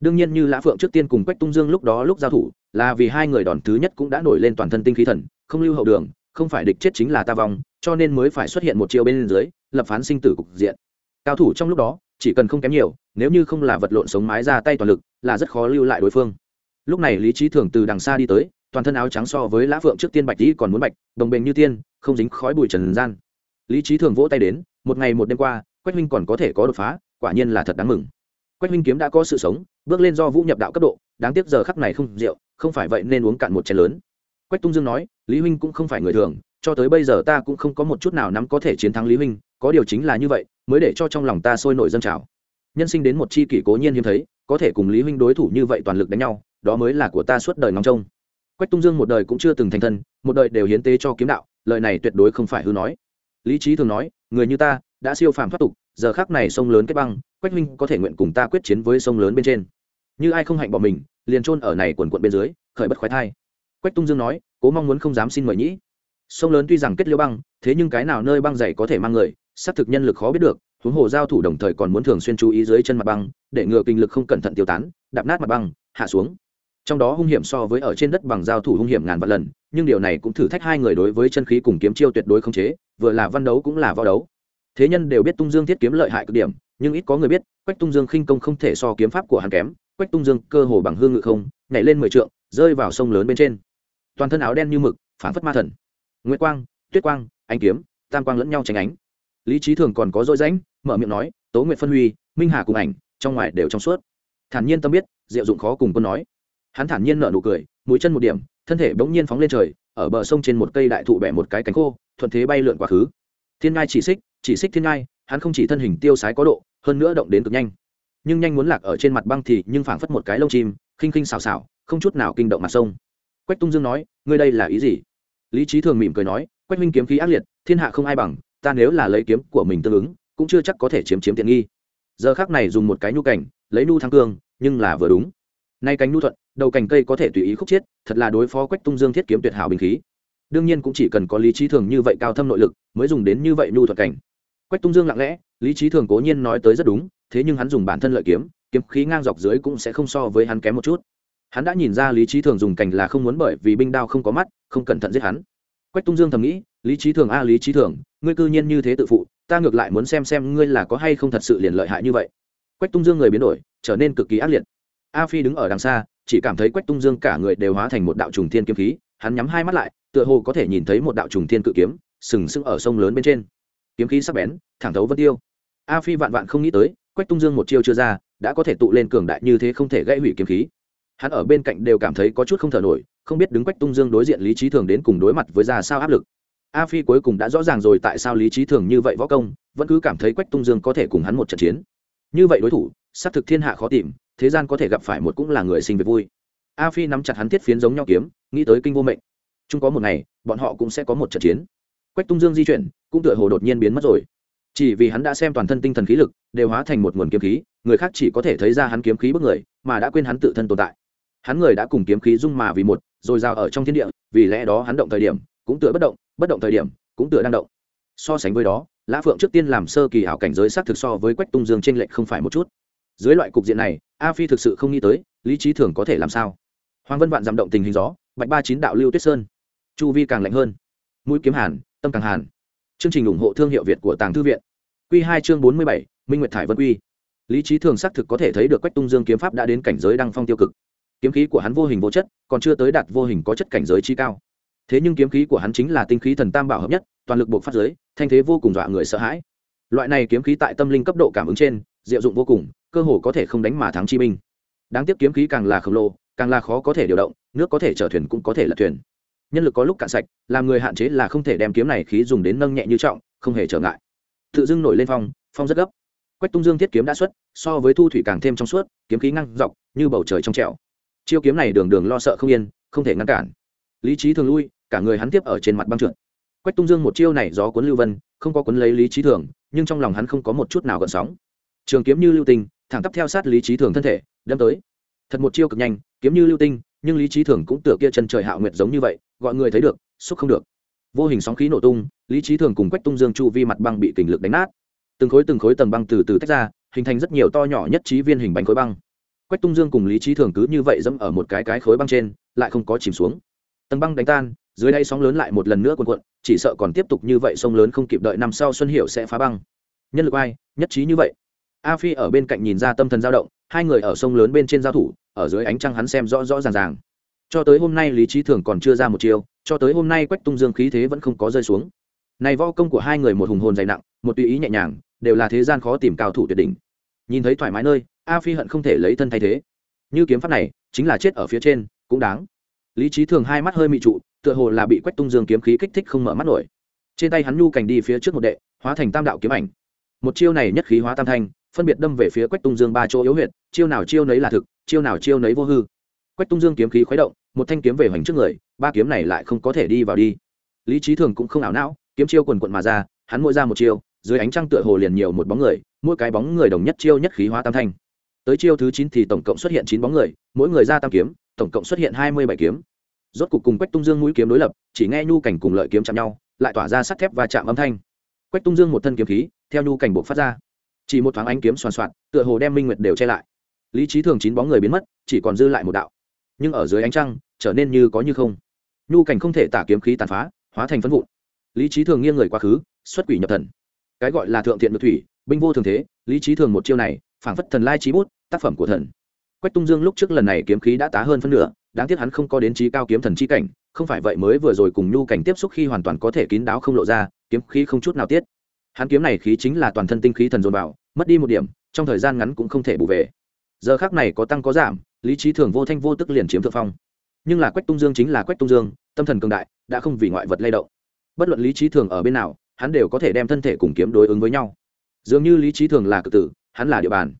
[SPEAKER 1] Đương nhiên như lã phượng trước tiên cùng quách tung dương lúc đó lúc giao thủ, là vì hai người đòn thứ nhất cũng đã nổi lên toàn thân tinh khí thần, không lưu hậu đường, không phải địch chết chính là ta vong, cho nên mới phải xuất hiện một chiêu bên dưới, lập phán sinh tử cục diện. Cao thủ trong lúc đó, chỉ cần không kém nhiều, nếu như không là vật lộn sống mái ra tay toàn lực, là rất khó lưu lại đối phương. Lúc này lý trí thường từ đằng xa đi tới, toàn thân áo trắng so với lã phượng trước tiên bạch tí còn muốn bạch, đồng bền như tiên, không dính khói bụi trần gian. Lý trí thường vỗ tay đến, một ngày một đêm qua, quách huynh còn có thể có đột phá quả nhiên là thật đáng mừng. Quách huynh kiếm đã có sự sống, bước lên do vũ nhập đạo cấp độ, đáng tiếc giờ khắc này không rượu, không phải vậy nên uống cạn một chén lớn. Quách tung dương nói, lý huynh cũng không phải người thường, cho tới bây giờ ta cũng không có một chút nào nắm có thể chiến thắng lý huynh, có điều chính là như vậy, mới để cho trong lòng ta sôi nổi dân trào. Nhân sinh đến một chi kỷ cố nhiên hiếm thấy, có thể cùng lý huynh đối thủ như vậy toàn lực đánh nhau, đó mới là của ta suốt đời ngóng trông. Quách tung dương một đời cũng chưa từng thành thân, một đời đều hiến tế cho kiếm đạo, lời này tuyệt đối không phải hư nói. Lý trí thường nói, người như ta đã siêu phàm thoát tục, giờ khác này sông lớn kết băng, quách huynh có thể nguyện cùng ta quyết chiến với sông lớn bên trên. Như ai không hạnh bỏ mình, liền trôn ở này quần quận bên dưới, khởi bất khoái thai. Quách tung dương nói, cố mong muốn không dám xin mời nhĩ. Sông lớn tuy rằng kết liêu băng, thế nhưng cái nào nơi băng dày có thể mang người, xác thực nhân lực khó biết được, huống hồ giao thủ đồng thời còn muốn thường xuyên chú ý dưới chân mặt băng, để ngừa kinh lực không cẩn thận tiêu tán, đạp nát mặt băng, hạ xuống. Trong đó hung hiểm so với ở trên đất bằng giao thủ hung hiểm ngàn vạn lần, nhưng điều này cũng thử thách hai người đối với chân khí cùng kiếm chiêu tuyệt đối không chế, vừa là văn đấu cũng là võ đấu thế nhân đều biết tung dương thiết kiếm lợi hại cực điểm, nhưng ít có người biết, quách tung dương khinh công không thể so kiếm pháp của hắn kém. Quách tung dương cơ hồ bằng hương ngự không, nhảy lên mười trượng, rơi vào sông lớn bên trên. Toàn thân áo đen như mực phản phất ma thần. Nguyễn quang, tuyết quang, ánh kiếm, tam quang lẫn nhau tránh ánh. Lý trí thường còn có dội rãnh, mở miệng nói, tố nguyện phân huy, minh hà cùng ảnh, trong ngoài đều trong suốt. Thản nhiên tâm biết, diệu dụng khó cùng quân nói. Hắn thản nhiên nở nụ cười, mũi chân một điểm, thân thể bỗng nhiên phóng lên trời, ở bờ sông trên một cây đại thụ bẻ một cái cánh khô, thuận thế bay lượn quá khứ. Thiên ngai chỉ xích chỉ xích thiên ngai, hắn không chỉ thân hình tiêu sái có độ, hơn nữa động đến cực nhanh. Nhưng nhanh muốn lạc ở trên mặt băng thì nhưng phảng phất một cái lông chim, khinh khinh xào xào, không chút nào kinh động mặt sông. Quách tung dương nói, ngươi đây là ý gì? Lý trí thường mỉm cười nói, quách minh kiếm khí ác liệt, thiên hạ không ai bằng, ta nếu là lấy kiếm của mình tương ứng, cũng chưa chắc có thể chiếm chiếm tiện nghi. Giờ khác này dùng một cái nhu cảnh, lấy nu thắng cương, nhưng là vừa đúng. Nay cánh nu thuận, đầu cành cây có thể tùy ý khúc chiết, thật là đối phó quách tung dương thiết kiếm tuyệt hảo bình khí. Đương nhiên cũng chỉ cần có lý trí thường như vậy cao thâm nội lực, mới dùng đến như vậy nhu thuật cảnh quách tung dương lặng lẽ, lý trí thường cố nhiên nói tới rất đúng, thế nhưng hắn dùng bản thân lợi kiếm kiếm khí ngang dọc dưới cũng sẽ không so với hắn kém một chút. Hắn đã nhìn ra lý trí thường dùng cành là không muốn bởi vì binh đao không có mắt, không cẩn thận giết hắn. Quách tung dương thầm nghĩ, lý trí thường a, lý trí thường, ngươi cư nhiên như thế tự phụ, ta ngược lại muốn xem xem ngươi là có hay không thật sự liền lợi hại như vậy. Quách tung dương người biến đổi, trở nên cực kỳ ác liệt. A phi đứng ở đằng xa, chỉ cảm thấy quách tung dương cả người đều hóa thành một đạo trùng thiên kiếm khí, hắn nhắm hai mắt lại, tựa hồ có thể nhìn thấy một đạo trùng thiên cự kiếm, sừng sững ở sông lớn bên trên kiếm khí sắc bén, thẳng thấu vân tiêu. A phi vạn vạn không nghĩ tới, quách tung dương một chiêu chưa ra, đã có thể tụ lên cường đại như thế không thể gãy hủy kiếm khí. Hắn ở bên cạnh đều cảm thấy có chút không thở nổi, không biết đứng quách tung dương đối diện lý trí thường đến cùng đối mặt với ra sao áp lực. A phi cuối cùng đã rõ ràng rồi tại sao lý trí thường như vậy võ công, vẫn cứ cảm thấy quách tung dương có thể cùng hắn một trận chiến. Như vậy đối thủ, xác thực thiên hạ khó tìm, thế gian có thể gặp phải một cũng là người sinh việc vui. A phi nắm chặt hắn thiết phiến giống nhau kiếm, nghĩ tới kinh vô mệnh. Chung có một ngày, bọn họ cũng sẽ có một trận chiến. Quách tung dương di chuyển cũng tựa hồ đột nhiên biến mất rồi. Chỉ vì hắn đã xem toàn thân tinh thần khí lực, đều hóa thành một nguồn kiếm khí, người khác chỉ có thể thấy ra hắn kiếm khí bức người, mà đã quên hắn tự thân tồn tại. Hắn người đã cùng kiếm khí dung mà vì một, rồi giao ở trong thiên địa, vì lẽ đó hắn động thời điểm, cũng tựa bất động bất động thời điểm, cũng tựa đang động. So sánh với đó, lã phượng trước tiên làm sơ kỳ hảo cảnh giới xác thực so với quách tung dương t r ê n lệch không phải một chút. Dưới loại cục diện này, a phi thực sự không nghĩ tới, lý trí thường có thể làm sao? Hoàng vân vạn giảm động tình hình gió, bạch ba chín đạo lưu tuyết sơn. Chu vi càng lạnh hơn. Mũi kiếm hàn, tâm càng hàn chương trình ủng hộ thương hiệu việt của tàng thư viện. Quy hai chương bốn mươi bảy, minh nguyệt thải vân quy. Lý trí thường xác thực có thể thấy được quách tung dương kiếm pháp đã đến cảnh giới đăng phong tiêu cực. Kiếm khí của hắn vô hình vô chất, còn chưa tới đạt vô hình có chất cảnh giới chi cao. Thế nhưng kiếm khí của hắn chính là tinh khí thần tam bảo hợp nhất, toàn lực bộc phát giới, thanh thế vô cùng dọa người sợ hãi. Loại này kiếm khí tại tâm linh cấp độ cảm ứng trên, diệu dụng vô cùng, cơ hồ có thể không đánh mà thắng chi binh. Đáng tiếc kiếm khí càng là khổng lồ, càng là khó có thể điều động, nước có thể chở thuyền cũng có thể là thuyền nhân lực có lúc cạn sạch, làm người hạn chế là không thể đem kiếm này khí dùng đến nâng nhẹ như trọng, không hề trở ngại. Tự dưng nổi lên phong phong rất gấp. Quách tung dương thiết kiếm đã xuất, so với thu thủy càng thêm trong suốt, kiếm khí ngăn dọc, như bầu trời trong trẻo. Chiêu kiếm này đường đường lo sợ không yên, không thể ngăn cản. Lý trí thường lui, cả người hắn tiếp ở trên mặt băng trượt. Quách tung dương một chiêu này gió cuốn lưu vân, không có cuốn lấy lý trí thường, nhưng trong lòng hắn không có một chút nào gợn sóng. Trường kiếm như lưu tinh, thẳng tắp theo sát lý trí thường thân thể, đâm tới. Thật một chiêu cực nhanh, kiếm như lưu tinh, nhưng lý trí thường cũng tựa kia chân trời hạo nguyệt giống như vậy gọi người thấy được, xúc không được. Vô hình sóng khí nổ tung, lý trí thường cùng quách tung dương chu vi mặt băng bị kình lực đánh nát. Từng khối từng khối tầng băng từ từ tách ra, hình thành rất nhiều to nhỏ nhất trí viên hình bánh khối băng. Quách tung dương cùng lý trí thường cứ như vậy dẫm ở một cái cái khối băng trên, lại không có chìm xuống. Tầng băng đánh tan, dưới đây sóng lớn lại một lần nữa cuộn cuộn, chỉ sợ còn tiếp tục như vậy sông lớn không kịp đợi năm sau xuân hiệu sẽ phá băng. Nhân lực ai, nhất trí như vậy. A phi ở bên cạnh nhìn ra tâm thần dao động, hai người ở sông lớn bên trên giao thủ, ở dưới ánh trăng hắn xem rõ rõ ràng ràng cho tới hôm nay lý trí thường còn chưa ra một chiều cho tới hôm nay quách tung dương khí thế vẫn không có rơi xuống. Này vo công của hai người một hùng hồn dày nặng, một tùy ý nhẹ nhàng, đều là thế gian khó tìm cao thủ tuyệt đỉnh. Nhìn thấy thoải mái nơi, a phi hận không thể lấy thân thay thế. Như kiếm pháp này, chính là chết ở phía trên, cũng đáng. Lý trí thường hai mắt hơi mị trụ, tựa hồ là bị quách tung dương kiếm khí kích thích không mở mắt nổi. Trên tay hắn nhu cảnh đi phía trước một đệ, hóa thành tam đạo kiếm ảnh. Một chiêu này nhất khí hóa tam thanh, phân biệt đâm về phía quách tung dương ba chỗ yếu huyệt, chiêu nào chiêu nấy là thực, chiêu nào chiêu nấy vô hư. Quách tung dương kiếm khí khuấy động một thanh kiếm về hoành trước người, ba kiếm này lại không có thể đi vào đi. Lý trí thường cũng không ảo não, kiếm chiêu quần quận mà ra, hắn mỗi ra một chiêu, dưới ánh trăng tựa hồ liền nhiều một bóng người, mỗi cái bóng người đồng nhất chiêu nhất khí hóa tam thanh. Tới chiêu thứ chín thì tổng cộng xuất hiện chín bóng người, mỗi người ra tam kiếm, tổng cộng xuất hiện hai mươi bảy kiếm. Rốt cục cùng quách tung dương mũi kiếm đối lập, chỉ nghe nhu cảnh cùng lợi kiếm chạm nhau, lại tỏa ra sắt thép và chạm âm thanh. Quách tung dương một thân kiếm khí, theo nhu cảnh buộc phát ra. Chỉ một thoáng ánh kiếm soàn xoạt, tựa hồ đem minh nguyệt đều che lại. Lý trí thường chín bóng người biến mất, chỉ còn dư lại một đạo nhưng ở dưới ánh trăng, trở nên như có như không. Nhu cảnh không thể tả kiếm khí tàn phá, hóa thành phân vụn. Lý trí thường nghiêng người quá khứ, xuất quỷ nhập thần. Cái gọi là thượng thiện ngược thủy, binh vô thường thế, lý trí thường một chiêu này, phảng phất thần lai trí bút, tác phẩm của thần. Quách tung dương lúc trước lần này kiếm khí đã tá hơn phân nửa, đáng tiếc hắn không có đến trí cao kiếm thần chi cảnh, không phải vậy mới vừa rồi cùng nhu cảnh tiếp xúc khi hoàn toàn có thể kín đáo không lộ ra, kiếm khí không chút nào tiết. Hắn kiếm này khí chính là toàn thân tinh khí thần dồn vào, mất đi một điểm, trong thời gian ngắn cũng không thể bù về. Giờ khác này có tăng có giảm lý trí thường vô thanh vô tức liền chiếm thượng phong. Nhưng là quách tung dương chính là quách tung dương, tâm thần cường đại, đã không vì ngoại vật lay động. Bất luận lý trí thường ở bên nào, hắn đều có thể đem thân thể cùng kiếm đối ứng với nhau. Dường như lý trí thường là cự tử, hắn là địa bàn.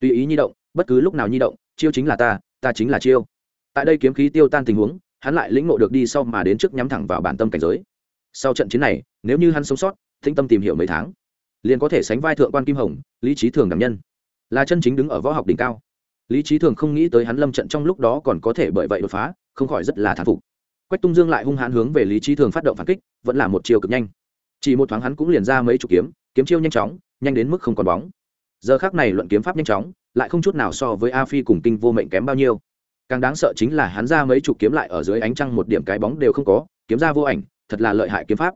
[SPEAKER 1] Tùy ý nhi động, bất cứ lúc nào nhi động, chiêu chính là ta ta chính là chiêu. Tại đây kiếm khí tiêu tan tình huống, hắn lại lĩnh ngộ được đi sau mà đến trước nhắm thẳng vào bản tâm cảnh giới. Sau trận chiến này, nếu như hắn sống sót thinh tâm tìm hiểu mấy tháng, liền có thể sánh vai thượng quan kim hồng, lý trí thường đảm nhân. Là chân chính đứng ở võ học đỉnh cao lý trí thường không nghĩ tới hắn lâm trận trong lúc đó còn có thể bởi vậy đột phá, không khỏi rất là thán phục. Quách tung dương lại hung hãn hướng về lý trí thường phát động phản kích, vẫn là một chiều cực nhanh. Chỉ một thoáng hắn cũng liền ra mấy chục kiếm kiếm chiêu nhanh chóng, nhanh đến mức không còn bóng. Giờ khác này luận kiếm pháp nhanh chóng, lại không chút nào so với a phi cùng kinh vô mệnh kém bao nhiêu. Càng đáng sợ chính là hắn ra mấy chục kiếm lại ở dưới ánh trăng một điểm cái bóng đều không có, kiếm ra vô ảnh, thật là lợi hại kiếm pháp.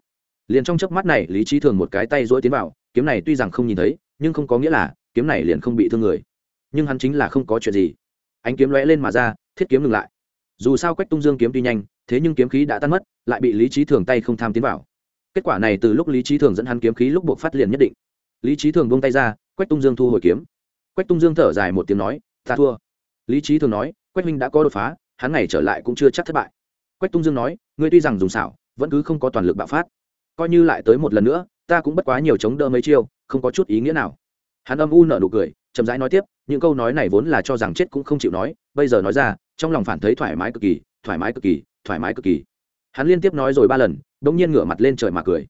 [SPEAKER 1] Liền trong chớp mắt này, lý trí thường một cái tay dỗi tiến vào, kiếm này tuy rằng không nhìn thấy, nhưng không có nghĩa là kiếm này liền không bị thương người nhưng hắn chính là không có chuyện gì. Ánh kiếm lóe lên mà ra, thiết kiếm ngừng lại. Dù sao quách tung dương kiếm tuy nhanh, thế nhưng kiếm khí đã tan mất, lại bị lý trí thường tay không tham tiến vào. Kết quả này từ lúc lý trí thường dẫn hắn kiếm khí lúc buộc phát liền nhất định. Lý trí thường buông tay ra, quách tung dương thu hồi kiếm. Quách tung dương thở dài một tiếng nói, ta thua. Lý trí thường nói, quách minh đã có đột phá, hắn ngày trở lại cũng chưa chắc thất bại. Quách tung dương nói, ngươi tuy rằng dùng xảo, vẫn cứ không có toàn lực bạo phát. Coi như lại tới một lần nữa, ta cũng bất quá nhiều chống đỡ mấy chiêu, không có chút ý nghĩa nào hắn âm u nở nụ cười, chậm rãi nói tiếp, những câu nói này vốn là cho rằng chết cũng không chịu nói, bây giờ nói ra, trong lòng phản thấy thoải mái cực kỳ, thoải mái cực kỳ, thoải mái cực kỳ. Hắn liên tiếp nói rồi ba lần đ ỗ n g nhiên ngửa mặt lên trời mà cười.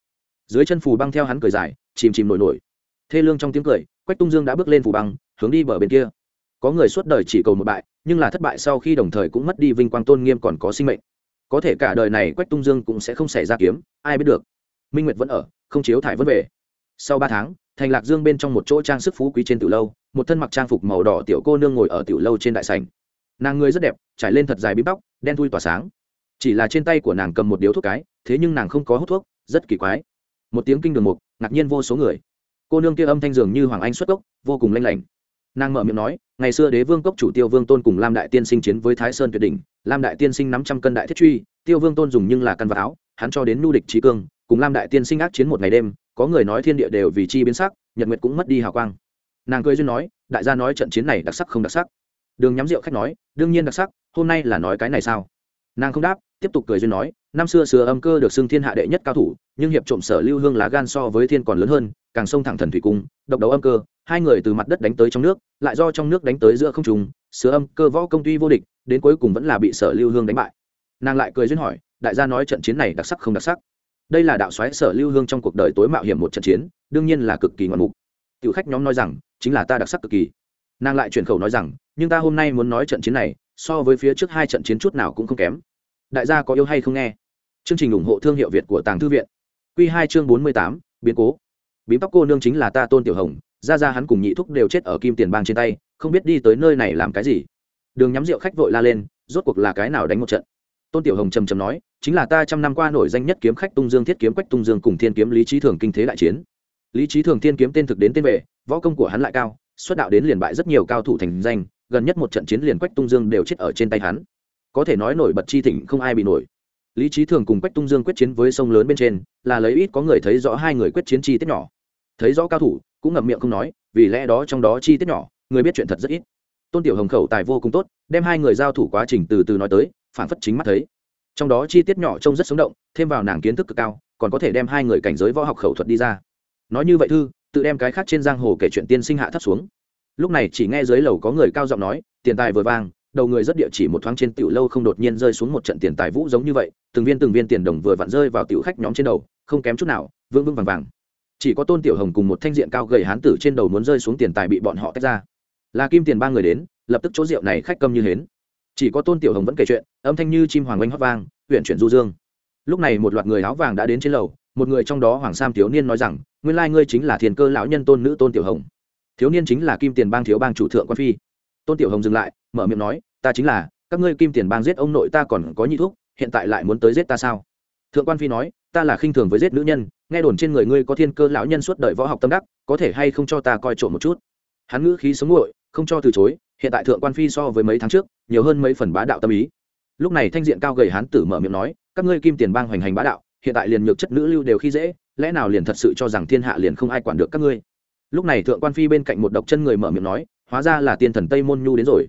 [SPEAKER 1] Dưới chân phù băng theo hắn cười dài, chìm chìm nổi nổi. Thê lương trong tiếng cười, quách tung dương đã bước lên phù băng, hướng đi bờ bên kia. Có người suốt đời chỉ cầu một bại, nhưng là thất bại sau khi đồng thời cũng mất đi vinh quang tôn nghiêm còn có sinh mệnh. Có thể cả đời này quách tung dương cũng sẽ không xảy ra kiếm, ai biết được. Minh nguyệt vẫn ở, không chiếu thải vẫn về sau ba tháng thành lạc dương bên trong một chỗ trang sức phú quý trên tiểu lâu một thân mặc trang phục màu đỏ tiểu cô nương ngồi ở tiểu lâu trên đại sảnh. Nàng người rất đẹp trải lên thật dài bím bóc, đen thui tỏa sáng. Chỉ là trên tay của nàng cầm một điếu thuốc cái thế nhưng nàng không có hút thuốc rất kỳ quái. Một tiếng kinh đường mục ngạc nhiên vô số người. Cô nương kia âm thanh dường như hoàng anh xuất cốc vô cùng lanh lảnh. Nàng mở miệng nói ngày xưa đế vương cốc chủ tiêu vương tôn cùng lam đại tiên sinh chiến với thái sơn tuyệt đỉnh lam đại tiên sinh năm trăm cân đại thiết truy tiêu vương tôn dùng nhưng là căn vật áo hắn cho đến nu địch trí cương cùng lam đại tiên sinh ác chiến một ngày đêm có người nói thiên địa đều vì chi biến sắc, nhật nguyệt cũng mất đi hào quang. Nàng cười duyên nói, đại gia nói trận chiến này đặc sắc không đặc sắc. Đường nhắm rượu khách nói, đương nhiên đặc sắc, hôm nay là nói cái này sao? Nàng không đáp, tiếp tục cười duyên nói, năm xưa sửa âm cơ được xưng thiên hạ đệ nhất cao thủ, nhưng hiệp trộm sở lưu hương lá gan so với thiên còn lớn hơn, càng sông thẳng thần thủy cung, độc đấu âm cơ, hai người từ mặt đất đánh tới trong nước, lại do trong nước đánh tới giữa không trùng sửa âm cơ võ công tuy vô địch, đến cuối cùng vẫn là bị sở lưu hương đánh bại. Nàng lại cười duyên hỏi, đại gia nói trận chiến này đặc sắc không đặc sắc? Đây là đạo xoáy sở lưu hương trong cuộc đời tối mạo hiểm một trận chiến, đương nhiên là cực kỳ ngoạn mục. Tiểu khách nhóm nói rằng, chính là ta đặc sắc cực kỳ. Nàng lại chuyển khẩu nói rằng, nhưng ta hôm nay muốn nói trận chiến này, so với phía trước hai trận chiến chút nào cũng không kém. Đại gia có yêu hay không nghe? Chương trình ủng hộ thương hiệu việt của tàng thư viện. Q hai chương bốn mươi tám, biến cố. Bím tóc cô nương chính là ta tôn tiểu hồng, ra ra hắn cùng nhị thúc đều chết ở kim tiền bang trên tay, không biết đi tới nơi này làm cái gì. Đường nhắm rượu khách vội la lên, rốt cuộc là cái nào đánh một trận? Tôn tiểu hồng trầm trầm nói chính là ta trăm năm qua nổi danh nhất kiếm khách tung dương thiết kiếm quách tung dương cùng thiên kiếm lý trí thường kinh thế đại chiến. Lý trí thường thiên kiếm tên thực đến tên về, võ công của hắn lại cao xuất đạo đến liền bại rất nhiều cao thủ thành danh gần nhất một trận chiến liền quách tung dương đều chết ở trên tay hắn. Có thể nói nổi bật chi thỉnh không ai bị nổi. Lý trí thường cùng quách tung dương quyết chiến với sông lớn bên trên là lấy ít có người thấy rõ hai người quyết chiến chi tiết nhỏ. Thấy rõ cao thủ cũng ngậm miệng không nói vì lẽ đó trong đó chi tiết nhỏ người biết chuyện thật rất ít. Tôn tiểu hồng khẩu tài vô cùng tốt đem hai người giao thủ quá trình từ từ nói tới phản phất chính mắt thấy. Trong đó chi tiết nhỏ trông rất sống động, thêm vào nàng kiến thức cực cao, còn có thể đem hai người cảnh giới võ học khẩu thuật đi ra. Nói như vậy thư, tự đem cái khác trên giang hồ kể chuyện tiên sinh hạ thấp xuống. Lúc này chỉ nghe dưới lầu có người cao giọng nói, tiền tài vừa vang đầu người rất địa chỉ một thoáng trên tiểu lâu không đột nhiên rơi xuống một trận tiền tài vũ giống như vậy, từng viên từng viên tiền đồng vừa vặn rơi vào tiểu khách nhóm trên đầu, không kém chút nào vương vương vàng vàng. Chỉ có tôn tiểu hồng cùng một thanh diện cao gầy hán tử trên đầu muốn rơi xuống tiền tài bị bọn họ tách ra. Là kim tiền ba người đến, lập tức chỗ rượu này khách câm như hến chỉ có tôn tiểu hồng vẫn kể chuyện, âm thanh như chim hoàng oanh hót vang huyện chuyển du dương. Lúc này một loạt người áo vàng đã đến trên lầu, một người trong đó hoàng sam thiếu niên nói rằng, nguyên lai ngươi chính là thiền cơ lão nhân tôn nữ tôn tiểu hồng. Thiếu niên chính là kim tiền bang thiếu bang chủ thượng quan phi. Tôn tiểu hồng dừng lại, mở miệng nói, ta chính là, các ngươi kim tiền bang giết ông nội ta còn có nhị thuốc hiện tại lại muốn tới giết ta sao? Thượng quan phi nói, ta là khinh thường với giết nữ nhân, nghe đồn trên người ngươi có thiên cơ lão nhân suốt đời võ học tâm đắc, có thể hay không cho ta coi trộm một chút? Hắn ngữ khí sống nguội, không cho từ chối hiện tại thượng quan phi so với mấy tháng trước, nhiều hơn mấy phần bá đạo tâm ý. Lúc này thanh diện cao gầy hán tử mở miệng nói, các ngươi kim tiền bang hoành hành bá đạo, hiện tại liền nhược chất nữ lưu đều khi dễ, lẽ nào liền thật sự cho rằng thiên hạ liền không ai quản được các ngươi? Lúc này thượng quan phi bên cạnh một độc chân người mở miệng nói, hóa ra là tiên thần tây môn nhu đến rồi.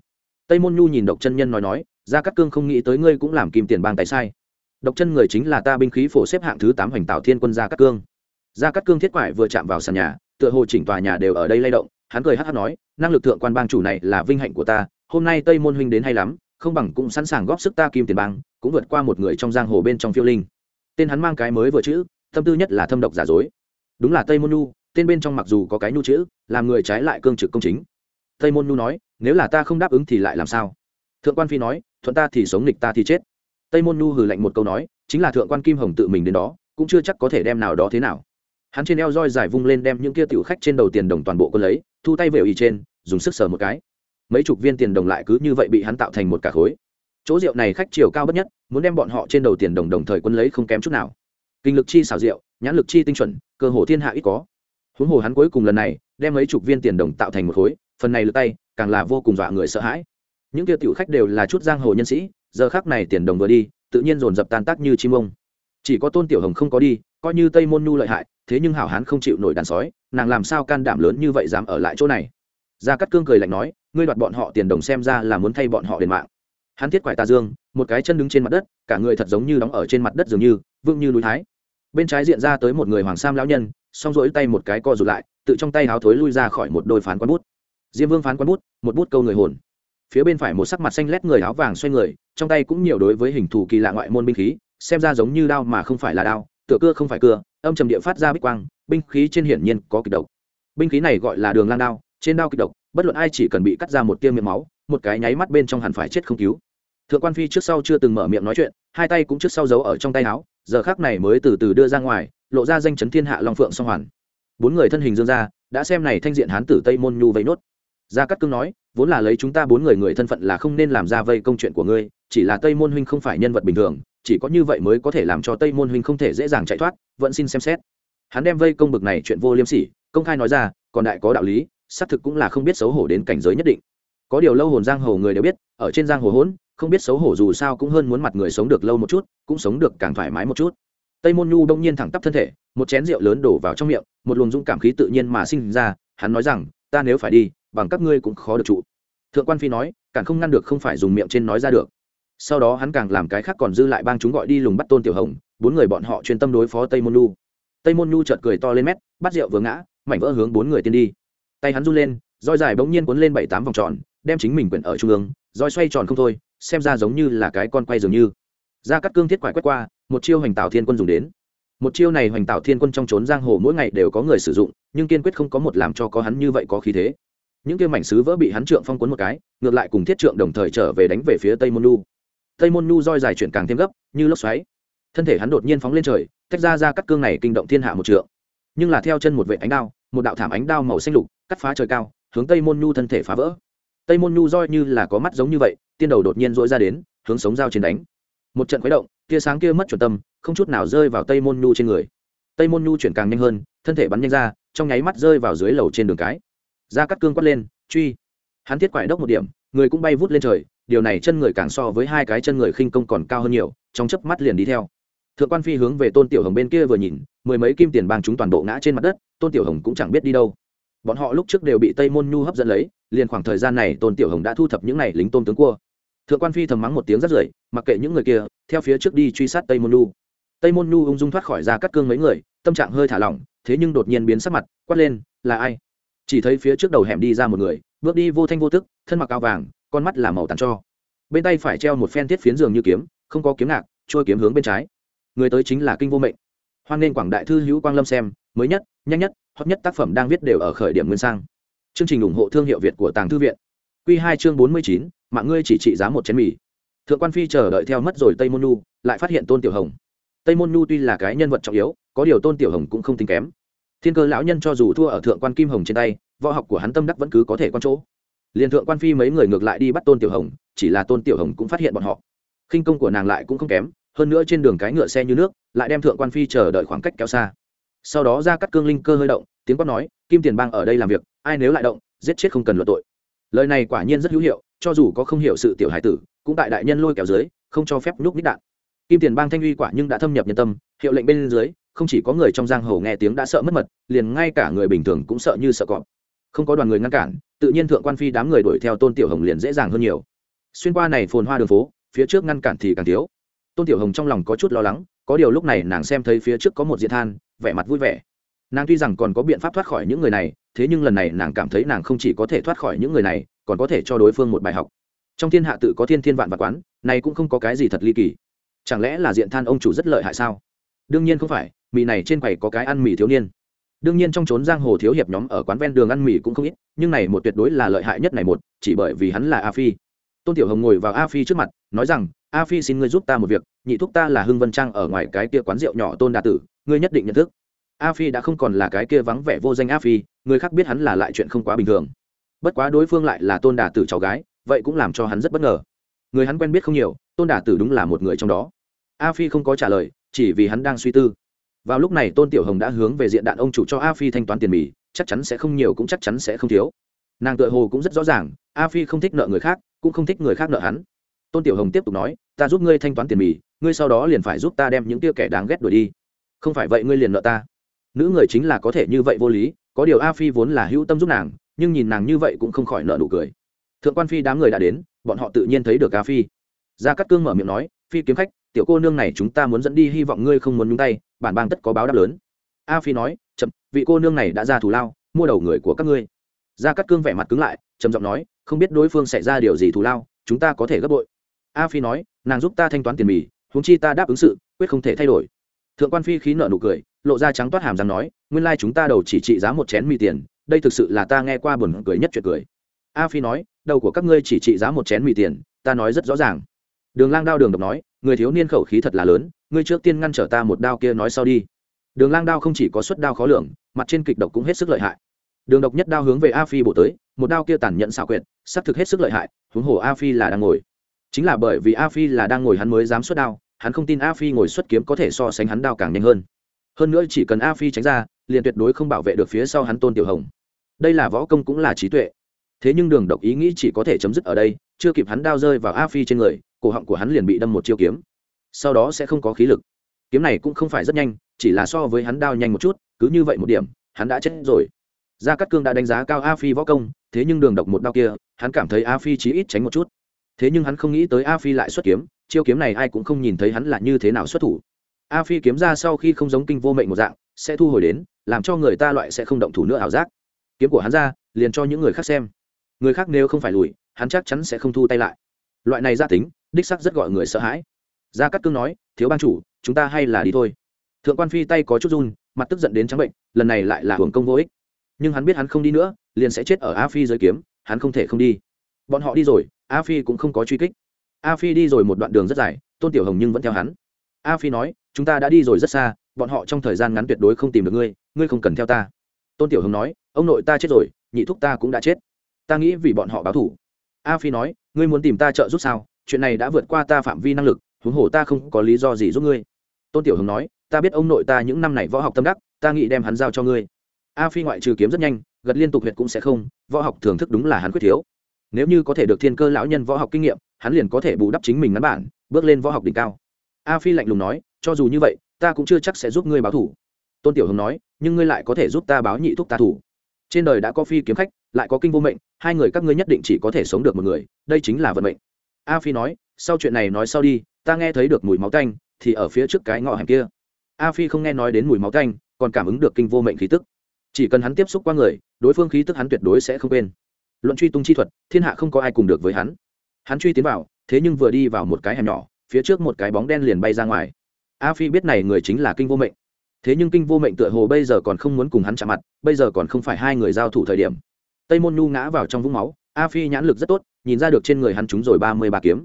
[SPEAKER 1] Tây môn nhu nhìn độc chân nhân nói nói, ra các cương không nghĩ tới ngươi cũng làm kim tiền bang tại sai. Độc chân người chính là ta binh khí phổ xếp hạng thứ tám hoành tạo thiên quân gia cát cương. Gia cát cương thiết quải vừa chạm vào sàn nhà, tựa hồ chỉnh tòa nhà đều ở đây lay động hắn cười hát hát nói, năng lực thượng quan bang chủ này là vinh hạnh của ta, hôm nay tây môn huynh đến hay lắm, không bằng cũng sẵn sàng góp sức ta kim tiền bang, cũng vượt qua một người trong giang hồ bên trong phiêu linh. Tên hắn mang cái mới vừa chữ, tâm tư nhất là thâm độc giả dối. Đúng là tây môn nhu, tên bên trong mặc dù có cái nhu chữ, làm người trái lại cương trực công chính. Tây môn nhu nói, nếu là ta không đáp ứng thì lại làm sao? Thượng quan phi nói, thuận ta thì sống nghịch ta thì chết. Tây môn nhu hừ lạnh một câu nói, chính là thượng quan kim hồng tự mình đến đó, cũng chưa chắc có thể đem nào đó thế nào. Hắn trên eo roi dài vung lên đem những kia tiểu khách trên đầu tiền đồng toàn bộ quân lấy thu tay về ý trên, dùng sức sờ một cái. Mấy chục viên tiền đồng lại cứ như vậy bị hắn tạo thành một cả khối. Chỗ rượu này khách chiều cao bất nhất, muốn đem bọn họ trên đầu tiền đồng đồng thời quân lấy không kém chút nào. Kinh lực chi xảo rượu nhãn lực chi tinh chuẩn, cơ hồ thiên hạ ít có. Huống hồ hắn cuối cùng lần này, đem mấy chục viên tiền đồng tạo thành một khối, phần này lượt tay, càng là vô cùng dọa người sợ hãi. Những kia tiểu khách đều là chút giang hồ nhân sĩ, giờ khác này tiền đồng vừa đi, tự nhiên dồn dập tan tác như chim ông. Chỉ có tôn tiểu hồng không có đi, coi như tây môn nhu lợi hại, thế nhưng hảo hán không chịu nổi đàn sói nàng làm sao can đảm lớn như vậy dám ở lại chỗ này? Gia cát cương cười lạnh nói, ngươi đoạt bọn họ tiền đồng xem ra là muốn thay bọn họ đền mạng. Hắn thiết quải tà dương, một cái chân đứng trên mặt đất, cả người thật giống như đóng ở trên mặt đất dường như, vững như núi thái. Bên trái diện ra tới một người hoàng sam lão nhân xong rỗi tay một cái co rụt lại, tự trong tay háo thối lui ra khỏi một đôi phán quán bút. Diêm vương phán quán bút, một bút câu người hồn. Phía bên phải một sắc mặt xanh lét người áo vàng xoay người, trong tay cũng nhiều đối với hình thù kỳ lạ ngoại môn binh khí, xem ra giống như đao mà không phải là đao tựa cưa không phải cưa, âm trầm địa phát ra bích quang, binh khí trên hiển nhiên có kịch độc. Binh khí này gọi là đường lang đao, trên đao kịch độc, bất luận ai chỉ cần bị cắt ra một tiêu miệng máu, một cái nháy mắt bên trong hẳn phải chết không cứu. Thượng quan phi trước sau chưa từng mở miệng nói chuyện, hai tay cũng trước sau giấu ở trong tay áo, giờ khác này mới từ từ đưa ra ngoài, lộ ra danh chấn thiên hạ long phượng song hoàn. Bốn người thân hình dương ra, đã xem này thanh diện hán tử tây môn nhu vây nốt. Gia cát cương nói, vốn là lấy chúng ta bốn người người thân phận là không nên làm ra vây công chuyện của ngươi, chỉ là tây môn huynh không phải nhân vật bình thường chỉ có như vậy mới có thể làm cho tây môn huynh không thể dễ dàng chạy thoát, vẫn xin xem xét. Hắn đem vây công bực này chuyện vô liêm sỉ, công khai nói ra, còn đại có đạo lý, xác thực cũng là không biết xấu hổ đến cảnh giới nhất định. Có điều lâu hồn giang hồ người đều biết, ở trên giang hồ hỗn không biết xấu hổ dù sao cũng hơn muốn mặt người sống được lâu một chút, cũng sống được càng thoải mái một chút. Tây môn nhu đông nhiên thẳng tắp thân thể, một chén rượu lớn đổ vào trong miệng, một luồng dũng cảm khí tự nhiên mà sinh ra, hắn nói rằng, ta nếu phải đi, bằng các ngươi cũng khó được trụ. Thượng quan phi nói càng không ngăn được không phải dùng miệng trên nói ra được sau đó hắn càng làm cái khác còn dư lại bang chúng gọi đi lùng bắt tôn tiểu hồng, bốn người bọn họ chuyên tâm đối phó tây môn nhu. Tây môn nhu chợt cười to lên mét, bắt rượu vừa ngã, mảnh vỡ hướng bốn người tiên đi. Tay hắn run lên, roi dài bỗng nhiên cuốn lên bảy tám vòng tròn, đem chính mình quyển ở trung ương, roi xoay tròn không thôi, xem ra giống như là cái con quay dường như. Ra cắt cương thiết quải quét qua, một chiêu hoành tạo thiên quân dùng đến. Một chiêu này hoành tạo thiên quân trong trốn giang hồ mỗi ngày đều có người sử dụng, nhưng kiên quyết không có một làm cho có hắn như vậy có khí thế. Những kia mảnh sứ vỡ bị hắn trượng phong cuốn một cái, ngược lại cùng thiết trượng đồng thời trở về đánh về phía tây môn nhu tây môn nhu roi dài chuyển càng thêm gấp, như lốc xoáy. Thân thể hắn đột nhiên phóng lên trời, tách ra ra cắt cương này kinh động thiên hạ một trượng. Nhưng là theo chân một vệ ánh đao, một đạo thảm ánh đao màu xanh lục, cắt phá trời cao, hướng tây môn nhu thân thể phá vỡ. Tây môn nhu roi như là có mắt giống như vậy, tiên đầu đột nhiên dỗi ra đến, hướng sống dao chiến đánh. Một trận khuấy động, tia sáng kia mất chuẩn tâm, không chút nào rơi vào tây môn nhu trên người. Tây môn nhu chuyển càng nhanh hơn, thân thể bắn nhanh ra, trong nháy mắt rơi vào dưới lầu trên đường cái. Ra cắt cương quát lên, truy! Hắn thiết quải đốc một điểm, người cũng bay vút lên trời điều này chân người càng so với hai cái chân người khinh công còn cao hơn nhiều, trong chớp mắt liền đi theo. Thượng quan phi hướng về tôn tiểu hồng bên kia vừa nhìn, mười mấy kim tiền bang chúng toàn bộ ngã trên mặt đất, tôn tiểu hồng cũng chẳng biết đi đâu. Bọn họ lúc trước đều bị tây môn nhu hấp dẫn lấy, liền khoảng thời gian này tôn tiểu hồng đã thu thập những n à y lính tôn tướng cua. Thượng quan phi thầm mắng một tiếng rất rời mặc kệ những người kia, theo phía trước đi truy sát tây môn nhu. Tây môn nhu ung dung thoát khỏi ra cắt cương mấy người, tâm trạng hơi thả lỏng, thế nhưng đột nhiên biến sắc mặt, quát lên, là ai? Chỉ thấy phía trước đầu hẻm đi ra một người, bước đi vô thanh vô tức, thân mặc áo vàng con mắt là màu tàn cho. Bên tay phải treo một phen thiết phiến giường như kiếm, không có kiếm ngạc, trôi kiếm hướng bên trái. Người tới chính là kinh vô mệnh. Hoan nên quảng đại thư hữu quang lâm xem, mới nhất, nhanh nhất, hot nhất tác phẩm đang viết đều ở khởi điểm nguyên sang. Chương trình ủng hộ thương hiệu việt của tàng thư viện. Q hai chương bốn mươi chín, mạng ngươi chỉ trị giá một chén mì. Thượng quan phi chờ đợi theo mất rồi tây môn nu lại phát hiện tôn tiểu hồng. Tây môn nu tuy là cái nhân vật trọng yếu, có điều tôn tiểu hồng cũng không tính kém. Thiên cơ lão nhân cho dù thua ở thượng quan kim hồng trên tay, võ học của hắn tâm đắc vẫn cứ có thể quan chỗ liền thượng quan phi mấy người ngược lại đi bắt tôn tiểu hồng, chỉ là tôn tiểu hồng cũng phát hiện bọn họ. Khinh công của nàng lại cũng không kém, hơn nữa trên đường cái ngựa xe như nước, lại đem thượng quan phi chờ đợi khoảng cách kéo xa. Sau đó ra cắt cương linh cơ hơi động, tiếng quát nói, kim tiền bang ở đây làm việc, ai nếu lại động, giết chết không cần luận tội. Lời này quả nhiên rất hữu hiệu, cho dù có không hiểu sự tiểu hải tử, cũng tại đại nhân lôi kéo dưới, không cho phép nhúc nít đạn. Kim tiền bang thanh uy quả nhưng đã thâm nhập nhân tâm, hiệu lệnh bên dưới, không chỉ có người trong giang hồ nghe tiếng đã sợ mất mật, liền ngay cả người bình thường cũng sợ như sợ cọp. Không có đoàn người ngăn cản tự nhiên thượng quan phi đám người đuổi theo tôn tiểu hồng liền dễ dàng hơn nhiều xuyên qua này phồn hoa đường phố phía trước ngăn cản thì càng thiếu tôn tiểu hồng trong lòng có chút lo lắng có điều lúc này nàng xem thấy phía trước có một diện than vẻ mặt vui vẻ nàng tuy rằng còn có biện pháp thoát khỏi những người này thế nhưng lần này nàng cảm thấy nàng không chỉ có thể thoát khỏi những người này còn có thể cho đối phương một bài học trong thiên hạ tự có thiên thiên vạn và quán này cũng không có cái gì thật ly kỳ chẳng lẽ là diện than ông chủ rất lợi hại sao đương nhiên không phải mì này trên quầy có cái ăn mì thiếu niên đương nhiên trong trốn giang hồ thiếu hiệp nhóm ở quán ven đường ăn mì cũng không ít, nhưng này một tuyệt đối là lợi hại nhất này một, chỉ bởi vì hắn là a phi. Tôn tiểu hồng ngồi vào a phi trước mặt, nói rằng, a phi xin ngươi giúp ta một việc, nhị thúc ta là hưng vân trang ở ngoài cái kia quán rượu nhỏ tôn đà tử, ngươi nhất định nhận thức. A phi đã không còn là cái kia vắng vẻ vô danh a phi, người khác biết hắn là lại chuyện không quá bình thường. Bất quá đối phương lại là tôn đà tử cháu gái, vậy cũng làm cho hắn rất bất ngờ. Người hắn quen biết không nhiều, tôn đà tử đúng là một người trong đó. A phi không có trả lời, chỉ vì hắn đang suy tư vào lúc này tôn tiểu hồng đã hướng về diện đạn ông chủ cho a phi thanh toán tiền mì, chắc chắn sẽ không nhiều cũng chắc chắn sẽ không thiếu. Nàng tự hồ cũng rất rõ ràng, a phi không thích nợ người khác, cũng không thích người khác nợ hắn. Tôn tiểu hồng tiếp tục nói, ta giúp ngươi thanh toán tiền mì, ngươi sau đó liền phải giúp ta đem những tia kẻ đáng ghét đuổi đi. Không phải vậy ngươi liền nợ ta. Nữ người chính là có thể như vậy vô lý, có điều a phi vốn là hữu tâm giúp nàng, nhưng nhìn nàng như vậy cũng không khỏi nợ nụ cười. Thượng quan phi đám người đã đến, bọn họ tự nhiên thấy được a phi. Gia cát cương mở miệng nói, phi kiếm khách tiểu cô nương này chúng ta muốn dẫn đi, hy vọng ngươi không muốn nhúng tay, bản bang tất có báo đáp lớn. A phi nói, chậm, vị cô nương này đã ra thù lao, mua đầu người của các ngươi. Gia cát cương vẻ mặt cứng lại, trầm giọng nói, không biết đối phương xảy ra điều gì thù lao, chúng ta có thể gấp bội. A phi nói, nàng giúp ta thanh toán tiền mì, huống chi ta đáp ứng sự, quyết không thể thay đổi. Thượng quan phi khí nợ nụ cười, lộ ra trắng toát hàm răng nói, nguyên lai chúng ta đầu chỉ trị giá một chén mì tiền, đây thực sự là ta nghe qua buồn cười nhất chuyện cười. A phi nói, đầu của các ngươi chỉ trị giá một chén mì tiền, ta nói rất rõ ràng đường lang đao đường độc nói, người thiếu niên khẩu khí thật là lớn, ngươi trước tiên ngăn trở ta một đao kia nói sau đi. Đường lang đao không chỉ có suất đao khó lường, mặt trên kịch độc cũng hết sức lợi hại. Đường độc nhất đao hướng về a phi bổ tới, một đao kia tàn nhẫn xảo quyệt, xác thực hết sức lợi hại, huống hồ a phi là đang ngồi. Chính là bởi vì a phi là đang ngồi hắn mới dám xuất đao, hắn không tin a phi ngồi xuất kiếm có thể so sánh hắn đao càng nhanh hơn. Hơn nữa chỉ cần a phi tránh ra, liền tuyệt đối không bảo vệ được phía sau hắn tôn tiểu hồng. Đây là võ công cũng là trí tuệ. Thế nhưng đường độc ý nghĩ chỉ có thể chấm dứt ở đây, chưa kịp hắn đao rơi vào a phi trên người cổ họng của hắn liền bị đâm một chiêu kiếm. Sau đó sẽ không có khí lực. Kiếm này cũng không phải rất nhanh, chỉ là so với hắn đao nhanh một chút, cứ như vậy một điểm, hắn đã chết rồi. Gia cát cương đã đánh giá cao a phi võ công, thế nhưng đường độc một đao kia, hắn cảm thấy a phi chí ít tránh một chút. Thế nhưng hắn không nghĩ tới a phi lại xuất kiếm, chiêu kiếm này ai cũng không nhìn thấy hắn là như thế nào xuất thủ. A phi kiếm ra sau khi không giống kinh vô mệnh một dạng, sẽ thu hồi đến, làm cho người ta loại sẽ không động thủ nữa ảo giác. Kiếm của hắn ra, liền cho những người khác xem. Người khác nếu không phải lùi, hắn chắc chắn sẽ không thu tay lại. Loại này gia tính đích sắc rất gọi người sợ hãi. Gia cát cương nói, thiếu ban chủ, chúng ta hay là đi thôi. Thượng quan phi tay có chút run, mặt tức giận đến trắng bệnh, lần này lại là hưởng công vô ích. Nhưng hắn biết hắn không đi nữa, liền sẽ chết ở a phi dưới kiếm, hắn không thể không đi. Bọn họ đi rồi, a phi cũng không có truy kích. A phi đi rồi một đoạn đường rất dài, tôn tiểu hồng nhưng vẫn theo hắn. A phi nói, chúng ta đã đi rồi rất xa, bọn họ trong thời gian ngắn tuyệt đối không tìm được ngươi ngươi không cần theo ta. Tôn tiểu hồng nói, ông nội ta chết rồi, nhị thúc ta cũng đã chết. Ta nghĩ vì bọn họ báo thủ a phi nói, ngươi muốn tìm ta trợ giúp sao? Chuyện này đã vượt qua ta phạm vi năng lực, huống hồ ta không có lý do gì giúp ngươi. Tôn tiểu hồng nói, ta biết ông nội ta những năm này võ học tâm đắc, ta nghĩ đem hắn giao cho ngươi. A phi ngoại trừ kiếm rất nhanh, gật liên tục huyệt cũng sẽ không, võ học thưởng thức đúng là hắn quyết thiếu. Nếu như có thể được thiên cơ lão nhân võ học kinh nghiệm, hắn liền có thể bù đắp chính mình ngắn bản, bước lên võ học đỉnh cao. A phi lạnh lùng nói, cho dù như vậy, ta cũng chưa chắc sẽ giúp ngươi báo thủ. Tôn tiểu hồng nói, nhưng ngươi lại có thể giúp ta báo nhị thúc ta thủ. Trên đời đã có phi kiếm khách, lại có kinh vô mệnh, hai người các ngươi nhất định chỉ có thể sống được một người, đây chính là vận mệnh a phi nói, sau chuyện này nói sau đi, ta nghe thấy được mùi máu tanh, thì ở phía trước cái ngõ hẻm kia. A phi không nghe nói đến mùi máu tanh, còn cảm ứng được kinh vô mệnh khí tức. Chỉ cần hắn tiếp xúc qua người, đối phương khí tức hắn tuyệt đối sẽ không quên. Luận truy tung chi thuật, thiên hạ không có ai cùng được với hắn. Hắn truy tiến vào, thế nhưng vừa đi vào một cái hẻm nhỏ, phía trước một cái bóng đen liền bay ra ngoài. A phi biết này người chính là kinh vô mệnh. Thế nhưng kinh vô mệnh tựa hồ bây giờ còn không muốn cùng hắn chạm mặt, bây giờ còn không phải hai người giao thủ thời điểm. Tây môn nhu ngã vào trong vũng máu a phi nhãn lực rất tốt, nhìn ra được trên người hắn trúng rồi ba mươi ba kiếm.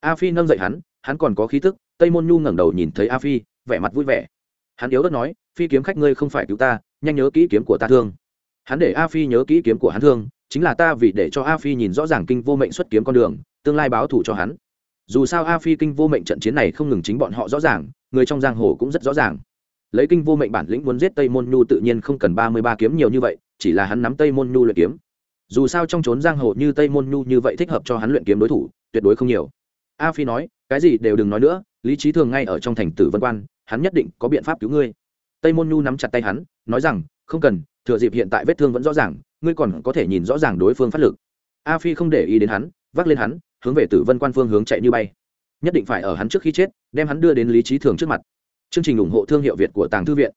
[SPEAKER 1] A phi nâng dậy hắn hắn còn có khí thức tây môn nhu ngẩng đầu nhìn thấy a phi, vẻ mặt vui vẻ. Hắn yếu đất nói, phi kiếm khách ngươi không phải cứu ta, nhanh nhớ kỹ kiếm của ta thương. Hắn để a phi nhớ kỹ kiếm của hắn thương, chính là ta vì để cho a phi nhìn rõ ràng kinh vô mệnh xuất kiếm con đường, tương lai báo thù cho hắn. Dù sao a phi kinh vô mệnh trận chiến này không ngừng chính bọn họ rõ ràng, người trong giang hồ cũng rất rõ ràng. Lấy kinh vô mệnh bản lĩnh muốn giết tây môn nhu tự nhiên không cần ba mươi ba kiếm nhiều như vậy, chỉ là hắn nắm tây môn nhu luyện kiếm dù sao trong trốn giang hồ như tây môn nhu như vậy thích hợp cho hắn luyện kiếm đối thủ, tuyệt đối không nhiều. A phi nói, cái gì đều đừng nói nữa, lý trí thường ngay ở trong thành tử vân quan, hắn nhất định có biện pháp cứu ngươi. Tây môn nhu nắm chặt tay hắn, nói rằng, không cần, thừa dịp hiện tại vết thương vẫn rõ ràng, ngươi còn có thể nhìn rõ ràng đối phương phát lực. A phi không để ý đến hắn, vác lên hắn, hướng về tử vân quan phương hướng chạy như bay. Nhất định phải ở hắn trước khi chết, đem hắn đưa đến lý trí thường trước mặt. Chương trình ủng hộ thương hiệu việt của tàng thư viện.